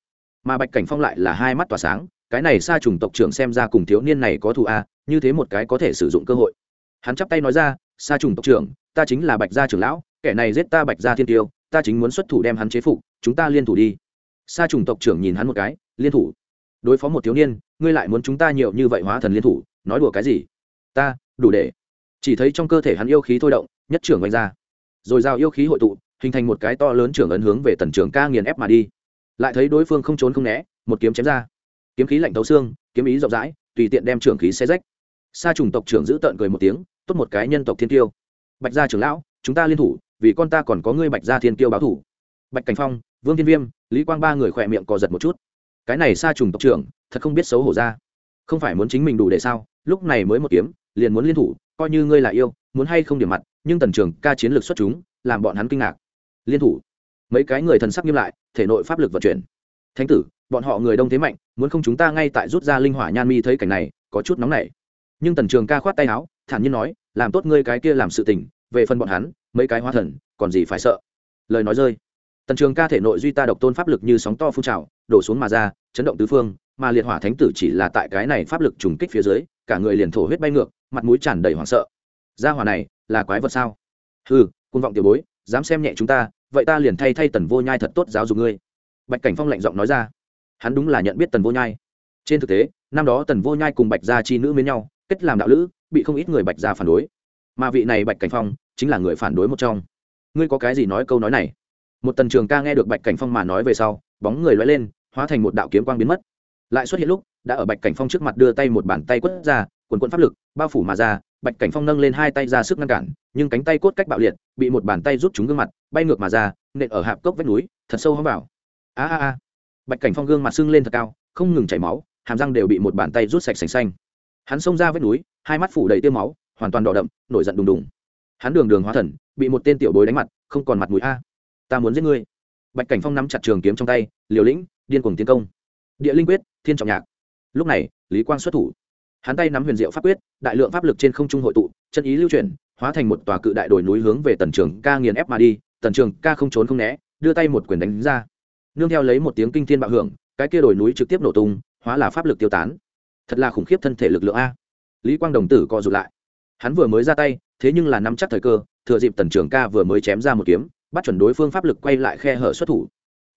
Mà bạch cảnh phong lại là hai mắt tỏa sáng, cái này xa trùng tộc trưởng xem ra cùng thiếu niên này có thù a, như thế một cái có thể sử dụng cơ hội. Hắn chắp tay nói ra xa trùng tộc trưởng, ta chính là bạch gia trưởng lão, kẻ này giết ta bạch gia thiên tiêu, ta chính muốn xuất thủ đem hắn chế phục, chúng ta liên thủ đi. Sa trùng tộc trưởng nhìn hắn một cái, liên thủ? Đối phó một thiếu niên, ngươi lại muốn chúng ta nhiều như vậy hóa thần liên thủ, nói đùa cái gì? Ta, đủ để chỉ thấy trong cơ thể hắn yêu khí thôi động, nhất trưởng oanh ra. Rồi giao yêu khí hội tụ, hình thành một cái to lớn trưởng ấn hướng về tần trưởng ca nghiền ép mà đi. Lại thấy đối phương không trốn không né, một kiếm chém ra. Kiếm khí lạnh thấu xương, kiếm ý rộng rãi, tùy tiện đem trưởng khí xe rách. Sa trùng tộc trưởng giữ tợn cười một tiếng, tốt một cái nhân tộc thiên tiêu bạch gia trưởng lão, chúng ta liên thủ, vì con ta còn có ngươi bạch gia thiên tiêu báo thủ. Bạch cảnh phong, vương thiên viêm, lý quang ba người khỏe miệng cò giật một chút. Cái này sa trùng tộc trưởng, thật không biết xấu hổ ra. Không phải muốn chính mình đủ để sao, lúc này mới một kiếm, liền muốn liên thủ coi như ngươi là yêu, muốn hay không điểm mặt, nhưng tần trường ca chiến lược xuất chúng, làm bọn hắn kinh ngạc. Liên thủ. Mấy cái người thần sắc nghiêm lại, thể nội pháp lực vận chuyển. Thánh tử, bọn họ người đông thế mạnh, muốn không chúng ta ngay tại rút ra linh hỏa nhan mi thấy cảnh này, có chút nóng nảy. Nhưng tần trường ca khoát tay áo, thản nhiên nói, làm tốt ngươi cái kia làm sự tình, về phần bọn hắn, mấy cái hóa thần, còn gì phải sợ. Lời nói rơi. Tần trường ca thể nội duy ta độc tôn pháp lực như sóng to phun trào, đổ xuống mà ra, chấn động tứ phương, mà liệt hỏa thánh tử chỉ là tại cái này pháp lực trùng kích phía dưới, cả người liền thổ huyết bay ngược mặt mũi tràn đầy hoảng sợ. Gia hỏa này, là quái vật sao? Ừ côn vọng tiểu bối, dám xem nhẹ chúng ta, vậy ta liền thay thay tần vô nhai thật tốt giáo dục ngươi. Bạch cảnh phong lạnh giọng nói ra. Hắn đúng là nhận biết tần vô nhai. Trên thực tế, năm đó tần vô nhai cùng bạch gia chi nữ với nhau, kết làm đạo lữ, bị không ít người bạch gia phản đối. Mà vị này bạch cảnh phong, chính là người phản đối một trong. Ngươi có cái gì nói câu nói này? Một tần trường ca nghe được bạch cảnh phong mà nói về sau, bóng người loay lên, hóa thành một đạo kiếm quang biến mất. Lại xuất hiện lúc, đã ở bạch cảnh phong trước mặt đưa tay một bàn tay quất ra quần quận pháp lực, bao phủ mà ra, bạch cảnh phong nâng lên hai tay ra sức ngăn cản, nhưng cánh tay cốt cách bạo liệt, bị một bàn tay rút chúng gương mặt, bay ngược mà ra, nện ở hạp cốc vách núi, thật sâu hóng vào. A a a. Bạch cảnh phong gương mặt sưng lên thật cao, không ngừng chảy máu, hàm răng đều bị một bàn tay rút sạch sành xanh. Hắn xông ra vách núi, hai mắt phủ đầy tiêu máu, hoàn toàn đỏ đậm, nổi giận đùng đùng. Hắn đường đường hóa thần, bị một tên tiểu bối đánh mặt, không còn mặt mũi a. Ta muốn giết ngươi. Bạch cảnh phong nắm chặt trường kiếm trong tay, liều lĩnh, điên cuồng tiến công. Địa linh quyết, thiên trọng nhạc. Lúc này, lý quang xuất thủ hắn tay nắm huyền diệu pháp quyết, đại lượng pháp lực trên không trung hội tụ, chân ý lưu chuyển, hóa thành một tòa cự đại đồi núi hướng về tần trường ca nghiền ép mà đi, tần trường ca không trốn không né, đưa tay một quyền đánh ra. Nương theo lấy một tiếng kinh thiên bạo hưởng, cái kia đồi núi trực tiếp nổ tung, hóa là pháp lực tiêu tán. Thật là khủng khiếp thân thể lực lượng a. Lý quang đồng tử co rụt lại. Hắn vừa mới ra tay, thế nhưng là nắm chắc thời cơ, thừa dịp tần trường ca vừa mới chém ra một kiếm, bắt chuẩn đối phương pháp lực quay lại khe hở xuất thủ.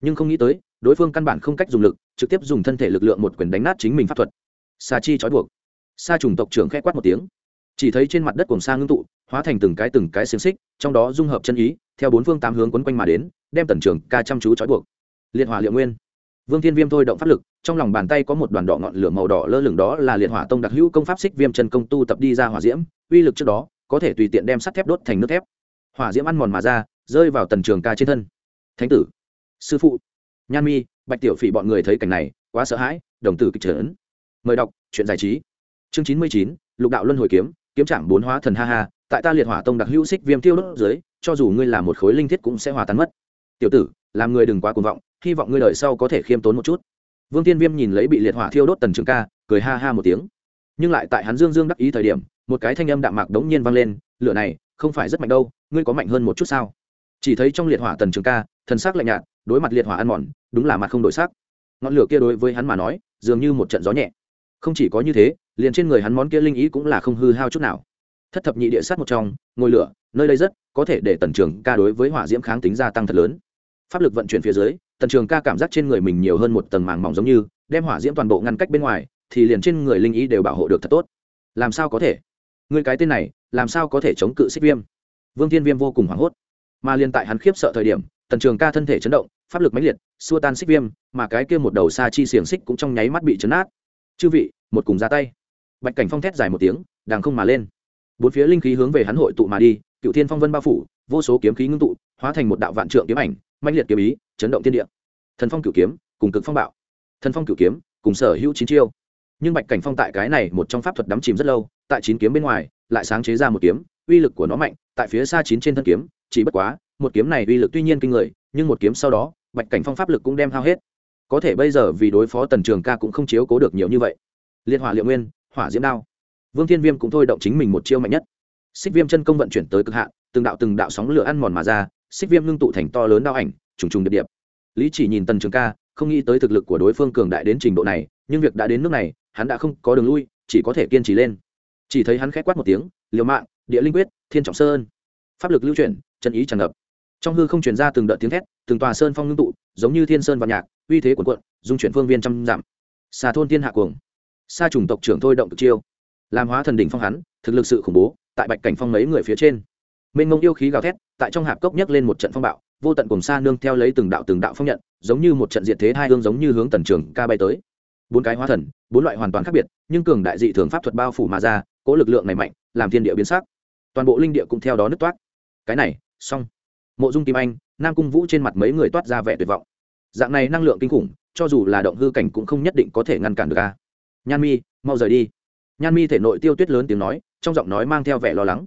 Nhưng không nghĩ tới, đối phương căn bản không cách dùng lực, trực tiếp dùng thân thể lực lượng một quyền đánh nát chính mình pháp thuật. Xà chi trói buộc sa trùng tộc trưởng khẽ quát một tiếng. Chỉ thấy trên mặt đất cùng sa ngưng tụ, hóa thành từng cái từng cái xiềng xích, trong đó dung hợp chân ý, theo bốn phương tám hướng quấn quanh mà đến, đem tần trường ca chăm chú trói buộc. Liệt hỏa liệu nguyên. Vương thiên viêm thôi động pháp lực, trong lòng bàn tay có một đoàn đỏ ngọn lửa màu đỏ lơ lửng đó là liệt hỏa tông đặc hữu công pháp xích viêm chân công tu tập đi ra hỏa diễm, uy lực trước đó, có thể tùy tiện đem sắt thép đốt thành nước thép. Hỏa diễm ăn mòn mà ra, rơi vào tần trường ca trên thân. Thánh tử, sư phụ, nhan mi, bạch tiểu phỉ bọn người thấy cảnh này, quá sợ hãi, đồng tử kịch trở ấn mời đọc, chuyện giải trí chương chín mươi chín, lục đạo luân hồi kiếm kiếm trạm bốn hóa thần ha ha, tại ta liệt hỏa tông đặc hữu xích viêm tiêu đốt dưới cho dù ngươi là một khối linh thiết cũng sẽ hòa tan mất. Tiểu tử, làm người đừng quá cuồng vọng, hy vọng ngươi đời sau có thể khiêm tốn một chút. Vương tiên viêm nhìn lấy bị liệt hỏa thiêu đốt tần trường ca, cười ha ha một tiếng. Nhưng lại tại hắn dương dương đắc ý thời điểm, một cái thanh âm đạm mạc đống nhiên vang lên, lửa này, không phải rất mạnh đâu, ngươi có mạnh hơn một chút sao? Chỉ thấy trong liệt hỏa tần trường ca, thần sắc lạnh nhạt, đối mặt liệt hỏa ăn mòn, đúng là mặt không đổi sắc. Ngọn lửa kia đối với hắn mà nói, dường như một trận gió nhẹ không chỉ có như thế, liền trên người hắn món kia linh ý cũng là không hư hao chút nào. Thất thập nhị địa sát một trong, ngôi lửa, nơi đây rất có thể để tần trường ca đối với hỏa diễm kháng tính gia tăng thật lớn. Pháp lực vận chuyển phía dưới, tần trường ca cảm giác trên người mình nhiều hơn một tầng màng mỏng giống như, đem hỏa diễm toàn bộ ngăn cách bên ngoài, thì liền trên người linh ý đều bảo hộ được thật tốt. Làm sao có thể? Người cái tên này, làm sao có thể chống cự xích viêm? Vương thiên viêm vô cùng hoảng hốt. Mà liền tại hắn khiếp sợ thời điểm, tần trường ca thân thể chấn động, pháp lực mãnh liệt, xua tan xích viêm, mà cái kia một đầu xa chi xiềng xích cũng trong nháy mắt bị chấn át chư vị, một cùng ra tay. Bạch cảnh phong thét dài một tiếng đàng không mà lên. Bốn phía linh khí hướng về hắn hội tụ mà đi, cựu thiên phong vân bao phủ, vô số kiếm khí ngưng tụ, hóa thành một đạo vạn trượng kiếm ảnh mạnh liệt kiếm ý, chấn động thiên địa. Thần phong cửu kiếm cùng cực phong bạo. Thần phong cửu kiếm cùng sở hữu chín chiêu. Nhưng bạch cảnh phong tại cái này một trong pháp thuật đắm chìm rất lâu, tại chín kiếm bên ngoài, lại sáng chế ra một kiếm, uy lực của nó mạnh, tại phía xa chín trên thân kiếm, chỉ bất quá, một kiếm này uy lực tuy nhiên kinh người, nhưng một kiếm sau đó, bạch cảnh phong pháp lực cũng đem hao hết có thể bây giờ vì đối phó tần trường ca cũng không chiếu cố được nhiều như vậy. Liên hỏa liệu nguyên, hỏa diễm đao. Vương thiên viêm cũng thôi động chính mình một chiêu mạnh nhất. Xích viêm chân công vận chuyển tới cực hạn, từng đạo từng đạo sóng lửa ăn mòn mà ra, xích viêm ngưng tụ thành to lớn đao ảnh, trùng trùng điệp điệp. Lý chỉ nhìn tần trường ca, không nghĩ tới thực lực của đối phương cường đại đến trình độ này, nhưng việc đã đến nước này, hắn đã không có đường lui, chỉ có thể kiên trì lên. Chỉ thấy hắn khẽ quát một tiếng, liều mạng, địa linh quyết, thiên trọng sơn. Pháp lực lưu chuyển, chân ý tràn ngập. Trong hư không truyền ra từng đợt tiếng thét, từng tòa sơn phong ngưng tụ, giống như thiên sơn và nhạc uy thế quần quận, dung chuyển phương viên trăm dặm. Xà thôn thiên hạ cuồng. Xa chủng tộc trưởng thôi động cực chiêu. Làm hóa thần đỉnh phong hắn, thực lực sự khủng bố, tại bạch cảnh phong mấy người phía trên. Mênh mông yêu khí gào thét, tại trong hạp cốc nhấc lên một trận phong bạo, vô tận cùng xa nương theo lấy từng đạo từng đạo phong nhận, giống như một trận diệt thế hai hương giống như hướng tần trường ca bay tới. Bốn cái hóa thần, bốn loại hoàn toàn khác biệt, nhưng cường đại dị thường pháp thuật bao phủ mà ra cỗ lực lượng này mạnh, làm thiên địa biến sắc. Toàn bộ linh địa cũng theo đó nứt toát. Cái này, xong. Mộ dung kim anh, nam cung vũ trên mặt mấy người toát ra vẻ tuyệt vọng dạng này năng lượng kinh khủng, cho dù là động hư cảnh cũng không nhất định có thể ngăn cản được a. Nhan mi, mau rời đi. Nhan mi thể nội tiêu tuyết lớn tiếng nói, trong giọng nói mang theo vẻ lo lắng.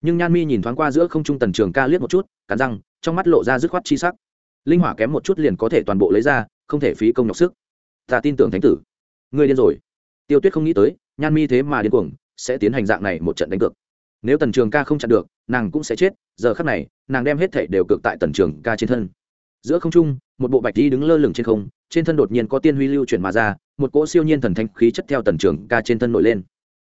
Nhưng nhan mi nhìn thoáng qua giữa không trung tần trường ca liếc một chút, cắn răng, trong mắt lộ ra dứt khoát chi sắc. Linh hỏa kém một chút liền có thể toàn bộ lấy ra, không thể phí công nhọc sức. Ta tin tưởng thánh tử. Ngươi điên rồi. Tiêu tuyết không nghĩ tới, nhan mi thế mà điên cuồng, sẽ tiến hành dạng này một trận đánh cược. Nếu tần trường ca không chặn được, nàng cũng sẽ chết. Giờ khắc này, nàng đem hết thể đều cược tại tần trường ca trên thân giữa không trung, một bộ bạch đi đứng lơ lửng trên không, trên thân đột nhiên có tiên huy lưu chuyển mà ra, một cỗ siêu nhiên thần thanh khí chất theo tần trường ca trên thân nổi lên.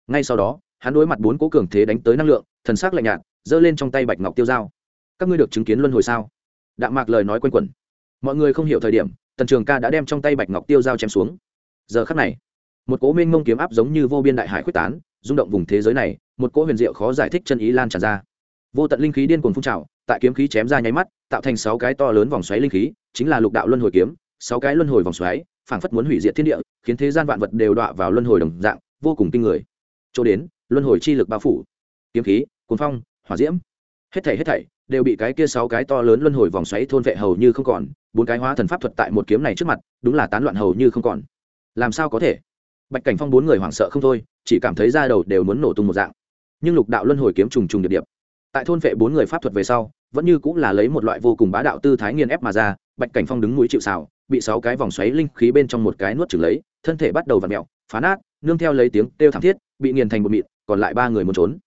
Ngay sau đó, hắn đối mặt bốn cỗ cường thế đánh tới năng lượng, thần sắc lạnh nhạt, giơ lên trong tay bạch ngọc tiêu dao. Các ngươi được chứng kiến luân hồi sao? Đạm mạc lời nói q u a n quẩn. Mọi người không hiểu thời điểm, tần trường ca đã đem trong tay bạch ngọc tiêu dao chém xuống. Giờ khắc này, một cỗ minh mông kiếm áp giống như vô biên đại hải quyết tán, rung động vùng thế giới này, một cỗ huyền diệu khó giải thích chân ý lan tràn ra. Vô tận linh khí điên cuồng phun trào tại kiếm khí chém ra nháy mắt, tạo thành sáu cái to lớn vòng xoáy linh khí, chính là lục đạo luân hồi kiếm, sáu cái luân hồi vòng xoáy, phảng phất muốn hủy diệt thiên địa, khiến thế gian vạn vật đều đọa vào luân hồi đồng dạng, vô cùng kinh người. Chỗ đến, luân hồi chi lực bao phủ. Kiếm khí cuốn phong, hỏa diễm, hết thảy hết thảy đều bị cái kia sáu cái to lớn luân hồi vòng xoáy thôn vệ hầu như không còn, bốn cái hóa thần pháp thuật tại một kiếm này trước mặt, đúng là tán loạn hầu như không còn. Làm sao có thể? Bạch cảnh phong bốn người hoảng sợ không thôi, chỉ cảm thấy da đầu đều muốn nổ tung một dạng. Nhưng lục đạo luân hồi kiếm trùng trùng điệp điệp tại thôn vệ bốn người pháp thuật về sau, vẫn như cũng là lấy một loại vô cùng bá đạo tư thái nghiền ép mà ra, bạch cảnh phong đứng núi chịu xào bị sáu cái vòng xoáy linh khí bên trong một cái nuốt trừng lấy, thân thể bắt đầu v ặ mẹo phá nát, nương theo lấy tiếng kêu thảm thiết, bị nghiền thành một mịn, còn lại ba người muốn trốn.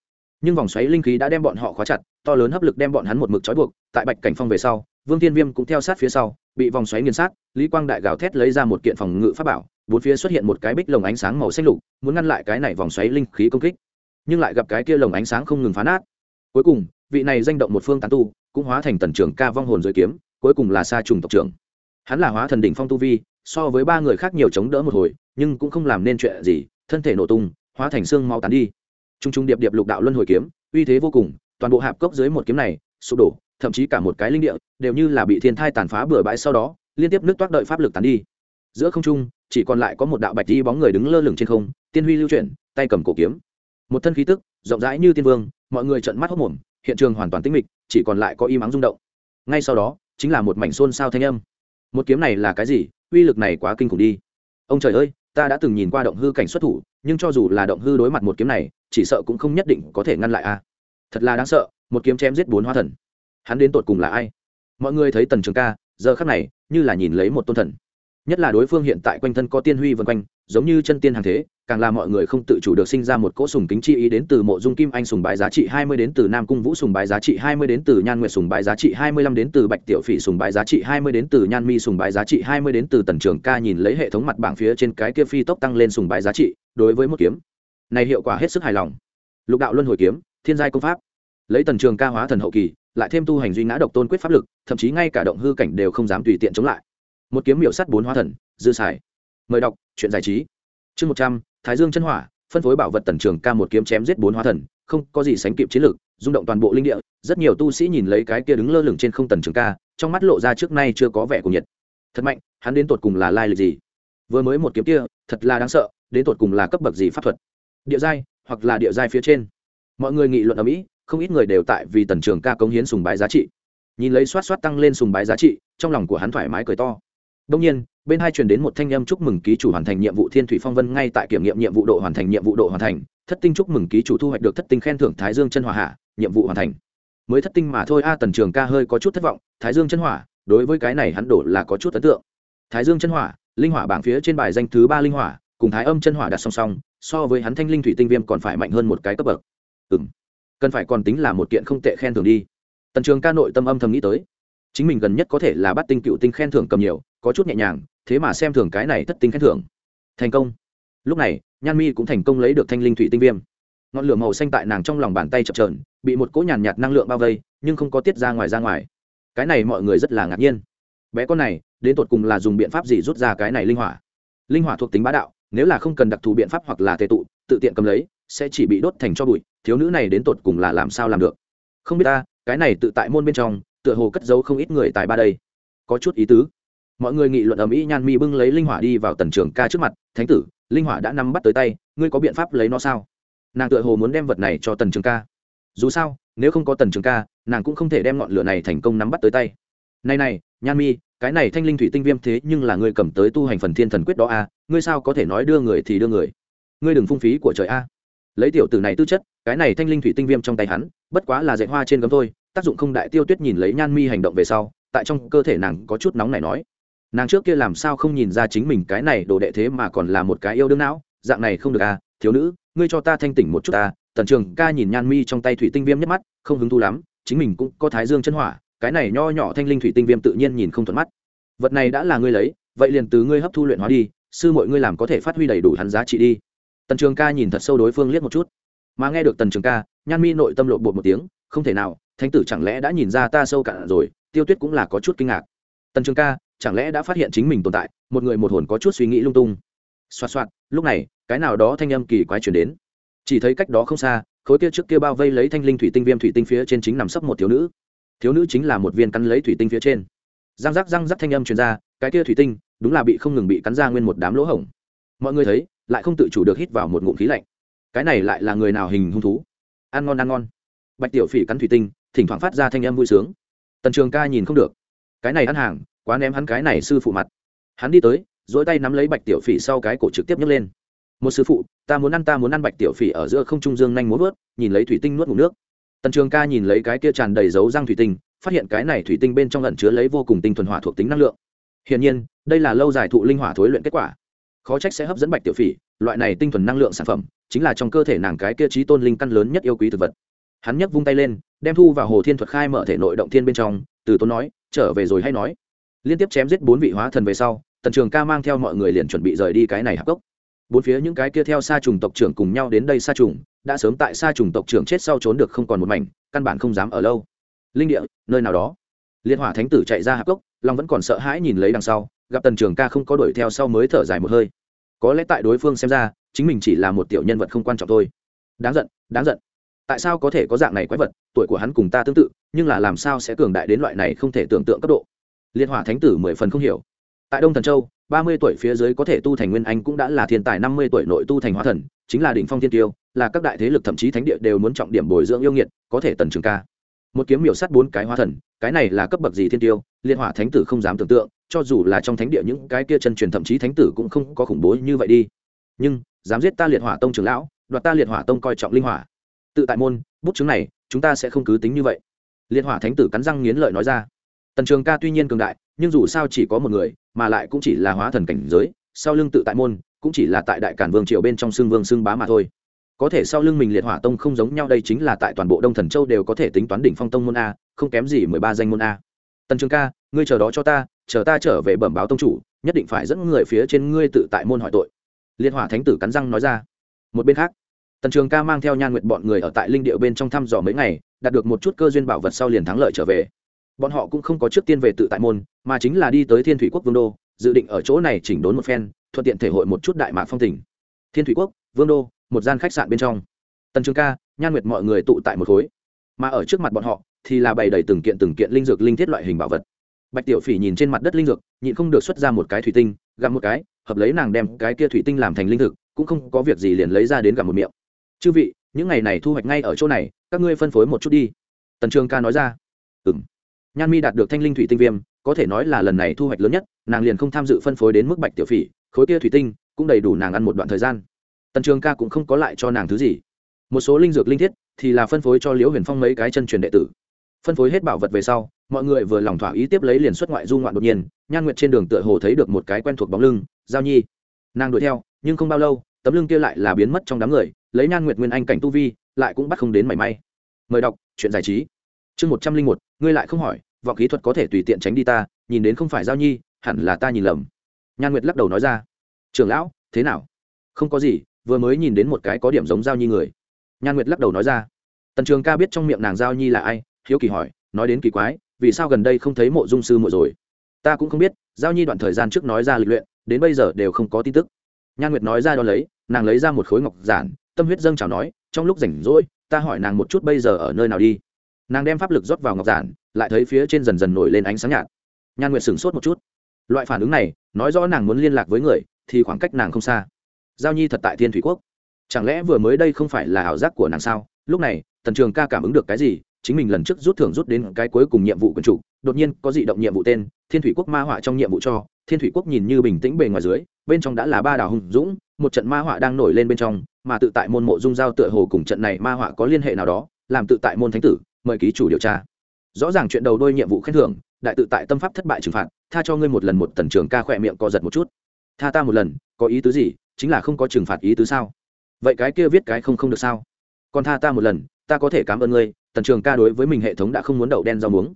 Nhưng vòng xoáy linh khí đã đem bọn họ khóa chặt, to lớn hấp lực đem bọn hắn một mực trói buộc, tại bạch cảnh phong về sau, vương tiên viêm cũng theo sát phía sau, bị vòng xoáy nghiền sát, lý quang đại gào thét lấy ra một kiện phòng ngự pháp bảo, bốn phía xuất hiện một cái bích lồng ánh sáng màu xanh lục, muốn ngăn lại cái này vòng xoáy linh khí công kích. Nhưng lại gặp cái kia lồng ánh sáng không ngừng phá nát cuối cùng, vị này danh động một phương tán tu, cũng hóa thành tần trưởng ca vong hồn dưới kiếm, cuối cùng là sa trùng tộc trưởng. Hắn là hóa thần đỉnh phong tu vi, so với ba người khác nhiều chống đỡ một hồi, nhưng cũng không làm nên chuyện gì, thân thể nổ tung, hóa thành xương mau tán đi. T r u n g t r u n g điệp điệp lục đạo luân hồi kiếm, uy thế vô cùng, toàn bộ hạp cốc dưới một kiếm này, sụp đổ, thậm chí cả một cái linh địa, đều như là bị thiên thai tàn phá bừa bãi sau đó, liên tiếp nước toát đợi pháp lực tán đi. Giữa không trung, chỉ còn lại có một đạo bạch đi bóng người đứng lơ lửng trên không, tiên huy lưu chuyển, tay cầm cổ kiếm. Một thân khí tức, rộng rãi như tiên vương mọi người trợn mắt hốc mồm, hiện trường hoàn toàn tĩnh mịch, chỉ còn lại có im ắng rung động. Ngay sau đó, chính là một mảnh xôn xao thanh âm. Một kiếm này là cái gì? Uy lực này quá kinh khủng đi. Ông trời ơi, ta đã từng nhìn qua động hư cảnh xuất thủ, nhưng cho dù là động hư đối mặt một kiếm này, chỉ sợ cũng không nhất định có thể ngăn lại a. Thật là đáng sợ, một kiếm chém giết bốn hoa thần. Hắn đến tột cùng là ai? Mọi người thấy tần trường ca, giờ khắc này, như là nhìn lấy một tôn thần. Nhất là đối phương hiện tại quanh thân có tiên huy vân quanh giống như chân tiên hàng thế, càng là mọi người không tự chủ được sinh ra một cỗ sùng kính chi ý đến từ mộ dung kim anh sùng bái giá trị hai mươi đến từ nam cung vũ sùng bái giá trị hai mươi đến từ nhan nguyệt sùng bái giá trị hai mươi lăm đến từ bạch tiểu phỉ sùng bái giá trị hai mươi đến từ nhan mi sùng bái giá trị hai mươi đến từ tần trường ca nhìn lấy hệ thống mặt bảng phía trên cái kia phi tốc tăng lên sùng bái giá trị, đối với một kiếm. Này hiệu quả hết sức hài lòng. Lục đạo luân hồi kiếm, thiên giai công pháp. Lấy tần trường ca hóa thần hậu kỳ, lại thêm tu hành duy ngã độc tôn quyết pháp lực, thậm chí ngay cả động hư cảnh đều không dám tùy tiện chống lại. Một kiếm miểu sắt bốn hóa thần, dư xài mời đọc, chuyện giải trí. Chương một trăm, thái dương chân hỏa, phân phối bảo vật tần trường ca một kiếm chém giết bốn hóa thần, không có gì sánh kịp chiến lược, rung động toàn bộ linh địa. Rất nhiều tu sĩ nhìn lấy cái kia đứng lơ lửng trên không tần trường ca, trong mắt lộ ra trước nay chưa có vẻ của nhiệt. Thật mạnh, hắn đến tột cùng là lai lịch gì? Vừa mới một kiếm kia, thật là đáng sợ, đến tột cùng là cấp bậc gì pháp thuật? Địa giai, hoặc là địa giai phía trên? Mọi người nghị luận ở mỹ, không ít người đều tại vì tần trường ca cống hiến sùng bái giá trị. Nhìn lấy xoát xoát tăng lên sùng bái giá trị, trong lòng của hắn thoải mái cười to đông nhiên, bên hai truyền đến một thanh âm chúc mừng ký chủ hoàn thành nhiệm vụ thiên thủy phong vân ngay tại kiểm nghiệm nhiệm vụ độ hoàn thành, nhiệm vụ độ hoàn thành. Thất tinh chúc mừng ký chủ thu hoạch được thất tinh khen thưởng thái dương chân hỏa hạ, nhiệm vụ hoàn thành. Mới thất tinh mà thôi, a tần trường ca hơi có chút thất vọng, thái dương chân hỏa, đối với cái này hắn đổ là có chút ấn tượng. Thái dương chân hỏa, linh hỏa bảng phía trên bài danh thứ ba linh hỏa, cùng thái âm chân hỏa đặt song song, so với hắn thanh linh thủy tinh viêm còn phải mạnh hơn một cái cấp bậc. Ừm, cần phải còn tính là một kiện không tệ khen thưởng đi. Tần trường ca nội tâm âm thầm nghĩ tới, chính mình gần nhất có thể là bắt tinh cựu tinh khen thưởng cầm nhiều có chút nhẹ nhàng, thế mà xem thường cái này thất tinh khen thưởng. Thành công. Lúc này, nhan mi cũng thành công lấy được thanh linh thủy tinh viêm. Ngọn lửa màu xanh tại nàng trong lòng bàn tay chập trờn bị một cỗ nhàn nhạt năng lượng bao vây, nhưng không có tiết ra ngoài ra ngoài. Cái này mọi người rất là ngạc nhiên. Bé con này, đến tột cùng là dùng biện pháp gì rút ra cái này linh hỏa? Linh hỏa thuộc tính bá đạo, nếu là không cần đặc thù biện pháp hoặc là tệ tụ, tự tiện cầm lấy, sẽ chỉ bị đốt thành cho bụi, thiếu nữ này đến tột cùng là làm sao làm được? Không biết ta, cái này tự tại môn bên trong, tựa hồ cất giấu không ít người tại ba đây. Có chút ý tứ mọi người nghị luận ầm ĩ nhan mi bưng lấy linh hỏa đi vào tần trường ca trước mặt thánh tử linh hỏa đã nắm bắt tới tay ngươi có biện pháp lấy nó sao? Nàng tựa hồ muốn đem vật này cho tần trường ca. Dù sao nếu không có tần trường ca nàng cũng không thể đem ngọn lửa này thành công nắm bắt tới tay. Này này nhan mi cái này thanh linh thủy tinh viêm thế nhưng là ngươi cầm tới tu hành phần thiên thần quyết đó a à, ngươi sao có thể nói đưa người thì đưa người? Ngươi đừng phung phí của trời a. Lấy tiểu tử này tư chất cái này thanh linh thủy tinh viêm trong tay hắn bất quá là dạy hoa trên gấm thôi tác dụng không đại tiêu tuyết nhìn lấy nhan mi hành động về sau tại trong cơ thể nàng có chút nóng này nói nàng trước kia làm sao không nhìn ra chính mình cái này đồ đệ thế mà còn là một cái yêu đương não? Dạng này không được à thiếu nữ, ngươi cho ta thanh tỉnh một chút ta. Tần trường ca nhìn nhan mi trong tay thủy tinh viêm nhất mắt, không hứng thú lắm, chính mình cũng có thái dương chân hỏa, cái này nho nhỏ thanh linh thủy tinh viêm tự nhiên nhìn không thuận mắt. Vật này đã là ngươi lấy, vậy liền từ ngươi hấp thu luyện hóa đi, sư mọi ngươi làm có thể phát huy đầy đủ hắn giá trị đi. Tần trường ca nhìn thật sâu đối phương liếc một chút. Mà nghe được tần trường ca, nhan mi nội tâm lộ bột một tiếng, không thể nào, thánh tử chẳng lẽ đã nhìn ra ta sâu cạn rồi, tiêu tuyết cũng là có chút kinh ngạc. Tần trường ca chẳng lẽ đã phát hiện chính mình tồn tại, một người một hồn có chút suy nghĩ lung tung. Xoạt xoạt, lúc này, cái nào đó thanh âm kỳ quái chuyển đến. Chỉ thấy cách đó không xa, khối kia trước kia bao vây lấy thanh linh thủy tinh viêm thủy tinh phía trên chính nằm sấp một thiếu nữ. Thiếu nữ chính là một viên cắn lấy thủy tinh phía trên. Răng rắc răng rắc thanh âm truyền ra, cái kia thủy tinh, đúng là bị không ngừng bị cắn ra nguyên một đám lỗ hổng. Mọi người thấy, lại không tự chủ được hít vào một ngụm khí lạnh. Cái này lại là người nào hình hung thú? Ăn ngon ăn ngon. Bạch tiểu phỉ cắn thủy tinh, thỉnh thoảng phát ra thanh âm vui sướng. Tần trường ca nhìn không được. Cái này ăn hàng quá ném hắn cái này sư phụ mặt. Hắn đi tới dỗi tay nắm lấy bạch tiểu phỉ sau cái cổ trực tiếp nhấc lên. Một sư phụ, ta muốn ăn, ta muốn ăn bạch tiểu phỉ ở giữa không trung dương nhanh muốn vớt, nhìn lấy thủy tinh nuốt ngủ nước. Tần trường ca nhìn lấy cái kia tràn đầy dấu răng thủy tinh, phát hiện cái này thủy tinh bên trong lẩn chứa lấy vô cùng tinh thuần hỏa thuộc tính năng lượng. Hiển nhiên, đây là lâu dài thụ linh hỏa thối luyện kết quả. Khó trách sẽ hấp dẫn bạch tiểu phỉ, loại này tinh thuần năng lượng sản phẩm, chính là trong cơ thể nàng cái kia trí tôn linh căn lớn nhất yêu quý thực vật. Hắn nhấc vung tay lên, đem thu vào hồ thiên thuật khai mở thể nội động thiên bên trong, từ tôn nói, trở về rồi hay nói liên tiếp chém giết bốn vị hóa thần về sau, tần trường ca mang theo mọi người liền chuẩn bị rời đi cái này hạp cốc. Bốn phía những cái kia theo sa trùng tộc trưởng cùng nhau đến đây sa trùng, đã sớm tại sa trùng tộc trưởng chết sau trốn được không còn một mảnh, căn bản không dám ở lâu. Linh địa, nơi nào đó. Liên hỏa thánh tử chạy ra hạp cốc, long vẫn còn sợ hãi nhìn lấy đằng sau, gặp tần trường ca không có đuổi theo sau mới thở dài một hơi. Có lẽ tại đối phương xem ra, chính mình chỉ là một tiểu nhân vật không quan trọng thôi. Đáng giận đáng giận. Tại sao có thể có dạng này quái vật, tuổi của hắn cùng ta tương tự, nhưng là làm sao sẽ cường đại đến loại này không thể tưởng tượng cấp độ? Liên hỏa thánh tử mười phần không hiểu. Tại đông thần châu, ba mươi tuổi phía dưới có thể tu thành nguyên anh cũng đã là thiên tài năm mươi tuổi nội tu thành hóa thần, chính là đỉnh phong thiên tiêu, là các đại thế lực thậm chí thánh địa đều muốn trọng điểm bồi dưỡng yêu nghiệt, có thể tần trường ca. Một kiếm miểu sát bốn cái hóa thần, cái này là cấp bậc gì thiên tiêu, liên hỏa thánh tử không dám tưởng tượng, cho dù là trong thánh địa những cái kia chân truyền thậm chí thánh tử cũng không có khủng bố như vậy đi. Nhưng, dám giết ta liệt hỏa tông trưởng lão, đoạt ta liệt hỏa tông coi trọng linh hỏa. Tự tại môn, bút chứng này, chúng ta sẽ không cứ tính như vậy. Liệt hỏa thánh tử cắn răng nghiến lợi nói ra tần trường ca tuy nhiên cường đại, nhưng dù sao chỉ có một người, mà lại cũng chỉ là hóa thần cảnh giới, sau lưng tự tại môn, cũng chỉ là tại đại cản vương triều bên trong xương vương xương bá mà thôi. Có thể sau lưng mình liệt hỏa tông không giống nhau, đây chính là tại toàn bộ đông thần châu đều có thể tính toán đỉnh phong tông môn a, không kém gì mười ba danh môn a. Tần trường ca, ngươi chờ đó cho ta, chờ ta trở về bẩm báo tông chủ, nhất định phải dẫn người phía trên ngươi tự tại môn hỏi tội. Liệt hỏa thánh tử cắn răng nói ra. Một bên khác, tần trường ca mang theo nhan nguyện bọn người ở tại linh điệu bên trong thăm dò mấy ngày, đạt được một chút cơ duyên bảo vật sau liền thắng lợi trở về bọn họ cũng không có trước tiên về tự tại môn, mà chính là đi tới thiên thủy quốc vương đô, dự định ở chỗ này chỉnh đốn một phen, thuận tiện thể hội một chút đại mạc phong tỉnh thiên thủy quốc, vương đô, một gian khách sạn bên trong. Tần trường ca, nhan nguyệt mọi người tụ tại một khối. Mà ở trước mặt bọn họ, thì là bày đầy từng kiện từng kiện linh dược linh thiết loại hình bảo vật. Bạch tiểu phỉ nhìn trên mặt đất linh dược, nhịn không được xuất ra một cái thủy tinh, gặm một cái, hợp lấy nàng đem cái kia thủy tinh làm thành linh thực, cũng không có việc gì liền lấy ra đến gặm một miệng. Chư vị, những ngày này thu hoạch ngay ở chỗ này, các ngươi phân phối một chút đi. Tần trường ca nói ra. Ừ nhan mi đạt được thanh linh thủy tinh viêm, có thể nói là lần này thu hoạch lớn nhất, nàng liền không tham dự phân phối đến mức bạch tiểu phỉ, khối kia thủy tinh cũng đầy đủ nàng ăn một đoạn thời gian. Tần trường ca cũng không có lại cho nàng thứ gì. Một số linh dược linh thiết thì là phân phối cho liễu huyền phong mấy cái chân truyền đệ tử. Phân phối hết bảo vật về sau, mọi người vừa lòng thỏa ý tiếp lấy liền xuất ngoại du ngoạn đột nhiên, nhan nguyệt trên đường tựa hồ thấy được một cái quen thuộc bóng lưng, giao nhi. Nàng đuổi theo, nhưng không bao lâu, tấm lưng kia lại là biến mất trong đám người, lấy nhan nguyệt nguyên anh cảnh tu vi, lại cũng bắt không đến mảy may. Mời đọc, chuyện giải trí. Chương một trăm linh một, ngươi lại không hỏi vọng khí thuật có thể tùy tiện tránh đi ta, nhìn đến không phải giao nhi, hẳn là ta nhìn lầm. Nhan nguyệt lắc đầu nói ra. Trưởng lão, thế nào? Không có gì, vừa mới nhìn đến một cái có điểm giống giao nhi người. Nhan nguyệt lắc đầu nói ra. Tần trường ca biết trong miệng nàng giao nhi là ai, hiếu kỳ hỏi, nói đến kỳ quái, vì sao gần đây không thấy mộ dung sư mộ rồi? Ta cũng không biết, giao nhi đoạn thời gian trước nói ra lịch luyện, đến bây giờ đều không có tin tức. Nhan nguyệt nói ra đ ó lấy, nàng lấy ra một khối ngọc giản, tâm huyết dâng chào nói, trong lúc rảnh rỗi, ta hỏi nàng một chút bây giờ ở nơi nào đi. Nàng đem pháp lực rót vào ngọc giản lại thấy phía trên dần dần nổi lên ánh sáng nhạt. Nhan nguyệt sửng sốt một chút. Loại phản ứng này, nói rõ nàng muốn liên lạc với người, thì khoảng cách nàng không xa. Giao nhi thật tại thiên thủy quốc. Chẳng lẽ vừa mới đây không phải là ảo giác của nàng sao? Lúc này, tần trường ca cảm ứng được cái gì? Chính mình lần trước rút thưởng rút đến cái cuối cùng nhiệm vụ quần chủ, đột nhiên có dị động nhiệm vụ tên, thiên thủy quốc ma họa trong nhiệm vụ cho. Thiên thủy quốc nhìn như bình tĩnh bề ngoài dưới, bên trong đã là ba đảo hùng dũng, một trận ma họa đang nổi lên bên trong, mà tự tại môn mộ dung giao tựa hồ cùng trận này ma họa có liên hệ nào đó, làm tự tại môn thánh tử, mời ký chủ điều tra rõ ràng chuyện đầu đôi nhiệm vụ khen thưởng, đại tự tại tâm pháp thất bại trừng phạt, tha cho ngươi một lần một tần trường ca khỏe miệng co giật một chút. Tha ta một lần, có ý tứ gì? Chính là không có trừng phạt ý tứ sao? Vậy cái kia viết cái không không được sao? Còn tha ta một lần, ta có thể cảm ơn ngươi, tần trường ca đối với mình hệ thống đã không muốn đậu đen rau muống.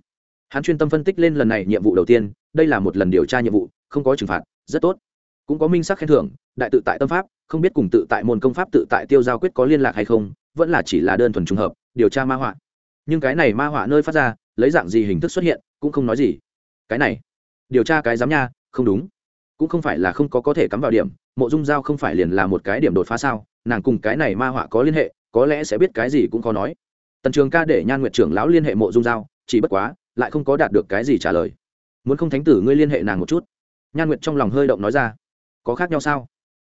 Hắn chuyên tâm phân tích lên lần này nhiệm vụ đầu tiên, đây là một lần điều tra nhiệm vụ, không có trừng phạt, rất tốt. Cũng có minh sắc khen thưởng, đại tự tại tâm pháp, không biết cùng tự tại môn công pháp tự tại tiêu giao quyết có liên lạc hay không, vẫn là chỉ là đơn thuần trùng hợp, điều tra ma họa. Nhưng cái này ma họa nơi phát ra lấy dạng gì hình thức xuất hiện, cũng không nói gì. Cái này, điều tra cái giám nha, không đúng. Cũng không phải là không có có thể cắm vào điểm, mộ dung giao không phải liền là một cái điểm đột phá sao? Nàng cùng cái này ma họa có liên hệ, có lẽ sẽ biết cái gì cũng khó nói. Tần trường ca để nhan nguyệt trưởng lão liên hệ mộ dung giao, chỉ bất quá, lại không có đạt được cái gì trả lời. Muốn không thánh tử ngươi liên hệ nàng một chút. Nhan nguyệt trong lòng hơi động nói ra. Có khác nhau sao?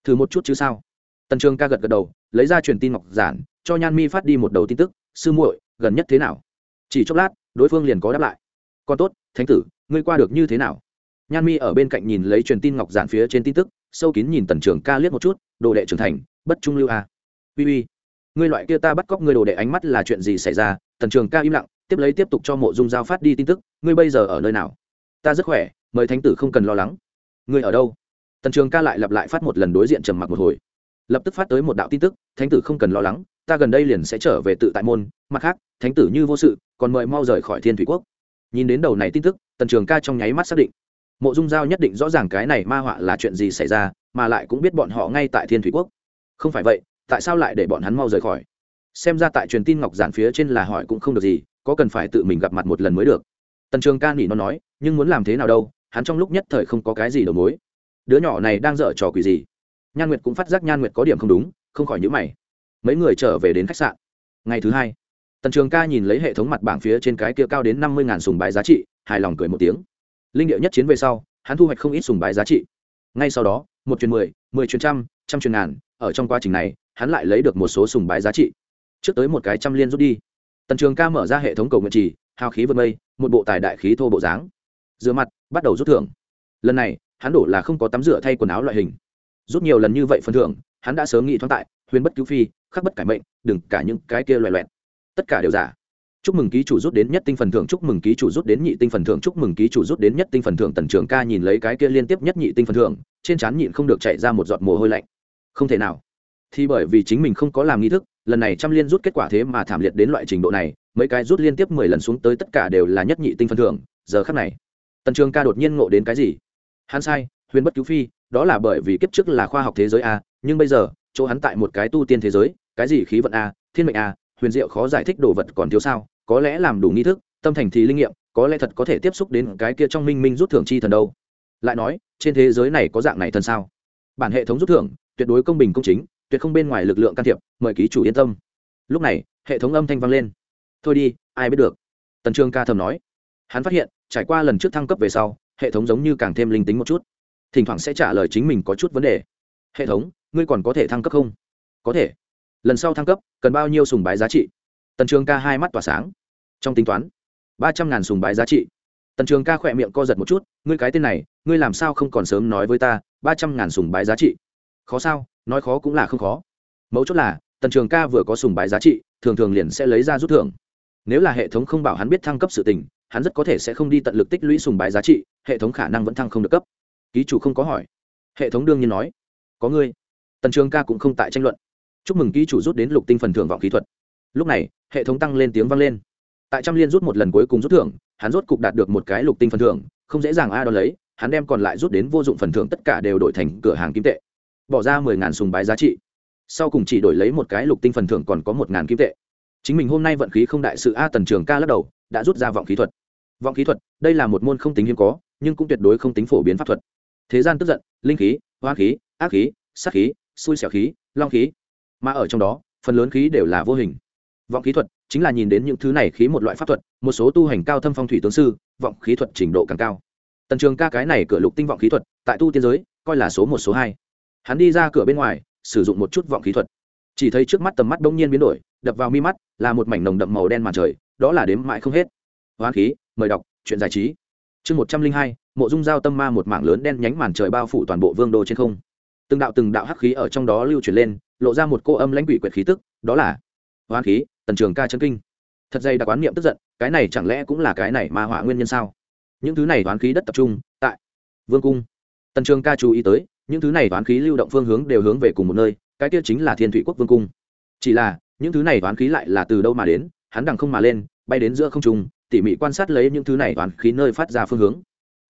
Thử một chút chứ sao? Tần trường ca gật gật đầu, lấy ra truyền tin ngọc giản, cho nhan mi phát đi một đầu tin tức. Sư muội, gần nhất thế nào? Chỉ chốc lát, đối phương liền có đáp lại. Còn tốt, thánh tử, ngươi qua được như thế nào? Nhan mi ở bên cạnh nhìn lấy truyền tin ngọc giản phía trên tin tức, sâu kín nhìn tần trường ca liếc một chút, đồ đệ trưởng thành, bất trung lưu a. À. uy uy, ngươi loại kia ta bắt cóc ngươi đồ đệ ánh mắt là chuyện gì xảy ra? Tần trường ca im lặng, tiếp lấy tiếp tục cho mộ dung giao phát đi tin tức, ngươi bây giờ ở nơi nào? Ta rất khỏe, mời thánh tử không cần lo lắng. Ngươi ở đâu? Tần trường ca lại lặp lại phát một lần đối diện trầm mặc một hồi. Lập tức phát tới một đạo tin tức, thánh tử không cần lo lắng ta gần đây liền sẽ trở về tự tại môn, mặt khác, thánh tử như vô sự còn mời mau rời khỏi thiên thủy quốc. Nhìn đến đầu này tin tức, tần trường ca trong nháy mắt xác định. Mộ dung giao nhất định rõ ràng cái này ma họa là chuyện gì xảy ra, mà lại cũng biết bọn họ ngay tại thiên thủy quốc. Không phải vậy, tại sao lại để bọn hắn mau rời khỏi? Xem ra tại truyền tin ngọc giản phía trên là hỏi cũng không được gì, có cần phải tự mình gặp mặt một lần mới được. Tần trường ca nỉ nó nói, nhưng muốn làm thế nào đâu, hắn trong lúc nhất thời không có cái gì đầu mối. Đứa nhỏ này đang dở trò quỷ gì? Nhan nguyệt cũng phát giác nhan nguyệt có điểm không đúng, không khỏi nhữ mày mấy người trở về đến khách sạn. Ngày thứ hai, tần trường ca nhìn lấy hệ thống mặt bảng phía trên cái kia cao đến năm mươi sùng bái giá trị, hài lòng cười một tiếng. Linh điệu nhất chiến về sau, hắn thu hoạch không ít sùng bái giá trị. Ngay sau đó, một chuyến mười mười chuyến trăm trăm chuyến ngàn, ở trong quá trình này, hắn lại lấy được một số sùng bái giá trị. Trước tới một cái trăm liên rút đi. Tần trường ca mở ra hệ thống cầu nguyện trì, hào khí vượt mây, một bộ tài đại khí thô bộ dáng. Rửa mặt, bắt đầu rút thưởng. Lần này, hắn đổ là không có tắm rửa thay quần áo loại hình. Rút nhiều lần như vậy phần thưởng, hắn đã sớm nghĩ thoáng tại huyền bất cứu phi, khắc bất cải mệnh, đừng cả những cái kia loẹ loẹt. Tất cả đều giả. Chúc mừng ký chủ rút đến nhất tinh phần thưởng, chúc mừng ký chủ rút đến nhị tinh phần thưởng, chúc mừng ký chủ rút đến nhất tinh phần thưởng. Tần trường ca nhìn lấy cái kia liên tiếp nhất nhị tinh phần thưởng, trên trán nhịn không được chạy ra một giọt mồ hôi lạnh. Không thể nào. Thì bởi vì chính mình không có làm nghi thức, lần này trăm liên rút kết quả thế mà thảm liệt đến loại trình độ này, mấy cái rút liên tiếp mười lần xuống tới tất cả đều là nhất nhị tinh phần thưởng, giờ khắc này. Tần trường ca đột nhiên ngộ đến cái gì? Hắn sai, huyền bất cứu phi, đó là bởi vì kiếp trước là khoa học thế giới a, nhưng bây giờ chỗ hắn tại một cái tu tiên thế giới, cái gì khí vận a, thiên mệnh a, huyền diệu khó giải thích đồ vật còn thiếu sao, có lẽ làm đủ nghi thức, tâm thành thì linh nghiệm, có lẽ thật có thể tiếp xúc đến cái kia trong minh minh rút thưởng chi thần đâu. Lại nói, trên thế giới này có dạng này thần sao? Bản hệ thống rút thưởng, tuyệt đối công bình công chính, tuyệt không bên ngoài lực lượng can thiệp, mời ký chủ yên tâm. Lúc này, hệ thống âm thanh vang lên. Thôi đi, ai biết được? Tần trương ca thầm nói. Hắn phát hiện, trải qua lần trước thăng cấp về sau, hệ thống giống như càng thêm linh tính một chút. Thỉnh thoảng sẽ trả lời chính mình có chút vấn đề. Hệ thống ngươi còn có thể thăng cấp không? Có thể. Lần sau thăng cấp, cần bao nhiêu sùng bái giá trị? Tần trường ca hai mắt tỏa sáng. Trong tính toán, ba trăm ngàn sùng bái giá trị. Tần trường ca khỏe miệng co giật một chút, ngươi cái tên này, ngươi làm sao không còn sớm nói với ta, ba trăm ngàn sùng bái giá trị? Khó sao, nói khó cũng là không khó. Mấu chốt là, tần trường ca vừa có sùng bái giá trị, thường thường liền sẽ lấy ra rút thưởng. Nếu là hệ thống không bảo hắn biết thăng cấp sự tình, hắn rất có thể sẽ không đi tận lực tích lũy sùng bái giá trị, hệ thống khả năng vẫn thăng không được cấp. Ký chủ không có hỏi. Hệ thống đương nhiên nói, có ngươi tần trường ca cũng không tại tranh luận. Chúc mừng ký chủ rút đến lục tinh phần thưởng vọng kỹ thuật. Lúc này, hệ thống tăng lên tiếng vang lên. Tại trăm liên rút một lần cuối cùng rút thưởng, hắn rốt cục đạt được một cái lục tinh phần thưởng, không dễ dàng a đo lấy, hắn đem còn lại rút đến vô dụng phần thưởng tất cả đều đổi thành cửa hàng kim tệ. Bỏ ra mười ngàn sùng bái giá trị. Sau cùng chỉ đổi lấy một cái lục tinh phần thưởng còn có một ngàn kim tệ. Chính mình hôm nay vận khí không đại sự a tần trường ca lắc đầu, đã rút ra vọng khí thuật. Vọng khí thuật, đây là một môn không tính hiếm có, nhưng cũng tuyệt đối không tính phổ biến pháp thuật. Thế gian tức giận, linh khí, hoa khí, ác khí, sát khí xui xẻo khí, long khí. Mà ở trong đó, phần lớn khí đều là vô hình. Vọng khí thuật chính là nhìn đến những thứ này khí một loại pháp thuật, một số tu hành cao thâm phong thủy tướng sư, vọng khí thuật trình độ càng cao. Tần trường ca cái này cửa lục tinh vọng khí thuật, tại tu tiên giới, coi là số một, số hai. Hắn đi ra cửa bên ngoài, sử dụng một chút vọng khí thuật. Chỉ thấy trước mắt tầm mắt đông nhiên biến đổi, đập vào mi mắt, là một mảnh nồng đậm màu đen màn trời, đó là đếm mãi không hết. Hoán khí, mời đọc, chuyện giải trí. Chương một trăm linh hai, mộ dung giao tâm ma một mảng lớn đen nhánh màn trời bao phủ toàn bộ vương đô trên không từng đạo từng đạo hắc khí ở trong đó lưu chuyển lên, lộ ra một cô âm lãnh quỷ quyệt khí tức, đó là hoán khí, tần trường ca chân kinh. Thật dày đặc quán niệm tức giận, cái này chẳng lẽ cũng là cái này mà hỏa nguyên nhân sao? Những thứ này toán khí đất tập trung tại vương cung. Tần trường ca chú ý tới, những thứ này toán khí lưu động phương hướng đều hướng về cùng một nơi, cái kia chính là thiên thủy quốc vương cung. Chỉ là, những thứ này toán khí lại là từ đâu mà đến, hắn đằng không mà lên, bay đến giữa không trung, tỉ mỉ quan sát lấy những thứ này toán khí nơi phát ra phương hướng.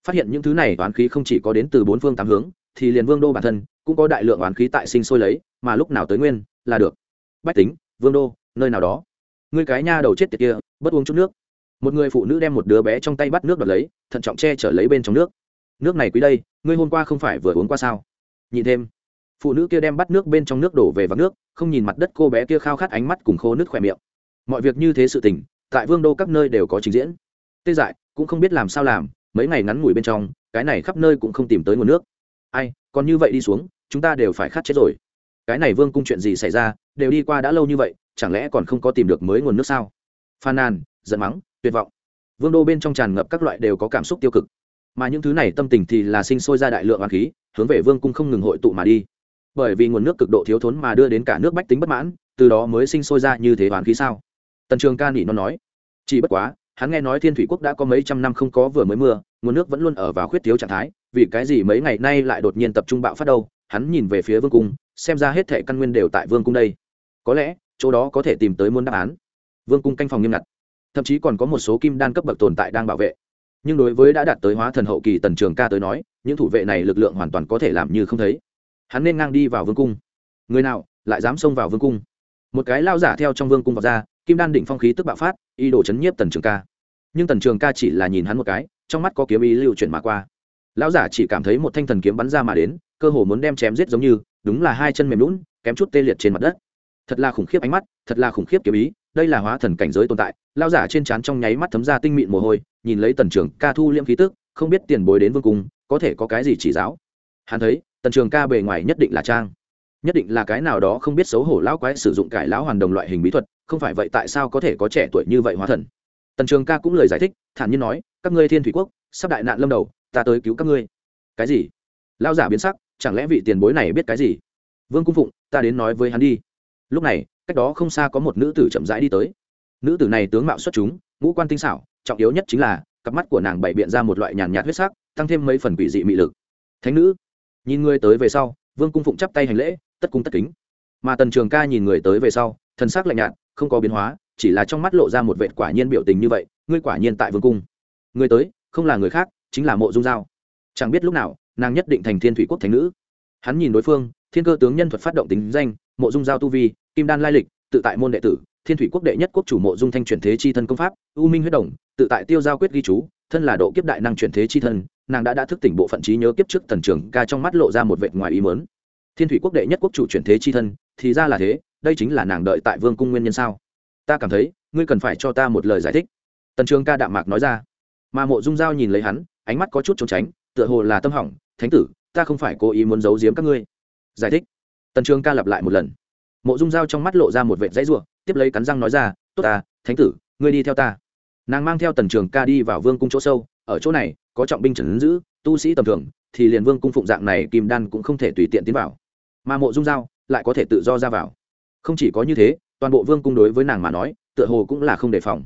Phát hiện những thứ này toán khí không chỉ có đến từ bốn phương tám hướng thì liền vương đô bản thân cũng có đại lượng oán khí tại sinh sôi lấy, mà lúc nào tới nguyên là được. Bách tính, vương đô, nơi nào đó. Ngươi cái nha đầu chết tiệt kia bất uống chút nước. Một người phụ nữ đem một đứa bé trong tay bắt nước đoạt lấy, thận trọng che chở lấy bên trong nước. Nước này quý đây, ngươi hôm qua không phải vừa uống qua sao? Nhìn thêm, phụ nữ kia đem bắt nước bên trong nước đổ về vắng nước, không nhìn mặt đất cô bé kia khao khát ánh mắt cùng khô nước khỏe miệng. Mọi việc như thế sự tình, tại vương đô các nơi đều có trình diễn. Tê dại, cũng không biết làm sao làm, mấy ngày ngắn ngủi bên trong, cái này khắp nơi cũng không tìm tới nguồn nước ai, còn như vậy đi xuống, chúng ta đều phải khát chết rồi. Cái này vương cung chuyện gì xảy ra, đều đi qua đã lâu như vậy, chẳng lẽ còn không có tìm được mới nguồn nước sao? Phàn nàn, giận mắng, tuyệt vọng. Vương đô bên trong tràn ngập các loại đều có cảm xúc tiêu cực. Mà những thứ này tâm tình thì là sinh sôi ra đại lượng hoàng khí, hướng về vương cung không ngừng hội tụ mà đi. Bởi vì nguồn nước cực độ thiếu thốn mà đưa đến cả nước bách tính bất mãn, từ đó mới sinh sôi ra như thế hoàng khí sao? Tần trường ca nỉ nó nói. Chỉ bất quá, hắn nghe nói thiên thủy quốc đã có mấy trăm năm không có vừa mới mưa, nguồn nước vẫn luôn ở vào khuyết thiếu trạng thái vì cái gì mấy ngày nay lại đột nhiên tập trung bạo phát đâu, hắn nhìn về phía vương cung, xem ra hết thẻ căn nguyên đều tại vương cung đây. Có lẽ, chỗ đó có thể tìm tới muôn đáp án. Vương cung canh phòng nghiêm ngặt. Thậm chí còn có một số kim đan cấp bậc tồn tại đang bảo vệ. Nhưng đối với đã đạt tới hóa thần hậu kỳ tần trường ca tới nói, những thủ vệ này lực lượng hoàn toàn có thể làm như không thấy. Hắn nên ngang đi vào vương cung. Người nào, lại dám xông vào vương cung? Một cái lao giả theo trong vương cung vào ra, kim đan định phong khí tức bạo phát y đồ chấn nhiếp tần trường ca. Nhưng tần trường ca chỉ là nhìn hắn một cái, trong mắt có kiếm ý lưu chuyển mà qua lão giả chỉ cảm thấy một thanh thần kiếm bắn ra mà đến, cơ hồ muốn đem chém giết giống như, đúng là hai chân mềm lún kém chút tê liệt trên mặt đất. Thật là khủng khiếp ánh mắt, thật là khủng khiếp kiếm ý, đây là hóa thần cảnh giới tồn tại. Lao giả trên trán trong nháy mắt thấm ra tinh mịn mồ hôi, nhìn lấy tần trường ca thu liễm khí tức, không biết tiền bối đến vương cung, có thể có cái gì chỉ giáo. Hắn thấy, tần trường ca bề ngoài nhất định là trang. Nhất định là cái nào đó không biết xấu hổ lão quái sử dụng cải lão hoàn đồng loại hình bí thuật, không phải vậy tại sao có thể có trẻ tuổi như vậy hóa thần? Tần trường ca cũng lời giải thích, thản nhiên nói, các ngươi thiên thủy quốc, sắp đại nạn lâm đầu ta tới cứu các ngươi. Cái gì? Lao giả biến sắc, chẳng lẽ vị tiền bối này biết cái gì? Vương cung phụng, ta đến nói với hắn đi. Lúc này, cách đó không xa có một nữ tử chậm rãi đi tới. Nữ tử này tướng mạo xuất chúng, ngũ quan tinh xảo, trọng yếu nhất chính là, cặp mắt của nàng bày biện ra một loại nhàn nhạt huyết sắc, tăng thêm mấy phần quỷ dị mị lực. Thánh nữ, nhìn người tới về sau, vương cung phụng chắp tay hành lễ, tất cung tất kính. Mà tần trường ca nhìn người tới về sau thân xác lạnh nhạt, không có biến hóa, chỉ là trong mắt lộ ra một vệ quả nhiên biểu tình như vậy, ngươi quả nhiên tại vương cung. Người tới, không là người khác chính là mộ dung giao. Chẳng biết lúc nào, nàng nhất định thành thiên thủy quốc thánh nữ. Hắn nhìn đối phương, thiên cơ tướng nhân thuật phát động tính danh, mộ dung giao tu vi, kim đan lai lịch, tự tại môn đệ tử, thiên thủy quốc đệ nhất quốc chủ mộ dung thanh chuyển thế chi thân công pháp, u minh huyết đồng tự tại tiêu giao quyết ghi chú, thân là độ kiếp đại năng chuyển thế chi thân, nàng đã đã thức tỉnh bộ phận trí nhớ kiếp trước thần trường ca trong mắt lộ ra một vệt ngoài ý mớn thiên thủy quốc đệ nhất quốc chủ chuyển thế chi thân, thì ra là thế, đây chính là nàng đợi tại vương cung nguyên nhân sao? Ta cảm thấy, ngươi cần phải cho ta một lời giải thích. Tần trường ca đạm mạc nói ra. Mà mộ dung giao nhìn lấy hắn ánh mắt có chút trốn tránh, tựa hồ là tâm hỏng, thánh tử, ta không phải cố ý muốn giấu giếm các ngươi. Giải thích. Tần trường ca lặp lại một lần. Mộ dung dao trong mắt lộ ra một vệ dãy ruộng tiếp lấy cắn răng nói ra, tốt ta, thánh tử, ngươi đi theo ta. Nàng mang theo tần trường ca đi vào vương cung chỗ sâu, ở chỗ này, có trọng binh trần giữ, tu sĩ tầm thường, thì liền vương cung phụng dạng này kim đan cũng không thể tùy tiện tiến vào. Mà mộ dung dao lại có thể tự do ra vào. Không chỉ có như thế, toàn bộ vương cung đối với nàng mà nói, tựa hồ cũng là không đề phòng.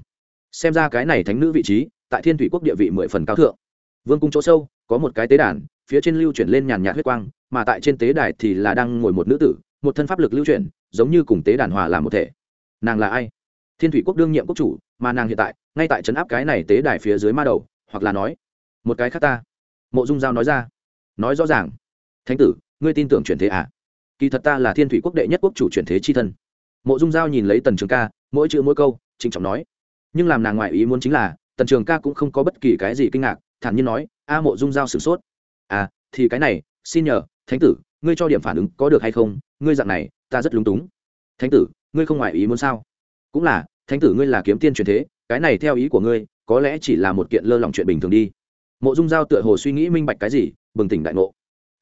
Xem ra cái này thánh nữ vị trí, tại thiên thủy quốc địa vị mười phần cao thượng vương cung chỗ sâu, có một cái tế đàn, phía trên lưu chuyển lên nhàn nhạt huyết quang, mà tại trên tế đài thì là đang ngồi một nữ tử, một thân pháp lực lưu chuyển, giống như cùng tế đàn hòa làm một thể. Nàng là ai? Thiên thủy quốc đương nhiệm quốc chủ, mà nàng hiện tại, ngay tại trấn áp cái này tế đài phía dưới ma đầu, hoặc là nói, một cái khác ta. Mộ dung giao nói ra. Nói rõ ràng. Thánh tử, ngươi tin tưởng chuyển thế à? Kỳ thật ta là thiên thủy quốc đệ nhất quốc chủ chuyển thế chi thân. Mộ dung giao nhìn lấy tần trường ca, mỗi chữ mỗi câu, trịnh trọng nói. Nhưng làm nàng ngoại ý muốn chính là, tần trường ca cũng không có bất kỳ cái gì kinh ngạc thản nhiên nói, a mộ dung giao sửng sốt. À thì cái này, xin nhờ, thánh tử, ngươi cho điểm phản ứng có được hay không? Ngươi dặn này, ta rất lúng túng. Thánh tử, ngươi không ngoại ý muốn sao? Cũng là, thánh tử ngươi là kiếm tiên truyền thế, cái này theo ý của ngươi, có lẽ chỉ là một kiện lơ lỏng chuyện bình thường đi. Mộ dung giao tựa hồ suy nghĩ minh bạch cái gì, bừng tỉnh đại ngộ.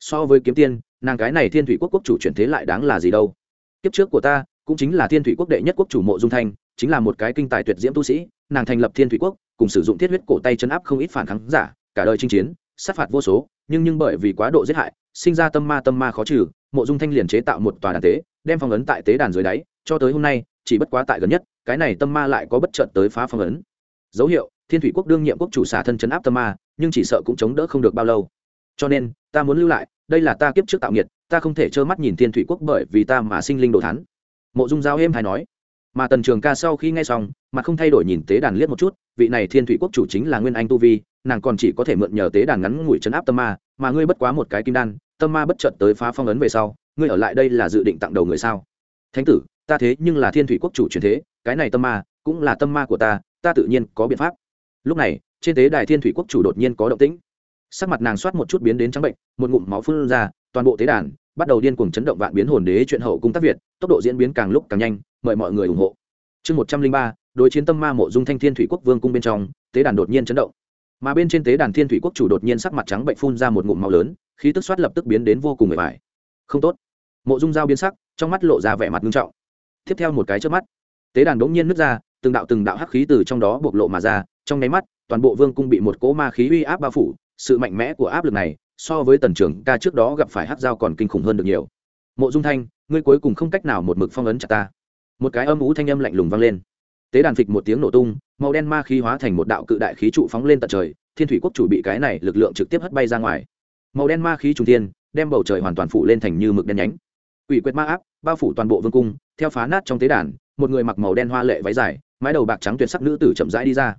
So với kiếm tiên, nàng cái này thiên thủy quốc quốc chủ chuyển thế lại đáng là gì đâu? Kiếp trước của ta, cũng chính là thiên thủy quốc đệ nhất quốc chủ mộ dung thanh, chính là một cái kinh tài tuyệt diễm tu sĩ, nàng thành lập thiên thủy quốc cùng sử dụng thiết huyết cổ tay chấn áp không ít phản kháng giả, cả đời chinh chiến, sát phạt vô số, nhưng nhưng bởi vì quá độ giết hại, sinh ra tâm ma tâm ma khó trừ, mộ dung thanh liền chế tạo một tòa đàn tế, đem phong ấn tại tế đàn dưới đáy, cho tới hôm nay, chỉ bất quá tại gần nhất, cái này tâm ma lại có bất trợt tới phá phong ấn. Dấu hiệu, thiên thủy quốc đương nhiệm quốc chủ xả thân chấn áp tâm ma, nhưng chỉ sợ cũng chống đỡ không được bao lâu. Cho nên, ta muốn lưu lại, đây là ta kiếp trước tạo nghiệt, ta không thể trơ mắt nhìn thiên thủy quốc bởi vì ta mà sinh linh đồ thắn mộ dung giao êm hay nói mà tần trường ca sau khi nghe xong, mà không thay đổi nhìn tế đàn liếc một chút, vị này thiên thủy quốc chủ chính là nguyên anh tu vi, nàng còn chỉ có thể mượn nhờ tế đàn ngắn ngủi chấn áp tâm ma, mà ngươi bất quá một cái kim đan, tâm ma bất chợt tới phá phong ấn về sau, ngươi ở lại đây là dự định tặng đầu người sao? Thánh tử, ta thế nhưng là thiên thủy quốc chủ truyền thế, cái này tâm ma cũng là tâm ma của ta ta tự nhiên có biện pháp. Lúc này, trên tế đài thiên thủy quốc chủ đột nhiên có động tĩnh. Sắc mặt nàng soát một chút biến đến trắng bệnh, một ngụm máu phun ra, toàn bộ tế đàn bắt đầu điên cuồng chấn động vạn biến hồn đế, chuyện hậu cung tác việt, tốc độ diễn biến càng lúc càng nhanh mời mọi người ủng hộ. Chương một trăm linh ba, đối chiến tâm ma mộ dung thanh thiên thủy quốc vương cung bên trong, tế đàn đột nhiên chấn động. Mà bên trên tế đàn thiên thủy quốc chủ đột nhiên sắc mặt trắng bệnh phun ra một ngụm máu lớn, khí tức soát lập tức biến đến vô cùng mệt mỏi. Không tốt. Mộ dung dao biến sắc, trong mắt lộ ra vẻ mặt nghiêm trọng. Tiếp theo một cái trước mắt, tế đàn đống nhiên nứt ra, từng đạo từng đạo hắc khí từ trong đó bộc lộ mà ra, trong nháy mắt, toàn bộ vương cung bị một cỗ ma khí uy áp bao phủ, sự mạnh mẽ của áp lực này, so với tần trưởng ca trước đó gặp phải hắc dao còn kinh khủng hơn được nhiều. Mộ dung thanh, ngươi cuối cùng không cách nào một mực phong ấn chặt ta một cái âm ú thanh âm lạnh lùng vang lên. Tế đàn phịch một tiếng nổ tung, màu đen ma khí hóa thành một đạo cự đại khí trụ phóng lên tận trời, thiên thủy quốc chủ bị cái này lực lượng trực tiếp hất bay ra ngoài. Màu đen ma khí trùng thiên, đem bầu trời hoàn toàn phủ lên thành như mực đen nhánh. Quỷ quyết ma áp, bao phủ toàn bộ vương cung, theo phá nát trong tế đàn, một người mặc màu đen hoa lệ váy dài, mái đầu bạc trắng tuyệt sắc nữ tử chậm rãi đi ra.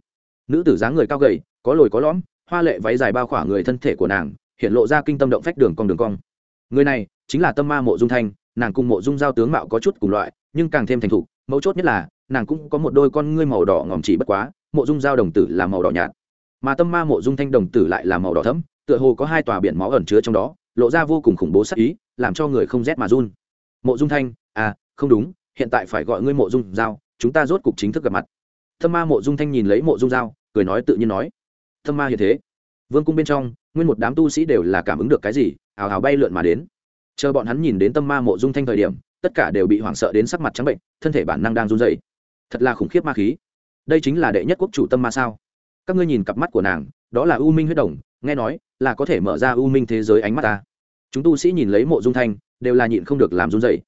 Nữ tử dáng người cao gầy, có lồi có lõm, hoa lệ váy dài bao khỏa người thân thể của nàng, hiện lộ ra kinh tâm động phách đường cong đường cong. Người này chính là tâm ma mộ dung thanh, nàng cùng mộ dung giao tướng mạo có chút cùng loại nhưng càng thêm thành thục, mấu chốt nhất là, nàng cũng có một đôi con ngươi màu đỏ ngòm chỉ bất quá, mộ dung giao đồng tử là màu đỏ nhạt. Mà tâm ma mộ dung thanh đồng tử lại là màu đỏ thẫm, tựa hồ có hai tòa biển máu ẩn chứa trong đó, lộ ra vô cùng khủng bố sắc ý, làm cho người không rét mà run. Mộ dung thanh à không đúng, hiện tại phải gọi ngươi mộ dung giao, chúng ta rốt cục chính thức gặp mặt. Tâm ma mộ dung thanh nhìn lấy mộ dung giao, cười nói tự nhiên nói. Tâm ma hiện thế. Vương cung bên trong, nguyên một đám tu sĩ đều là cảm ứng được cái gì ào ào bay lượn mà đến. Chờ bọn hắn nhìn đến tâm ma mộ dung thanh thời điểm tất cả đều bị hoảng sợ đến sắc mặt trắng bệnh, thân thể bản năng đang run dày thật là khủng khiếp ma khí. Đây chính là đệ nhất quốc chủ tâm ma sao? Các ngươi nhìn cặp mắt của nàng, đó là u minh huyết đồng, nghe nói là có thể mở ra u minh thế giới ánh mắt ta. Chúng tu sĩ nhìn lấy mộ dung thanh, đều là nhịn không được làm run dày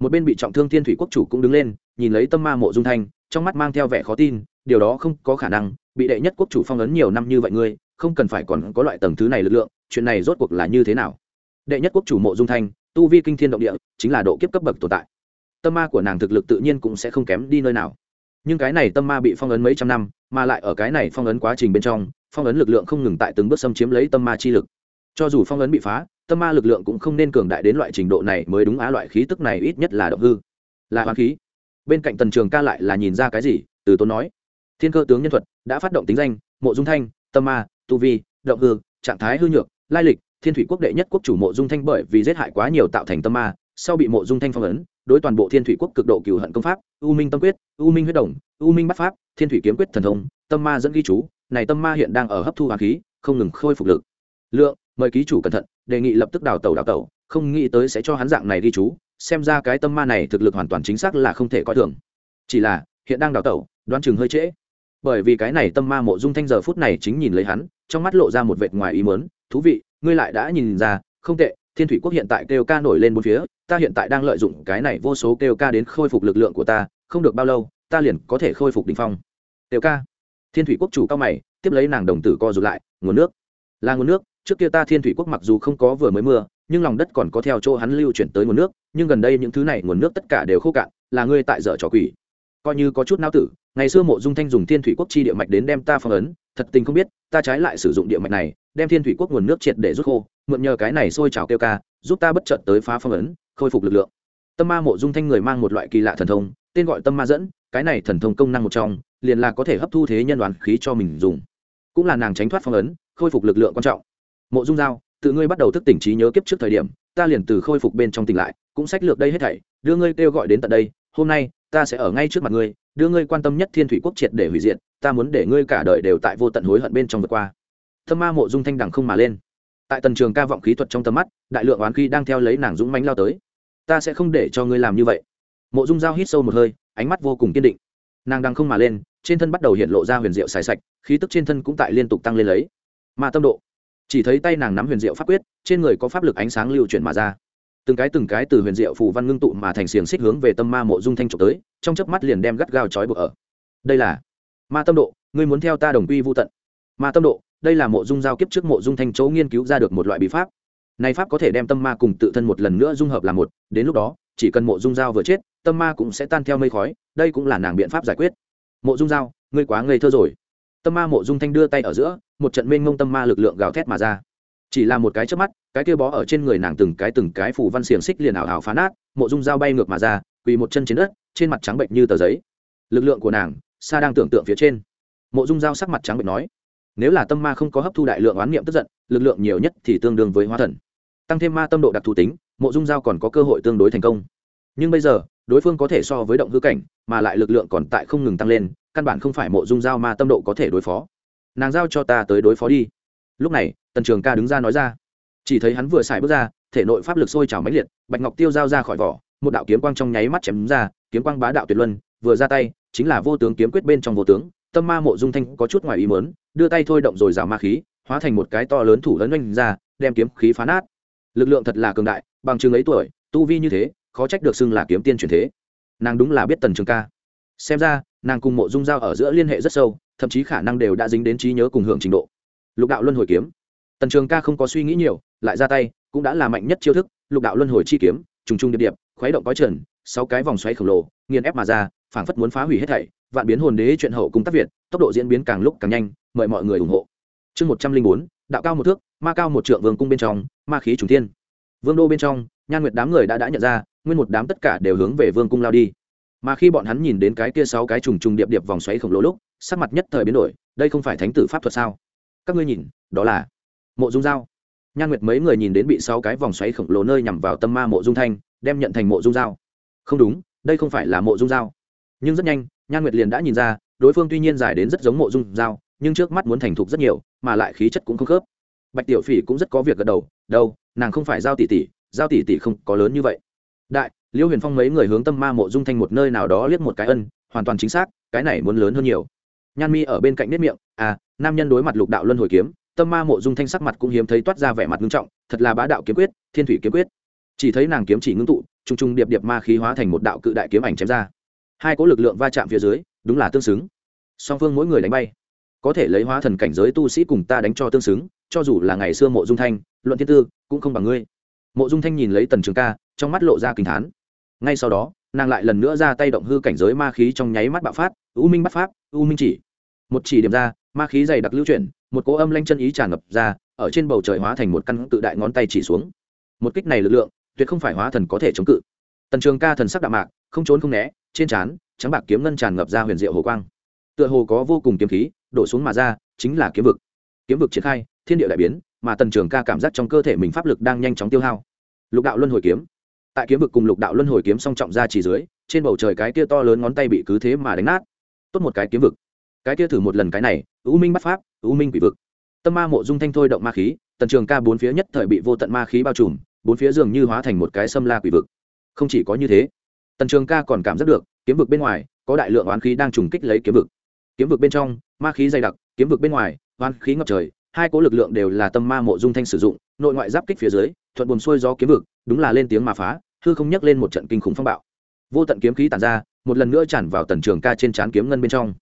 một bên bị trọng thương thiên thủy quốc chủ cũng đứng lên, nhìn lấy tâm ma mộ dung thanh, trong mắt mang theo vẻ khó tin, điều đó không có khả năng, bị đệ nhất quốc chủ phong ấn nhiều năm như vậy ngươi, không cần phải còn có loại tầng thứ này lực lượng, chuyện này rốt cuộc là như thế nào? Đệ nhất quốc chủ mộ dung thanh tu vi kinh thiên động địa chính là độ kiếp cấp bậc tồn tại. Tâm ma của nàng thực lực tự nhiên cũng sẽ không kém đi nơi nào. Nhưng cái này tâm ma bị phong ấn mấy trăm năm, mà lại ở cái này phong ấn quá trình bên trong, phong ấn lực lượng không ngừng tại từng bước xâm chiếm lấy tâm ma chi lực. Cho dù phong ấn bị phá, tâm ma lực lượng cũng không nên cường đại đến loại trình độ này mới đúng á loại khí tức này ít nhất là động hư. Là hoán khí. Bên cạnh tần trường ca lại là nhìn ra cái gì, từ tốn nói. Thiên cơ tướng nhân thuật đã phát động tính danh, mộ dung thanh, tâm ma, tu vi, động hư, trạng thái hư nhược, lai lịch thiên thủy quốc đệ nhất quốc chủ mộ dung thanh bởi vì giết hại quá nhiều tạo thành tâm ma, sau bị mộ dung thanh phong ấn, đối toàn bộ thiên thủy quốc cực độ cựu hận công pháp, u minh tâm quyết, u minh huyết đồng, u minh bắt pháp, thiên thủy kiếm quyết thần thông, tâm ma dẫn ghi chú, này tâm ma hiện đang ở hấp thu hoàng khí, không ngừng khôi phục lực. Lượng, mời ký chủ cẩn thận, đề nghị lập tức đào tẩu đào tẩu, không nghĩ tới sẽ cho hắn dạng này ghi chú, xem ra cái tâm ma này thực lực hoàn toàn chính xác là không thể coi thường. Chỉ là, hiện đang đào tẩu, đoán chừng hơi trễ. Bởi vì cái này tâm ma mộ dung thanh giờ phút này chính nhìn lấy hắn, trong mắt lộ ra một vệt ngoài ý mớn thú vị ngươi lại đã nhìn ra, không tệ, thiên thủy quốc hiện tại kêu ca nổi lên bốn phía, ta hiện tại đang lợi dụng cái này vô số kêu ca đến khôi phục lực lượng của ta, không được bao lâu, ta liền có thể khôi phục đ ỉ n h phong. Kêu ca. Thiên thủy quốc chủ cao mày, tiếp lấy nàng đồng tử co rụt lại, nguồn nước. Là nguồn nước, trước kia ta thiên thủy quốc mặc dù không có vừa mới mưa, nhưng lòng đất còn có theo chỗ hắn lưu chuyển tới nguồn nước, nhưng gần đây những thứ này nguồn nước tất cả đều khô cạn, là ngươi tại dở trò quỷ. Coi như có chút não tử, ngày xưa mộ dung thanh dùng thiên thủy quốc chi địa mạch đến đem ta phong ấn thật tình không biết, ta trái lại sử dụng địa mạch này, đem thiên thủy quốc nguồn nước triệt để rút khô, mượn nhờ cái này sôi trào kêu ca, giúp ta bất chợt tới phá phong ấn, khôi phục lực lượng. Tâm ma mộ dung thanh người mang một loại kỳ lạ thần thông, tên gọi tâm ma dẫn, cái này thần thông công năng một trong, liền là có thể hấp thu thế nhân đoàn khí cho mình dùng. Cũng là nàng tránh thoát phong ấn, khôi phục lực lượng quan trọng. Mộ dung giao, tự ngươi bắt đầu thức tỉnh trí nhớ kiếp trước thời điểm, ta liền từ khôi phục bên trong tỉnh lại, cũng sách lược đây hết thảy, đưa ngươi kêu gọi đến tận đây, hôm nay, ta sẽ ở ngay trước mặt ngươi đưa ngươi quan tâm nhất thiên thủy quốc triệt để hủy diệt, ta muốn để ngươi cả đời đều tại vô tận hối hận bên trong vượt qua. Thâm ma mộ dung thanh đằng không mà lên. Tại tần trường ca vọng khí thuật trong tầm mắt, đại lượng oán khí đang theo lấy nàng dũng mánh lao tới. Ta sẽ không để cho ngươi làm như vậy. Mộ dung dao hít sâu một hơi, ánh mắt vô cùng kiên định. Nàng đang không mà lên, trên thân bắt đầu hiện lộ ra huyền diệu xài sạch, khí tức trên thân cũng tại liên tục tăng lên lấy. Ma tâm độ. Chỉ thấy tay nàng nắm huyền diệu pháp quyết, trên người có pháp lực ánh sáng lưu chuyển mà ra từng cái từng cái từ huyền diệu phù văn ngưng tụ mà thành xiềng xích hướng về tâm ma mộ dung thanh trục tới, trong chớp mắt liền đem gắt gao trói buộc ở. Đây là ma tâm độ, ngươi muốn theo ta đồng quy vô tận. Ma tâm độ, đây là mộ dung giao kiếp trước mộ dung thanh chỗ nghiên cứu ra được một loại bí pháp. Này pháp có thể đem tâm ma cùng tự thân một lần nữa dung hợp làm một, đến lúc đó, chỉ cần mộ dung giao vừa chết, tâm ma cũng sẽ tan theo mây khói, đây cũng là nàng biện pháp giải quyết. Mộ dung giao, ngươi quá ngây thơ rồi. Tâm ma mộ dung thanh đưa tay ở giữa, một trận mênh mông tâm ma lực lượng gào thét mà ra chỉ là một cái chớp mắt, cái kia bó ở trên người nàng từng cái từng cái phủ văn xiềng xích liền ảo ảo phá nát, mộ dung dao bay ngược mà ra, quỳ một chân trên đất, trên mặt trắng bệnh như tờ giấy. Lực lượng của nàng, xa đang tưởng tượng phía trên. Mộ dung dao sắc mặt trắng bệnh nói, nếu là tâm ma không có hấp thu đại lượng oán niệm tức giận, lực lượng nhiều nhất thì tương đương với hóa thần. Tăng thêm ma tâm độ đặc thù tính, mộ dung dao còn có cơ hội tương đối thành công. Nhưng bây giờ, đối phương có thể so với động hư cảnh, mà lại lực lượng còn tại không ngừng tăng lên, căn bản không phải mộ dung dao ma tâm độ có thể đối phó. Nàng giao cho ta tới đối phó đi. Lúc này tần trường ca đứng ra nói ra. Chỉ thấy hắn vừa xài bước ra, thể nội pháp lực sôi trào mãnh liệt, bạch ngọc tiêu giao ra khỏi vỏ, một đạo kiếm quang trong nháy mắt chém ra, kiếm quang bá đạo tuyệt luân, vừa ra tay, chính là vô tướng kiếm quyết bên trong vô tướng, tâm ma mộ dung thanh có chút ngoài ý mớn đưa tay thôi động rồi rào ma khí, hóa thành một cái to lớn thủ lớn oanh ra, đem kiếm khí phá nát. Lực lượng thật là cường đại, bằng chừng ấy tuổi, tu vi như thế, khó trách được xưng là kiếm tiên truyền thế. Nàng đúng là biết tần trường ca. Xem ra, nàng cùng mộ dung giao ở giữa liên hệ rất sâu, thậm chí khả năng đều đã dính đến trí nhớ cùng hưởng trình độ. Lục đạo luân hồi kiếm tần trường ca không có suy nghĩ nhiều, lại ra tay, cũng đã là mạnh nhất chiêu thức, lục đạo luân hồi chi kiếm, trùng trùng điệp điệp, khuấy động có trần, sáu cái vòng xoáy khổng lồ, nghiền ép mà ra, phảng phất muốn phá hủy hết thảy, vạn biến hồn đế chuyện hậu cung tác việt, tốc độ diễn biến càng lúc càng nhanh, mời mọi người ủng hộ. Chương một trăm linh bốn, đạo cao một thước, ma cao một trượng vương cung bên trong, ma khí trùng thiên. Vương đô bên trong, nhan nguyệt đám người đã đã nhận ra, nguyên một đám tất cả đều hướng về vương cung lao đi. Mà khi bọn hắn nhìn đến cái kia sáu cái trùng trùng điệp điệp vòng xoáy khổng lồ lúc, sắc mặt nhất thời biến đổi, đây không phải thánh tử pháp thuật sao? Các ngươi nhìn, đó là mộ dung dao nhan nguyệt mấy người nhìn đến bị sáu cái vòng xoáy khổng lồ nơi nhằm vào tâm ma mộ dung thanh, đem nhận thành mộ dung dao không đúng, đây không phải là mộ dung dao nhưng rất nhanh, nhan nguyệt liền đã nhìn ra, đối phương tuy nhiên dài đến rất giống mộ dung dao nhưng trước mắt muốn thành thục rất nhiều, mà lại khí chất cũng không khớp. Bạch tiểu phỉ cũng rất có việc gật đầu, đâu, nàng không phải giao tỷ tỷ, giao tỷ tỷ không có lớn như vậy. Đại, liêu huyền phong mấy người hướng tâm ma mộ dung thanh một nơi nào đó liếc một cái ân, hoàn toàn chính xác, cái này muốn lớn hơn nhiều. Nhan mi ở bên cạnh nếp miệng à nam nhân đối mặt lục đạo luân hồi kiếm tâm ma mộ dung thanh sắc mặt cũng hiếm thấy toát ra vẻ mặt nghiêm trọng, thật là bá đạo kiếm quyết, thiên thủy kiếm quyết. Chỉ thấy nàng kiếm chỉ ngưng tụ t r u n g t r u n g điệp điệp ma khí hóa thành một đạo cự đại kiếm ảnh chém ra. Hai cỗ lực lượng va chạm phía dưới, đúng là tương xứng. Song phương mỗi người đánh bay. Có thể lấy hóa thần cảnh giới tu sĩ cùng ta đánh cho tương xứng, cho dù là ngày xưa mộ dung thanh, luận thiên tư, cũng không bằng ngươi. Mộ dung thanh nhìn lấy tần trường ca, trong mắt lộ ra kinh thán. Ngay sau đó, nàng lại lần nữa ra tay động hư cảnh giới ma khí trong nháy mắt bạo phát, u minh bắt pháp, u minh chỉ. Một chỉ điểm ra, ma khí dày đặc lưu chuyển một cỗ âm lanh chân ý tràn ngập ra, ở trên bầu trời hóa thành một căn tự đại ngón tay chỉ xuống. Một kích này lực lượng, tuyệt không phải hóa thần có thể chống cự. Tần trường ca thần sắc đạm mạc, không trốn không né, trên trán, trắng bạc kiếm ngân tràn ngập ra huyền diệu hồ quang. Tựa hồ có vô cùng kiếm khí, đổ xuống mà ra, chính là kiếm vực. Kiếm vực triển khai, thiên địa đại biến, mà tần trường ca cảm giác trong cơ thể mình pháp lực đang nhanh chóng tiêu hao. Lục đạo luân hồi kiếm. Tại kiếm vực cùng lục đạo luân hồi kiếm song trọng ra chỉ dưới, trên bầu trời cái kia to lớn ngón tay bị cứ thế mà đánh nát. Tốt một cái kiếm vực. Cái kia thử một lần cái này ưu minh bắt pháp U minh quỷ vực. Tâm ma mộ dung thanh thôi động ma khí, tần trường ca bốn phía nhất thời bị vô tận ma khí bao trùm, bốn phía dường như hóa thành một cái xâm la quỷ vực. Không chỉ có như thế, tần trường ca còn cảm giác được, kiếm vực bên ngoài, có đại lượng oán khí đang trùng kích lấy kiếm vực. Kiếm vực bên trong, ma khí dày đặc, kiếm vực bên ngoài, oán khí ngập trời, hai cố lực lượng đều là tâm ma mộ dung thanh sử dụng, nội ngoại giáp kích phía dưới, thuận buồn xuôi gió kiếm vực, đúng là lên tiếng mà phá, hư không nhắc lên một trận kinh khủng phong bạo. Vô tận kiếm khí tàn ra, một lần nữa tràn vào tần trường ca trên trán kiếm ngân bên trong.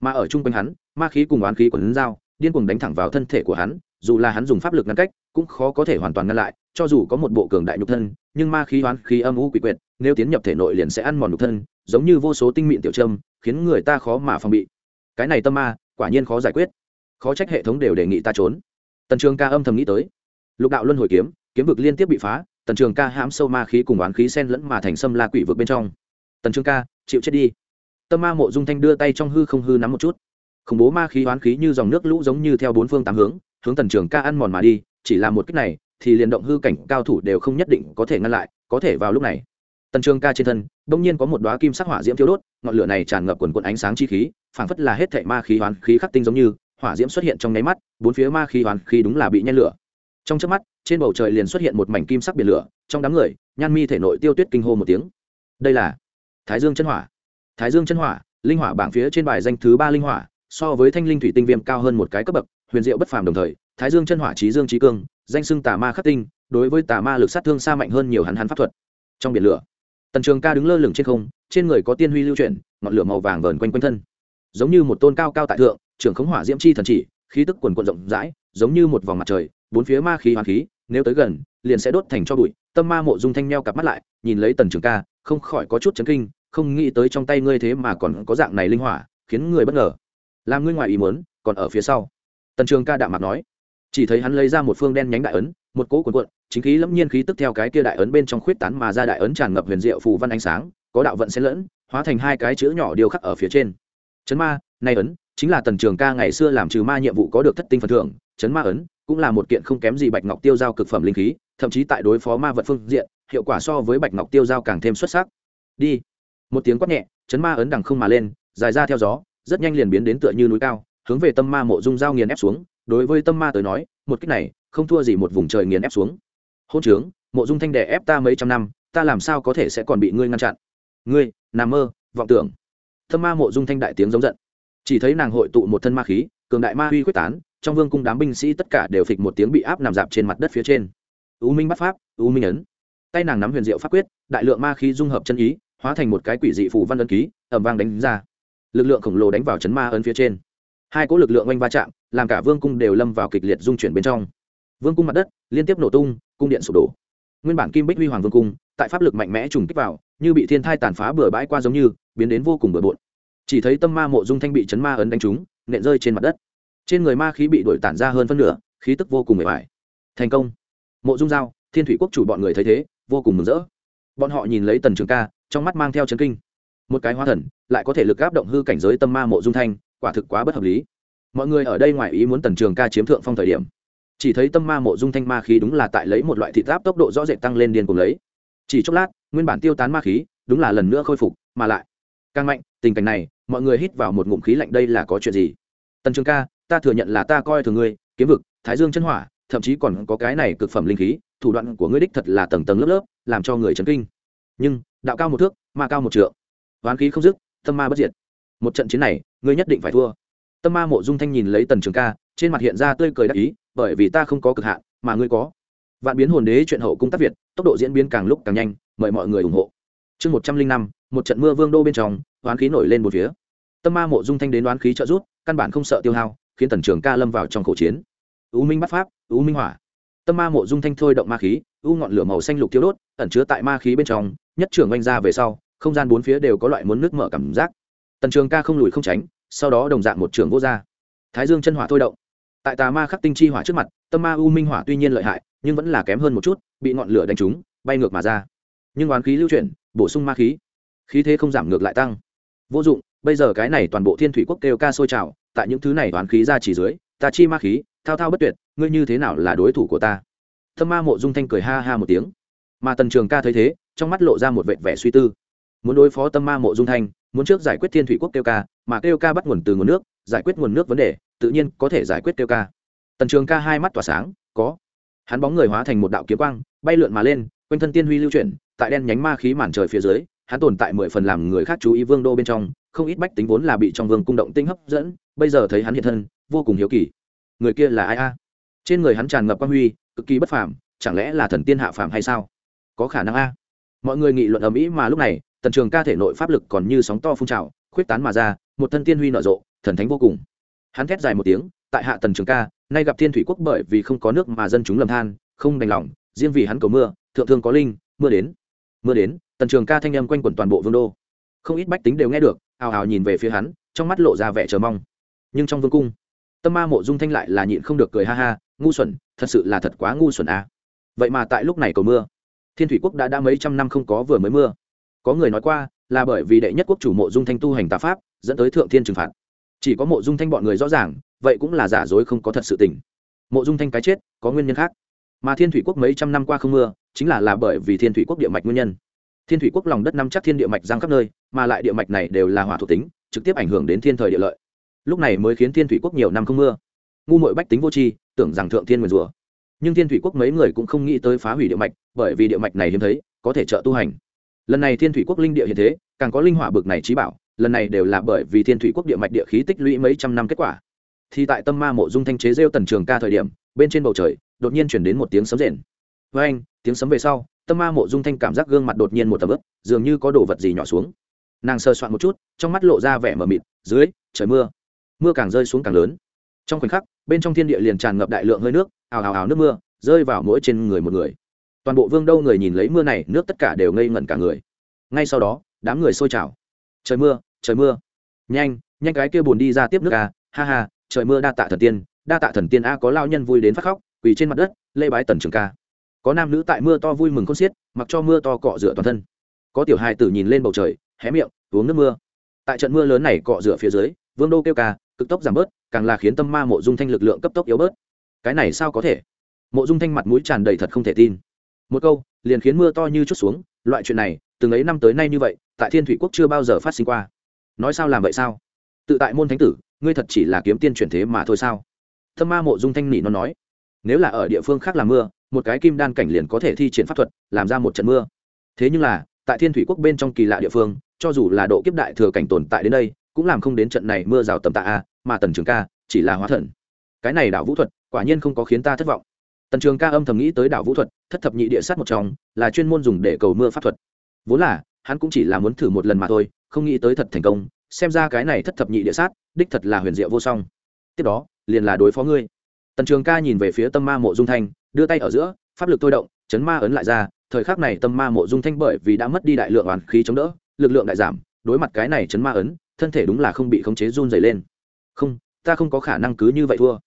Mà ở chung quanh hắn, ma khí cùng oán khí của lấn dao điên cuồng đánh thẳng vào thân thể của hắn dù là hắn dùng pháp lực ngăn cách cũng khó có thể hoàn toàn ngăn lại cho dù có một bộ cường đại nhục thân nhưng ma khí hoán khí âm u quỷ quyệt nếu tiến nhập thể nội liền sẽ ăn mòn nhục thân giống như vô số tinh mịn tiểu trâm, khiến người ta khó mà phòng bị. Cái này tâm ma quả nhiên khó giải quyết. Khó trách hệ thống đều đề nghị ta trốn. Tần trường ca âm thầm nghĩ tới. Lục đạo luân hồi kiếm kiếm vực liên tiếp bị phá tần trường ca hãm sâu ma khí cùng oán khí sen lẫn mà thành sâm la quỷ vực bên trong. Tần trường ca chịu chết đi. Tâm ma mộ dung thanh đưa tay trong hư không hư nắm một chút khủng bố ma khí hoán khí như dòng nước lũ giống như theo bốn phương tám hướng hướng tần trường ca ăn mòn mà đi, chỉ là một cách này, thì liền động hư cảnh cao thủ đều không nhất định có thể ngăn lại, có thể vào lúc này. Tần trường ca trên thân bỗng nhiên có một đoá kim sắc hỏa diễm thiếu đốt, ngọn lửa này tràn ngập quần quần ánh sáng chi khí, phảng phất là hết thệ ma khí hoán khí khắc tinh giống như, hỏa diễm xuất hiện trong nháy mắt, bốn phía ma khí hoán khí đúng là bị nhen lửa. Trong chớp mắt, trên bầu trời liền xuất hiện một mảnh kim sắc biển lửa, trong đám người, nhan mi thể nội tiêu tuyết kinh hô một tiếng. Đây là thái dương chân hỏa. Thái dương chân hỏa, linh hỏa bảng phía trên bài danh thứ ba linh hỏa so với thanh linh thủy tinh viêm cao hơn một cái cấp bậc, huyền diệu bất phàm đồng thời, thái dương chân hỏa trí dương trí cương, danh xưng tà ma khắc tinh, đối với tà ma lực sát thương xa mạnh hơn nhiều hắn hắn pháp thuật. Trong biển lửa, tần trường ca đứng lơ lửng trên không, trên người có tiên huy lưu chuyển, ngọn lửa màu vàng vờn quanh quanh thân. Giống như một tôn cao cao tại thượng, trưởng khống hỏa diễm chi thần chỉ, khí tức quần quận rộng rãi, giống như một vòng mặt trời, bốn phía ma khí hoàn khí, nếu tới gần, liền sẽ đốt thành cho bụi. Tâm ma mộ dung thanh meo cặp mắt lại, nhìn lấy tần trường ca, không khỏi có chút chấn kinh, không nghĩ tới trong tay ngươi thế mà còn có dạng này linh hỏa, khiến người bất ngờ làm ngươi ngoài ý muốn, còn ở phía sau. Tần trường ca đạm mặt nói. Chỉ thấy hắn lấy ra một phương đen nhánh đại ấn, một cỗ cuộn cuộn, chính khí lẫm nhiên khí tức theo cái kia đại ấn bên trong khuyết tán mà ra đại ấn tràn ngập huyền diệu phù văn ánh sáng, có đạo vận xen lẫn, hóa thành hai cái chữ nhỏ điêu khắc ở phía trên. Chấn ma, nay ấn, chính là tần trường ca ngày xưa làm trừ ma nhiệm vụ có được thất tinh phần thưởng. Chấn ma ấn, cũng là một kiện không kém gì bạch ngọc tiêu giao cực phẩm linh khí, thậm chí tại đối phó ma vật phương diện, hiệu quả so với bạch ngọc tiêu giao càng thêm xuất sắc. Đi. Một tiếng quát nhẹ, chấn ma ấn đằng không mà lên, dài ra theo gió rất nhanh liền biến đến tựa như núi cao, hướng về tâm ma mộ dung dao nghiền ép xuống. Đối với tâm ma tới nói, một cách này, không thua gì một vùng trời nghiền ép xuống. Hôn trướng, mộ dung thanh đè ép ta mấy trăm năm, ta làm sao có thể sẽ còn bị ngươi ngăn chặn? Ngươi nằm mơ, vọng tưởng. Tâm ma mộ dung thanh đại tiếng giống giận. Chỉ thấy nàng hội tụ một thân ma khí, cường đại ma huy quyết tán, trong vương cung đám binh sĩ tất cả đều phịch một tiếng bị áp nằm dạp trên mặt đất phía trên. U minh bắt pháp, u minh ấn. Tay nàng nắm huyền diệu pháp quyết, đại lượng ma khí dung hợp chân ý, hóa thành một cái quỷ dị phù văn ấn ký ẩm vang đánh ra lực lượng khổng lồ đánh vào chấn ma ấn phía trên. Hai cỗ lực lượng oanh va chạm, làm cả vương cung đều lâm vào kịch liệt dung chuyển bên trong. Vương cung mặt đất liên tiếp nổ tung, cung điện sụp đổ. Nguyên bản kim bích huy hoàng vương cung, tại pháp lực mạnh mẽ trùng kích vào, như bị thiên thai tàn phá bừa bãi qua giống như, biến đến vô cùng bừa bộn. Chỉ thấy tâm ma mộ dung thanh bị chấn ma ấn đánh trúng, nện rơi trên mặt đất. Trên người ma khí bị đổi tản ra hơn phân nửa, khí tức vô cùng mệt mỏi. Thành công. Mộ dung giao, thiên thủy quốc chủ bọn người thấy thế, vô cùng mừng rỡ. Bọn họ nhìn lấy tần trường ca, trong mắt mang theo chấn kinh một cái hóa thần, lại có thể lực áp động hư cảnh giới tâm ma mộ dung thanh, quả thực quá bất hợp lý. Mọi người ở đây ngoài ý muốn tần trường ca chiếm thượng phong thời điểm, chỉ thấy tâm ma mộ dung thanh ma khí đúng là tại lấy một loại thị giáp tốc độ rõ rệt tăng lên điên cùng lấy. Chỉ chốc lát, nguyên bản tiêu tán ma khí, đúng là lần nữa khôi phục, mà lại, càng mạnh, tình cảnh này, mọi người hít vào một ngụm khí lạnh đây là có chuyện gì? Tần trường ca, ta thừa nhận là ta coi thường ngươi, kiếm vực, thái dương chân hỏa, thậm chí còn có cái này cực phẩm linh khí, thủ đoạn của ngươi đích thật là tầng tầng lớp lớp, làm cho người chấn kinh. Nhưng, đạo cao một thước, ma cao một trượng hoán khí không dứt, tâm ma bất diệt. Một trận chiến này, ngươi nhất định phải thua. Tâm ma mộ dung thanh nhìn lấy tần trường ca, trên mặt hiện ra tươi cười đắc ý, bởi vì ta không có cực hạn, mà ngươi có. Vạn biến hồn đế chuyện hậu cung tác việt, tốc độ diễn biến càng lúc càng nhanh, mời mọi người ủng hộ. Chương một trăm linh năm, một trận mưa vương đô bên trong hoán khí nổi lên một phía. Tâm ma mộ dung thanh đến đoán khí trợ rút căn bản không sợ tiêu hao, khiến tần trường ca lâm vào trong khẩu chiến. U minh bắt pháp, u minh hỏa. Tâm ma mộ dung thanh thôi động ma khí, u ngọn lửa màu xanh lục tiêu đốt, ẩn chứa tại ma khí bên trong, nhất trưởng oanh ra về sau không gian bốn phía đều có loại muốn nước mở cảm giác. Tần trường ca không lùi không tránh, sau đó đồng dạng một trường vô r thái dương chân hỏa thôi động. Tại tà ma khắc tinh chi hỏa trước mặt, tâm ma u minh hỏa tuy nhiên lợi hại, nhưng vẫn là kém hơn một chút, bị ngọn lửa đánh trúng, bay ngược mà ra. Nhưng oán khí lưu chuyển, bổ sung ma khí. Khí thế không giảm ngược lại tăng. Vô dụng, bây giờ cái này toàn bộ thiên thủy quốc kêu ca sôi trào, tại những thứ này oán khí ra chỉ dưới, ta chi ma khí, thao thao bất tuyệt, ngươi như thế nào là đối thủ của ta? Thâm ma mộ dung thanh cười ha ha một tiếng. Mà tần trường ca thấy thế, trong mắt lộ ra một vệt vẻ suy tư muốn đối phó tâm ma mộ dung thanh, muốn trước giải quyết thiên thủy quốc kêu ca, mà kêu ca bắt nguồn từ nguồn nước, giải quyết nguồn nước vấn đề, tự nhiên có thể giải quyết kêu ca. Tần trường ca hai mắt tỏa sáng, có. Hắn bóng người hóa thành một đạo kiếm quang, bay lượn mà lên, quanh thân tiên huy lưu chuyển, tại đen nhánh ma khí màn trời phía dưới, hắn tồn tại mười phần làm người khác chú ý vương đô bên trong, không ít bách tính vốn là bị trong vương cung động tinh hấp dẫn, bây giờ thấy hắn hiện thân, vô cùng hiếu kỳ. Người kia là ai a? Trên người hắn tràn ngập quang huy, cực kỳ bất phàm, chẳng lẽ là thần tiên hạ phàm hay sao? Có khả năng a. Mọi người nghị luận ở mỹ mà lúc này tần trường ca thể nội pháp lực còn như sóng to phun trào, khuyết tán mà ra, một thân tiên huy nở rộ, thần thánh vô cùng. Hắn thét dài một tiếng, tại hạ tần trường ca, nay gặp thiên thủy quốc bởi vì không có nước mà dân chúng lầm than, không đành lòng, riêng vì hắn cầu mưa, thượng thương có linh, mưa đến. Mưa đến, tần trường ca thanh âm quanh quẩn toàn bộ vương đô. Không ít bách tính đều nghe được, ào ào nhìn về phía hắn, trong mắt lộ ra vẻ chờ mong. Nhưng trong vương cung, tâm ma mộ dung thanh lại là nhịn không được cười ha ha, ngu xuẩn, thật sự là thật quá ngu xuẩn à. vậy mà tại lúc này cầu mưa, thiên thủy quốc đã đã mấy trăm năm không có vừa mới mưa có người nói qua là bởi vì đệ nhất quốc chủ mộ dung thanh tu hành tà pháp, dẫn tới thượng thiên trừng phạt. Chỉ có mộ dung thanh bọn người rõ ràng, vậy cũng là giả dối không có thật sự tình. Mộ dung thanh cái chết, có nguyên nhân khác. Mà thiên thủy quốc mấy trăm năm qua không mưa, chính là là bởi vì thiên thủy quốc địa mạch nguyên nhân. Thiên thủy quốc lòng đất năm chắc thiên địa mạch giang khắp nơi, mà lại địa mạch này đều là hỏa thuộc tính, trực tiếp ảnh hưởng đến thiên thời địa lợi. Lúc này mới khiến thiên thủy quốc nhiều năm không mưa. Ngu mội bách tính vô tri, tưởng rằng thượng thiên nguyền rủa. Nhưng thiên thủy quốc mấy người cũng không nghĩ tới phá hủy địa mạch, bởi vì địa mạch này hiếm thấy, có thể trợ tu hành lần này thiên thủy quốc linh địa hiện thế, càng có linh hỏa bực này trí bảo, lần này đều là bởi vì thiên thủy quốc địa mạch địa khí tích lũy mấy trăm năm kết quả. Thì tại tâm ma mộ dung thanh chế rêu tần trường ca thời điểm, bên trên bầu trời, đột nhiên chuyển đến một tiếng sấm rền. Với anh tiếng sấm về sau, tâm ma mộ dung thanh cảm giác gương mặt đột nhiên một tầm ướp dường như có đồ vật gì nhỏ xuống. Nàng sơ soạn một chút, trong mắt lộ ra vẻ mờ mịt, dưới, trời mưa. Mưa càng rơi xuống càng lớn. Trong khoảnh khắc, bên trong thiên địa liền tràn ngập đại lượng hơi nước, ào ào ào nước mưa, rơi vào mỗi trên người một người toàn bộ vương đâu người nhìn lấy mưa này, nước tất cả đều ngây ngẩn cả người. Ngay sau đó, đám người sôi trào. Trời mưa trời mưa. Nhanh nhanh cái kia buồn đi ra tiếp nước à ha ha, trời mưa đa tạ thần tiên, đa tạ thần tiên a, có lao nhân vui đến phát khóc, quỳ trên mặt đất lê bái tần trường ca. Có nam nữ tại mưa to vui mừng con xiết, mặc cho mưa to cọ rửa toàn thân. Có tiểu hài tử nhìn lên bầu trời, hé miệng, uống nước mưa. Tại trận mưa lớn này cọ rửa phía dưới, vương đô kêu ca, cực tốc giảm bớt, càng là khiến tâm ma mộ dung thanh lực lượng cấp tốc yếu bớt. Cái này sao có thể? Mộ dung thanh mặt mũi tràn đầy thật không thể tin một câu, liền khiến mưa to như chút xuống, loại chuyện này, từng ấy năm tới nay như vậy, tại thiên thủy quốc chưa bao giờ phát sinh qua. Nói sao làm vậy sao? Tự tại môn thánh tử, ngươi thật chỉ là kiếm tiên chuyển thế mà thôi sao? Thâm ma mộ dung thanh nỉ nó nói, nếu là ở địa phương khác làm mưa, một cái kim đan cảnh liền có thể thi triển pháp thuật, làm ra một trận mưa. Thế nhưng là, tại thiên thủy quốc bên trong kỳ lạ địa phương, cho dù là độ kiếp đại thừa cảnh tồn tại đến đây, cũng làm không đến trận này mưa rào tầm tạ a, mà tần trường ca, chỉ là hóa thần. Cái này đảo vũ thuật, quả nhiên không có khiến ta thất vọng tần trường ca âm thầm nghĩ tới đảo vũ thuật, thất thập nhị địa sát một trong, là chuyên môn dùng để cầu mưa pháp thuật. Vốn là, hắn cũng chỉ là muốn thử một lần mà thôi, không nghĩ tới thật thành công, xem ra cái này thất thập nhị địa sát, đích thật là huyền diệu vô song. Tiếp đó, liền là đối phó ngươi. Tần trường ca nhìn về phía tâm ma mộ dung thanh, đưa tay ở giữa, pháp lực thôi động, chấn ma ấn lại ra, thời khắc này tâm ma mộ dung thanh bởi vì đã mất đi đại lượng oán khí chống đỡ, lực lượng đại giảm, đối mặt cái này chấn ma ấn, thân thể đúng là không bị khống chế run dày lên. Không, ta không có khả năng cứ như vậy thua.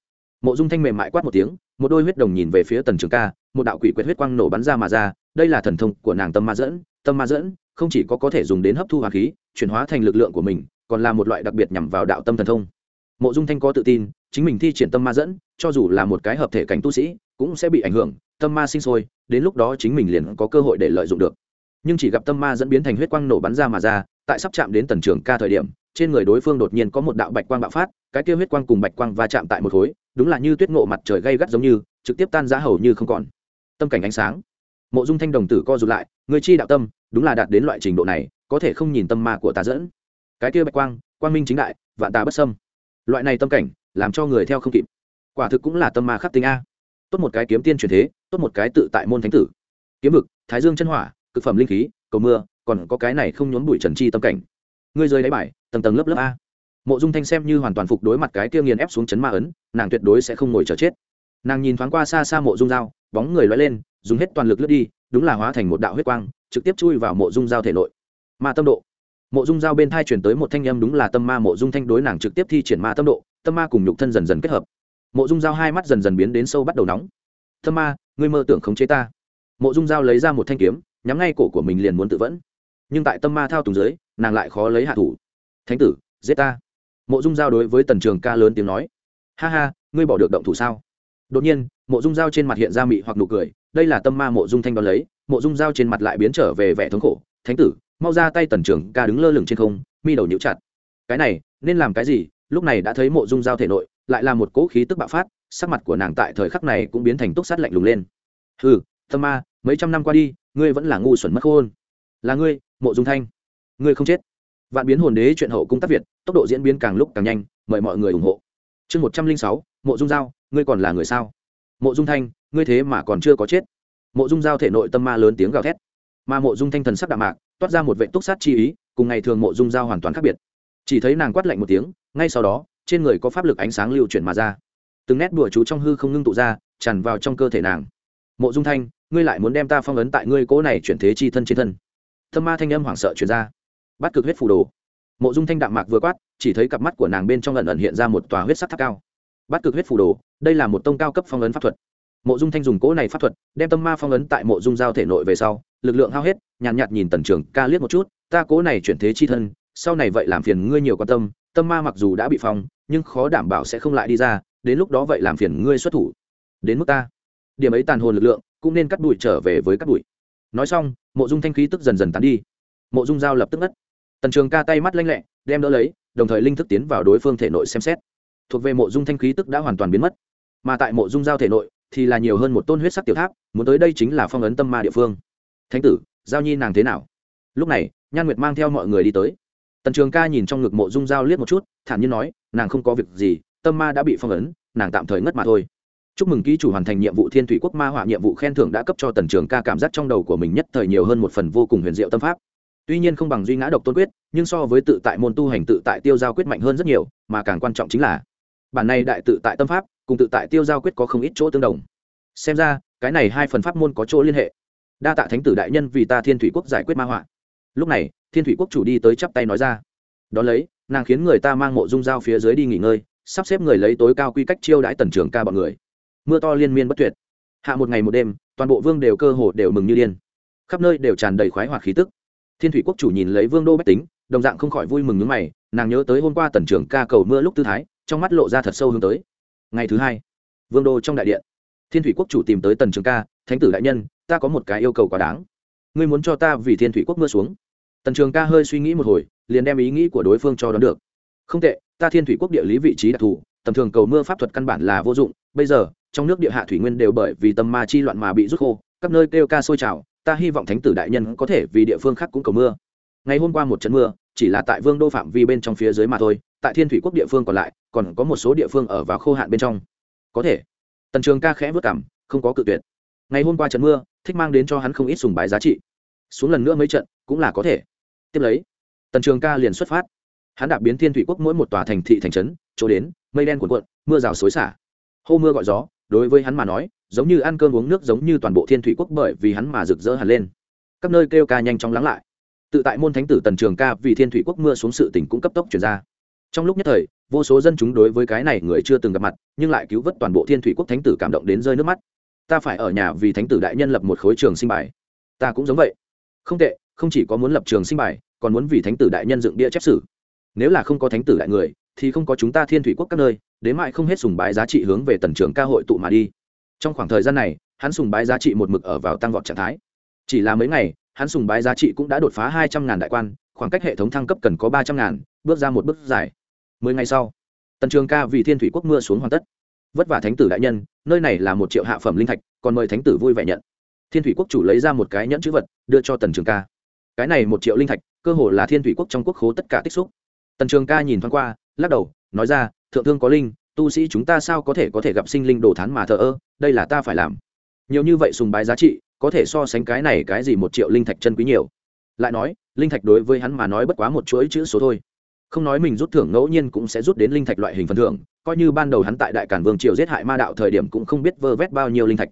Mộ dung thanh mềm mại quát một tiếng một đôi huyết đồng nhìn về phía tần trường ca, một đạo quỷ quyệt huyết quang nổ bắn ra mà ra, đây là thần thông của nàng tâm ma dẫn, tâm ma dẫn không chỉ có có thể dùng đến hấp thu hoàng khí, chuyển hóa thành lực lượng của mình, còn là một loại đặc biệt nhằm vào đạo tâm thần thông. Mộ dung thanh có tự tin, chính mình thi triển tâm ma dẫn, cho dù là một cái hợp thể cảnh tu sĩ, cũng sẽ bị ảnh hưởng, tâm ma sinh sôi, đến lúc đó chính mình liền có cơ hội để lợi dụng được. Nhưng chỉ gặp tâm ma dẫn biến thành huyết quang nổ bắn ra mà ra, tại sắp chạm đến tần trường ca thời điểm trên người đối phương đột nhiên có một đạo bạch quang bạo phát, cái kia huyết quang cùng bạch quang va chạm tại một khối, đúng là như tuyết ngộ mặt trời gây gắt giống như, trực tiếp tan giá hầu như không còn. Tâm cảnh ánh sáng. Mộ dung thanh đồng tử co rụt lại, người chi đạo tâm, đúng là đạt đến loại trình độ này, có thể không nhìn tâm ma của ta dẫn. Cái kia bạch quang quang minh chính đại, vạn ta bất sâm loại này tâm cảnh, làm cho người theo không kịp. Quả thực cũng là tâm ma khắc tinh a. Tốt một cái kiếm tiên truyền thế, tốt một cái tự tại môn thánh tử. Kiếm vực, thái dương chân hỏa, cực phẩm linh khí, cầu mưa, còn có cái này không nhốn bụi trần chi tâm cảnh ngươi rơi đáy bài, tầng tầng lớp lớp a. Mộ dung thanh xem như hoàn toàn phục đối mặt cái kia nghiền ép xuống chấn ma ấn, nàng tuyệt đối sẽ không ngồi chờ chết. Nàng nhìn thoáng qua xa xa mộ dung dao bóng người loay lên, dùng hết toàn lực lướt đi, đúng là hóa thành một đạo huyết quang, trực tiếp chui vào mộ dung dao thể nội. Ma tâm độ. Mộ dung dao bên thai chuyển tới một thanh âm đúng là tâm ma, mộ dung thanh đối nàng trực tiếp thi triển ma tâm độ, tâm ma cùng nhục thân dần dần kết hợp. Mộ dung dao hai mắt dần dần biến đến sâu bắt đầu nóng. Tâm ma, ngươi mơ tưởng khống chế ta. Mộ dung dao lấy ra một thanh kiếm, nhắm ngay cổ của mình liền muốn tự vẫn. Nhưng tại tâm ma thao túng dưới nàng lại khó lấy hạ thủ. Thánh tử, giết ta. Mộ dung giao đối với tần trường ca lớn tiếng nói. Ha ha, ngươi bỏ được động thủ sao? Đột nhiên, mộ dung giao trên mặt hiện ra mị hoặc nụ cười, đây là tâm ma mộ dung thanh đón lấy, mộ dung giao trên mặt lại biến trở về vẻ thống khổ. Thánh tử, mau ra tay. Tần trường ca đứng lơ lửng trên không, mi đầu nhũ chặt. Cái này, nên làm cái gì? Lúc này đã thấy mộ dung giao thể nội lại là một cỗ khí tức bạo phát, sắc mặt của nàng tại thời khắc này cũng biến thành túc sát lạnh lùng lên. Hừ, tâm ma, mấy trăm năm qua đi, ngươi vẫn là ngu xuẩn mất khôn. Là ngươi, mộ dung thanh ngươi không chết. Vạn biến hồn đế chuyện hậu cung tác việt, tốc độ diễn biến càng lúc càng nhanh, mời mọi người ủng hộ. Chương một trăm linh sáu, mộ dung giao, ngươi còn là người sao? Mộ dung thanh, ngươi thế mà còn chưa có chết. Mộ dung giao thể nội tâm ma lớn tiếng gào thét. Mà mộ dung thanh thần sắp đạm mạc, toát ra một vệ túc sát chi ý, cùng ngày thường mộ dung giao hoàn toàn khác biệt. Chỉ thấy nàng quát lạnh một tiếng, ngay sau đó, trên người có pháp lực ánh sáng lưu chuyển mà ra. Từng nét đùa chú trong hư không ngưng tụ ra, tràn vào trong cơ thể nàng. Mộ dung thanh, ngươi lại muốn đem ta phong ấn tại ngươi cố này chuyển thế chi thân trên thân. Thâm ma thanh âm hoảng sợ chuyển ra bắt cực huyết phù đồ. Mộ dung thanh đạm mạc vừa quát chỉ thấy cặp mắt của nàng bên trong lần ẩn hiện ra một tòa huyết sắc tháp cao. Bắt cực huyết phù đồ đây là một tông cao cấp phong ấn pháp thuật. Mộ dung thanh dùng cỗ này pháp thuật đem tâm ma phong ấn tại mộ dung giao thể nội về sau lực lượng hao hết nhàn nhạt, nhạt nhìn tần trường ca liếc một chút ta cỗ này chuyển thế chi thân sau này vậy làm phiền ngươi nhiều quan tâm tâm ma mặc dù đã bị phong nhưng khó đảm bảo sẽ không lại đi ra đến lúc đó vậy làm phiền ngươi xuất thủ. Đến mức ta. Điểm ấy tàn hồn lực lượng cũng nên cắt đuổi trở về với cắt đuổi nói xong mộ dung thanh khí tức dần dần tán đi. Mộ dung giao lập tức ngất tần trường ca tay mắt lanh lẹ, đem đỡ lấy, đồng thời linh thức tiến vào đối phương thể nội xem xét. Thuộc về mộ dung thanh khí tức đã hoàn toàn biến mất. Mà tại mộ dung giao thể nội, thì là nhiều hơn một tôn huyết sắc tiểu tháp, muốn tới đây chính là phong ấn tâm ma địa phương. Thánh tử, giao nhi nàng thế nào? Lúc này, nhan nguyệt mang theo mọi người đi tới. Tần trường ca nhìn trong ngực mộ dung giao liếc một chút, thản nhiên nói, nàng không có việc gì, tâm ma đã bị phong ấn, nàng tạm thời ngất mà thôi. Chúc mừng ký chủ hoàn thành nhiệm vụ thiên thủy quốc ma họa nhiệm vụ khen thưởng đã cấp cho tần trường ca cảm giác trong đầu của mình nhất thời nhiều hơn một phần vô cùng huyền diệu tâm pháp tuy nhiên không bằng duy ngã độc tôn quyết, nhưng so với tự tại môn tu hành tự tại tiêu giao quyết mạnh hơn rất nhiều, mà càng quan trọng chính là, bản này đại tự tại tâm pháp, cùng tự tại tiêu giao quyết có không ít chỗ tương đồng. Xem ra, cái này hai phần pháp môn có chỗ liên hệ. Đa tạ thánh tử đại nhân vì ta thiên thủy quốc giải quyết ma họa. Lúc này, thiên thủy quốc chủ đi tới chắp tay nói ra. Đón lấy, nàng khiến người ta mang mộ dung dao phía dưới đi nghỉ ngơi, sắp xếp người lấy tối cao quy cách chiêu đãi tần trường ca bọn người. Mưa to liên miên bất tuyệt. Hạ một ngày một đêm, toàn bộ vương đều cơ hồ đều mừng như điên. Khắp nơi đều tràn đầy khoái hoạt khí tức thiên thủy quốc chủ nhìn lấy vương đô bách tính, đồng dạng không khỏi vui mừng nhướng mày, nàng nhớ tới hôm qua tần trưởng ca cầu mưa lúc tư thái, trong mắt lộ ra thật sâu hướng tới. Ngày thứ hai, vương đô trong đại điện. Thiên thủy quốc chủ tìm tới tần trường ca, thánh tử đại nhân, ta có một cái yêu cầu quá đáng. Ngươi muốn cho ta vì thiên thủy quốc mưa xuống? Tần trường ca hơi suy nghĩ một hồi, liền đem ý nghĩ của đối phương cho đón được. Không tệ, ta thiên thủy quốc địa lý vị trí đặc thù, tầm thường cầu mưa pháp thuật căn bản là vô dụng, bây giờ, trong nước địa hạ thủy nguyên đều bởi vì tâm ma chi loạn mà bị rút khô các nơi kêu ca sôi trào ta hy vọng thánh tử đại nhân có thể vì địa phương khác cũng cầu mưa. Ngày hôm qua một trận mưa, chỉ là tại vương đô phạm vi bên trong phía dưới mà thôi, tại thiên thủy quốc địa phương còn lại, còn có một số địa phương ở vào khô hạn bên trong. Có thể. Tần trường ca khẽ vất cảm, không có cự tuyệt. Ngày hôm qua trận mưa, thích mang đến cho hắn không ít sùng bái giá trị. Xuống lần nữa mấy trận, cũng là có thể. Tiếp lấy, tần trường ca liền xuất phát. Hắn đạp biến thiên thủy quốc mỗi một tòa thành thị thành trấn, chỗ đến, mây đen cuộn cuộn, mưa rào xối xả. Hô mưa gọi gió đối với hắn mà nói, giống như ăn cơm uống nước giống như toàn bộ thiên thủy quốc bởi vì hắn mà rực rỡ hẳn lên. Các nơi kêu ca nhanh chóng lắng lại. Tự tại môn thánh tử tần trường ca vì thiên thủy quốc mưa xuống sự tỉnh cũng cấp tốc chuyển ra. Trong lúc nhất thời, vô số dân chúng đối với cái này người chưa từng gặp mặt, nhưng lại cứu vớt toàn bộ thiên thủy quốc thánh tử cảm động đến rơi nước mắt. Ta phải ở nhà vì thánh tử đại nhân lập một khối trường sinh bài. Ta cũng giống vậy. Không tệ, không chỉ có muốn lập trường sinh bài, còn muốn vì thánh tử đại nhân dựng địa chép sử. Nếu là không có thánh tử đại người thì không có chúng ta thiên thủy quốc các nơi, đến mại không hết sùng bái giá trị hướng về tần trường ca hội tụ mà đi. Trong khoảng thời gian này, hắn sùng bái giá trị một mực ở vào tăng vọt trạng thái. Chỉ là mấy ngày, hắn sùng bái giá trị cũng đã đột phá hai trăm ngàn đại quan, khoảng cách hệ thống thăng cấp cần có ba trăm ngàn, bước ra một bước dài. Mười ngày sau, tần trường ca vì thiên thủy quốc mưa xuống hoàn tất. Vất vả thánh tử đại nhân, nơi này là một triệu hạ phẩm linh thạch, còn mời thánh tử vui vẻ nhận. Thiên thủy quốc chủ lấy ra một cái nhẫn chữ vật, đưa cho tần trường ca. Cái này một triệu linh thạch, cơ hồ là thiên thủy quốc trong quốc khố tất cả tích xúc. Tần trường ca nhìn thoáng qua lắc đầu, nói ra, thượng thương có linh, tu sĩ chúng ta sao có thể có thể gặp sinh linh đồ thán mà thờ ơ, đây là ta phải làm. Nhiều như vậy sùng bái giá trị, có thể so sánh cái này cái gì một triệu linh thạch chân quý nhiều. Lại nói, linh thạch đối với hắn mà nói bất quá một chuỗi chữ số thôi. Không nói mình rút thưởng ngẫu nhiên cũng sẽ rút đến linh thạch loại hình phần thưởng, coi như ban đầu hắn tại đại cản vương triều giết hại ma đạo thời điểm cũng không biết vơ vét bao nhiêu linh thạch.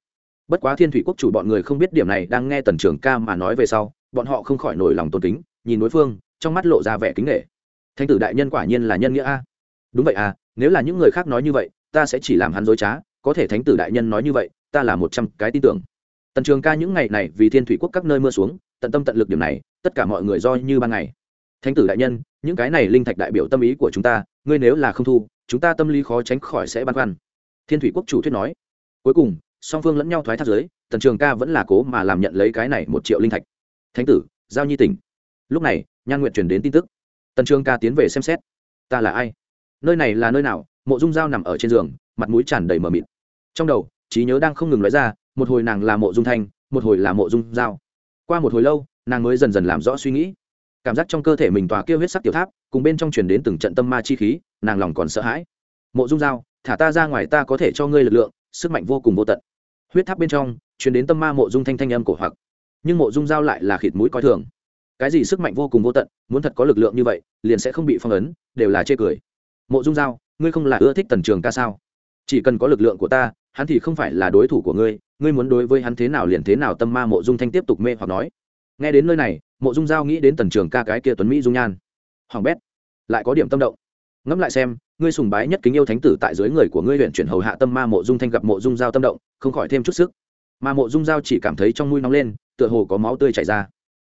Bất quá thiên thủy quốc chủ bọn người không biết điểm này, đang nghe tần trưởng ca mà nói về sau, bọn họ không khỏi nổi lòng tôn kính, nhìn đối phương, trong mắt lộ ra vẻ kính nghệ thánh tử đại nhân quả nhiên là nhân nghĩa a. Đúng vậy à nếu là những người khác nói như vậy, ta sẽ chỉ làm hắn dối trá, có thể thánh tử đại nhân nói như vậy, ta là một trăm cái tin tưởng. Tần trường ca những ngày này vì thiên thủy quốc các nơi mưa xuống, tận tâm tận lực điểm này, tất cả mọi người do như ban ngày. Thánh tử đại nhân, những cái này linh thạch đại biểu tâm ý của chúng ta, ngươi nếu là không thu, chúng ta tâm lý khó tránh khỏi sẽ băn khoăn. Thiên thủy quốc chủ thuyết nói. Cuối cùng, song phương lẫn nhau thoái thác giới tần trường ca vẫn là cố mà làm nhận lấy cái này một triệu linh thạch. Thánh tử, giao nhi tỉnh. Lúc này, nhan nguyện truyền đến tin tức tần trường ca tiến về xem xét. Ta là ai? Nơi này là nơi nào? Mộ dung dao nằm ở trên giường, mặt mũi tràn đầy mờ mịt. Trong đầu, trí nhớ đang không ngừng nói ra, một hồi nàng là mộ dung thanh, một hồi là mộ dung dao qua một hồi lâu, nàng mới dần dần làm rõ suy nghĩ. Cảm giác trong cơ thể mình tòa kêu huyết sắc tiểu tháp, cùng bên trong truyền đến từng trận tâm ma chi khí, nàng lòng còn sợ hãi. Mộ dung dao thả ta ra ngoài ta có thể cho ngươi lực lượng, sức mạnh vô cùng vô tận. Huyết tháp bên trong, truyền đến tâm ma mộ dung thanh thanh âm cổ hoặc. Nhưng mộ dung dao lại là khịt mũi coi thường cái gì sức mạnh vô cùng vô tận, muốn thật có lực lượng như vậy, liền sẽ không bị phong ấn, đều là chê cười. Mộ dung giao, ngươi không là ưa thích tần trường ca sao? Chỉ cần có lực lượng của ta, hắn thì không phải là đối thủ của ngươi ngươi muốn đối với hắn thế nào liền thế nào, tâm ma mộ dung thanh tiếp tục mê hoặc nói. Nghe đến nơi này, mộ dung giao nghĩ đến tần trường ca cái kia tuấn mỹ dung nhan. Hoàng bét, lại có điểm tâm động. Ngẫm lại xem, ngươi sùng bái nhất kính yêu thánh tử tại dưới người của ngươi luyện chuyển hầu hạ tâm ma mộ dung thanh gặp mộ dung giao tâm động, không khỏi thêm chút sức. Mà mộ dung giao chỉ cảm thấy trong mũi nóng lên, tựa hồ có máu tươi chảy ra.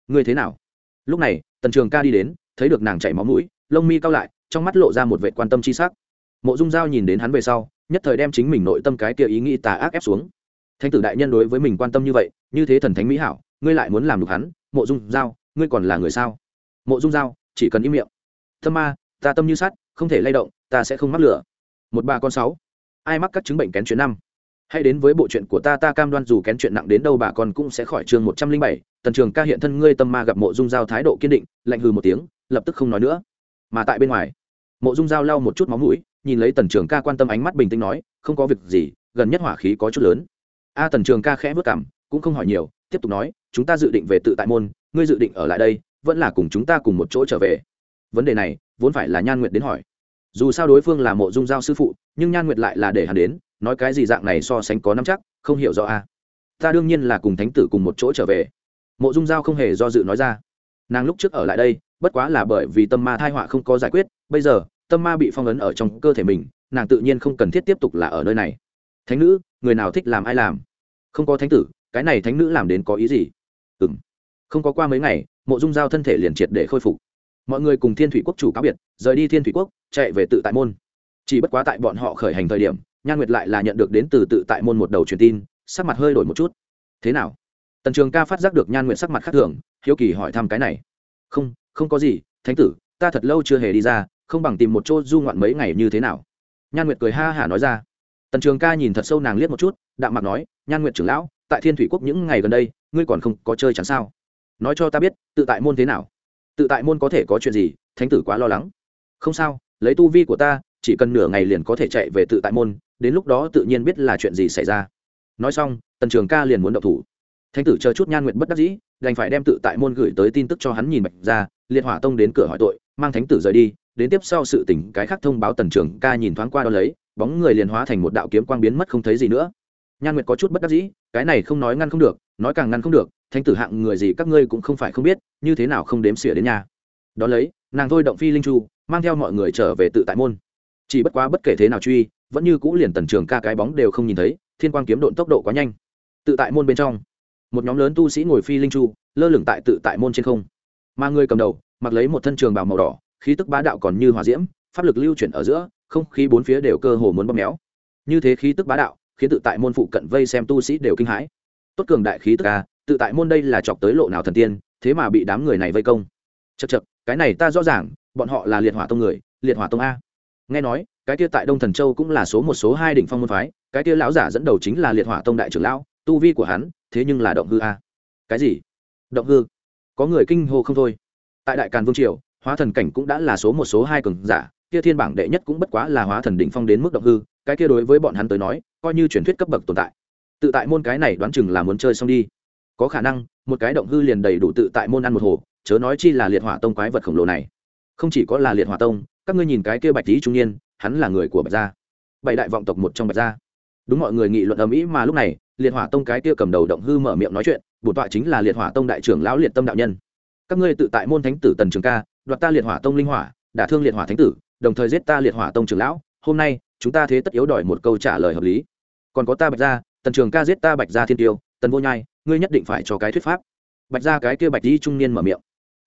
Ngươi thế nào? Lúc này, tần trường ca đi đến, thấy được nàng chảy máu mũi, lông mi cao lại, trong mắt lộ ra một vệ quan tâm c h i s ắ c mộ dung giao nhìn đến hắn về sau, nhất thời đem chính mình nội tâm cái kia ý nghĩ tà ác ép xuống. Thánh tử đại nhân đối với mình quan tâm như vậy, như thế thần thánh mỹ hảo, ngươi lại muốn làm được hắn, mộ dung giao, ngươi còn là người sao? Mộ dung giao, chỉ cần im miệng. Tâm ma, ta tâm như sắt, không thể lay động, ta sẽ không mắc lửa. Một ba con sáu. Ai mắc các chứng bệnh kén chuyến năm? Hãy đến với bộ chuyện của ta ta cam đoan dù kén chuyện nặng đến đâu bà con cũng sẽ khỏi chương một trăm linh bảy. Tần trường ca hiện thân ngươi tâm ma gặp mộ dung giao thái độ kiên định, lạnh hừ một tiếng, lập tức không nói nữa. Mà tại bên ngoài, mộ dung giao lau một chút máu mũi, nhìn lấy tần trường ca quan tâm ánh mắt bình tĩnh nói, không có việc gì, gần nhất hỏa khí có chút lớn. A tần trường ca khẽ vất cảm, cũng không hỏi nhiều, tiếp tục nói, chúng ta dự định về tự tại môn, ngươi dự định ở lại đây, vẫn là cùng chúng ta cùng một chỗ trở về. Vấn đề này, vốn phải là nhan nguyệt đến hỏi. Dù sao đối phương là mộ dung giao sư phụ, nhưng nhan nguyệt lại là để hắn đến nói cái gì dạng này so sánh có năm chắc, không hiểu rõ a ta đương nhiên là cùng thánh tử cùng một chỗ trở về. Mộ dung giao không hề do dự nói ra. Nàng lúc trước ở lại đây, bất quá là bởi vì tâm ma thai họa không có giải quyết, bây giờ, tâm ma bị phong ấn ở trong cơ thể mình, nàng tự nhiên không cần thiết tiếp tục là ở nơi này. Thánh nữ, người nào thích làm ai làm? Không có thánh tử, cái này thánh nữ làm đến có ý gì? Ừ m không có qua mấy ngày, mộ dung giao thân thể liền triệt để khôi phục. Mọi người cùng thiên thủy quốc chủ cáo biệt, rời đi thiên thủy quốc, chạy về tự tại môn. Chỉ bất quá tại bọn họ khởi hành thời điểm nhan nguyệt lại là nhận được đến từ tự tại môn một đầu truyền tin, sắc mặt hơi đổi một chút. Thế nào? Tần trường ca phát giác được nhan nguyệt sắc mặt khác thường, hiếu kỳ hỏi thăm cái này. Không không có gì, thánh tử, ta thật lâu chưa hề đi ra, không bằng tìm một chỗ du ngoạn mấy ngày như thế nào? Nhan nguyệt cười ha hả nói ra. Tần trường ca nhìn thật sâu nàng liếc một chút, đạm mặt nói, nhan nguyệt trưởng lão, tại thiên thủy quốc những ngày gần đây, ngươi còn không có chơi chẳng sao? Nói cho ta biết, tự tại môn thế nào? Tự tại môn có thể có chuyện gì? Thánh tử quá lo lắng. Không sao, lấy tu vi của ta, chỉ cần nửa ngày liền có thể chạy về tự tại môn đến lúc đó tự nhiên biết là chuyện gì xảy ra. Nói xong, tần trường ca liền muốn động thủ. Thánh tử chờ chút nhan nguyệt bất đắc dĩ, đành phải đem tự tại môn gửi tới tin tức cho hắn nhìn bạch ra, liệt hỏa tông đến cửa hỏi tội, mang thánh tử rời đi, đến tiếp sau sự tình cái khác thông báo tần trường ca nhìn thoáng qua đó lấy, bóng người liền hóa thành một đạo kiếm quang biến mất không thấy gì nữa. Nhan nguyệt có chút bất đắc dĩ, cái này không nói ngăn không được, nói càng ngăn không được, thánh tử hạng người gì các ngươi cũng không phải không biết, như thế nào không đếm xỉa đến nhà. Đó lấy, nàng thôi động phi linh chu, mang theo mọi người trở về tự tại môn chỉ bất quá bất kể thế nào truy, vẫn như cũ liền tần trường ca cái bóng đều không nhìn thấy, thiên quang kiếm độn tốc độ quá nhanh. Tự tại môn bên trong, một nhóm lớn tu sĩ ngồi phi linh chu, lơ lửng tại tự tại môn trên không. Mà người cầm đầu, mặc lấy một thân trường bào màu đỏ, khí tức bá đạo còn như hòa diễm, pháp lực lưu chuyển ở giữa, không khí bốn phía đều cơ hồ muốn bóp méo. Như thế khí tức bá đạo, khiến tự tại môn phụ cận vây xem tu sĩ đều kinh hãi. Tốt cường đại khí tức a tự tại môn đây là chọc tới lộ nào thần tiên, thế mà bị đám người này vây công. Chật chật cái này ta rõ ràng, bọn họ là liệt hỏa tông người, liệt hỏa tông a nghe nói, cái kia tại đông thần châu cũng là số một, số hai đỉnh phong môn phái, cái kia lão giả dẫn đầu chính là liệt hỏa tông đại trưởng lão, tu vi của hắn, thế nhưng là động hư a. Cái gì? Động hư? Có người kinh hô không thôi. Tại đại càn vương triều, hóa thần cảnh cũng đã là số một, số hai cường giả, kia thiên bảng đệ nhất cũng bất quá là hóa thần đỉnh phong đến mức động hư, cái kia đối với bọn hắn tới nói, coi như truyền thuyết cấp bậc tồn tại. Tự tại môn cái này đoán chừng là muốn chơi xong đi. Có khả năng, một cái động hư liền đầy đủ tự tại môn ăn một hồ, chớ nói chi là liệt hỏa tông quái vật khổng lồ này không chỉ có là liệt hỏa tông, các ngươi nhìn cái kia bạch lý trung niên, hắn là người của bạch gia. Bảy đại vọng tộc một trong bạch gia. Đúng mọi người nghị luận ầm ĩ mà lúc này, liệt hỏa tông cái kia cầm đầu động hư mở miệng nói chuyện bổn tọa chính là liệt hỏa tông đại trưởng lão liệt tâm đạo nhân. Các ngươi tự tại môn thánh tử tần trường ca, đoạt ta liệt hỏa tông linh hỏa, đả thương liệt hỏa thánh tử, đồng thời giết ta liệt hỏa tông trưởng lão, hôm nay, chúng ta thế tất yếu đòi một câu trả lời hợp lý. Còn có ta bạch gia, tần trường ca giết ta bạch gia thiên tiêu, tần vô nhai, ngươi nhất định phải cho cái thuyết pháp. Bạch gia cái kia bạch đi trung niên mở miệng.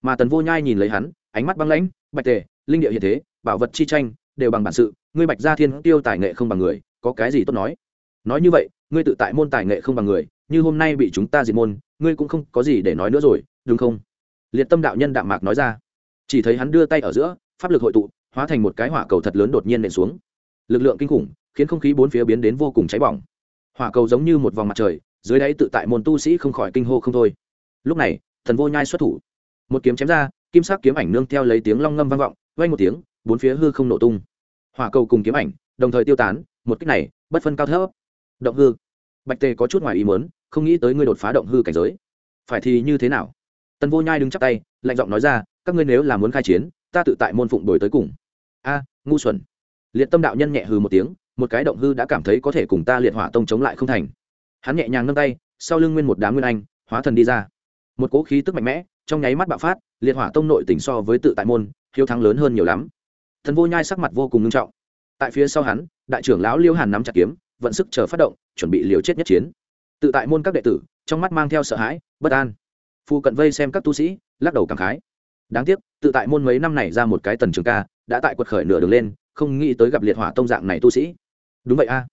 Mà tần vô nhai nhìn lấy hắn ánh mắt băng lãnh, bạch tề, linh địa hiện thế, bảo vật chi tranh, đều bằng bản sự, ngươi bạch gia thiên tiêu tài nghệ không bằng người, có cái gì tốt nói? Nói như vậy, ngươi tự tại môn tài nghệ không bằng người, như hôm nay bị chúng ta diệt môn, ngươi cũng không có gì để nói nữa rồi, đúng không? Liệt tâm đạo nhân đạm mạc nói ra. Chỉ thấy hắn đưa tay ở giữa, pháp lực hội tụ, hóa thành một cái hỏa cầu thật lớn đột nhiên nện xuống. Lực lượng kinh khủng, khiến không khí bốn phía biến đến vô cùng cháy bỏng. Hỏa cầu giống như một vòng mặt trời, dưới đáy tự tại môn tu sĩ không khỏi kinh hô không thôi. Lúc này, thần vô nhai xuất thủ. Một kiếm chém ra kim sắc kiếm ảnh nương theo lấy tiếng long ngâm vang vọng, vang một tiếng, bốn phía hư không nổ tung. Hỏa cầu cùng kiếm ảnh đồng thời tiêu tán, một cách này bất phân cao thấp. Động hư. Bạch tề có chút ngoài ý muốn, không nghĩ tới ngươi đột phá động hư cảnh giới. Phải thì như thế nào? Tần vô nhai đứng chắp tay, lạnh giọng nói ra, các ngươi nếu là muốn khai chiến, ta tự tại môn phụng đổi tới cùng. A, ngu xuẩn. Liệt tâm đạo nhân nhẹ hư một tiếng, một cái động hư đã cảm thấy có thể cùng ta liệt hỏa tông chống lại không thành. Hắn nhẹ nhàng nâng tay, sau lưng nguyên một đám nguyên anh, hóa thần đi ra. Một cỗ khí tức mạnh mẽ, trong nháy mắt bạo phát liệt hỏa tông nội tỉnh so với tự tại môn, hiếu thắng lớn hơn nhiều lắm. Thần vô nhai sắc mặt vô cùng nghiêm trọng. Tại phía sau hắn, đại trưởng lão liêu hàn nắm chặt kiếm, vận sức chờ phát động, chuẩn bị liều chết nhất chiến. Tự tại môn các đệ tử, trong mắt mang theo sợ hãi, bất an. Phu cận vây xem các tu sĩ, lắc đầu cảm khái. Đáng tiếc, tự tại môn mấy năm này ra một cái tần trường ca, đã tại quật khởi nửa đường lên, không nghĩ tới gặp liệt hỏa tông dạng này tu sĩ. Đúng vậy a.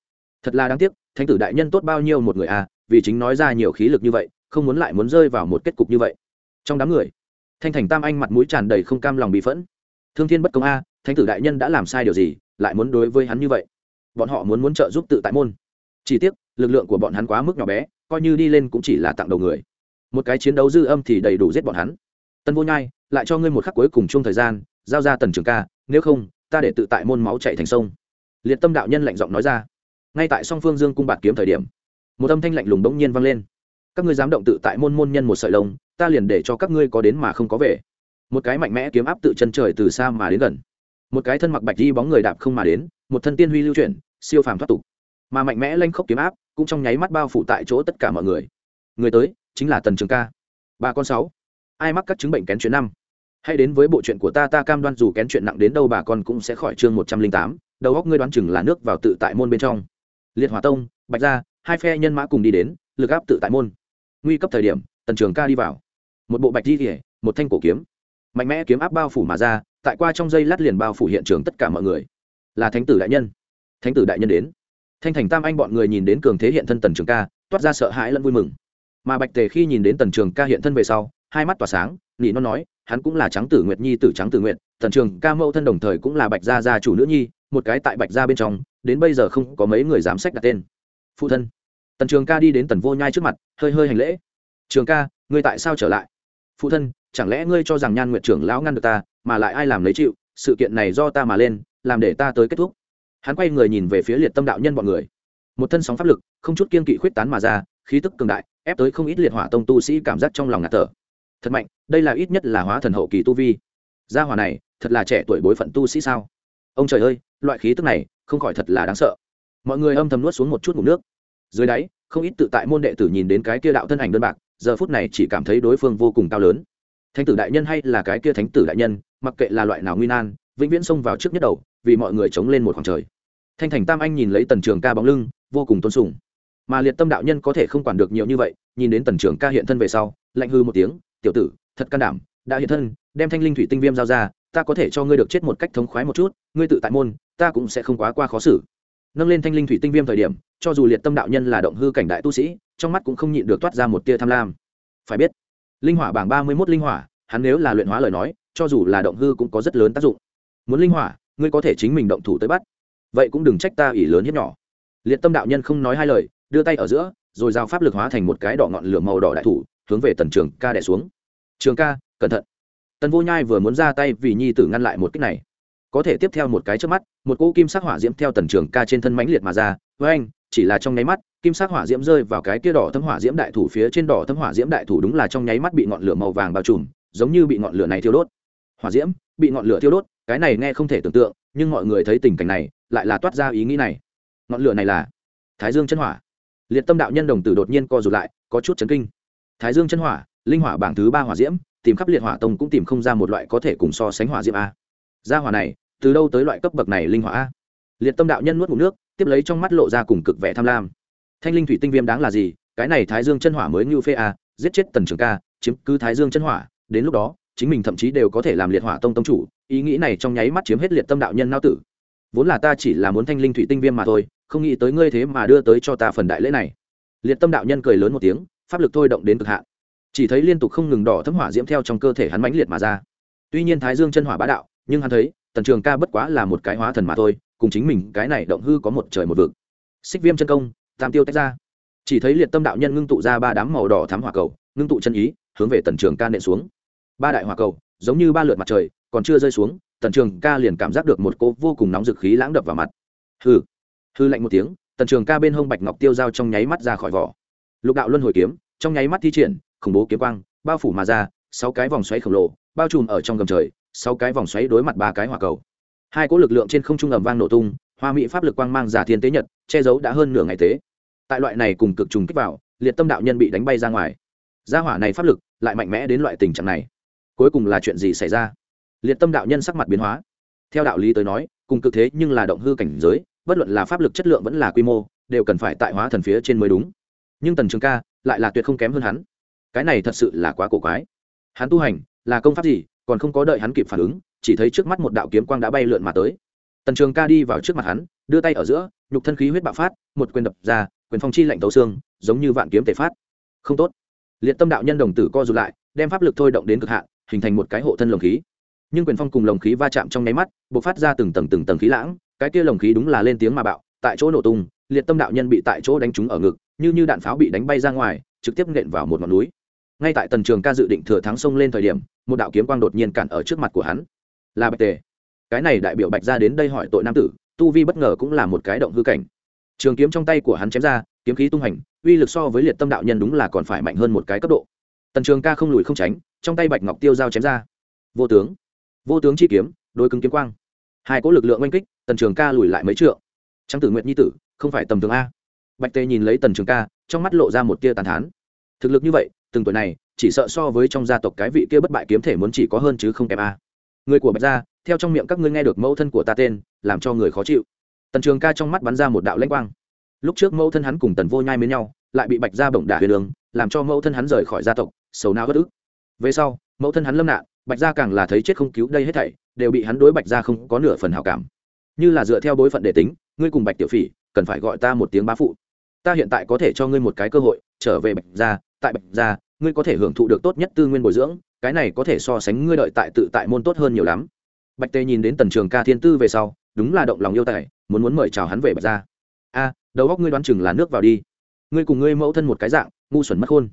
Thật là đáng tiếc, thánh tử đại nhân tốt bao nhiêu một người a, vì chính nói ra nhiều khí lực như vậy, không muốn lại muốn rơi vào một kết cục như vậy. Trong đám người thanh thành tam anh mặt mũi tràn đầy không cam lòng bị phẫn. Thương thiên bất công a, thánh tử đại nhân đã làm sai điều gì, lại muốn đối với hắn như vậy? Bọn họ muốn muốn trợ giúp tự tại môn. Chỉ tiếc, lực lượng của bọn hắn quá mức nhỏ bé, coi như đi lên cũng chỉ là tặng đầu người. Một cái chiến đấu dư âm thì đầy đủ giết bọn hắn. Tân vô nhai, lại cho ngươi một khắc cuối cùng chung thời gian, giao ra tần trường ca, nếu không, ta để tự tại môn máu chạy thành sông. Liệt tâm đạo nhân lạnh giọng nói ra. Ngay tại song phương dương cung bạt kiếm thời điểm, một âm thanh lạnh lùng bỗng nhiên vang lên. Các ngươi dám động tự tại môn môn nhân một sợi lông ta liền để cho các ngươi có đến mà không có về. Một cái mạnh mẽ kiếm áp tự chân trời từ xa mà đến gần. Một cái thân mặc bạch di bóng người đạp không mà đến, một thân tiên huy lưu chuyển, siêu phàm thoát tục. Mà mạnh mẽ lanh khốc kiếm áp cũng trong nháy mắt bao phủ tại chỗ tất cả mọi người. Người tới chính là tần trường ca. Ba con sáu. Ai mắc các chứng bệnh kén chuyện năm? Hãy đến với bộ chuyện của ta ta cam đoan dù kén chuyện nặng đến đâu bà con cũng sẽ khỏi chương một trăm linh tám, đầu góc ngươi đoán chừng là nước vào tự tại môn bên trong. Liệt hỏa tông, bạch gia, hai phe nhân mã cùng đi đến, lực áp tự tại môn. Nguy cấp thời điểm, tần trường ca đi vào một bộ bạch di kỉa một thanh cổ kiếm. Mạnh mẽ kiếm áp bao phủ mà ra, tại qua trong dây lát liền bao phủ hiện trường tất cả mọi người. Là thánh tử đại nhân. Thánh tử đại nhân đến. Thanh thành tam anh bọn người nhìn đến cường thế hiện thân tần trường ca, toát ra sợ hãi lẫn vui mừng. Mà bạch tề khi nhìn đến tần trường ca hiện thân về sau, hai mắt tỏa sáng, nỉ nó nói, hắn cũng là trắng tử nguyệt nhi tử trắng tử nguyệt, tần trường ca mẫu thân đồng thời cũng là bạch gia gia chủ nữ nhi, một cái tại bạch gia bên trong, đến bây giờ không có mấy người dám sách đặt tên. Phụ thân. Tần trường ca đi đến tần vô nhai trước mặt, hơi hơi hành lễ. Trường ca, ngươi tại sao trở lại? Phụ thân, chẳng lẽ ngươi cho rằng nhan nguyệt trưởng lão ngăn được ta, mà lại ai làm lấy chịu, sự kiện này do ta mà lên, làm để ta tới kết thúc? Hắn quay người nhìn về phía liệt tâm đạo nhân bọn người. Một thân sóng pháp lực, không chút kiên kỵ khuyết tán mà ra, khí tức cường đại, ép tới không ít liệt hỏa tông tu sĩ cảm giác trong lòng ngạt thở. Thật mạnh, đây là ít nhất là hóa thần hậu kỳ tu vi. Gia hỏa này, thật là trẻ tuổi bối phận tu sĩ sao? Ông trời ơi, loại khí tức này, không khỏi thật là đáng sợ. Mọi người âm thầm nuốt xuống một chút ngụm nước. Dưới đáy, không ít tự tại môn đệ tử nhìn đến cái kia đạo thân ảnh đơn bạc giờ phút này chỉ cảm thấy đối phương vô cùng cao lớn. Thánh tử đại nhân hay là cái kia thánh tử đại nhân, mặc kệ là loại nào nguy nan, vĩnh viễn xông vào trước nhất đầu, vì mọi người chống lên một khoảng trời. Thanh thành tam anh nhìn lấy tần trường ca bóng lưng, vô cùng tôn sùng. Mà liệt tâm đạo nhân có thể không quản được nhiều như vậy, nhìn đến tần trường ca hiện thân về sau, lạnh hư một tiếng, tiểu tử, thật can đảm, đã hiện thân, đem thanh linh thủy tinh viêm giao ra, ta có thể cho ngươi được chết một cách thống khoái một chút, ngươi tự tại môn, ta cũng sẽ không quá qua khó xử. Nâng lên thanh linh thủy tinh viêm thời điểm, cho dù liệt tâm đạo nhân là động hư cảnh đại tu sĩ trong mắt cũng không nhịn được toát ra một tia tham lam. Phải biết, linh hỏa bảng ba mươi mốt linh hỏa, hắn nếu là luyện hóa lời nói, cho dù là động hư cũng có rất lớn tác dụng. Muốn linh hỏa, ngươi có thể chính mình động thủ tới bắt. Vậy cũng đừng trách ta ỷ lớn hiếp nhỏ. Liệt tâm đạo nhân không nói hai lời, đưa tay ở giữa, rồi giao pháp lực hóa thành một cái đỏ ngọn lửa màu đỏ đại thủ, hướng về tần trường ca đẻ xuống. Trường ca, cẩn thận. Tần vô nhai vừa muốn ra tay vì nhi tử ngăn lại một cách này, có thể tiếp theo một cái trước mắt, một cỗ kim sắc hỏa diễm theo tần trường ca trên thân mãnh liệt mà ra. Với anh chỉ là trong nháy mắt kim sắc hỏa diễm rơi vào cái kia đỏ thâm hỏa diễm đại thủ phía trên đỏ thâm hỏa diễm đại thủ đúng là trong nháy mắt bị ngọn lửa màu vàng bao trùm, giống như bị ngọn lửa này thiêu đốt. Hỏa diễm, bị ngọn lửa thiêu đốt, cái này nghe không thể tưởng tượng, nhưng mọi người thấy tình cảnh này, lại là toát ra ý nghĩ này. Ngọn lửa này là thái dương chân hỏa. Liệt tâm đạo nhân đồng tử đột nhiên co rụt lại, có chút chấn kinh. Thái dương chân hỏa, linh hỏa bảng thứ ba hỏa diễm, tìm khắp liệt hỏa tông cũng tìm không ra một loại có thể cùng so sánh hỏa diễm a. Gia hỏa này, từ đâu tới loại cấp bậc này linh hỏa a? Liệt tâm đạo nhân nuốt ngụm nước, tiếp lấy trong mắt lộ ra cùng cực vẻ tham lam thanh linh thủy tinh viêm đáng là gì? Cái này thái dương chân hỏa mới như phê a giết chết tần trường ca, chiếm cứ thái dương chân hỏa. Đến lúc đó, chính mình thậm chí đều có thể làm liệt hỏa tông tông chủ. Ý nghĩ này trong nháy mắt chiếm hết liệt tâm đạo nhân nao tử. Vốn là ta chỉ là muốn thanh linh thủy tinh viêm mà thôi, không nghĩ tới ngươi thế mà đưa tới cho ta phần đại lễ này. Liệt tâm đạo nhân cười lớn một tiếng, pháp lực thôi động đến cực hạn. Chỉ thấy liên tục không ngừng đỏ thấm hỏa diễm theo trong cơ thể hắn mãnh liệt mà ra. Tuy nhiên thái dương chân hỏa bá đạo, nhưng hắn thấy, tần trường ca bất quá là một cái hóa thần mà thôi, cùng chính mình cái này động hư có một trời một vực. Xích viêm chân công tam tiêu tách ra. Chỉ thấy liệt tâm đạo nhân ngưng tụ ra ba đám màu đỏ thắm hỏa cầu, ngưng tụ chân ý, hướng về tần trường ca nện xuống. Ba đại hỏa cầu, giống như ba lượt mặt trời, còn chưa rơi xuống, tần trường ca liền cảm giác được một cô vô cùng nóng dực khí lãng đập vào mặt. Hư hư lạnh một tiếng, tần trường ca bên hông bạch ngọc tiêu dao trong nháy mắt ra khỏi vỏ. Lục đạo luân hồi kiếm, trong nháy mắt thi triển, khủng bố kiếm quang, bao phủ mà ra, sáu cái vòng xoáy khổng lồ, bao trùm ở trong gầm trời, sáu cái vòng xoáy đối mặt ba cái hỏa cầu. Hai cỗ lực lượng trên không trung ầm vang nổ tung, hoa mỹ pháp lực quang mang giả thiên tế nhật che giấu đã hơn nửa ngày thế. tại loại này cùng cực trùng kích vào, liệt tâm đạo nhân bị đánh bay ra ngoài. Gia hỏa này pháp lực lại mạnh mẽ đến loại tình trạng này. Cuối cùng là chuyện gì xảy ra? Liệt tâm đạo nhân sắc mặt biến hóa. Theo đạo lý tới nói, cùng cực thế nhưng là động hư cảnh giới, bất luận là pháp lực chất lượng vẫn là quy mô, đều cần phải tại hóa thần phía trên mới đúng. Nhưng tần trường ca lại là tuyệt không kém hơn hắn. Cái này thật sự là quá cổ quái. Hắn tu hành là công pháp gì, còn không có đợi hắn kịp phản ứng, chỉ thấy trước mắt một đạo kiếm quang đã bay lượn mà tới. Tần trường ca đi vào trước mặt hắn đưa tay ở giữa, nhục thân khí huyết bạo phát, một quyền đập ra, quyền phong chi lạnh tấu xương, giống như vạn kiếm tề phát. Không tốt. Liệt tâm đạo nhân đồng tử co rụt lại, đem pháp lực thôi động đến cực hạn, hình thành một cái hộ thân lồng khí. Nhưng quyền phong cùng lồng khí va chạm trong nháy mắt b ộ c phát ra từng tầng từng tầng khí lãng, cái kia lồng khí đúng là lên tiếng mà bạo, tại chỗ nổ tung, liệt tâm đạo nhân bị tại chỗ đánh trúng ở ngực, như như đạn pháo bị đánh bay ra ngoài, trực tiếp nện vào một ngọn núi. Ngay tại tần trường ca dự định thừa thắng sông lên thời điểm, một đạo kiếm quang đột nhiên cản ở trước mặt của hắn. Là bạch tề. Cái này đại biểu bạch ra đến đây hỏi tội nam tử tu vi bất ngờ cũng là một cái động hư cảnh. Trường kiếm trong tay của hắn chém ra, kiếm khí tung hành, uy lực so với liệt tâm đạo nhân đúng là còn phải mạnh hơn một cái cấp độ. Tần trường ca không lùi không tránh, trong tay bạch ngọc tiêu dao chém ra. Vô tướng vô tướng chi kiếm, đôi cứng kiếm quang. Hai cỗ lực lượng oanh kích, tần trường ca lùi lại mấy trượng. Trang tử nguyện nhi tử, không phải tầm thường a. Bạch tê nhìn lấy tần trường ca, trong mắt lộ ra một tia tàn thán. Thực lực như vậy, từng tuổi này, chỉ sợ so với trong gia tộc cái vị kia bất bại kiếm thể muốn chỉ có hơn chứ không kém a người của bạch gia, theo trong miệng các ngươi nghe được mẫu thân của ta tên, làm cho người khó chịu. Tần trường ca trong mắt bắn ra một đạo lãnh quang. Lúc trước mẫu thân hắn cùng tần vô nhai với nhau, lại bị bạch gia bổng đả huyền đường, làm cho mẫu thân hắn rời khỏi gia tộc xấu não bất ức. Về sau, mẫu thân hắn lâm nạn, bạch gia càng là thấy chết không cứu đây hết thảy, đều bị hắn đối bạch gia không có nửa phần hảo cảm. Như là dựa theo bối phận để tính, ngươi cùng bạch tiểu phỉ, cần phải gọi ta một tiếng bá phụ. Ta hiện tại có thể cho ngươi một cái cơ hội, trở về bạch gia, tại bạch gia, ngươi có thể hưởng thụ được tốt nhất tư nguyên bồi dưỡng cái này có thể so sánh ngươi đợi tại tự tại môn tốt hơn nhiều lắm. Bạch tê nhìn đến tần trường ca thiên tư về sau, đúng là động lòng yêu tài, muốn muốn mời chào hắn về bạch ra. a, đầu góc ngươi đoán chừng là nước vào đi. Ngươi cùng ngươi mẫu thân một cái dạng, ngu xuẩn mất khôn.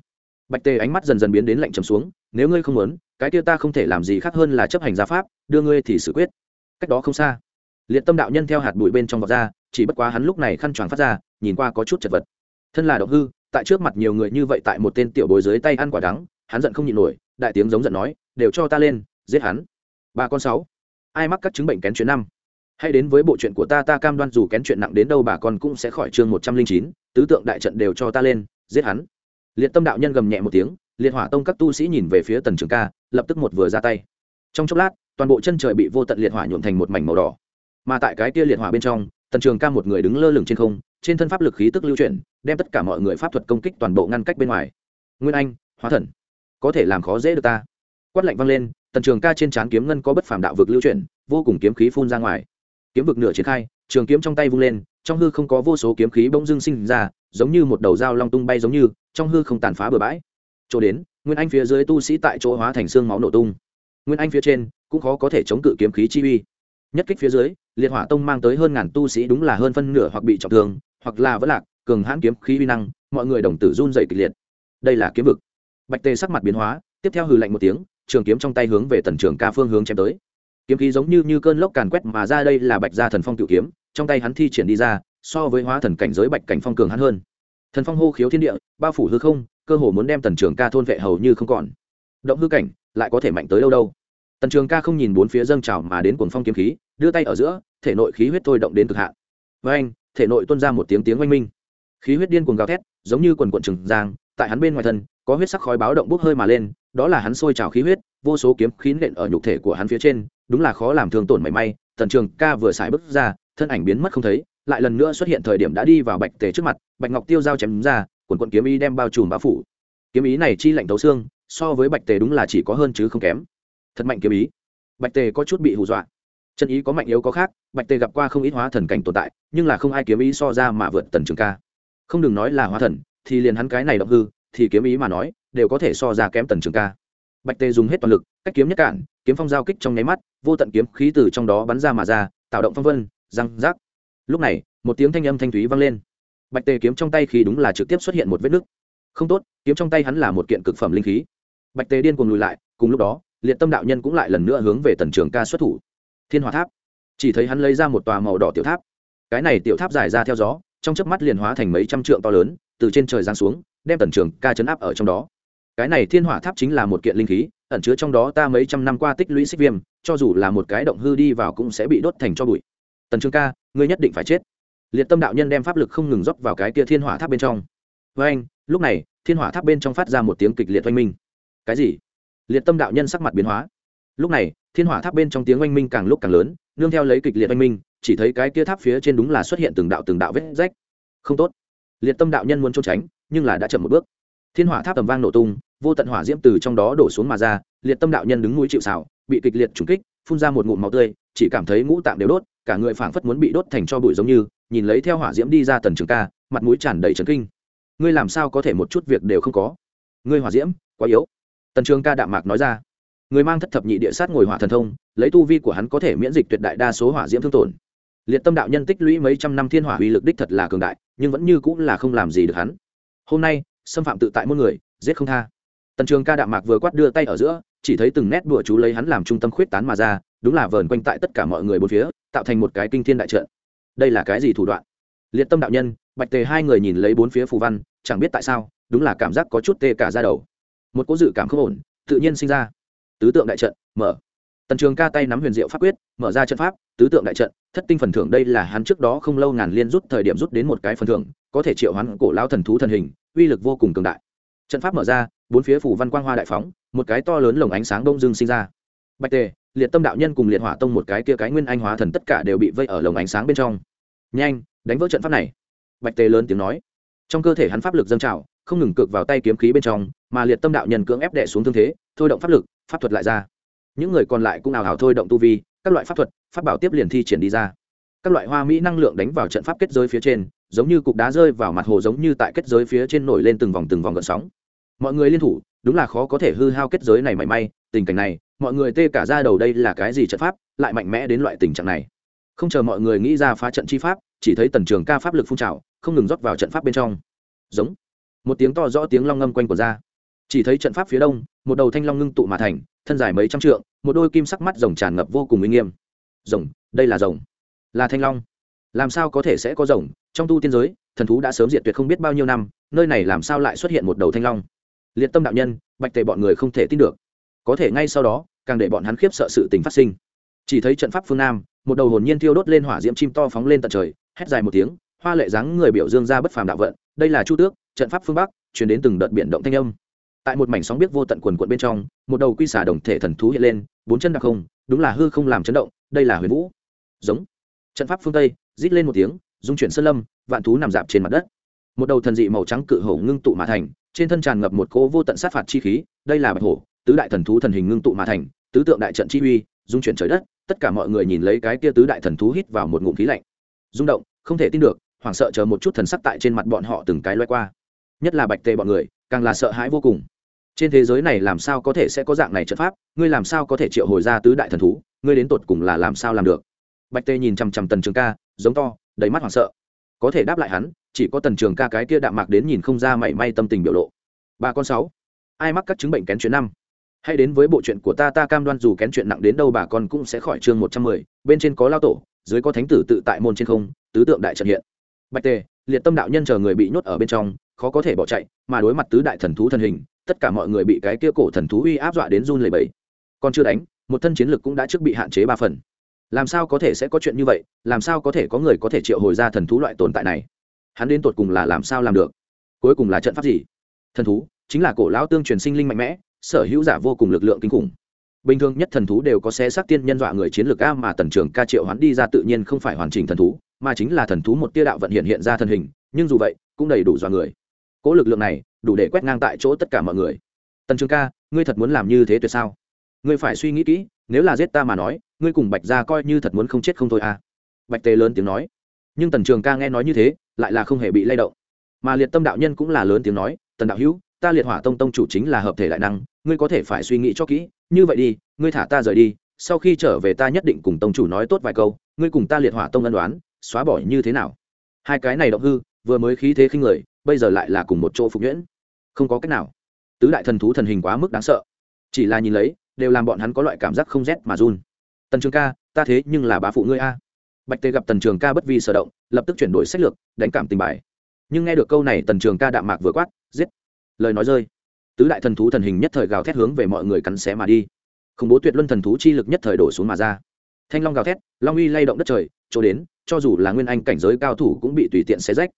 Bạch tê ánh mắt dần dần biến đến lạnh trầm xuống, nếu ngươi không muốn, cái kia ta không thể làm gì khác hơn là chấp hành gia pháp, đưa ngươi thì xử quyết. Cách đó không xa, liệt tâm đạo nhân theo hạt bụi bên trong vọt ra, chỉ bất quá hắn lúc này khăn choàng phát ra, nhìn qua có chút chật vật. Thân là động hư, tại trước mặt nhiều người như vậy tại một tên tiểu bối dưới tay ăn quả đắng, hắn giận không nhịn nổi đại tiếng giống giận nói, đều cho ta lên, giết hắn. Ba con sáu. Ai mắc các chứng bệnh kén chuyện năm? Hãy đến với bộ chuyện của ta ta cam đoan dù kén chuyện nặng đến đâu bà con cũng sẽ khỏi chương một trăm linh chín, tứ tượng đại trận đều cho ta lên, giết hắn. Liệt tâm đạo nhân gầm nhẹ một tiếng, liệt hỏa tông các tu sĩ nhìn về phía tần trường ca, lập tức một vừa ra tay. Trong chốc lát, toàn bộ chân trời bị vô tận liệt hỏa nhuộm thành một mảnh màu đỏ. Mà tại cái kia liệt hỏa bên trong, tần trường ca một người đứng lơ lửng trên không, trên thân pháp lực khí tức lưu chuyển, đem tất cả mọi người pháp thuật công kích toàn bộ ngăn cách bên ngoài. Nguyên anh, hóa thần có thể làm khó dễ được ta. Quát lạnh vang lên, tần trường ca trên trán kiếm ngân có bất phàm đạo vực lưu chuyển, vô cùng kiếm khí phun ra ngoài. Kiếm vực nửa triển khai, trường kiếm trong tay vung lên, trong hư không có vô số kiếm khí bỗng dưng sinh ra, giống như một đầu dao long tung bay giống như, trong hư không tàn phá bừa bãi. Chỗ đến, nguyên anh phía dưới tu sĩ tại chỗ hóa thành xương máu nổ tung. Nguyên anh phía trên, cũng khó có thể chống cự kiếm khí chi uy. Nhất kích phía dưới, liệt hỏa tông mang tới hơn ngàn tu sĩ đúng là hơn phân nửa hoặc bị trọng thương, hoặc là vẫn lạc, cường hãn kiếm khí uy năng, mọi người đồng tử run dày kịch liệt. Đây là kiếm vực bạch tê sắc mặt biến hóa, tiếp theo hừ lạnh một tiếng, trường kiếm trong tay hướng về tần trường ca phương hướng chém tới. Kiếm khí giống như như cơn lốc càn quét mà ra đây là bạch gia thần phong cựu kiếm, trong tay hắn thi triển đi ra, so với hóa thần cảnh giới bạch cảnh phong cường hắn hơn. Thần phong hô khiếu thiên địa, bao phủ hư không, cơ hồ muốn đem tần trường ca thôn vệ hầu như không còn. Động hư cảnh, lại có thể mạnh tới đâu đâu. Tần trường ca không nhìn bốn phía dâng trào mà đến cuồng phong kiếm khí, đưa tay ở giữa, thể nội khí huyết thôi động đến cực hạn. Với anh, thể nội tuôn ra một tiếng tiếng oanh minh. Khí huyết điên cuồng gào thét, giống như quần quận trừng giang, tại hắn bên ngoài thân có huyết sắc khói báo động bốc hơi mà lên, đó là hắn sôi trào khí huyết, vô số kiếm khí nện ở nhục thể của hắn phía trên, đúng là khó làm thương tổn mảy may, tần trường ca vừa xài bước ra, thân ảnh biến mất không thấy, lại lần nữa xuất hiện thời điểm đã đi vào bạch tề trước mặt, bạch ngọc tiêu dao chém ra, quần quận kiếm ý đem bao trùm bao phủ. Kiếm ý này chi lạnh thấu xương, so với bạch tề đúng là chỉ có hơn chứ không kém. Thật mạnh kiếm ý. Bạch tề có chút bị hù dọa. Chân ý có mạnh yếu có khác, bạch tề gặp qua không ít hóa thần cảnh tồn tại, nhưng là không ai kiếm ý so ra mà vượt tần trường ca. Không đừng nói là hóa thần, thì liền hắn cái này động hư thì kiếm ý mà nói, đều có thể so ra kém tần trường ca. Bạch tề dùng hết toàn lực, cách kiếm nhất cản, kiếm phong giao kích trong nháy mắt, vô tận kiếm khí từ trong đó bắn ra mà ra, tạo động phong vân, răng rác. Lúc này, một tiếng thanh âm thanh thúy vang lên. Bạch tề kiếm trong tay khi đúng là trực tiếp xuất hiện một vết nứt. Không tốt, kiếm trong tay hắn là một kiện cực phẩm linh khí. Bạch tề điên cuồng lùi lại, cùng lúc đó, liệt tâm đạo nhân cũng lại lần nữa hướng về tần trường ca xuất thủ. Thiên hòa tháp. Chỉ thấy hắn lấy ra một tòa màu đỏ tiểu tháp. Cái này tiểu tháp dài ra theo gió, trong chớp mắt liền hóa thành mấy trăm trượng to lớn, từ trên trời giáng xuống đem tần trường ca chấn áp ở trong đó. Cái này thiên hỏa tháp chính là một kiện linh khí, ẩn chứa trong đó ta mấy trăm năm qua tích lũy xích viêm, cho dù là một cái động hư đi vào cũng sẽ bị đốt thành cho bụi. Tần trường ca, ngươi nhất định phải chết. Liệt tâm đạo nhân đem pháp lực không ngừng dốc vào cái kia thiên hỏa tháp bên trong. Với anh, lúc này, thiên hỏa tháp bên trong phát ra một tiếng kịch liệt oanh minh. Cái gì? Liệt tâm đạo nhân sắc mặt biến hóa. Lúc này, thiên hỏa tháp bên trong tiếng oanh minh càng lúc càng lớn, nương theo lấy kịch liệt oanh minh, chỉ thấy cái kia tháp phía trên đúng là xuất hiện từng đạo từng đạo vết rách. Không tốt. Liệt tâm đạo nhân muốn trốn tránh nhưng là đã chậm một bước. Thiên hỏa tháp tầm vang nổ tung, vô tận hỏa diễm từ trong đó đổ xuống mà ra, liệt tâm đạo nhân đứng núi chịu xào bị kịch liệt trúng kích, phun ra một ngụm máu tươi, chỉ cảm thấy ngũ tạng đều đốt, cả người phảng phất muốn bị đốt thành cho bụi giống như, nhìn lấy theo hỏa diễm đi ra tần trường ca, mặt mũi tràn đầy trấn kinh. Ngươi làm sao có thể một chút việc đều không có? Ngươi hỏa diễm, quá yếu. Tần trường ca đạm mạc nói ra. Người mang thất thập nhị địa sát ngồi hỏa thần thông, lấy tu vi của hắn có thể miễn dịch tuyệt đại đa số hỏa diễm thương tổn. Liệt tâm đạo nhân tích lũy mấy trăm năm thiên hỏa uy lực đích thật là cường đại, nhưng vẫn như cũng là không làm gì được hắn hôm nay, xâm phạm tự tại mỗi người, giết không tha. Tần trường ca đạm mạc vừa quát đưa tay ở giữa, chỉ thấy từng nét đùa chú lấy hắn làm trung tâm khuyết tán mà ra, đúng là vờn quanh tại tất cả mọi người bốn phía, tạo thành một cái kinh thiên đại trận. Đây là cái gì thủ đoạn? Liệt tâm đạo nhân, bạch tề hai người nhìn lấy bốn phía phù văn, chẳng biết tại sao, đúng là cảm giác có chút tê cả ra đầu. Một cố dự cảm không ổn, tự nhiên sinh ra. Tứ tượng đại trận, mở tần trường ca tay nắm huyền diệu pháp quyết, mở ra trận pháp, tứ tượng đại trận, thất tinh phần thưởng đây là hắn trước đó không lâu ngàn liên rút thời điểm rút đến một cái phần thưởng, có thể triệu hắn cổ lao thần thú thần hình, uy lực vô cùng cường đại. Trận pháp mở ra, bốn phía phủ văn quang hoa đại phóng, một cái to lớn lồng ánh sáng đông dương sinh ra. Bạch tề, liệt tâm đạo nhân cùng liệt hỏa tông một cái kia cái nguyên anh hóa thần tất cả đều bị vây ở lồng ánh sáng bên trong. Nhanh, đánh vỡ trận pháp này. Bạch tề lớn tiếng nói. Trong cơ thể hắn pháp lực dâng trào, không ngừng cược vào tay kiếm khí bên trong, mà liệt tâm đạo nhân cưỡng ép đẻ xuống thương thế, thôi động pháp lực, pháp thuật lại ra những người còn lại cũng ảo hảo thôi động tu vi, các loại pháp thuật, pháp bảo tiếp liền thi triển đi ra. Các loại hoa mỹ năng lượng đánh vào trận pháp kết giới phía trên, giống như cục đá rơi vào mặt hồ giống như tại kết giới phía trên nổi lên từng vòng từng vòng gợn sóng. Mọi người liên thủ, đúng là khó có thể hư hao kết giới này mảy may, tình cảnh này, mọi người tê cả ra đầu đây là cái gì trận pháp, lại mạnh mẽ đến loại tình trạng này. Không chờ mọi người nghĩ ra phá trận chi pháp, chỉ thấy tần trường ca pháp lực phun trào, không ngừng rót vào trận pháp bên trong. Giống. Một tiếng to rõ tiếng long ngâm quanh quần ra. Chỉ thấy trận pháp phía đông, một đầu thanh long ngưng tụ mà thành thân dài mấy trăm trượng, một đôi kim sắc mắt rồng tràn ngập vô cùng uy nghiêm. Rồng, đây là rồng. Là thanh long. Làm sao có thể sẽ có rồng? Trong tu tiên giới, thần thú đã sớm diệt tuyệt không biết bao nhiêu năm, nơi này làm sao lại xuất hiện một đầu thanh long? Liệt tâm đạo nhân, bạch tề bọn người không thể tin được. Có thể ngay sau đó, càng để bọn hắn khiếp sợ sự tình phát sinh. Chỉ thấy trận pháp phương nam, một đầu hồn nhiên thiêu đốt lên hỏa diễm chim to phóng lên tận trời, hét dài một tiếng, hoa lệ dáng người biểu dương ra bất phàm đạo vận. Đây là chu tước, trận pháp phương bắc chuyển đến từng đợt biển động thanh âm tại một mảnh sóng biết vô tận quần quận bên trong, một đầu quy xả đồng thể thần thú hiện lên, bốn chân đặc không, đúng là hư không làm chấn động, đây là huyền vũ. Giống. Trận pháp phương tây, rít lên một tiếng dung chuyển sơn lâm, vạn thú nằm dạp trên mặt đất. Một đầu thần dị màu trắng cự hổ ngưng tụ mà thành, trên thân tràn ngập một cỗ vô tận sát phạt chi khí, đây là bạch hổ, tứ đại thần thú thần hình ngưng tụ mà thành, tứ tượng đại trận chi uy dung chuyển trời đất, tất cả mọi người nhìn lấy cái kia tứ đại thần thú hít vào một ngụm khí lạnh. Rung động, không thể tin được, hoảng sợ chờ một chút thần sắc tại trên mặt bọn họ từng cái loay qua. Nhất là bạch tề bọn người, càng là sợ hãi vô cùng trên thế giới này làm sao có thể sẽ có dạng này trận pháp? Ngươi làm sao có thể triệu hồi ra tứ đại thần thú? Ngươi đến tột cùng là làm sao làm được? Bạch tê nhìn chằm chằm tần trường ca, giống to, đầy mắt hoảng sợ. Có thể đáp lại hắn, chỉ có tần trường ca cái kia đạm mạc đến nhìn không ra mảy may tâm tình biểu lộ. Ba con sáu. Ai mắc các chứng bệnh kén chuyện năm? Hãy đến với bộ chuyện của ta ta cam đoan dù kén chuyện nặng đến đâu bà con cũng sẽ khỏi chương một trăm mười. Bên trên có lao tổ, dưới có thánh tử tự tại môn trên không, tứ tượng đại trận hiện. Bạch tề liệt tâm đạo nhân chờ người bị nhốt ở bên trong, khó có thể bỏ chạy, mà đối mặt tứ đại thần thú thân hình tất cả mọi người bị cái kia cổ thần thú uy áp dọa đến run lẩy bẩy. Còn chưa đánh, một thân chiến lực cũng đã trước bị hạn chế ba phần. Làm sao có thể sẽ có chuyện như vậy, làm sao có thể có người có thể triệu hồi ra thần thú loại tồn tại này? Hắn đến tột cùng là làm sao làm được? Cuối cùng là trận pháp gì? Thần thú, chính là cổ lão tương truyền sinh linh mạnh mẽ, sở hữu giả vô cùng lực lượng kinh khủng. Bình thường nhất thần thú đều có xé xác tiên nhân dọa người chiến lược a mà tần trưởng ca triệu hắn đi ra tự nhiên không phải hoàn chỉnh thần thú, mà chính là thần thú một tia đạo vận hiện hiện ra thân hình, nhưng dù vậy, cũng đầy đủ dọa người cỗ lực lượng này đủ để quét ngang tại chỗ tất cả mọi người. Tần trường ca, ngươi thật muốn làm như thế tuyệt sao? Ngươi phải suy nghĩ kỹ, nếu là giết ta mà nói, ngươi cùng bạch ra coi như thật muốn không chết không thôi à? Bạch tề lớn tiếng nói. Nhưng tần trường ca nghe nói như thế, lại là không hề bị lay động. Mà liệt tâm đạo nhân cũng là lớn tiếng nói, tần đạo hữu, ta liệt hỏa tông tông chủ chính là hợp thể đại năng, ngươi có thể phải suy nghĩ cho kỹ. Như vậy đi, ngươi thả ta rời đi, sau khi trở về ta nhất định cùng tông chủ nói tốt vài câu, ngươi cùng ta liệt hỏa tông ân đoán xóa bỏ như thế nào? Hai cái này động hư, vừa mới khí thế khinh người bây giờ lại là cùng một chỗ phục nhuyễn. Không có cách nào. Tứ đại thần thú thần hình quá mức đáng sợ. Chỉ là nhìn lấy, đều làm bọn hắn có loại cảm giác không rét mà run. Tần trường ca, ta thế nhưng là bá phụ ngươi a. Bạch tê gặp tần trường ca bất vi sở động, lập tức chuyển đổi sách lược, đánh cảm tình bài. Nhưng nghe được câu này, tần trường ca đạm mạc vừa quát, giết! Lời nói rơi. Tứ đại thần thú thần hình nhất thời gào thét hướng về mọi người cắn xé mà đi. Khủng bố tuyệt luân thần thú chi lực nhất thời đổ xuống mà ra. Thanh long gào thét, long uy lay động đất trời, chỗ đến, cho dù là nguyên anh cảnh giới cao thủ cũng bị tùy tiện xé rách.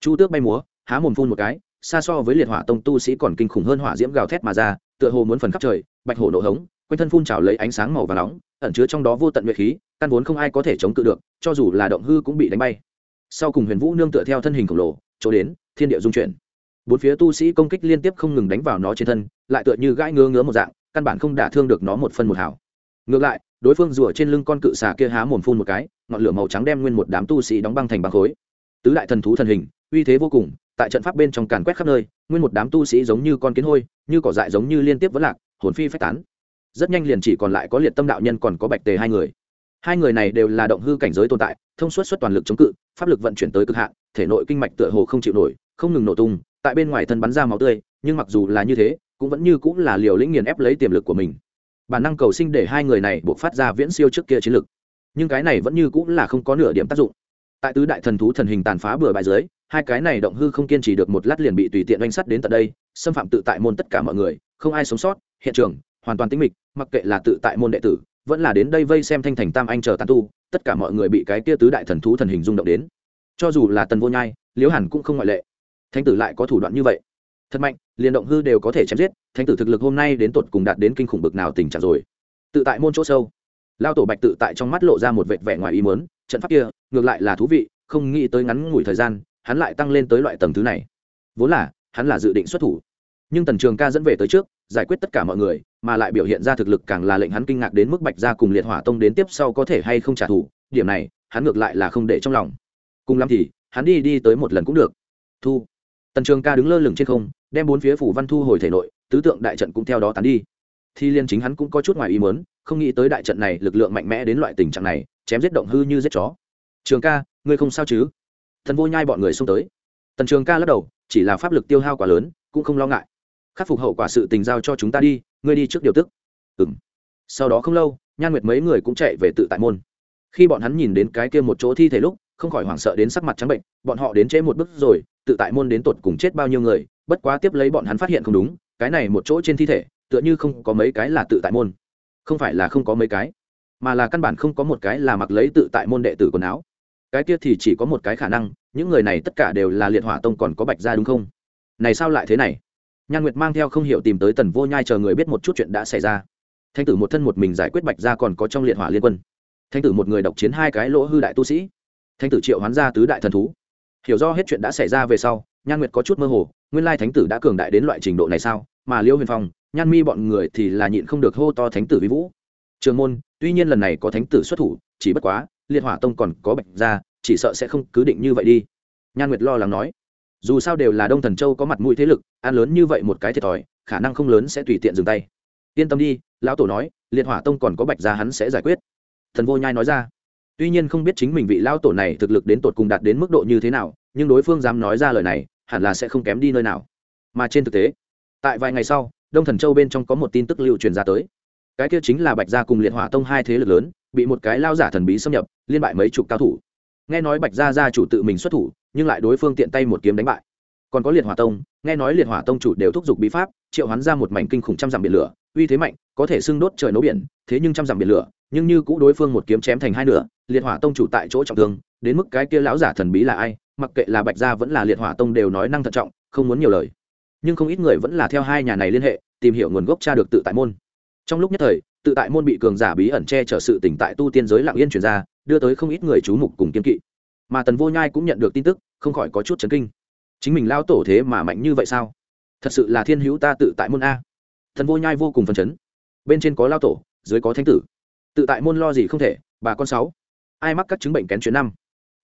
Chu tước bay múa há mồm phun một cái, xa so với liệt hỏa tông tu sĩ còn kinh khủng hơn hỏa diễm gào thét mà ra, tựa hồ muốn phần khắp trời, bạch hổ nổ hống, quanh thân phun trào lấy ánh sáng màu và nóng, ẩn chứa trong đó vô tận nguyệt khí, căn vốn không ai có thể chống cự được, cho dù là động hư cũng bị đánh bay. Sau cùng huyền vũ nương tựa theo thân hình khổng lồ, chỗ đến, thiên địa dung chuyển. Bốn phía tu sĩ công kích liên tiếp không ngừng đánh vào nó trên thân, lại tựa như gãi ngứa ngứa một dạng, căn bản không đả thương được nó một phân một hảo ngược lại, đối phương rùa trên lưng con cự xà kia há mồm phun một cái, ngọn lửa màu trắng đem nguyên một đám tu sĩ đóng băng thành băng khối tứ đại thần thú thần hình, uy thế vô cùng, tại trận pháp bên trong càn quét khắp nơi, nguyên một đám tu sĩ giống như con kiến hôi, như cỏ dại giống như liên tiếp vẫn lạc, hồn phi phách tán. Rất nhanh liền chỉ còn lại có liệt tâm đạo nhân còn có bạch tề hai người. Hai người này đều là động hư cảnh giới tồn tại, thông suốt suốt toàn lực chống cự, pháp lực vận chuyển tới cực hạn, thể nội kinh mạch tựa hồ không chịu nổi, không ngừng nổ tung, tại bên ngoài thân bắn ra máu tươi, nhưng mặc dù là như thế, cũng vẫn như cũng là liều lĩnh nghiền ép lấy tiềm lực của mình. Bản năng cầu sinh để hai người này buộc phát ra viễn siêu trước kia chiến lực, nhưng cái này vẫn như cũng là không có nửa điểm tác dụng tại tứ đại thần thú thần hình tàn phá bừa bãi dưới, hai cái này động hư không kiên trì được một lát liền bị tùy tiện oanh sắt đến tận đây, xâm phạm tự tại môn tất cả mọi người, không ai sống sót, hiện trường, hoàn toàn tĩnh mịch, mặc kệ là tự tại môn đệ tử, vẫn là đến đây vây xem thanh thành tam anh chờ tàn tu, tất cả mọi người bị cái kia tứ đại thần thú thần hình rung động đến. Cho dù là tần vô nhai, liễu hẳn cũng không ngoại lệ. Thanh tử lại có thủ đoạn như vậy. Thật mạnh, liền động hư đều có thể chém giết thanh tử thực lực hôm nay đến tột cùng đạt đến kinh khủng bực nào tình trạng rồi. Tự tại môn chỗ sâu. Lao tổ bạch tự tại trong mắt lộ ra một vệt vẻ ngoài ý muốn, trận pháp kia ngược lại là thú vị, không nghĩ tới ngắn ngủi thời gian, hắn lại tăng lên tới loại tầng thứ này. Vốn là, hắn là dự định xuất thủ. Nhưng tần trường ca dẫn về tới trước, giải quyết tất cả mọi người, mà lại biểu hiện ra thực lực càng là lệnh hắn kinh ngạc đến mức bạch ra cùng liệt hỏa tông đến tiếp sau có thể hay không trả thù, điểm này, hắn ngược lại là không để trong lòng. Cùng lắm thì, hắn đi đi tới một lần cũng được. Thu. Tần trường ca đứng lơ lửng trên không, đem bốn phía phủ văn thu hồi thể nội, tứ tượng đại trận cũng theo đó tán đi. Thì liên chính hắn cũng có chút ngoài ý mớn không nghĩ tới đại trận này lực lượng mạnh mẽ đến loại tình trạng này, chém giết động hư như giết chó trường ca, ngươi không sao chứ? Thần vô nhai bọn người xông tới. Tần trường ca lắc đầu, chỉ là pháp lực tiêu hao quá lớn, cũng không lo ngại. Khắc phục hậu quả sự tình giao cho chúng ta đi, ngươi đi trước điều tức. Ừ m sau đó không lâu, nhan nguyệt mấy người cũng chạy về tự tại môn. Khi bọn hắn nhìn đến cái kia một chỗ thi thể lúc, không khỏi hoảng sợ đến sắc mặt trắng bệnh, bọn họ đến trễ một bước rồi, tự tại môn đến tột cùng chết bao nhiêu người, bất quá tiếp lấy bọn hắn phát hiện không đúng, cái này một chỗ trên thi thể, tựa như không có mấy cái là tự tại môn. Không phải là không có mấy cái, mà là căn bản không có một cái là mặc lấy tự tại môn đệ tử quần áo cái kia thì chỉ có một cái khả năng, những người này tất cả đều là liệt hỏa tông còn có bạch gia đúng không? Này sao lại thế này? Nhan nguyệt mang theo không hiểu tìm tới tần vô nhai chờ người biết một chút chuyện đã xảy ra. Thanh tử một thân một mình giải quyết bạch gia còn có trong liệt hỏa liên quân. Thanh tử một người độc chiến hai cái lỗ hư đại tu sĩ. Thanh tử triệu hoán ra tứ đại thần thú. Hiểu do hết chuyện đã xảy ra về sau, nhan nguyệt có chút mơ hồ, nguyên lai thánh tử đã cường đại đến loại trình độ này sao? Mà liêu huyền phong, nhan mi bọn người thì là nhịn không được hô to thánh tử vi vũ. Trường môn, tuy nhiên lần này có thánh tử xuất thủ, chỉ bất quá liệt hỏa tông còn có bạch gia, chỉ sợ sẽ không cứ định như vậy đi. Nhan nguyệt lo lắng nói. Dù sao đều là đông thần châu có mặt mũi thế lực, ăn lớn như vậy một cái thiệt thòi, khả năng không lớn sẽ tùy tiện dừng tay. Yên tâm đi, lão tổ nói, liệt hỏa tông còn có bạch gia hắn sẽ giải quyết. Thần vô nhai nói ra. Tuy nhiên không biết chính mình vị lão tổ này thực lực đến tột cùng đạt đến mức độ như thế nào, nhưng đối phương dám nói ra lời này, hẳn là sẽ không kém đi nơi nào. Mà trên thực tế, tại vài ngày sau, đông thần châu bên trong có một tin tức lưu truyền ra tới. Cái kia chính là bạch gia cùng liệt hỏa tông hai thế lực lớn bị một cái lao giả thần bí xâm nhập, liên bại mấy chục cao thủ. Nghe nói bạch gia gia chủ tự mình xuất thủ, nhưng lại đối phương tiện tay một kiếm đánh bại. Còn có liệt hỏa tông, nghe nói liệt hỏa tông chủ đều thúc giục bí pháp, triệu hoán ra một mảnh kinh khủng trăm dặm biển lửa, uy thế mạnh, có thể xưng đốt trời nấu biển, thế nhưng trăm dặm biển lửa, nhưng như cũ đối phương một kiếm chém thành hai nửa, liệt hỏa tông chủ tại chỗ trọng thương, đến mức cái kia lão giả thần bí là ai, mặc kệ là bạch gia vẫn là liệt hỏa tông đều nói năng thận trọng, không muốn nhiều lời. Nhưng không ít người vẫn là theo hai nhà này liên hệ, tìm hiểu nguồn gốc cha được tự tại môn. Trong lúc nhất thời tự tại môn bị cường giả bí ẩn che chở sự tỉnh tại tu tiên giới lạng yên truyền ra, đưa tới không ít người chú mục cùng kiên kỵ. Mà tần vô nhai cũng nhận được tin tức, không khỏi có chút chấn kinh. Chính mình lao tổ thế mà mạnh như vậy sao? Thật sự là thiên hữu ta tự tại môn a. Thần vô nhai vô cùng phấn chấn. Bên trên có lao tổ, dưới có thánh tử. Tự tại môn lo gì không thể, bà con sáu. Ai mắc các chứng bệnh kén chuyện năm.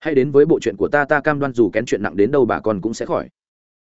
Hãy đến với bộ chuyện của ta ta cam đoan dù kén chuyện nặng đến đâu bà con cũng sẽ khỏi.